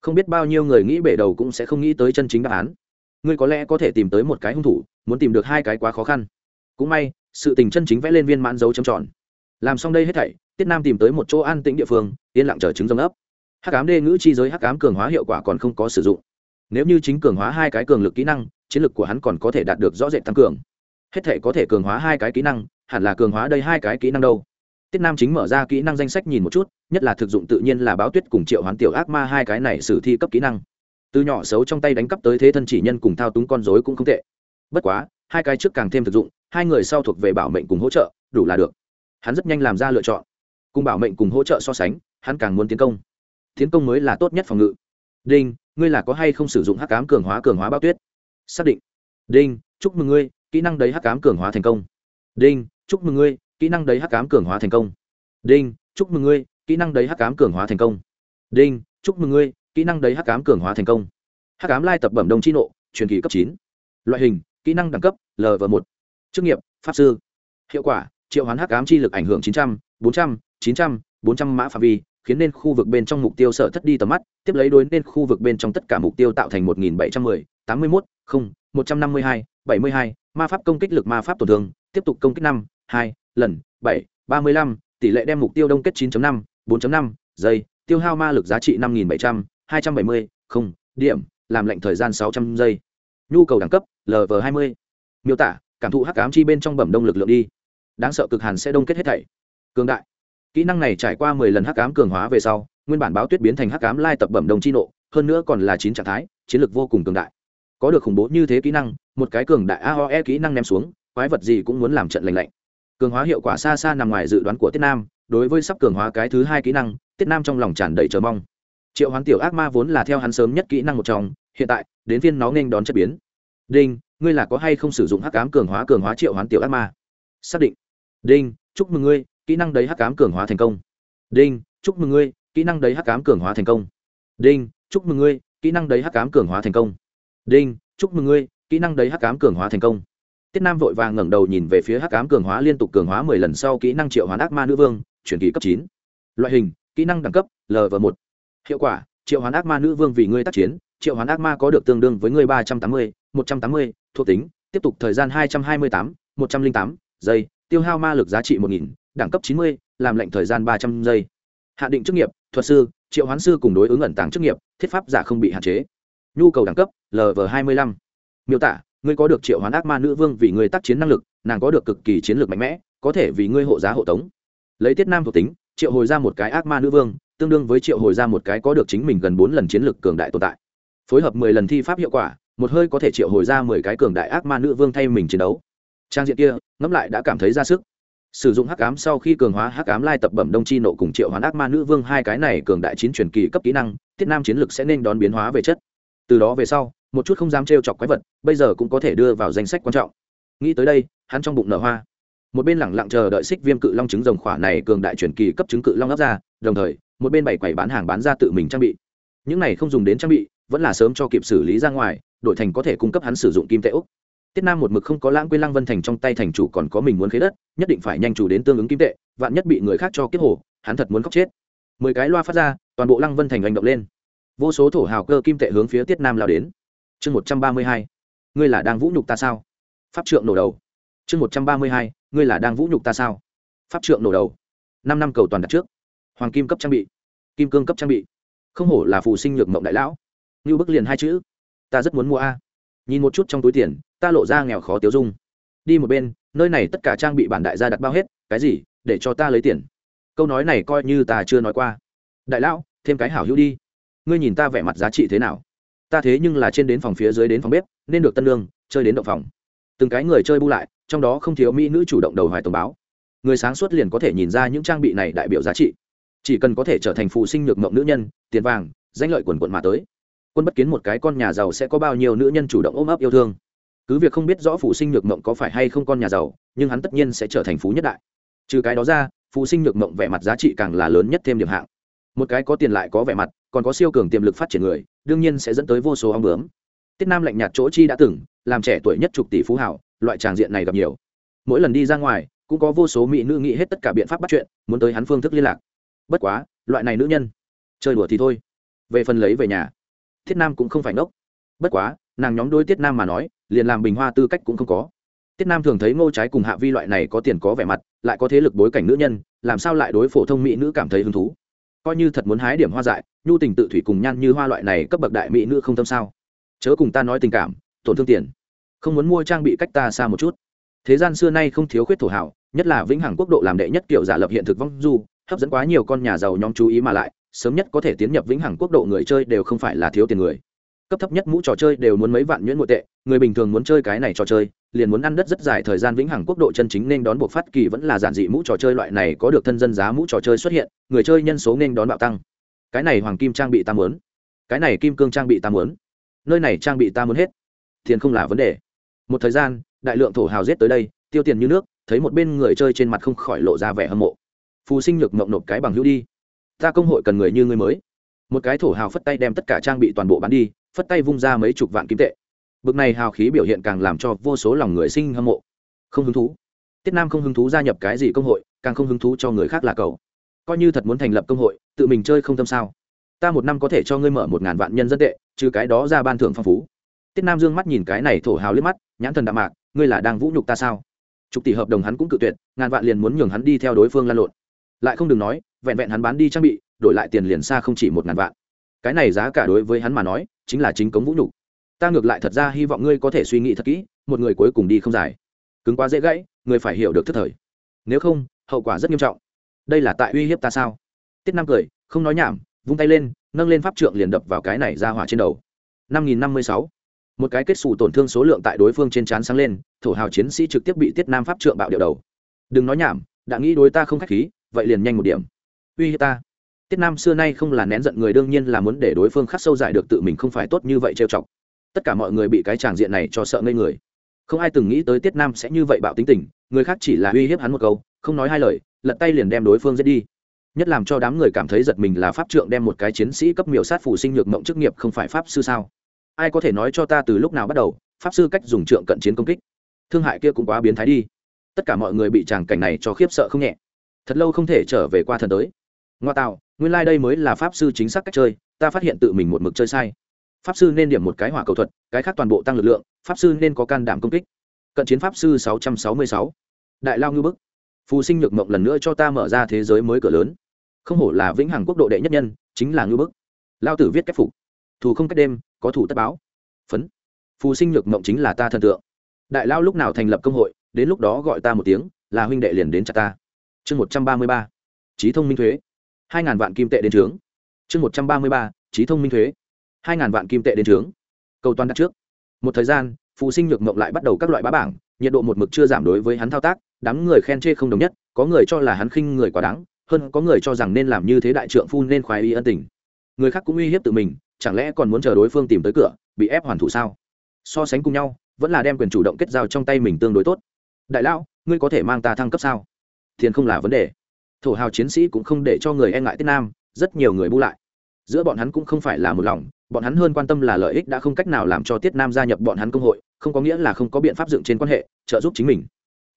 Speaker 1: Không biết bao nhiêu người nghĩ bể đầu cũng sẽ không nghĩ tới chân chính đáp án. Ngươi có lẽ có thể tìm tới một cái hung thủ, muốn tìm được hai cái quá khó khăn. Cũng may, sự tình chân chính vẽ lên viên mãn dấu trầm tròn. Làm xong đây hết thảy, tiết nam tìm tới một chỗ an tĩnh địa phương, yên lặng chờ chứng rông ấp. Hắc ám đê ngữ chi giới hắc ám cường hóa hiệu quả còn không có sử dụng. Nếu như chính cường hóa hai cái cường lực kỹ năng, chiến lực của hắn còn có thể đạt được rõ rệt tăng cường hết thể có thể cường hóa hai cái kỹ năng, hẳn là cường hóa đây hai cái kỹ năng đâu. Tiết nam chính mở ra kỹ năng danh sách nhìn một chút, nhất là thực dụng tự nhiên là báo tuyết cùng triệu hoán tiểu ác ma hai cái này sử thi cấp kỹ năng. Từ nhỏ xấu trong tay đánh cắp tới thế thân chỉ nhân cùng thao túng con dối cũng không tệ. Bất quá, hai cái trước càng thêm thực dụng, hai người sau thuộc về bảo mệnh cùng hỗ trợ, đủ là được. Hắn rất nhanh làm ra lựa chọn. Cùng bảo mệnh cùng hỗ trợ so sánh, hắn càng muốn tiến công. Tiến công mới là tốt nhất phòng ngự. Đinh, ngươi là có hay không sử dụng hắc cám cường hóa cường hóa bao tuyết? Xác định. Đinh, chúc mừng ngươi kỹ năng đấy hắc cám cường hóa thành công. Đinh, chúc mừng ngươi, kỹ năng đấy hắc cám cường hóa thành công. Đinh, chúc mừng ngươi, kỹ năng đấy hắc cám cường hóa thành công. Đinh, chúc mừng ngươi, kỹ năng đấy hắc cám cường hóa thành công. Hắc cám lai tập bẩm đông chi nộ, truyền kỳ cấp chín. Loại hình, kỹ năng đẳng cấp lv một. Chức nghiệp, pháp sư. Hiệu quả, triệu hoán hắc ám chi lực ảnh hưởng chín trăm, bốn trăm, chín trăm, bốn trăm mã phạm vi, khiến nên khu vực bên trong mục tiêu sợ thất đi tầm mắt, tiếp lấy đối nên khu vực bên trong tất cả mục tiêu tạo thành một nghìn bảy trăm mười, tám mươi mốt, không, một trăm năm mươi hai 72, ma pháp công kích lực ma pháp tổn thương, tiếp tục công kích 5, 2, lần, 7, 35, tỷ lệ đem mục tiêu đông kết 9.5, 4.5, giây, tiêu hao ma lực giá trị 5700, 270, không, điểm, làm lệnh thời gian 600 giây. Nhu cầu đẳng cấp, LV20. Miêu tả, cảm thụ hắc ám chi bên trong bẩm đông lực lượng đi. Đáng sợ cực hàn sẽ đông kết hết thảy. Cường đại. Kỹ năng này trải qua 10 lần hắc ám cường hóa về sau, nguyên bản báo tuyết biến thành hắc ám lai tập bẩm đông chi nộ, hơn nữa còn là chín trạng thái, chiến lực vô cùng cường đại. Có được khủng bố như thế kỹ năng, một cái cường đại aoe kỹ năng ném xuống, quái vật gì cũng muốn làm trận lành lạnh. Cường hóa hiệu quả xa xa nằm ngoài dự đoán của tiết nam, đối với sắp cường hóa cái thứ hai kỹ năng, tiết nam trong lòng tràn đầy chờ mong. Triệu hoán tiểu ác ma vốn là theo hắn sớm nhất kỹ năng một trong, hiện tại, đến phiên nó nên đón chất biến. Đinh, ngươi là có hay không sử dụng hắc cám cường hóa cường hóa triệu hoán tiểu ác ma? Xác định. Đinh, chúc mừng ngươi, kỹ năng đấy hắc cám cường hóa thành công. Đinh, chúc mừng ngươi, kỹ năng đấy hắc cám cường hóa thành công. Đinh, chúc mừng ngươi, kỹ năng đấy hắc cám cường hóa thành công. Đinh, chúc mừng ngươi kỹ năng đấy hắc cám cường hóa thành công. Tiết nam vội vàng ngẩng đầu nhìn về phía hắc cám cường hóa liên tục cường hóa mười lần sau kỹ năng triệu hoán ác ma nữ vương chuyển kỳ cấp chín. Loại hình, kỹ năng đẳng cấp lv một. Hiệu quả, triệu hoán ác ma nữ vương vì ngươi tác chiến, triệu hoán ác ma có được tương đương với ngươi ba trăm tám mươi, một trăm tám mươi, thuộc tính, tiếp tục thời gian hai trăm hai mươi tám, một trăm linh tám giây, tiêu hao ma lực giá trị một nghìn, đẳng cấp chín mươi, làm lệnh thời gian ba trăm giây. Hạ định chức nghiệp, thuật sư, triệu hoán sư cùng đối ứng ẩn tàng chức nghiệp, thiết pháp giả không bị hạn chế. Nhu cầu đẳng cấp lv hai mươi lăm miêu tả, ngươi có được triệu hoán ác ma nữ vương vì ngươi tác chiến năng lực, nàng có được cực kỳ chiến lược mạnh mẽ, có thể vì ngươi hộ giá hộ tống. Lấy tiết nam thuộc tính, triệu hồi ra một cái ác ma nữ vương, tương đương với triệu hồi ra một cái có được chính mình gần bốn lần chiến lược cường đại tồn tại. Phối hợp mười lần thi pháp hiệu quả, một hơi có thể triệu hồi ra mười cái cường đại ác ma nữ vương thay mình chiến đấu. Trang diện kia, ngẫm lại đã cảm thấy ra sức. Sử dụng hắc ám sau khi cường hóa hắc ám lai tập bẩm đông chi nộ cùng triệu hoán ác ma nữ vương hai cái này cường đại chín truyền kỳ cấp kỹ năng, tiết nam chiến lược sẽ nên đón biến hóa về chất. Từ đó về sau một chút không dám trêu chọc quái vật, bây giờ cũng có thể đưa vào danh sách quan trọng. Nghĩ tới đây, hắn trong bụng nở hoa. Một bên lẳng lặng chờ đợi xích viêm cự long trứng rồng khỏa này cường đại truyền kỳ cấp trứng cự long ấp ra, đồng thời, một bên bảy quầy bán hàng bán ra tự mình trang bị. Những này không dùng đến trang bị, vẫn là sớm cho kịp xử lý ra ngoài, đổi thành có thể cung cấp hắn sử dụng kim tệ úc. Tiết nam một mực không có lãng quên lăng vân thành trong tay thành chủ còn có mình muốn khế đất, nhất định phải nhanh chủ đến tương ứng kim tệ, vạn nhất bị người khác cho kiếp hổ hắn thật muốn khóc chết. Mười cái loa phát ra, toàn bộ lăng vân thành hành động lên. Vô số thổ hào cơ kim tệ hướng phía tiết nam lao đến chương một trăm ba mươi hai, ngươi là đang vũ nhục ta sao? Pháp trượng nổ đầu. Chương một trăm ba mươi hai, ngươi là đang vũ nhục ta sao? Pháp trượng nổ đầu. Năm năm cầu toàn đặt trước. Hoàng kim cấp trang bị. Kim cương cấp trang bị. Không hổ là phù sinh nhược mộng đại lão. Như bức liền hai chữ. Ta rất muốn mua a. Nhìn một chút trong túi tiền, ta lộ ra nghèo khó tiêu dung. Đi một bên, nơi này tất cả trang bị bản đại gia đặt bao hết, cái gì, để cho ta lấy tiền. Câu nói này coi như ta chưa nói qua. Đại lão, thêm cái hảo hữu đi. Ngươi nhìn ta vẻ mặt giá trị thế nào? Ta thế nhưng là trên đến phòng phía dưới đến phòng bếp, nên được tân lương, chơi đến động phòng. Từng cái người chơi bu lại, trong đó không thiếu mỹ nữ chủ động đầu hoài tổng báo. Người sáng suốt liền có thể nhìn ra những trang bị này đại biểu giá trị. Chỉ cần có thể trở thành phụ sinh nhược mộng nữ nhân, tiền vàng, danh lợi quần quận mà tới. Quân bất kiến một cái con nhà giàu sẽ có bao nhiêu nữ nhân chủ động ôm ấp yêu thương. Cứ việc không biết rõ phụ sinh nhược mộng có phải hay không con nhà giàu, nhưng hắn tất nhiên sẽ trở thành phú nhất đại. Trừ cái đó ra phụ sinh nhược mộng vẻ mặt giá trị càng là lớn nhất thêm điểm hạng. Một cái có tiền lại có vẻ mặt còn có siêu cường tiềm lực phát triển người, đương nhiên sẽ dẫn tới vô số ong bướm. Tiết nam lạnh nhạt chỗ chi đã từng, làm trẻ tuổi nhất chục tỷ phú hảo, loại tràng diện này gặp nhiều. Mỗi lần đi ra ngoài, cũng có vô số mỹ nữ nghĩ hết tất cả biện pháp bắt chuyện, muốn tới hắn phương thức liên lạc. Bất quá, loại này nữ nhân, chơi đùa thì thôi. Về phần lấy về nhà thiết nam cũng không phải ngốc. Bất quá, nàng nhóm đôi tiết nam mà nói, liền làm bình hoa tư cách cũng không có. Tiết nam thường thấy ngô trái cùng hạ vi loại này có tiền có vẻ mặt, lại có thế lực bối cảnh nữ nhân, làm sao lại đối phổ thông mỹ nữ cảm thấy hứng thú? Coi như thật muốn hái điểm hoa dại, nhu tình tự thủy cùng nhan như hoa loại này cấp bậc đại mỹ nữ không tâm sao. Chớ cùng ta nói tình cảm, tổn thương tiền. Không muốn mua trang bị cách ta xa một chút. Thế gian xưa nay không thiếu khuyết thổ hảo, nhất là vĩnh hằng quốc độ làm đệ nhất kiểu giả lập hiện thực vong du, hấp dẫn quá nhiều con nhà giàu nhóm chú ý mà lại, sớm nhất có thể tiến nhập vĩnh hằng quốc độ người chơi đều không phải là thiếu tiền người. Cấp thấp nhất mũ trò chơi đều muốn mấy vạn nhuyễn nội tệ, người bình thường muốn chơi cái này trò chơi liền muốn ăn đất rất dài thời gian vĩnh hằng quốc độ chân chính nên đón buộc phát kỳ vẫn là giản dị mũ trò chơi loại này có được thân dân giá mũ trò chơi xuất hiện, người chơi nhân số nên đón bạo tăng. Cái này hoàng kim trang bị ta muốn. Cái này kim cương trang bị ta muốn. Nơi này trang bị ta muốn hết. Tiền không là vấn đề. Một thời gian, đại lượng thổ hào giết tới đây, tiêu tiền như nước, thấy một bên người chơi trên mặt không khỏi lộ ra vẻ hâm mộ. Phù sinh nhược mộng nộp cái bằng hữu đi. Ta công hội cần người như người mới. Một cái thổ hào phất tay đem tất cả trang bị toàn bộ bán đi, phất tay vung ra mấy chục vạn kim tệ bực này hào khí biểu hiện càng làm cho vô số lòng người sinh hâm mộ. Không hứng thú. Tiết nam không hứng thú gia nhập cái gì công hội, càng không hứng thú cho người khác là cầu coi như thật muốn thành lập công hội, tự mình chơi không tâm sao. Ta một năm có thể cho ngươi mở một ngàn vạn nhân dân tệ, trừ cái đó ra ban thưởng phong phú. Tiết nam dương mắt nhìn cái này thổ hào liếc mắt, nhãn thần đạm mạc, ngươi là đang vũ nhục ta sao? Chục tỷ hợp đồng hắn cũng cự tuyệt, ngàn vạn liền muốn nhường hắn đi theo đối phương lan lộn. Lại không đừng nói, vẹn vẹn hắn bán đi trang bị, đổi lại tiền liền xa không chỉ một ngàn vạn. Cái này giá cả đối với hắn mà nói, chính là chính cống vũ nhục ta ngược lại thật ra hy vọng ngươi có thể suy nghĩ thật kỹ, một người cuối cùng đi không dài. Cứng quá dễ gãy, người phải hiểu được thức thời. Nếu không, hậu quả rất nghiêm trọng. Đây là tại uy hiếp ta sao? Tiết nam cười, không nói nhảm, vung tay lên, nâng lên pháp trượng liền đập vào cái này ra hỏa trên đầu. Năm nghìn năm mươi sáu, một cái kết xù tổn thương số lượng tại đối phương trên trán sáng lên, thổ hào chiến sĩ trực tiếp bị tiết nam pháp trượng bạo điệu đầu. Đừng nói nhảm, đã nghĩ đối ta không k h á c h khí, vậy liền nhanh một điểm. Uy hiếp ta. Tiết nam xưa nay không là nén giận người, đương nhiên là muốn để đối phương khắc sâu giải được tự mình không phải tốt như vậy trêu chọc tất cả mọi người bị cái tràng diện này cho sợ ngây người. Không ai từng nghĩ tới tiết nam sẽ như vậy bạo tính tình, người khác chỉ là uy hiếp hắn một câu, không nói hai lời, lật tay liền đem đối phương giết đi. Nhất làm cho đám người cảm thấy giật mình là pháp trượng đem một cái chiến sĩ cấp miểu sát phủ sinh nhược mộng chức nghiệp không phải pháp sư sao? Ai có thể nói cho ta từ lúc nào bắt đầu, pháp sư cách dùng trượng cận chiến công kích? Thương hại kia cũng quá biến thái đi. Tất cả mọi người bị tràng cảnh này cho khiếp sợ không nhẹ. Thật lâu không thể trở về qua thần tới. Ngoa tạo, nguyên lai、like、đây mới là pháp sư chính xác cách chơi, ta phát hiện tự mình một mực chơi sai pháp sư nên điểm một cái hỏa cầu thuật, cái khác toàn bộ tăng lực lượng, pháp sư nên có can đảm công kích. Cận chiến pháp sư sáu trăm sáu mươi sáu. Đại lao ngư bức. Phù sinh nhược mộng lần nữa cho ta mở ra thế giới mới cửa lớn. Không hổ là vĩnh hằng quốc độ đệ nhất nhân, chính là ngư bức. Lao tử viết cách phục. Thù không cách đêm, có thủ tất báo. Phấn. Phù sinh nhược mộng chính là ta thần tượng. Đại lao lúc nào thành lập công hội, đến lúc đó gọi ta một tiếng, là huynh đệ liền đến chặt ta. Chương một trăm ba mươi ba. Trí thông minh thuế. Hai ngàn vạn kim tệ đến trướng. Chương một trăm ba mươi ba. Trí thông minh thuế hai ngàn vạn kim tệ đến trướng. Cầu toàn đặt trước. Một thời gian, phù sinh nhược mộng lại bắt đầu các loại bá bảng, nhiệt độ một mực chưa giảm đối với hắn thao tác, đám người khen chê không đồng nhất, có người cho là hắn khinh người quá đáng, hơn có người cho rằng nên làm như thế đại trượng phu nên khoái y ân tình. Người khác cũng uy hiếp tự mình, chẳng lẽ còn muốn chờ đối phương tìm tới cửa, bị ép hoàn thủ sao? So sánh cùng nhau, vẫn là đem quyền chủ động kết giao trong tay mình tương đối tốt. Đại lão, ngươi có thể mang ta thăng cấp sao? Tiền không là vấn đề. Thổ hào chiến sĩ cũng không để cho người e ngại tiết nam, rất nhiều người bu lại. Giữa bọn hắn cũng không phải là một lòng bọn hắn hơn quan tâm là lợi ích đã không cách nào làm cho tiết nam gia nhập bọn hắn công hội, không có nghĩa là không có biện pháp dựng trên quan hệ, trợ giúp chính mình.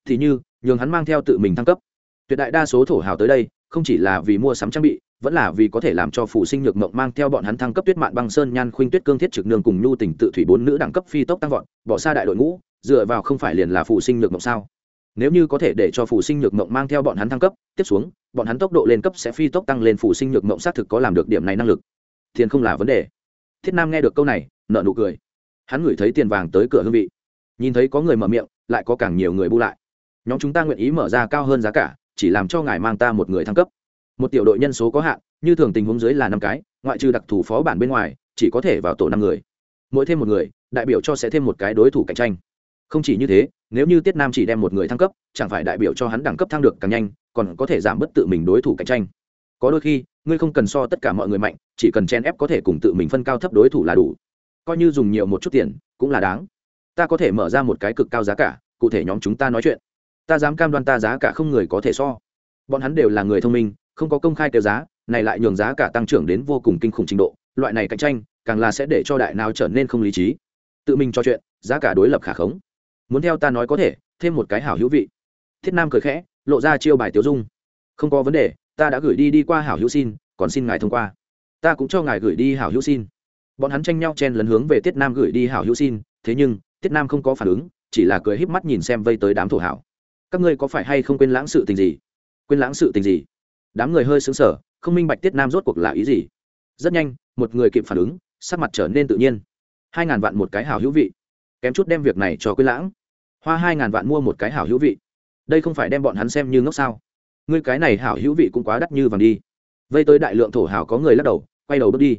Speaker 1: Thì như, nhường hắn mang theo tự mình thăng cấp. Tuyệt đại đa số thổ hào tới đây, không chỉ là vì mua sắm trang bị, vẫn là vì có thể làm cho phụ sinh nhược mộng mang theo bọn hắn thăng cấp tuyết mạn băng sơn, nhan khuynh tuyết cương thiết trực nương cùng nhu tình tự thủy bốn nữ đẳng cấp phi tốc tăng vọt, bỏ xa đại đội ngũ, dựa vào không phải liền là phụ sinh nhược mộng sao? Nếu như có thể để cho phụ sinh nhược mộng mang theo bọn hắn thăng cấp, tiếp xuống, bọn hắn tốc độ lên cấp sẽ phi tốc tăng lên phụ sinh nhược mộng xác thực có làm được điểm này năng lực. Thiền không là vấn đề thiết nam nghe được câu này nợ nụ cười. Hắn ngửi thấy tiền vàng tới cửa hương vị. Nhìn thấy có người mở miệng, lại có càng nhiều người bu lại. Nhóm chúng ta nguyện ý mở ra cao hơn giá cả, chỉ làm cho ngài mang ta một người thăng cấp. Một tiểu đội nhân số có hạn, như thường tình huống dưới là năm cái, ngoại trừ đặc thù phó bản bên ngoài, chỉ có thể vào tổ năm người. Mỗi thêm một người, đại biểu cho sẽ thêm một cái đối thủ cạnh tranh. Không chỉ như thế, nếu như tiết nam chỉ đem một người thăng cấp, chẳng phải đại biểu cho hắn đẳng cấp thăng được càng nhanh, còn có thể giảm bớt tự mình đối thủ cạnh tranh có đôi khi, ngươi không cần so tất cả mọi người mạnh, chỉ cần chen ép có thể cùng tự mình phân cao thấp đối thủ là đủ. Coi như dùng nhiều một chút tiền, cũng là đáng. Ta có thể mở ra một cái cực cao giá cả, cụ thể nhóm chúng ta nói chuyện. Ta dám cam đoan ta giá cả không người có thể so. Bọn hắn đều là người thông minh, không có công khai kêu giá, này lại nhường giá cả tăng trưởng đến vô cùng kinh khủng trình độ. Loại này cạnh tranh, càng là sẽ để cho đại nào trở nên không lý trí. Tự mình cho chuyện, giá cả đối lập khả khống. Muốn theo ta nói có thể, thêm một cái hảo hữu vị. Thiết nam cười khẽ, lộ ra chiêu bài tiêu dung. Không có vấn đề ta đã gửi đi đi qua hảo hữu xin, còn xin ngài thông qua. Ta cũng cho ngài gửi đi hảo hữu xin. Bọn hắn tranh nhau chen lấn hướng về tiết nam gửi đi hảo hữu xin, thế nhưng, tiết nam không có phản ứng, chỉ là cười híp mắt nhìn xem vây tới đám thổ hảo. Các ngươi có phải hay không quên lãng sự tình gì? Quên lãng sự tình gì? Đám người hơi xứng sở không minh bạch tiết nam rốt cuộc là ý gì. Rất nhanh, một người kịp phản ứng, sắc mặt trở nên tự nhiên. Hai ngàn vạn một cái hảo hữu vị. Kém chút đem việc này cho quên lãng. Hoa hai ngàn vạn mua một cái hảo hữu vị. Đây không phải đem bọn hắn xem như ngốc sao? Ngươi cái này hảo hữu vị cũng quá đắt như vàng đi. Vây tới đại lượng thổ hảo có người lắc đầu, quay đầu bước đi.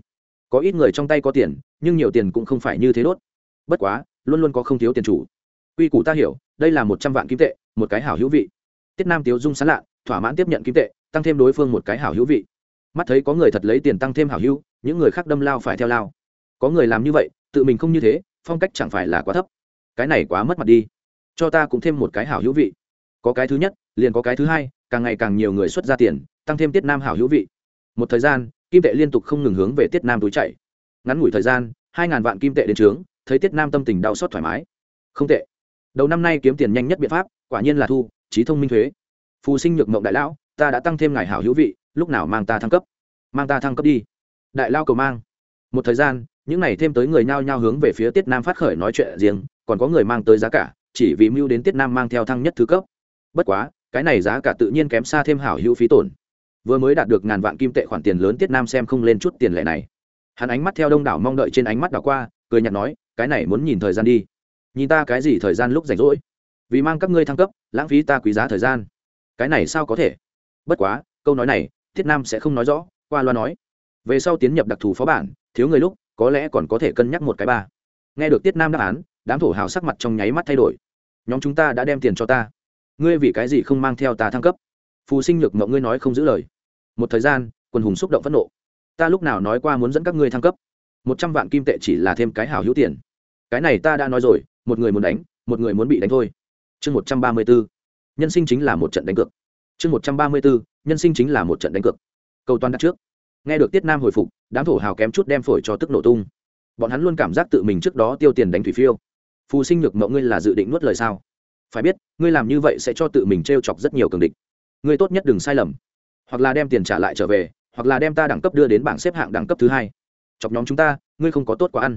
Speaker 1: Có ít người trong tay có tiền, nhưng nhiều tiền cũng không phải như thế đốt. Bất quá, luôn luôn có không thiếu tiền chủ. Quy củ ta hiểu, đây là một trăm vạn kim tệ, một cái hảo hữu vị. Tiết nam tiếu dung sán lạ, thỏa mãn tiếp nhận kim tệ, tăng thêm đối phương một cái hảo hữu vị. Mắt thấy có người thật lấy tiền tăng thêm hảo hữu, những người khác đâm lao phải theo lao. Có người làm như vậy, tự mình không như thế, phong cách chẳng phải là quá thấp. Cái này quá mất mặt đi. Cho ta cũng thêm một cái hảo hữu vị. Có cái thứ nhất, liền có cái thứ hai càng ngày càng nhiều người xuất ra tiền, tăng thêm tiết nam hảo hữu vị. Một thời gian, kim tệ liên tục không ngừng hướng về tiết nam túi chạy ngắn ngủi thời gian, hai ngàn vạn kim tệ đến trướng, thấy tiết nam tâm tình đau xót thoải mái. Không tệ. Đầu năm nay kiếm tiền nhanh nhất biện pháp, quả nhiên là thu, trí thông minh thuế. Phù sinh nhược mộng đại lão, ta đã tăng thêm ngài hảo hữu vị, lúc nào mang ta thăng cấp? Mang ta thăng cấp đi. Đại lao cầu mang. Một thời gian, những n à y thêm tới người nhao nhao hướng về phía tiết nam phát khởi nói chuyện riêng, còn có người mang tới giá cả, chỉ vì mưu đến tiết nam mang theo thăng nhất thứ cấp. Bất quá cái này giá cả tự nhiên kém xa thêm hảo hữu phí tổn. Vừa mới đạt được ngàn vạn kim tệ khoản tiền lớn tiết nam xem không lên chút tiền lệ này. Hắn ánh mắt theo đông đảo mong đợi trên ánh mắt đảo qua, cười nhạt nói, cái này muốn nhìn thời gian đi. Nhìn ta cái gì thời gian lúc rảnh rỗi. Vì mang các ngươi thăng cấp, lãng phí ta quý giá thời gian. Cái này sao có thể? Bất quá, câu nói này, tiết nam sẽ không nói rõ, qua loa nói. Về sau tiến nhập đặc thù phó bản, thiếu người lúc, có lẽ còn có thể cân nhắc một cái ba. Nghe được tiết nam đáp án, đám thổ hào sắc mặt trong nháy mắt thay đổi. Nhóm chúng ta đã đem tiền cho ta ngươi vì cái gì không mang theo ta thăng cấp? Phù sinh nhược mộng ngươi nói không giữ lời. Một thời gian, quần hùng xúc động phẫn nộ. Ta lúc nào nói qua muốn dẫn các ngươi thăng cấp? Một trăm vạn kim tệ chỉ là thêm cái hảo hữu tiền. Cái này ta đã nói rồi, một người muốn đánh, một người muốn bị đánh thôi. Chương một trăm ba mươi b nhân sinh chính là một trận đánh cược. Chương một trăm ba mươi b nhân sinh chính là một trận đánh cược. Câu toàn đặt trước. Nghe được tiết nam hồi phục, đám thổ hào kém chút đem phổi cho tức nổ tung. Bọn hắn luôn cảm giác tự mình trước đó tiêu tiền đánh thủy phiêu. Phù sinh nhược mộng ngươi là dự định nuốt lời sao? Phải biết, ngươi làm như vậy sẽ cho tự mình t r e o chọc rất nhiều cường địch. Ngươi tốt nhất đừng sai lầm. Hoặc là đem tiền trả lại trở về, hoặc là đem ta đẳng cấp đưa đến bảng xếp hạng đẳng cấp thứ hai. Chọc nhóm chúng ta, ngươi không có tốt quá ăn.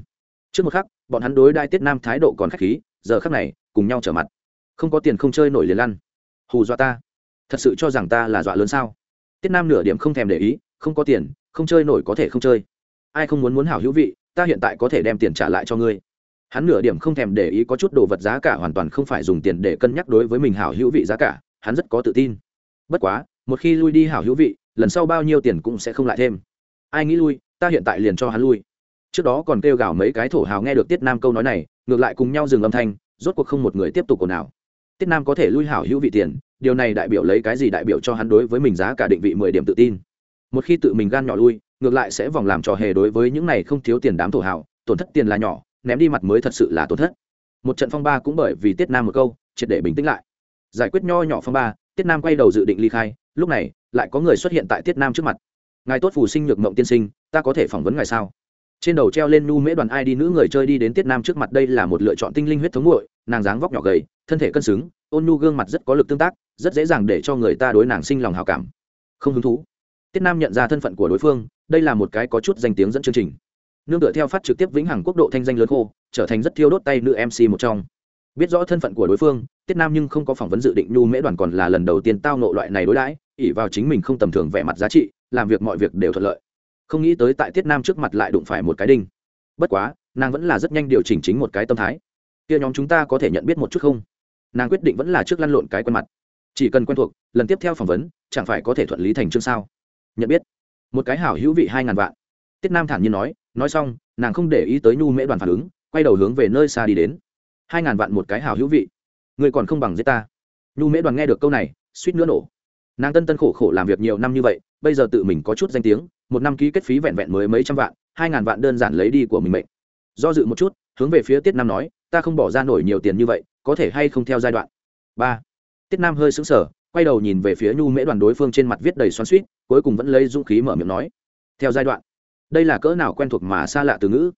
Speaker 1: Trước một khắc, bọn hắn đối đai tiết nam thái độ còn k h á c h khí, giờ khắc này, cùng nhau trở mặt. Không có tiền không chơi nổi liền lăn. Hù dọa ta. Thật sự cho rằng ta là dọa lớn sao? Tiết nam nửa điểm không thèm để ý, không có tiền, không chơi nổi có thể không chơi. Ai không muốn muốn hảo hữu vị, ta hiện tại có thể đem tiền trả lại cho ngươi hắn nửa điểm không thèm để ý có chút đồ vật giá cả hoàn toàn không phải dùng tiền để cân nhắc đối với mình hảo hữu vị giá cả, hắn rất có tự tin. Bất quá, một khi lui đi hảo hữu vị, lần sau bao nhiêu tiền cũng sẽ không lại thêm. Ai nghĩ lui, ta hiện tại liền cho hắn lui. Trước đó còn kêu gào mấy cái thổ hào nghe được tiết nam câu nói này, ngược lại cùng nhau dừng âm thanh, rốt cuộc không một người tiếp tục ồn ào. Tiết nam có thể lui hảo hữu vị tiền, điều này đại biểu lấy cái gì đại biểu cho hắn đối với mình giá cả định vị mười điểm tự tin. Một khi tự mình gan nhỏ lui, ngược lại sẽ vòng làm trò hề đối với những này không thiếu tiền đám thổ hào, tổn thất tiền là nhỏ ném đi mặt mới thật sự là tổn thất. Một trận phong ba cũng bởi vì tiết nam một câu, triệt để bình tĩnh lại. Giải quyết nho nhỏ phong ba, tiết nam quay đầu dự định ly khai, lúc này, lại có người xuất hiện tại tiết nam trước mặt. Ngài tốt phù sinh nhược mộng tiên sinh, ta có thể phỏng vấn ngài sao? Trên đầu treo lên nu mễ đoàn ai đi nữ người chơi đi đến tiết nam trước mặt, đây là một lựa chọn tinh linh huyết thống nguội nàng dáng vóc nhỏ gầy, thân thể cân xứng, ôn nu gương mặt rất có lực tương tác, rất dễ dàng để cho người ta đối nàng sinh lòng hào cảm. Không hứng thú. Tiết nam nhận ra thân phận của đối phương, đây là một cái có chút danh tiếng dẫn chương trình nương tựa theo phát trực tiếp vĩnh hằng quốc độ thanh danh lớn khô, trở thành rất thiêu đốt tay nữ mc một trong. Biết rõ thân phận của đối phương, tiết nam nhưng không có phỏng vấn dự định nhu mễ đoàn còn là lần đầu tiên tao nộ loại này đối đãi ỉ vào chính mình không tầm thường vẻ mặt giá trị, làm việc mọi việc đều thuận lợi. Không nghĩ tới tại tiết nam trước mặt lại đụng phải một cái đinh. Bất quá, nàng vẫn là rất nhanh điều chỉnh chính một cái tâm thái. Kia nhóm chúng ta có thể nhận biết một chút không? Nàng quyết định vẫn là trước lăn lộn cái quen mặt. Chỉ cần quen thuộc, lần tiếp theo phỏng vấn, chẳng phải có thể thuận lý thành chương sao? Nhận biết. Một cái hảo hữu vị hai ngàn vạn tiết nam thản nhiên nói nói xong, nàng không để ý tới nhu mễ đoàn phản ứng, quay đầu hướng về nơi xa đi đến. Hai ngàn vạn một cái hảo hữu vị. Người còn không bằng giết ta. Nhu mễ đoàn nghe được câu này, suýt nữa nổ. Nàng tân tân khổ khổ làm việc nhiều năm như vậy, bây giờ tự mình có chút danh tiếng, một năm ký kết phí vẹn vẹn mới mấy trăm vạn, hai ngàn vạn đơn giản lấy đi của mình mệnh. Do dự một chút, hướng về phía tiết nam nói, ta không bỏ ra nổi nhiều tiền như vậy, có thể hay không theo giai đoạn? Ba. Tiết nam hơi sững sờ, quay đầu nhìn về phía nhu mễ đoàn đối phương trên mặt viết đầy xoắn suýt cuối cùng vẫn lấy dũng khí mở miệng nói, theo giai đoạn đây là cỡ nào quen thuộc mà xa lạ từ ngữ?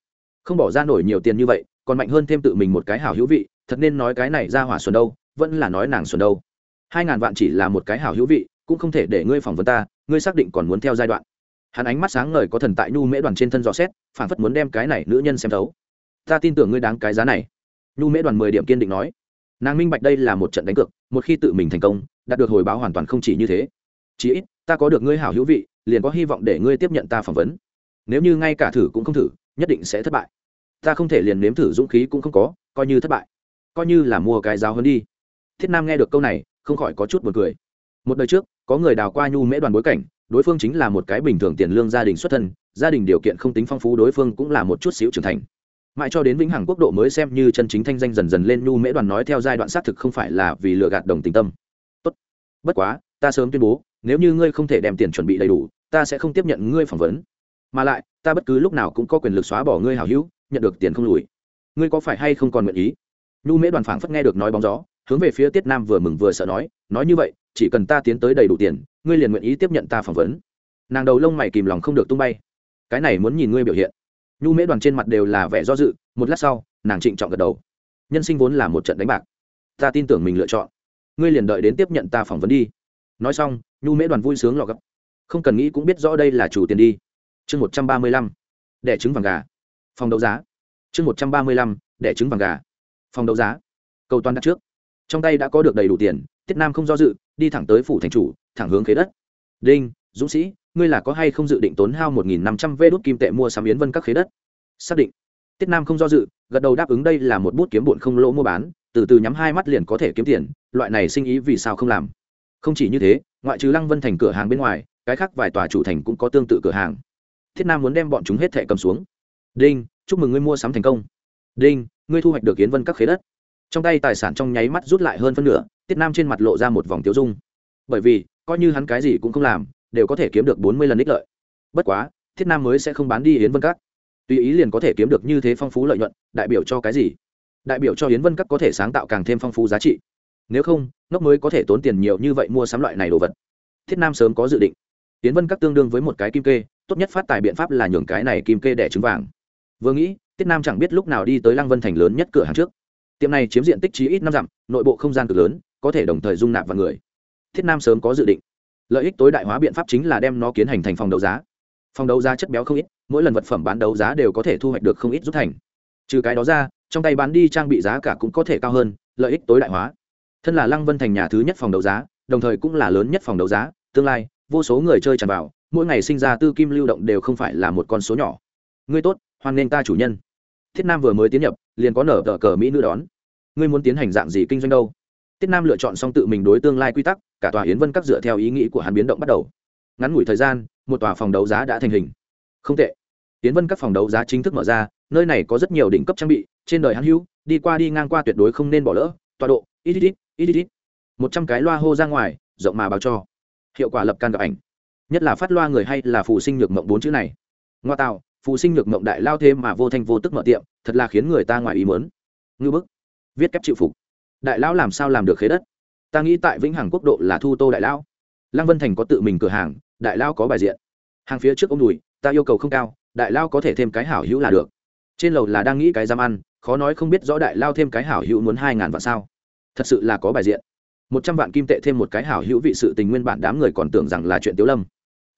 Speaker 1: Không bỏ ra nổi nhiều tiền như vậy, còn mạnh hơn thêm tự mình một cái hảo hữu vị, thật nên nói cái này ra hỏa xuân đâu, vẫn là nói nàng xuân đâu. Hai ngàn vạn chỉ là một cái hảo hữu vị, cũng không thể để ngươi phỏng vấn ta, ngươi xác định còn muốn theo giai đoạn. Hắn ánh mắt sáng ngời có thần tại nhu mễ đoàn trên thân dò xét phản phất muốn đem cái này nữ nhân xem thấu. Ta tin tưởng ngươi đáng cái giá này. Nhu mễ đoàn mười điểm kiên định nói. Nàng minh bạch đây là một trận đánh cược, một khi tự mình thành công, đạt được hồi báo hoàn toàn không chỉ như thế. Chí ít, ta có được ngươi hảo hữu vị, liền có hy vọng để ngươi tiếp nhận ta phỏng vấn nếu như ngay cả thử cũng không thử, nhất định sẽ thất bại. Ta không thể liền nếm thử dũng khí cũng không có, coi như thất bại. Coi như là mua cái giáo hơn đi. Thiết nam nghe được câu này, không khỏi có chút b u ồ n cười. Một đời trước, có người đào qua nhu mễ đoàn bối cảnh, đối phương chính là một cái bình thường tiền lương gia đình xuất thân, gia đình điều kiện không tính phong phú, đối phương cũng là một chút xíu trưởng thành. Mãi cho đến vĩnh hằng quốc độ mới xem như chân chính thanh danh dần dần lên nhu mễ đoàn nói theo giai đoạn xác thực không phải là vì lừa gạt đồng tình tâm. Tốt. bất quá, ta sớm tuyên bố, nếu như ngươi không thể đem tiền chuẩn bị đầy đủ, ta sẽ không tiếp nhận ngươi phỏng vấn mà lại, ta bất cứ lúc nào cũng có quyền lực xóa bỏ ngươi hảo hữu, nhận được tiền không lùi. Ngươi có phải hay không còn nguyện ý? Nhu mễ đoàn phảng phất nghe được nói bóng gió, hướng về phía tiết nam vừa mừng vừa sợ nói nói như vậy, chỉ cần ta tiến tới đầy đủ tiền, ngươi liền nguyện ý tiếp nhận ta phỏng vấn. Nàng đầu lông mày kìm lòng không được tung bay. Cái này muốn nhìn ngươi biểu hiện. Nhu mễ đoàn trên mặt đều là vẻ do dự, một lát sau, nàng trịnh trọng gật đầu. Nhân sinh vốn là một trận đánh bạc. Ta tin tưởng mình lựa chọn. Ngươi liền đợi đến tiếp nhận ta phỏng vấn đi. Nói xong, nhu mễ đoàn vui sướng lọ gấp không cần nghĩ cũng biết rõ đây là chủ tiền đi chương một trăm ba mươi lăm, đẻ trứng vàng gà. Phòng đấu giá. Chương một trăm ba mươi lăm, đẻ trứng vàng gà. Phòng đấu giá. Cầu toàn đặt trước. Trong tay đã có được đầy đủ tiền, tiết nam không do dự, đi thẳng tới phủ thành chủ, thẳng hướng khế đất. Đinh, dũng sĩ, ngươi là có hay không dự định tốn hao một nghìn năm trăm vê đốt kim tệ mua sắm yến vân các khế đất? Xác định. Tiết nam không do dự, gật đầu đáp ứng đây là một bút kiếm bụn không lỗ mua bán, từ từ nhắm hai mắt liền có thể kiếm tiền, loại này sinh ý vì sao không làm? Không chỉ như thế, ngoại trừ lăng vân thành cửa hàng bên ngoài, cái khác vài tòa chủ thành cũng có tương tự cửa hàng thiết nam muốn đem bọn chúng hết thẻ cầm xuống. Đinh, chúc mừng ngươi mua sắm thành công. Đinh, ngươi thu hoạch được yến vân các khế đất. Trong tay tài sản trong nháy mắt rút lại hơn phân nửa tiết nam trên mặt lộ ra một vòng tiêu dung. Bởi vì, coi như hắn cái gì cũng không làm, đều có thể kiếm được bốn mươi lần ích lợi. Bất quá, thiết nam mới sẽ không bán đi yến vân các. Tùy ý liền có thể kiếm được như thế phong phú lợi nhuận, đại biểu cho cái gì? Đại biểu cho yến vân các có thể sáng tạo càng thêm phong phú giá trị. Nếu không, ngốc mới có thể tốn tiền nhiều như vậy mua sắm loại này đồ vật. Thiết nam sớm có dự định. Yến vân các tương đương với một cái kim kê tốt nhất phát tài biện pháp là nhường cái này kim kê đẻ trứng vàng. Vừa nghĩ, tiết nam chẳng biết lúc nào đi tới lăng vân thành lớn nhất cửa hàng trước. Tiệm này chiếm diện tích chí ít năm dặm, nội bộ không gian cực lớn, có thể đồng thời dung nạp vào người. Thiết nam sớm có dự định. Lợi ích tối đại hóa biện pháp chính là đem nó kiến hành thành phòng đấu giá. Phòng đấu giá chất béo không ít, mỗi lần vật phẩm bán đấu giá đều có thể thu hoạch được không ít rút thành. Trừ cái đó ra, trong tay bán đi trang bị giá cả cũng có thể cao hơn, lợi ích tối đại hóa. Thân là lăng vân thành nhà thứ nhất phòng đấu giá, đồng thời cũng là lớn nhất phòng đấu giá, tương lai, vô số người chơi tràn vào mỗi ngày sinh ra tư kim lưu động đều không phải là một con số nhỏ. Ngươi tốt, hoan nghênh ta chủ nhân. Thiết nam vừa mới tiến nhập, liền có nở tờ cờ mỹ nữ đón. Ngươi muốn tiến hành dạng gì kinh doanh đâu? Tiết nam lựa chọn xong tự mình đối tương lai quy tắc, cả tòa hiến vân các dựa theo ý nghĩ của hắn biến động bắt đầu. Ngắn ngủi thời gian, một tòa phòng đấu giá đã thành hình. Không tệ. Hiến vân các phòng đấu giá chính thức mở ra, nơi này có rất nhiều đỉnh cấp trang bị, trên đời hắn hữu, đi qua đi ngang qua tuyệt đối không nên bỏ lỡ. Tọa độ ít ít ít ít ít. Một trăm cái loa hô ra ngoài, rộng mà báo cho. Hiệu quả lập can gặp ảnh nhất là phát loa người hay là phù sinh nhược mộng bốn chữ này. Ngoa tạo, phù sinh nhược mộng đại lao thêm mà vô thanh vô tức mở tiệm, thật là khiến người ta ngoài ý mớn ngư bức, viết kép chịu phục. Đại lão làm sao làm được khế đất? Ta nghĩ tại vĩnh hằng quốc độ là thu tô đại lão lăng vân thành có tự mình cửa hàng, đại lão có bài diện. Hàng phía trước ông đùi, ta yêu cầu không cao, đại lao có thể thêm cái hảo hữu là được. Trên lầu là đang nghĩ cái dám ăn, khó nói không biết rõ đại lao thêm cái hảo hữu muốn hai ngàn vạn sao. Thật sự là có bài diện. Một trăm vạn kim tệ thêm một cái hảo hữu vị sự tình nguyên bản đám người còn tưởng rằng là chuyện tiếu lâm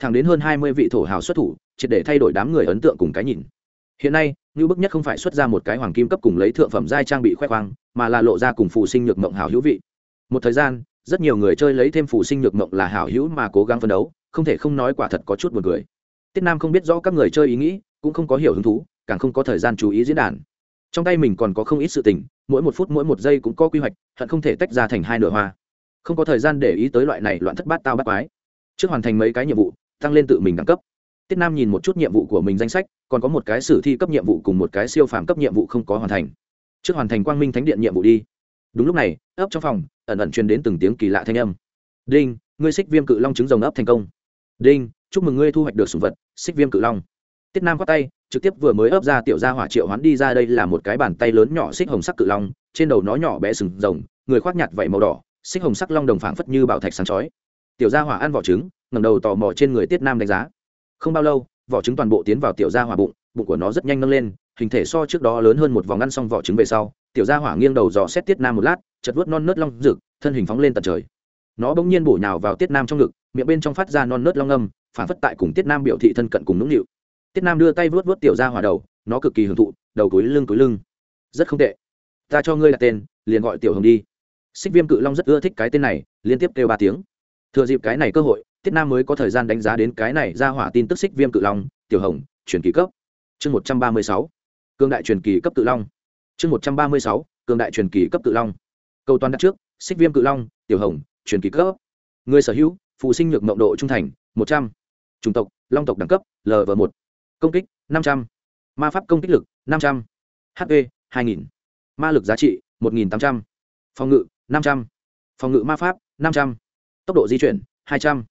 Speaker 1: thẳng đến hơn hai mươi vị thổ hào xuất thủ, triệt để thay đổi đám người ấn tượng cùng cái nhìn. Hiện nay, Ngưu bức nhất không phải xuất ra một cái hoàng kim cấp cùng lấy thượng phẩm giai trang bị khoe khoang, mà là lộ ra cùng phù sinh nhược mộng hảo hữu vị. Một thời gian, rất nhiều người chơi lấy thêm phù sinh nhược mộng là hảo hữu mà cố gắng phấn đấu, không thể không nói quả thật có chút buồn cười. Tiết nam không biết rõ các người chơi ý nghĩ, cũng không có hiểu hứng thú, càng không có thời gian chú ý diễn đàn. Trong tay mình còn có không ít sự tình, mỗi một phút mỗi một giây cũng có quy hoạch, hận không thể tách ra thành hai nửa hoa. Không có thời gian để ý tới loại này loạn thất bát tao bắt quái. Trước hoàn thành mấy cái nhiệm vụ tăng lên tự mình đẳng cấp. Tiết nam nhìn một chút nhiệm vụ của mình danh sách, còn có một cái sử thi cấp nhiệm vụ cùng một cái siêu phàm cấp nhiệm vụ không có hoàn thành. Trước hoàn thành quang minh thánh điện nhiệm vụ đi. Đúng lúc này, ấp trong phòng, ẩn ẩn truyền đến từng tiếng kỳ lạ thanh âm. Đinh, ngươi xích viêm cự long trứng rồng ấp thành công. Đinh, chúc mừng ngươi thu hoạch được sủng vật, xích viêm cự long. Tiết nam quát tay, trực tiếp vừa mới ấp ra tiểu gia hỏa triệu hoán đi ra đây là một cái bàn tay lớn nhỏ xích hồng sắc cự long, trên đầu nó nhỏ bé sừng rồng, người khoác nhạt vảy màu đỏ, xích hồng sắc long đồng phảng phất như bảo thạch sáng chói tiểu gia hỏa ăn vỏ trứng, ngẩng đầu tò mò trên người tiết nam đánh giá. Không bao lâu, vỏ trứng toàn bộ tiến vào tiểu gia hỏa bụng bụng của nó rất nhanh nâng lên, hình thể so trước đó lớn hơn một vòng ngăn xong vỏ trứng về sau, tiểu gia hỏa nghiêng đầu dò xét tiết nam một lát chật vớt non nớt long rực, thân hình phóng lên tận trời. Nó bỗng nhiên bổ nhào vào tiết nam trong ngực, miệng bên trong phát ra non nớt long âm, phản phất tại cùng tiết nam biểu thị thân cận cùng nũng nịu. Tiết nam đưa tay vuốt vuốt tiểu gia hỏa đầu, nó cực kỳ hưởng thụ, đầu túi lưng túi lưng. Rất không tệ. Ta cho ngươi đặt tên, liền gọi tiểu hồng đi. Xích viêm cự long rất ưa thích cái tên này, liên tiếp kêu ba tiếng thừa dịp cái này cơ hội, tiết nam mới có thời gian đánh giá đến cái này ra hỏa tin tức xích viêm cự long, tiểu hồng, truyền kỳ cấp. Chương một trăm ba mươi sáu. Cương đại truyền kỳ cấp cự long. Chương một trăm ba mươi sáu. Cương đại truyền kỳ cấp cự long. Câu toàn đặt trước, xích viêm cự long, tiểu hồng, truyền kỳ cấp. Người sở hữu phụ sinh nhược mộng độ trung thành, một trăm. Chủng tộc, long tộc đẳng cấp lv một. Công kích, năm trăm. Ma pháp công kích lực, năm trăm. Hp hai nghìn. Ma lực giá trị, một nghìn tám trăm. Phòng ngự, năm trăm. Phòng ngự ma pháp, năm trăm tốc độ di chuyển, hai trăm.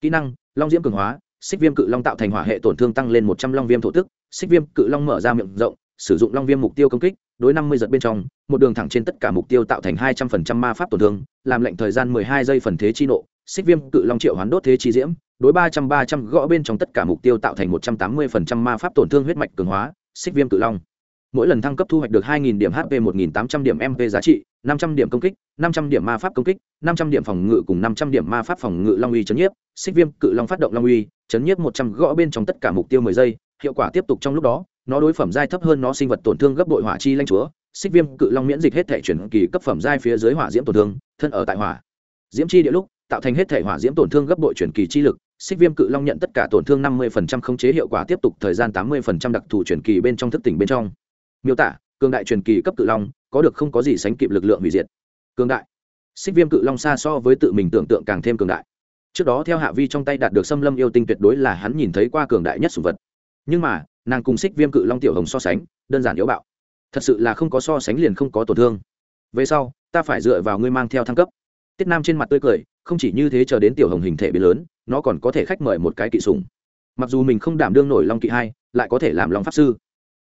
Speaker 1: Kỹ năng, long diễm cường hóa, xích viêm cự long tạo thành hỏa hệ tổn thương tăng lên một trăm long viêm thổ tức, xích viêm cự long mở ra miệng rộng, sử dụng long viêm mục tiêu công kích, đối năm mươi giật bên trong, một đường thẳng trên tất cả mục tiêu tạo thành hai trăm phần trăm ma pháp tổn thương, làm lệnh thời gian mười hai giây phần thế chi nộ, xích viêm cự long triệu hoán đốt thế chi diễm, đối ba trăm ba trăm gõ bên trong tất cả mục tiêu tạo thành một trăm tám mươi phần trăm ma pháp tổn thương huyết mạch cường hóa, xích viêm cự long mỗi lần thăng cấp thu hoạch được 2.000 điểm HP 1.800 điểm MP giá trị, 500 điểm công kích, 500 điểm ma pháp công kích, 500 điểm phòng ngự cùng 500 điểm ma pháp phòng ngự long uy chấn nhiếp, xích viêm cự long phát động long uy, chấn nhiếp 100 gõ bên trong tất cả mục tiêu 10 giây, hiệu quả tiếp tục trong lúc đó, nó đối phẩm giai thấp hơn nó sinh vật tổn thương gấp bội hỏa chi lãnh chúa, xích viêm cự long miễn dịch hết thể chuyển kỳ cấp phẩm giai phía dưới hỏa diễm tổn thương, thân ở tại hỏa. Diễm chi địa lúc, tạo thành hết thể hỏa diễm tổn thương gấp bội chuyển kỳ chi lực, xích viêm cự long nhận tất cả tổn thương 50% khống chế hiệu quả tiếp tục thời gian 80% đặc thù chuyển kỳ bên trong thức tỉnh bên trong. Miêu tả, cường đại truyền kỳ cấp cự long có được không có gì sánh kịp lực lượng hủy diệt. Cường đại. Xích viêm cự long xa so với tự mình tưởng tượng càng thêm cường đại. Trước đó theo hạ vi trong tay đạt được xâm lâm yêu tinh tuyệt đối là hắn nhìn thấy qua cường đại nhất sủng vật. Nhưng mà nàng cùng xích viêm cự long tiểu hồng so sánh đơn giản yếu bạo. Thật sự là không có so sánh liền không có tổn thương. Về sau ta phải dựa vào ngươi mang theo thăng cấp. Tiết nam trên mặt tươi cười không chỉ như thế chờ đến tiểu hồng hình thể biến lớn nó còn có thể khách mời một cái kỵ sùng mặc dù mình không đảm đương nổi long kỵ hai lại có thể làm long pháp sư.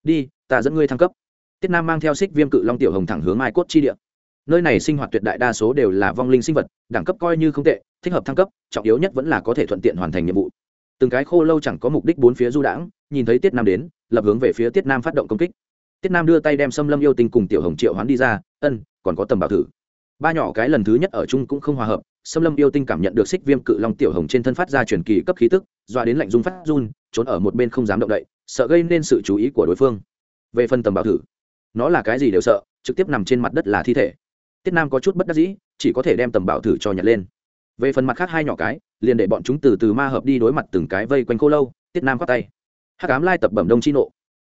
Speaker 1: Đi ta dẫn ngươi thăng cấp. Tiết nam mang theo xích viêm cự long tiểu hồng thẳng hướng mai cốt chi địa. Nơi này sinh hoạt tuyệt đại đa số đều là vong linh sinh vật, đẳng cấp coi như không tệ, thích hợp thăng cấp, trọng yếu nhất vẫn là có thể thuận tiện hoàn thành nhiệm vụ. Từng cái khô lâu chẳng có mục đích bốn phía du đãng, nhìn thấy tiết nam đến, lập hướng về phía tiết nam phát động công kích. Tiết nam đưa tay đem xâm lâm yêu tinh cùng tiểu hồng triệu hoán đi ra, ân, còn có tầm bảo thử. Ba nhỏ cái lần thứ nhất ở chung cũng không hòa hợp xâm lâm yêu tinh cảm nhận được xích viêm cự long tiểu hồng trên thân phát ra truyền kỳ cấp khí tức, doa đến lạnh dung phát run, trốn ở một bên không dám động đậy, sợ gây nên sự chú ý của đối phương về phần tầm bảo thử, nó là cái gì đều sợ, trực tiếp nằm trên mặt đất là thi thể. Tiết nam có chút bất đắc dĩ, chỉ có thể đem tầm bảo thử cho nhặt lên. Về phần mặt khác hai nhỏ cái, liền để bọn chúng từ từ ma hợp đi đối mặt từng cái vây quanh khô lâu, tiết nam khoát tay. Hắc ám lai tập bẩm đông chi nộ.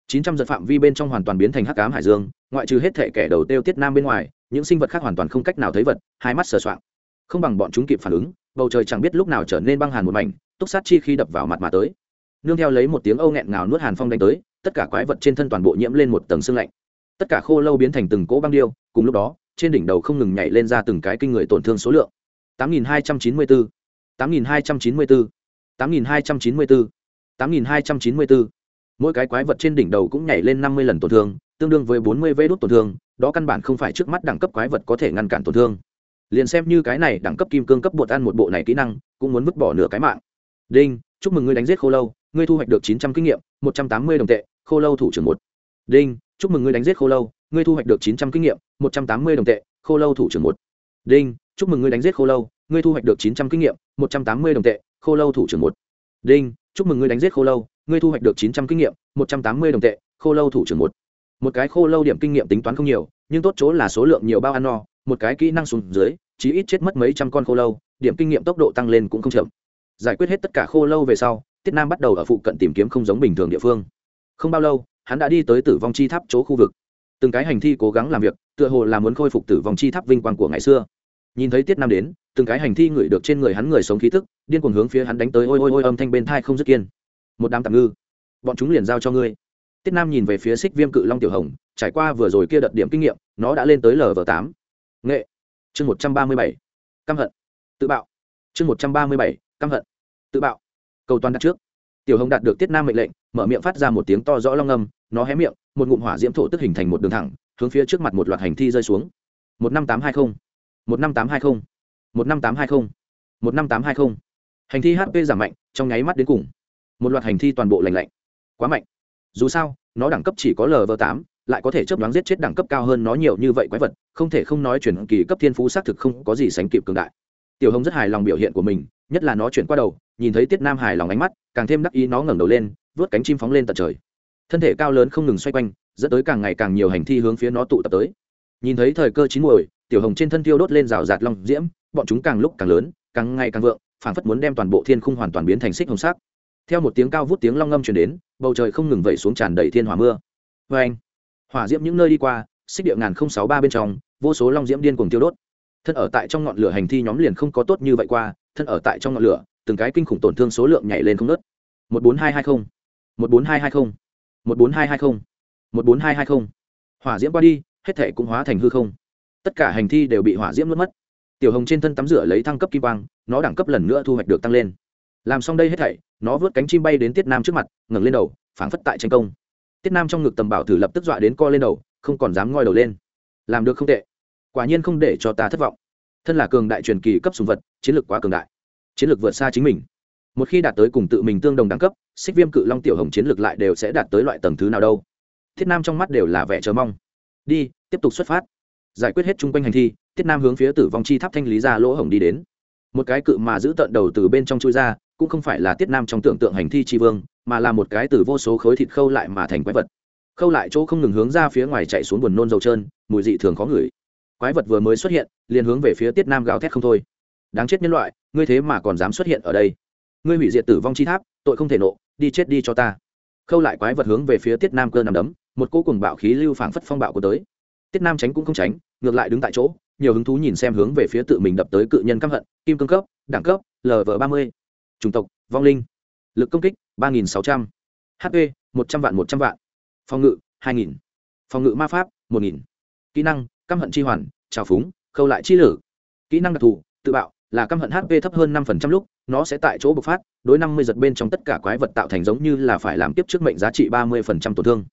Speaker 1: Chín trăm giật phạm vi bên trong hoàn toàn biến thành hắc ám hải dương, ngoại trừ hết thể kẻ đầu tiêu tiết nam bên ngoài, những sinh vật khác hoàn toàn không cách nào thấy vật, hai mắt sờ soạng. Không bằng bọn chúng kịp phản ứng, bầu trời chẳng biết lúc nào trở nên băng hàn một mảnh, túc sát chi khi đập vào mặt mà tới. Nương theo lấy một tiếng âu nghẹn ngào nuốt hàn phong đánh tới tất cả quái vật trên thân toàn bộ nhiễm lên một tầng sương lạnh. Tất cả khô lâu biến thành từng cỗ băng điêu, cùng lúc đó, trên đỉnh đầu không ngừng nhảy lên ra từng cái kinh người tổn thương số lượng. 8294 8294 8294 8294 mỗi cái quái vật trên đỉnh đầu cũng nhảy lên 50 lần tổn thương, tương đương với 40 vê đốt tổn thương, đó căn bản không phải trước mắt đẳng cấp quái vật có thể ngăn cản tổn thương. Liền xem như cái này đẳng cấp kim cương cấp bột ăn một bộ này kỹ năng, cũng muốn vứt bỏ nửa cái mạng. Đinh, chúc mừng ngươi đánh giết khô lâu, ngươi thu hoạch được 900 kinh nghiệm 180 đồng tệ khô lâu thủ trưởng một. Đinh, chúc mừng ngươi đánh giết khô lâu, ngươi thu hoạch được 900 kinh nghiệm 180 đồng tệ, khô lâu thủ trưởng một. Đinh, chúc mừng ngươi đánh giết khô lâu, ngươi thu hoạch được 900 kinh nghiệm 180 đồng tệ, khô lâu thủ trưởng một. Đinh, chúc mừng ngươi đánh giết khô lâu, ngươi thu hoạch được 900 kinh nghiệm 180 đồng tệ, khô lâu thủ trưởng một. Một cái khô lâu điểm kinh nghiệm tính toán không nhiều, nhưng tốt chỗ là số lượng nhiều bao ăn no, một cái kỹ năng xuống dưới, chí ít chết mất mấy trăm con khô lâu, điểm kinh nghiệm tốc độ tăng lên cũng không chậm. Giải quyết hết tất cả khô lâu về sau, tiết nam bắt đầu ở phụ cận tìm kiếm không giống bình thường địa phương không bao lâu, hắn đã đi tới tử vong chi tháp chỗ khu vực. Từng cái hành thi cố gắng làm việc, tựa hồ là muốn khôi phục tử vong chi tháp vinh quang của ngày xưa. Nhìn thấy tiết nam đến, từng cái hành thi ngửi được trên người hắn người sống khí tức, điên cuồng hướng phía hắn đánh tới ôi ôi ôi âm thanh bên thai không dứt kiên. Một đám tạm ngư, bọn chúng liền giao cho ngươi. Tiết nam nhìn về phía xích viêm cự long tiểu hồng, trải qua vừa rồi kia đợt điểm kinh nghiệm, nó đã lên tới lv tám. Nghệ. Chương một trăm ba mươi bảy. Căm hận. Tự bạo. Chương một trăm ba mươi bảy. Căm hận. Tự bạo. Cầu toàn đặt trước. Tiểu hồng đạt được tiết nam mệnh lệnh mở miệng phát ra một tiếng to rõ long âm, nó hé miệng, một ngụm hỏa diễm thổ tức hình thành một đường thẳng, hướng phía trước mặt một loạt hành thi rơi xuống. Một năm tám hai mươi một năm tám hai mươi một năm tám hai mươi một năm tám hai mươi hành thi hp giảm mạnh, trong nháy mắt đến cùng. Một loạt hành thi toàn bộ lành lạnh. Quá mạnh. Dù sao, nó đẳng cấp chỉ có lv tám, lại có thể chấp đoán giết chết đẳng cấp cao hơn nó nhiều như vậy quái vật, không thể không nói chuyển kỳ cấp thiên phú xác thực không có gì sánh kịp cường đại. Tiểu hồng rất hài lòng biểu hiện của mình, nhất là nó chuyển qua đầu, nhìn thấy tiết nam hài lòng ánh mắt, càng thêm đắc ý nó ngẩng đầu lên vớt cánh chim phóng lên tận trời. Thân thể cao lớn không ngừng xoay quanh, dẫn tới càng ngày càng nhiều hành thi hướng phía nó tụ tập tới. Nhìn thấy thời cơ chín muồi, tiểu hồng trên thân tiêu đốt lên rào rạt long diễm, bọn chúng càng lúc càng lớn, càng ngày càng vượng, phảng phất muốn đem toàn bộ thiên khung hoàn toàn biến thành xích hồng sắc. Theo một tiếng cao vút tiếng long ngâm truyền đến, bầu trời không ngừng vẩy xuống tràn đầy thiên hỏa mưa. Vê anh hỏa diễm những nơi đi qua, xích địa ngàn không sáu ba bên trong, vô số long diễm điên cuồng tiêu đốt. Thân ở tại trong ngọn lửa hành thi nhóm liền không có tốt như vậy qua, thân ở tại trong ngọn lửa, từng cái kinh khủng tổn thương số lượng nhảy lên không nớt một bốn hai hai không một bốn hai hai mươi một bốn hai hai mươi một bốn hai hai mươi hỏa diễm qua đi, hết thảy cũng hóa thành hư không. Tất cả hành thi đều bị hỏa diễm nuốt mất. Tiểu hồng trên thân tắm rửa lấy thăng cấp kim quang, nó đẳng cấp lần nữa thu hoạch được tăng lên. Làm xong đây hết thảy, nó vớt cánh chim bay đến tiết nam trước mặt, ngẩng lên đầu, phảng phất tại tranh công. Tiết nam trong ngực tầm bảo thử lập tức dọa đến co lên đầu, không còn dám ngoi đầu lên. Làm được không tệ. Quả nhiên không để cho ta thất vọng. Thân là cường đại truyền kỳ cấp sùng vật, chiến lược quá cường đại. Chiến lược vượt xa chính mình. Một khi đạt tới cùng tự mình tương đồng đẳng cấp xích viêm cự long tiểu hồng chiến lược lại đều sẽ đạt tới loại tầng thứ nào đâu. Thiết nam trong mắt đều là vẻ chờ mong. Đi, tiếp tục xuất phát. Giải quyết hết chung quanh hành thi, thiết nam hướng phía tử vong chi tháp thanh lý ra lỗ hổng đi đến. Một cái cự mà giữ tận đầu từ bên trong chui ra, cũng không phải là tiết nam trong tưởng tượng hành thi tri vương, mà là một cái từ vô số khối thịt khâu lại mà thành quái vật. Khâu lại chỗ không ngừng hướng ra phía ngoài chạy xuống buồn nôn dầu trơn, mùi dị thường khó ngửi. Quái vật vừa mới xuất hiện, liền hướng về phía tiết nam gào thét không thôi. Đáng chết nhân loại, ngươi thế mà còn dám xuất hiện ở đây. Ngươi hủy diệt tử vong chi tháp tội không thể nộ, đi chết đi cho ta. Khâu lại quái vật hướng về phía tiết nam cơ nằm đấm, một cô cùng bạo khí lưu phảng phất phong bạo của tới. Tiết nam tránh cũng không tránh, ngược lại đứng tại chỗ, nhiều hứng thú nhìn xem hướng về phía tự mình đập tới cự nhân căm hận, kim cương cấp, đẳng cấp lv ba mươi. Chủng tộc, vong linh. Lực công kích, ba nghìn sáu trăm. H p, một trăm vạn, một trăm vạn. Phòng ngự, hai nghìn. Phòng ngự ma pháp, một nghìn. Kỹ năng, căm hận chi hoàn, trào phúng, khâu lại chi lử. Kỹ năng đặc thù, tự bạo là căm hận hp thấp hơn năm phần trăm lúc, nó sẽ tại chỗ bộc phát, đối năm mươi giật bên trong tất cả quái vật tạo thành giống như là phải làm tiếp trước mệnh giá trị ba mươi phần trăm tổn thương.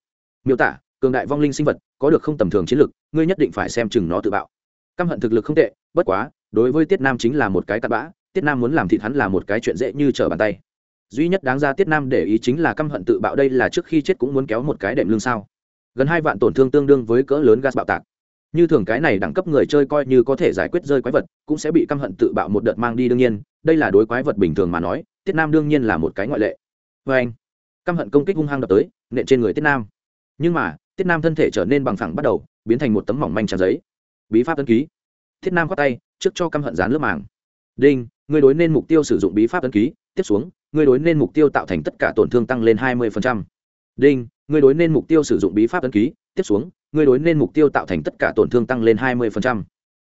Speaker 1: Miêu tả, cường đại vong linh sinh vật, có được không tầm thường chiến lực, ngươi nhất định phải xem chừng nó tự bạo. Căm hận thực lực không tệ, bất quá, đối với tiết nam chính là một cái cặn bã, tiết nam muốn làm thịt hắn là một cái chuyện dễ như trở bàn tay. Duy nhất đáng ra tiết nam để ý chính là căm hận tự bạo đây là trước khi chết cũng muốn kéo một cái đệm lương sao. Gần hai vạn tổn thương tương đương với cỡ lớn gas bạo tạc như thường cái này đẳng cấp người chơi coi như có thể giải quyết rơi quái vật, cũng sẽ bị căm hận tự bạo một đợt mang đi đương nhiên, đây là đối quái vật bình thường mà nói, tiết nam đương nhiên là một cái ngoại lệ. Vê anh, căm hận công kích hung hăng đập tới, nện trên người tiết nam. Nhưng mà, tiết nam thân thể trở nên bằng phẳng bắt đầu, biến thành một tấm mỏng manh tràn giấy. Bí pháp tân ký. Thiết nam khoát tay, trước cho căm hận dán lớp màng. Đinh người đối nên mục tiêu sử dụng bí pháp tân ký, tiếp xuống người đối nên mục tiêu tạo thành tất cả tổn thương tăng lên hai mươi đinh người đối nên mục tiêu sử dụng bí pháp tân ký, tiếp xuống ngươi đối nên mục tiêu tạo thành tất cả tổn thương tăng lên 20%.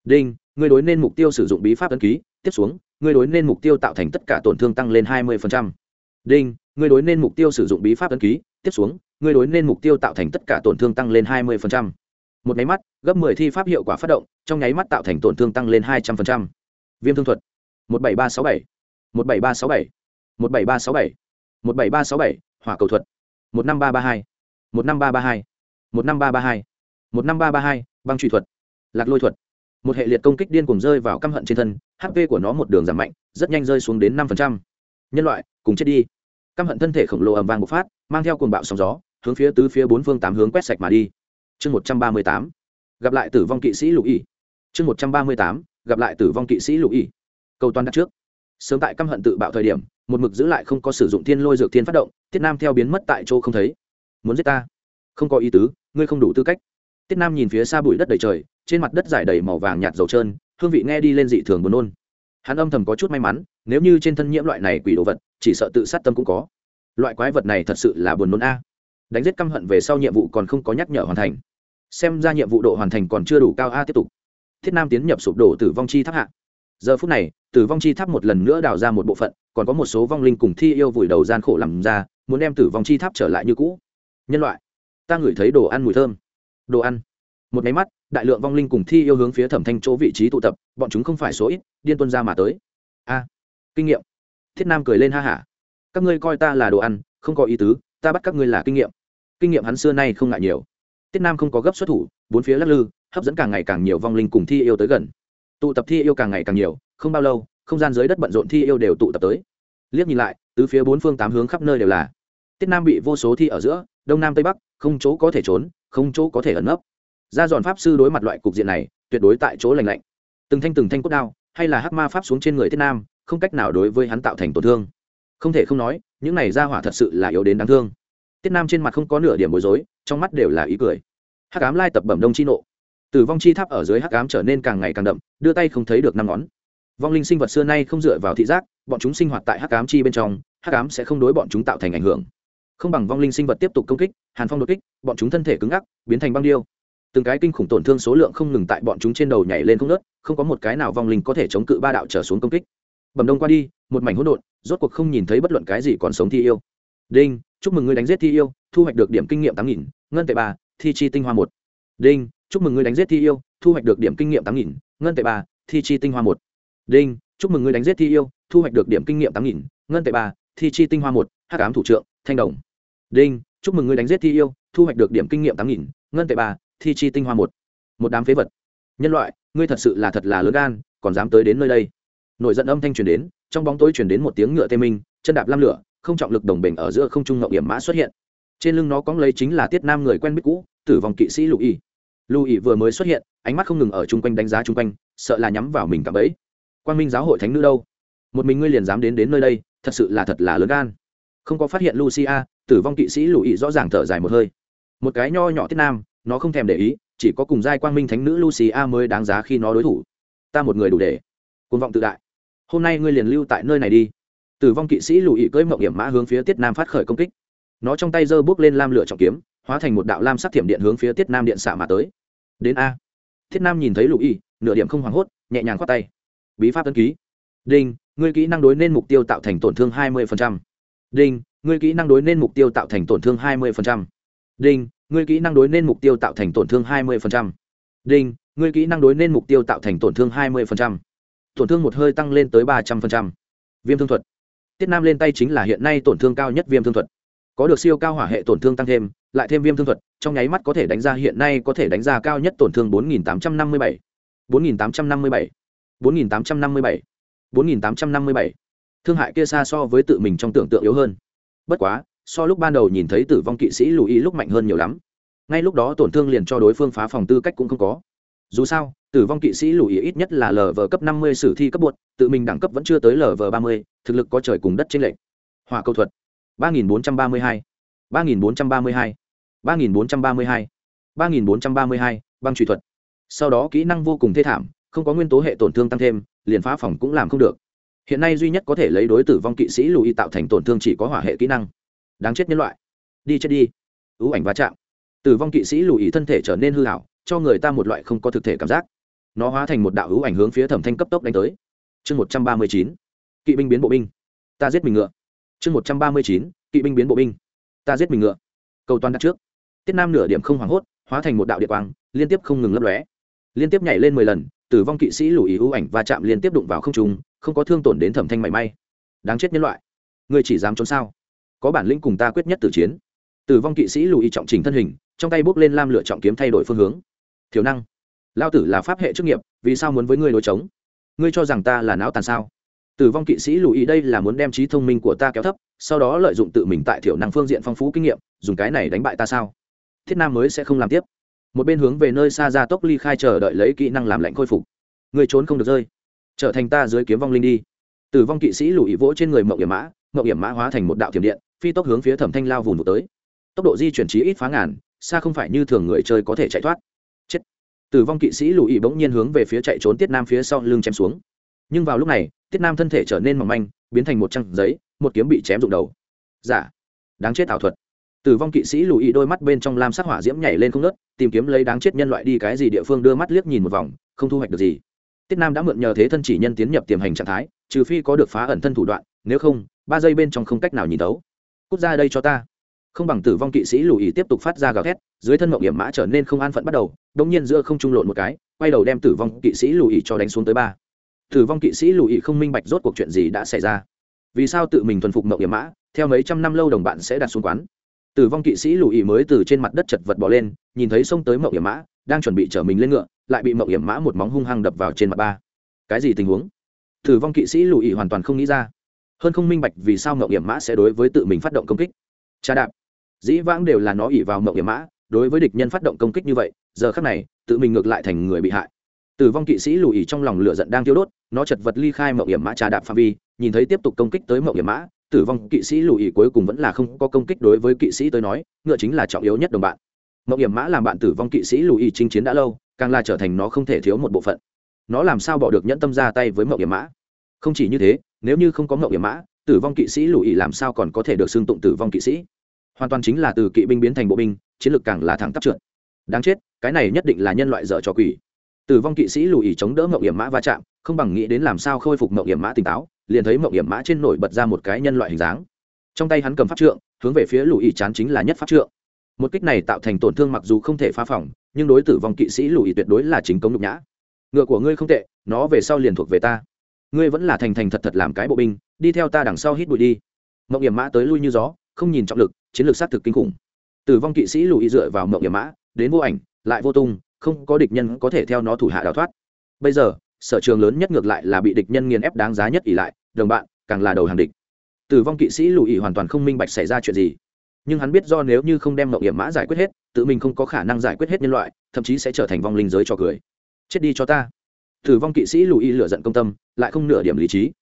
Speaker 1: Đinh, ngươi đối nên mục tiêu sử dụng bí pháp ấn ký, tiếp xuống, ngươi đối nên mục tiêu tạo thành tất cả tổn thương tăng lên 20%. Đinh, ngươi đối nên mục tiêu sử dụng bí pháp ấn ký, tiếp xuống, ngươi đối nên mục tiêu tạo thành tất cả tổn thương tăng lên 20%. Một máy mắt, gấp 10 thi pháp hiệu quả phát động, trong nháy mắt tạo thành tổn thương tăng lên 200%. Viêm thương thuật. 17367, 17367, 17367, 17367, hỏa cầu thuật. 15332, 15332 một năm ba ba hai. một năm ba ba hai, băng truy thuật, lạc lôi thuật. Một hệ liệt công kích điên cùng rơi vào căm hận trên thân hp của nó một đường giảm mạnh, rất nhanh rơi xuống đến năm nhân loại, cùng chết đi. Căm hận thân thể khổng lồ ầm vang bộc phát, mang theo cuồng bạo sóng gió, hướng phía tứ phía bốn phương tám hướng quét sạch mà đi. Chương một trăm ba mươi tám. Gặp lại tử vong kỵ sĩ lục y. Chương một trăm ba mươi tám. Gặp lại tử vong kỵ sĩ lục y. Cầu toàn đặt trước. Sớm tại căm hận tự bạo thời điểm, một mực giữ lại không có sử dụng thiên lôi dược thiên phát động, tiết nam theo biến mất tại chỗ không thấy. Muốn giết ta? Không có ý tứ ngươi không đủ tư cách. Tiết nam nhìn phía xa bụi đất đầy trời, trên mặt đất giải đầy màu vàng nhạt dầu trơn, hương vị nghe đi lên dị thường buồn nôn. Hắn âm thầm có chút may mắn, nếu như trên thân nhiễm loại này quỷ đồ vật, chỉ sợ tự sát tâm cũng có. Loại quái vật này thật sự là buồn nôn a. Đánh giết căm hận về sau nhiệm vụ còn không có nhắc nhở hoàn thành. Xem ra nhiệm vụ độ hoàn thành còn chưa đủ cao a, tiếp tục. Thiết nam tiến nhập sụp đổ tử vong chi tháp hạ. Giờ phút này, tử vong chi tháp một lần nữa đào ra một bộ phận, còn có một số vong linh cùng thi yêu vùi đầu gian khổ làm ra, muốn đem tử vong chi tháp trở lại như cũ. Nhân loại ta ngửi thấy đồ ăn mùi thơm. Đồ ăn. Một máy mắt, đại lượng vong linh cùng thi yêu hướng phía thẩm thanh chỗ vị trí tụ tập, bọn chúng không phải số ít, điên tuân ra mà tới. A. À, kinh nghiệm. Thiết nam cười lên ha hả. Các ngươi coi ta là đồ ăn, không có ý tứ, ta bắt các ngươi là kinh nghiệm. Kinh nghiệm hắn xưa nay không ngại nhiều. Tiết nam không có gấp xuất thủ, bốn phía lắc lư, hấp dẫn càng ngày càng nhiều vong linh cùng thi yêu tới gần. Tụ tập thi yêu càng ngày càng nhiều, không bao lâu, không gian dưới đất bận rộn thi yêu đều tụ tập tới. Liếc nhìn lại từ phía bốn phương tám hướng khắp nơi đều là. Tiết nam bị vô số thi ở giữa đông nam tây bắc, không chỗ có thể trốn, không chỗ có thể ẩn nấp. Ra dọn pháp sư đối mặt loại cục diện này, tuyệt đối tại chỗ lành lạnh. Từng thanh từng thanh cốt đao, hay là hắc ma pháp xuống trên người tiết nam, không cách nào đối với hắn tạo thành tổn thương. Không thể không nói, những này ra hỏa thật sự là yếu đến đáng thương. Tiết nam trên mặt không có nửa điểm bối rối, trong mắt đều là ý cười. Hắc ám lai tập bẩm đông chi nộ. Tử vong chi tháp ở dưới hắc ám trở nên càng ngày càng đậm, đưa tay không thấy được năm ngón. Vong linh sinh vật xưa nay không dựa vào thị giác, bọn chúng sinh hoạt tại hắc ám chi bên trong, hắc ám sẽ không đối bọn chúng tạo thành ảnh hưởng không bằng vong linh sinh vật tiếp tục công kích, hàn phong đột kích, bọn chúng thân thể cứng ngắc, biến thành băng điêu. Từng cái kinh khủng tổn thương số lượng không ngừng tại bọn chúng trên đầu nhảy lên không nớt không có một cái nào vong linh có thể chống cự ba đạo trở xuống công kích. Bẩm đông qua đi, một mảnh hỗn độn, rốt cuộc không nhìn thấy bất luận cái gì còn sống thi yêu. Đinh, chúc mừng ngươi đánh giết thi yêu, thu hoạch được điểm kinh nghiệm tám nghìn, ngân tệ ba, thi chi tinh hoa một. Đinh, chúc mừng ngươi đánh giết thi yêu, thu hoạch được điểm kinh nghiệm tám nghìn, ngân tệ ba, thi chi tinh hoa một. Đinh, chúc mừng ngươi đánh giết thi yêu, thu hoạch được điểm kinh nghiệm tám nghìn, ngân tệ ba, thi chi tinh hoa một Hát ám thủ trượng, thanh đồng đinh, chúc mừng ngươi đánh giết thi yêu, thu hoạch được điểm kinh nghiệm tám nghìn, ngân tệ ba, thi chi tinh hoa một. Một đám phế vật. Nhân loại, ngươi thật sự là thật là lớn gan, còn dám tới đến nơi đây. Nổi giận âm thanh truyền đến, trong bóng tối truyền đến một tiếng ngựa tê minh, chân đạp lam lửa, không trọng lực đồng bình ở giữa không trung ngậu điểm mã xuất hiện. Trên lưng nó cóng lấy chính là tiết nam người quen biết cũ, tử vong kỵ sĩ lụ y. Lụ y vừa mới xuất hiện, ánh mắt không ngừng ở chung quanh đánh giá chung quanh, sợ là nhắm vào mình cả bẫy. Quan minh giáo hội thánh nữ đâu? Một mình ngươi liền dám đến đến nơi đây, thật sự là thật là lớn gan. Không có phát hiện lucia tử vong kỵ sĩ lục y rõ ràng thở dài một hơi. Một cái nho nhỏ tiết nam, nó không thèm để ý, chỉ có cùng giai quang minh thánh nữ lucia mới đáng giá khi nó đối thủ. Ta một người đủ để. Côn vọng tự đại. Hôm nay ngươi liền lưu tại nơi này đi. Tử vong kỵ sĩ lùi cưỡi mộng hiểm mã hướng phía tiết nam phát khởi công kích. Nó trong tay giơ bước lên lam lửa trọng kiếm, hóa thành một đạo lam sắc thiểm điện hướng phía tiết nam điện xạ mà tới. Đến a. Thiết nam nhìn thấy lùi nửa điểm không hoảng hốt, nhẹ nhàng khoát tay. Bí pháp tân ký. Đinh, ngươi kỹ năng đối nên mục tiêu tạo thành tổn thương 20%. đinh ngươi kỹ năng đối nên mục tiêu tạo thành tổn thương 20%. đinh, ngươi kỹ năng đối nên mục tiêu tạo thành tổn thương 20%. đinh, ngươi kỹ năng đối nên mục tiêu tạo thành tổn thương 20%. tổn thương một hơi tăng lên tới ba trăm linh viêm thương thuật. Tiết nam lên tay chính là hiện nay tổn thương cao nhất viêm thương thuật. Có được siêu cao hỏa hệ tổn thương tăng thêm, lại thêm viêm thương thuật, trong nháy mắt có thể đánh ra hiện nay có thể đánh ra cao nhất tổn thương 4857 4857 4857 4857 thương hại kia xa so với tự mình trong tưởng tượng yếu hơn bất quá, so lúc ban đầu nhìn thấy tử vong kỵ sĩ lùi lúc mạnh hơn nhiều lắm. Ngay lúc đó tổn thương liền cho đối phương phá phòng tư cách cũng không có. Dù sao, tử vong kỵ sĩ lùi ít nhất là lv cấp năm mươi sử thi cấp bột, tự mình đẳng cấp vẫn chưa tới lv ba mươi, thực lực có trời cùng đất trên lệnh hỏa câu thuật. ba nghìn bốn trăm ba mươi hai. ba nghìn bốn trăm ba mươi hai. ba nghìn bốn trăm ba mươi hai. ba nghìn bốn trăm ba mươi hai, băng truy thuật. Sau đó kỹ năng vô cùng thê thảm, không có nguyên tố hệ tổn thương tăng thêm, liền phá phòng cũng làm không được hiện nay duy nhất có thể lấy đối tử vong kỵ sĩ lùi tạo thành tổn thương chỉ có hỏa hệ kỹ năng. Đáng chết nhân loại. Đi chết đi. Ưu ảnh va chạm. Tử vong kỵ sĩ lùi thân thể trở nên hư hảo cho người ta một loại không có thực thể cảm giác. Nó hóa thành một đạo ưu ảnh hướng phía thẩm thanh cấp tốc đánh tới. Chương một trăm ba mươi chín. Kỵ binh biến bộ binh. Ta giết mình ngựa. Chương một trăm ba mươi chín. Kỵ binh biến bộ binh. Ta giết mình ngựa. Cầu toàn đặt trước. Tiết nam nửa điểm không hoảng hốt, hóa thành một đạo địa quang, liên tiếp không ngừng lấp lóe. Liên tiếp nhảy lên mười lần, tử vong kỵ sĩ lùi ưu ảnh và chạm liên tiếp đụng vào không trung không có thương tổn đến thẩm thanh mảy may. Đáng chết nhân loại. Người chỉ dám trốn sao? Có bản lĩnh cùng ta quyết nhất tử chiến. Tử vong kỵ sĩ lùi trọng trình thân hình, trong tay bốc lên lam lựa trọng kiếm thay đổi phương hướng. Thiếu năng, lao tử là pháp hệ chức nghiệp, vì sao muốn với ngươi đối chống ngươi cho rằng ta là não tàn sao? Tử vong kỵ sĩ lùi đây là muốn đem trí thông minh của ta kéo thấp, sau đó lợi dụng tự mình tại thiểu năng phương diện phong phú kinh nghiệm, dùng cái này đánh bại ta sao? Thiết nam mới sẽ không làm tiếp. Một bên hướng về nơi xa ra tốc ly khai chờ đợi lấy kỹ năng làm lạnh khôi phục. Người trốn không được rơi trở thành ta dưới kiếm vong linh đi. Tử vong kỵ sĩ lùi vỗ trên người mậu hiểm mã mậu hiểm mã hóa thành một đạo thiểm điện, phi tốc hướng phía thẩm thanh lao vùng một tới. Tốc độ di chuyển trí ít phá ngàn, xa không phải như thường người chơi có thể chạy thoát. Chết. Tử vong kỵ sĩ lùi bỗng nhiên hướng về phía chạy trốn tiết nam phía sau lưng chém xuống. Nhưng vào lúc này, tiết nam thân thể trở nên mỏng manh, biến thành một trăng giấy, một kiếm bị chém rụng đầu. Giả dạ. đáng chết ảo thuật. Tử vong kỵ sĩ lùi đôi mắt bên trong lam sắc hỏa diễm nhảy lên không nớt tìm kiếm lấy đáng chết nhân loại đi cái gì địa phương đưa mắt liếc nhìn một vòng, không thu hoạch được gì tiết nam đã mượn nhờ thế thân chỉ nhân tiến nhập tiềm hành trạng thái, trừ phi có được phá ẩn thân thủ đoạn, nếu không, ba giây bên trong không cách nào nhìn tấu cút ra đây cho ta. Không bằng tử vong kỵ sĩ lùi tiếp tục phát ra gào thét, dưới thân mộng hiểm mã trở nên không an phận bắt đầu đông nhiên giữa không trung lộn một cái, quay đầu đem tử vong kỵ sĩ lùi cho đánh xuống tới ba. Tử vong kỵ sĩ lùi không minh bạch rốt cuộc chuyện gì đã xảy ra. Vì sao tự mình thuần phục mộng hiểm mã, theo mấy trăm năm lâu đồng bạn sẽ đặt xuống quán? Tử vong kỵ sĩ lùi mới từ trên mặt đất chật vật bỏ lên, nhìn thấy xông tới mộng hiểm mã, đang chuẩn bị chở mình lên ngựa lại bị mộng hiểm mã một móng hung hăng đập vào trên mặt ba. Cái gì tình huống? Tử vong kỵ sĩ lùi hoàn toàn không nghĩ ra. Hơn không minh bạch vì sao mộng hiểm mã sẽ đối với tự mình phát động công kích. Cha đạp. Dĩ vãng đều là nó ỉ vào mộng hiểm mã, đối với địch nhân phát động công kích như vậy, giờ khác này, tự mình ngược lại thành người bị hại. Tử vong kỵ sĩ lùi trong lòng lửa giận đang tiêu đốt, nó chật vật ly khai mộng hiểm mã trà đạp phạm vi, nhìn thấy tiếp tục công kích tới mộng hiểm mã, tử vong kỵ sĩ lùi cuối cùng vẫn là không có công kích đối với kỵ sĩ tới nói, ngựa chính là trọng yếu nhất đồng bạn. Mộng hiểm mã làm bạn tử vong kỵ sĩ lùi chinh chiến đã lâu càng là trở thành nó không thể thiếu một bộ phận. Nó làm sao bỏ được nhẫn tâm ra tay với mậu hiểm mã? Không chỉ như thế, nếu như không có mậu hiểm mã, tử vong kỵ sĩ lùi làm sao còn có thể được xưng tụng tử vong kỵ sĩ? Hoàn toàn chính là từ kỵ binh biến thành bộ binh, chiến lược càng là thẳng tắp trượt. Đáng chết, cái này nhất định là nhân loại dở trò quỷ. Tử vong kỵ sĩ lùi chống đỡ mậu hiểm mã va chạm, không bằng nghĩ đến làm sao khôi phục mậu hiểm mã tỉnh táo, liền thấy mậu hiểm mã trên nổi bật ra một cái nhân loại hình dáng. Trong tay hắn cầm pháp trượng, hướng về phía lùi chán chính là nhất pháp trượng. Một kích này tạo thành tổn thương mặc dù không thể phá phòng nhưng đối tử vong kỵ sĩ lùi tuyệt đối là chính công nhục nhã. Ngựa của ngươi không tệ, nó về sau liền thuộc về ta. Ngươi vẫn là thành thành thật thật làm cái bộ binh, đi theo ta đằng sau hít bụi đi. Mộng hiểm mã tới lui như gió, không nhìn trọng lực, chiến lược xác thực kinh khủng. Tử vong kỵ sĩ lùi dựa vào mộng hiểm mã, đến vô ảnh, lại vô tung, không có địch nhân có thể theo nó thủ hạ đào thoát. Bây giờ, sở trường lớn nhất ngược lại là bị địch nhân nghiền ép đáng giá nhất ỉ lại, đồng bạn, càng là đầu hàng địch. Tử vong kỵ sĩ lùi hoàn toàn không minh bạch xảy ra chuyện gì nhưng hắn biết do nếu như không đem mậu hiểm mã giải quyết hết, tự mình không có khả năng giải quyết hết nhân loại, thậm chí sẽ trở thành vong linh giới cho cười. Chết đi cho ta. Tử vong kỵ sĩ lùi lựa giận công tâm, lại không nửa điểm lý trí.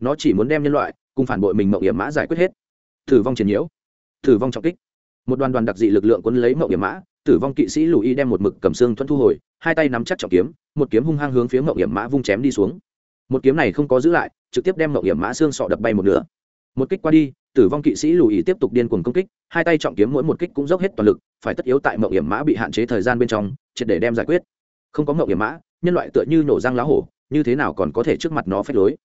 Speaker 1: Nó chỉ muốn đem nhân loại cùng phản bội mình mậu hiểm mã giải quyết hết. Tử vong triển nhiễu. Tử vong trọng kích. Một đoàn đoàn đặc dị lực lượng quân lấy mậu hiểm mã tử vong kỵ sĩ lùi đem một mực cầm xương thuẫn thu hồi, hai tay nắm chắc trọng kiếm, một kiếm hung hăng hướng phía mậu hiểm mã vung chém đi xuống. Một kiếm này không có giữ lại, trực tiếp đem mậu hiểm mã xương sọ đập bay một nửa. Một kích qua đi tử vong kỵ sĩ lùi tiếp tục điên cuồng công kích, hai tay trọng kiếm mỗi một kích cũng dốc hết toàn lực, phải tất yếu tại mậu hiểm mã bị hạn chế thời gian bên trong, triệt để đem giải quyết. Không có mậu hiểm mã, nhân loại tựa như nổ răng lá hổ, như thế nào còn có thể trước mặt nó phép lối?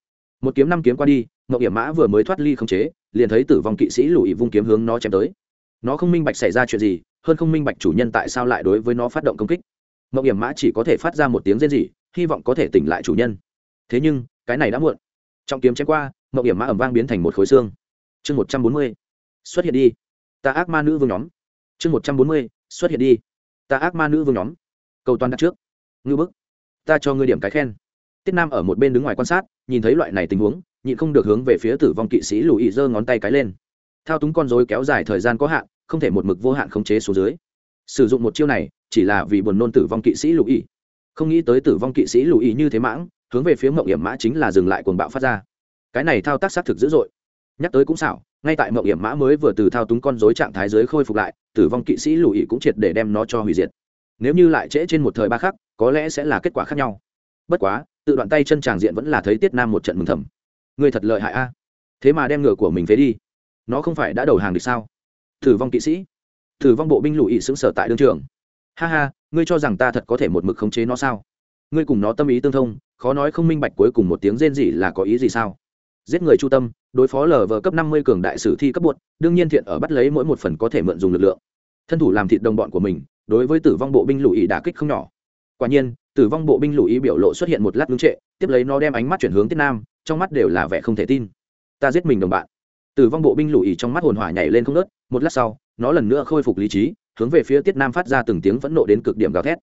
Speaker 1: Một kiếm năm kiếm qua đi mậu hiểm mã vừa mới thoát ly không chế, liền thấy tử vong kỵ sĩ lùi vung kiếm hướng nó chém tới. Nó không minh bạch xảy ra chuyện gì, hơn không minh bạch chủ nhân tại sao lại đối với nó phát động công kích. Mậu hiểm mã chỉ có thể phát ra một tiếng rên rỉ, hy vọng có thể tỉnh lại chủ nhân. Thế nhưng, cái này đã muộn. Trong kiếm chém qua mậu hiểm mã ẩm vang biến thành một khối xương chương một trăm bốn mươi, xuất hiện đi. Ta ác ma nữ vương nhóm. Chương một trăm bốn mươi, xuất hiện đi. Ta ác ma nữ vương nhóm. Cầu toàn đặt trước. Ngư bức. Ta cho ngươi điểm cái khen. Tiết nam ở một bên đứng ngoài quan sát, nhìn thấy loại này tình huống, nhịn không được hướng về phía tử vong kỵ sĩ lùi giơ ngón tay cái lên. Thao túng con dối kéo dài thời gian có hạn, không thể một mực vô hạn khống chế số dưới. Sử dụng một chiêu này, chỉ là vì buồn nôn tử vong kỵ sĩ lùi không nghĩ tới tử vong kỵ sĩ lùi như thế mãng, hướng về phía mậu hiểm mã chính là dừng lại cuồng bạo phát ra. Cái này thao tác xác thực dữ dội nhắc tới cũng xảo, ngay tại mậu hiểm mã mới vừa từ thao túng con dối trạng thái giới khôi phục lại, tử vong kỵ sĩ lùi cũng triệt để đem nó cho hủy diệt. Nếu như lại trễ trên một thời ba khắc, có lẽ sẽ là kết quả khác nhau. Bất quá, tự đoạn tay chân tràng diện vẫn là thấy tiết nam một trận mừng thầm. Người thật lợi hại a. Thế mà đem ngựa của mình phế đi. Nó không phải đã đầu hàng được sao? Thử vong kỵ sĩ. Thử vong bộ binh lùi xứng sở tại đương trường. Ha ha, ngươi cho rằng ta thật có thể một mực khống chế nó sao? Ngươi cùng nó tâm ý tương thông, khó nói không minh bạch cuối cùng một tiếng rên gì là có ý gì sao? Giết người chu tâm, đối phó lờ vờ cấp năm mươi cường đại sử thi cấp bột đương nhiên thiện ở bắt lấy mỗi một phần có thể mượn dùng lực lượng. Thân thủ làm thịt đồng bọn của mình, đối với tử vong bộ binh lùi đả kích không nhỏ. Quả nhiên, tử vong bộ binh lùi biểu lộ xuất hiện một lát ngưng trệ, tiếp lấy nó đem ánh mắt chuyển hướng tiết nam, trong mắt đều là vẻ không thể tin. Ta giết mình đồng bạn. Tử vong bộ binh lùi trong mắt hồn hỏa nhảy lên không nớt một lát sau, nó lần nữa khôi phục lý trí, hướng về phía tiết nam phát ra từng tiếng phẫn nộ đến cực điểm gào thét.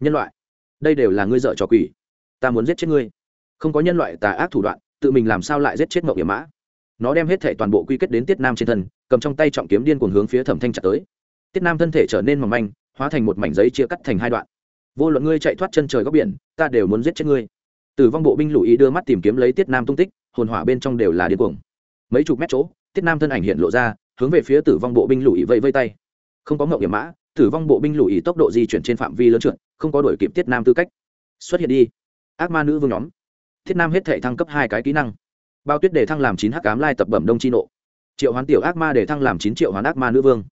Speaker 1: Nhân loại, đây đều là ngươi dợ trò quỷ. Ta muốn giết chết ngươi. Không có nhân loại tà ác thủ đoạn tự mình làm sao lại giết chết mậu hiểm mã? Nó đem hết thể toàn bộ quy kết đến tiết nam trên thân, cầm trong tay trọng kiếm điên cuồng hướng phía thẩm thanh chặt tới. Tiết nam thân thể trở nên mỏng manh, hóa thành một mảnh giấy chia cắt thành hai đoạn. Vô luận ngươi chạy thoát chân trời góc biển, ta đều muốn giết chết ngươi. Tử vong bộ binh lũ ý đưa mắt tìm kiếm lấy tiết nam tung tích, hồn hỏa bên trong đều là điên cuồng. Mấy chục mét chỗ, tiết nam thân ảnh hiện lộ ra, hướng về phía tử vong bộ binh lũ ý vây vây tay. Không có ngậu hiểm mã, tử vong bộ binh lũ ý tốc độ di chuyển trên phạm vi lớn trượt, không có đổi kịp tiết nam tư cách. Xuất hiện đi. Ác ma nữ vương nhóm thiết nam hết thể thăng cấp hai cái kỹ năng. Bao tuyết để thăng làm chín hắc cám lai tập bẩm đông chi nộ. Triệu hoán tiểu ác ma để thăng làm chín triệu hoán ác ma nữ vương.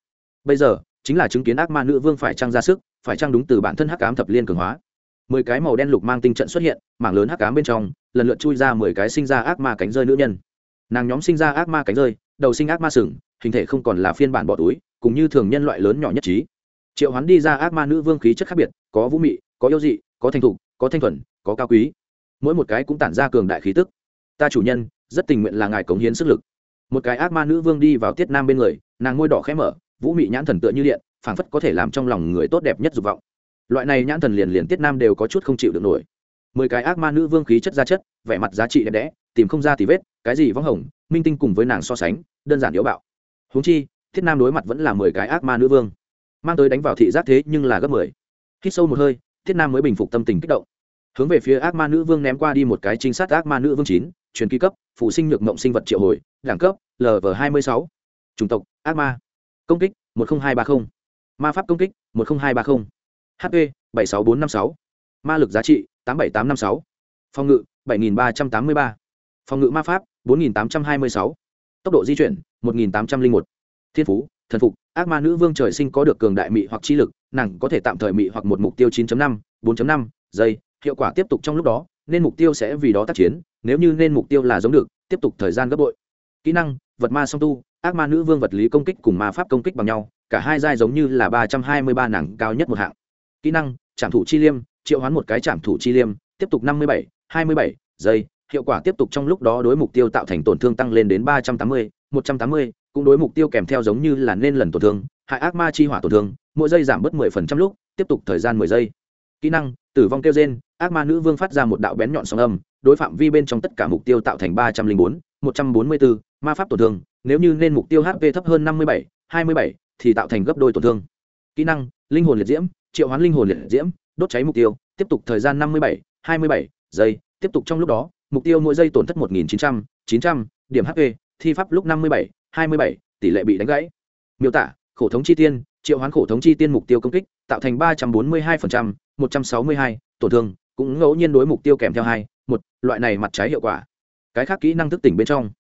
Speaker 1: Bây giờ, chính là chứng kiến ác ma nữ vương phải trăng ra sức, phải trăng đúng từ bản thân hắc cám thập liên cường hóa. Mười cái màu đen lục mang tinh trận xuất hiện, mảng lớn hắc cám bên trong, lần lượt chui ra mười cái sinh ra ác ma cánh rơi nữ nhân. Nàng nhóm sinh ra ác ma cánh rơi, đầu sinh ác ma sừng, hình thể không còn là phiên bản bỏ túi, cũng như thường nhân loại lớn nhỏ nhất trí. Triệu hoán đi ra ác ma nữ vương khí chất khác biệt, có vũ mị, có yêu dị, có thanh thục, có thanh thuần, có cao quý mỗi một cái cũng tản ra cường đại khí tức. Ta chủ nhân, rất tình nguyện là ngài cống hiến sức lực. Một cái ác ma nữ vương đi vào tiết nam bên người, nàng ngôi đỏ khẽ mở, vũ mị nhãn thần tựa như điện, phảng phất có thể làm trong lòng người tốt đẹp nhất dục vọng. Loại này nhãn thần liền liền tiết nam đều có chút không chịu được nổi. Mười cái ác ma nữ vương khí chất ra chất, vẻ mặt giá trị đẹp đẽ, tìm không ra thì vết, cái gì vắng hồng, minh tinh cùng với nàng so sánh, đơn giản yếu bạo. Húng chi thiết nam đối mặt vẫn là mười cái ác ma nữ vương. Mang tới đánh vào thị giác thế nhưng là gấp mười. Hít sâu một hơi thiết nam mới bình phục tâm tình kích động hướng về phía ác ma nữ vương ném qua đi một cái trinh sát ác ma nữ vương chín, truyền ký cấp phụ sinh nhược mộng sinh vật triệu hồi, đẳng cấp lv hai mươi sáu. Chủng tộc, ác ma. Công kích, một nghìn hai ba mươi ma pháp công kích, một nghìn hai ba mươi hp bảy sáu bốn năm sáu. Ma lực giá trị, tám bảy tám năm sáu. Phòng ngự, bảy nghìn ba trăm tám mươi ba. Phòng ngự ma pháp, bốn nghìn tám trăm hai mươi sáu. Tốc độ di chuyển, một nghìn tám trăm linh một. Thiên phú, thần phục, ác ma nữ vương trời sinh có được cường đại mị hoặc chi lực, nàng có thể tạm thời mị hoặc một mục tiêu 9 năm 4 năm giây hiệu quả tiếp tục trong lúc đó, nên mục tiêu sẽ vì đó tác chiến, nếu như nên mục tiêu là giống được, tiếp tục thời gian gấp bội. Kỹ năng, vật ma song tu, ác ma nữ vương vật lý công kích cùng ma pháp công kích bằng nhau, cả hai giai giống như là ba trăm hai mươi ba nàng cao nhất một hạng. Kỹ năng, trảm thủ chi liêm, triệu hoán một cái trảm thủ chi liêm, tiếp tục năm mươi bảy, hai mươi bảy giây, hiệu quả tiếp tục trong lúc đó đối mục tiêu tạo thành tổn thương tăng lên đến ba trăm tám mươi, một trăm tám mươi, cũng đối mục tiêu kèm theo giống như là nên lần tổn thương, hại ác ma chi hỏa tổn thương, mỗi giây giảm bớt mười phần trăm lúc, tiếp tục thời gian mười giây. Kỹ năng tử vong kêu gen ác ma nữ vương phát ra một đạo bén nhọn sóng âm, đối phạm vi bên trong tất cả mục tiêu tạo thành ba trăm linh bốn, một trăm bốn mươi bốn, ma pháp tổn thương, nếu như nên mục tiêu hp thấp hơn năm mươi bảy, hai mươi bảy, thì tạo thành gấp đôi tổn thương. Kỹ năng, linh hồn liệt diễm, triệu hoán linh hồn liệt diễm, đốt cháy mục tiêu, tiếp tục thời gian năm mươi bảy, hai mươi bảy giây, tiếp tục trong lúc đó, mục tiêu mỗi giây tổn thất một nghìn chín trăm chín trăm, điểm hp thi pháp lúc năm mươi bảy, hai mươi bảy, tỷ lệ bị đánh gãy. Miêu tả, khổ thống chi tiên, triệu hoán khổ thống chi tiên mục tiêu công kích, tạo thành ba trăm bốn mươi hai một trăm sáu mươi hai, tổn thương, cũng ngẫu nhiên đối mục tiêu kèm theo hai, một, loại này mặt trái hiệu quả. Cái khác kỹ năng thức tỉnh bên trong.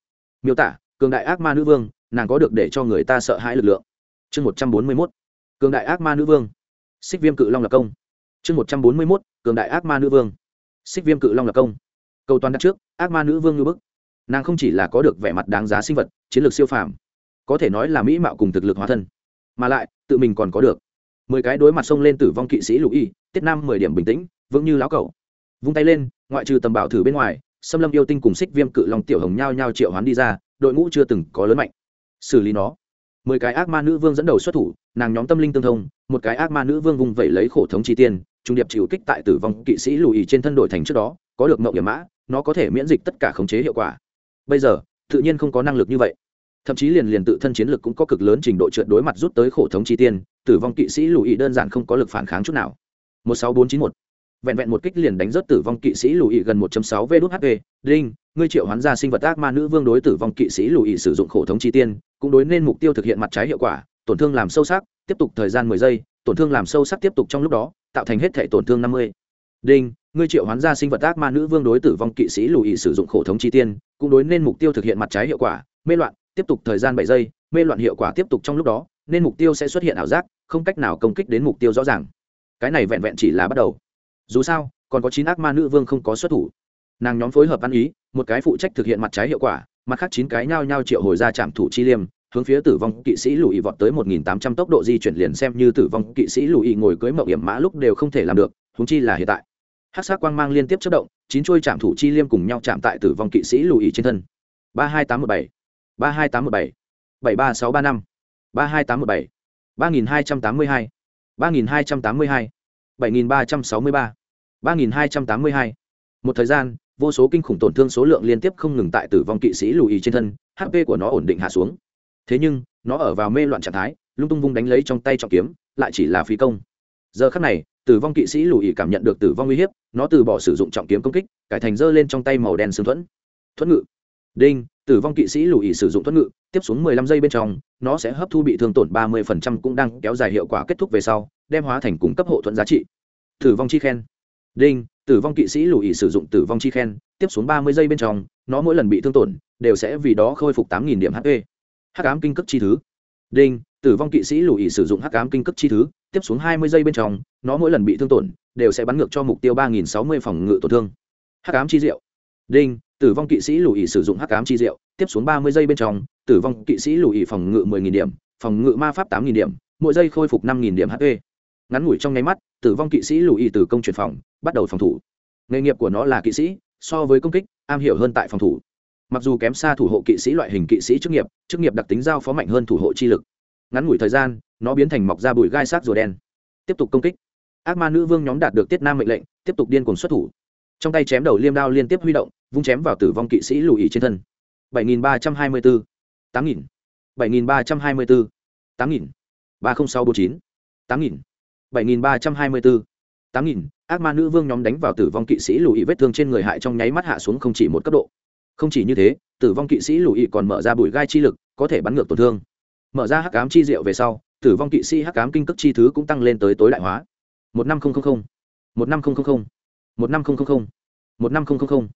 Speaker 1: Miêu tả, cường đại ác ma nữ vương, nàng có được để cho người ta sợ hãi lực lượng. Chương một trăm bốn mươi mốt, cường đại ác ma nữ vương. Xích viêm cự long lập công. Chương một trăm bốn mươi mốt, cường đại ác ma nữ vương. Xích viêm cự long lập công. Cầu toàn đặt trước, ác ma nữ vương như bức. Nàng không chỉ là có được vẻ mặt đáng giá sinh vật, chiến lược siêu phàm, có thể nói là mỹ mạo cùng thực lực hóa thân, mà lại, tự mình còn có được. Mười cái đối mặt xông lên tử vong kỵ sĩ lục y tiết nam mười điểm bình tĩnh, vững như láo cẩu. vung tay lên, ngoại trừ tầm bảo thử bên ngoài, xâm lâm yêu tinh cùng xích viêm cự long tiểu hồng nhao nhao triệu hoán đi ra, đội ngũ chưa từng có lớn mạnh. Xử lý nó. Mười cái ác ma nữ vương dẫn đầu xuất thủ, nàng nhóm tâm linh tương thông, một cái ác ma nữ vương vùng vẩy lấy khổ thống chi tiên, trung điệp chịu kích tại tử vong kỵ sĩ lùi trên thân đổi thành trước đó, có được mậu hiểm mã, nó có thể miễn dịch tất cả khống chế hiệu quả. Bây giờ, tự nhiên không có năng lực như vậy. Thậm chí liền liền tự thân chiến lực cũng có cực lớn trình độ trượt đối mặt rút tới khổ thống chi tiên, tử vong kỵ sĩ lùi đơn giản không có lực phản kháng chút nào một sáu bốn chín một. Vẹn vẹn một kích liền đánh rớt tử vong kỵ sĩ lùi gần 1.6 v đinh, ngươi triệu hoán ra sinh vật ác ma nữ vương đối tử vong kỵ sĩ lùi sử dụng khổ thống chi tiên, cũng đối nên mục tiêu thực hiện mặt trái hiệu quả, tổn thương làm sâu sắc, tiếp tục thời gian 10 giây, tổn thương làm sâu sắc tiếp tục trong lúc đó, tạo thành hết thể tổn thương 50. đinh, ngươi triệu hoán ra sinh vật ác ma nữ vương đối tử vong kỵ sĩ lùi sử dụng khổ thống chi tiên, cũng đối nên mục tiêu thực hiện mặt trái hiệu quả, mê loạn, tiếp tục thời gian 7 giây, mê loạn hiệu quả tiếp tục trong lúc đó, nên mục tiêu sẽ xuất hiện ảo giác, không cách nào công kích đến mục tiêu rõ ràng cái này vẹn vẹn chỉ là bắt đầu. Dù sao, còn có chín ác ma nữ vương không có xuất thủ. Nàng nhóm phối hợp ăn ý, một cái phụ trách thực hiện mặt trái hiệu quả, mặt khác chín cái nhao nhao triệu hồi ra trạm thủ chi liêm, hướng phía tử vong kỵ sĩ lùi vọt tới một nghìn tám trăm tốc độ di chuyển liền xem như tử vong kỵ sĩ lùi ngồi cưới mậu hiểm mã lúc đều không thể làm được húng chi là hiện tại. Hát sắc quang mang liên tiếp chất động, chín chuôi trạm thủ chi liêm cùng nhau chạm tại tử vong kỵ sĩ lùi trên thân. ba hai tám một bảy ba hai tám một bảy bảy ba sáu ba năm ba hai tám một thời gian, vô số kinh khủng tổn thương số lượng liên tiếp không ngừng tại tử vong kỵ sĩ lùi trên thân hp của nó ổn định hạ xuống. Thế nhưng, nó ở vào mê loạn trạng thái, lung tung vung đánh lấy trong tay trọng kiếm, lại chỉ là phí công. Giờ khắc này, tử vong kỵ sĩ lùi cảm nhận được tử vong uy hiếp, nó từ bỏ sử dụng trọng kiếm công kích, cải thành giơ lên trong tay màu đen xương thuẫn. Thuẫn ngự. Đinh tử vong kỵ sĩ lùi sử dụng thuẫn ngự, tiếp xuống mười lăm giây bên trong, nó sẽ hấp thu bị thương tổn ba mươi phần trăm cũng đang kéo dài hiệu quả kết thúc về sau, đem hóa thành cung cấp hộ thuẫn giá trị. Tử vong chi khen. Đinh, tử vong kỵ sĩ lùi sử dụng tử vong chi khen, tiếp xuống ba mươi giây bên trong, nó mỗi lần bị thương tổn, đều sẽ vì đó khôi phục tám nghìn điểm hp hắc ám kinh cấp chi thứ. Đinh, tử vong kỵ sĩ lùi sử dụng hắc ám kinh cấp chi thứ, tiếp xuống hai mươi giây bên trong, nó mỗi lần bị thương tổn, đều sẽ bắn ngược cho mục tiêu ba nghìn sáu mươi phòng ngự tổn thương. Hắc ám chi diệu đinh, tử vong kỵ sĩ lùi sử dụng hắc cám chi diệu, tiếp xuống ba mươi giây bên trong, tử vong kỵ sĩ lùi phòng ngự mười nghìn điểm, phòng ngự ma pháp tám nghìn điểm, mỗi giây khôi phục năm nghìn điểm hp ngắn ngủi trong nháy mắt, tử vong kỵ sĩ lùi từ công chuyển phòng, bắt đầu phòng thủ. Nghề nghiệp của nó là kỵ sĩ, so với công kích, am hiểu hơn tại phòng thủ. Mặc dù kém xa thủ hộ kỵ sĩ loại hình kỵ sĩ chức nghiệp chức nghiệp đặc tính giao phó mạnh hơn thủ hộ chi lực. Ngắn ngủi thời gian, nó biến thành mọc ra bụi gai sát rùa đen. Tiếp tục công kích. Ác ma nữ vương nhóm đạt được tiết nam mệnh lệnh, tiếp tục điên cuồng xuất thủ. Trong tay chém đầu liêm đao liên tiếp huy động vung chém vào tử vong kỵ sĩ lùi trên thân. 7324 8000 7324 8000 7.324, 8.000, 30649, 8.000, 7.324, ác ma nữ vương nhóm đánh vào tử vong kỵ sĩ lùi vết thương trên người hại trong nháy mắt hạ xuống không chỉ một cấp độ. Không chỉ như thế tử vong kỵ sĩ lùi còn mở ra bụi gai chi lực có thể bắn ngược tổn thương. Mở ra hắc ám chi diệu về sau tử vong kỵ sĩ hắc ám kinh cấp chi thứ cũng tăng lên tới tối đại hóa. Một năm không không không một năm không không không một năm không không không một năm không không không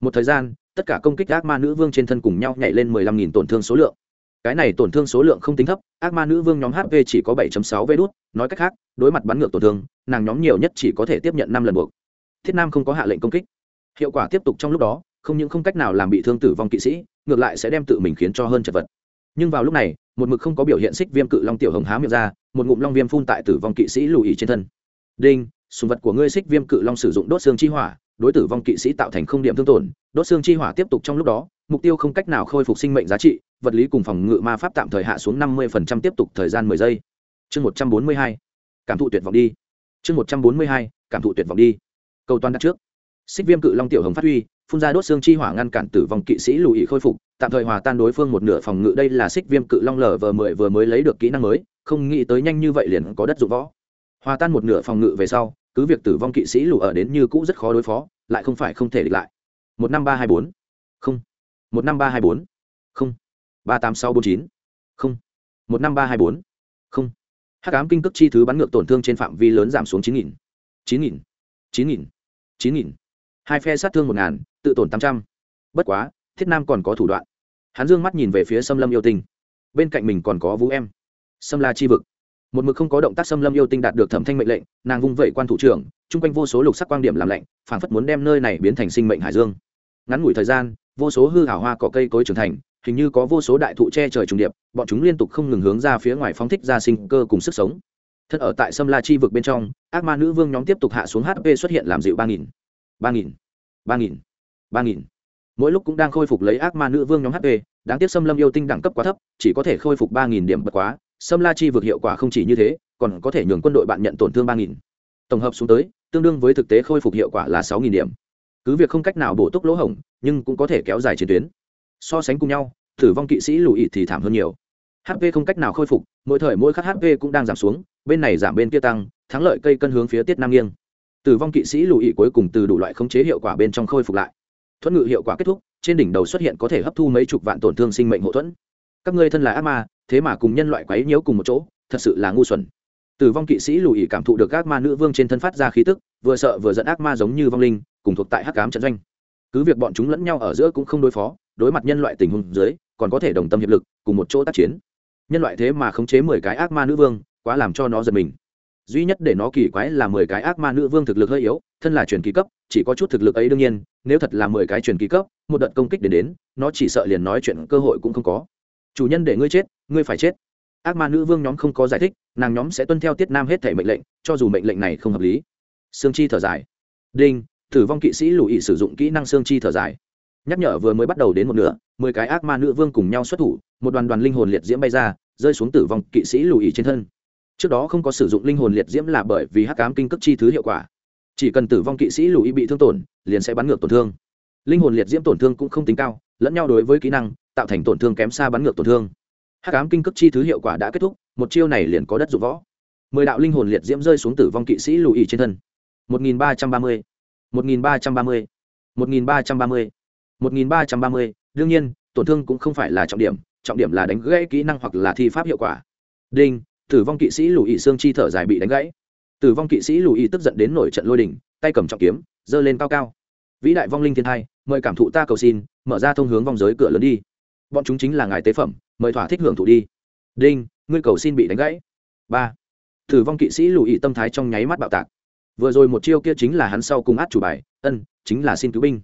Speaker 1: một thời gian, tất cả công kích ác ma nữ vương trên thân cùng nhau nhảy lên mười lăm nghìn tổn thương số lượng. Cái này tổn thương số lượng không tính thấp, ác ma nữ vương nhóm hp chỉ có 7.6 vê đốt nói cách khác, đối mặt bắn ngược tổn thương, nàng nhóm nhiều nhất chỉ có thể tiếp nhận năm lần buộc. Thiết nam không có hạ lệnh công kích. Hiệu quả tiếp tục trong lúc đó, không những không cách nào làm bị thương tử vong kỵ sĩ, ngược lại sẽ đem tự mình khiến cho hơn chật vật. Nhưng vào lúc này, một mực không có biểu hiện xích viêm cự long tiểu hồng há miệng ra, một ngụm long viêm phun tại tử vong kỵ sĩ lùi trên thân. Đinh! Sùng vật của ngươi xích viêm cự long sử dụng đốt xương chi hỏa, đối tử vong kỵ sĩ tạo thành không điểm thương tổn, đốt xương chi hỏa tiếp tục trong lúc đó, mục tiêu không cách nào khôi phục sinh mệnh giá trị, vật lý cùng phòng ngự ma pháp tạm thời hạ xuống năm mươi tiếp tục thời gian mười giây. Chương một trăm bốn mươi hai, cảm thụ tuyệt vọng đi. Chương một trăm bốn mươi hai, cảm thụ tuyệt vọng đi. Câu toán đặt trước. Xích viêm cự long tiểu hồng phát huy, phun ra đốt xương chi hỏa ngăn cản tử vong kỵ sĩ lùi khôi phục, tạm thời hòa tan đối phương một nửa phòng ngự đây là xích viêm cự long lở vờ mười vừa mới lấy được kỹ năng mới, không nghĩ tới nhanh như vậy liền có đất dụng võ hòa tan một nửa phòng ngự về sau, cứ việc tử vong kỵ sĩ lù ở đến như cũ rất khó đối phó, lại không phải không thể địch lại. Một năm ba hai bốn. Không. Một năm ba hai bốn. Không. Ba tám sáu bốn chín. Không. Một năm ba hai bốn. Không. Hắc ám kinh cước chi thứ bắn ngược tổn thương trên phạm vi lớn giảm xuống chín nghìn. Chín nghìn. Chín nghìn. Chín nghìn. Hai phe sát thương một ngàn, tự tổn tám trăm. Bất quá, thiết nam còn có thủ đoạn. Hắn d ư ơ n g mắt nhìn về phía xâm lâm yêu tinh. Bên cạnh mình còn có vũ em. Xâm la chi vực một mực không có động tác xâm lâm yêu tinh đạt được thẩm thanh mệnh lệnh, nàng vung vẩy quan thủ trưởng, chung quanh vô số lục sắc quan điểm làm lạnh, phảng phất muốn đem nơi này biến thành sinh mệnh hải dương. Ngắn ngủi thời gian, vô số hư hảo hoa cỏ cây cối trưởng thành, hình như có vô số đại thụ che trời trùng điệp, bọn chúng liên tục không ngừng hướng ra phía ngoài phóng thích ra sinh cơ cùng sức sống. Thân ở tại sâm la chi vực bên trong, ác ma nữ vương nhóm tiếp tục hạ xuống hp xuất hiện làm dịu ba nghìn ba nghìn ba nghìn ba nghìn. Mỗi lúc cũng đang khôi phục lấy ác ma nữ vương nhóm hp đáng tiếc xâm lâm yêu tinh đẳng cấp quá thấp, chỉ có thể khôi phục ba nghìn điểm bật quá xâm la chi vượt hiệu quả không chỉ như thế, còn có thể nhường quân đội bạn nhận tổn thương ba nghìn. Tổng hợp xuống tới, tương đương với thực tế khôi phục hiệu quả là sáu nghìn điểm. Cứ việc không cách nào bổ túc lỗ hổng, nhưng cũng có thể kéo dài chiến tuyến. So sánh cùng nhau tử vong kỵ sĩ lùi thì thảm hơn nhiều. Hp không cách nào khôi phục, mỗi thời mỗi khắc hp cũng đang giảm xuống, bên này giảm bên kia tăng, thắng lợi cây cân hướng phía tiết nam nghiêng. Tử vong kỵ sĩ lùi cuối cùng từ đủ loại khống chế hiệu quả bên trong khôi phục lại. Thuẫn ngự hiệu quả kết thúc, trên đỉnh đầu xuất hiện có thể hấp thu mấy chục vạn tổn thương sinh mệnh hậu thuẫn. Các ngươi thân là ác ma thế mà cùng nhân loại quấy nhiễu cùng một chỗ, thật sự là ngu xuẩn. Tử vong kỵ sĩ lùi cảm thụ được ác ma nữ vương trên thân phát ra khí tức, vừa sợ vừa giận ác ma giống như vong linh, cùng thuộc tại hắc cám trận doanh. Cứ việc bọn chúng lẫn nhau ở giữa cũng không đối phó, đối mặt nhân loại tình huống dưới, còn có thể đồng tâm hiệp lực, cùng một chỗ tác chiến. Nhân loại thế mà khống chế mười cái ác ma nữ vương, quá làm cho nó giật mình. Duy nhất để nó kỳ quái là mười cái ác ma nữ vương thực lực hơi yếu, thân là truyền kỳ cấp, chỉ có chút thực lực ấy đương nhiên, nếu thật là mười cái truyền kỳ cấp, một đợt công kích đến đến, nó chỉ sợ liền nói chuyện cơ hội cũng không có chủ nhân để ngươi chết, ngươi phải chết. Ác ma nữ vương nhóm không có giải thích, nàng nhóm sẽ tuân theo tiết nam hết thể mệnh lệnh, cho dù mệnh lệnh này không hợp lý. Sương chi thở dài. Đinh tử vong kỵ sĩ lùi sử dụng kỹ năng sương chi thở dài. Nhắc nhở vừa mới bắt đầu đến một nửa, mười cái ác ma nữ vương cùng nhau xuất thủ, một đoàn đoàn linh hồn liệt diễm bay ra, rơi xuống tử vong kỵ sĩ lùi trên thân. Trước đó không có sử dụng linh hồn liệt diễm là bởi vì hắc cám kinh cấp chi thứ hiệu quả. Chỉ cần tử vong kỵ sĩ lùi bị thương tổn, liền sẽ bắn ngược tổn thương. Linh hồn liệt diễm tổn thương cũng không tính cao lẫn nhau đối với kỹ năng, tạo thành tổn thương kém xa bắn ngược tổn thương. Hắc ám kinh cấp chi thứ hiệu quả đã kết thúc, một chiêu này liền có đất dụng võ. Mười đạo linh hồn liệt diễm rơi xuống tử vong kỵ sĩ lùi trên thân. Một nghìn ba trăm ba mươi, một nghìn ba trăm ba mươi, một nghìn ba trăm ba mươi, một nghìn ba trăm ba mươi. Đương nhiên, tổn thương cũng không phải là trọng điểm trọng điểm là đánh gãy kỹ năng hoặc là thi pháp hiệu quả. Đinh, tử vong kỵ sĩ lùi xương chi thở dài bị đánh gãy. Tử vong kỵ sĩ lùi tức giận đến nổi trận lôi đỉnh tay cầm trọng kiếm, giơ lên cao cao. Vĩ đại vong linh thiên hai mời cảm thụ ta cầu xin mở ra thông hướng vòng giới cửa lớn đi. Bọn chúng chính là ngài tế phẩm mời thỏa thích hưởng thụ đi. Đinh ngươi cầu xin bị đánh gãy. Ba. Tử vong kỵ sĩ lùi tâm thái trong nháy mắt bạo tạc. Vừa rồi một chiêu kia chính là hắn sau cùng át chủ bài ân chính là xin cứu binh.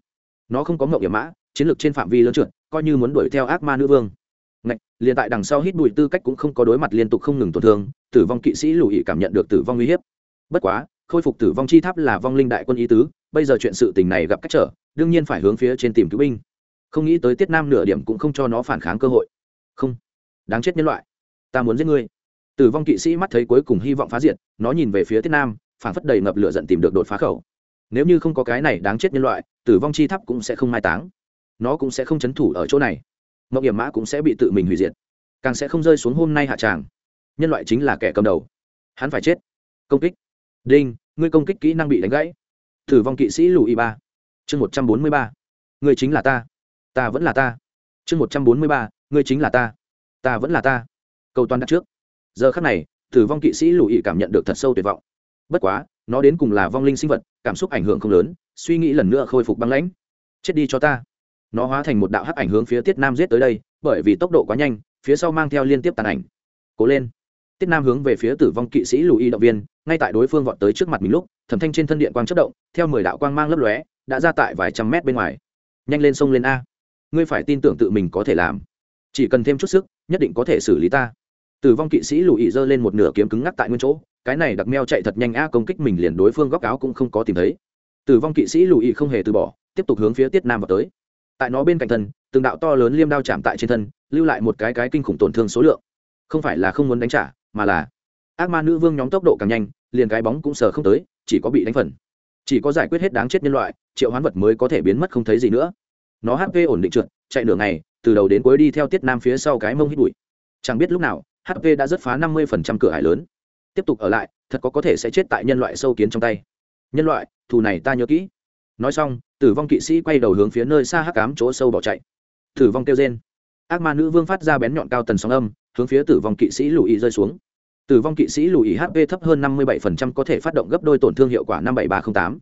Speaker 1: Nó không có ngậu hiểm mã chiến lược trên phạm vi lớn trượt coi như muốn đuổi theo ác ma nữ vương. Ngạch, liền tại đằng sau hít bụi tư cách cũng không có đối mặt liên tục không ngừng tổn thương tử vong kỵ sĩ lùi cảm nhận được tử vong uy hiếp. Bất quá khôi phục tử vong chi tháp là vong linh đại quân ý tứ bây giờ chuyện sự tình này gặp cách trở đương nhiên phải hướng phía trên tìm cứu binh không nghĩ tới tiết nam nửa điểm cũng không cho nó phản kháng cơ hội. Không. Đáng chết nhân loại. Ta muốn giết ngươi. Tử vong kỵ sĩ mắt thấy cuối cùng hy vọng phá diệt, nó nhìn về phía tiết nam, phản phất đầy ngập lửa giận tìm được đột phá khẩu. Nếu như không có cái này đáng chết nhân loại, tử vong chi tháp cũng sẽ không mai táng. Nó cũng sẽ không chấn thủ ở chỗ này. Mậu hiểm mã cũng sẽ bị tự mình hủy diệt. Càng sẽ không rơi xuống hôm nay hạ tràng. Nhân loại chính là kẻ cầm đầu. Hắn phải chết. Công kích. Đinh, ngươi công kích kỹ năng bị đánh gãy. Tử vong kỵ sĩ lùi ba. Chương một trăm bốn mươi ba. Ngươi chính là ta ta vẫn là ta. Chương một trăm bốn mươi ba, ngươi chính là ta. Ta vẫn là ta. Câu toàn đặt trước. Giờ khắc này, tử vong kỵ sĩ lùi cảm nhận được thật sâu tuyệt vọng. Bất quá, nó đến cùng là vong linh sinh vật, cảm xúc ảnh hưởng không lớn, suy nghĩ lần nữa khôi phục băng lãnh. Chết đi cho ta. Nó hóa thành một đạo hắc ảnh hướng phía tiết nam giết tới đây, bởi vì tốc độ quá nhanh, phía sau mang theo liên tiếp tàn ảnh. Cố lên. Tiết nam hướng về phía tử vong kỵ sĩ lùi động viên, ngay tại đối phương vọt tới trước mặt mình lúc, thẩm thanh trên thân điện quang chất động, theo mười đạo quang mang lấp lóe, đã ra tại vài trăm mét bên ngoài. Nhanh lên sông lên a ngươi phải tin tưởng tự mình có thể làm. Chỉ cần thêm chút sức, nhất định có thể xử lý ta. Tử vong kỵ sĩ lùi giơ lên một nửa kiếm cứng ngắc tại nguyên chỗ, cái này đặc meo chạy thật nhanh a, công kích mình liền đối phương góc áo cũng không có tìm thấy. Tử vong kỵ sĩ lùi không hề từ bỏ, tiếp tục hướng phía tiết nam vào tới. Tại nó bên cạnh thân, từng đạo to lớn liêm đao chạm tại trên thân, lưu lại một cái cái kinh khủng tổn thương số lượng. Không phải là không muốn đánh trả, mà là ác ma nữ vương nhóm tốc độ càng nhanh, liền cái bóng cũng sờ không tới, chỉ có bị đánh phần. Chỉ có giải quyết hết đáng chết nhân loại, triệu hoán vật mới có thể biến mất không thấy gì nữa nó hp ổn định trượt, chạy nửa ngày, từ đầu đến cuối đi theo tiết nam phía sau cái mông hít bụi. Chẳng biết lúc nào hp đã rất phá năm mươi cửa hải lớn. Tiếp tục ở lại, thật có có thể sẽ chết tại nhân loại sâu kiến trong tay. Nhân loại, thù này ta nhớ kỹ. Nói xong, tử vong kỵ sĩ quay đầu hướng phía nơi xa hắc cám chỗ sâu bỏ chạy. Tử vong kêu trên ác ma nữ vương phát ra bén nhọn cao tần sóng âm, hướng phía tử vong kỵ sĩ lùi rơi xuống. Tử vong kỵ sĩ lùi hp thấp hơn năm mươi 57% có thể phát động gấp đôi tổn thương hiệu quả năm bảy ba trăm linh tám.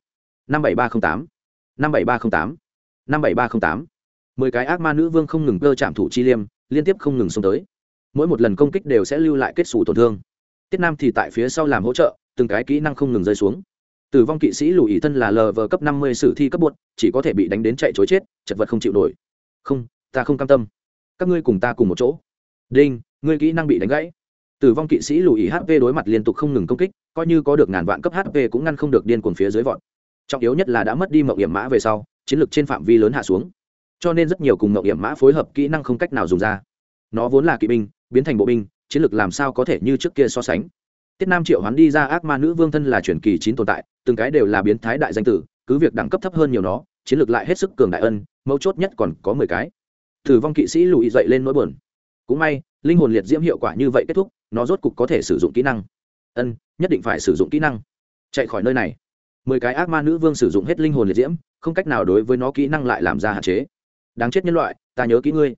Speaker 1: năm bảy ba trăm linh tám năm bảy ba trăm linh tám năm bảy ba trăm linh tám. Mười cái ác ma nữ vương không ngừng cơ chạm thủ chi liêm, liên tiếp không ngừng xông tới. Mỗi một lần công kích đều sẽ lưu lại kết xù tổn thương. Tiết nam thì tại phía sau làm hỗ trợ, từng cái kỹ năng không ngừng rơi xuống. Tử vong kỵ sĩ lùi thân là lờ vờ cấp năm mươi sử thi cấp bột, chỉ có thể bị đánh đến chạy chối chết, chật vật không chịu nổi. Không, ta không cam tâm. Các ngươi cùng ta cùng một chỗ. Đinh, ngươi kỹ năng bị đánh gãy. Tử vong kỵ sĩ lùi hp đối mặt liên tục không ngừng công kích, coi như có được ngàn vạn cấp hp cũng ngăn không được điên cuồng phía dưới vọt. Trọng yếu nhất là đã mất đi mậu hiểm mã về sau chiến lược trên phạm vi lớn hạ xuống. Cho nên rất nhiều cùng mậu hiểm mã phối hợp kỹ năng không cách nào dùng ra. Nó vốn là kỵ binh, biến thành bộ binh, chiến lược làm sao có thể như trước kia so sánh. Tiết nam triệu hoán đi ra ác ma nữ vương thân là truyền kỳ chín tồn tại, từng cái đều là biến thái đại danh tử, cứ việc đẳng cấp thấp hơn nhiều nó, chiến lược lại hết sức cường đại ân, mấu chốt nhất còn có mười cái. Thử vong kỵ sĩ lùi dậy lên nỗi buồn. Cũng may, linh hồn liệt diễm hiệu quả như vậy kết thúc, nó rốt cục có thể sử dụng kỹ năng. Ân, nhất định phải sử dụng kỹ năng. Chạy khỏi nơi này mười cái ác ma nữ vương sử dụng hết linh hồn liệt diễm, không cách nào đối với nó kỹ năng lại làm ra hạn chế. Đáng chết nhân loại, ta nhớ kỹ ngươi.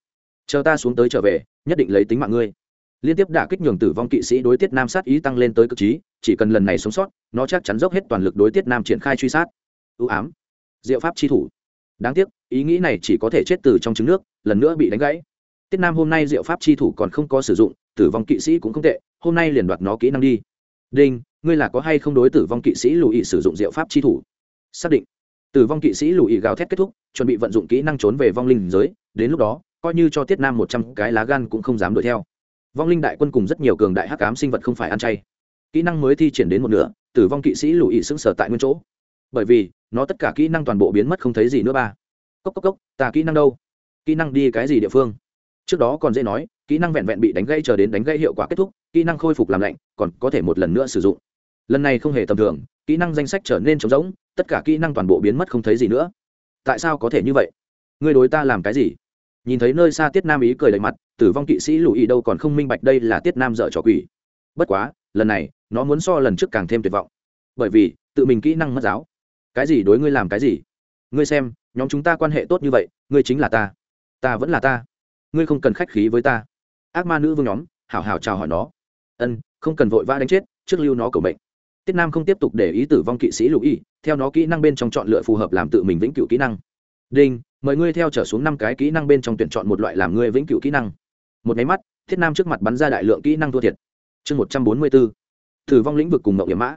Speaker 1: Chờ ta xuống tới trở về, nhất định lấy tính mạng ngươi. Liên tiếp đả kích nhường tử vong kỵ sĩ đối tiết nam sát ý tăng lên tới cực trí, chỉ cần lần này sống sót, nó chắc chắn dốc hết toàn lực đối tiết nam triển khai truy sát. Ưu ám. Diệu pháp chi thủ. Đáng tiếc, ý nghĩ này chỉ có thể chết từ trong trứng nước, lần nữa bị đánh gãy. Tiết nam hôm nay diệu pháp chi thủ còn không có sử dụng, tử vong kỵ sĩ cũng không tệ, hôm nay liền đoạt nó kỹ năng đi. Đinh ngươi là có hay không đối tử vong kỵ sĩ lùi ý sử dụng diệu pháp chi thủ? Xác định. Tử vong kỵ sĩ lùi ý gào thét kết thúc, chuẩn bị vận dụng kỹ năng trốn về vong linh giới, đến lúc đó, coi như cho tiết nam một trăm cái lá gan cũng không dám đuổi theo. Vong linh đại quân cùng rất nhiều cường đại hắc cám sinh vật không phải ăn chay. Kỹ năng mới thi triển đến một nửa, tử vong kỵ sĩ lùi ý sững sờ tại nguyên chỗ. Bởi vì, nó tất cả kỹ năng toàn bộ biến mất không thấy gì nữa ba. Cốc cốc cốc, ta kỹ năng đâu? Kỹ năng đi cái gì địa phương? Trước đó còn dễ nói, kỹ năng vẹn vẹn bị đánh gây chờ đến đánh gây hiệu quả kết thúc, kỹ năng khôi phục làm lạnh, còn có thể một lần nữa sử dụng lần này không hề tầm thường, kỹ năng danh sách trở nên trống rỗng, tất cả kỹ năng toàn bộ biến mất không thấy gì nữa. Tại sao có thể như vậy? Ngươi đối ta làm cái gì? Nhìn thấy nơi xa tiết nam ý cười đầy mặt, tử vong kỵ sĩ lùi ý đâu còn không minh bạch đây là tiết nam dở trò quỷ. Bất quá, lần này, nó muốn so lần trước càng thêm tuyệt vọng. Bởi vì, tự mình kỹ năng mất giáo. Cái gì đối ngươi làm cái gì? Ngươi xem, nhóm chúng ta quan hệ tốt như vậy, ngươi chính là ta. Ta vẫn là ta. Ngươi không cần khách khí với ta. Ác ma nữ vương nhóm, hảo hảo chào hỏi nó. Ân, không cần vội vã đánh chết, trước lưu nó cầu mệnh tiết nam không tiếp tục để ý tử vong kỵ sĩ lục y theo nó kỹ năng bên trong chọn lựa phù hợp làm tự mình vĩnh cửu kỹ năng. Đinh, mời ngươi theo trở xuống năm cái kỹ năng bên trong tuyển chọn một loại làm ngươi vĩnh cửu kỹ năng. Một máy mắt thiết nam trước mặt bắn ra đại lượng kỹ năng thua thiệt. Chương một trăm bốn mươi b ố thử vong lĩnh vực cùng mậu hiểm mã.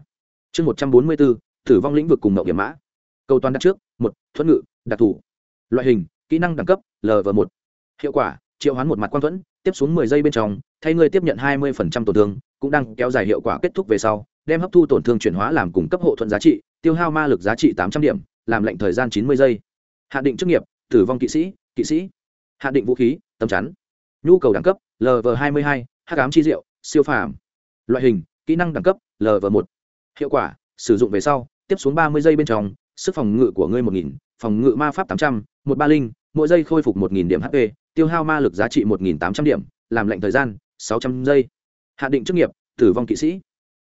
Speaker 1: Chương một trăm bốn mươi b ố thử vong lĩnh vực cùng mậu hiểm mã. Câu toàn đặt trước, một, thuẫn ngự, đặc thù. Loại hình, kỹ năng đẳng cấp lv một. Hiệu quả, triệu hoán một mặt quang thuẫn, tiếp xuống mười giây bên trong, thay ngươi tiếp nhận hai mươi phần trăm tổn thương, cũng đang kéo dài hiệu quả kết thúc về sau đem hấp thu tổn thương chuyển hóa làm cung cấp hộ thuận giá trị, tiêu hao ma lực giá trị tám trăm điểm, làm lệnh thời gian chín mươi giây. Hạn định chức nghiệp, tử vong kỵ sĩ kỵ sĩ. Hạn định vũ khí tầm chắn. Nhu cầu đẳng cấp lv hai mươi hai h ám chi diệu, siêu phàm. Loại hình, kỹ năng đẳng cấp lv một. Hiệu quả, sử dụng về sau, tiếp xuống ba mươi giây bên trong, sức phòng ngự của ngươi một nghìn, phòng ngự ma pháp tám trăm, một ba linh, mỗi giây khôi phục một nghìn điểm hp tiêu hao ma lực giá trị một nghìn tám trăm điểm, làm lệnh thời gian, sáu trăm giây. Hạ định chức nghiệp, tử vong kỵ sĩ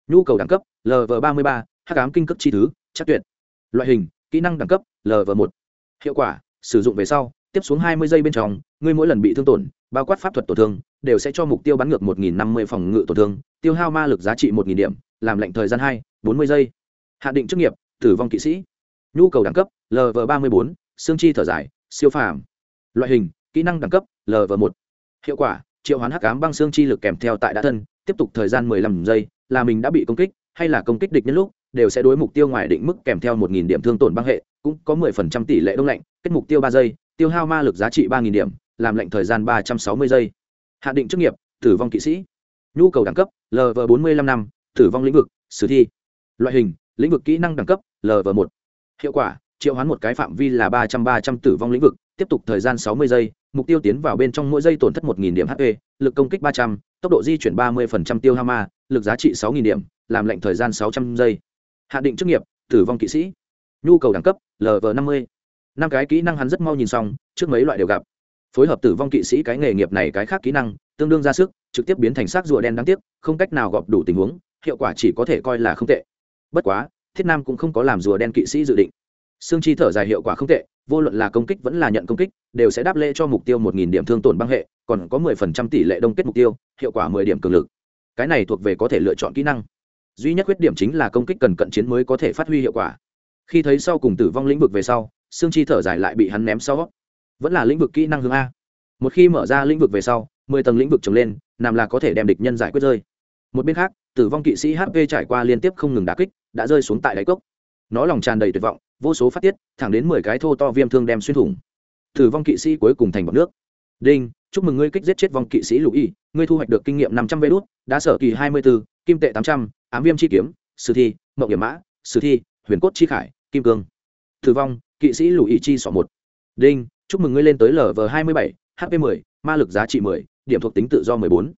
Speaker 1: nhu cầu đẳng cấp lv ba mươi ba h ám kinh cấp chi thứ, chắc tuyệt. Loại hình, kỹ năng đẳng cấp lv một. Hiệu quả, sử dụng về sau, tiếp xuống hai mươi giây bên trong, ngươi mỗi lần bị thương tổn, bao quát pháp thuật tổn thương, đều sẽ cho mục tiêu bắn ngược một nghìn năm mươi phòng ngự tổn thương, tiêu hao ma lực giá trị một nghìn điểm, làm lệnh thời gian hai, bốn mươi giây. Hạ định chức nghiệp, tử vong kỵ sĩ. Nhu cầu đẳng cấp lv ba mươi bốn, xương chi thở dài, siêu phàm. Loại hình, kỹ năng đẳng cấp lv một. Hiệu quả, triệu hoán hắc ám băng xương chi lực kèm theo tại đã thân, tiếp tục thời gian mười lăm giây là mình đã bị công kích, hay là công kích địch nhân lúc, đều sẽ đối mục tiêu ngoài định mức kèm theo một nghìn điểm thương tổn băng hệ, cũng có mười phần trăm tỷ lệ đông lạnh, kết mục tiêu ba giây, tiêu hao ma lực giá trị ba nghìn điểm, làm lệnh thời gian ba trăm sáu mươi giây. Hạ định chức nghiệp, tử vong kỵ sĩ. Nhu cầu đẳng cấp lv bốn mươi năm năm, tử vong lĩnh vực, sử thi. Loại hình, lĩnh vực kỹ năng đẳng cấp lv một. Hiệu quả, triệu hoán một cái phạm vi là ba trăm ba trăm tử vong lĩnh vực, tiếp tục thời gian sáu mươi giây, mục tiêu tiến vào bên trong mỗi giây tổn thất một nghìn điểm hp lực công kích ba trăm, tốc độ di chuyển ba mươi tiêu hao ma, lực giá trị sáu điểm, làm lệnh thời gian sáu trăm giây. Hạ định chức nghiệp, tử vong kỵ sĩ. Nhu cầu đẳng cấp lv năm mươi. Năm cái kỹ năng hắn rất mau nhìn xong, trước mấy loại đều gặp. Phối hợp tử vong kỵ sĩ cái nghề nghiệp này cái khác kỹ năng, tương đương ra sức, trực tiếp biến thành xác rùa đen đáng tiếc, không cách nào gọp đủ tình huống, hiệu quả chỉ có thể coi là không tệ. Bất quá, thiết nam cũng không có làm rùa đen kỵ sĩ dự định. Xương chi thở dài hiệu quả không tệ vô luận là công kích vẫn là nhận công kích, đều sẽ đáp lễ cho mục tiêu một nghìn điểm thương tổn băng hệ, còn có mười phần trăm tỷ lệ đông kết mục tiêu, hiệu quả mười điểm cường lực. Cái này thuộc về có thể lựa chọn kỹ năng. Duy nhất khuyết điểm chính là công kích cần cận chiến mới có thể phát huy hiệu quả. Khi thấy sau cùng tử vong lĩnh vực về sau xương chi thở dài lại bị hắn ném sau. Vẫn là lĩnh vực kỹ năng hướng a. Một khi mở ra lĩnh vực về sau, mười tầng lĩnh vực trồng lên, nằm là có thể đem địch nhân giải quyết rơi. Một bên khác, tử vong kỵ sĩ hp trải qua liên tiếp không ngừng đá kích, đã rơi xuống tại đáy cốc. Nó lòng tràn đầy tuyệt vọng vô số phát tiết thẳng đến mười cái thô to viêm thương đem xuyên thủng. Thử vong kỵ sĩ cuối cùng thành bọc nước. Đinh chúc mừng ngươi kích giết chết vong kỵ sĩ lục y ngươi thu hoạch được kinh nghiệm năm trăm vê đốt đã sở kỳ hai mươi b ố kim tệ tám trăm ám viêm chi kiếm sử thi mậu hiểm mã sử thi huyền cốt chi khải kim cương. Thử vong kỵ sĩ lù chi sọ một. Đinh chúc mừng ngươi lên tới lv hai mươi bảy hp 10, ma lực giá trị 10, điểm thuộc tính tự do 14.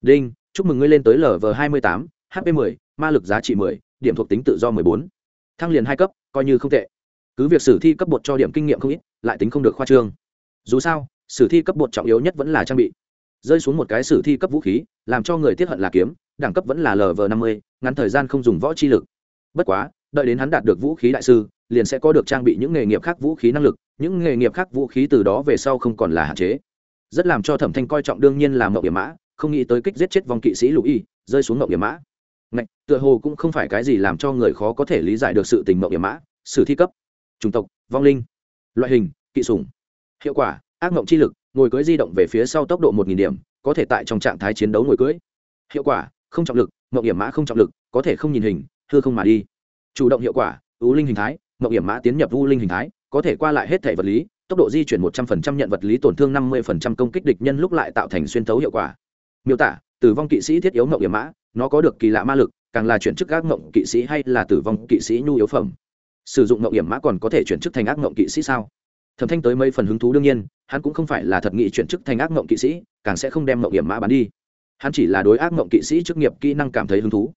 Speaker 1: đinh chúc mừng ngươi lên tới lv hai mươi tám hp 10, ma lực giá trị 10, điểm thuộc tính tự do 14. thăng liền hai cấp coi như không tệ. Cứ việc sử thi cấp bột cho điểm kinh nghiệm không ít, lại tính không được khoa trương. Dù sao, sử thi cấp bột trọng yếu nhất vẫn là trang bị. Rơi xuống một cái sử thi cấp vũ khí, làm cho người tiết hận là kiếm, đẳng cấp vẫn là lv năm mươi, ngắn thời gian không dùng võ chi lực. Bất quá, đợi đến hắn đạt được vũ khí đại sư, liền sẽ có được trang bị những nghề nghiệp khác vũ khí năng lực, những nghề nghiệp khác vũ khí từ đó về sau không còn là hạn chế. Rất làm cho thẩm thanh coi trọng đương nhiên là mậu hiểm mã, không nghĩ tới kích giết chết vòng kỵ sĩ lũ y, rơi xuống mậu hiểm mã. Ngạch, tựa hồ cũng không phải cái gì làm cho người khó có thể lý giải được sự tình mộng điểm mã sử thi cấp chủng tộc vong linh loại hình kỵ sủng. Hiệu quả ác mộng chi lực ngồi cưỡi di động về phía sau tốc độ một nghìn điểm có thể tại trong trạng thái chiến đấu ngồi cưỡi, hiệu quả không trọng lực mộng điểm mã không trọng lực có thể không nhìn hình hư không mà đi. Chủ động hiệu quả u linh hình thái mộng điểm mã tiến nhập u linh hình thái có thể qua lại hết thể vật lý tốc độ di chuyển một trăm phần trăm nhận vật lý tổn thương năm mươi phần trăm công kích địch nhân lúc lại tạo thành xuyên thấu hiệu quả. Miêu tả tử vong kỵ sĩ thiết yếu mộng điểm mã nó có được kỳ lạ ma lực, càng là chuyển chức ác mộng kỵ sĩ hay là tử vong kỵ sĩ nhu yếu phẩm. Sử dụng mộng hiểm mã còn có thể chuyển chức thành ác mộng kỵ sĩ sao? Thẩm thanh tới mấy phần hứng thú đương nhiên, hắn cũng không phải là thật nghị chuyển chức thành ác mộng kỵ sĩ, càng sẽ không đem mộng hiểm mã bán đi. Hắn chỉ là đối ác mộng kỵ sĩ chức nghiệp kỹ năng cảm thấy hứng thú.